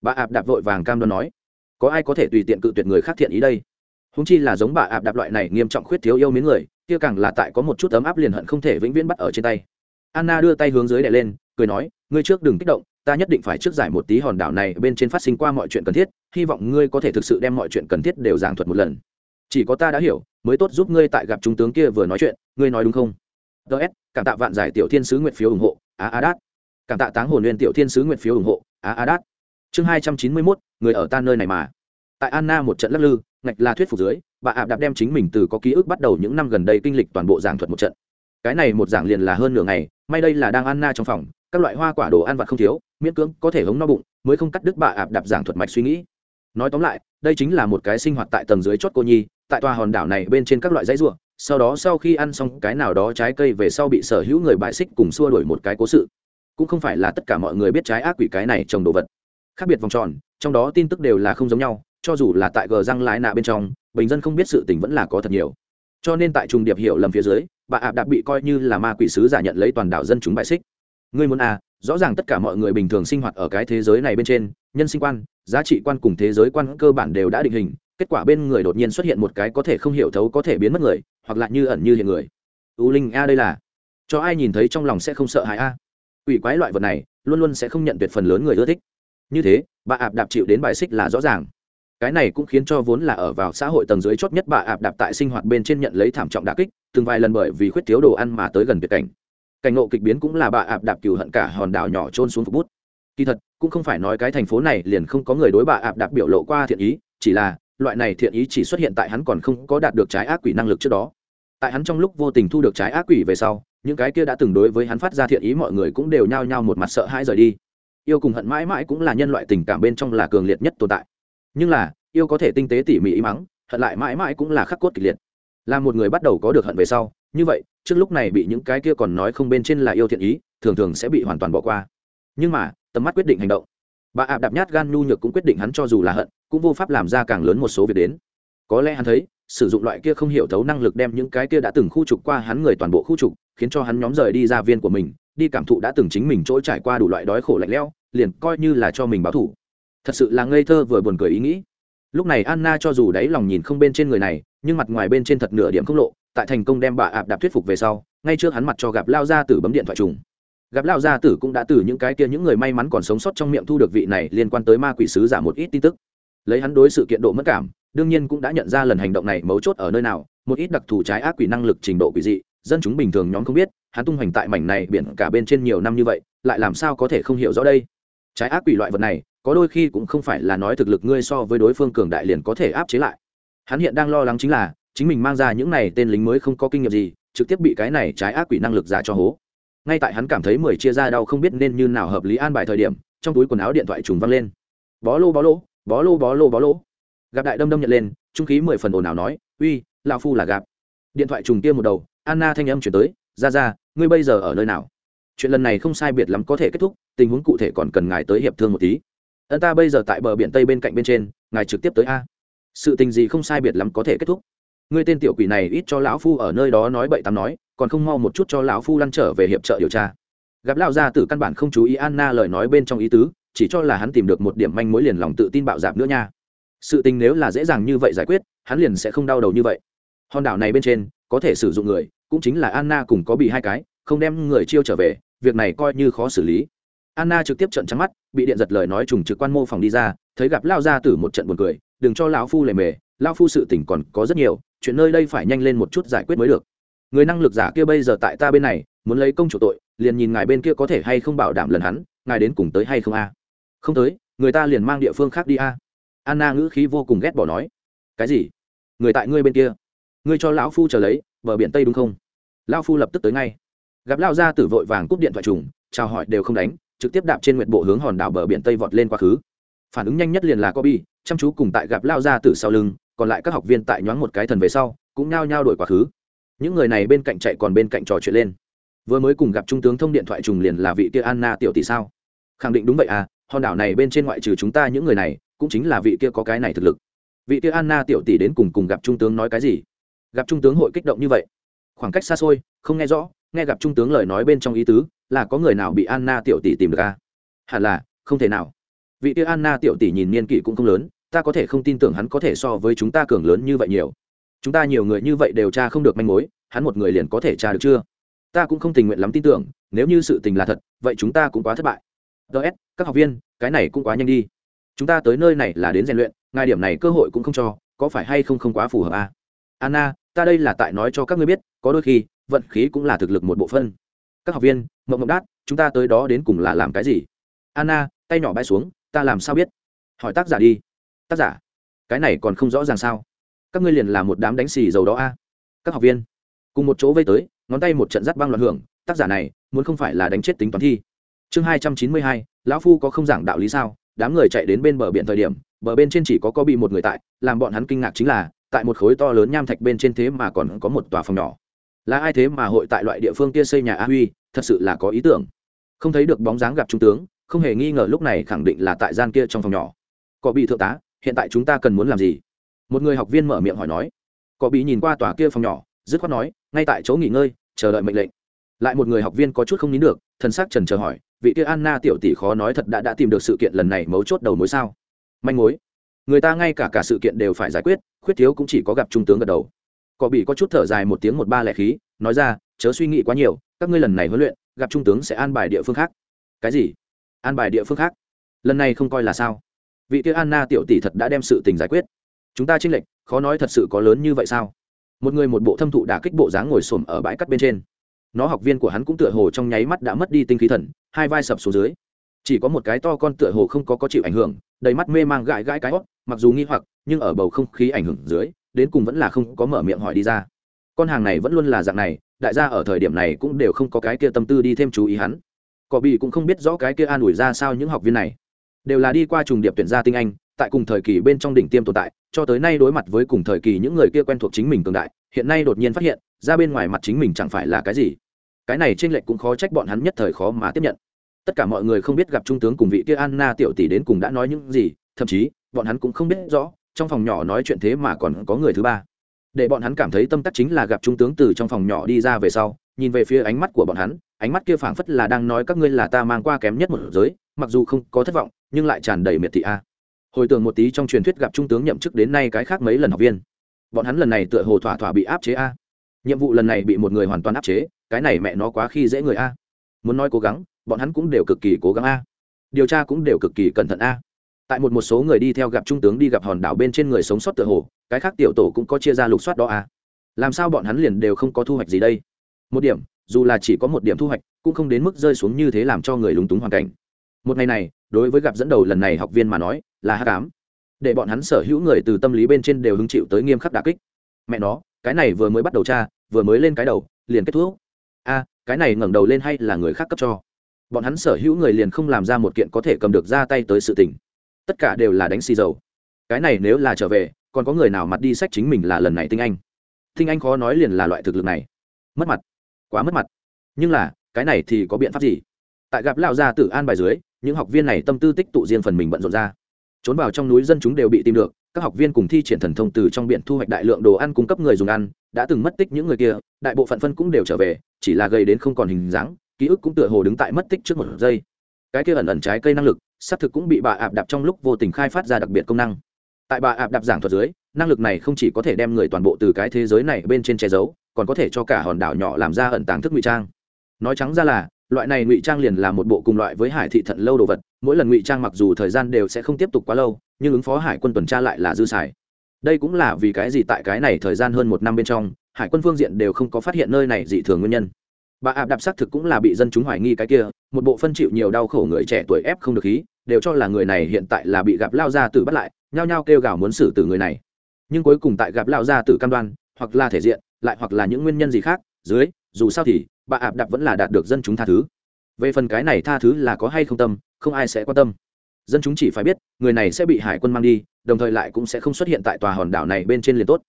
Bà ạp đạp vội vàng cam đoan nói. Có ai có thể tùy tiện cự tuyệt người khác thiện ý đây? Húng chi là giống bà ạp đạp loại này nghiêm trọng khuyết thiếu yêu mến người, kia càng là tại có một chút ấm áp liền hận không thể vĩnh viễn bắt ở trên tay. Anna đưa tay hướng dưới đè lên, cười nói, ngươi trước đừng kích động ta nhất định phải trước giải một tí hòn đảo này bên trên phát sinh qua mọi chuyện cần thiết, hy vọng ngươi có thể thực sự đem mọi chuyện cần thiết đều giảng thuật một lần. Chỉ có ta đã hiểu, mới tốt giúp ngươi tại gặp trung tướng kia vừa nói chuyện, ngươi nói đúng không? Ts cảm tạ vạn giải tiểu thiên sứ nguyện phiếu ủng hộ, á á đát. Cảm tạ táng hồn nguyên tiểu thiên sứ nguyện phiếu ủng hộ, á á đát. Chương hai trăm chín mươi mốt, người ở ta nơi này mà. Tại anna một trận lắc lư, ngạch là thuyết phục dưới, bà ạ đạp đem chính mình từ có ký ức bắt đầu những năm gần đây kinh lịch toàn bộ giảng thuật một trận. Cái này một giảng liền là hơn nửa ngày, may đây là đang anna trong phòng, các loại hoa quả đồ ăn vặt không thiếu miễn cưỡng có thể hống no bụng, mới không cắt đứt bà ạp đạp giảng thuật mạch suy nghĩ. Nói tóm lại, đây chính là một cái sinh hoạt tại tầng dưới chót cô nhi, tại tòa hòn đảo này bên trên các loại dãy ruộng sau đó sau khi ăn xong cái nào đó trái cây về sau bị sở hữu người bại xích cùng xua đuổi một cái cố sự. Cũng không phải là tất cả mọi người biết trái ác quỷ cái này trồng đồ vật. Khác biệt vòng tròn, trong đó tin tức đều là không giống nhau, cho dù là tại gờ răng lái nạ bên trong, bình dân không biết sự tình vẫn là có thật nhiều. Cho nên tại trùng điệp hiểu lầm phía dưới, bà ạp đạp bị coi như là ma quỷ sứ giả nhận lấy toàn đảo dân chúng bại xích. Ngươi muốn à rõ ràng tất cả mọi người bình thường sinh hoạt ở cái thế giới này bên trên, nhân sinh quan, giá trị quan cùng thế giới quan cơ bản đều đã định hình, kết quả bên người đột nhiên xuất hiện một cái có thể không hiểu thấu có thể biến mất người, hoặc là như ẩn như hiện người. U linh a đây là, cho ai nhìn thấy trong lòng sẽ không sợ hãi a. Ủy quái loại vật này, luôn luôn sẽ không nhận tuyệt phần lớn người ưa thích. Như thế, bà ạp đạp chịu đến bài xích là rõ ràng. Cái này cũng khiến cho vốn là ở vào xã hội tầng dưới chót nhất bà ạp đạp tại sinh hoạt bên trên nhận lấy thảm trọng đà kích, từng vài lần bởi vì khuyết thiếu đồ ăn mà tới gần biệt cảnh cảnh ngộ kịch biến cũng là bà ạp đạp cừu hận cả hòn đảo nhỏ trôn xuống phục bút. Kỳ thật, cũng không phải nói cái thành phố này liền không có người đối bà ạp đạp biểu lộ qua thiện ý, chỉ là, loại này thiện ý chỉ xuất hiện tại hắn còn không có đạt được trái ác quỷ năng lực trước đó. Tại hắn trong lúc vô tình thu được trái ác quỷ về sau, những cái kia đã từng đối với hắn phát ra thiện ý mọi người cũng đều nhao nhao một mặt sợ hãi rời đi. Yêu cùng hận mãi mãi cũng là nhân loại tình cảm bên trong là cường liệt nhất tồn tại. Nhưng là, yêu có thể tinh tế tỉ mỉ ý mắng, hận lại mãi mãi cũng là khắc cốt kịch liệt. Là một người bắt đầu có được hận về sau như vậy, trước lúc này bị những cái kia còn nói không bên trên là yêu thiện ý, thường thường sẽ bị hoàn toàn bỏ qua. Nhưng mà, tầm mắt quyết định hành động. Bà ạp đạp nhát gan nhu nhược cũng quyết định hắn cho dù là hận, cũng vô pháp làm ra càng lớn một số việc đến. Có lẽ hắn thấy, sử dụng loại kia không hiểu thấu năng lực đem những cái kia đã từng khu trục qua hắn người toàn bộ khu trục, khiến cho hắn nhóm rời đi ra viên của mình, đi cảm thụ đã từng chính mình trỗi trải qua đủ loại đói khổ lạnh lẽo, liền coi như là cho mình báo thủ thật sự là ngây thơ vừa buồn cười ý nghĩ. Lúc này anna cho dù đáy lòng nhìn không bên trên người này, nhưng mặt ngoài bên trên thật nửa điểm không lộ tại thành công đem bà ạp đạp thuyết phục về sau, ngay trước hắn mặt cho gặp lao gia tử bấm điện thoại trùng. Gặp lao gia tử cũng đã từ những cái kia những người may mắn còn sống sót trong miệng thu được vị này liên quan tới ma quỷ sứ giả một ít tin tức. Lấy hắn đối sự kiện độ mất cảm, đương nhiên cũng đã nhận ra lần hành động này mấu chốt ở nơi nào, một ít đặc thù trái ác quỷ năng lực trình độ quỷ dị, dân chúng bình thường nhóm không biết, hắn tung hoành tại mảnh này biển cả bên trên nhiều năm như vậy, lại làm sao có thể không hiểu rõ đây? Trái ác quỷ loại vật này, có đôi khi cũng không phải là nói thực lực ngươi so với đối phương cường đại liền có thể áp chế lại. Hắn hiện đang lo lắng chính là chính mình mang ra những này tên lính mới không có kinh nghiệm gì, trực tiếp bị cái này trái ác quỷ năng lực giả cho hố. Ngay tại hắn cảm thấy mười chia ra đau không biết nên như nào hợp lý an bài thời điểm, trong túi quần áo điện thoại trùng văng lên. Bó lô bó lô bó lô bó lô bó lô. Gặp đại đâm đâm nhận lên, trung khí mười phần ồn ào nói, uy lao phu là gặp. Điện thoại trùng kia một đầu, anna thanh âm chuyển tới, ra ra, ngươi bây giờ ở nơi nào? Chuyện lần này không sai biệt lắm có thể kết thúc, tình huống cụ thể còn cần ngài tới hiệp thương một tí. Ân ta bây giờ tại bờ biển tây bên cạnh bên trên, ngài trực tiếp tới a. Sự tình gì không sai biệt lắm có thể kết thúc ngươi tên tiểu quỷ này ít cho lão phu ở nơi đó nói bậy tắm nói, còn không mau một chút cho lão phu lăn trở về hiệp trợ điều tra. Gặp lão gia tử căn bản không chú ý anna lời nói bên trong ý tứ, chỉ cho là hắn tìm được một điểm manh mối liền lòng tự tin bạo dạp nữa nha. Sự tình nếu là dễ dàng như vậy giải quyết, hắn liền sẽ không đau đầu như vậy. Hòn đảo này bên trên, có thể sử dụng người, cũng chính là anna cùng có bị hai cái, không đem người chiêu trở về, việc này coi như khó xử lý. Anna trực tiếp trận trắng mắt, bị điện giật lời nói trùng trực quan mô phòng đi ra, thấy gặp lao gia tử một trận buồn cười, đừng cho lão phu lề mề lao phu sự tình còn có rất nhiều chuyện nơi đây phải nhanh lên một chút giải quyết mới được. Người năng lực giả kia bây giờ tại ta bên này muốn lấy công chủ tội liền nhìn ngài bên kia có thể hay không bảo đảm lần hắn ngài đến cùng tới hay không a? Không tới người ta liền mang địa phương khác đi a. Anna ngữ khí vô cùng ghét bỏ nói. Cái gì? Người tại ngươi bên kia. Ngươi cho lão phu chờ lấy bờ biển tây đúng không? Lão phu lập tức tới ngay. Gặp lao ra tử vội vàng cúp điện thoại trùng chào hỏi đều không đánh trực tiếp đạp trên nguyện bộ hướng hòn đảo bờ biển tây vọt lên quá khứ. Phản ứng nhanh nhất liền là Kobe, chăm chú cùng tại gặp lao ra tử sau lưng còn lại các học viên tại nhoáng một cái thần về sau, cũng nhao nhao đổi quá khứ. Những người này bên cạnh chạy còn bên cạnh trò chuyện lên. Vừa mới cùng gặp trung tướng thông điện thoại trùng liền là vị kia anna tiểu tỷ sao? Khẳng định đúng vậy à hòn đảo này bên trên ngoại trừ chúng ta những người này, cũng chính là vị kia có cái này thực lực. Vị kia anna tiểu tỷ đến cùng cùng gặp trung tướng nói cái gì? Gặp trung tướng hội kích động như vậy. Khoảng cách xa xôi, không nghe rõ, nghe gặp trung tướng lời nói bên trong ý tứ, là có người nào bị anna tiểu tỷ tìm được à? hẳn là, không thể nào. Vị kia anna tiểu tỷ nhìn niên kỷ cũng không lớn ta có thể không tin tưởng hắn có thể so với chúng ta cường lớn như vậy nhiều. Chúng ta nhiều người như vậy đều tra không được manh mối, hắn một người liền có thể tra được chưa? Ta cũng không tình nguyện lắm tin tưởng, nếu như sự tình là thật, vậy chúng ta cũng quá thất bại. Ts các học viên, cái này cũng quá nhanh đi. Chúng ta tới nơi này là đến rèn luyện, ngài điểm này cơ hội cũng không cho, có phải hay không không quá phù hợp à? anna, ta đây là tại nói cho các ngươi biết, có đôi khi, vận khí cũng là thực lực một bộ phân các học viên, mộng mộng đát, chúng ta tới đó đến cùng là làm cái gì? Anna, tay nhỏ bay xuống, ta làm sao biết? Hỏi tác giả đi tác giả, cái này còn không rõ ràng sao? Các ngươi liền là một đám đánh xì dầu đó a. Các học viên, cùng một chỗ vây tới, ngón tay một trận dắt băng loạn hưởng, tác giả này, muốn không phải là đánh chết tính toán thi. Chương hai trăm chín mươi hai, lão phu có không giảng đạo lý sao? Đám người chạy đến bên bờ biển thời điểm, bờ bên trên chỉ có có bị một người tại, làm bọn hắn kinh ngạc chính là, tại một khối to lớn nham thạch bên trên thế mà còn có một tòa phòng nhỏ. Là ai thế mà hội tại loại địa phương kia xây nhà a huy? Thật sự là có ý tưởng. Không thấy được bóng dáng gặp trung tướng, không hề nghi ngờ lúc này khẳng định là tại gian kia trong phòng nhỏ. Có bị thượng tá hiện tại chúng ta cần muốn làm gì? Một người học viên mở miệng hỏi nói. Có bị nhìn qua tòa kia phòng nhỏ, dứt khoát nói, ngay tại chỗ nghỉ ngơi, chờ đợi mệnh lệnh. Lại một người học viên có chút không nín được thân xác trần chờ hỏi, vị kia anna tiểu tỷ khó nói thật đã đã tìm được sự kiện lần này mấu chốt đầu mối sao? Manh mối. Người ta ngay cả cả sự kiện đều phải giải quyết, khuyết thiếu cũng chỉ có gặp trung tướng gật đầu. Có bị có chút thở dài một tiếng một ba lẻ khí, nói ra, chớ suy nghĩ quá nhiều, các ngươi lần này huấn luyện, gặp trung tướng sẽ an bài địa phương khác. Cái gì? An bài địa phương khác? Lần này không coi là sao vị kia anna tiểu tỷ thật đã đem sự tình giải quyết. Chúng ta chênh lệch, khó nói thật sự có lớn như vậy sao? Một người một bộ thâm thụ đã kích bộ dáng ngồi xổm ở bãi cắt bên trên. Nó học viên của hắn cũng tựa hồ trong nháy mắt đã mất đi tinh khí thần, hai vai sập xuống dưới. Chỉ có một cái to con tựa hồ không có có chịu ảnh hưởng, đầy mắt mê mang gãi gãi cái hót, mặc dù nghi hoặc, nhưng ở bầu không khí ảnh hưởng dưới, đến cùng vẫn là không có mở miệng hỏi đi ra. Con hàng này vẫn luôn là dạng này, đại gia ở thời điểm này cũng đều không có cái kia tâm tư đi thêm chú ý hắn. Cỏ bị cũng không biết rõ cái kia an ủi ra sao những học viên này đều là đi qua trùng điệp tuyển gia tinh anh, tại cùng thời kỳ bên trong đỉnh tiêm tồn tại, cho tới nay đối mặt với cùng thời kỳ những người kia quen thuộc chính mình cường đại, hiện nay đột nhiên phát hiện, ra bên ngoài mặt chính mình chẳng phải là cái gì. Cái này trên lệch cũng khó trách bọn hắn nhất thời khó mà tiếp nhận. Tất cả mọi người không biết gặp trung tướng cùng vị kia anna tiểu tỷ đến cùng đã nói những gì, thậm chí, bọn hắn cũng không biết rõ, trong phòng nhỏ nói chuyện thế mà còn có người thứ ba. Để bọn hắn cảm thấy tâm tắc chính là gặp trung tướng từ trong phòng nhỏ đi ra về sau, nhìn về phía ánh mắt của bọn hắn, ánh mắt kia phảng phất là đang nói các ngươi là ta mang qua kém nhất một giới mặc dù không có thất vọng, nhưng lại tràn đầy miệt thị a. Hồi tưởng một tí trong truyền thuyết gặp trung tướng nhậm chức đến nay cái khác mấy lần học viên. Bọn hắn lần này tựa hồ thỏa thỏa bị áp chế a. Nhiệm vụ lần này bị một người hoàn toàn áp chế, cái này mẹ nó quá khi dễ người a. Muốn nói cố gắng, bọn hắn cũng đều cực kỳ cố gắng a. Điều tra cũng đều cực kỳ cẩn thận a. Tại một một số người đi theo gặp trung tướng đi gặp hòn đảo bên trên người sống sót tựa hồ, cái khác tiểu tổ cũng có chia ra lục soát đó a. Làm sao bọn hắn liền đều không có thu hoạch gì đây? Một điểm, dù là chỉ có một điểm thu hoạch, cũng không đến mức rơi xuống như thế làm cho người lúng túng hoàn cảnh một ngày này, đối với gặp dẫn đầu lần này học viên mà nói, là hát cám để bọn hắn sở hữu người từ tâm lý bên trên đều hứng chịu tới nghiêm khắc đà kích. Mẹ nó, cái này vừa mới bắt đầu tra vừa mới lên cái đầu, liền kết thúc. A, cái này ngẩng đầu lên hay là người khác cấp cho? Bọn hắn sở hữu người liền không làm ra một kiện có thể cầm được ra tay tới sự tình. Tất cả đều là đánh xì dầu. Cái này nếu là trở về, còn có người nào mặt đi sách chính mình là lần này tinh anh? Tinh anh khó nói liền là loại thực lực này. Mất mặt. Quá mất mặt. Nhưng là, cái này thì có biện pháp gì? Tại gặp lão gia tử an bài dưới những học viên này tâm tư tích tụ riêng phần mình bận rộn ra. Trốn vào trong núi dân chúng đều bị tìm được, các học viên cùng thi triển thần thông từ trong biển thu hoạch đại lượng đồ ăn cung cấp người dùng ăn, đã từng mất tích những người kia, đại bộ phận phân cũng đều trở về, chỉ là gây đến không còn hình dáng, ký ức cũng tựa hồ đứng tại mất tích trước một giây. Cái kia ẩn ẩn trái cây năng lực, xác thực cũng bị bà ạp đạp trong lúc vô tình khai phát ra đặc biệt công năng. Tại bà ạp đạp giảng thuật dưới, năng lực này không chỉ có thể đem người toàn bộ từ cái thế giới này bên trên che giấu, còn có thể cho cả hòn đảo nhỏ làm ra ẩn tàng thức ngụy trang. Nói trắng ra là loại này ngụy trang liền là một bộ cùng loại với hải thị thận lâu đồ vật, mỗi lần ngụy trang mặc dù thời gian đều sẽ không tiếp tục quá lâu, nhưng ứng phó hải quân tuần tra lại là dư xài. Đây cũng là vì cái gì tại cái này thời gian hơn một năm bên trong, hải quân phương diện đều không có phát hiện nơi này dị thường nguyên nhân. Bà ạp đạp xác thực cũng là bị dân chúng hoài nghi cái kia, một bộ phân chịu nhiều đau khổ người trẻ tuổi ép không được khí, đều cho là người này hiện tại là bị gặp lao ra tử bắt lại, nhao nhao kêu gào muốn xử tử người này. Nhưng cuối cùng tại gặp lao ra tử cam đoan, hoặc là thể diện, lại hoặc là những nguyên nhân gì khác, dưới dù sao thì, bà ạp đạp vẫn là đạt được dân chúng tha thứ. Về phần cái này tha thứ là có hay không tâm, không ai sẽ quan tâm. Dân chúng chỉ phải biết, người này sẽ bị hải quân mang đi, đồng thời lại cũng sẽ không xuất hiện tại tòa hòn đảo này bên trên liền tốt.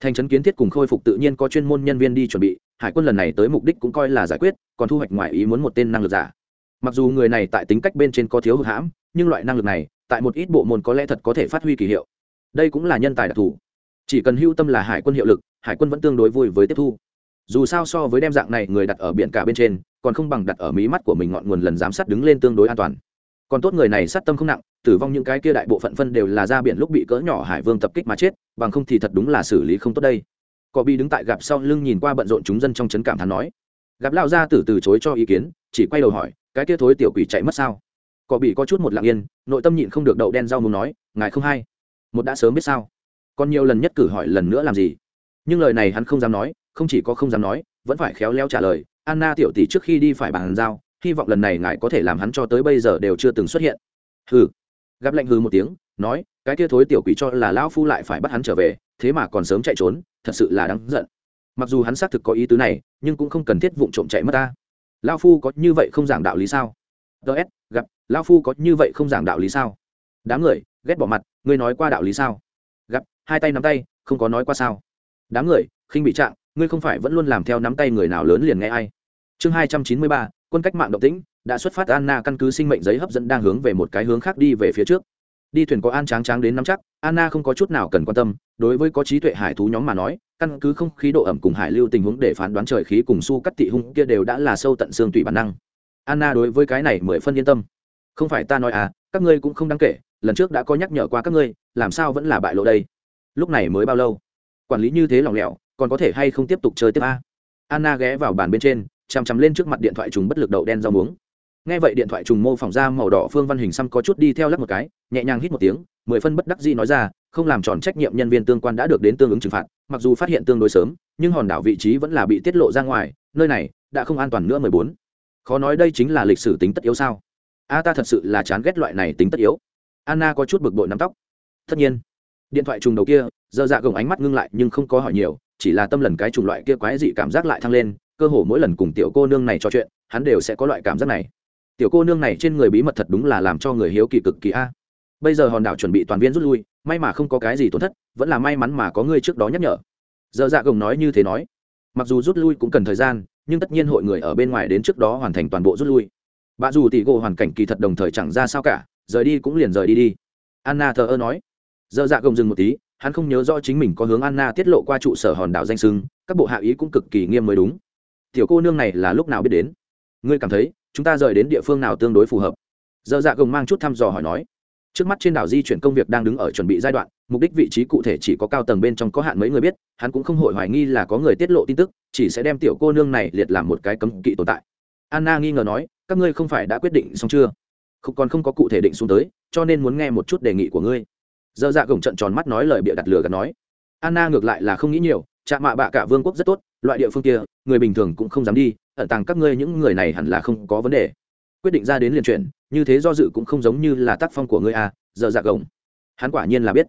Thành trấn kiến thiết cùng khôi phục tự nhiên có chuyên môn nhân viên đi chuẩn bị, hải quân lần này tới mục đích cũng coi là giải quyết, còn thu hoạch ngoài ý muốn một tên năng lực giả. Mặc dù người này tại tính cách bên trên có thiếu hụt hãm, nhưng loại năng lực này, tại một ít bộ môn có lẽ thật có thể phát huy kỳ hiệu. Đây cũng là nhân tài đặc thù. Chỉ cần hưu tâm là hải quân hiệu lực, hải quân vẫn tương đối vui với tiếp thu dù sao so với đem dạng này người đặt ở biển cả bên trên, còn không bằng đặt ở mí mắt của mình ngọn nguồn lần giám sát đứng lên tương đối an toàn. Còn tốt người này sát tâm không nặng, tử vong những cái kia đại bộ phận phân đều là ra biển lúc bị cỡ nhỏ hải vương tập kích mà chết, bằng không thì thật đúng là xử lý không tốt đây. Cọ bị đứng tại gặp sau lưng nhìn qua bận rộn chúng dân trong trấn cảm thán nói. Gặp lao ra từ từ chối cho ý kiến, chỉ quay đầu hỏi, cái kia thối tiểu quỷ chạy mất sao? Cọ bị có chút một lặng yên, nội tâm nhịn không được đậu đen rau muốn nói, ngài không hay. Một đã sớm biết sao. Còn nhiều lần nhất cử hỏi lần nữa làm gì? Nhưng lời này hắn không dám nói không chỉ có không dám nói, vẫn phải khéo léo trả lời, anna tiểu tỷ trước khi đi phải bàn giao, hy vọng lần này ngài có thể làm hắn cho tới bây giờ đều chưa từng xuất hiện. Hừ. Gặp lệnh hừ một tiếng, nói, cái kia thối tiểu quỷ cho là lão phu lại phải bắt hắn trở về, thế mà còn sớm chạy trốn, thật sự là đáng giận. Mặc dù hắn xác thực có ý tứ này, nhưng cũng không cần thiết vụng trộm chạy mất ta. Lão phu có như vậy không giảng đạo lý sao? Ts gặp, lão phu có như vậy không giảng đạo lý sao? Đám người, ghét bỏ mặt, ngươi nói qua đạo lý sao? Gặp, hai tay nắm tay, không có nói qua sao? Đám người, khinh bị trạng ngươi không phải vẫn luôn làm theo nắm tay người nào lớn liền nghe ai. Chương hai trăm chín mươi ba, quân cách mạng động tĩnh, đã xuất phát anna căn cứ sinh mệnh giấy hấp dẫn đang hướng về một cái hướng khác đi về phía trước. Đi thuyền có an tráng tráng đến nắm chắc, anna không có chút nào cần quan tâm, đối với có trí tuệ hải thú nhóm mà nói, căn cứ không khí độ ẩm cùng hải lưu tình huống để phán đoán trời khí cùng su cắt tị hung kia đều đã là sâu tận xương tùy bản năng. Anna đối với cái này mười phân yên tâm. Không phải ta nói à các ngươi cũng không đáng kể, lần trước đã có nhắc nhở qua các ngươi, làm sao vẫn là bại lộ đây? Lúc này mới bao lâu? Quản lý như thế lòng lẻo còn có thể hay không tiếp tục chơi tiếp a? Anna ghé vào bàn bên trên, chằm chằm lên trước mặt điện thoại trùng bất lực đậu đen rau muống. Nghe vậy điện thoại trùng mô phỏng ra màu đỏ phương văn hình xăm có chút đi theo lắc một cái, nhẹ nhàng hít một tiếng, mười phân bất đắc dĩ nói ra, không làm tròn trách nhiệm nhân viên tương quan đã được đến tương ứng trừng phạt, mặc dù phát hiện tương đối sớm, nhưng hòn đảo vị trí vẫn là bị tiết lộ ra ngoài, nơi này đã không an toàn nữa mười bốn. Khó nói đây chính là lịch sử tính tất yếu sao? A, ta thật sự là chán ghét loại này tính tất yếu. Anna có chút bực bội nắm tóc. Tất nhiên. Điện thoại trùng đầu kia giờ dạ gồng ánh mắt ngưng lại nhưng không có hỏi nhiều chỉ là tâm lần cái chủng loại kia quái dị cảm giác lại thăng lên, cơ hồ mỗi lần cùng tiểu cô nương này trò chuyện, hắn đều sẽ có loại cảm giác này. Tiểu cô nương này trên người bí mật thật đúng là làm cho người hiếu kỳ cực kỳ a. Bây giờ hòn đảo chuẩn bị toàn viên rút lui, may mà không có cái gì tổn thất, vẫn là may mắn mà có ngươi trước đó nhắc nhở. Giờ dạ gồng nói như thế nói. Mặc dù rút lui cũng cần thời gian, nhưng tất nhiên hội người ở bên ngoài đến trước đó hoàn thành toàn bộ rút lui. Bà dù tỷ gỗ hoàn cảnh kỳ thật đồng thời chẳng ra sao cả, rời đi cũng liền rời đi đi. Anna thờ ơ nói. Dở dạ gồng dừng một tí hắn không nhớ rõ chính mình có hướng anna tiết lộ qua trụ sở hòn đảo danh xưng, các bộ hạ ý cũng cực kỳ nghiêm mới đúng. Tiểu cô nương này là lúc nào biết đến? Ngươi cảm thấy chúng ta rời đến địa phương nào tương đối phù hợp? Dở dạ gồng mang chút thăm dò hỏi nói. Trước mắt trên đảo di chuyển công việc đang đứng ở chuẩn bị giai đoạn mục đích vị trí cụ thể chỉ có cao tầng bên trong có hạn mấy người biết hắn cũng không hội hoài nghi là có người tiết lộ tin tức chỉ sẽ đem tiểu cô nương này liệt làm một cái cấm kỵ tồn tại. Anna nghi ngờ nói các ngươi không phải đã quyết định xong chưa? Không còn không có cụ thể định xuống tới cho nên muốn nghe một chút đề nghị của ngươi dơ dạ gồng trận tròn mắt nói lời bịa đặt lừa gạt nói. Anna ngược lại là không nghĩ nhiều chạm mạ bạ cả vương quốc rất tốt, loại địa phương kia, người bình thường cũng không dám đi, ẩn tàng các ngươi những người này hẳn là không có vấn đề. Quyết định ra đến liền chuyện như thế do dự cũng không giống như là tác phong của ngươi à dơ dạ gồng. Hắn quả nhiên là biết.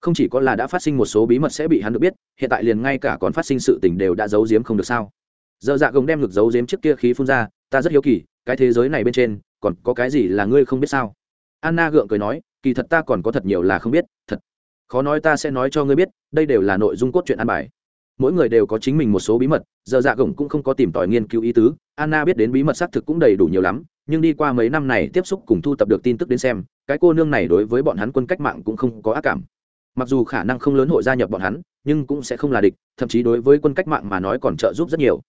Không chỉ có là đã phát sinh một số bí mật sẽ bị hắn được biết, hiện tại liền ngay cả còn phát sinh sự tình đều đã giấu giếm không được sao. Dơ dạ gồng đem ngực giấu giếm trước kia khí phun ra, ta rất hiếu kỳ, cái thế giới này bên trên, còn có cái gì là ngươi không biết sao? Anna gượng cười nói kỳ thật ta còn có thật nhiều là không biết, thật. Khó nói ta sẽ nói cho ngươi biết, đây đều là nội dung cốt truyện an bài. Mỗi người đều có chính mình một số bí mật, giờ dạ gồng cũng không có tìm tòi nghiên cứu ý tứ, anna biết đến bí mật xác thực cũng đầy đủ nhiều lắm, nhưng đi qua mấy năm này tiếp xúc cùng thu tập được tin tức đến xem, cái cô nương này đối với bọn hắn quân cách mạng cũng không có ác cảm. Mặc dù khả năng không lớn hội gia nhập bọn hắn, nhưng cũng sẽ không là địch, thậm chí đối với quân cách mạng mà nói còn trợ giúp rất nhiều.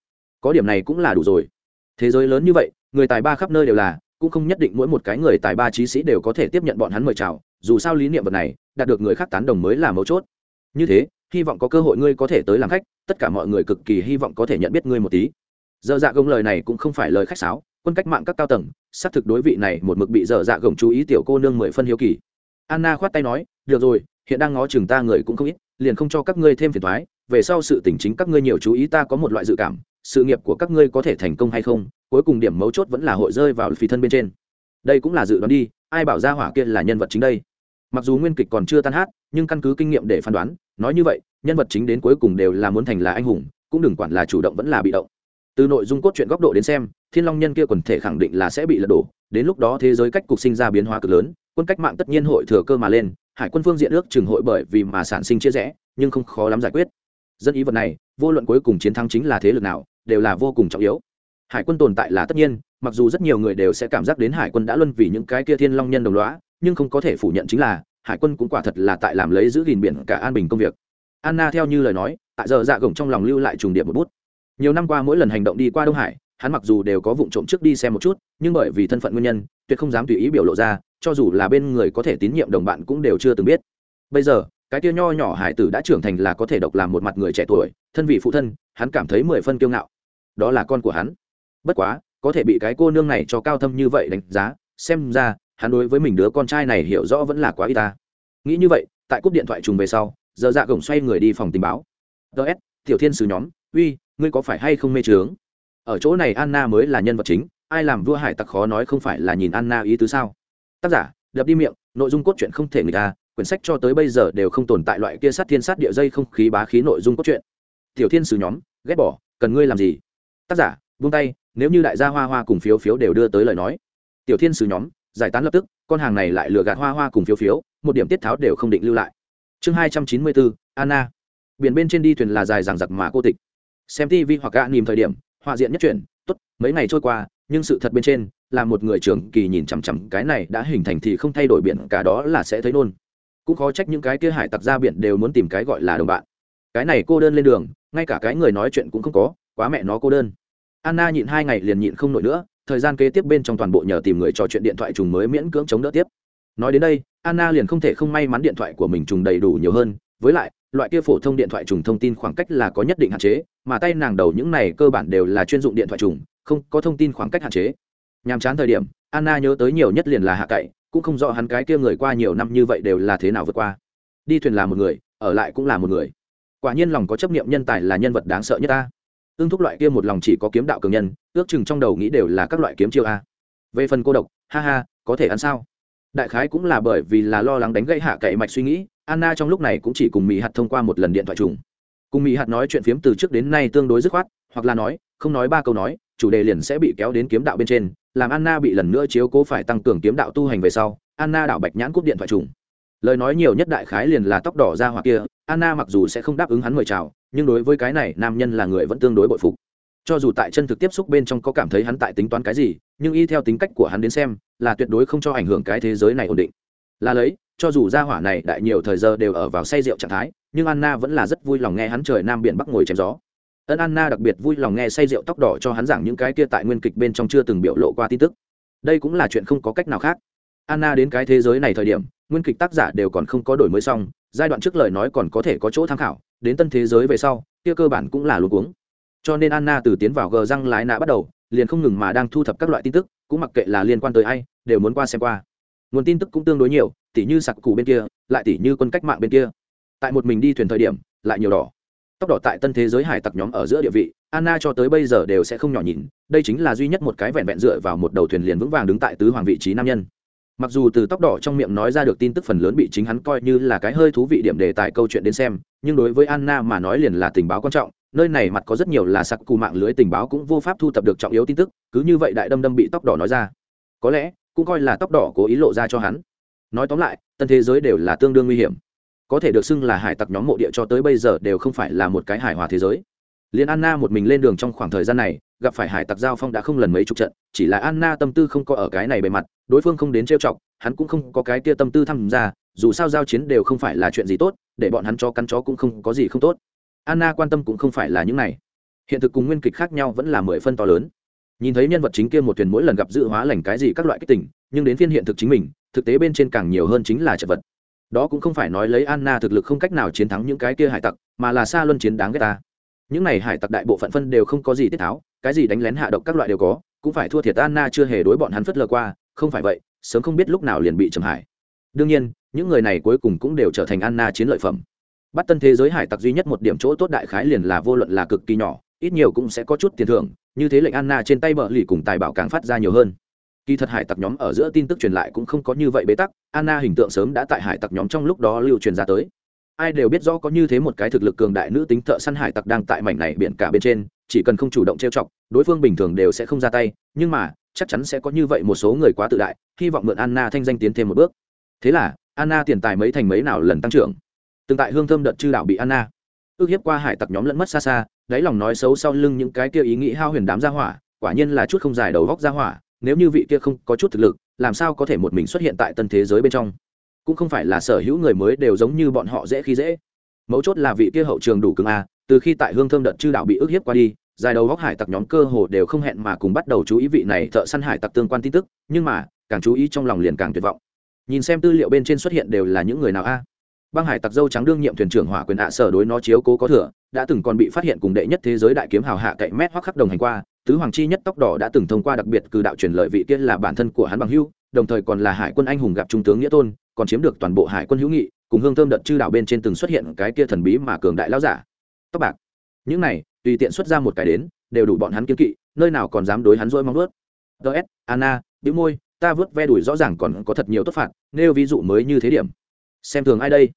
Có điểm này cũng là đủ rồi. Thế giới lớn như vậy, người tài ba khắp nơi đều là cũng không nhất định mỗi một cái người tài ba trí sĩ đều có thể tiếp nhận bọn hắn mời chào, dù sao lý niệm vật này, đạt được người khác tán đồng mới là mấu chốt. Như thế, hy vọng có cơ hội ngươi có thể tới làm khách, tất cả mọi người cực kỳ hy vọng có thể nhận biết ngươi một tí. Dơ dạ gồng lời này cũng không phải lời khách sáo, quân cách mạng các cao tầng, xác thực đối vị này một mực bị dở dạ gồng chú ý tiểu cô nương mười phân hiếu kỳ. Anna khoát tay nói, được rồi, hiện đang ngó chừng ta người cũng không ít, liền không cho các ngươi thêm phiền thoái về sau sự tỉnh chính các ngươi nhiều chú ý ta có một loại dự cảm, sự nghiệp của các ngươi có thể thành công hay không cuối cùng điểm mấu chốt vẫn là hội rơi vào phi thân bên trên. Đây cũng là dự đoán đi, ai bảo ra hỏa kia là nhân vật chính đây? Mặc dù nguyên kịch còn chưa tan hát, nhưng căn cứ kinh nghiệm để phán đoán, nói như vậy, nhân vật chính đến cuối cùng đều là muốn thành là anh hùng, cũng đừng quản là chủ động vẫn là bị động. Từ nội dung cốt truyện góc độ đến xem, thiên long nhân kia quần thể khẳng định là sẽ bị lật đổ, đến lúc đó thế giới cách cục sinh ra biến hóa cực lớn, quân cách mạng tất nhiên hội thừa cơ mà lên, hải quân phương diện ước chừng hội bởi vì mà sản sinh chia rẽ, nhưng không khó lắm giải quyết. Dân ý vật này, vô luận cuối cùng chiến thắng chính là thế lực nào, đều là vô cùng trọng yếu hải quân tồn tại là tất nhiên, mặc dù rất nhiều người đều sẽ cảm giác đến hải quân đã luân vì những cái kia thiên long nhân đồng loá nhưng không có thể phủ nhận chính là, hải quân cũng quả thật là tại làm lấy giữ gìn biển cả an bình công việc. Anna theo như lời nói, tại giờ dạ gồng trong lòng lưu lại trùng điểm một bút. Nhiều năm qua mỗi lần hành động đi qua đông hải, hắn mặc dù đều có vụ trộm trước đi xem một chút, nhưng bởi vì thân phận nguyên nhân, tuyệt không dám tùy ý biểu lộ ra, cho dù là bên người có thể tín nhiệm đồng bạn cũng đều chưa từng biết. Bây giờ, cái tia nho nhỏ hải tử đã trưởng thành là có thể độc làm một mặt người trẻ tuổi, thân vị phụ thân, hắn cảm thấy mười phân kiêu ngạo. Đó là con của hắn bất quá, có thể bị cái cô nương này cho cao thâm như vậy đánh giá, xem ra, hắn đối với mình đứa con trai này hiểu rõ vẫn là quá y ta. Nghĩ như vậy, tại cúp điện thoại trùng về sau, giờ dạ gồng xoay người đi phòng tình báo. Ts tiểu thiên sứ nhóm, uy, ngươi có phải hay không mê trướng ở chỗ này anna mới là nhân vật chính, ai làm vua hải tặc khó nói không phải là nhìn anna ý tứ sao? Tác giả, đập đi miệng, nội dung cốt truyện không thể người ta à, quyển sách cho tới bây giờ đều không tồn tại loại kia sát thiên sát địa dây không khí bá khí nội dung cốt truyện. Tiểu thiên sứ nhóm, ghét bỏ, cần ngươi làm gì? Tác giả vung tay nếu như đại gia hoa hoa cùng phiếu phiếu đều đưa tới lời nói, tiểu thiên sứ nhóm, giải tán lập tức, con hàng này lại lừa gạt hoa hoa cùng phiếu phiếu, một điểm tiết tháo đều không định lưu lại. Chương hai trăm chín mươi bốn, anna. Biển bên trên đi thuyền là dài dằng giặc mà cô tịch. Xem tv hoặc gạ nìm thời điểm, họa diện nhất chuyển, tốt, mấy ngày trôi qua, nhưng sự thật bên trên, là một người trưởng kỳ nhìn chằm chằm cái này đã hình thành thì không thay đổi biển, cả đó là sẽ thấy nôn. Cũng khó trách những cái kia hải tặc ra biển đều muốn tìm cái gọi là đồng bạn. Cái này cô đơn lên đường, ngay cả cái người nói chuyện cũng không có, quá mẹ nó cô đơn anna nhịn hai ngày liền nhịn không nổi nữa, thời gian kế tiếp bên trong toàn bộ nhờ tìm người trò chuyện điện thoại trùng mới miễn cưỡng chống đỡ tiếp. Nói đến đây, anna liền không thể không may mắn điện thoại của mình trùng đầy đủ nhiều hơn, với lại, loại kia phổ thông điện thoại trùng thông tin khoảng cách là có nhất định hạn chế, mà tay nàng đầu những này cơ bản đều là chuyên dụng điện thoại trùng, không có thông tin khoảng cách hạn chế. Nhàm chán thời điểm, anna nhớ tới nhiều nhất liền là hạ cậy, cũng không rõ hắn cái kia người qua nhiều năm như vậy đều là thế nào vượt qua. Đi thuyền là một người, ở lại cũng là một người. Quả nhiên lòng có chấp niệm nhân tài là nhân vật đáng sợ nhất ta ương thúc loại kia một lòng chỉ có kiếm đạo cường nhân, ước chừng trong đầu nghĩ đều là các loại kiếm chiêu a. Về phần cô độc, ha ha, có thể ăn sao? Đại khái cũng là bởi vì là lo lắng đánh gãy hạ cậy mạch suy nghĩ, anna trong lúc này cũng chỉ cùng mỹ hạt thông qua một lần điện thoại trùng. Cùng mỹ hạt nói chuyện phiếm từ trước đến nay tương đối dứt khoát, hoặc là nói, không nói ba câu nói, chủ đề liền sẽ bị kéo đến kiếm đạo bên trên, làm anna bị lần nữa chiếu cố phải tăng cường kiếm đạo tu hành về sau, anna đảo bạch nhãn cúp điện thoại trùng lời nói nhiều nhất đại khái liền là tóc đỏ ra hoặc kia, anna mặc dù sẽ không đáp ứng hắn mời chào, nhưng đối với cái này, nam nhân là người vẫn tương đối bội phục. Cho dù tại chân thực tiếp xúc bên trong có cảm thấy hắn tại tính toán cái gì, nhưng y theo tính cách của hắn đến xem, là tuyệt đối không cho ảnh hưởng cái thế giới này ổn định. Là lấy, cho dù gia hỏa này đại nhiều thời giờ đều ở vào say rượu trạng thái, nhưng anna vẫn là rất vui lòng nghe hắn trời nam biển bắc ngồi chém gió. Ân anna đặc biệt vui lòng nghe say rượu tóc đỏ cho hắn giảng những cái kia tại nguyên kịch bên trong chưa từng biểu lộ qua tin tức. Đây cũng là chuyện không có cách nào khác. Anna đến cái thế giới này thời điểm nguyên kịch tác giả đều còn không có đổi mới xong, giai đoạn trước lời nói còn có thể có chỗ tham khảo, đến tân thế giới về sau, kia cơ bản cũng là luôn cuống. Cho nên anna từ tiến vào gờ răng lái nạ bắt đầu, liền không ngừng mà đang thu thập các loại tin tức, cũng mặc kệ là liên quan tới ai, đều muốn qua xem qua. Nguồn tin tức cũng tương đối nhiều, tỉ như sặc cụ bên kia, lại tỉ như quân cách mạng bên kia. Tại một mình đi thuyền thời điểm, lại nhiều đỏ. Tóc đỏ tại tân thế giới hải tặc nhóm ở giữa địa vị, anna cho tới bây giờ đều sẽ không nhỏ nhìn, đây chính là duy nhất một cái vẹn vẹn dựa vào một đầu thuyền liền vững vàng đứng tại tứ hoàng vị trí nam nhân mặc dù từ tóc đỏ trong miệng nói ra được tin tức phần lớn bị chính hắn coi như là cái hơi thú vị điểm đề tài câu chuyện đến xem, nhưng đối với anna mà nói liền là tình báo quan trọng, nơi này mặt có rất nhiều là sặc cù mạng lưới tình báo cũng vô pháp thu thập được trọng yếu tin tức, cứ như vậy đại đâm đâm bị tóc đỏ nói ra. Có lẽ, cũng coi là tóc đỏ cố ý lộ ra cho hắn. Nói tóm lại, tân thế giới đều là tương đương nguy hiểm. Có thể được xưng là hải tặc nhóm mộ địa cho tới bây giờ đều không phải là một cái hải hòa thế giới liền anna một mình lên đường trong khoảng thời gian này, gặp phải hải tặc giao phong đã không lần mấy chục trận, chỉ là anna tâm tư không có ở cái này bề mặt, đối phương không đến trêu chọc, hắn cũng không có cái kia tâm tư tham gia, dù sao giao chiến đều không phải là chuyện gì tốt, để bọn hắn cho cắn chó cũng không có gì không tốt. Anna quan tâm cũng không phải là những này. Hiện thực cùng nguyên kịch khác nhau vẫn là mười phân to lớn. Nhìn thấy nhân vật chính kia một thuyền mỗi lần gặp dự hóa lành cái gì các loại kích tình, nhưng đến phiên hiện thực chính mình, thực tế bên trên càng nhiều hơn chính là chật vật. Đó cũng không phải nói lấy anna thực lực không cách nào chiến thắng những cái kia hải tặc, mà là xa luân chiến đáng ghét ta những này hải tặc đại bộ phận phân đều không có gì tiết tháo, cái gì đánh lén hạ độc các loại đều có, cũng phải thua thiệt anna chưa hề đối bọn hắn phất lờ qua, không phải vậy, sớm không biết lúc nào liền bị trầm hải. Đương nhiên, những người này cuối cùng cũng đều trở thành anna chiến lợi phẩm. Bắt tân thế giới hải tặc duy nhất một điểm chỗ tốt đại khái liền là vô luận là cực kỳ nhỏ, ít nhiều cũng sẽ có chút tiền thưởng, như thế lệnh anna trên tay bờ lì cùng tài bảo càng phát ra nhiều hơn. Kỳ thật hải tặc nhóm ở giữa tin tức truyền lại cũng không có như vậy bế tắc, anna hình tượng sớm đã tại hải tặc nhóm trong lúc đó lưu truyền ra tới ai đều biết rõ có như thế một cái thực lực cường đại nữ tính thợ săn hải tặc đang tại mảnh này biển cả bên trên, chỉ cần không chủ động trêu chọc, đối phương bình thường đều sẽ không ra tay, nhưng mà, chắc chắn sẽ có như vậy một số người quá tự đại, hy vọng mượn anna thanh danh tiến thêm một bước. Thế là, anna tiền tài mấy thành mấy nào lần tăng trưởng. Từng tại hương thơm đợt chư đạo bị anna ước hiếp qua hải tặc nhóm lẫn mất xa xa, đáy lòng nói xấu sau lưng những cái kia ý nghĩ hao huyền đám ra hỏa, quả nhiên là chút không dài đầu góc ra hỏa, nếu như vị kia không có chút thực lực, làm sao có thể một mình xuất hiện tại tân thế giới bên trong? Cũng không phải là sở hữu người mới đều giống như bọn họ dễ khi dễ. Mấu chốt là vị kia hậu trường đủ cứng a từ khi tại hương thơm đợt chư đạo bị ức hiếp qua đi, dài đầu góc hải tặc nhóm cơ hồ đều không hẹn mà cùng bắt đầu chú ý vị này thợ săn hải tặc tương quan tin tức, nhưng mà, càng chú ý trong lòng liền càng tuyệt vọng. Nhìn xem tư liệu bên trên xuất hiện đều là những người nào a? Băng hải tặc dâu trắng đương nhiệm thuyền trưởng hỏa quyền ạ sở đối nó chiếu cố có thừa, đã từng còn bị phát hiện cùng đệ nhất thế giới đại kiếm hào hạ cậy mét hoắc khắc đồng hành qua, tứ hoàng chi nhất tóc đỏ đã từng thông qua đặc biệt cử đạo truyền lợi vị kia là bản thân của hắn bằng hưu, đồng thời còn là hải quân anh hùng gặp trung tướng nghĩa tôn còn chiếm được toàn bộ hải quân hữu nghị, cùng hương thơm đợt chư đảo bên trên từng xuất hiện cái kia thần bí mà cường đại lao giả. Tóc bạc. Những này, tùy tiện xuất ra một cái đến, đều đủ bọn hắn kiếm kỵ, nơi nào còn dám đối hắn dỗi mong ướt ts anna bị môi, ta vớt ve đuổi rõ ràng còn có thật nhiều tốt phạt, nêu ví dụ mới như thế điểm. Xem thường ai đây?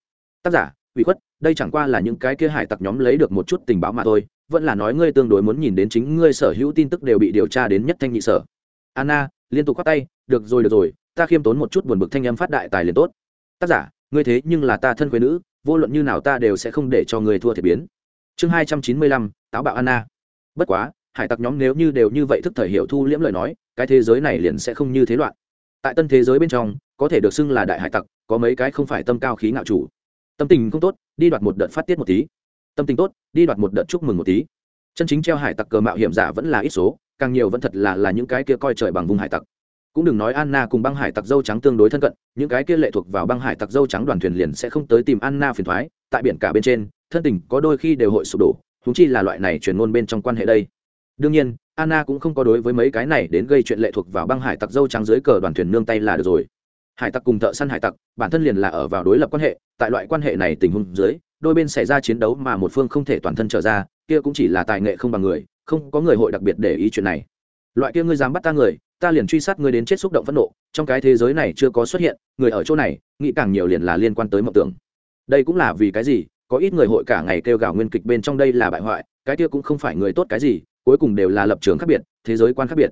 Tác giả, ủy khuất, đây chẳng qua là những cái kia hải tặc nhóm lấy được một chút tình báo mà thôi, vẫn là nói ngươi tương đối muốn nhìn đến chính ngươi sở hữu tin tức đều bị điều tra đến nhất thanh nhị sở. Anna, liên tục khoác tay, được rồi được rồi ta khiêm tốn một chút buồn bực thanh âm phát đại tài liền tốt. Tác giả, ngươi thế nhưng là ta thân quê nữ, vô luận như nào ta đều sẽ không để cho người thua thiệt biến. Chương hai trăm chín mươi lăm, táo bạo anna. Bất quá, hải tặc nhóm nếu như đều như vậy thức thời hiểu thu liễm lời nói, cái thế giới này liền sẽ không như thế loạn. Tại tân thế giới bên trong, có thể được xưng là đại hải tặc, có mấy cái không phải tâm cao khí ngạo chủ. Tâm tình không tốt, đi đoạt một đợt phát tiết một tí. Tâm tình tốt, đi đoạt một đợt chúc mừng một tí. Chân chính treo hải tặc cờ mạo hiểm giả vẫn là ít số, càng nhiều vẫn thật là là những cái kia coi trời bằng vùng hải tặc cũng đừng nói anna cùng băng hải tặc dâu trắng tương đối thân cận, những cái kia lệ thuộc vào băng hải tặc dâu trắng đoàn thuyền liền sẽ không tới tìm anna phiền thoái, tại biển cả bên trên, thân tình có đôi khi đều hội sụp đổ thúng chi là loại này chuyển ngôn bên trong quan hệ đây. Đương nhiên, anna cũng không có đối với mấy cái này đến gây chuyện lệ thuộc vào băng hải tặc dâu trắng dưới cờ đoàn thuyền nương tay là được rồi. Hải tặc cùng thợ săn hải tặc, bản thân liền là ở vào đối lập quan hệ, tại loại quan hệ này tình huống dưới, đôi bên xảy ra chiến đấu mà một phương không thể toàn thân trở ra, kia cũng chỉ là tài nghệ không bằng người, không có người hội đặc biệt để ý chuyện này. Loại kia ngươi dám bắt ta người ta liền truy sát ngươi đến chết xúc động phẫn nộ, trong cái thế giới này chưa có xuất hiện, người ở chỗ này, nghĩ càng nhiều liền là liên quan tới mộng tưởng. Đây cũng là vì cái gì, có ít người hội cả ngày kêu gào nguyên kịch bên trong đây là bại hoại, cái kia cũng không phải người tốt cái gì, cuối cùng đều là lập trường khác biệt, thế giới quan khác biệt.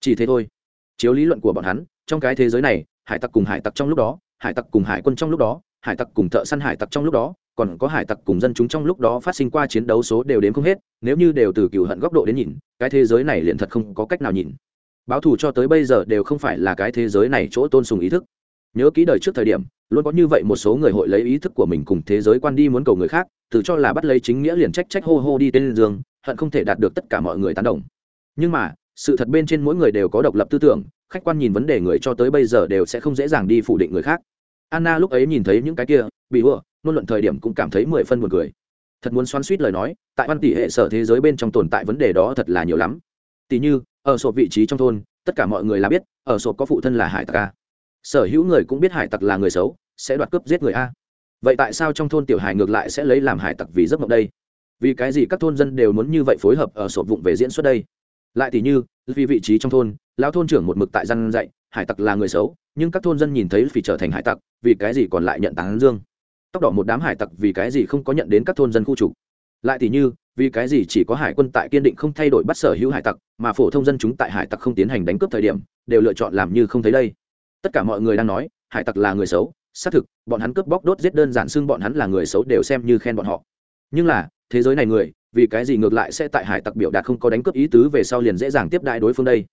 Chỉ thế thôi. Chiếu lý luận của bọn hắn, trong cái thế giới này, hải tặc cùng hải tặc trong lúc đó, hải tặc cùng hải quân trong lúc đó, hải tặc cùng thợ săn hải tặc trong lúc đó, còn có hải tặc cùng dân chúng trong lúc đó phát sinh qua chiến đấu số đều đến không hết, nếu như đều từ cựu hận góc độ đến nhìn, cái thế giới này liền thật không có cách nào nhìn báo thù cho tới bây giờ đều không phải là cái thế giới này chỗ tôn sùng ý thức. Nhớ kỹ đời trước thời điểm, luôn có như vậy một số người hội lấy ý thức của mình cùng thế giới quan đi muốn cầu người khác tự cho là bắt lấy chính nghĩa liền trách trách hô hô đi tên giường hận không thể đạt được tất cả mọi người tán đồng. Nhưng mà, sự thật bên trên mỗi người đều có độc lập tư tưởng, khách quan nhìn vấn đề người cho tới bây giờ đều sẽ không dễ dàng đi phủ định người khác. Anna lúc ấy nhìn thấy những cái kia, bị ùa luôn luận thời điểm cũng cảm thấy mười phân buồn cười. Thật muốn xoắn suýt lời nói, tại văn tỷ hệ sở thế giới bên trong tồn tại vấn đề đó thật là nhiều lắm. Tỷ như ở sổ vị trí trong thôn, tất cả mọi người là biết, ở sổ có phụ thân là hải tặc a. Sở hữu người cũng biết hải tặc là người xấu, sẽ đoạt cướp giết người a. Vậy tại sao trong thôn tiểu hải ngược lại sẽ lấy làm hải tặc vì giấc mộng đây? Vì cái gì các thôn dân đều muốn như vậy phối hợp ở sổ vụng về diễn xuất đây? Lại thì như, vì vị trí trong thôn, lão thôn trưởng một mực tại răn dạy, hải tặc là người xấu, nhưng các thôn dân nhìn thấy vì trở thành hải tặc, vì cái gì còn lại nhận tán dương? Tóc đỏ một đám hải tặc vì cái gì không có nhận đến các thôn dân khu trục? Lại thì như vì cái gì chỉ có hải quân tại kiên định không thay đổi bắt sở hữu hải tặc, mà phổ thông dân chúng tại hải tặc không tiến hành đánh cướp thời điểm, đều lựa chọn làm như không thấy đây. Tất cả mọi người đang nói, hải tặc là người xấu, xác thực, bọn hắn cướp bóc đốt giết đơn giản xưng bọn hắn là người xấu đều xem như khen bọn họ. Nhưng là, thế giới này người, vì cái gì ngược lại sẽ tại hải tặc biểu đạt không có đánh cướp ý tứ về sau liền dễ dàng tiếp đại đối phương đây?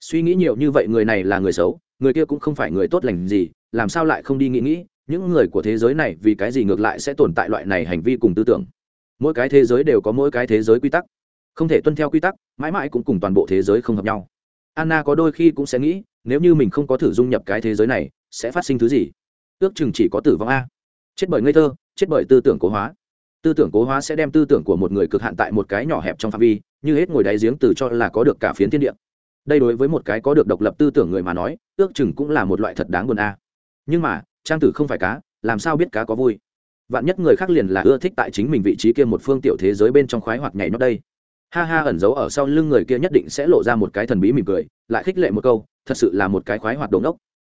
Suy nghĩ nhiều như vậy người này là người xấu, người kia cũng không phải người tốt lành gì, làm sao lại không đi nghĩ nghĩ, những người của thế giới này vì cái gì ngược lại sẽ tồn tại loại này hành vi cùng tư tưởng? Mỗi cái thế giới đều có mỗi cái thế giới quy tắc, không thể tuân theo quy tắc, mãi mãi cũng cùng toàn bộ thế giới không hợp nhau. Anna có đôi khi cũng sẽ nghĩ, nếu như mình không có thử dung nhập cái thế giới này, sẽ phát sinh thứ gì? Ước chừng chỉ có tử vong a. Chết bởi ngây thơ, chết bởi tư tưởng cố hóa. Tư tưởng cố hóa sẽ đem tư tưởng của một người cực hạn tại một cái nhỏ hẹp trong phạm vi, như hết ngồi đáy giếng từ cho là có được cả phiến thiên địa. Đây đối với một cái có được độc lập tư tưởng người mà nói, ước chừng cũng là một loại thật đáng buồn a. Nhưng mà, trang tử không phải cá, làm sao biết cá có vui? Vạn nhất người khác liền là ưa thích tại chính mình vị trí kia một phương tiểu thế giới bên trong khoái hoặc nhảy nó đây. Ha ha ẩn giấu ở sau lưng người kia nhất định sẽ lộ ra một cái thần bí mỉm cười, lại khích lệ một câu, thật sự là một cái khoái hoạt đồn ốc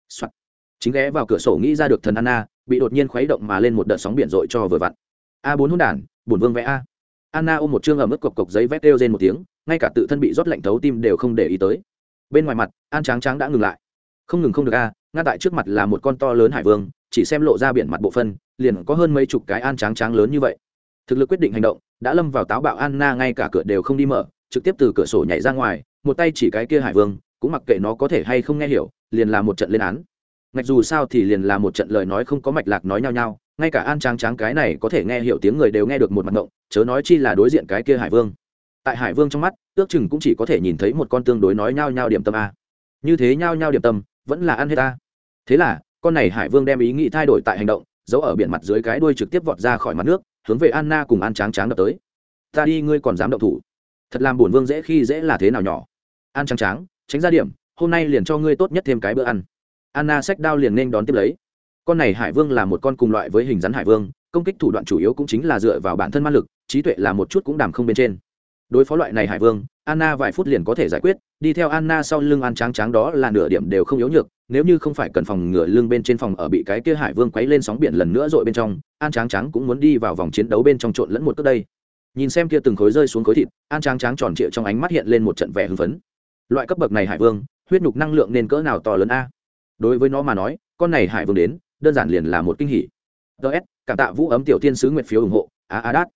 Soạn. chính ghé vào cửa sổ nghĩ ra được thần anna, bị đột nhiên khuấy động mà lên một đợt sóng biển dội cho vừa vặn. A bốn hôn đản, bổn vương vẽ a. Anna ôm một chương ở mức cộc cộc giấy vét kêu trên một tiếng, ngay cả tự thân bị rót lạnh thấu tim đều không để ý tới. Bên ngoài mặt, an tráng tráng đã ngừng lại. Không ngừng không được a ngay tại trước mặt là một con to lớn hải vương, chỉ xem lộ ra biển mặt bộ phân liền có hơn mấy chục cái an tráng tráng lớn như vậy. Thực lực quyết định hành động, đã lâm vào táo bạo anna, ngay cả cửa đều không đi mở, trực tiếp từ cửa sổ nhảy ra ngoài, một tay chỉ cái kia hải vương, cũng mặc kệ nó có thể hay không nghe hiểu, liền là một trận lên án. Ngạch dù sao thì liền là một trận lời nói không có mạch lạc nói nhau nhau, ngay cả an tráng tráng cái này có thể nghe hiểu tiếng người đều nghe được một mặt ngộng, chớ nói chi là đối diện cái kia hải vương. Tại hải vương trong mắt, ước chừng cũng chỉ có thể nhìn thấy một con tương đối nói nhau nhau điểm tâm a. Như thế nhau nhau điểm tâm, vẫn là ăn hết ta. Thế là, con này hải vương đem ý nghĩ thay đổi tại hành động giấu ở biển mặt dưới cái đuôi trực tiếp vọt ra khỏi mặt nước, hướng về anna cùng an tráng tráng đập tới. Ta đi, ngươi còn dám động thủ? Thật làm bổn vương dễ khi dễ là thế nào nhỏ? An tráng tráng, tránh ra điểm, hôm nay liền cho ngươi tốt nhất thêm cái bữa ăn. Anna sách đao liền nên đón tiếp lấy. Con này hải vương là một con cùng loại với hình rắn hải vương, công kích thủ đoạn chủ yếu cũng chính là dựa vào bản thân ma lực, trí tuệ là một chút cũng đàm không bên trên. Đối phó loại này hải vương, anna vài phút liền có thể giải quyết, đi theo anna sau lưng an tráng tráng đó là nửa điểm đều không yếu nhược nếu như không phải cần phòng ngừa lưng bên trên phòng ở bị cái kia hải vương quấy lên sóng biển lần nữa rồi bên trong, an tráng tráng cũng muốn đi vào vòng chiến đấu bên trong trộn lẫn một cước đây. Nhìn xem kia từng khối rơi xuống khối thịt, an tráng tráng tròn trịa trong ánh mắt hiện lên một trận vẻ hưng phấn. Loại cấp bậc này hải vương, huyết nhục năng lượng nên cỡ nào to lớn a? Đối với nó mà nói, con này hải vương đến, đơn giản liền là một kinh hỉ. Ts cảm tạ vũ ấm tiểu tiên sứ nguyệt phiếu ủng hộ. Á á, đát.